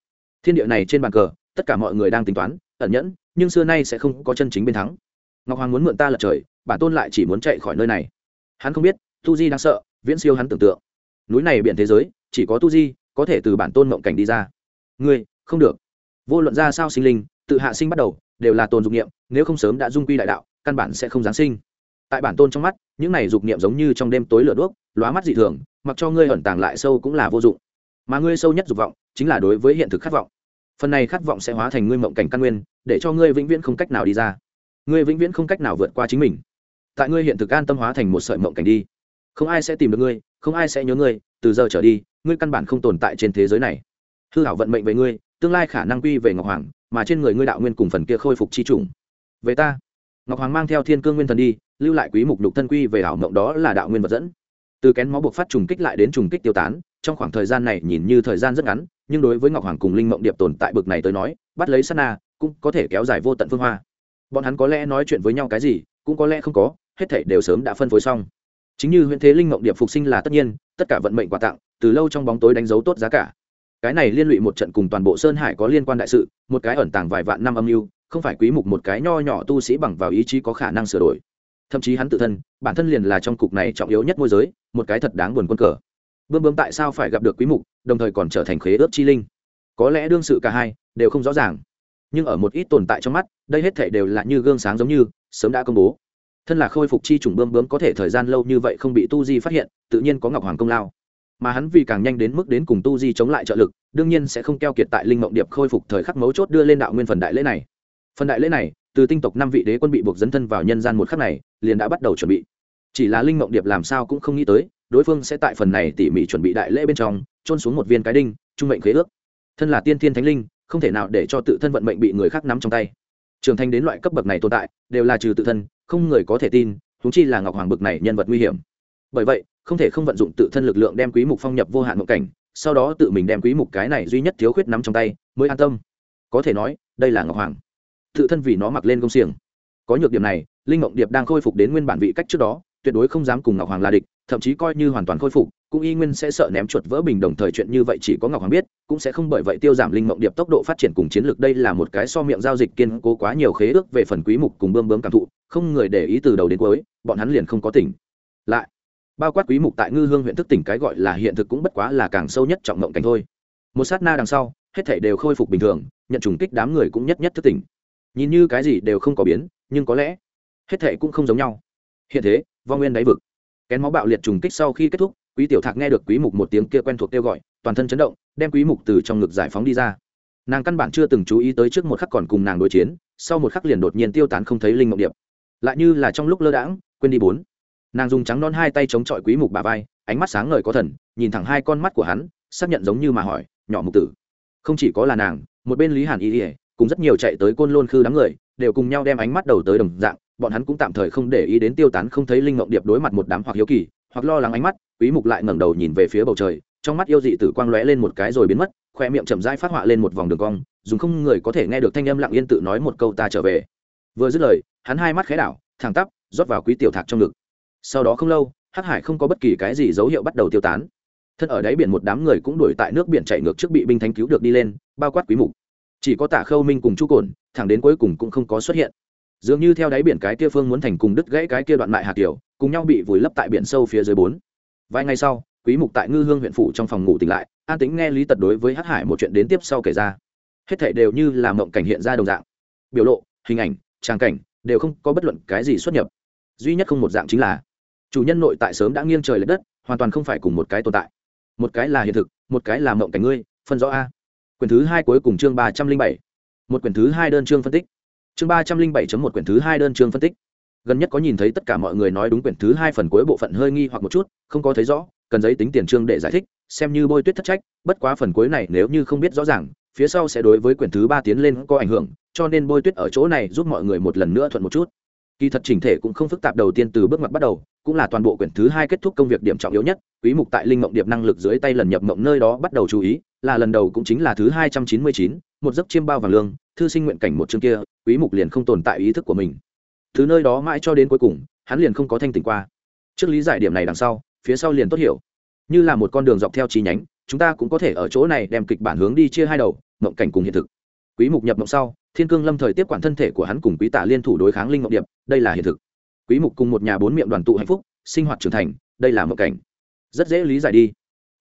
Thiên địa này trên bàn cờ tất cả mọi người đang tính toán, ẩn nhẫn, nhưng xưa nay sẽ không có chân chính bên thắng. Ngọc hoàng muốn mượn ta lật trời, bản tôn lại chỉ muốn chạy khỏi nơi này. Hắn không biết, tu di đang sợ, viễn siêu hắn tưởng tượng. Núi này biển thế giới, chỉ có tu di có thể từ bản tôn mộng cảnh đi ra. Ngươi, không được. Vô luận ra sao sinh linh, tự hạ sinh bắt đầu, đều là tồn dục nghiệm nếu không sớm đã dung quy đại đạo, căn bản sẽ không giáng sinh. Tại bản tôn trong mắt, những này dục niệm giống như trong đêm tối lửa đuốc, lóa mắt dị thường, mặc cho ngươi ẩn tàng lại sâu cũng là vô dụng. Mà ngươi sâu nhất dục vọng, chính là đối với hiện thực khát vọng phần này khát vọng sẽ hóa thành ngươi mộng cảnh căn nguyên, để cho ngươi vĩnh viễn không cách nào đi ra. Ngươi vĩnh viễn không cách nào vượt qua chính mình. Tại ngươi hiện thực an tâm hóa thành một sợi mộng cảnh đi. Không ai sẽ tìm được ngươi, không ai sẽ nhớ ngươi, từ giờ trở đi, ngươi căn bản không tồn tại trên thế giới này. Hư hảo vận mệnh về ngươi, tương lai khả năng quy về ngọc hoàng, mà trên người ngươi đạo nguyên cùng phần kia khôi phục chi trùng về ta. Ngọc hoàng mang theo thiên cương nguyên thần đi, lưu lại quý mục lục thân quy về hảo mộng đó là đạo nguyên vật dẫn. Từ kén máu buộc phát trùng kích lại đến trùng kích tiêu tán trong khoảng thời gian này nhìn như thời gian rất ngắn, nhưng đối với ngọc hoàng cùng linh mộng điệp tồn tại bực này tới nói, bắt lấy sana cũng có thể kéo dài vô tận phương hoa. Bọn hắn có lẽ nói chuyện với nhau cái gì, cũng có lẽ không có, hết thảy đều sớm đã phân phối xong. Chính như huyện thế linh mộng điệp phục sinh là tất nhiên, tất cả vận mệnh quà tặng, từ lâu trong bóng tối đánh dấu tốt giá cả. Cái này liên lụy một trận cùng toàn bộ sơn hải có liên quan đại sự, một cái ẩn tàng vài vạn năm âm mưu, không phải quý mục một cái nho nhỏ tu sĩ bằng vào ý chí có khả năng sửa đổi. Thậm chí hắn tự thân, bản thân liền là trong cục này trọng yếu nhất môi giới, một cái thật đáng buồn quân cờ bươm bươm tại sao phải gặp được quý mục, đồng thời còn trở thành khế ước chi linh? Có lẽ đương sự cả hai đều không rõ ràng, nhưng ở một ít tồn tại trong mắt, đây hết thể đều là như gương sáng giống như, sớm đã công bố. Thân là khôi phục chi trùng bươm bướm có thể thời gian lâu như vậy không bị tu di phát hiện, tự nhiên có ngọc hoàng công lao. Mà hắn vì càng nhanh đến mức đến cùng tu di chống lại trợ lực, đương nhiên sẽ không keo kiệt tại linh mộng điệp khôi phục thời khắc mấu chốt đưa lên đạo nguyên phần đại lễ này. Phần đại lễ này, từ tinh tộc năm vị đế quân bị buộc dấn thân vào nhân gian một khắc này, liền đã bắt đầu chuẩn bị. Chỉ là linh mộng điệp làm sao cũng không nghĩ tới đối phương sẽ tại phần này tỉ mỉ chuẩn bị đại lễ bên trong trôn xuống một viên cái đinh, trung mệnh khế ước. Thân là tiên thiên thánh linh, không thể nào để cho tự thân vận mệnh bị người khác nắm trong tay. Trưởng thành đến loại cấp bậc này tồn tại, đều là trừ tự thân, không người có thể tin thúng chi là ngọc hoàng bực này nhân vật nguy hiểm. Bởi vậy, không thể không vận dụng tự thân lực lượng đem quý mục phong nhập vô hạn mộng cảnh, sau đó tự mình đem quý mục cái này duy nhất thiếu khuyết nắm trong tay, mới an tâm. Có thể nói, đây là ngọc hoàng. Tự thân vì nó mặc lên công xiềng. Có nhược điểm này, linh mộng điệp đang khôi phục đến nguyên bản vị cách trước đó, tuyệt đối không dám cùng ngọc hoàng là địch thậm chí coi như hoàn toàn khôi phục, cũng y nguyên sẽ sợ ném chuột vỡ bình đồng thời chuyện như vậy chỉ có ngọc hoàng biết, cũng sẽ không bởi vậy tiêu giảm linh mộng điệp tốc độ phát triển cùng chiến lược. Đây là một cái so miệng giao dịch kiên cố quá nhiều khế ước về phần quý mục cùng bơm bướm cảm thụ, không người để ý từ đầu đến cuối, bọn hắn liền không có tỉnh. Lại, bao quát quý mục tại ngư hương huyện thức tỉnh cái gọi là hiện thực cũng bất quá là càng sâu nhất trọng mộng cảnh thôi. Một sát na đằng sau, hết thảy đều khôi phục bình thường, nhận trùng kích đám người cũng nhất nhất thức tỉnh. Nhìn như cái gì đều không có biến, nhưng có lẽ, hết thảy cũng không giống nhau. Hiện thế, vong nguyên đáy vực kén máu bạo liệt trùng kích sau khi kết thúc, quý tiểu thạc nghe được quý mục một tiếng kia quen thuộc kêu gọi, toàn thân chấn động, đem quý mục từ trong ngực giải phóng đi ra. Nàng căn bản chưa từng chú ý tới trước một khắc còn cùng nàng đối chiến, sau một khắc liền đột nhiên tiêu tán không thấy linh mộng điệp. Lại như là trong lúc lơ đãng, quên đi bốn. Nàng dùng trắng non hai tay chống chọi quý mục bà vai, ánh mắt sáng ngời có thần, nhìn thẳng hai con mắt của hắn, xác nhận giống như mà hỏi, nhỏ mục tử. Không chỉ có là nàng, một bên lý hàn y cùng rất nhiều chạy tới côn lôn khư đám người, đều cùng nhau đem ánh mắt đầu tới đồng dạng bọn hắn cũng tạm thời không để ý đến tiêu tán không thấy linh mộng điệp đối mặt một đám hoặc hiếu kỳ, hoặc lo lắng ánh mắt, quý mục lại ngẩng đầu nhìn về phía bầu trời, trong mắt yêu dị tử quang lóe lên một cái rồi biến mất, khoe miệng chậm rãi phát họa lên một vòng đường cong, dùng không người có thể nghe được thanh âm lặng yên tự nói một câu ta trở về. Vừa dứt lời, hắn hai mắt khẽ đảo, thẳng tắp, rót vào quý tiểu thạc trong ngực. Sau đó không lâu, hắc hải không có bất kỳ cái gì dấu hiệu bắt đầu tiêu tán. Thân ở đáy biển một đám người cũng đuổi tại nước biển chảy ngược trước bị binh thánh cứu được đi lên, bao quát quý mục. Chỉ có tả khâu minh cùng chu cồn thẳng đến cuối cùng cũng không có xuất hiện dường như theo đáy biển cái kia phương muốn thành cùng đứt gãy cái kia đoạn mại hạt tiểu cùng nhau bị vùi lấp tại biển sâu phía dưới bốn. Vài ngày sau, quý mục tại ngư hương huyện phủ trong phòng ngủ tỉnh lại, an tính nghe lý tật đối với hắc hải một chuyện đến tiếp sau kể ra. Hết thảy đều như là mộng cảnh hiện ra đồng dạng. Biểu lộ, hình ảnh trang cảnh đều không có bất luận cái gì xuất nhập. Duy nhất không một dạng chính là, chủ nhân nội tại sớm đã nghiêng trời lệch đất, hoàn toàn không phải cùng một cái tồn tại. Một cái là hiện thực, một cái là mộng cảnh ngươi, phân rõ a. Quyển thứ hai cuối cùng chương ba trăm linh bảy. Một quyển thứ hai đơn chương phân tích chương ba trăm linh bảy một quyển thứ hai đơn chương phân tích. Gần nhất có nhìn thấy tất cả mọi người nói đúng quyển thứ hai phần cuối bộ phận hơi nghi hoặc một chút, không có thấy rõ, cần giấy tính tiền chương để giải thích, xem như bôi tuyết thất trách, bất quá phần cuối này nếu như không biết rõ ràng, phía sau sẽ đối với quyển thứ ba tiến lên có ảnh hưởng, cho nên bôi tuyết ở chỗ này giúp mọi người một lần nữa thuận một chút. Kỳ thật chỉnh thể cũng không phức tạp đầu tiên từ bước mặt bắt đầu, cũng là toàn bộ quyển thứ hai kết thúc công việc điểm trọng yếu nhất, quý mục tại linh mộng điệp năng lực dưới tay lần nhập mộng nơi đó bắt đầu chú ý, là lần đầu cũng chính là thứ hai trăm chín mươi chín, một giấc chiêm bao vàng lương, thư sinh nguyện cảnh một chương kia quý mục liền không tồn tại ý thức của mình. Thứ nơi đó mãi cho đến cuối cùng, hắn liền không có thanh tỉnh qua. Trước lý giải điểm này đằng sau, phía sau liền tốt hiểu. Như là một con đường dọc theo chi nhánh, chúng ta cũng có thể ở chỗ này đem kịch bản hướng đi chia hai đầu, mộng cảnh cùng hiện thực. Quý mục nhập mộng sau, thiên cương lâm thời tiếp quản thân thể của hắn cùng quý tả liên thủ đối kháng linh mộng điệp, đây là hiện thực. Quý mục cùng một nhà bốn miệng đoàn tụ hạnh phúc, sinh hoạt trưởng thành, đây là mộng cảnh. Rất dễ lý giải đi.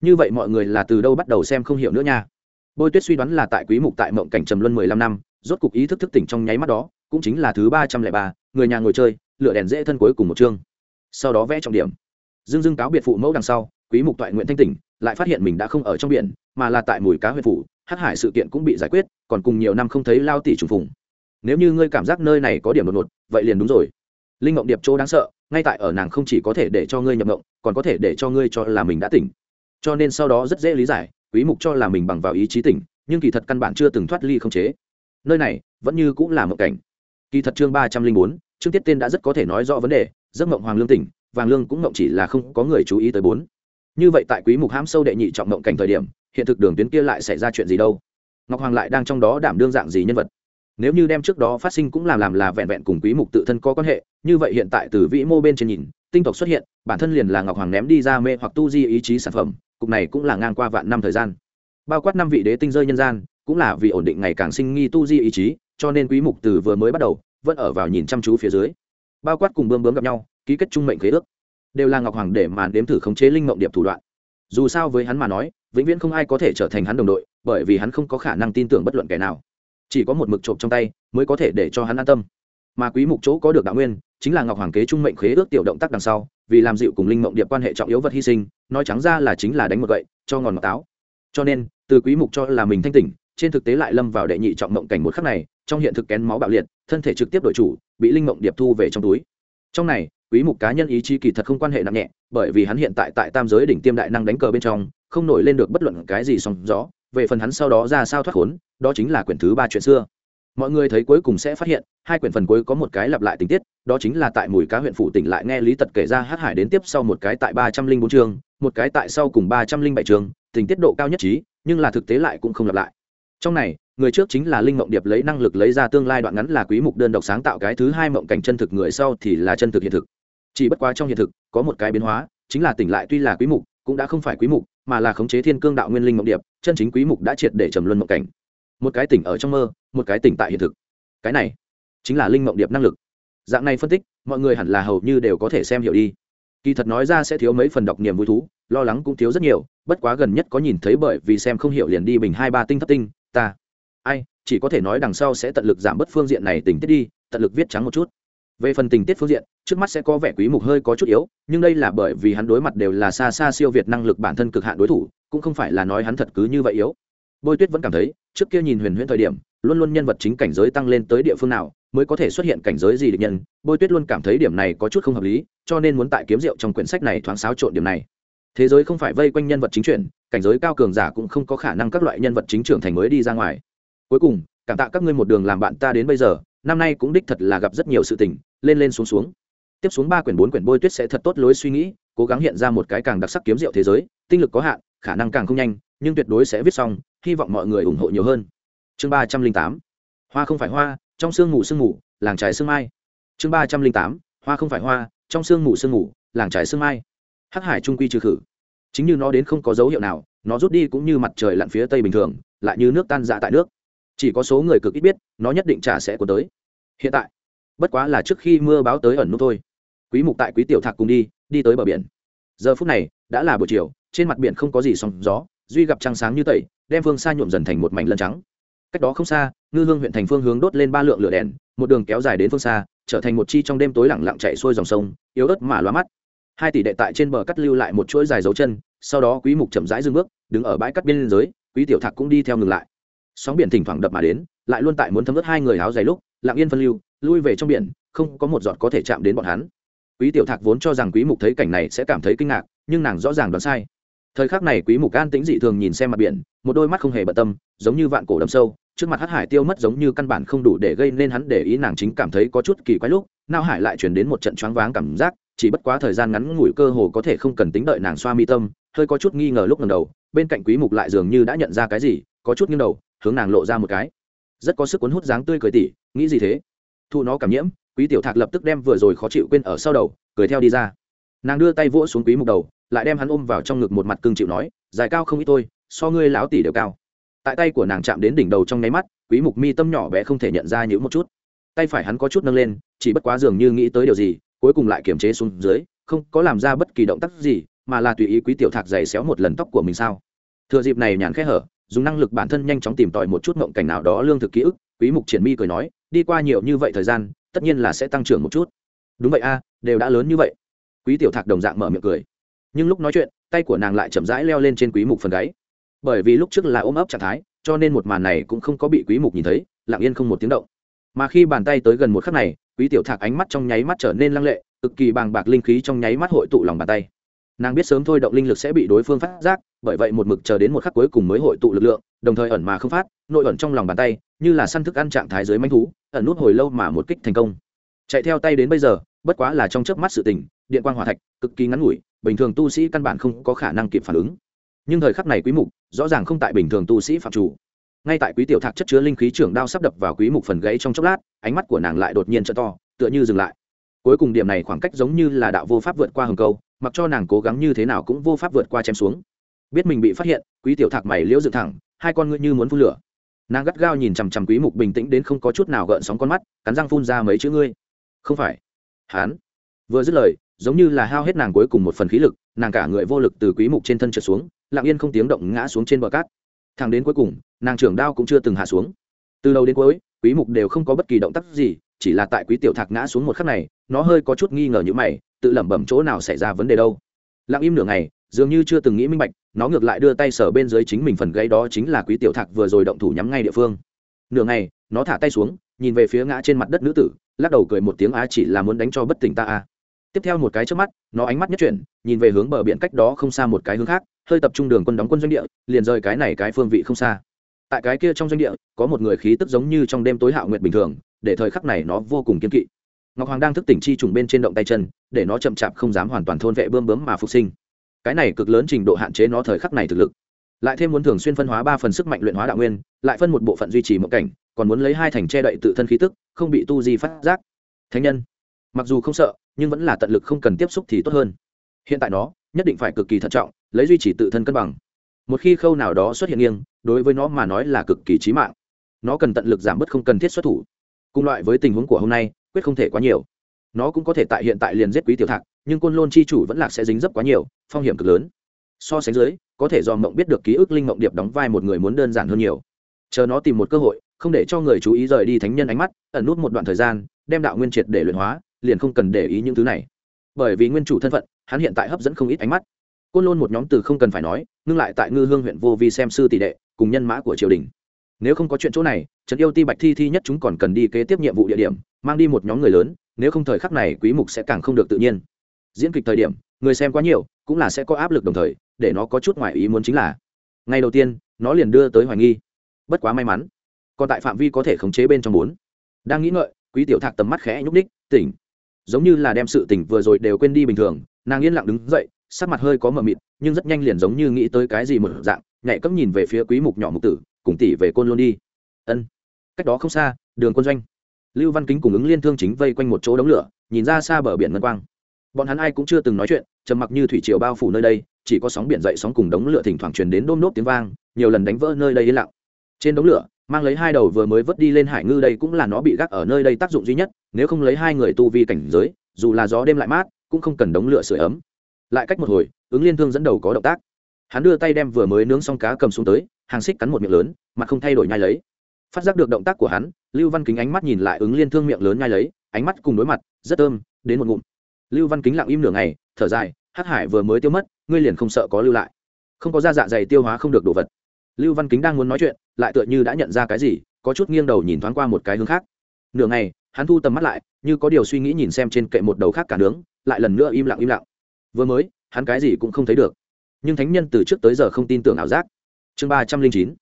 Như vậy mọi người là từ đâu bắt đầu xem không hiểu nữa nha. Bôi tuyết suy đoán là tại quý mục tại mộng cảnh trầm luân 15 năm rốt cục ý thức thức tỉnh trong nháy mắt đó, cũng chính là thứ ba trăm lẻ ba, người nhà ngồi chơi, lựa đèn dễ thân cuối cùng một chương. Sau đó vẽ trọng điểm. Dương dưng cáo biệt phụ mẫu đằng sau, quý mục toại nguyện thanh tỉnh, lại phát hiện mình đã không ở trong biển, mà là tại mùi cá huyện phủ, hắc hải sự kiện cũng bị giải quyết, còn cùng nhiều năm không thấy lao tỷ trùng phùng. Nếu như ngươi cảm giác nơi này có điểm đột ngột, vậy liền đúng rồi. Linh ngộng điệp chỗ đáng sợ, ngay tại ở nàng không chỉ có thể để cho ngươi nhập ngộng, còn có thể để cho ngươi cho là mình đã tỉnh. Cho nên sau đó rất dễ lý giải, quý mục cho là mình bằng vào ý chí tỉnh, nhưng kỳ thật căn bản chưa từng thoát ly không chế nơi này vẫn như cũng là mộng cảnh. Kỳ thật chương ba trăm linh bốn, chương tiết tên đã rất có thể nói rõ vấn đề, giấc mộng hoàng lương tỉnh, vàng lương cũng mộng chỉ là không có người chú ý tới bốn. Như vậy tại quý mục hãm sâu đệ nhị trọng mộng cảnh thời điểm, hiện thực đường tuyến kia lại xảy ra chuyện gì đâu? Ngọc hoàng lại đang trong đó đảm đương dạng gì nhân vật? Nếu như đem trước đó phát sinh cũng làm làm là vẹn vẹn cùng quý mục tự thân có quan hệ, như vậy hiện tại từ vĩ mô bên trên nhìn, tinh tộc xuất hiện, bản thân liền là ngọc hoàng ném đi ra mê hoặc tu di ý chí sản phẩm, cục này cũng là ngang qua vạn năm thời gian. Bao quát năm vị đế tinh rơi nhân gian cũng là vì ổn định ngày càng sinh nghi tu di ý chí, cho nên quý mục từ vừa mới bắt đầu, vẫn ở vào nhìn chăm chú phía dưới. Bao quát cùng bươm bướm gặp nhau, ký kết trung mệnh khế ước, đều là ngọc hoàng để màn đếm thử khống chế linh mộng điệp thủ đoạn. Dù sao với hắn mà nói, vĩnh viễn không ai có thể trở thành hắn đồng đội, bởi vì hắn không có khả năng tin tưởng bất luận kẻ nào. Chỉ có một mực trộm trong tay, mới có thể để cho hắn an tâm. Mà quý mục chỗ có được đạo nguyên, chính là ngọc hoàng kế trung mệnh khế ước tiểu động tác đằng sau, vì làm dịu cùng linh mộng điệp quan hệ trọng yếu vật hy sinh, nói trắng ra là chính là đánh một gậy, cho ngòn ngọt táo. Cho nên, từ quý mục cho là mình thanh tỉnh trên thực tế lại lâm vào đệ nhị trọng mộng cảnh một khắc này, trong hiện thực kén máu bạo liệt, thân thể trực tiếp đổi chủ, bị linh mộng điệp thu về trong túi. Trong này, quý mục cá nhân ý chí kỳ thật không quan hệ nặng nhẹ, bởi vì hắn hiện tại tại tam giới đỉnh tiêm đại năng đánh cờ bên trong, không nổi lên được bất luận cái gì song rõ về phần hắn sau đó ra sao thoát khốn, đó chính là quyển thứ ba chuyện xưa. Mọi người thấy cuối cùng sẽ phát hiện, hai quyển phần cuối có một cái lặp lại tình tiết, đó chính là tại mùi cá huyện phủ tỉnh lại nghe lý tật kể ra hát hải đến tiếp sau một cái tại ba trăm linh bốn chương, một cái tại sau cùng ba trăm linh bảy chương, tình tiết độ cao nhất trí, nhưng là thực tế lại cũng không lặp lại trong này, người trước chính là linh mộng điệp lấy năng lực lấy ra tương lai đoạn ngắn là quý mục đơn độc sáng tạo cái thứ hai mộng cảnh chân thực người sau thì là chân thực hiện thực. Chỉ bất quá trong hiện thực, có một cái biến hóa, chính là tỉnh lại tuy là quý mục, cũng đã không phải quý mục, mà là khống chế thiên cương đạo nguyên linh mộng điệp, chân chính quý mục đã triệt để trầm luân mộng cảnh. Một cái tỉnh ở trong mơ, một cái tỉnh tại hiện thực. Cái này, chính là linh mộng điệp năng lực. Dạng này phân tích, mọi người hẳn là hầu như đều có thể xem hiểu đi. Kỳ thật nói ra sẽ thiếu mấy phần đọc niềm vui thú, lo lắng cũng thiếu rất nhiều, bất quá gần nhất có nhìn thấy bởi vì xem không hiểu liền đi bình hai ba tinh thất tinh ta. Ai, chỉ có thể nói đằng sau sẽ tận lực giảm bớt phương diện này tình tiết đi, tận lực viết trắng một chút. Về phần tình tiết phương diện, trước mắt sẽ có vẻ quý mục hơi có chút yếu, nhưng đây là bởi vì hắn đối mặt đều là xa xa siêu việt năng lực bản thân cực hạn đối thủ, cũng không phải là nói hắn thật cứ như vậy yếu. Bôi tuyết vẫn cảm thấy, trước kia nhìn huyền huyễn thời điểm, luôn luôn nhân vật chính cảnh giới tăng lên tới địa phương nào, mới có thể xuất hiện cảnh giới gì địch nhân. Bôi tuyết luôn cảm thấy điểm này có chút không hợp lý, cho nên muốn tại kiếm rượu trong quyển sách này thoáng xáo trộn điểm này thế giới không phải vây quanh nhân vật chính chuyển, cảnh giới cao cường giả cũng không có khả năng các loại nhân vật chính trưởng thành mới đi ra ngoài. Cuối cùng, cảm tạ các ngươi một đường làm bạn ta đến bây giờ, năm nay cũng đích thật là gặp rất nhiều sự tình, lên lên xuống xuống. Tiếp xuống ba quyển bốn quyển bôi tuyết sẽ thật tốt lối suy nghĩ, cố gắng hiện ra một cái càng đặc sắc kiếm rượu thế giới, tinh lực có hạn, khả năng càng không nhanh, nhưng tuyệt đối sẽ viết xong, hy vọng mọi người ủng hộ nhiều hơn. Chương ba trăm linh tám, hoa không phải hoa, trong sương mù sương mù, làng trái sương mai. Chương ba trăm linh tám, hoa không phải hoa, trong sương mù sương mù, làng trái sương mai hắc hải trung quy trừ khử. Chính như nó đến không có dấu hiệu nào, nó rút đi cũng như mặt trời lặn phía tây bình thường, lại như nước tan dạ tại nước. Chỉ có số người cực ít biết, nó nhất định trả sẽ của tới. Hiện tại, bất quá là trước khi mưa báo tới ẩn nút thôi. Quý mục tại quý tiểu thạc cùng đi đi tới bờ biển. Giờ phút này, đã là buổi chiều, trên mặt biển không có gì sóng gió, duy gặp trăng sáng như tẩy, đem phương xa nhuộm dần thành một mảnh lân trắng. Cách đó không xa, ngư hương huyện thành phương hướng đốt lên ba lượng lửa đèn, một đường kéo dài đến phương xa, trở thành một chi trong đêm tối lặng lặng chạy xuôi dòng sông, yếu ớt mà loa mắt hai tỷ đệ tại trên bờ cắt lưu lại một chuỗi dài dấu chân, sau đó quý mục chậm rãi dừng bước, đứng ở bãi cắt biên giới, quý tiểu thạc cũng đi theo ngừng lại. Sóng biển thỉnh thoảng đập mà đến, lại luôn tại muốn thấm ướt hai người áo dày lúc, lặng yên phân lưu, lui về trong biển, không có một giọt có thể chạm đến bọn hắn. Quý tiểu thạc vốn cho rằng quý mục thấy cảnh này sẽ cảm thấy kinh ngạc, nhưng nàng rõ ràng đoán sai. Thời khắc này quý mục an tĩnh dị thường nhìn xem mặt biển, một đôi mắt không hề bận tâm, giống như vạn cổ đầm sâu, trước mặt hắc hải tiêu mất giống như căn bản không đủ để gây nên hắn để ý, nàng chính cảm thấy có chút kỳ quái lúc, nao hải lại chuyển đến một trận choáng váng cảm giác chỉ bất quá thời gian ngắn ngủi cơ hồ có thể không cần tính đợi nàng xoa mi tâm, hơi có chút nghi ngờ lúc lần đầu, bên cạnh quý mục lại dường như đã nhận ra cái gì, có chút nghiêng đầu, hướng nàng lộ ra một cái. Rất có sức cuốn hút dáng tươi cười tỉ, nghĩ gì thế? Thu nó cảm nhiễm, quý tiểu thạc lập tức đem vừa rồi khó chịu quên ở sau đầu, cười theo đi ra. Nàng đưa tay vỗ xuống quý mục đầu, lại đem hắn ôm vào trong ngực một mặt cưng chịu nói, dài cao không ít tôi so ngươi lão tỷ đều cao. Tại tay của nàng chạm đến đỉnh đầu trong nháy mắt, quý mục mi tâm nhỏ bé không thể nhận ra những một chút. Tay phải hắn có chút nâng lên, chỉ bất quá dường như nghĩ tới điều gì cuối cùng lại kiềm chế xuống dưới, không có làm ra bất kỳ động tác gì, mà là tùy ý quý tiểu thạc giày xéo một lần tóc của mình sao? Thừa dịp này nhàn khẽ hở, dùng năng lực bản thân nhanh chóng tìm tòi một chút mộng cảnh nào đó lương thực ký ức, quý mục triển mi cười nói, đi qua nhiều như vậy thời gian, tất nhiên là sẽ tăng trưởng một chút. Đúng vậy a, đều đã lớn như vậy. Quý tiểu thạc đồng dạng mở miệng cười. Nhưng lúc nói chuyện, tay của nàng lại chậm rãi leo lên trên quý mục phần gáy. Bởi vì lúc trước là ôm ấp trạng thái, cho nên một màn này cũng không có bị quý mục nhìn thấy, lặng yên không một tiếng động. Mà khi bàn tay tới gần một khắc này quý tiểu thạc ánh mắt trong nháy mắt trở nên lăng lệ, cực kỳ bàng bạc linh khí trong nháy mắt hội tụ lòng bàn tay. Nàng biết sớm thôi động linh lực sẽ bị đối phương phát giác, bởi vậy một mực chờ đến một khắc cuối cùng mới hội tụ lực lượng, đồng thời ẩn mà không phát, nội ẩn trong lòng bàn tay, như là săn thức ăn trạng thái dưới manh thú, ẩn nút hồi lâu mà một kích thành công. Chạy theo tay đến bây giờ, bất quá là trong chớp mắt sự tình, điện quang hỏa thạch, cực kỳ ngắn ngủi, bình thường tu sĩ căn bản không có khả năng kịp phản ứng. Nhưng thời khắc này quý mục, rõ ràng không tại bình thường tu sĩ phạm chủ ngay tại quý tiểu thạc chất chứa linh khí trưởng đao sắp đập vào quý mục phần gãy trong chốc lát, ánh mắt của nàng lại đột nhiên trợ to, tựa như dừng lại. Cuối cùng điểm này khoảng cách giống như là đạo vô pháp vượt qua hầm câu, mặc cho nàng cố gắng như thế nào cũng vô pháp vượt qua chém xuống. Biết mình bị phát hiện, quý tiểu thạc mày liễu dựng thẳng, hai con ngươi như muốn phun lửa. Nàng gắt gao nhìn chằm chằm quý mục bình tĩnh đến không có chút nào gợn sóng con mắt, cắn răng phun ra mấy chữ ngươi. Không phải. Hán. Vừa dứt lời, giống như là hao hết nàng cuối cùng một phần khí lực, nàng cả người vô lực từ quý mục trên thân trượt xuống, lặng yên không tiếng động ngã xuống trên bờ cát thẳng đến cuối cùng, nàng trưởng đao cũng chưa từng hạ xuống. Từ đầu đến cuối, quý mục đều không có bất kỳ động tác gì, chỉ là tại quý tiểu thạc ngã xuống một khắc này, nó hơi có chút nghi ngờ như mày, tự lẩm bẩm chỗ nào xảy ra vấn đề đâu. Lặng im nửa ngày, dường như chưa từng nghĩ minh bạch, nó ngược lại đưa tay sở bên dưới chính mình phần gây đó chính là quý tiểu thạc vừa rồi động thủ nhắm ngay địa phương. Nửa ngày, nó thả tay xuống, nhìn về phía ngã trên mặt đất nữ tử, lắc đầu cười một tiếng á chỉ là muốn đánh cho bất tỉnh ta a. Tiếp theo một cái trước mắt, nó ánh mắt nhất chuyển, nhìn về hướng bờ biển cách đó không xa một cái hướng khác hơi tập trung đường quân đóng quân doanh địa, liền rời cái này cái phương vị không xa. Tại cái kia trong doanh địa, có một người khí tức giống như trong đêm tối hạo nguyệt bình thường, để thời khắc này nó vô cùng kiên kỵ. Ngọc hoàng đang thức tỉnh chi trùng bên trên động tay chân, để nó chậm chạp không dám hoàn toàn thôn vệ bơm bướm mà phục sinh. Cái này cực lớn trình độ hạn chế nó thời khắc này thực lực. Lại thêm muốn thường xuyên phân hóa ba phần sức mạnh luyện hóa đạo nguyên, lại phân một bộ phận duy trì một cảnh, còn muốn lấy hai thành che đậy tự thân khí tức, không bị tu di phát giác. Thánh nhân, mặc dù không sợ, nhưng vẫn là tận lực không cần tiếp xúc thì tốt hơn. Hiện tại nó nhất định phải cực kỳ thận trọng, lấy duy trì tự thân cân bằng. Một khi khâu nào đó xuất hiện nghiêng, đối với nó mà nói là cực kỳ trí mạng. Nó cần tận lực giảm bớt không cần thiết xuất thủ. Cùng loại với tình huống của hôm nay, quyết không thể quá nhiều. Nó cũng có thể tại hiện tại liền giết quý tiểu thạc, nhưng côn lôn chi chủ vẫn lạc sẽ dính dấp quá nhiều, phong hiểm cực lớn. So sánh dưới, có thể do mộng biết được ký ức linh mộng điệp đóng vai một người muốn đơn giản hơn nhiều. Chờ nó tìm một cơ hội, không để cho người chú ý rời đi thánh nhân ánh mắt, ẩn nút một đoạn thời gian, đem đạo nguyên triệt để luyện hóa, liền không cần để ý những thứ này. Bởi vì nguyên chủ thân phận hắn hiện tại hấp dẫn không ít ánh mắt. Côn lôn một nhóm từ không cần phải nói ngưng lại tại ngư hương huyện vô vi xem sư tỷ đệ cùng nhân mã của triều đình. Nếu không có chuyện chỗ này trấn yêu ti bạch thi thi nhất chúng còn cần đi kế tiếp nhiệm vụ địa điểm mang đi một nhóm người lớn nếu không thời khắc này quý mục sẽ càng không được tự nhiên. Diễn kịch thời điểm người xem quá nhiều cũng là sẽ có áp lực đồng thời để nó có chút ngoại ý muốn chính là ngày đầu tiên nó liền đưa tới hoài nghi. Bất quá may mắn còn tại phạm vi có thể khống chế bên trong bốn. Đang nghĩ ngợi quý tiểu thạc tầm mắt khẽ nhúc nhích, tỉnh. Giống như là đem sự tỉnh vừa rồi đều quên đi bình thường nàng yên lặng đứng dậy, sắc mặt hơi có mờ mịt, nhưng rất nhanh liền giống như nghĩ tới cái gì một dạng, nhảy cấp nhìn về phía quý mục nhỏ mục tử, cùng tỷ về côn luôn đi. Ân. Cách đó không xa, đường quân doanh. Lưu văn kính cùng ứng liên thương chính vây quanh một chỗ đống lửa, nhìn ra xa bờ biển ngân quang. Bọn hắn ai cũng chưa từng nói chuyện, trầm mặc như thủy triều bao phủ nơi đây, chỉ có sóng biển dậy sóng cùng đống lửa thỉnh thoảng truyền đến đôm nốt tiếng vang, nhiều lần đánh vỡ nơi đây yên lặng. Trên đống lửa, mang lấy hai đầu vừa mới vớt đi lên hải ngư đây cũng là nó bị gác ở nơi đây tác dụng duy nhất, nếu không lấy hai người tu vi cảnh giới, dù là gió đêm lại mát cũng không cần đống lửa sưởi ấm. Lại cách một hồi, ứng liên thương dẫn đầu có động tác. Hắn đưa tay đem vừa mới nướng xong cá cầm xuống tới, hàng xích cắn một miệng lớn mặt không thay đổi nhai lấy. Phát giác được động tác của hắn, lưu văn kính ánh mắt nhìn lại ứng liên thương miệng lớn nhai lấy, ánh mắt cùng đối mặt, rất thơm, đến một ngụm. Lưu văn kính lặng im nửa ngày, thở dài hát hải vừa mới tiêu mất, ngươi liền không sợ có lưu lại. Không có da dạ dày tiêu hóa không được đồ vật. Lưu văn kính đang muốn nói chuyện, lại tựa như đã nhận ra cái gì, có chút nghiêng đầu nhìn thoáng qua một cái hướng khác. Nửa ngày, hắn thu tầm mắt lại, như có điều suy nghĩ nhìn xem trên kệ một đầu khác cả nướng lại lần nữa im lặng im lặng. Vừa mới, hắn cái gì cũng không thấy được. Nhưng thánh nhân từ trước tới giờ không tin tưởng ảo giác. Chương ba trăm linh chín.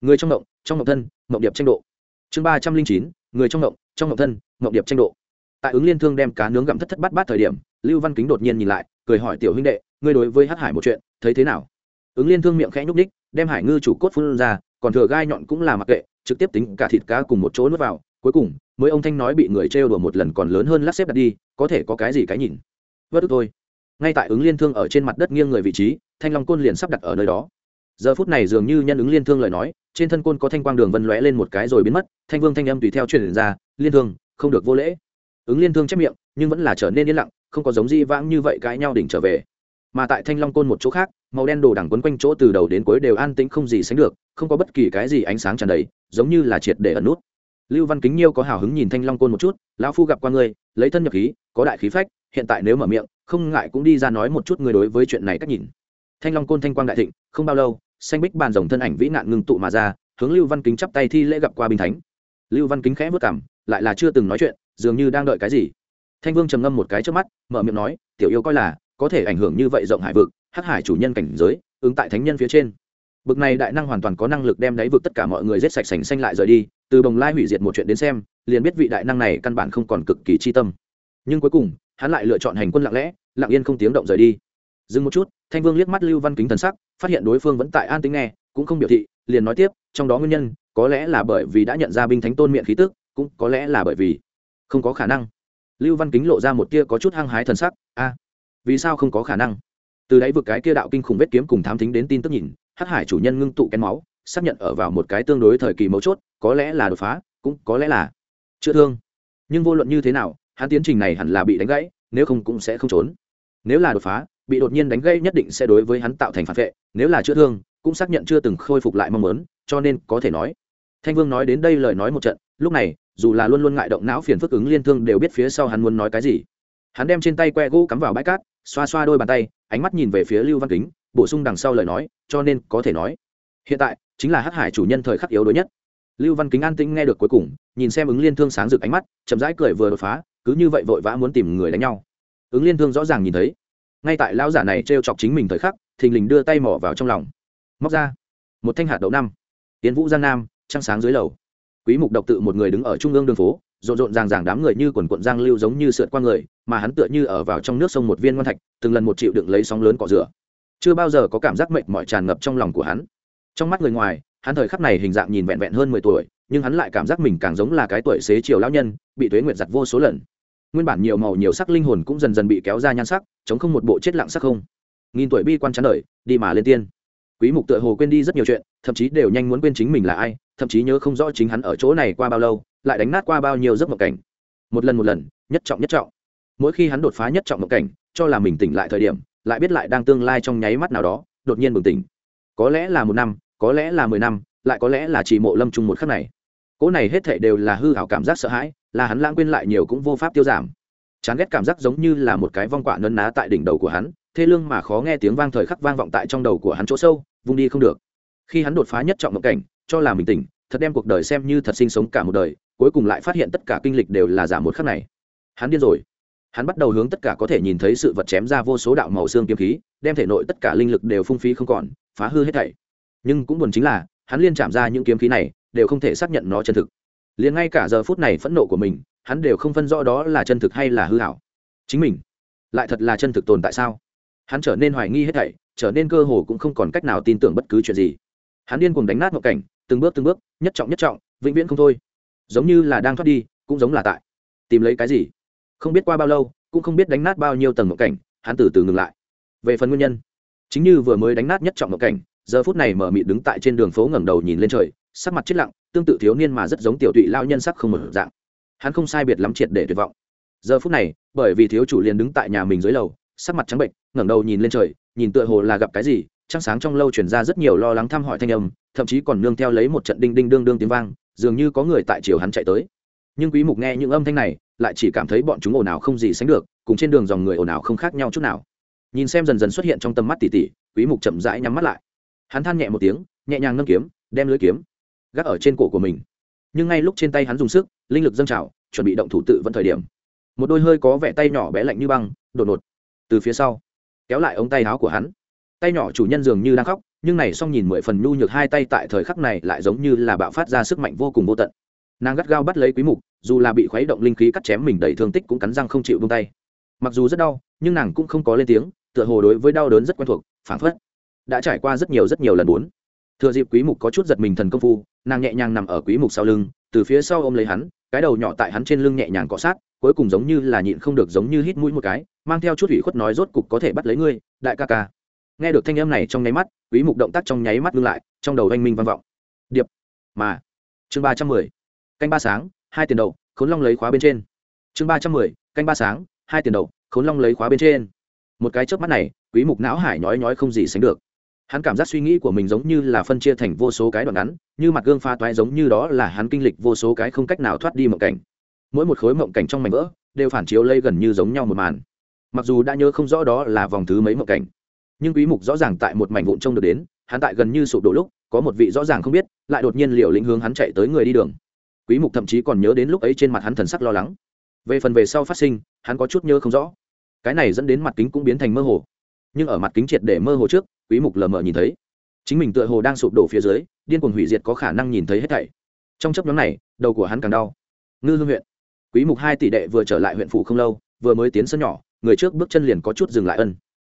Người trong động trong động thân, mộng điệp tranh độ. Chương ba trăm linh chín. Người trong động trong động thân, mộng điệp tranh độ. Tại ứng liên thương đem cá nướng gặm thất thất bát bát thời điểm, lưu văn kính đột nhiên nhìn lại, cười hỏi tiểu huynh đệ, ngươi đối với hát hải một chuyện, thấy thế nào? Ứng liên thương miệng khẽ nhúc ních đem hải ngư chủ cốt phun ra, còn thừa gai nhọn cũng là mặc kệ, trực tiếp tính cả thịt cá cùng một chỗ nuốt vào. Cuối cùng, mới ông thanh nói bị người trêu đùa một lần còn lớn hơn lát xếp đặt đi, có thể có cái gì cái nhìn vất ức thôi. Ngay tại ứng liên thương ở trên mặt đất nghiêng người vị trí, thanh long côn liền sắp đặt ở nơi đó. Giờ phút này dường như nhân ứng liên thương lời nói, trên thân côn có thanh quang đường vân lóe lên một cái rồi biến mất, thanh vương thanh âm tùy theo truyền ra, liên thương, không được vô lễ. Ứng liên thương chép miệng, nhưng vẫn là trở nên yên lặng, không có giống di vãng như vậy cãi nhau đỉnh trở về. Mà tại thanh long côn một chỗ khác, màu đen đồ đằng quấn quanh chỗ từ đầu đến cuối đều an tĩnh không gì sánh được, không có bất kỳ cái gì ánh sáng tràn đầy, giống như là triệt để ẩn nút lưu văn kính nhiêu có hào hứng nhìn thanh long côn một chút, lão phu gặp qua ngươi, lấy thân nhập khí, có đại khí phách, hiện tại nếu mở miệng, không ngại cũng đi ra nói một chút ngươi đối với chuyện này cách nhìn. Thanh long côn thanh quang đại thịnh, không bao lâu, xanh bích bàn rồng thân ảnh vĩ nạn ngưng tụ mà ra, hướng lưu văn kính chắp tay thi lễ gặp qua bình thánh. Lưu văn kính khẽ vất cảm lại là chưa từng nói chuyện, dường như đang đợi cái gì. Thanh vương trầm ngâm một cái trước mắt, mở miệng nói, tiểu yêu coi là, có thể ảnh hưởng như vậy rộng hải vực, hắc hải chủ nhân cảnh giới, ứng tại thánh nhân phía trên bực này đại năng hoàn toàn có năng lực đem đáy vực tất cả mọi người giết sạch sành xanh lại rời đi, từ bồng lai hủy diệt một chuyện đến xem, liền biết vị đại năng này căn bản không còn cực kỳ chi tâm. Nhưng cuối cùng, hắn lại lựa chọn hành quân lặng lẽ, lặng yên không tiếng động rời đi. Dừng một chút, thanh vương liếc mắt lưu văn kính thần sắc, phát hiện đối phương vẫn tại an tính nghe, cũng không biểu thị, liền nói tiếp, trong đó nguyên nhân, có lẽ là bởi vì đã nhận ra binh thánh tôn miệng khí tức, cũng có lẽ là bởi vì không có khả năng. Lưu văn kính lộ ra một tia có chút hăng hái thần sắc, a, vì sao không có khả năng? Từ đáy vực cái kia đạo kinh khủng vết kiếm cùng thám thính đến tin tức nhìn hắc hải chủ nhân ngưng tụ kén máu, xác nhận ở vào một cái tương đối thời kỳ mấu chốt, có lẽ là đột phá, cũng có lẽ là chữa thương. Nhưng vô luận như thế nào, hắn tiến trình này hẳn là bị đánh gãy, nếu không cũng sẽ không trốn. Nếu là đột phá, bị đột nhiên đánh gãy nhất định sẽ đối với hắn tạo thành phản vệ, nếu là chữa thương, cũng xác nhận chưa từng khôi phục lại mong muốn, cho nên có thể nói. Thanh vương nói đến đây lời nói một trận, lúc này, dù là luôn luôn ngại động não phiền phức ứng liên thương đều biết phía sau hắn muốn nói cái gì. Hắn đem trên tay que gỗ cắm vào bãi cát, xoa xoa đôi bàn tay, ánh mắt nhìn về phía lưu văn kính bổ sung đằng sau lời nói, cho nên có thể nói, hiện tại chính là hắc hải chủ nhân thời khắc yếu đuối nhất. Lưu văn kính an tĩnh nghe được cuối cùng, nhìn xem ứng liên thương sáng rực ánh mắt, chậm rãi cười vừa đột phá, cứ như vậy vội vã muốn tìm người đánh nhau. Ứng liên thương rõ ràng nhìn thấy, ngay tại lão giả này t chọc chính mình thời khắc, thình lình đưa tay mỏ vào trong lòng. Móc ra, một thanh hạt đậu năm tiến vũ giang nam, trăng sáng dưới lầu. Quý mục độc tự một người đứng ở trung ương đường phố, rộn rộn ràng ràng đám người như quần quận giang lưu giống như sượt qua người, mà hắn tựa như ở vào trong nước sông một viên ngon thạch, từng lần một chịu đựng lấy sóng lớn cọ rửa chưa bao giờ có cảm giác mệt mỏi tràn ngập trong lòng của hắn. Trong mắt người ngoài, hắn thời khắc này hình dạng nhìn vẹn vẹn hơn mười tuổi, nhưng hắn lại cảm giác mình càng giống là cái tuổi xế chiều lão nhân, bị tuế nguyệt giặt vô số lần. Nguyên bản nhiều màu nhiều sắc linh hồn cũng dần dần bị kéo ra nhan sắc, chống không một bộ chết lặng sắc không. Nghìn tuổi bi quan chán đời, đi mà lên tiên. Quý mục tựa hồ quên đi rất nhiều chuyện, thậm chí đều nhanh muốn quên chính mình là ai, thậm chí nhớ không rõ chính hắn ở chỗ này qua bao lâu, lại đánh nát qua bao nhiêu giấc mộng cảnh. Một lần một lần, nhất trọng nhất trọng. Mỗi khi hắn đột phá nhất trọng mộng cảnh cho là mình tỉnh lại thời điểm, lại biết lại đang tương lai trong nháy mắt nào đó, đột nhiên bừng tỉnh. Có lẽ là một năm, có lẽ là mười năm, lại có lẽ là chỉ mộ lâm chung một khắc này. Cỗ này hết thảy đều là hư hảo cảm giác sợ hãi, là hắn lãng quên lại nhiều cũng vô pháp tiêu giảm. Chán ghét cảm giác giống như là một cái vong quạ nấn ná tại đỉnh đầu của hắn, thê lương mà khó nghe tiếng vang thời khắc vang vọng tại trong đầu của hắn chỗ sâu, vung đi không được. Khi hắn đột phá nhất trọng mộng cảnh, cho là mình tỉnh, thật đem cuộc đời xem như thật sinh sống cả một đời, cuối cùng lại phát hiện tất cả kinh lịch đều là giả một khắc này. Hắn điên rồi hắn bắt đầu hướng tất cả có thể nhìn thấy sự vật chém ra vô số đạo màu xương kiếm khí, đem thể nội tất cả linh lực đều phung phí không còn, phá hư hết thảy. Nhưng cũng buồn chính là, hắn liên chạm ra những kiếm khí này, đều không thể xác nhận nó chân thực. Liền ngay cả giờ phút này phẫn nộ của mình, hắn đều không phân rõ đó là chân thực hay là hư hảo. Chính mình, lại thật là chân thực tồn tại sao? Hắn trở nên hoài nghi hết thảy, trở nên cơ hồ cũng không còn cách nào tin tưởng bất cứ chuyện gì. Hắn điên cuồng đánh nát một cảnh, từng bước từng bước, nhất trọng nhất trọng, vĩnh viễn không thôi. Giống như là đang thoát đi, cũng giống là tại tìm lấy cái gì? Không biết qua bao lâu, cũng không biết đánh nát bao nhiêu tầng mộng cảnh, hắn từ từ ngừng lại. Về phần nguyên nhân, chính như vừa mới đánh nát nhất trọng mộng cảnh, giờ phút này mở mị đứng tại trên đường phố ngẩng đầu nhìn lên trời, sắc mặt chết lặng, tương tự thiếu niên mà rất giống tiểu tụy lao nhân sắc không một dạng. Hắn không sai biệt lắm triệt để tuyệt vọng. Giờ phút này, bởi vì thiếu chủ liền đứng tại nhà mình dưới lầu, sắc mặt trắng bệnh, ngẩng đầu nhìn lên trời, nhìn tựa hồ là gặp cái gì, trăng sáng trong lâu chuyển ra rất nhiều lo lắng thăm hỏi thanh âm, thậm chí còn nương theo lấy một trận đinh đinh đương đương tiếng vang, dường như có người tại chiều hắn chạy tới nhưng quý mục nghe những âm thanh này, lại chỉ cảm thấy bọn chúng ồn ào không gì sánh được, cùng trên đường dòng người ồn ào không khác nhau chút nào. Nhìn xem dần dần xuất hiện trong tầm mắt tỉ tỉ, quý mục chậm rãi nhắm mắt lại. Hắn than nhẹ một tiếng, nhẹ nhàng nâng kiếm, đem lưới kiếm gác ở trên cổ của mình. Nhưng ngay lúc trên tay hắn dùng sức, linh lực dâng trào, chuẩn bị động thủ tự vẫn thời điểm. Một đôi hơi có vẻ tay nhỏ bé lạnh như băng, đột ngột từ phía sau kéo lại ống tay áo của hắn. Tay nhỏ chủ nhân dường như đang khóc, nhưng này xong nhìn mười phần nhu nhược hai tay tại thời khắc này lại giống như là bạo phát ra sức mạnh vô cùng vô tận nàng gắt gao bắt lấy quý mục, dù là bị khuấy động linh khí cắt chém mình đầy thương tích cũng cắn răng không chịu buông tay. Mặc dù rất đau, nhưng nàng cũng không có lên tiếng, tựa hồ đối với đau đớn rất quen thuộc phản phất đã trải qua rất nhiều rất nhiều lần muốn. Thừa dịp quý mục có chút giật mình thần công phu, nàng nhẹ nhàng nằm ở quý mục sau lưng, từ phía sau ôm lấy hắn, cái đầu nhỏ tại hắn trên lưng nhẹ nhàng cọ sát, cuối cùng giống như là nhịn không được giống như hít mũi một cái, mang theo chút ủy khuất nói rốt cục có thể bắt lấy ngươi, đại ca ca. Nghe được thanh âm này trong nháy mắt, quý mục động tác trong nháy mắt ngưng lại, trong đầu anh minh vang vọng. Điệp. Mà, chương ba trăm mười canh ba sáng hai tiền đậu, khốn long lấy khóa bên trên. Chương ba trăm mười canh ba sáng hai tiền đậu, khốn long lấy khóa bên trên. Một cái chớp mắt này quý mục não hải nhói nhói không gì sánh được. Hắn cảm giác suy nghĩ của mình giống như là phân chia thành vô số cái đoạn ngắn như mặt gương pha toái giống như đó là hắn kinh lịch vô số cái không cách nào thoát đi mộng cảnh. Mỗi một khối mộng cảnh trong mảnh vỡ đều phản chiếu lây gần như giống nhau một màn. Mặc dù đã nhớ không rõ đó là vòng thứ mấy mộng cảnh nhưng quý mục rõ ràng tại một mảnh vụn trông được đến hắn tại gần như sụp đổ lúc có một vị rõ ràng không biết lại đột nhiên liều lĩnh hướng hắn chạy tới người đi đường quý mục thậm chí còn nhớ đến lúc ấy trên mặt hắn thần sắc lo lắng. Về phần về sau phát sinh, hắn có chút nhớ không rõ. Cái này dẫn đến mặt kính cũng biến thành mơ hồ. Nhưng ở mặt kính triệt để mơ hồ trước, quý mục lờ mờ nhìn thấy. Chính mình tựa hồ đang sụp đổ phía dưới, điên cuồng hủy diệt có khả năng nhìn thấy hết thảy. Trong chấp nhóm này, đầu của hắn càng đau. Ngư hương huyện. Quý mục hai tỷ đệ vừa trở lại huyện phủ không lâu, vừa mới tiến sân nhỏ, người trước bước chân liền có chút dừng lại ân.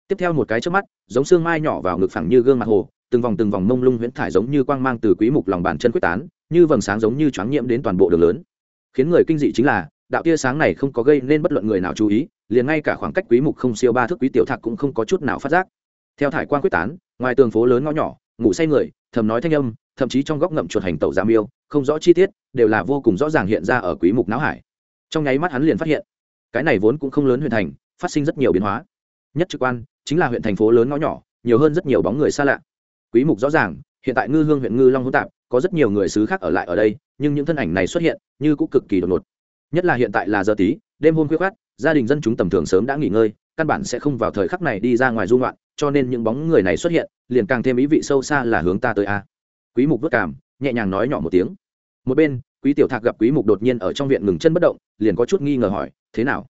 Tiếp theo một cái trước mắt, giống xương mai nhỏ vào ngực phẳng như gương mặt hồ, từng vòng từng vòng mông lung huyễn thải giống như quang mang từ quý mục lòng bàn chân quyết tán như vầng sáng giống như choáng nhiễm đến toàn bộ đường lớn. Khiến người kinh dị chính là, đạo tia sáng này không có gây nên bất luận người nào chú ý, liền ngay cả khoảng cách quý mục không siêu ba thước quý tiểu thạc cũng không có chút nào phát giác. Theo thải quang quyết tán, ngoài tường phố lớn ngõ nhỏ, ngủ say người, thầm nói thanh âm, thậm chí trong góc ngậm chuột hành tẩu giam yêu không rõ chi tiết, đều là vô cùng rõ ràng hiện ra ở quý mục não hải. Trong nháy mắt hắn liền phát hiện, cái này vốn cũng không lớn huyện thành, phát sinh rất nhiều biến hóa. Nhất trực quan, chính là huyện thành phố lớn ngõ nhỏ, nhiều hơn rất nhiều bóng người xa lạ. Quý mục rõ ràng hiện tại ngư hương huyện ngư long hỗn tạp, có rất nhiều người xứ khác ở lại ở đây, nhưng những thân ảnh này xuất hiện như cũng cực kỳ đột ngột. Nhất là hiện tại là giờ tí, đêm hôm khuya khoát gia đình dân chúng tầm thường sớm đã nghỉ ngơi, căn bản sẽ không vào thời khắc này đi ra ngoài dung loạn cho nên những bóng người này xuất hiện, liền càng thêm ý vị sâu xa là hướng ta tới a. Quý mục vất cảm, nhẹ nhàng nói nhỏ một tiếng. Một bên, quý tiểu thạc gặp quý mục đột nhiên ở trong viện ngừng chân bất động, liền có chút nghi ngờ hỏi, thế nào?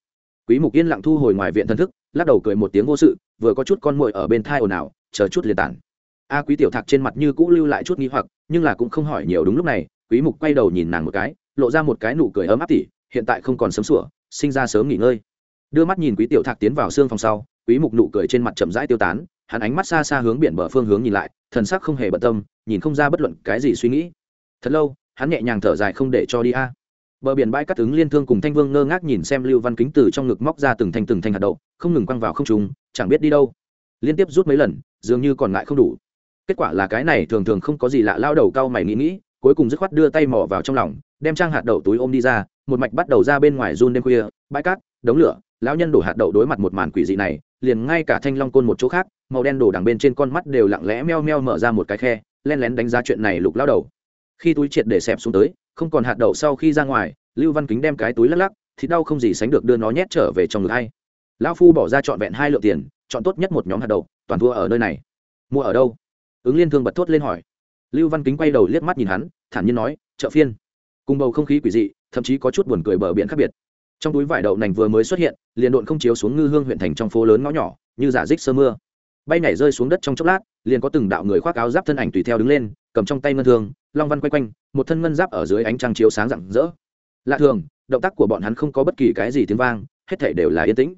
Quý mục yên lặng thu hồi ngoài viện thân thức, lắc đầu cười một tiếng vô sự, vừa có chút con muội ở bên thai ồn ào, chờ chút liền tản a quý tiểu thạc trên mặt như cũ lưu lại chút nghi hoặc, nhưng là cũng không hỏi nhiều đúng lúc này, quý mục quay đầu nhìn nàng một cái, lộ ra một cái nụ cười ấm áp tỉ, hiện tại không còn sớm sủa, sinh ra sớm nghỉ ngơi. Đưa mắt nhìn quý tiểu thạc tiến vào xương phòng sau, quý mục nụ cười trên mặt chậm rãi tiêu tán, hắn ánh mắt xa xa hướng biển bờ phương hướng nhìn lại, thần sắc không hề bận tâm, nhìn không ra bất luận cái gì suy nghĩ. Thật lâu, hắn nhẹ nhàng thở dài không để cho đi a. Bờ biển bãi cắt ứng liên thương cùng thanh vương ngơ ngác nhìn xem lưu văn kính từ trong ngực móc ra từng thanh từng thanh hạt đậu, không ngừng quăng vào không trùng chẳng biết đi đâu. Liên tiếp rút mấy lần, dường như còn ngại không đủ kết quả là cái này thường thường không có gì lạ, lao đầu cao mày nghĩ nghĩ, cuối cùng dứt khoát đưa tay mò vào trong lòng, đem trang hạt đậu túi ôm đi ra, một mạch bắt đầu ra bên ngoài run đêm khuya, bãi cát, đống lửa, lão nhân đổ hạt đậu đối mặt một màn quỷ dị này, liền ngay cả thanh long côn một chỗ khác, màu đen đổ đằng bên trên con mắt đều lặng lẽ meo meo mở ra một cái khe, len lén đánh giá chuyện này lục lao đầu. Khi túi triệt để xẹp xuống tới, không còn hạt đậu sau khi ra ngoài, lưu văn kính đem cái túi lắc lắc, thì đau không gì sánh được đưa nó nhét trở về trong ngực hay lão phu bỏ ra trọn vẹn hai lượng tiền, chọn tốt nhất một nhóm hạt đậu, toàn thua ở nơi này. Mua ở đâu? Ứng liên thương bật thốt lên hỏi. Lưu văn kính quay đầu liếc mắt nhìn hắn, thản nhiên nói chợ phiên. Cùng bầu không khí quỷ dị, thậm chí có chút buồn cười bờ biển khác biệt. Trong túi vải đậu nành vừa mới xuất hiện, liền độn không chiếu xuống ngư hương huyện thành trong phố lớn ngõ nhỏ, như giả dích sơ mưa. Bay nhảy rơi xuống đất trong chốc lát, liền có từng đạo người khoác áo giáp thân ảnh tùy theo đứng lên, cầm trong tay ngân thương, long văn quay quanh, một thân ngân giáp ở dưới ánh trăng chiếu sáng rạng rỡ. Lạ thường, động tác của bọn hắn không có bất kỳ cái gì tiếng vang, hết thể đều là yên tĩnh.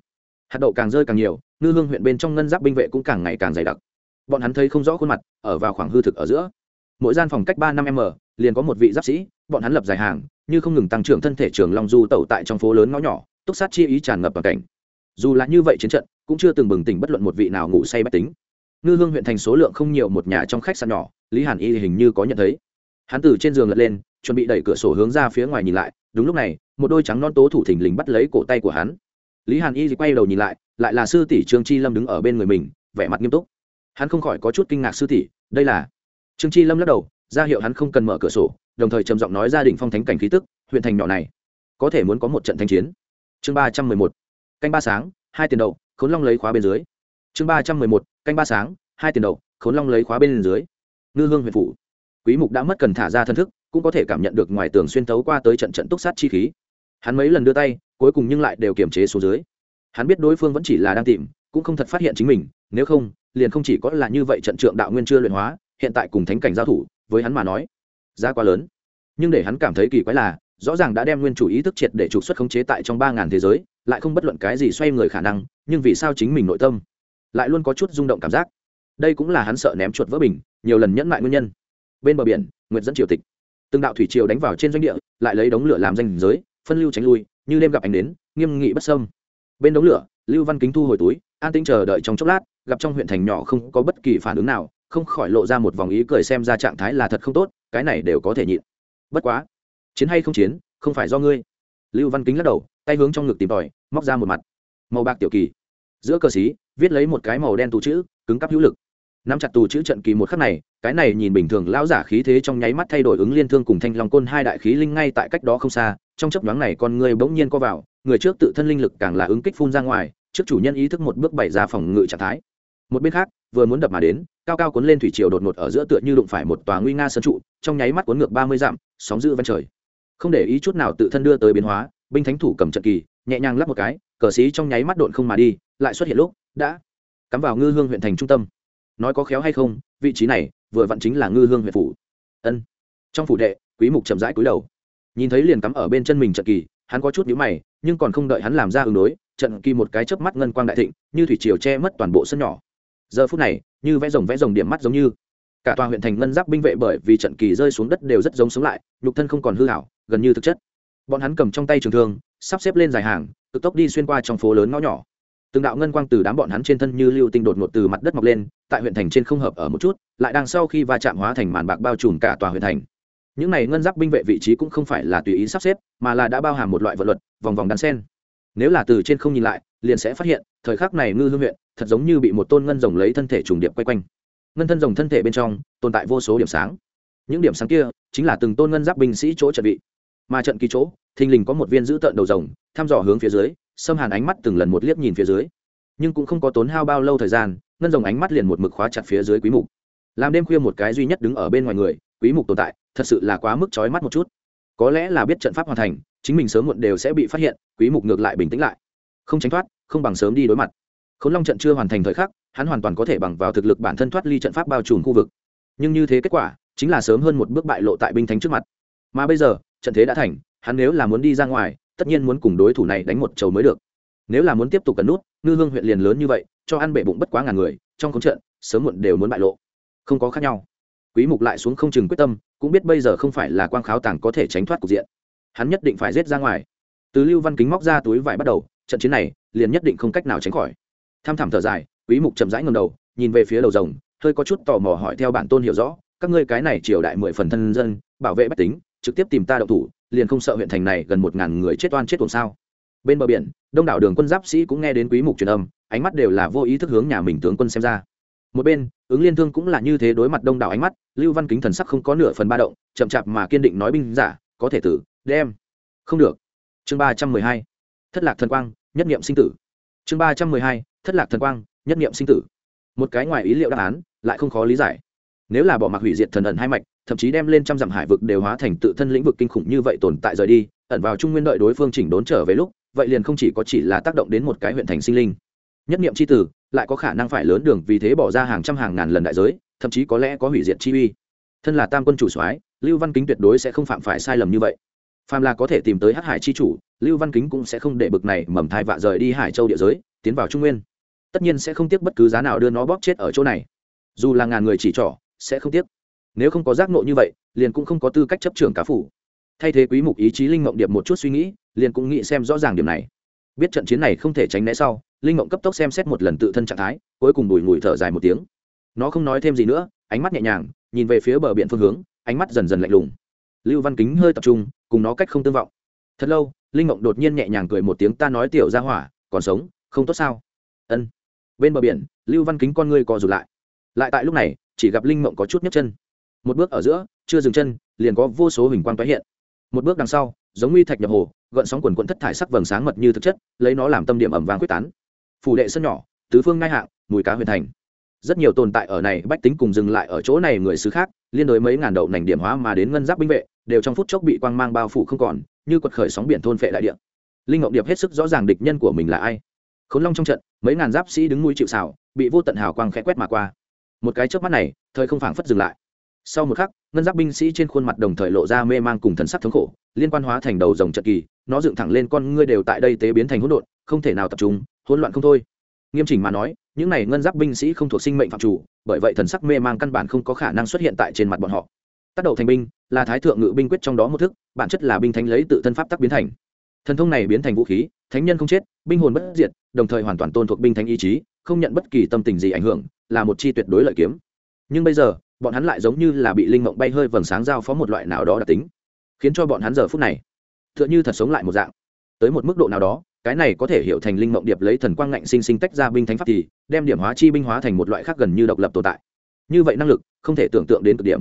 Hạt đậu càng rơi càng nhiều, ngư hương huyện bên trong ngân giáp binh vệ cũng càng ngày càng dày đặc bọn hắn thấy không rõ khuôn mặt, ở vào khoảng hư thực ở giữa. Mỗi gian phòng cách ba năm m liền có một vị giáp sĩ, bọn hắn lập dài hàng, như không ngừng tăng trưởng thân thể trường long du tẩu tại trong phố lớn ngõ nhỏ, túc sát chi ý tràn ngập vào cảnh. Dù là như vậy chiến trận, cũng chưa từng bừng tỉnh bất luận một vị nào ngủ say bách tính ngư hương huyện thành số lượng không nhiều một nhà trong khách sạn nhỏ, lý hàn y hình như có nhận thấy. Hắn từ trên giường lật lên, chuẩn bị đẩy cửa sổ hướng ra phía ngoài nhìn lại, đúng lúc này, một đôi trắng non tố thủ thình lình bắt lấy cổ tay của hắn. Lý hàn y quay đầu nhìn lại lại là sư tỷ trương chi lâm đứng ở bên người mình, vẻ mặt nghiêm túc hắn không khỏi có chút kinh ngạc sư tỷ, đây là. Trương chi lâm lắc đầu, ra hiệu hắn không cần mở cửa sổ, đồng thời trầm giọng nói gia đình phong thánh cảnh khí tức, huyện thành nhỏ này, có thể muốn có một trận thanh chiến. Chương ba trăm mười một, canh ba sáng, hai tiền đậu khốn long lấy khóa bên dưới. Chương ba trăm mười một, canh ba sáng, hai tiền đậu khốn long lấy khóa bên dưới. Ngư hương huyện phủ, quý mục đã mất cần thả ra thân thức, cũng có thể cảm nhận được ngoài tường xuyên thấu qua tới trận trận túc sát chi khí. Hắn mấy lần đưa tay, cuối cùng nhưng lại đều kiềm chế số dưới. Hắn biết đối phương vẫn chỉ là đang tìm, cũng không thật phát hiện chính mình, nếu không liền không chỉ có là như vậy trận trượng đạo nguyên chưa luyện hóa, hiện tại cùng thánh cảnh giao thủ, với hắn mà nói, giá quá lớn. Nhưng để hắn cảm thấy kỳ quái là, rõ ràng đã đem nguyên chủ ý thức triệt để trục xuất khống chế tại trong ba ngàn thế giới, lại không bất luận cái gì xoay người khả năng, nhưng vì sao chính mình nội tâm lại luôn có chút rung động cảm giác? Đây cũng là hắn sợ ném chuột vỡ bình, nhiều lần nhẫn mại nguyên nhân. Bên bờ biển, nguyệt dẫn triều tịch. Từng đạo thủy triều đánh vào trên doanh địa, lại lấy đống lửa làm danh giới, phân lưu tránh lui, như đêm gặp ánh đến nghiêm nghị bất sâm. Bên đống lửa, lưu văn kính thu hồi túi, an tĩnh chờ đợi trong chốc lát gặp trong huyện thành nhỏ không có bất kỳ phản ứng nào, không khỏi lộ ra một vòng ý cười xem ra trạng thái là thật không tốt, cái này đều có thể nhịn. Bất quá, chiến hay không chiến, không phải do ngươi. Lưu văn kính lắc đầu, tay hướng trong ngực tìm tòi, móc ra một mặt. Màu bạc tiểu kỳ. Giữa cờ xí, viết lấy một cái màu đen tù chữ, cứng cắp hữu lực. Nắm chặt tù chữ trận kỳ một khắc này, cái này nhìn bình thường lão giả khí thế trong nháy mắt thay đổi ứng liên thương cùng thanh long côn hai đại khí linh ngay tại cách đó không xa, trong chấp nhoáng này con người bỗng nhiên co vào, người trước tự thân linh lực càng là ứng kích phun ra ngoài, trước chủ nhân ý thức một bước bày ra phòng ngự trạng thái một bên khác, vừa muốn đập mà đến, cao cao cuốn lên thủy triều đột ngột ở giữa tựa như đụng phải một tòa nguy nga sơn trụ, trong nháy mắt cuốn ngược ba mươi dặm, sóng giữ ven trời. Không để ý chút nào tự thân đưa tới biến hóa, binh thánh thủ cầm trận kỳ, nhẹ nhàng lắp một cái, cờ xí trong nháy mắt độn không mà đi, lại xuất hiện lúc, đã cắm vào ngư hương huyện thành trung tâm. Nói có khéo hay không, vị trí này, vừa vặn chính là ngư hương huyện phủ. Ân. Trong phủ đệ, quý mục chậm rãi cúi đầu. Nhìn thấy liền cắm ở bên chân mình trận kỳ, hắn có chút nhíu mày, nhưng còn không đợi hắn làm ra ứng đối, trận kỳ một cái chớp mắt ngân quang đại thịnh, như thủy triều che mất toàn bộ sân nhỏ giờ phút này, như vẽ rồng vẽ rồng điểm mắt giống như. Cả tòa huyện thành ngân giáp binh vệ bởi vì trận kỳ rơi xuống đất đều rất giống sống lại, nhục thân không còn hư hảo, gần như thực chất. Bọn hắn cầm trong tay trường thương, sắp xếp lên dài hàng, cực tốc đi xuyên qua trong phố lớn ngõ nhỏ. Từng đạo ngân quang từ đám bọn hắn trên thân như lưu tinh đột ngột từ mặt đất mọc lên, tại huyện thành trên không hợp ở một chút, lại đang sau khi va chạm hóa thành màn bạc bao trùm cả tòa huyện thành. Những này ngân giáp binh vệ vị trí cũng không phải là tùy ý sắp xếp, mà là đã bao hàm một loại vật luật, vòng vòng đan sen. Nếu là từ trên không nhìn lại, liền sẽ phát hiện, thời khắc này ngư hương huyện thật giống như bị một tôn ngân rồng lấy thân thể trùng điệp quay quanh. Ngân thân rồng thân thể bên trong tồn tại vô số điểm sáng. Những điểm sáng kia chính là từng tôn ngân giáp binh sĩ chỗ trận vị. Mà trận kỳ chỗ, thình lình có một viên giữ tợn đầu rồng, thăm dò hướng phía dưới, xâm hàn ánh mắt từng lần một liếc nhìn phía dưới. Nhưng cũng không có tốn hao bao lâu thời gian, ngân rồng ánh mắt liền một mực khóa chặt phía dưới quý mục. Làm đêm khuya một cái duy nhất đứng ở bên ngoài người, quý mục tồn tại, thật sự là quá mức chói mắt một chút. Có lẽ là biết trận pháp hoàn thành, chính mình sớm muộn đều sẽ bị phát hiện, quý mục ngược lại bình tĩnh lại. Không tránh thoát, không bằng sớm đi đối mặt khốn long trận chưa hoàn thành thời khắc, hắn hoàn toàn có thể bằng vào thực lực bản thân thoát ly trận pháp bao trùm khu vực. Nhưng như thế kết quả, chính là sớm hơn một bước bại lộ tại binh thánh trước mặt. Mà bây giờ, trận thế đã thành, hắn nếu là muốn đi ra ngoài, tất nhiên muốn cùng đối thủ này đánh một chầu mới được. Nếu là muốn tiếp tục cần nút, ngư hương huyện liền lớn như vậy, cho ăn bể bụng bất quá ngàn người, trong khống trận, sớm muộn đều muốn bại lộ. Không có khác nhau. Quý mục lại xuống không chừng quyết tâm, cũng biết bây giờ không phải là quang kháo tàng có thể tránh thoát cục diện. Hắn nhất định phải giết ra ngoài. Từ lưu văn kính móc ra túi vải bắt đầu, trận chiến này liền nhất định không cách nào tránh khỏi tham thảm thở dài, quý mục chậm rãi ngẩng đầu, nhìn về phía đầu rồng, hơi có chút tò mò hỏi theo bản tôn hiểu rõ, các ngươi cái này triều đại mười phần thân dân, bảo vệ bách tính, trực tiếp tìm ta động thủ, liền không sợ huyện thành này gần một ngàn người chết oan chết tuồng sao? Bên bờ biển, đông đảo đường quân giáp sĩ cũng nghe đến quý mục truyền âm, ánh mắt đều là vô ý thức hướng nhà mình tướng quân xem ra. Một bên, ứng liên thương cũng là như thế đối mặt đông đảo ánh mắt, lưu văn kính thần sắc không có nửa phần ba động, chậm chạp mà kiên định nói binh giả, có thể tử, đem. Không được. Chương ba trăm mười hai. Thất lạc thần quang, nhất niệm sinh tử. Chương ba trăm mười hai thất lạc thần quang, nhất niệm sinh tử. Một cái ngoài ý liệu đáp án, lại không khó lý giải. Nếu là bỏ mặc hủy diệt thần ẩn hai mạch, thậm chí đem lên trăm dặm hải vực đều hóa thành tự thân lĩnh vực kinh khủng như vậy tồn tại rời đi, ẩn vào trung nguyên đợi đối phương chỉnh đốn trở về lúc, vậy liền không chỉ có chỉ là tác động đến một cái huyện thành sinh linh. Nhất niệm c h i tử, lại có khả năng phải lớn đường vì thế bỏ ra hàng trăm hàng ngàn lần đại giới, thậm chí có lẽ có hủy diệt chi uy. Thân là tam quân chủ soái, lưu văn kính tuyệt đối sẽ không phạm phải sai lầm như vậy. Phàm là có thể tìm tới hát hải chi chủ, lưu văn kính cũng sẽ không để bực này mầm thai vạ rời đi hải châu địa giới, tiến vào trung nguyên tất nhiên sẽ không tiếc bất cứ giá nào đưa nó bóp chết ở chỗ này. Dù là ngàn người chỉ trỏ, sẽ không tiếc. Nếu không có giác nộ như vậy, liền cũng không có tư cách chấp trưởng cá phủ. Thay thế quý mục ý chí linh mộng điệp một chút suy nghĩ, liền cũng nghĩ xem rõ ràng điểm này. Biết trận chiến này không thể tránh né sau, linh mộng cấp tốc xem xét một lần tự thân trạng thái, cuối cùng đùi ngùi thở dài một tiếng. Nó không nói thêm gì nữa, ánh mắt nhẹ nhàng, nhìn về phía bờ biển phương hướng, ánh mắt dần dần lạnh lùng. Lưu văn kính hơi tập trung, cùng nó cách không tương vọng. Thật lâu, linh mộng đột nhiên nhẹ nhàng cười một tiếng, ta nói tiểu ra hỏa, còn sống, không tốt sao? Ân bên bờ biển, lưu văn kính con ngươi co rụt lại. Lại tại lúc này, chỉ gặp linh mộng có chút nhấc chân. Một bước ở giữa, chưa dừng chân, liền có vô số hình quang tái hiện. Một bước đằng sau, giống nguy thạch nhập hồ, gợn sóng quần quận thất thải sắc vầng sáng mật như thực chất, lấy nó làm tâm điểm ẩm vàng quyết tán. Phủ đệ sân nhỏ, tứ phương ngai hạng, mùi cá huyền thành. Rất nhiều tồn tại ở này bách tính cùng dừng lại ở chỗ này người xứ khác, liên đối mấy ngàn đậu nành điểm hóa mà đến ngân giáp binh vệ, đều trong phút chốc bị quang mang bao phủ không còn, như quật khởi sóng biển thôn phệ đại địa. Linh ngọc điệp hết sức rõ ràng địch nhân của mình là ai khốn long trong trận, mấy ngàn giáp sĩ đứng mũi chịu xảo bị vô tận hào quang khẽ quét mà qua. Một cái chớp mắt này, thời không phảng phất dừng lại. Sau một khắc, ngân giáp binh sĩ trên khuôn mặt đồng thời lộ ra mê mang cùng thần sắc thống khổ, liên quan hóa thành đầu dòng trận kỳ, nó dựng thẳng lên con ngươi đều tại đây tế biến thành hỗn độn, không thể nào tập trung, hỗn loạn không thôi. Nghiêm chỉnh mà nói, những này ngân giáp binh sĩ không thuộc sinh mệnh phạm chủ, bởi vậy thần sắc mê mang căn bản không có khả năng xuất hiện tại trên mặt bọn họ. Tác đầu thành binh, là thái thượng ngự binh quyết trong đó một thức, bản chất là binh thánh lấy tự thân pháp tắc biến thành. Thần thông này biến thành vũ khí thánh nhân không chết, binh hồn bất diệt, đồng thời hoàn toàn tôn thuộc binh thánh ý chí, không nhận bất kỳ tâm tình gì ảnh hưởng, là một chi tuyệt đối lợi kiếm. Nhưng bây giờ, bọn hắn lại giống như là bị linh mộng bay hơi vầng sáng giao phó một loại nào đó đặc tính, khiến cho bọn hắn giờ phút này t h ư ợ n h ư thật sống lại một dạng. Tới một mức độ nào đó, cái này có thể hiểu thành linh mộng điệp lấy thần quang ngạnh sinh sinh tách ra binh thánh pháp thì, đem điểm hóa chi binh hóa thành một loại khác gần như độc lập tồn tại. Như vậy năng lực, không thể tưởng tượng đến cực điểm.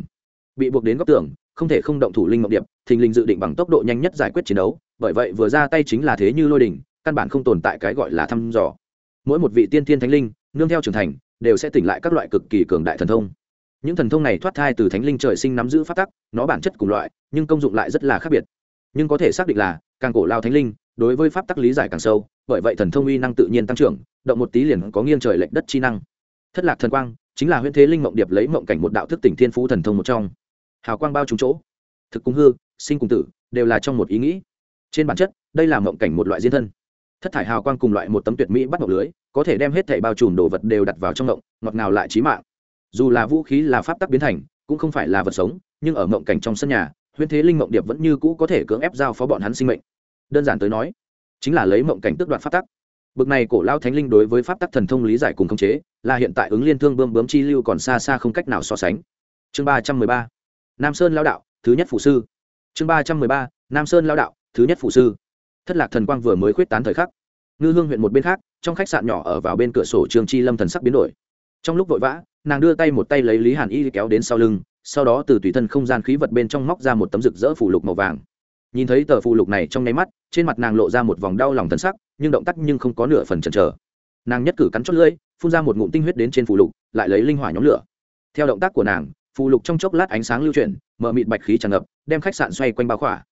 Bị buộc đến góc tường, không thể không động thủ linh mộng điệp, thình lình dự định bằng tốc độ nhanh nhất giải quyết chiến đấu bởi vậy vừa ra tay chính là thế như lôi đình, căn bản không tồn tại cái gọi là thăm dò. Mỗi một vị tiên thiên thánh linh, nương theo trưởng thành, đều sẽ tỉnh lại các loại cực kỳ cường đại thần thông. Những thần thông này thoát thai từ thánh linh trời sinh nắm giữ phát tắc, nó bản chất cùng loại, nhưng công dụng lại rất là khác biệt. Nhưng có thể xác định là, càng cổ lao thánh linh, đối với pháp tắc lý giải càng sâu, bởi vậy thần thông uy năng tự nhiên tăng trưởng, động một tí liền có nghiêng trời lệch đất chi năng. Thất lạc thần quang, chính là huyễn thế linh mộng điệp lấy mộng cảnh một đạo thức tỉnh thiên phú thần thông một trong. Hào quang bao trúng chỗ. Thực cung hư, sinh cùng tử, đều là trong một ý nghĩ trên bản chất, đây là mộng cảnh một loại diên thân. Thất thải hào quang cùng loại một tấm tuyệt mỹ bắt mộng lưới, có thể đem hết thảy bao trùm đồ vật đều đặt vào trong mộng, ngọt ngào lại trí mạng. Dù là vũ khí là pháp tắc biến thành, cũng không phải là vật sống, nhưng ở mộng cảnh trong sân nhà, huyễn thế linh mộng điệp vẫn như cũ có thể cưỡng ép giao phó bọn hắn sinh mệnh. Đơn giản tới nói, chính là lấy mộng cảnh tước đoạt pháp tắc. Bực này cổ lao thánh linh đối với pháp tắc thần thông lý giải cùng khống chế, là hiện tại ứng liên thương bơm bướm chi lưu còn xa xa không cách nào so sánh. Chương ba trăm mười ba, nam sơn lao đạo, thứ nhất phụ sư. Chương ba trăm mười ba, nam sơn lao đạo thứ nhất phụ sư. Thất lạc thần quang vừa mới khuyết tán thời khắc, ngư hương huyện một bên khác, trong khách sạn nhỏ ở vào bên cửa sổ trường chi lâm thần sắc biến đổi. Trong lúc vội vã, nàng đưa tay một tay lấy lý hàn y kéo đến sau lưng, sau đó từ tùy thân không gian khí vật bên trong móc ra một tấm rực rỡ phủ lục màu vàng. Nhìn thấy tờ phụ lục này trong nháy mắt, trên mặt nàng lộ ra một vòng đau lòng thân sắc, nhưng động tác nhưng không có nửa phần chần chờ. Nàng nhất cử cắn chót lưỡi, phun ra một ngụm tinh huyết đến trên phụ lục, lại lấy linh hỏa nhóm lửa. Theo động tác của nàng phụ lục trong chốc lát ánh sáng lưu chuyển mở mịt bạch khí tràn ngập, đem khách sạn xoay quanh bao khỏa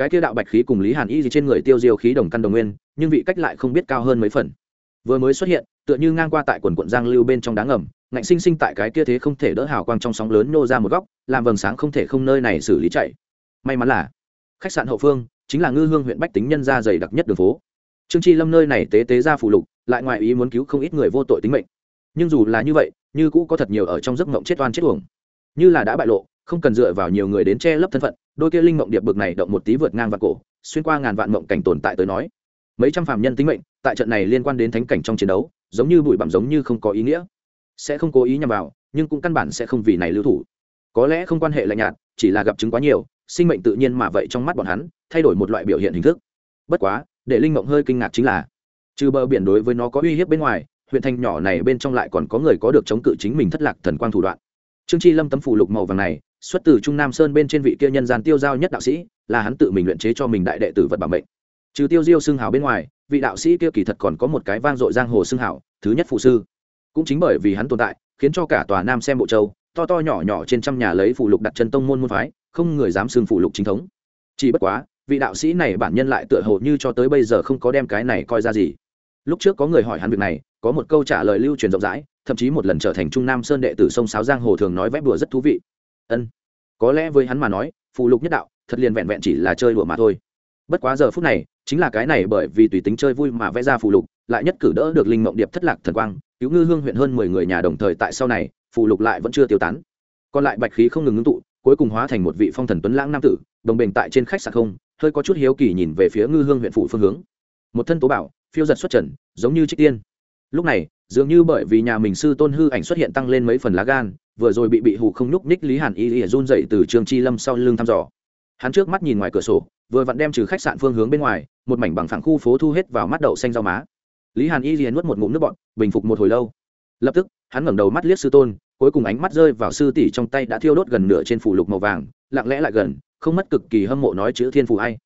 cái kia đạo bạch khí cùng lý hàn y gì trên người tiêu diêu khí đồng căn đồng nguyên, nhưng vị cách lại không biết cao hơn mấy phần. Vừa mới xuất hiện, tựa như ngang qua tại quần quận giang lưu bên trong đá ngầm, ngạnh sinh sinh tại cái kia thế không thể đỡ hào quang trong sóng lớn nô ra một góc, làm vầng sáng không thể không nơi này xử lý chạy. May mắn là, khách sạn hậu phương chính là ngư hương huyện bách tính nhân gia dày đặc nhất đường phố. Trương chi lâm nơi này tế tế ra phù lục, lại ngoài ý muốn cứu không ít người vô tội tính mệnh. Nhưng dù là như vậy, như cũ có thật nhiều ở trong giấc mộng chết oan chết uổng. Như là đã bại lộ, không cần dựa vào nhiều người đến che lấp thân phận đôi kia linh mộng điệp bực này động một tí vượt ngang vạn cổ, xuyên qua ngàn vạn mộng cảnh tồn tại tới nói. Mấy trăm phàm nhân tính mệnh, tại trận này liên quan đến thánh cảnh trong chiến đấu, giống như bụi bặm giống như không có ý nghĩa. Sẽ không cố ý nhằm vào, nhưng cũng căn bản sẽ không vì này lưu thủ. Có lẽ không quan hệ lạnh nhạt, chỉ là gặp chứng quá nhiều, sinh mệnh tự nhiên mà vậy trong mắt bọn hắn, thay đổi một loại biểu hiện hình thức. Bất quá, để linh mộng hơi kinh ngạc chính là, trừ bờ biển đối với nó có uy hiếp bên ngoài, huyện thành nhỏ này bên trong lại còn có người có được chống cự chính mình thất lạc thần quang thủ đoạn. Trương chi lâm tấm phủ lục màu vàng này xuất từ trung nam sơn bên trên vị kia nhân gian tiêu giao nhất đạo sĩ, là hắn tự mình luyện chế cho mình đại đệ tử vật bảo mệnh. Trừ tiêu diêu xương hào bên ngoài, vị đạo sĩ kia kỳ thật còn có một cái vang dội giang hồ xương hào, thứ nhất phụ sư. Cũng chính bởi vì hắn tồn tại, khiến cho cả tòa nam xem bộ châu, to to nhỏ nhỏ trên trăm nhà lấy phụ lục đặt chân tông môn môn phái, không người dám xưng phụ lục chính thống. Chỉ bất quá, vị đạo sĩ này bản nhân lại tựa hồ như cho tới bây giờ không có đem cái này coi ra gì. Lúc trước có người hỏi hắn việc này, có một câu trả lời lưu truyền rộng rãi, thậm chí một lần trở thành trung nam sơn đệ tử sông sáo giang hồ thường nói vẽ bùa rất thú vị ân. Có lẽ với hắn mà nói, phụ lục nhất đạo, thật liền vẹn vẹn chỉ là chơi đùa mà thôi. Bất quá giờ phút này, chính là cái này bởi vì tùy tính chơi vui mà vẽ ra phụ lục, lại nhất cử đỡ được linh mộng điệp thất lạc thần quang, cứu ngư hương huyện hơn mười người nhà đồng thời tại sau này, phụ lục lại vẫn chưa tiêu tán. Còn lại bạch khí không ngừng ngưng tụ, cuối cùng hóa thành một vị phong thần tuấn lãng nam tử, đồng bình tại trên khách sạn không, hơi có chút hiếu kỳ nhìn về phía ngư hương huyện phủ phương hướng. Một thân tố bảo, phiêu giật xuất trần, giống như trích tiên. Lúc này, dường như bởi vì nhà mình sư tôn hư ảnh xuất hiện tăng lên mấy phần lá gan vừa rồi bị bị hù không nhúc ních lý hàn y ỉa run dậy từ trường chi lâm sau lưng thăm dò. Hắn trước mắt nhìn ngoài cửa sổ, vừa vặn đem trừ khách sạn phương hướng bên ngoài, một mảnh bằng phẳng khu phố thu hết vào mắt đậu xanh rau má. Lý hàn y ỉa nuốt một ngụm nước bọn bình phục một hồi lâu. Lập tức, hắn ngẩng đầu mắt liếc sư tôn, cuối cùng ánh mắt rơi vào sư tỷ trong tay đã thiêu đốt gần nửa trên phủ lục màu vàng, lặng lẽ lại gần, không mất cực kỳ hâm mộ nói chữ thiên phù hay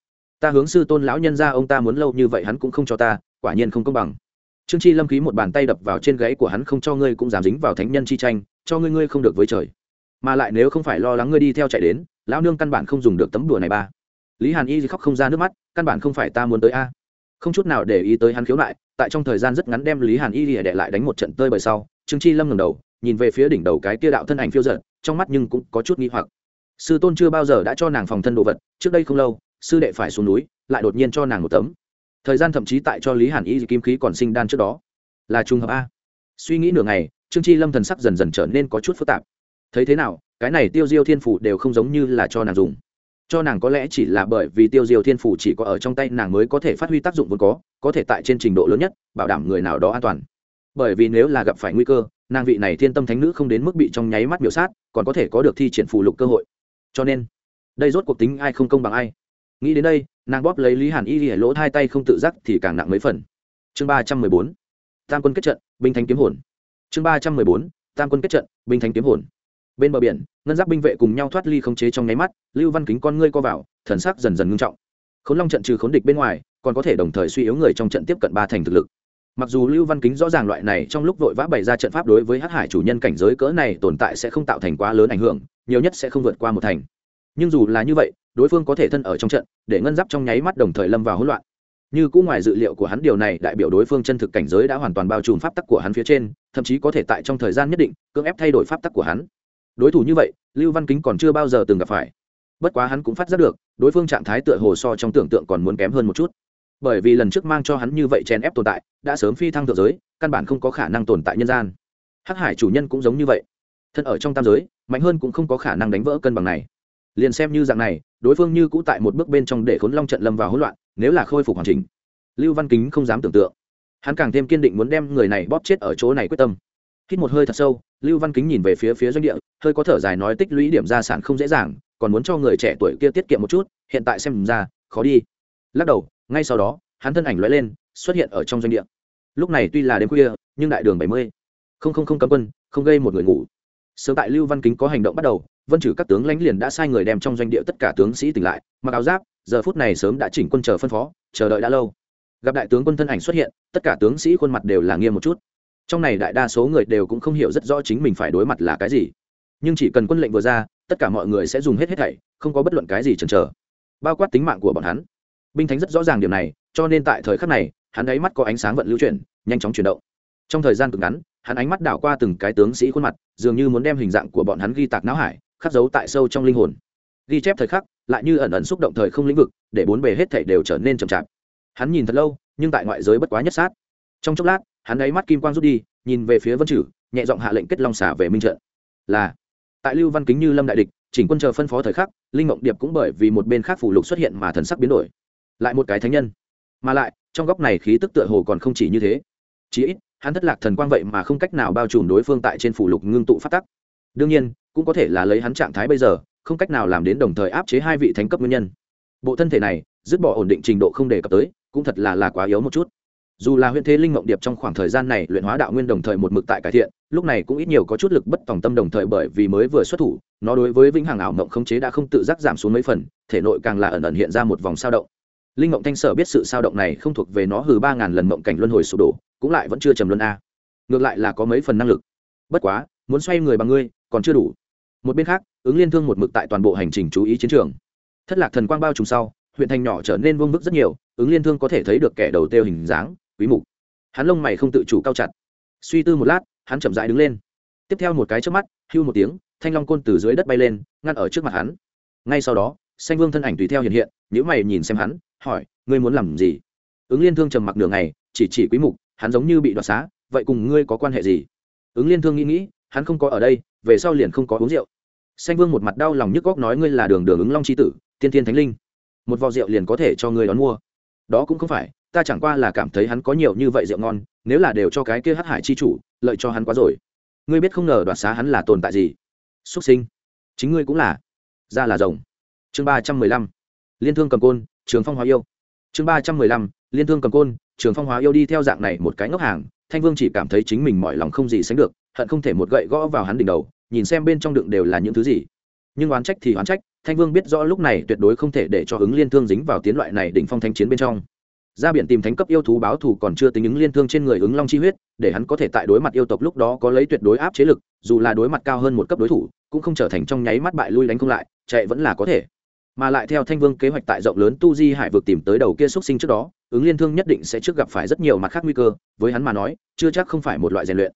ta hướng sư tôn lão nhân ra, ông ta muốn lâu như vậy hắn cũng không cho ta, quả nhiên không công bằng. Trương chi lâm khí một bàn tay đập vào trên gáy của hắn không cho ngươi cũng dám dính vào thánh nhân chi tranh cho ngươi ngươi không được với trời. Mà lại nếu không phải lo lắng ngươi đi theo chạy đến, lão nương căn bản không dùng được tấm đùa này ba. Lý hàn y khóc không ra nước mắt, căn bản không phải ta muốn tới a. Không chút nào để ý tới hắn khiếu nại, tại trong thời gian rất ngắn đem lý hàn y lìa đệ lại đánh một trận tơi bời sau, trương chi lâm ngầm đầu, nhìn về phía đỉnh đầu cái kia đạo thân ảnh phiêu giật trong mắt nhưng cũng có chút nghi hoặc. Sư tôn chưa bao giờ đã cho nàng phòng thân đồ vật, trước đây không lâu, sư đệ phải xuống núi, lại đột nhiên cho nàng một tấm. Thời gian thậm chí tại cho lý hàn y kim khí còn sinh đan trước đó. Là trùng hợp a. Suy nghĩ nửa ngày trương chi lâm thần sắc dần dần trở nên có chút phức tạp. Thấy thế nào, cái này tiêu diêu thiên phủ đều không giống như là cho nàng dùng. Cho nàng có lẽ chỉ là bởi vì tiêu diêu thiên phủ chỉ có ở trong tay nàng mới có thể phát huy tác dụng vốn có có thể tại trên trình độ lớn nhất, bảo đảm người nào đó an toàn. Bởi vì nếu là gặp phải nguy cơ, nàng vị này thiên tâm thánh nữ không đến mức bị trong nháy mắt biểu sát, còn có thể có được thi triển phù lục cơ hội. Cho nên, đây rốt cuộc tính ai không công bằng ai. Nghĩ đến đây, nàng bóp lấy lý hàn y lìa lỗ hai tay không tự giác thì càng nặng mấy phần. Chương ba trăm mười bốn. Tam quân kết trận, binh thánh kiếm hồn chương ba trăm mười bốn, tam quân kết trận, binh thánh kiếm hồn. Bên bờ biển, ngân giáp binh vệ cùng nhau thoát ly khống chế trong nháy mắt, lưu văn kính con ngươi co vào, thần sắc dần dần ngưng trọng. Khốn long trận trừ khốn địch bên ngoài, còn có thể đồng thời suy yếu người trong trận tiếp cận ba thành thực lực. Mặc dù lưu văn kính rõ ràng loại này trong lúc vội vã bày ra trận pháp đối với hắc hải chủ nhân cảnh giới cỡ này tồn tại sẽ không tạo thành quá lớn ảnh hưởng, nhiều nhất sẽ không vượt qua một thành. Nhưng dù là như vậy, đối phương có thể thân ở trong trận, để ngân giáp trong nháy mắt đồng thời lâm vào hỗn loạn như cũng ngoài dự liệu của hắn, điều này đại biểu đối phương chân thực cảnh giới đã hoàn toàn bao trùm pháp tắc của hắn phía trên, thậm chí có thể tại trong thời gian nhất định, cưỡng ép thay đổi pháp tắc của hắn. Đối thủ như vậy, lưu văn kính còn chưa bao giờ từng gặp phải. Bất quá hắn cũng phát giác được, đối phương trạng thái tựa hồ so trong tưởng tượng còn muốn kém hơn một chút. Bởi vì lần trước mang cho hắn như vậy chèn ép tồn tại, đã sớm phi thăng thượng giới, căn bản không có khả năng tồn tại nhân gian. Hắc hải chủ nhân cũng giống như vậy. Thân ở trong tam giới, mạnh hơn cũng không có khả năng đánh vỡ cân bằng này. Liền xem như dạng này đối phương như cũ tại một bước bên trong để khốn long trận lâm vào hỗn loạn, nếu là khôi phục hoàn chỉnh, lưu văn kính không dám tưởng tượng. Hắn càng thêm kiên định muốn đem người này bóp chết ở chỗ này quyết tâm. Hít một hơi thật sâu, lưu văn kính nhìn về phía phía doanh địa, hơi có thở dài nói tích lũy điểm gia sản không dễ dàng, còn muốn cho người trẻ tuổi kia tiết kiệm một chút, hiện tại xem ra, khó đi. Lắc đầu, ngay sau đó, hắn thân ảnh lóe lên, xuất hiện ở trong doanh địa. Lúc này tuy là đêm khuya, nhưng đại đường bảy mươi, không không không cấm quân, không gây một người ngủ sớm tại lưu văn kính có hành động bắt đầu, vân trừ các tướng lãnh liền đã sai người đem trong doanh địa tất cả tướng sĩ tỉnh lại, mặc áo giáp, giờ phút này sớm đã chỉnh quân chờ phân phó, chờ đợi đã lâu. Gặp đại tướng quân thân ảnh xuất hiện, tất cả tướng sĩ khuôn mặt đều là nghiêm một chút. Trong này đại đa số người đều cũng không hiểu rất rõ chính mình phải đối mặt là cái gì. Nhưng chỉ cần quân lệnh vừa ra, tất cả mọi người sẽ dùng hết hết thảy, không có bất luận cái gì chần chờ, bao quát tính mạng của bọn hắn. Binh thánh rất rõ ràng điểm này, cho nên tại thời khắc này, hắn ấy mắt có ánh sáng vận lưu chuyển, nhanh chóng chuyển động. Trong thời gian cực ngắn hắn ánh mắt đảo qua từng cái tướng sĩ khuôn mặt, dường như muốn đem hình dạng của bọn hắn ghi tạc não hải, khắc dấu tại sâu trong linh hồn. Ghi chép thời khắc, lại như ẩn ẩn xúc động thời không lĩnh vực, để bốn bề hết thảy đều trở nên chậm chạp. Hắn nhìn thật lâu, nhưng tại ngoại giới bất quá nhất sát. Trong chốc lát, hắn ấy mắt kim quang rút đi, nhìn về phía vân chử, nhẹ giọng hạ lệnh kết long xả về minh trận. Là, tại lưu văn kính như lâm đại địch, chỉnh quân chờ phân phó thời khắc, linh mộng điệp cũng bởi vì một bên khác phủ lục xuất hiện mà thần sắc biến đổi. Lại một cái thánh nhân. Mà lại, trong góc này khí tức tựa hồ còn không chỉ như thế. Chí ít hắn thất lạc thần quang vậy mà không cách nào bao trùm đối phương tại trên phủ lục ngưng tụ phát tắc. Đương nhiên, cũng có thể là lấy hắn trạng thái bây giờ, không cách nào làm đến đồng thời áp chế hai vị thánh cấp nguyên nhân. Bộ thân thể này, dứt bỏ ổn định trình độ không đề cập tới, cũng thật là là quá yếu một chút. Dù là huyện thế linh mộng điệp trong khoảng thời gian này luyện hóa đạo nguyên đồng thời một mực tại cải thiện, lúc này cũng ít nhiều có chút lực bất tòng tâm đồng thời bởi vì mới vừa xuất thủ, nó đối với vĩnh hằng ảo mộng khống chế đã không tự giác giảm xuống mấy phần, thể nội càng là ẩn ẩn hiện ra một vòng sao động. Linh mộng thanh sở biết sự sao động này không thuộc về nó hừ ba ngàn lần mộng cảnh luân hồi sụp đổ cũng lại vẫn chưa trầm luân a. Ngược lại là có mấy phần năng lực. Bất quá, muốn xoay người bằng ngươi, còn chưa đủ. Một bên khác, ứng liên thương một mực tại toàn bộ hành trình chú ý chiến trường. Thất lạc thần quang bao trùm sau, huyện thành nhỏ trở nên vương bức rất nhiều, ứng liên thương có thể thấy được kẻ đầu têu hình dáng, quý mục. Hắn lông mày không tự chủ cao chặt. Suy tư một lát, hắn chậm rãi đứng lên. Tiếp theo một cái trước mắt, hưu một tiếng, thanh long côn từ dưới đất bay lên, ngăn ở trước mặt hắn. Ngay sau đó, xanh vương thân ảnh tùy theo hiện hiện nếu mày nhìn xem hắn, hỏi, ngươi muốn làm gì? Ứng liên thương trầm mặc nửa ngày, chỉ chỉ quý mục hắn giống như bị đoạt xá, vậy cùng ngươi có quan hệ gì? Ứng liên thương nghĩ nghĩ, hắn không có ở đây, về sau liền không có uống rượu. Xanh vương một mặt đau lòng nhức góc nói ngươi là đường đường ứng long c h i tử, tiên tiên thánh linh. Một vò rượu liền có thể cho ngươi đón mua. Đó cũng không phải, ta chẳng qua là cảm thấy hắn có nhiều như vậy rượu ngon, nếu là đều cho cái kia hắc hải chi chủ, lợi cho hắn quá rồi. Ngươi biết không ngờ đoạt xá hắn là tồn tại gì? Xuất sinh. Chính ngươi cũng là. Ra là rồng. Chương ba trăm mười lăm. Liên thương cầm côn, trường phong hóa yêu. Chương ba trăm mười lăm liên thương cầm côn, trường phong hóa yêu đi theo dạng này một cái ngốc hàng, thanh vương chỉ cảm thấy chính mình mọi lòng không gì sánh được, hận không thể một gậy gõ vào hắn đỉnh đầu, nhìn xem bên trong đựng đều là những thứ gì. Nhưng oán trách thì oán trách, thanh vương biết rõ lúc này tuyệt đối không thể để cho ứng liên thương dính vào tiến loại này đỉnh phong thanh chiến bên trong. Ra biển tìm thánh cấp yêu thú báo thù còn chưa tính ứng liên thương trên người ứng long chi huyết, để hắn có thể tại đối mặt yêu tộc lúc đó có lấy tuyệt đối áp chế lực, dù là đối mặt cao hơn một cấp đối thủ, cũng không trở thành trong nháy mắt bại lui đánh không lại, chạy vẫn là có thể mà lại theo thanh vương kế hoạch tại rộng lớn tu di hải vực tìm tới đầu kia xuất sinh trước đó, ứng liên thương nhất định sẽ trước gặp phải rất nhiều mặt khác nguy cơ, với hắn mà nói, chưa chắc không phải một loại rèn luyện.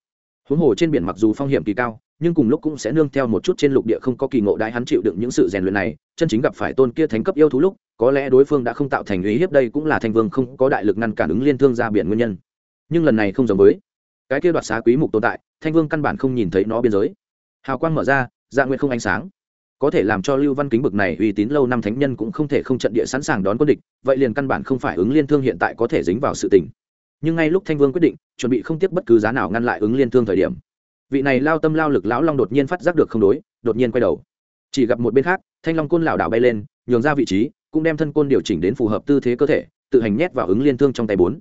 Huống hồ trên biển mặc dù phong hiểm kỳ cao, nhưng cùng lúc cũng sẽ nương theo một chút trên lục địa không có kỳ ngộ đại hắn chịu đựng những sự rèn luyện này, chân chính gặp phải tôn kia thánh cấp yêu thú lúc, có lẽ đối phương đã không tạo thành uy hiếp đây cũng là thanh vương không có đại lực ngăn cản ứng liên thương ra biển nguyên nhân. Nhưng lần này không giống với cái kia đoạt xá quý mục tồn tại, thanh vương căn bản không nhìn thấy nó biên giới. Hào quang mở ra dạ nguyện không ánh sáng có thể làm cho lưu văn kính bực này uy tín lâu năm thánh nhân cũng không thể không trận địa sẵn sàng đón quân địch, vậy liền căn bản không phải ứng liên thương hiện tại có thể dính vào sự tình. Nhưng ngay lúc thanh vương quyết định, chuẩn bị không tiếp bất cứ giá nào ngăn lại ứng liên thương thời điểm, vị này lao tâm lao lực lão long đột nhiên phát giác được không đối, đột nhiên quay đầu. Chỉ gặp một bên khác, thanh long côn lảo đảo bay lên, nhường ra vị trí, cũng đem thân côn điều chỉnh đến phù hợp tư thế cơ thể, tự hành nhét vào ứng liên thương trong tay bốn.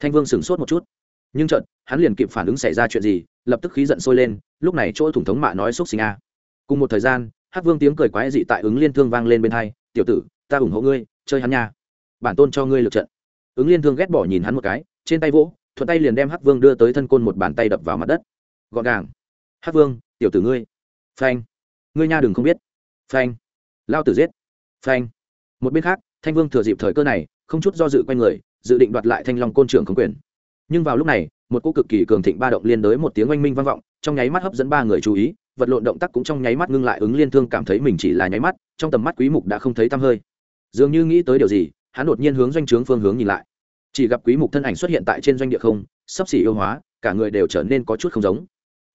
Thanh vương sửng sốt một chút. Nhưng trận hắn liền kịp phản ứng xảy ra chuyện gì, lập tức khí giận sôi lên, lúc này chỗ thủng thống mạ nói xúc sinh a. Cùng một thời gian hát vương tiếng cười quái dị tại ứng liên thương vang lên bên hai, tiểu tử, ta ủng hộ ngươi, chơi hắn nha. Bản tôn cho ngươi lượt trận. Ứng liên thương ghét bỏ nhìn hắn một cái, trên tay vỗ, thuận tay liền đem Hát vương đưa tới thân côn một bàn tay đập vào mặt đất. Gọn gàng. Hát vương, tiểu tử ngươi. Phanh. Ngươi nha đừng không biết. Phanh. Lao tử giết. Phanh. Một bên khác, thanh vương thừa dịp thời cơ này, không chút do dự q u a n người, dự định đoạt lại thanh long côn trưởng không quyền. Nhưng vào lúc này, một cô cực kỳ cường thịnh ba động liên đới một tiếng oanh minh vang vọng, trong nháy mắt hấp dẫn ba người chú ý vật lộn động tác cũng trong nháy mắt ngưng lại, ứng liên thương cảm thấy mình chỉ là nháy mắt, trong tầm mắt quý mục đã không thấy tăm hơi. Dường như nghĩ tới điều gì, hắn đột nhiên hướng doanh trướng phương hướng nhìn lại. Chỉ gặp quý mục thân ảnh xuất hiện tại trên doanh địa không, sắp xỉ yêu hóa, cả người đều trở nên có chút không giống.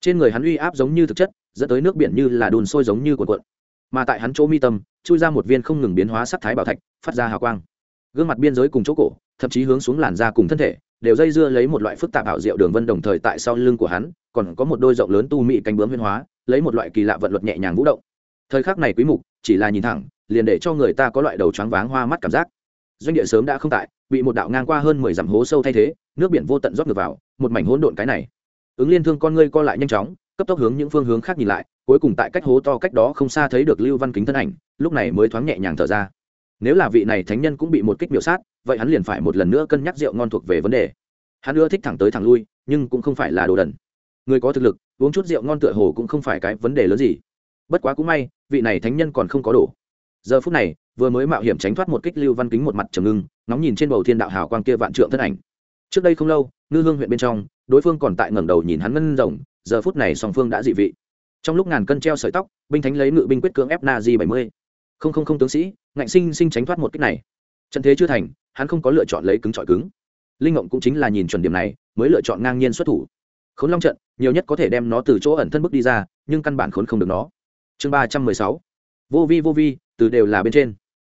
Trên người hắn uy áp giống như thực chất, dẫn tới nước biển như là đùn sôi giống như cuộn cuộn. Mà tại hắn chỗ mi tâm, chui ra một viên không ngừng biến hóa sắc thái bảo thạch, phát ra hào quang. Gương mặt biên giới cùng chỗ cổ, thậm chí hướng xuống làn da cùng thân thể, đều dây dưa lấy một loại phức tạp ảo diệu đường vân đồng thời tại sau lưng của hắn, còn có một đôi rộng lớn tu mị cánh bướm huyên hóa lấy một loại kỳ lạ vận luật nhẹ nhàng vũ động. Thời khắc này quý mục, chỉ là nhìn thẳng, liền để cho người ta có loại đầu choáng váng hoa mắt cảm giác. Doanh địa sớm đã không tại, bị một đạo ngang qua hơn mười dặm hố sâu thay thế, nước biển vô tận rót ngược vào, một mảnh hỗn độn cái này. Ứng liên thương con ngươi co lại nhanh chóng, cấp tốc hướng những phương hướng khác nhìn lại, cuối cùng tại cách hố to cách đó không xa thấy được lưu văn kính thân ảnh, lúc này mới thoáng nhẹ nhàng thở ra. Nếu là vị này thánh nhân cũng bị một kích miểu sát, vậy hắn liền phải một lần nữa cân nhắc rượu ngon thuộc về vấn đề. Hắn ưa thích thẳng tới thẳng lui, nhưng cũng không phải là đồ đần người có thực lực, uống chút rượu ngon tựa hồ cũng không phải cái vấn đề lớn gì. Bất quá cũng may, vị này thánh nhân còn không có đủ giờ phút này, vừa mới mạo hiểm tránh thoát một kích lưu văn kính một mặt trầm ngưng, ngóng nhìn trên bầu thiên đạo hào quang kia vạn trượng thân ảnh. Trước đây không lâu, ngư hương huyện bên trong, đối phương còn tại ngẩng đầu nhìn hắn ngân rồng, giờ phút này song phương đã dị vị. Trong lúc ngàn cân treo sợi tóc, binh thánh lấy ngự binh quyết cưỡng ép na di bảy mươi. Không không không tướng sĩ, ngạnh sinh sinh tránh thoát một kích này. Trận thế chưa thành, hắn không có lựa chọn lấy cứng trọi cứng. Linh ngộng cũng chính là nhìn chuẩn điểm này, mới lựa chọn ngang nhiên xuất thủ khốn long trận, nhiều nhất có thể đem nó từ chỗ ẩn thân bước đi ra, nhưng căn bản khốn không được nó. Chương ba trăm mười sáu. Vô vi vô vi, từ đều là bên trên.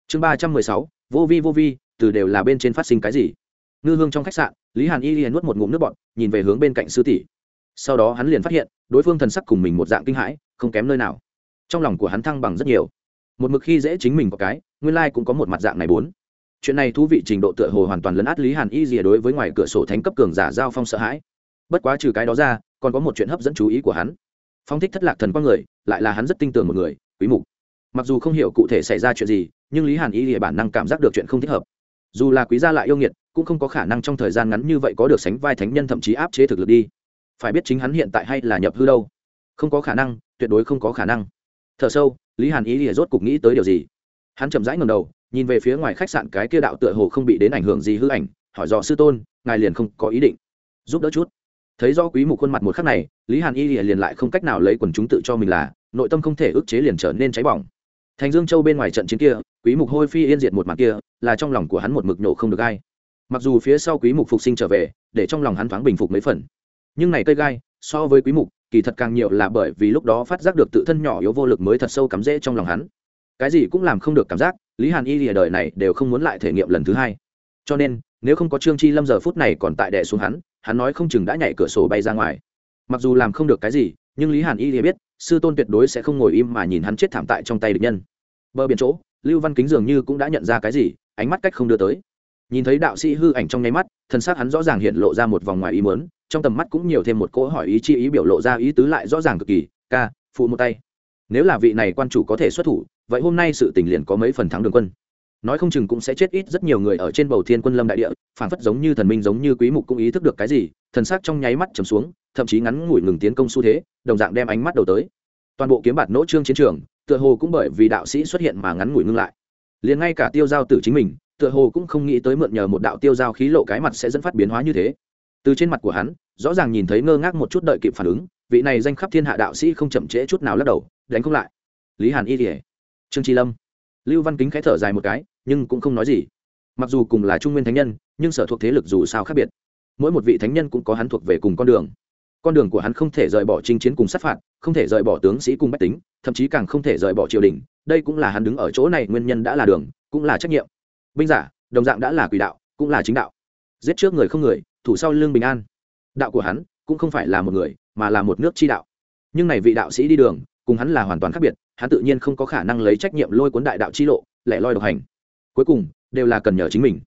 Chương ba trăm mười sáu. Vô vi vô vi, từ đều là bên trên phát sinh cái gì? Ngư hương trong khách sạn, lý hàn y liền nuốt một ngụm nước bọt, nhìn về hướng bên cạnh sư tỷ. Sau đó hắn liền phát hiện, đối phương thần sắc cùng mình một dạng kinh hãi, không kém nơi nào. Trong lòng của hắn thăng bằng rất nhiều. Một mực khi dễ chính mình có cái, nguyên lai cũng có một mặt dạng này bốn. Chuyện này thú vị trình độ tựa hồ hoàn toàn lấn át lý hàn y rìa đối với ngoài cửa sổ thánh cấp cường giả giao phong sợ hãi bất quá trừ cái đó ra, còn có một chuyện hấp dẫn chú ý của hắn. Phong thích thất lạc thần qua người, lại là hắn rất tin tưởng một người, quý mục. Mặc dù không hiểu cụ thể xảy ra chuyện gì, nhưng lý hàn y địa bản năng cảm giác được chuyện không thích hợp. Dù là quý gia lại yêu nghiệt, cũng không có khả năng trong thời gian ngắn như vậy có được sánh vai thánh nhân thậm chí áp chế thực lực đi. Phải biết chính hắn hiện tại hay là nhập hư đâu. Không có khả năng, tuyệt đối không có khả năng. Thở sâu, lý hàn y địa rốt cục nghĩ tới điều gì? Hắn chậm rãi ngầm đầu, nhìn về phía ngoài khách sạn cái kia đạo tựa hồ không bị đến ảnh hưởng gì hư ảnh, hỏi dò sư tôn, ngài liền không có ý định. Giúp đỡ chút thấy do quý mục khuôn mặt một khắc này, lý hàn y liền lại không cách nào lấy quần chúng tự cho mình là, nội tâm không thể ức chế liền trở nên cháy bỏng. Thành dương châu bên ngoài trận chiến kia, quý mục hôi phi yên diệt một mặt kia, là trong lòng của hắn một mực nổ không được gai. Mặc dù phía sau quý mục phục sinh trở về, để trong lòng hắn thoáng bình phục mấy phần. Nhưng này cây gai, so với quý mục, kỳ thật càng nhiều là bởi vì lúc đó phát giác được tự thân nhỏ yếu vô lực mới thật sâu cắm rễ trong lòng hắn. Cái gì cũng làm không được cảm giác, lý hàn y lìa đời này đều không muốn lại thể nghiệm lần thứ hai. Cho nên nếu không có trương chi lâm giờ phút này còn tại đè xuống hắn hắn nói không chừng đã nhảy cửa sổ bay ra ngoài. Mặc dù làm không được cái gì, nhưng lý hàn y thì biết, sư tôn tuyệt đối sẽ không ngồi im mà nhìn hắn chết thảm tại trong tay địch nhân. Bờ biển chỗ, lưu văn kính dường như cũng đã nhận ra cái gì, ánh mắt cách không đưa tới. Nhìn thấy đạo sĩ hư ảnh trong nháy mắt, thân xác hắn rõ ràng hiện lộ ra một vòng ngoài ý mớn trong tầm mắt cũng nhiều thêm một cỗ hỏi ý chi ý biểu lộ ra ý tứ lại rõ ràng cực kỳ, ca, phụ một tay. Nếu là vị này quan chủ có thể xuất thủ, vậy hôm nay sự tình liền có mấy phần thắng đường quân nói không chừng cũng sẽ chết ít rất nhiều người ở trên bầu thiên quân lâm đại địa phản phất giống như thần minh giống như quý mục cũng ý thức được cái gì, thần sắc trong nháy mắt trầm xuống, thậm chí ngắn ngủi ngừng tiến công xu thế, đồng dạng đem ánh mắt đầu tới. Toàn bộ kiếm bạt nỗ trương chiến trường, tựa hồ cũng bởi vì đạo sĩ xuất hiện mà ngắn ngủi ngưng lại. Liền ngay cả tiêu giao tử chính mình, tựa hồ cũng không nghĩ tới mượn nhờ một đạo tiêu giao khí lộ cái mặt sẽ dẫn phát biến hóa như thế. Từ trên mặt của hắn, rõ ràng nhìn thấy ngơ ngác một chút đợi kịp phản ứng, vị này danh khắp thiên hạ đạo sĩ không chậm trễ chút nào lắc đầu, đánh không lại. Lý hàn y thể trương tri lâm. Lưu văn kính khẽ thở dài một cái nhưng cũng không nói gì. Mặc dù cùng là trung nguyên thánh nhân, nhưng sở thuộc thế lực dù sao khác biệt. Mỗi một vị thánh nhân cũng có hắn thuộc về cùng con đường. Con đường của hắn không thể rời bỏ chinh chiến cùng sát phạt, không thể rời bỏ tướng sĩ cùng bách tính, thậm chí càng không thể rời bỏ triều đình. Đây cũng là hắn đứng ở chỗ này, nguyên nhân đã là đường, cũng là trách nhiệm. Binh giả, đồng dạng đã là quỷ đạo, cũng là chính đạo. Giết trước người không người, thủ sau lương bình an. Đạo của hắn cũng không phải là một người, mà là một nước chi đạo. Nhưng này vị đạo sĩ đi đường, cùng hắn là hoàn toàn khác biệt, hắn tự nhiên không có khả năng lấy trách nhiệm lôi cuốn đại đạo chi lộ, lẻ loi độc hành cuối cùng, đều là cần nhờ chính mình.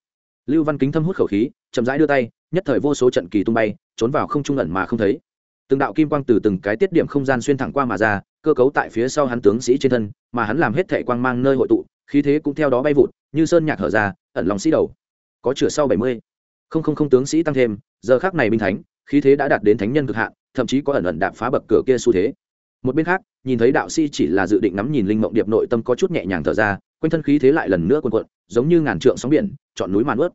Lưu văn kính thâm hút khẩu khí, chậm rãi đưa tay, nhất thời vô số trận kỳ tung bay, trốn vào không trung ẩn mà không thấy. Từng đạo kim quang từ từng cái tiết điểm không gian xuyên thẳng qua mà ra, cơ cấu tại phía sau hắn tướng sĩ trên thân, mà hắn làm hết thệ quang mang nơi hội tụ, khí thế cũng theo đó bay vụt, như sơn nhạc hở ra, ẩn lòng sĩ đầu. Có chửa sau bảy mươi. Không không không tướng sĩ tăng thêm, giờ khác này binh thánh, khí thế đã đạt đến thánh nhân cực hạn, thậm chí có ẩn ẩn đạp phá bậc cửa kia xu thế. Một bên khác, nhìn thấy đạo sĩ chỉ là dự định ngắm nhìn linh mộng điệp nội tâm có chút nhẹ nhàng thở ra quanh thân khí thế lại lần nữa quần quận giống như ngàn trượng sóng biển, chọn núi màn ướt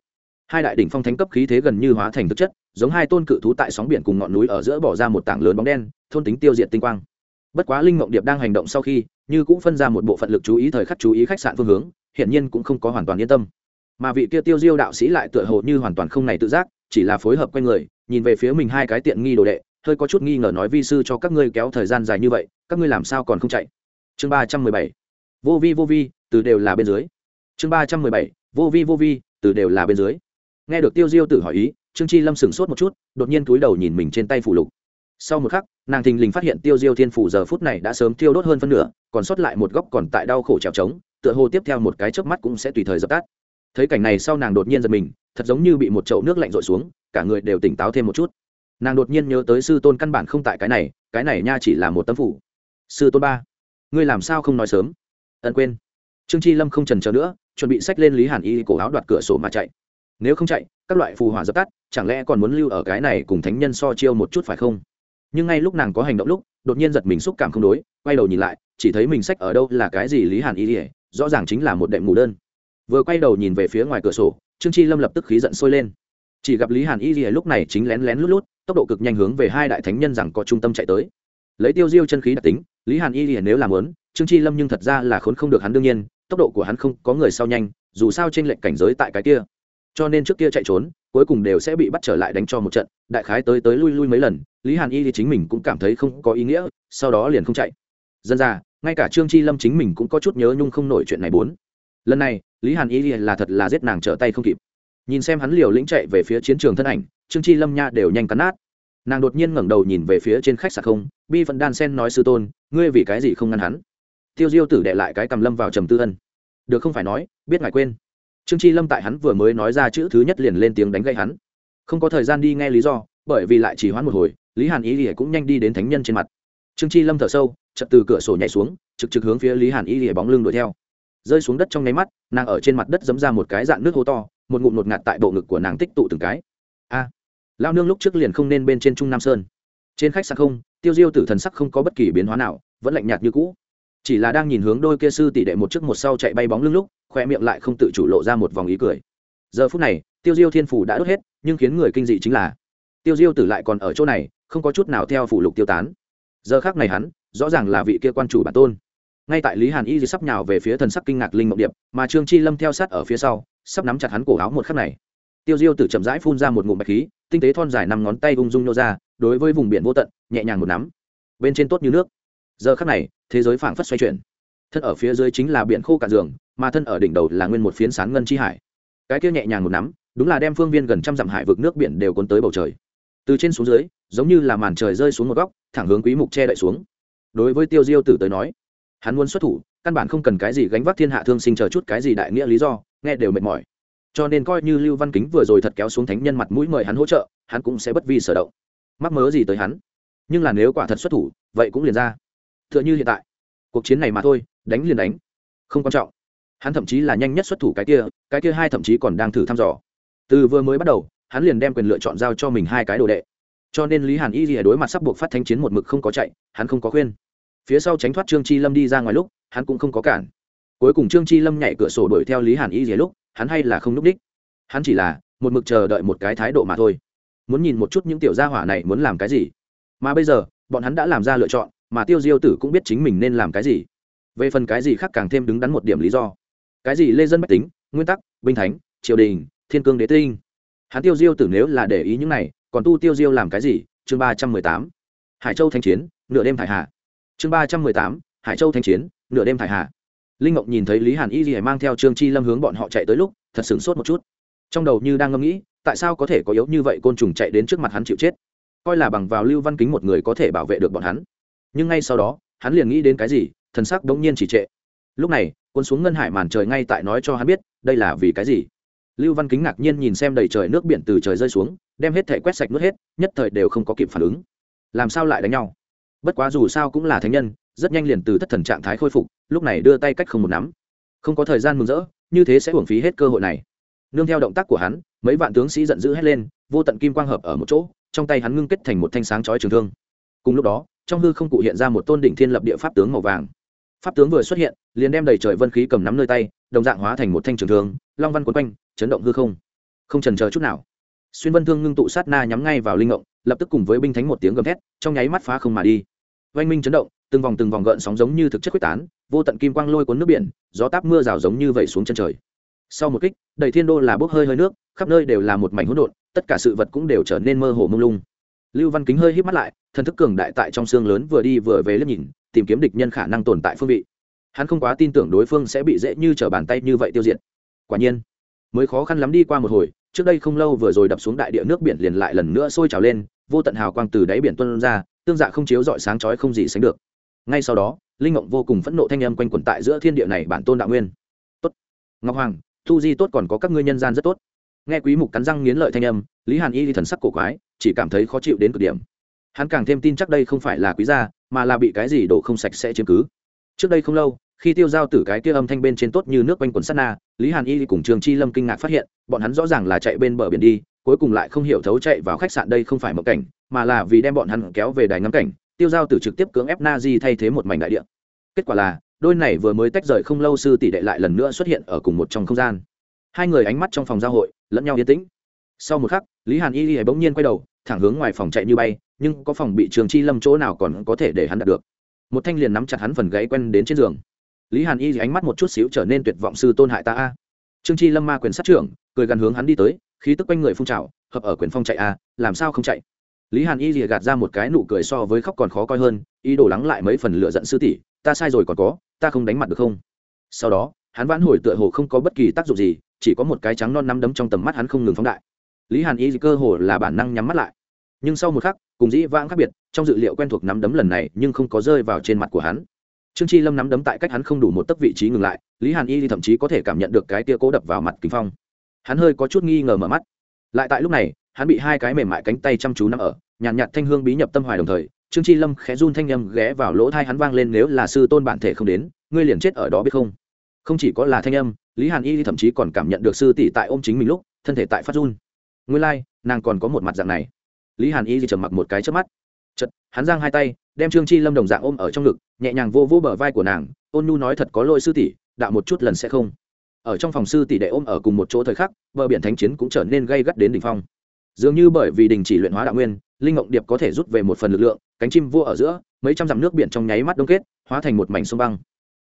hai đại đỉnh phong thánh cấp khí thế gần như hóa thành thực chất, giống hai tôn cự thú tại sóng biển cùng ngọn núi ở giữa bỏ ra một tảng lớn bóng đen, thôn tính tiêu diệt tinh quang. Bất quá linh mộng điệp đang hành động sau khi, như cũng phân ra một bộ phận lực chú ý thời khắc chú ý khách sạn phương hướng hiện nhiên cũng không có hoàn toàn yên tâm. Mà vị kia tiêu diêu đạo sĩ lại tựa hồ như hoàn toàn không này tự giác, chỉ là phối hợp q u a n người, nhìn về phía mình hai cái tiện nghi đồ đệ, hơi có chút nghi ngờ nói, vi sư cho các ngươi kéo thời gian dài như vậy, các ngươi làm sao còn không chạy? Chương ba trăm mười bảy. Vô vi vô vi từ đều là bên dưới. Chương ba trăm mười bảy, vô vi vô vi, từ đều là bên dưới. Nghe được tiêu diêu tử hỏi ý, trương chi lâm sửng sốt một chút, đột nhiên túi đầu nhìn mình trên tay phủ lục. Sau một khắc, nàng thình lình phát hiện tiêu diêu thiên phủ giờ phút này đã sớm tiêu đốt hơn phân nửa, còn sót lại một góc còn tại đau khổ trèo trống, tựa hồ tiếp theo một cái chớp mắt cũng sẽ tùy thời dập tắt. Thấy cảnh này sau nàng đột nhiên giật mình, thật giống như bị một chậu nước lạnh rội xuống, cả người đều tỉnh táo thêm một chút. Nàng đột nhiên nhớ tới sư tôn căn bản không tại cái này cái này nha chỉ là một tấm phủ. Sư tôn ba, ngươi làm sao không nói sớm? Ân quên trương chi lâm không trần chờ nữa, chuẩn bị xách lên lý hàn y cổ áo đoạt cửa sổ mà chạy. Nếu không chạy, các loại phù hỏa dập tắt, chẳng lẽ còn muốn lưu ở cái này cùng thánh nhân so chiêu một chút phải không? Nhưng ngay lúc nàng có hành động lúc, đột nhiên giật mình xúc cảm không đối, quay đầu nhìn lại, chỉ thấy mình sách ở đâu là cái gì lý hàn y ỉa rõ ràng chính là một đệm ngủ đơn. Vừa quay đầu nhìn về phía ngoài cửa sổ, trương chi lâm lập tức khí giận sôi lên. Chỉ gặp lý hàn y ỉa lúc này chính lén lén lút lút, tốc độ cực nhanh hướng về hai đại thánh nhân rằng có trung tâm chạy tới. Lấy tiêu diêu chân khí đặc tính, lý hàn y ỉa nếu làm lớn trương chi lâm nhưng thật ra là khốn không được hắn đương nhiên tốc độ của hắn không có người sau nhanh, dù sao trên lệnh cảnh giới tại cái kia. Cho nên trước kia chạy trốn, cuối cùng đều sẽ bị bắt trở lại đánh cho một trận, đại khái tới tới lui lui mấy lần, lý hàn y thì chính mình cũng cảm thấy không có ý nghĩa, sau đó liền không chạy. Dân ra, ngay cả trương chi lâm chính mình cũng có chút nhớ nhung không nổi chuyện này bốn. Lần này, lý hàn y là thật là giết nàng trở tay không kịp. Nhìn xem hắn liều lĩnh chạy về phía chiến trường thân ảnh, trương chi lâm nha đều nhanh cắn nát. Nàng đột nhiên ngẩng đầu nhìn về phía trên khách sạn không, bi vẫn đan sen nói sư tôn, ngươi vì cái gì không ngăn hắn? Tiêu diêu tử đệ lại cái cầm lâm vào trầm tư ân. Được không phải nói, biết ngài quên. Trương chi lâm tại hắn vừa mới nói ra chữ thứ nhất liền lên tiếng đánh gậy hắn. Không có thời gian đi nghe lý do, bởi vì lại chỉ hoãn một hồi, lý hàn ý ỉa cũng nhanh đi đến thánh nhân trên mặt. Trương chi lâm thở sâu chật từ cửa sổ nhảy xuống, trực trực hướng phía lý hàn ý ỉa bóng lưng đuổi theo. Rơi xuống đất trong nháy mắt, nàng ở trên mặt đất dấm ra một cái dạng nước hố to, một ngụm ngột ngạt tại bộ ngực của nàng tích tụ từng cái. A! Lao nương lúc trước liền không nên bên trên trung nam sơn. Trên khách sạn không, tiêu diêu tử thần sắc không có bất kỳ biến hóa nào, vẫn lạnh nhạt như cũ chỉ là đang nhìn hướng đôi kia sư tỷ đệ một trước một sau chạy bay bóng lưng lúc khoe miệng lại không tự chủ lộ ra một vòng ý cười. Giờ phút này, tiêu diêu thiên phủ đã đốt hết, nhưng khiến người kinh dị chính là, tiêu diêu tử lại còn ở chỗ này, không có chút nào theo phủ lục tiêu tán. Giờ khác này hắn, rõ ràng là vị kia quan chủ bản tôn. Ngay tại lý hàn y sắp nhào về phía thần sắc kinh ngạc linh mộng điệp, mà trương chi lâm theo sát ở phía sau, sắp nắm chặt hắn cổ áo một khắc này. Tiêu diêu tử chậm rãi phun ra một ngụm bạch khí, tinh tế thon dài năm ngón tay ung dung nô ra, đối với vùng biển vô tận, nhẹ nhàng một nắm. Bên trên tốt như nước giờ khắc này, thế giới phảng phất xoay chuyển. Thân ở phía dưới chính là biển khô cả giường, mà thân ở đỉnh đầu là nguyên một phiến sáng ngân chi hải. Cái kia nhẹ nhàng một nắm, đúng là đem phương viên gần trăm dặm hải vực nước biển đều cuốn tới bầu trời. Từ trên xuống dưới, giống như là màn trời rơi xuống một góc, thẳng hướng quý mục che đậy xuống. Đối với tiêu diêu tử tới nói, hắn muốn xuất thủ, căn bản không cần cái gì gánh vác thiên hạ thương sinh chờ chút cái gì đại nghĩa lý do, nghe đều mệt mỏi. Cho nên coi như lưu văn kính vừa rồi thật kéo xuống thánh nhân mặt mũi mời hắn hỗ trợ, hắn cũng sẽ bất vi sở động. Mắc mớ gì tới hắn? Nhưng là nếu quả thật xuất thủ, vậy cũng liền ra tựa như hiện tại. Cuộc chiến này mà thôi, đánh liền đánh. Không quan trọng. Hắn thậm chí là nhanh nhất xuất thủ cái kia cái kia hai thậm chí còn đang thử thăm dò. Từ vừa mới bắt đầu, hắn liền đem quyền lựa chọn giao cho mình hai cái đồ đệ. Cho nên lý hàn y gì đối mặt sắp buộc phát thanh chiến một mực không có chạy, hắn không có khuyên. Phía sau tránh thoát trương chi lâm đi ra ngoài lúc, hắn cũng không có cản. Cuối cùng trương chi lâm nhảy cửa sổ đuổi theo lý hàn y gì lúc, hắn hay là không núp đích. Hắn chỉ là một mực chờ đợi một cái thái độ mà thôi. Muốn nhìn một chút những tiểu gia hỏa này muốn làm cái gì. Mà bây giờ, bọn hắn đã làm ra lựa chọn mà tiêu diêu tử cũng biết chính mình nên làm cái gì. Về phần cái gì khác càng thêm đứng đắn một điểm lý do. Cái gì lê dân bách tính, nguyên tắc binh thánh, triều đình, thiên cương đế tinh. Hắn tiêu diêu tử nếu là để ý những này, còn tu tiêu diêu làm cái gì? Chương ba trăm mười tám. Hải châu thanh chiến, nửa đêm thải hạ. Chương ba trăm mười tám. Hải châu thanh chiến, nửa đêm thải hạ. Linh ngọc nhìn thấy lý hàn y gì mang theo trương chi lâm hướng bọn họ chạy tới lúc, thật sửng sốt một chút. Trong đầu như đang ngẫm nghĩ, tại sao có thể có yếu như vậy côn trùng chạy đến trước mặt hắn chịu chết? Coi là bằng vào lưu văn kính một người có thể bảo vệ được bọn hắn nhưng ngay sau đó, hắn liền nghĩ đến cái gì, thần sắc đống nhiên chỉ trệ. Lúc này quân xuống ngân hải màn trời ngay tại nói cho hắn biết, đây là vì cái gì? Lưu văn kính ngạc nhiên nhìn xem đầy trời nước biển từ trời rơi xuống, đem hết thể quét sạch nước hết, nhất thời đều không có kịp phản ứng. Làm sao lại đánh nhau? Bất quá dù sao cũng là thánh nhân, rất nhanh liền từ thất thần trạng thái khôi phục, lúc này đưa tay cách không một nắm. Không có thời gian mừng rỡ, như thế sẽ uổng phí hết cơ hội này. Nương theo động tác của hắn, mấy vạn tướng sĩ giận dữ hét lên, vô tận kim quang hợp ở một chỗ, trong tay hắn ngưng kết thành một thanh sáng chói trường thương cùng lúc đó, trong hư không cụ hiện ra một tôn đỉnh thiên lập địa pháp tướng màu vàng. Pháp tướng vừa xuất hiện, liền đem đầy trời vân khí cầm nắm nơi tay, đồng dạng hóa thành một thanh trường thương, long văn quấn quanh, chấn động hư không. Không trần chờ chút nào. Xuyên vân thương ngưng tụ sát na nhắm ngay vào linh ngộng, lập tức cùng với binh thánh một tiếng gầm thét, trong nháy mắt phá không mà đi. Oanh minh chấn động, từng vòng từng vòng gợn sóng giống như thực chất quyết tán, vô tận kim quang lôi cuốn nước biển, gió táp mưa rào giống như vậy xuống chân trời. Sau một kích, đầy thiên đô là bốc hơi hơi nước, khắp nơi đều là một mảnh hỗn độn, tất cả sự vật cũng đều trở nên mơ hồ mông lung. Lưu văn kính hơi hít mắt lại thần thức cường đại tại trong xương lớn vừa đi vừa về liếc nhìn, tìm kiếm địch nhân khả năng tồn tại phương vị. Hắn không quá tin tưởng đối phương sẽ bị dễ như trở bàn tay như vậy tiêu diệt. Quả nhiên, mới khó khăn lắm đi qua một hồi, trước đây không lâu vừa rồi đập xuống đại địa nước biển liền lại lần nữa sôi trào lên, vô tận hào quang từ đáy biển tuân ra, tương dạ không chiếu rọi sáng chói không gì sánh được. Ngay sau đó, linh ngộng vô cùng phẫn nộ thanh âm quanh quẩn tại giữa thiên địa này bản tôn đạo nguyên. Tốt, ngọc hoàng thu di tốt còn có các ngươi nhân gian rất tốt. Nghe quý mục cắn răng nghiến lợi thanh âm, lý hàn y thần sắc cổ quái, chỉ cảm thấy khó chịu đến cực điểm hắn càng thêm tin chắc đây không phải là quý gia, mà là bị cái gì đổ không sạch sẽ chiếm cứ. Trước đây không lâu, khi tiêu giao tử cái kia âm thanh bên trên tốt như nước quanh quần sắt na, lý hàn y cùng trường chi lâm kinh ngạc phát hiện, bọn hắn rõ ràng là chạy bên bờ biển đi, cuối cùng lại không hiểu thấu chạy vào khách sạn đây không phải mộng cảnh, mà là vì đem bọn hắn kéo về đài ngắm cảnh, tiêu giao tử trực tiếp cưỡng ép na di thay thế một mảnh đại địa. Kết quả là, đôi này vừa mới tách rời không lâu sư tỷ đệ lại lần nữa xuất hiện ở cùng một trong không gian. Hai người ánh mắt trong phòng giao hội, lẫn nhau yên tĩnh. Sau một khắc lý hàn y y bỗng nhiên quay đầu, thẳng hướng ngoài phòng chạy như bay, nhưng có phòng bị trường chi lâm chỗ nào còn có thể để hắn đạt được. Một thanh liền nắm chặt hắn phần gáy quen đến trên giường. Lý hàn y ánh mắt một chút xíu trở nên tuyệt vọng sư tôn hại ta a. Trương chi lâm ma quyền sát trưởng, cười gần hướng hắn đi tới, khí tức quanh người phun trào, hợp ở quyền phong chạy a, làm sao không chạy? Lý hàn y lìa gạt ra một cái nụ cười so với khóc còn khó coi hơn, ý đồ lắng lại mấy phần lựa giận sư tỷ, ta sai rồi còn có, ta không đánh mặt được không? Sau đó, hắn vãn hồi tựa hồ không có bất kỳ tác dụng gì, chỉ có một cái trắng non nắm đấm trong tầm mắt hắn không ngừng phóng đại lý hàn y cơ hồ là bản năng nhắm mắt lại. Nhưng sau một khắc cùng dĩ vãng khác biệt trong dự liệu quen thuộc nắm đấm lần này nhưng không có rơi vào trên mặt của hắn. Trương chi lâm nắm đấm tại cách hắn không đủ một tấc vị trí ngừng lại lý hàn y thậm chí có thể cảm nhận được cái tia cố đập vào mặt kính phong. Hắn hơi có chút nghi ngờ mở mắt. Lại tại lúc này hắn bị hai cái mềm mại cánh tay chăm chú nằm ở nhàn nhạt, nhạt thanh hương bí nhập tâm hoài đồng thời trương chi lâm khẽ run thanh â m ghé vào lỗ thai hắn vang lên nếu là sư tôn bản thể không đến ngươi liền chết ở đó biết không? Không chỉ có là thanh âm lý hàn y thậm chí còn cảm nhận được sư tỷ tại ôm chính mình lúc thân thể tại phát run ngươi lai、like, nàng còn có một mặt dạng này. Lý hàn y trầm mặc một cái trước mắt. Chật hắn giang hai tay đem trương chi lâm đồng dạng ôm ở trong ngực nhẹ nhàng vô vô bờ vai của nàng ôn nhu nói thật có lỗi sư tỷ đạo một chút lần sẽ không. Ở trong phòng sư tỷ đệ ôm ở cùng một chỗ thời khắc bờ biển thánh chiến cũng trở nên gây gắt đến đ ỉ n h phong. Dường như bởi vì đình chỉ luyện hóa đạo nguyên linh ngộng điệp có thể rút về một phần lực lượng cánh chim vua ở giữa mấy trăm dặm nước biển trong nháy mắt đông kết hóa thành một mảnh sông băng.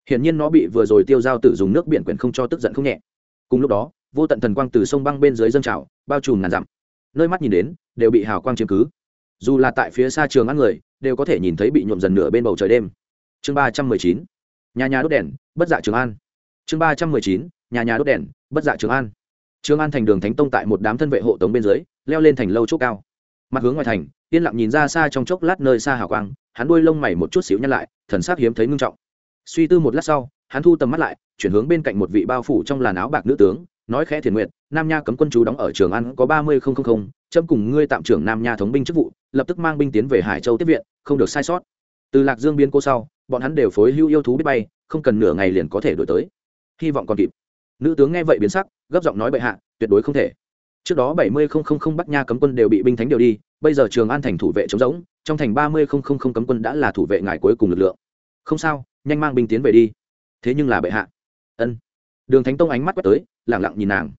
Hiển nhiên nó bị vừa rồi tiêu giao tử dùng nước biển quyển không cho tức giận không nhẹ. Cùng lúc đó vô tận thần quang từ sông băng bên dưới dâng trào, bao trùm ngàn dặm. Nơi mắt nhìn đến, đều bị hào quang chiếm cứ. Dù là tại phía xa trường ăn người, đều có thể nhìn thấy bị nhuộm dần nửa bên bầu trời đêm. Chương ba trăm mười chín, nhà nhà đốt đèn, bất dạ trường an. Chương ba trăm mười chín, nhà nhà đốt đèn, bất dạ trường an. Trường an thành đường thánh tông tại một đám thân vệ hộ tống bên dưới, leo lên thành lâu chốc cao. Mặt hướng ngoài thành, yên lặng nhìn ra xa trong chốc lát nơi xa hào quang, hắn đuôi lông mày một chút xíu nhăn lại, thần sắc hiếm thấy ngưng trọng. Suy tư một lát sau, hắn thu tầm mắt lại, chuyển hướng bên cạnh một vị bao phủ trong làn áo bạc nữ tướng nói khẽ thiền nguyện, nam nha cấm quân chú đóng ở trường an có ba mươi châm cùng ngươi tạm trưởng nam nha thống binh chức vụ, lập tức mang binh tiến về hải châu tiếp viện, không được sai sót. Từ lạc dương biên cô sau, bọn hắn đều phối hưu yêu thú biết bay, không cần nửa ngày liền có thể đổi tới. Hy vọng còn kịp. Nữ tướng nghe vậy biến sắc, gấp giọng nói bệ hạ, tuyệt đối không thể. Trước đó bảy mươi không không không bắc nha cấm quân đều bị binh thánh điều đi, bây giờ trường an thành thủ vệ chống rỗng, trong thành ba mươi không không không cấm quân đã là thủ vệ ngài cuối cùng lực lượng. Không sao, nhanh mang binh tiến về đi. Thế nhưng là bệ hạ. Ân. Đường thánh tông ánh mắt quét tới lẳng lặng nhìn nàng.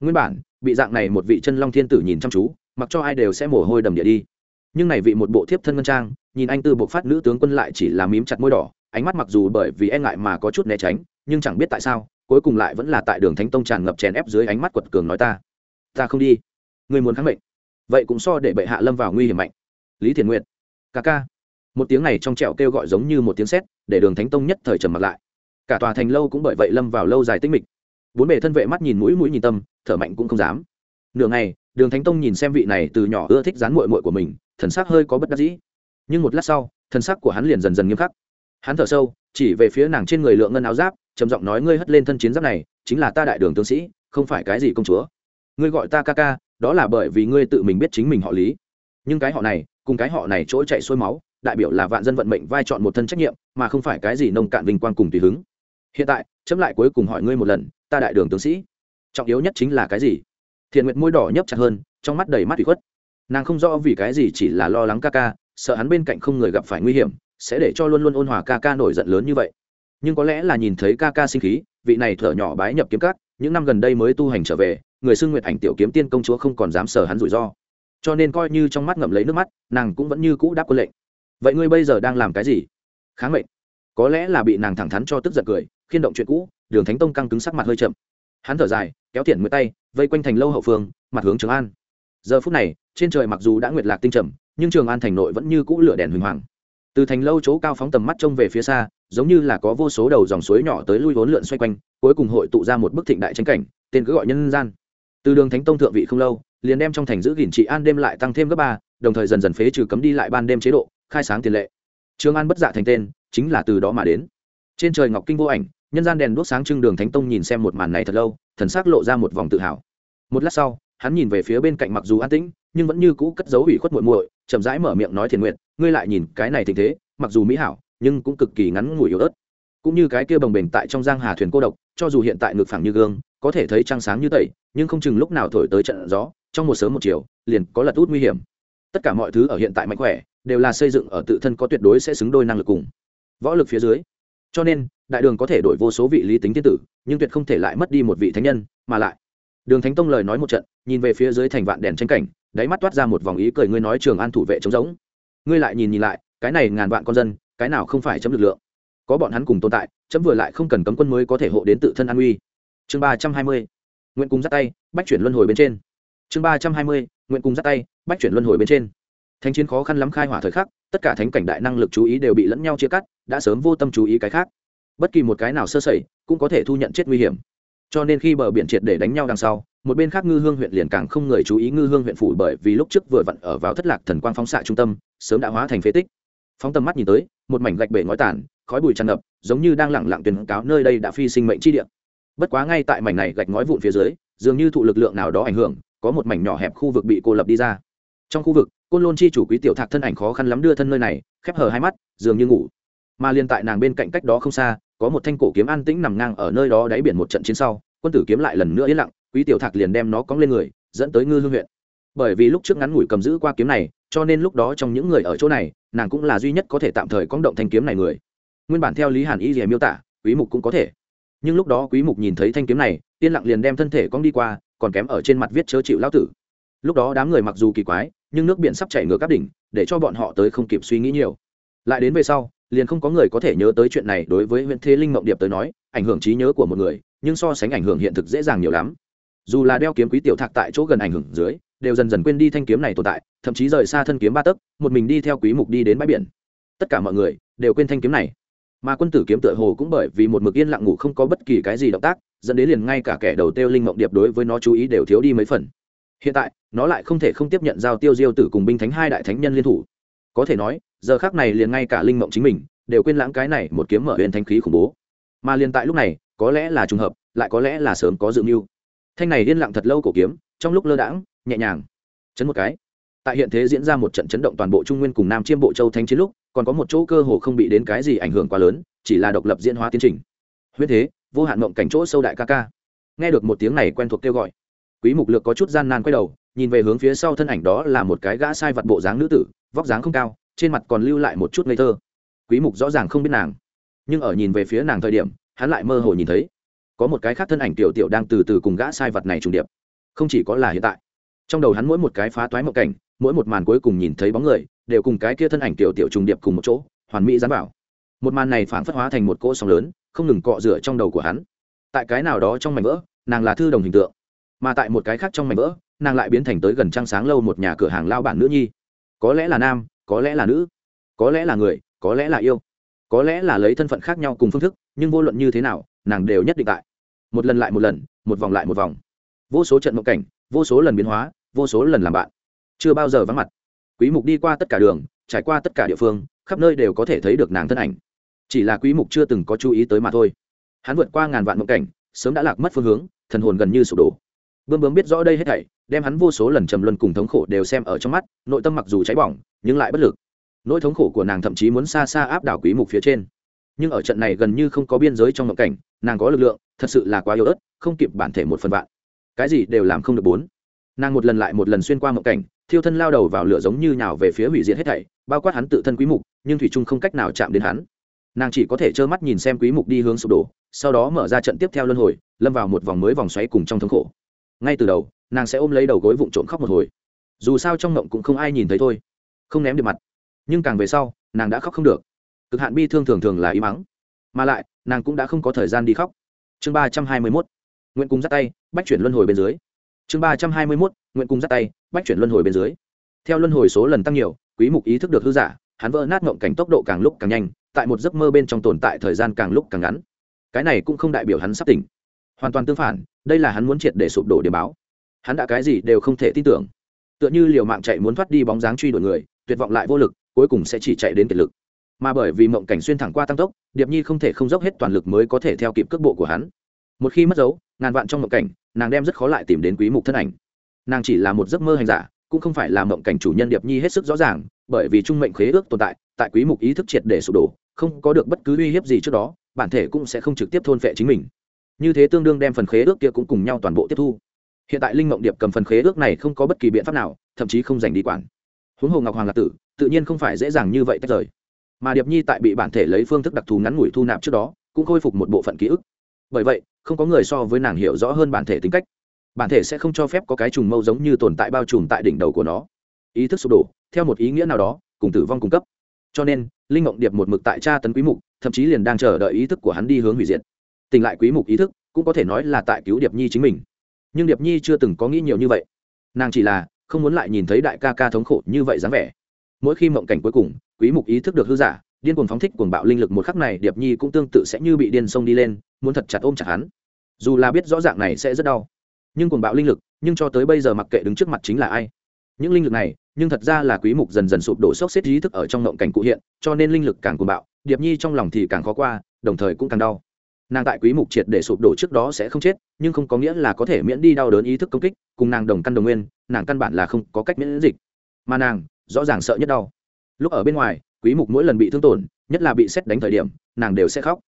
Nguyên bản, bị dạng này một vị chân long thiên tử nhìn chăm chú, mặc cho ai đều sẽ mồ hôi đầm địa đi. Nhưng này vị một bộ thiếp thân ngân trang, nhìn anh tư bộ phát nữ tướng quân lại chỉ là mím chặt môi đỏ, ánh mắt mặc dù bởi vì e ngại mà có chút né tránh, nhưng chẳng biết tại sao, cuối cùng lại vẫn là tại đường thánh tông tràn ngập chèn ép dưới ánh mắt quật cường nói ta ta không đi. Người muốn kháng mệnh. Vậy cũng so để bệ hạ lâm vào nguy hiểm mạnh. Lý thiền nguyện ca ca. Một tiếng này trong trẹo kêu gọi giống như một tiếng sét, để đường thánh tông nhất thời trầm mặt lại. Cả tòa thành lâu cũng bởi vậy lâm vào lâu dài tích mịch bốn bề thân vệ mắt nhìn mũi mũi nhìn tâm, thở mạnh cũng không dám. Nửa ngày, đường thánh tông nhìn xem vị này từ nhỏ ưa thích dán mội mội của mình, thần sắc hơi có bất đắc dĩ. Nhưng một lát sau, thần sắc của hắn liền dần dần nghiêm khắc. Hắn thở sâu, chỉ về phía nàng trên người lượng ngân áo giáp, trầm giọng nói ngươi hất lên thân chiến giáp này, chính là ta đại đường tướng sĩ, không phải cái gì công chúa. Ngươi gọi ta ca ca, đó là bởi vì ngươi tự mình biết chính mình họ lý. Nhưng cái họ này, cùng cái họ này chỗ chạy xuôi máu, đại biểu là vạn dân vận mệnh vai chọn một thân trách nhiệm, mà không phải cái gì nông cạn vinh quang cùng tùy hứng. Hiện tại, chấm lại cuối cùng hỏi ngươi một lần ta đại đường tướng sĩ. Trọng yếu nhất chính là cái gì? Thiện nguyệt môi đỏ nhấp chặt hơn, trong mắt đầy mắt bị khuất. Nàng không rõ vì cái gì chỉ là lo lắng ca ca, sợ hắn bên cạnh không người gặp phải nguy hiểm, sẽ để cho luôn luôn ôn hòa ca ca nổi giận lớn như vậy. Nhưng có lẽ là nhìn thấy ca ca sinh khí, vị này thở nhỏ bái nhập kiếm cát những năm gần đây mới tu hành trở về, người xưng nguyệt ảnh tiểu kiếm tiên công chúa không còn dám sờ hắn rủi ro. Cho nên coi như trong mắt ngậm lấy nước mắt, nàng cũng vẫn như cũ đáp quân lệnh. Vậy ngươi bây giờ đang làm cái gì? Kháng mệnh. Có lẽ là bị nàng thẳng thắn cho tức giận cười, khiên động chuyện cũ đường thánh tông căng cứng sắc mặt hơi chậm. Hắn thở dài, kéo thiện mười tay, vây quanh thành lâu hậu phương, mặt hướng trường an. Giờ phút này, trên trời mặc dù đã nguyệt lạc tinh trầm, nhưng trường an thành nội vẫn như cũ lửa đèn huỳnh hoàng. Từ thành lâu chỗ cao phóng tầm mắt trông về phía xa, giống như là có vô số đầu dòng suối nhỏ tới lui vốn lượn xoay quanh, cuối cùng hội tụ ra một bức thịnh đại tranh cảnh, tên cứ gọi nhân gian. Từ đường thánh tông thượng vị không lâu, liền đem trong thành giữ gìn trị an đêm lại tăng thêm gấp ba, đồng thời dần dần phế trừ cấm đi lại ban đêm chế độ, khai sáng tiền lệ. Trường an bất dạ thành tên, chính là từ đó mà đến. Trên trời ngọc kinh vô ảnh nhân gian đèn đuốc sáng trưng đường thánh tông nhìn xem một màn này thật lâu, thần s ắ c lộ ra một vòng tự hào. Một lát sau, hắn nhìn về phía bên cạnh mặc dù an tĩnh, nhưng vẫn như cũ cất dấu ủy khuất muội muội, chậm rãi mở miệng nói thiền nguyện ngươi lại nhìn cái này tình thế, mặc dù mỹ hảo, nhưng cũng cực kỳ ngắn ngủi yếu ớt. Cũng như cái kia bồng bềnh tại trong giang hà thuyền cô độc, cho dù hiện tại ngực phẳng như gương, có thể thấy trăng sáng như tẩy, nhưng không chừng lúc nào thổi tới trận gió, trong một sớm một chiều, liền có lật út nguy hiểm. Tất cả mọi thứ ở hiện tại mạnh khỏe, đều là xây dựng ở tự thân có tuyệt đối sẽ xứng đôi năng lực cùng. Võ lực phía dưới cho nên, đại đường có thể đổi vô số vị lý tính thiên tử, nhưng tuyệt không thể lại mất đi một vị thánh nhân, mà lại. Đường thánh tông lời nói một trận, nhìn về phía dưới thành vạn đèn tranh cảnh, đáy mắt toát ra một vòng ý cười ngươi nói trường an thủ vệ trống giống ngươi lại nhìn nhìn lại, cái này ngàn vạn con dân, cái nào không phải chấm lực lượng? Có bọn hắn cùng tồn tại, chấm vừa lại không cần cấm quân mới có thể hộ đến tự thân an uy. Chương ba trăm hai mươi, nguyện cùng dắt tay, bách chuyển luân hồi bên trên. Chương ba trăm hai mươi, nguyện cùng dắt tay, bách chuyển luân hồi bên trên thánh chiến khó khăn lắm khai hỏa thời khắc, tất cả thánh cảnh đại năng lực chú ý đều bị lẫn nhau chia cắt, đã sớm vô tâm chú ý cái khác. Bất kỳ một cái nào sơ sẩy, cũng có thể thu nhận chết nguy hiểm. Cho nên khi bờ biển triệt để đánh nhau đằng sau, một bên khác ngư hương huyện liền càng không người chú ý ngư hương huyện phủ bởi vì lúc trước vừa vặn ở vào thất lạc thần quang phóng xạ trung tâm, sớm đã hóa thành phế tích. Phóng tầm mắt nhìn tới, một mảnh gạch bể ngói tàn, khói bụi tràn ngập, giống như đang lẳng lặng tuyên cáo nơi đây đã phi sinh mệnh chi địa. Bất quá ngay tại mảnh này gạch ngói vụn phía dưới, dường như thụ lực lượng nào đó ảnh hưởng, có một mảnh nhỏ hẹp khu vực bị cô lập đi ra. Trong khu vực côn lôn chi chủ quý tiểu thạc thân ảnh khó khăn lắm đưa thân nơi này, khép hờ hai mắt, dường như ngủ. Mà liên tại nàng bên cạnh cách đó không xa, có một thanh cổ kiếm an tĩnh nằm ngang ở nơi đó đáy biển một trận chiến sau, quân tử kiếm lại lần nữa yên lặng, quý tiểu thạc liền đem nó cóng lên người, dẫn tới ngư hương huyện. Bởi vì lúc trước ngắn ngủi cầm giữ qua kiếm này, cho nên lúc đó trong những người ở chỗ này, nàng cũng là duy nhất có thể tạm thời cóng động thanh kiếm này người. Nguyên bản theo lý hàn y rìa miêu tả, quý mục cũng có thể. Nhưng lúc đó quý mục nhìn thấy thanh kiếm này, yên lặng liền đem thân thể cong đi qua, còn kém ở trên mặt viết chớ chịu lão tử lúc đó đám người mặc dù kỳ quái, nhưng nước biển sắp chảy ngược các đỉnh, để cho bọn họ tới không kịp suy nghĩ nhiều. Lại đến về sau, liền không có người có thể nhớ tới chuyện này đối với huyện thế linh mộng điệp tới nói, ảnh hưởng trí nhớ của một người, nhưng so sánh ảnh hưởng hiện thực dễ dàng nhiều lắm. Dù là đeo kiếm quý tiểu thạc tại chỗ gần ảnh hưởng dưới, đều dần dần quên đi thanh kiếm này tồn tại, thậm chí rời xa thân kiếm ba tấc, một mình đi theo quý mục đi đến bãi biển. Tất cả mọi người đều quên thanh kiếm này. Mà quân tử kiếm tựa hồ cũng bởi vì một mực yên lặng ngủ không có bất kỳ cái gì động tác, dẫn đến liền ngay cả kẻ đầu tiêu linh mộng điệp đối với nó chú ý đều thiếu đi mấy phần hiện tại, nó lại không thể không tiếp nhận giao tiêu diêu tử cùng binh thánh hai đại thánh nhân liên thủ. Có thể nói, giờ khác này liền ngay cả linh mộng chính mình, đều quên lãng cái này một kiếm mở huyền thanh khí khủng bố. Mà liền tại lúc này, có lẽ là trùng hợp, lại có lẽ là sớm có dự mưu. Thanh này liên lặng thật lâu cổ kiếm, trong lúc lơ đãng, nhẹ nhàng, chấn một cái. Tại hiện thế diễn ra một trận chấn động toàn bộ trung nguyên cùng nam chiêm bộ châu thanh chiến lúc, còn có một chỗ cơ hồ không bị đến cái gì ảnh hưởng quá lớn, chỉ là độc lập diễn hóa tiến trình. Huyết thế, vô hạn mộng cảnh chỗ sâu đại ca ca. Nghe được một tiếng này quen thuộc kêu gọi quý mục lược có chút gian nan quay đầu, nhìn về hướng phía sau thân ảnh đó là một cái gã sai vật bộ dáng nữ tử, vóc dáng không cao, trên mặt còn lưu lại một chút ngây thơ. Quý mục rõ ràng không biết nàng, nhưng ở nhìn về phía nàng thời điểm, hắn lại mơ hồ nhìn thấy, có một cái khác thân ảnh tiểu tiểu đang từ từ cùng gã sai vật này trùng điệp. Không chỉ có là hiện tại, trong đầu hắn mỗi một cái phá toái mộng cảnh, mỗi một màn cuối cùng nhìn thấy bóng người, đều cùng cái kia thân ảnh tiểu tiểu trùng điệp cùng một chỗ, hoàn mỹ dán vào. Một màn này phản phất hóa thành một cỗ sóng lớn, không ngừng cọ rửa trong đầu của hắn. Tại cái nào đó trong mảnh vỡ, nàng là thư đồng hình tượng mà tại một cái khác trong mảnh vỡ, nàng lại biến thành tới gần trăng sáng lâu một nhà cửa hàng lao bản nữ nhi. Có lẽ là nam, có lẽ là nữ, có lẽ là người, có lẽ là yêu, có lẽ là lấy thân phận khác nhau cùng phương thức, nhưng vô luận như thế nào, nàng đều nhất định tại. Một lần lại một lần, một vòng lại một vòng. Vô số trận mộng cảnh, vô số lần biến hóa, vô số lần làm bạn. Chưa bao giờ vắng mặt. Quý mục đi qua tất cả đường, trải qua tất cả địa phương, khắp nơi đều có thể thấy được nàng thân ảnh. Chỉ là quý mục chưa từng có chú ý tới mà thôi. Hắn vượt qua ngàn vạn mộng cảnh, sớm đã lạc mất phương hướng, thần hồn gần như sụp đổ bươm bướm biết rõ đây hết thảy, đem hắn vô số lần trầm luân cùng thống khổ đều xem ở trong mắt, nội tâm mặc dù cháy bỏng, nhưng lại bất lực. Nỗi thống khổ của nàng thậm chí muốn xa xa áp đảo quý mục phía trên. Nhưng ở trận này gần như không có biên giới trong mộng cảnh, nàng có lực lượng, thật sự là quá yếu ớt, không kịp bản thể một phần vạn. Cái gì đều làm không được bốn. Nàng một lần lại một lần xuyên qua mộng cảnh, thiêu thân lao đầu vào lửa giống như nhào về phía hủy diệt hết thảy, bao quát hắn tự thân quý mục, nhưng thủy trung không cách nào chạm đến hắn. Nàng chỉ có thể trơ mắt nhìn xem quý mục đi hướng sụp đổ, sau đó mở ra trận tiếp theo luân hồi, lâm vào một vòng mới vòng xoáy cùng trong thống khổ ngay từ đầu, nàng sẽ ôm lấy đầu gối vụng trộm khóc một hồi. Dù sao trong mộng cũng không ai nhìn thấy thôi. Không ném được mặt. Nhưng càng về sau, nàng đã khóc không được. Cực hạn bi thương thường thường là im mắng. Mà lại, nàng cũng đã không có thời gian đi khóc. Chương ba trăm hai mươi mốt. Nguyện cùng dắt tay, bách chuyển luân hồi bên dưới. Chương ba trăm hai mươi mốt. Nguyện cùng dắt tay, bách chuyển luân hồi bên dưới. Theo luân hồi số lần tăng nhiều, quý mục ý thức được hư giả, hắn vỡ nát ngộng cảnh tốc độ càng lúc càng nhanh, tại một giấc mơ bên trong tồn tại thời gian càng lúc càng ngắn. Cái này cũng không đại biểu hắn sắp tỉnh. Hoàn toàn tương phản đây là hắn muốn triệt để sụp đổ điểm báo. Hắn đã cái gì đều không thể tin tưởng. Tựa như liều mạng chạy muốn thoát đi bóng dáng truy đuổi người, tuyệt vọng lại vô lực, cuối cùng sẽ chỉ chạy đến kiệt lực. Mà bởi vì mộng cảnh xuyên thẳng qua tăng tốc, điệp nhi không thể không dốc hết toàn lực mới có thể theo kịp cước bộ của hắn. Một khi mất dấu, ngàn vạn trong mộng cảnh, nàng đem rất khó lại tìm đến quý mục thân ảnh. Nàng chỉ là một giấc mơ hành giả, cũng không phải là mộng cảnh chủ nhân điệp nhi hết sức rõ ràng, bởi vì trung mệnh khế ước tồn tại tại quý mục ý thức triệt để sụp đổ, không có được bất cứ uy hiếp gì trước đó, bản thể cũng sẽ không trực tiếp thôn phệ chính mình như thế tương đương đem phần khế ước kia cũng cùng nhau toàn bộ tiếp thu. Hiện tại linh mộng điệp cầm phần khế ước này không có bất kỳ biện pháp nào, thậm chí không dành đi quản. Huống hồ ngọc hoàng lạc tử, tự nhiên không phải dễ dàng như vậy tách rời. Mà điệp nhi tại bị bản thể lấy phương thức đặc thù ngắn ngủi thu nạp trước đó, cũng khôi phục một bộ phận ký ức. Bởi vậy, không có người so với nàng hiểu rõ hơn bản thể tính cách. Bản thể sẽ không cho phép có cái trùng mâu giống như tồn tại bao trùm tại đỉnh đầu của nó. Ý thức sụp đổ, theo một ý nghĩa nào đó, cùng tử vong cung cấp. Cho nên, linh mộng điệp một mực tại tra tấn quý mục, thậm chí liền đang chờ đợi ý thức của hắn đi hướng hủy diệt tỉnh lại quý mục ý thức, cũng có thể nói là tại cứu điệp nhi chính mình. Nhưng điệp nhi chưa từng có nghĩ nhiều như vậy. Nàng chỉ là không muốn lại nhìn thấy đại ca ca thống khổ như vậy dáng vẻ. Mỗi khi mộng cảnh cuối cùng, quý mục ý thức được hư giả, điên cuồng phóng thích cuồng bạo linh lực một khắc này, điệp nhi cũng tương tự sẽ như bị điên sông đi lên, muốn thật chặt ôm chặt hắn. Dù là biết rõ ràng này sẽ rất đau. Nhưng cuồng bạo linh lực, nhưng cho tới bây giờ mặc kệ đứng trước mặt chính là ai. Những linh lực này, nhưng thật ra là quý mục dần dần sụp đổ sốc xếp ý thức ở trong mộng cảnh cụ hiện, cho nên linh lực càng cuồng bạo, điệp nhi trong lòng thì càng khó qua, đồng thời cũng càng đau nàng tại quý mục triệt để sụp đổ trước đó sẽ không chết, nhưng không có nghĩa là có thể miễn đi đau đớn ý thức công kích, cùng nàng đồng căn đồng nguyên, nàng căn bản là không có cách miễn dịch. Mà nàng, rõ ràng sợ nhất đau. Lúc ở bên ngoài, quý mục mỗi lần bị thương tổn, nhất là bị xét đánh thời điểm, nàng đều sẽ khóc.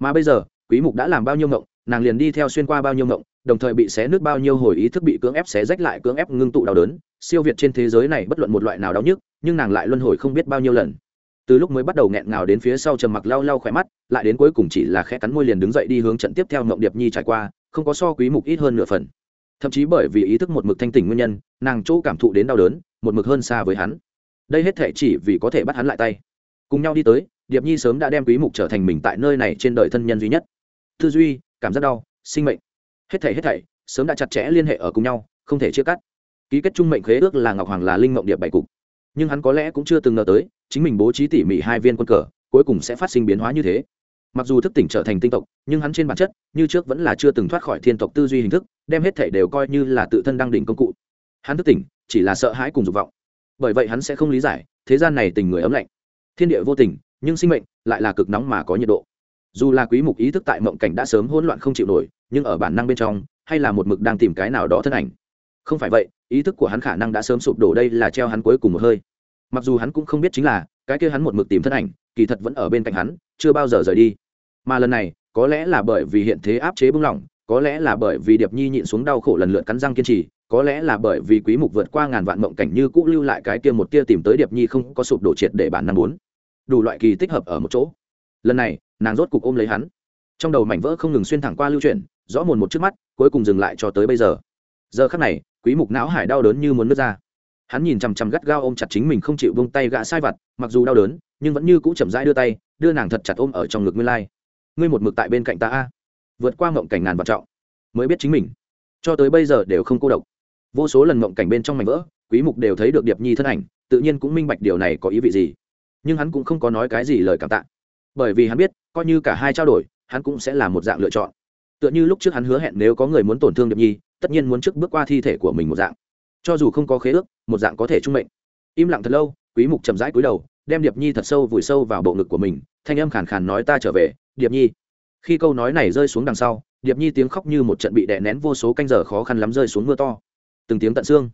Mà bây giờ, quý mục đã làm bao nhiêu ngộng, nàng liền đi theo xuyên qua bao nhiêu ngộng, đồng thời bị xé nước bao nhiêu hồi ý thức bị cưỡng ép xé rách lại cưỡng ép ngưng tụ đau đớn. Siêu việt trên thế giới này bất luận một loại nào đau nhức, nhưng nàng lại luân hồi không biết bao nhiêu lần. Từ lúc mới bắt đầu nghẹn ngào đến phía sau trầm mặc lau lau khỏe mắt lại đến cuối cùng chỉ là khẽ cắn môi liền đứng dậy đi hướng trận tiếp theo ngộng điệp nhi trải qua, không có so quý mục ít hơn nửa phần. Thậm chí bởi vì ý thức một mực thanh tỉnh nguyên nhân, nàng chỗ cảm thụ đến đau đớn, một mực hơn xa với hắn. Đây hết thể chỉ vì có thể bắt hắn lại tay. Cùng nhau đi tới, điệp nhi sớm đã đem quý mục trở thành mình tại nơi này trên đời thân nhân duy nhất. Tư duy, cảm giác đau, sinh mệnh. Hết thảy hết thảy, sớm đã chặt chẽ liên hệ ở cùng nhau, không thể chia cắt. Ký kết chung mệnh khế ước là ngọc hoàng là linh mộng điệp bảy cục. Nhưng hắn có lẽ cũng chưa từng ngờ tới, chính mình bố trí tỉ mỉ hai viên quân cờ cuối cùng sẽ phát sinh biến hóa như thế. Mặc dù thức tỉnh trở thành tinh tộc, nhưng hắn trên bản chất, như trước vẫn là chưa từng thoát khỏi thiên tộc tư duy hình thức, đem hết thể đều coi như là tự thân đăng đỉnh công cụ. Hắn thức tỉnh, chỉ là sợ hãi cùng dục vọng. Bởi vậy hắn sẽ không lý giải, thế gian này tình người ấm lạnh. Thiên địa vô tình, nhưng sinh mệnh lại là cực nóng mà có nhiệt độ. Dù là quý mục ý thức tại mộng cảnh đã sớm hỗn loạn không chịu nổi, nhưng ở bản năng bên trong, hay là một mực đang tìm cái nào đó thân ảnh. Không phải vậy, ý thức của hắn khả năng đã sớm sụp đổ đây là treo hắn cuối cùng một hơi. Mặc dù hắn cũng không biết chính là, cái kia hắn một mực tìm thân ảnh kỳ thật vẫn ở bên cạnh hắn, chưa bao giờ rời đi. Mà lần này, có lẽ là bởi vì hiện thế áp chế bung lỏng, có lẽ là bởi vì điệp nhi nhịn xuống đau khổ lần lượt cắn răng kiên trì, có lẽ là bởi vì quý mục vượt qua ngàn vạn mộng cảnh như cũ lưu lại cái kia một kia tìm tới điệp nhi không có sụp đổ triệt để bản năng muốn. Đủ loại kỳ tích hợp ở một chỗ. Lần này, nàng rốt cục ôm lấy hắn. Trong đầu mảnh vỡ không ngừng xuyên thẳng qua lưu chuyển, rõ mồn một trước mắt, cuối cùng dừng lại cho tới bây giờ. Giờ khắc này, quý mục não hải đau đớn như muốn nứt ra hắn nhìn chằm chằm gắt gao ôm chặt chính mình không chịu buông tay gã sai vặt, mặc dù đau đớn, nhưng vẫn như cũ chậm rãi đưa tay, đưa nàng thật chặt ôm ở trong ngực nguyên lai. Ngươi một mực tại bên cạnh ta a. Vượt qua mộng cảnh ngàn vạn trọng, mới biết chính mình. Cho tới bây giờ đều không cô độc. Vô số lần mộng cảnh bên trong mảnh vỡ, quý mục đều thấy được điệp nhi thân ảnh, tự nhiên cũng minh bạch điều này có ý vị gì. Nhưng hắn cũng không có nói cái gì lời cảm tạ. Bởi vì hắn biết, coi như cả hai trao đổi, hắn cũng sẽ là một dạng lựa chọn. Tựa như lúc trước hắn hứa hẹn nếu có người muốn tổn thương điệp nhi, tất nhiên muốn trước bước qua thi thể của mình một dạng. Cho dù không có khế ước một dạng có thể trung mệnh. Im lặng thật lâu, quý mục chậm rãi cúi đầu, đem điệp nhi thật sâu vùi sâu vào bộ ngực của mình, thanh âm khàn khàn nói ta trở về, điệp nhi. Khi câu nói này rơi xuống đằng sau, điệp nhi tiếng khóc như một trận bị đè nén vô số canh giờ khó khăn lắm rơi xuống mưa to. Từng tiếng tận xương.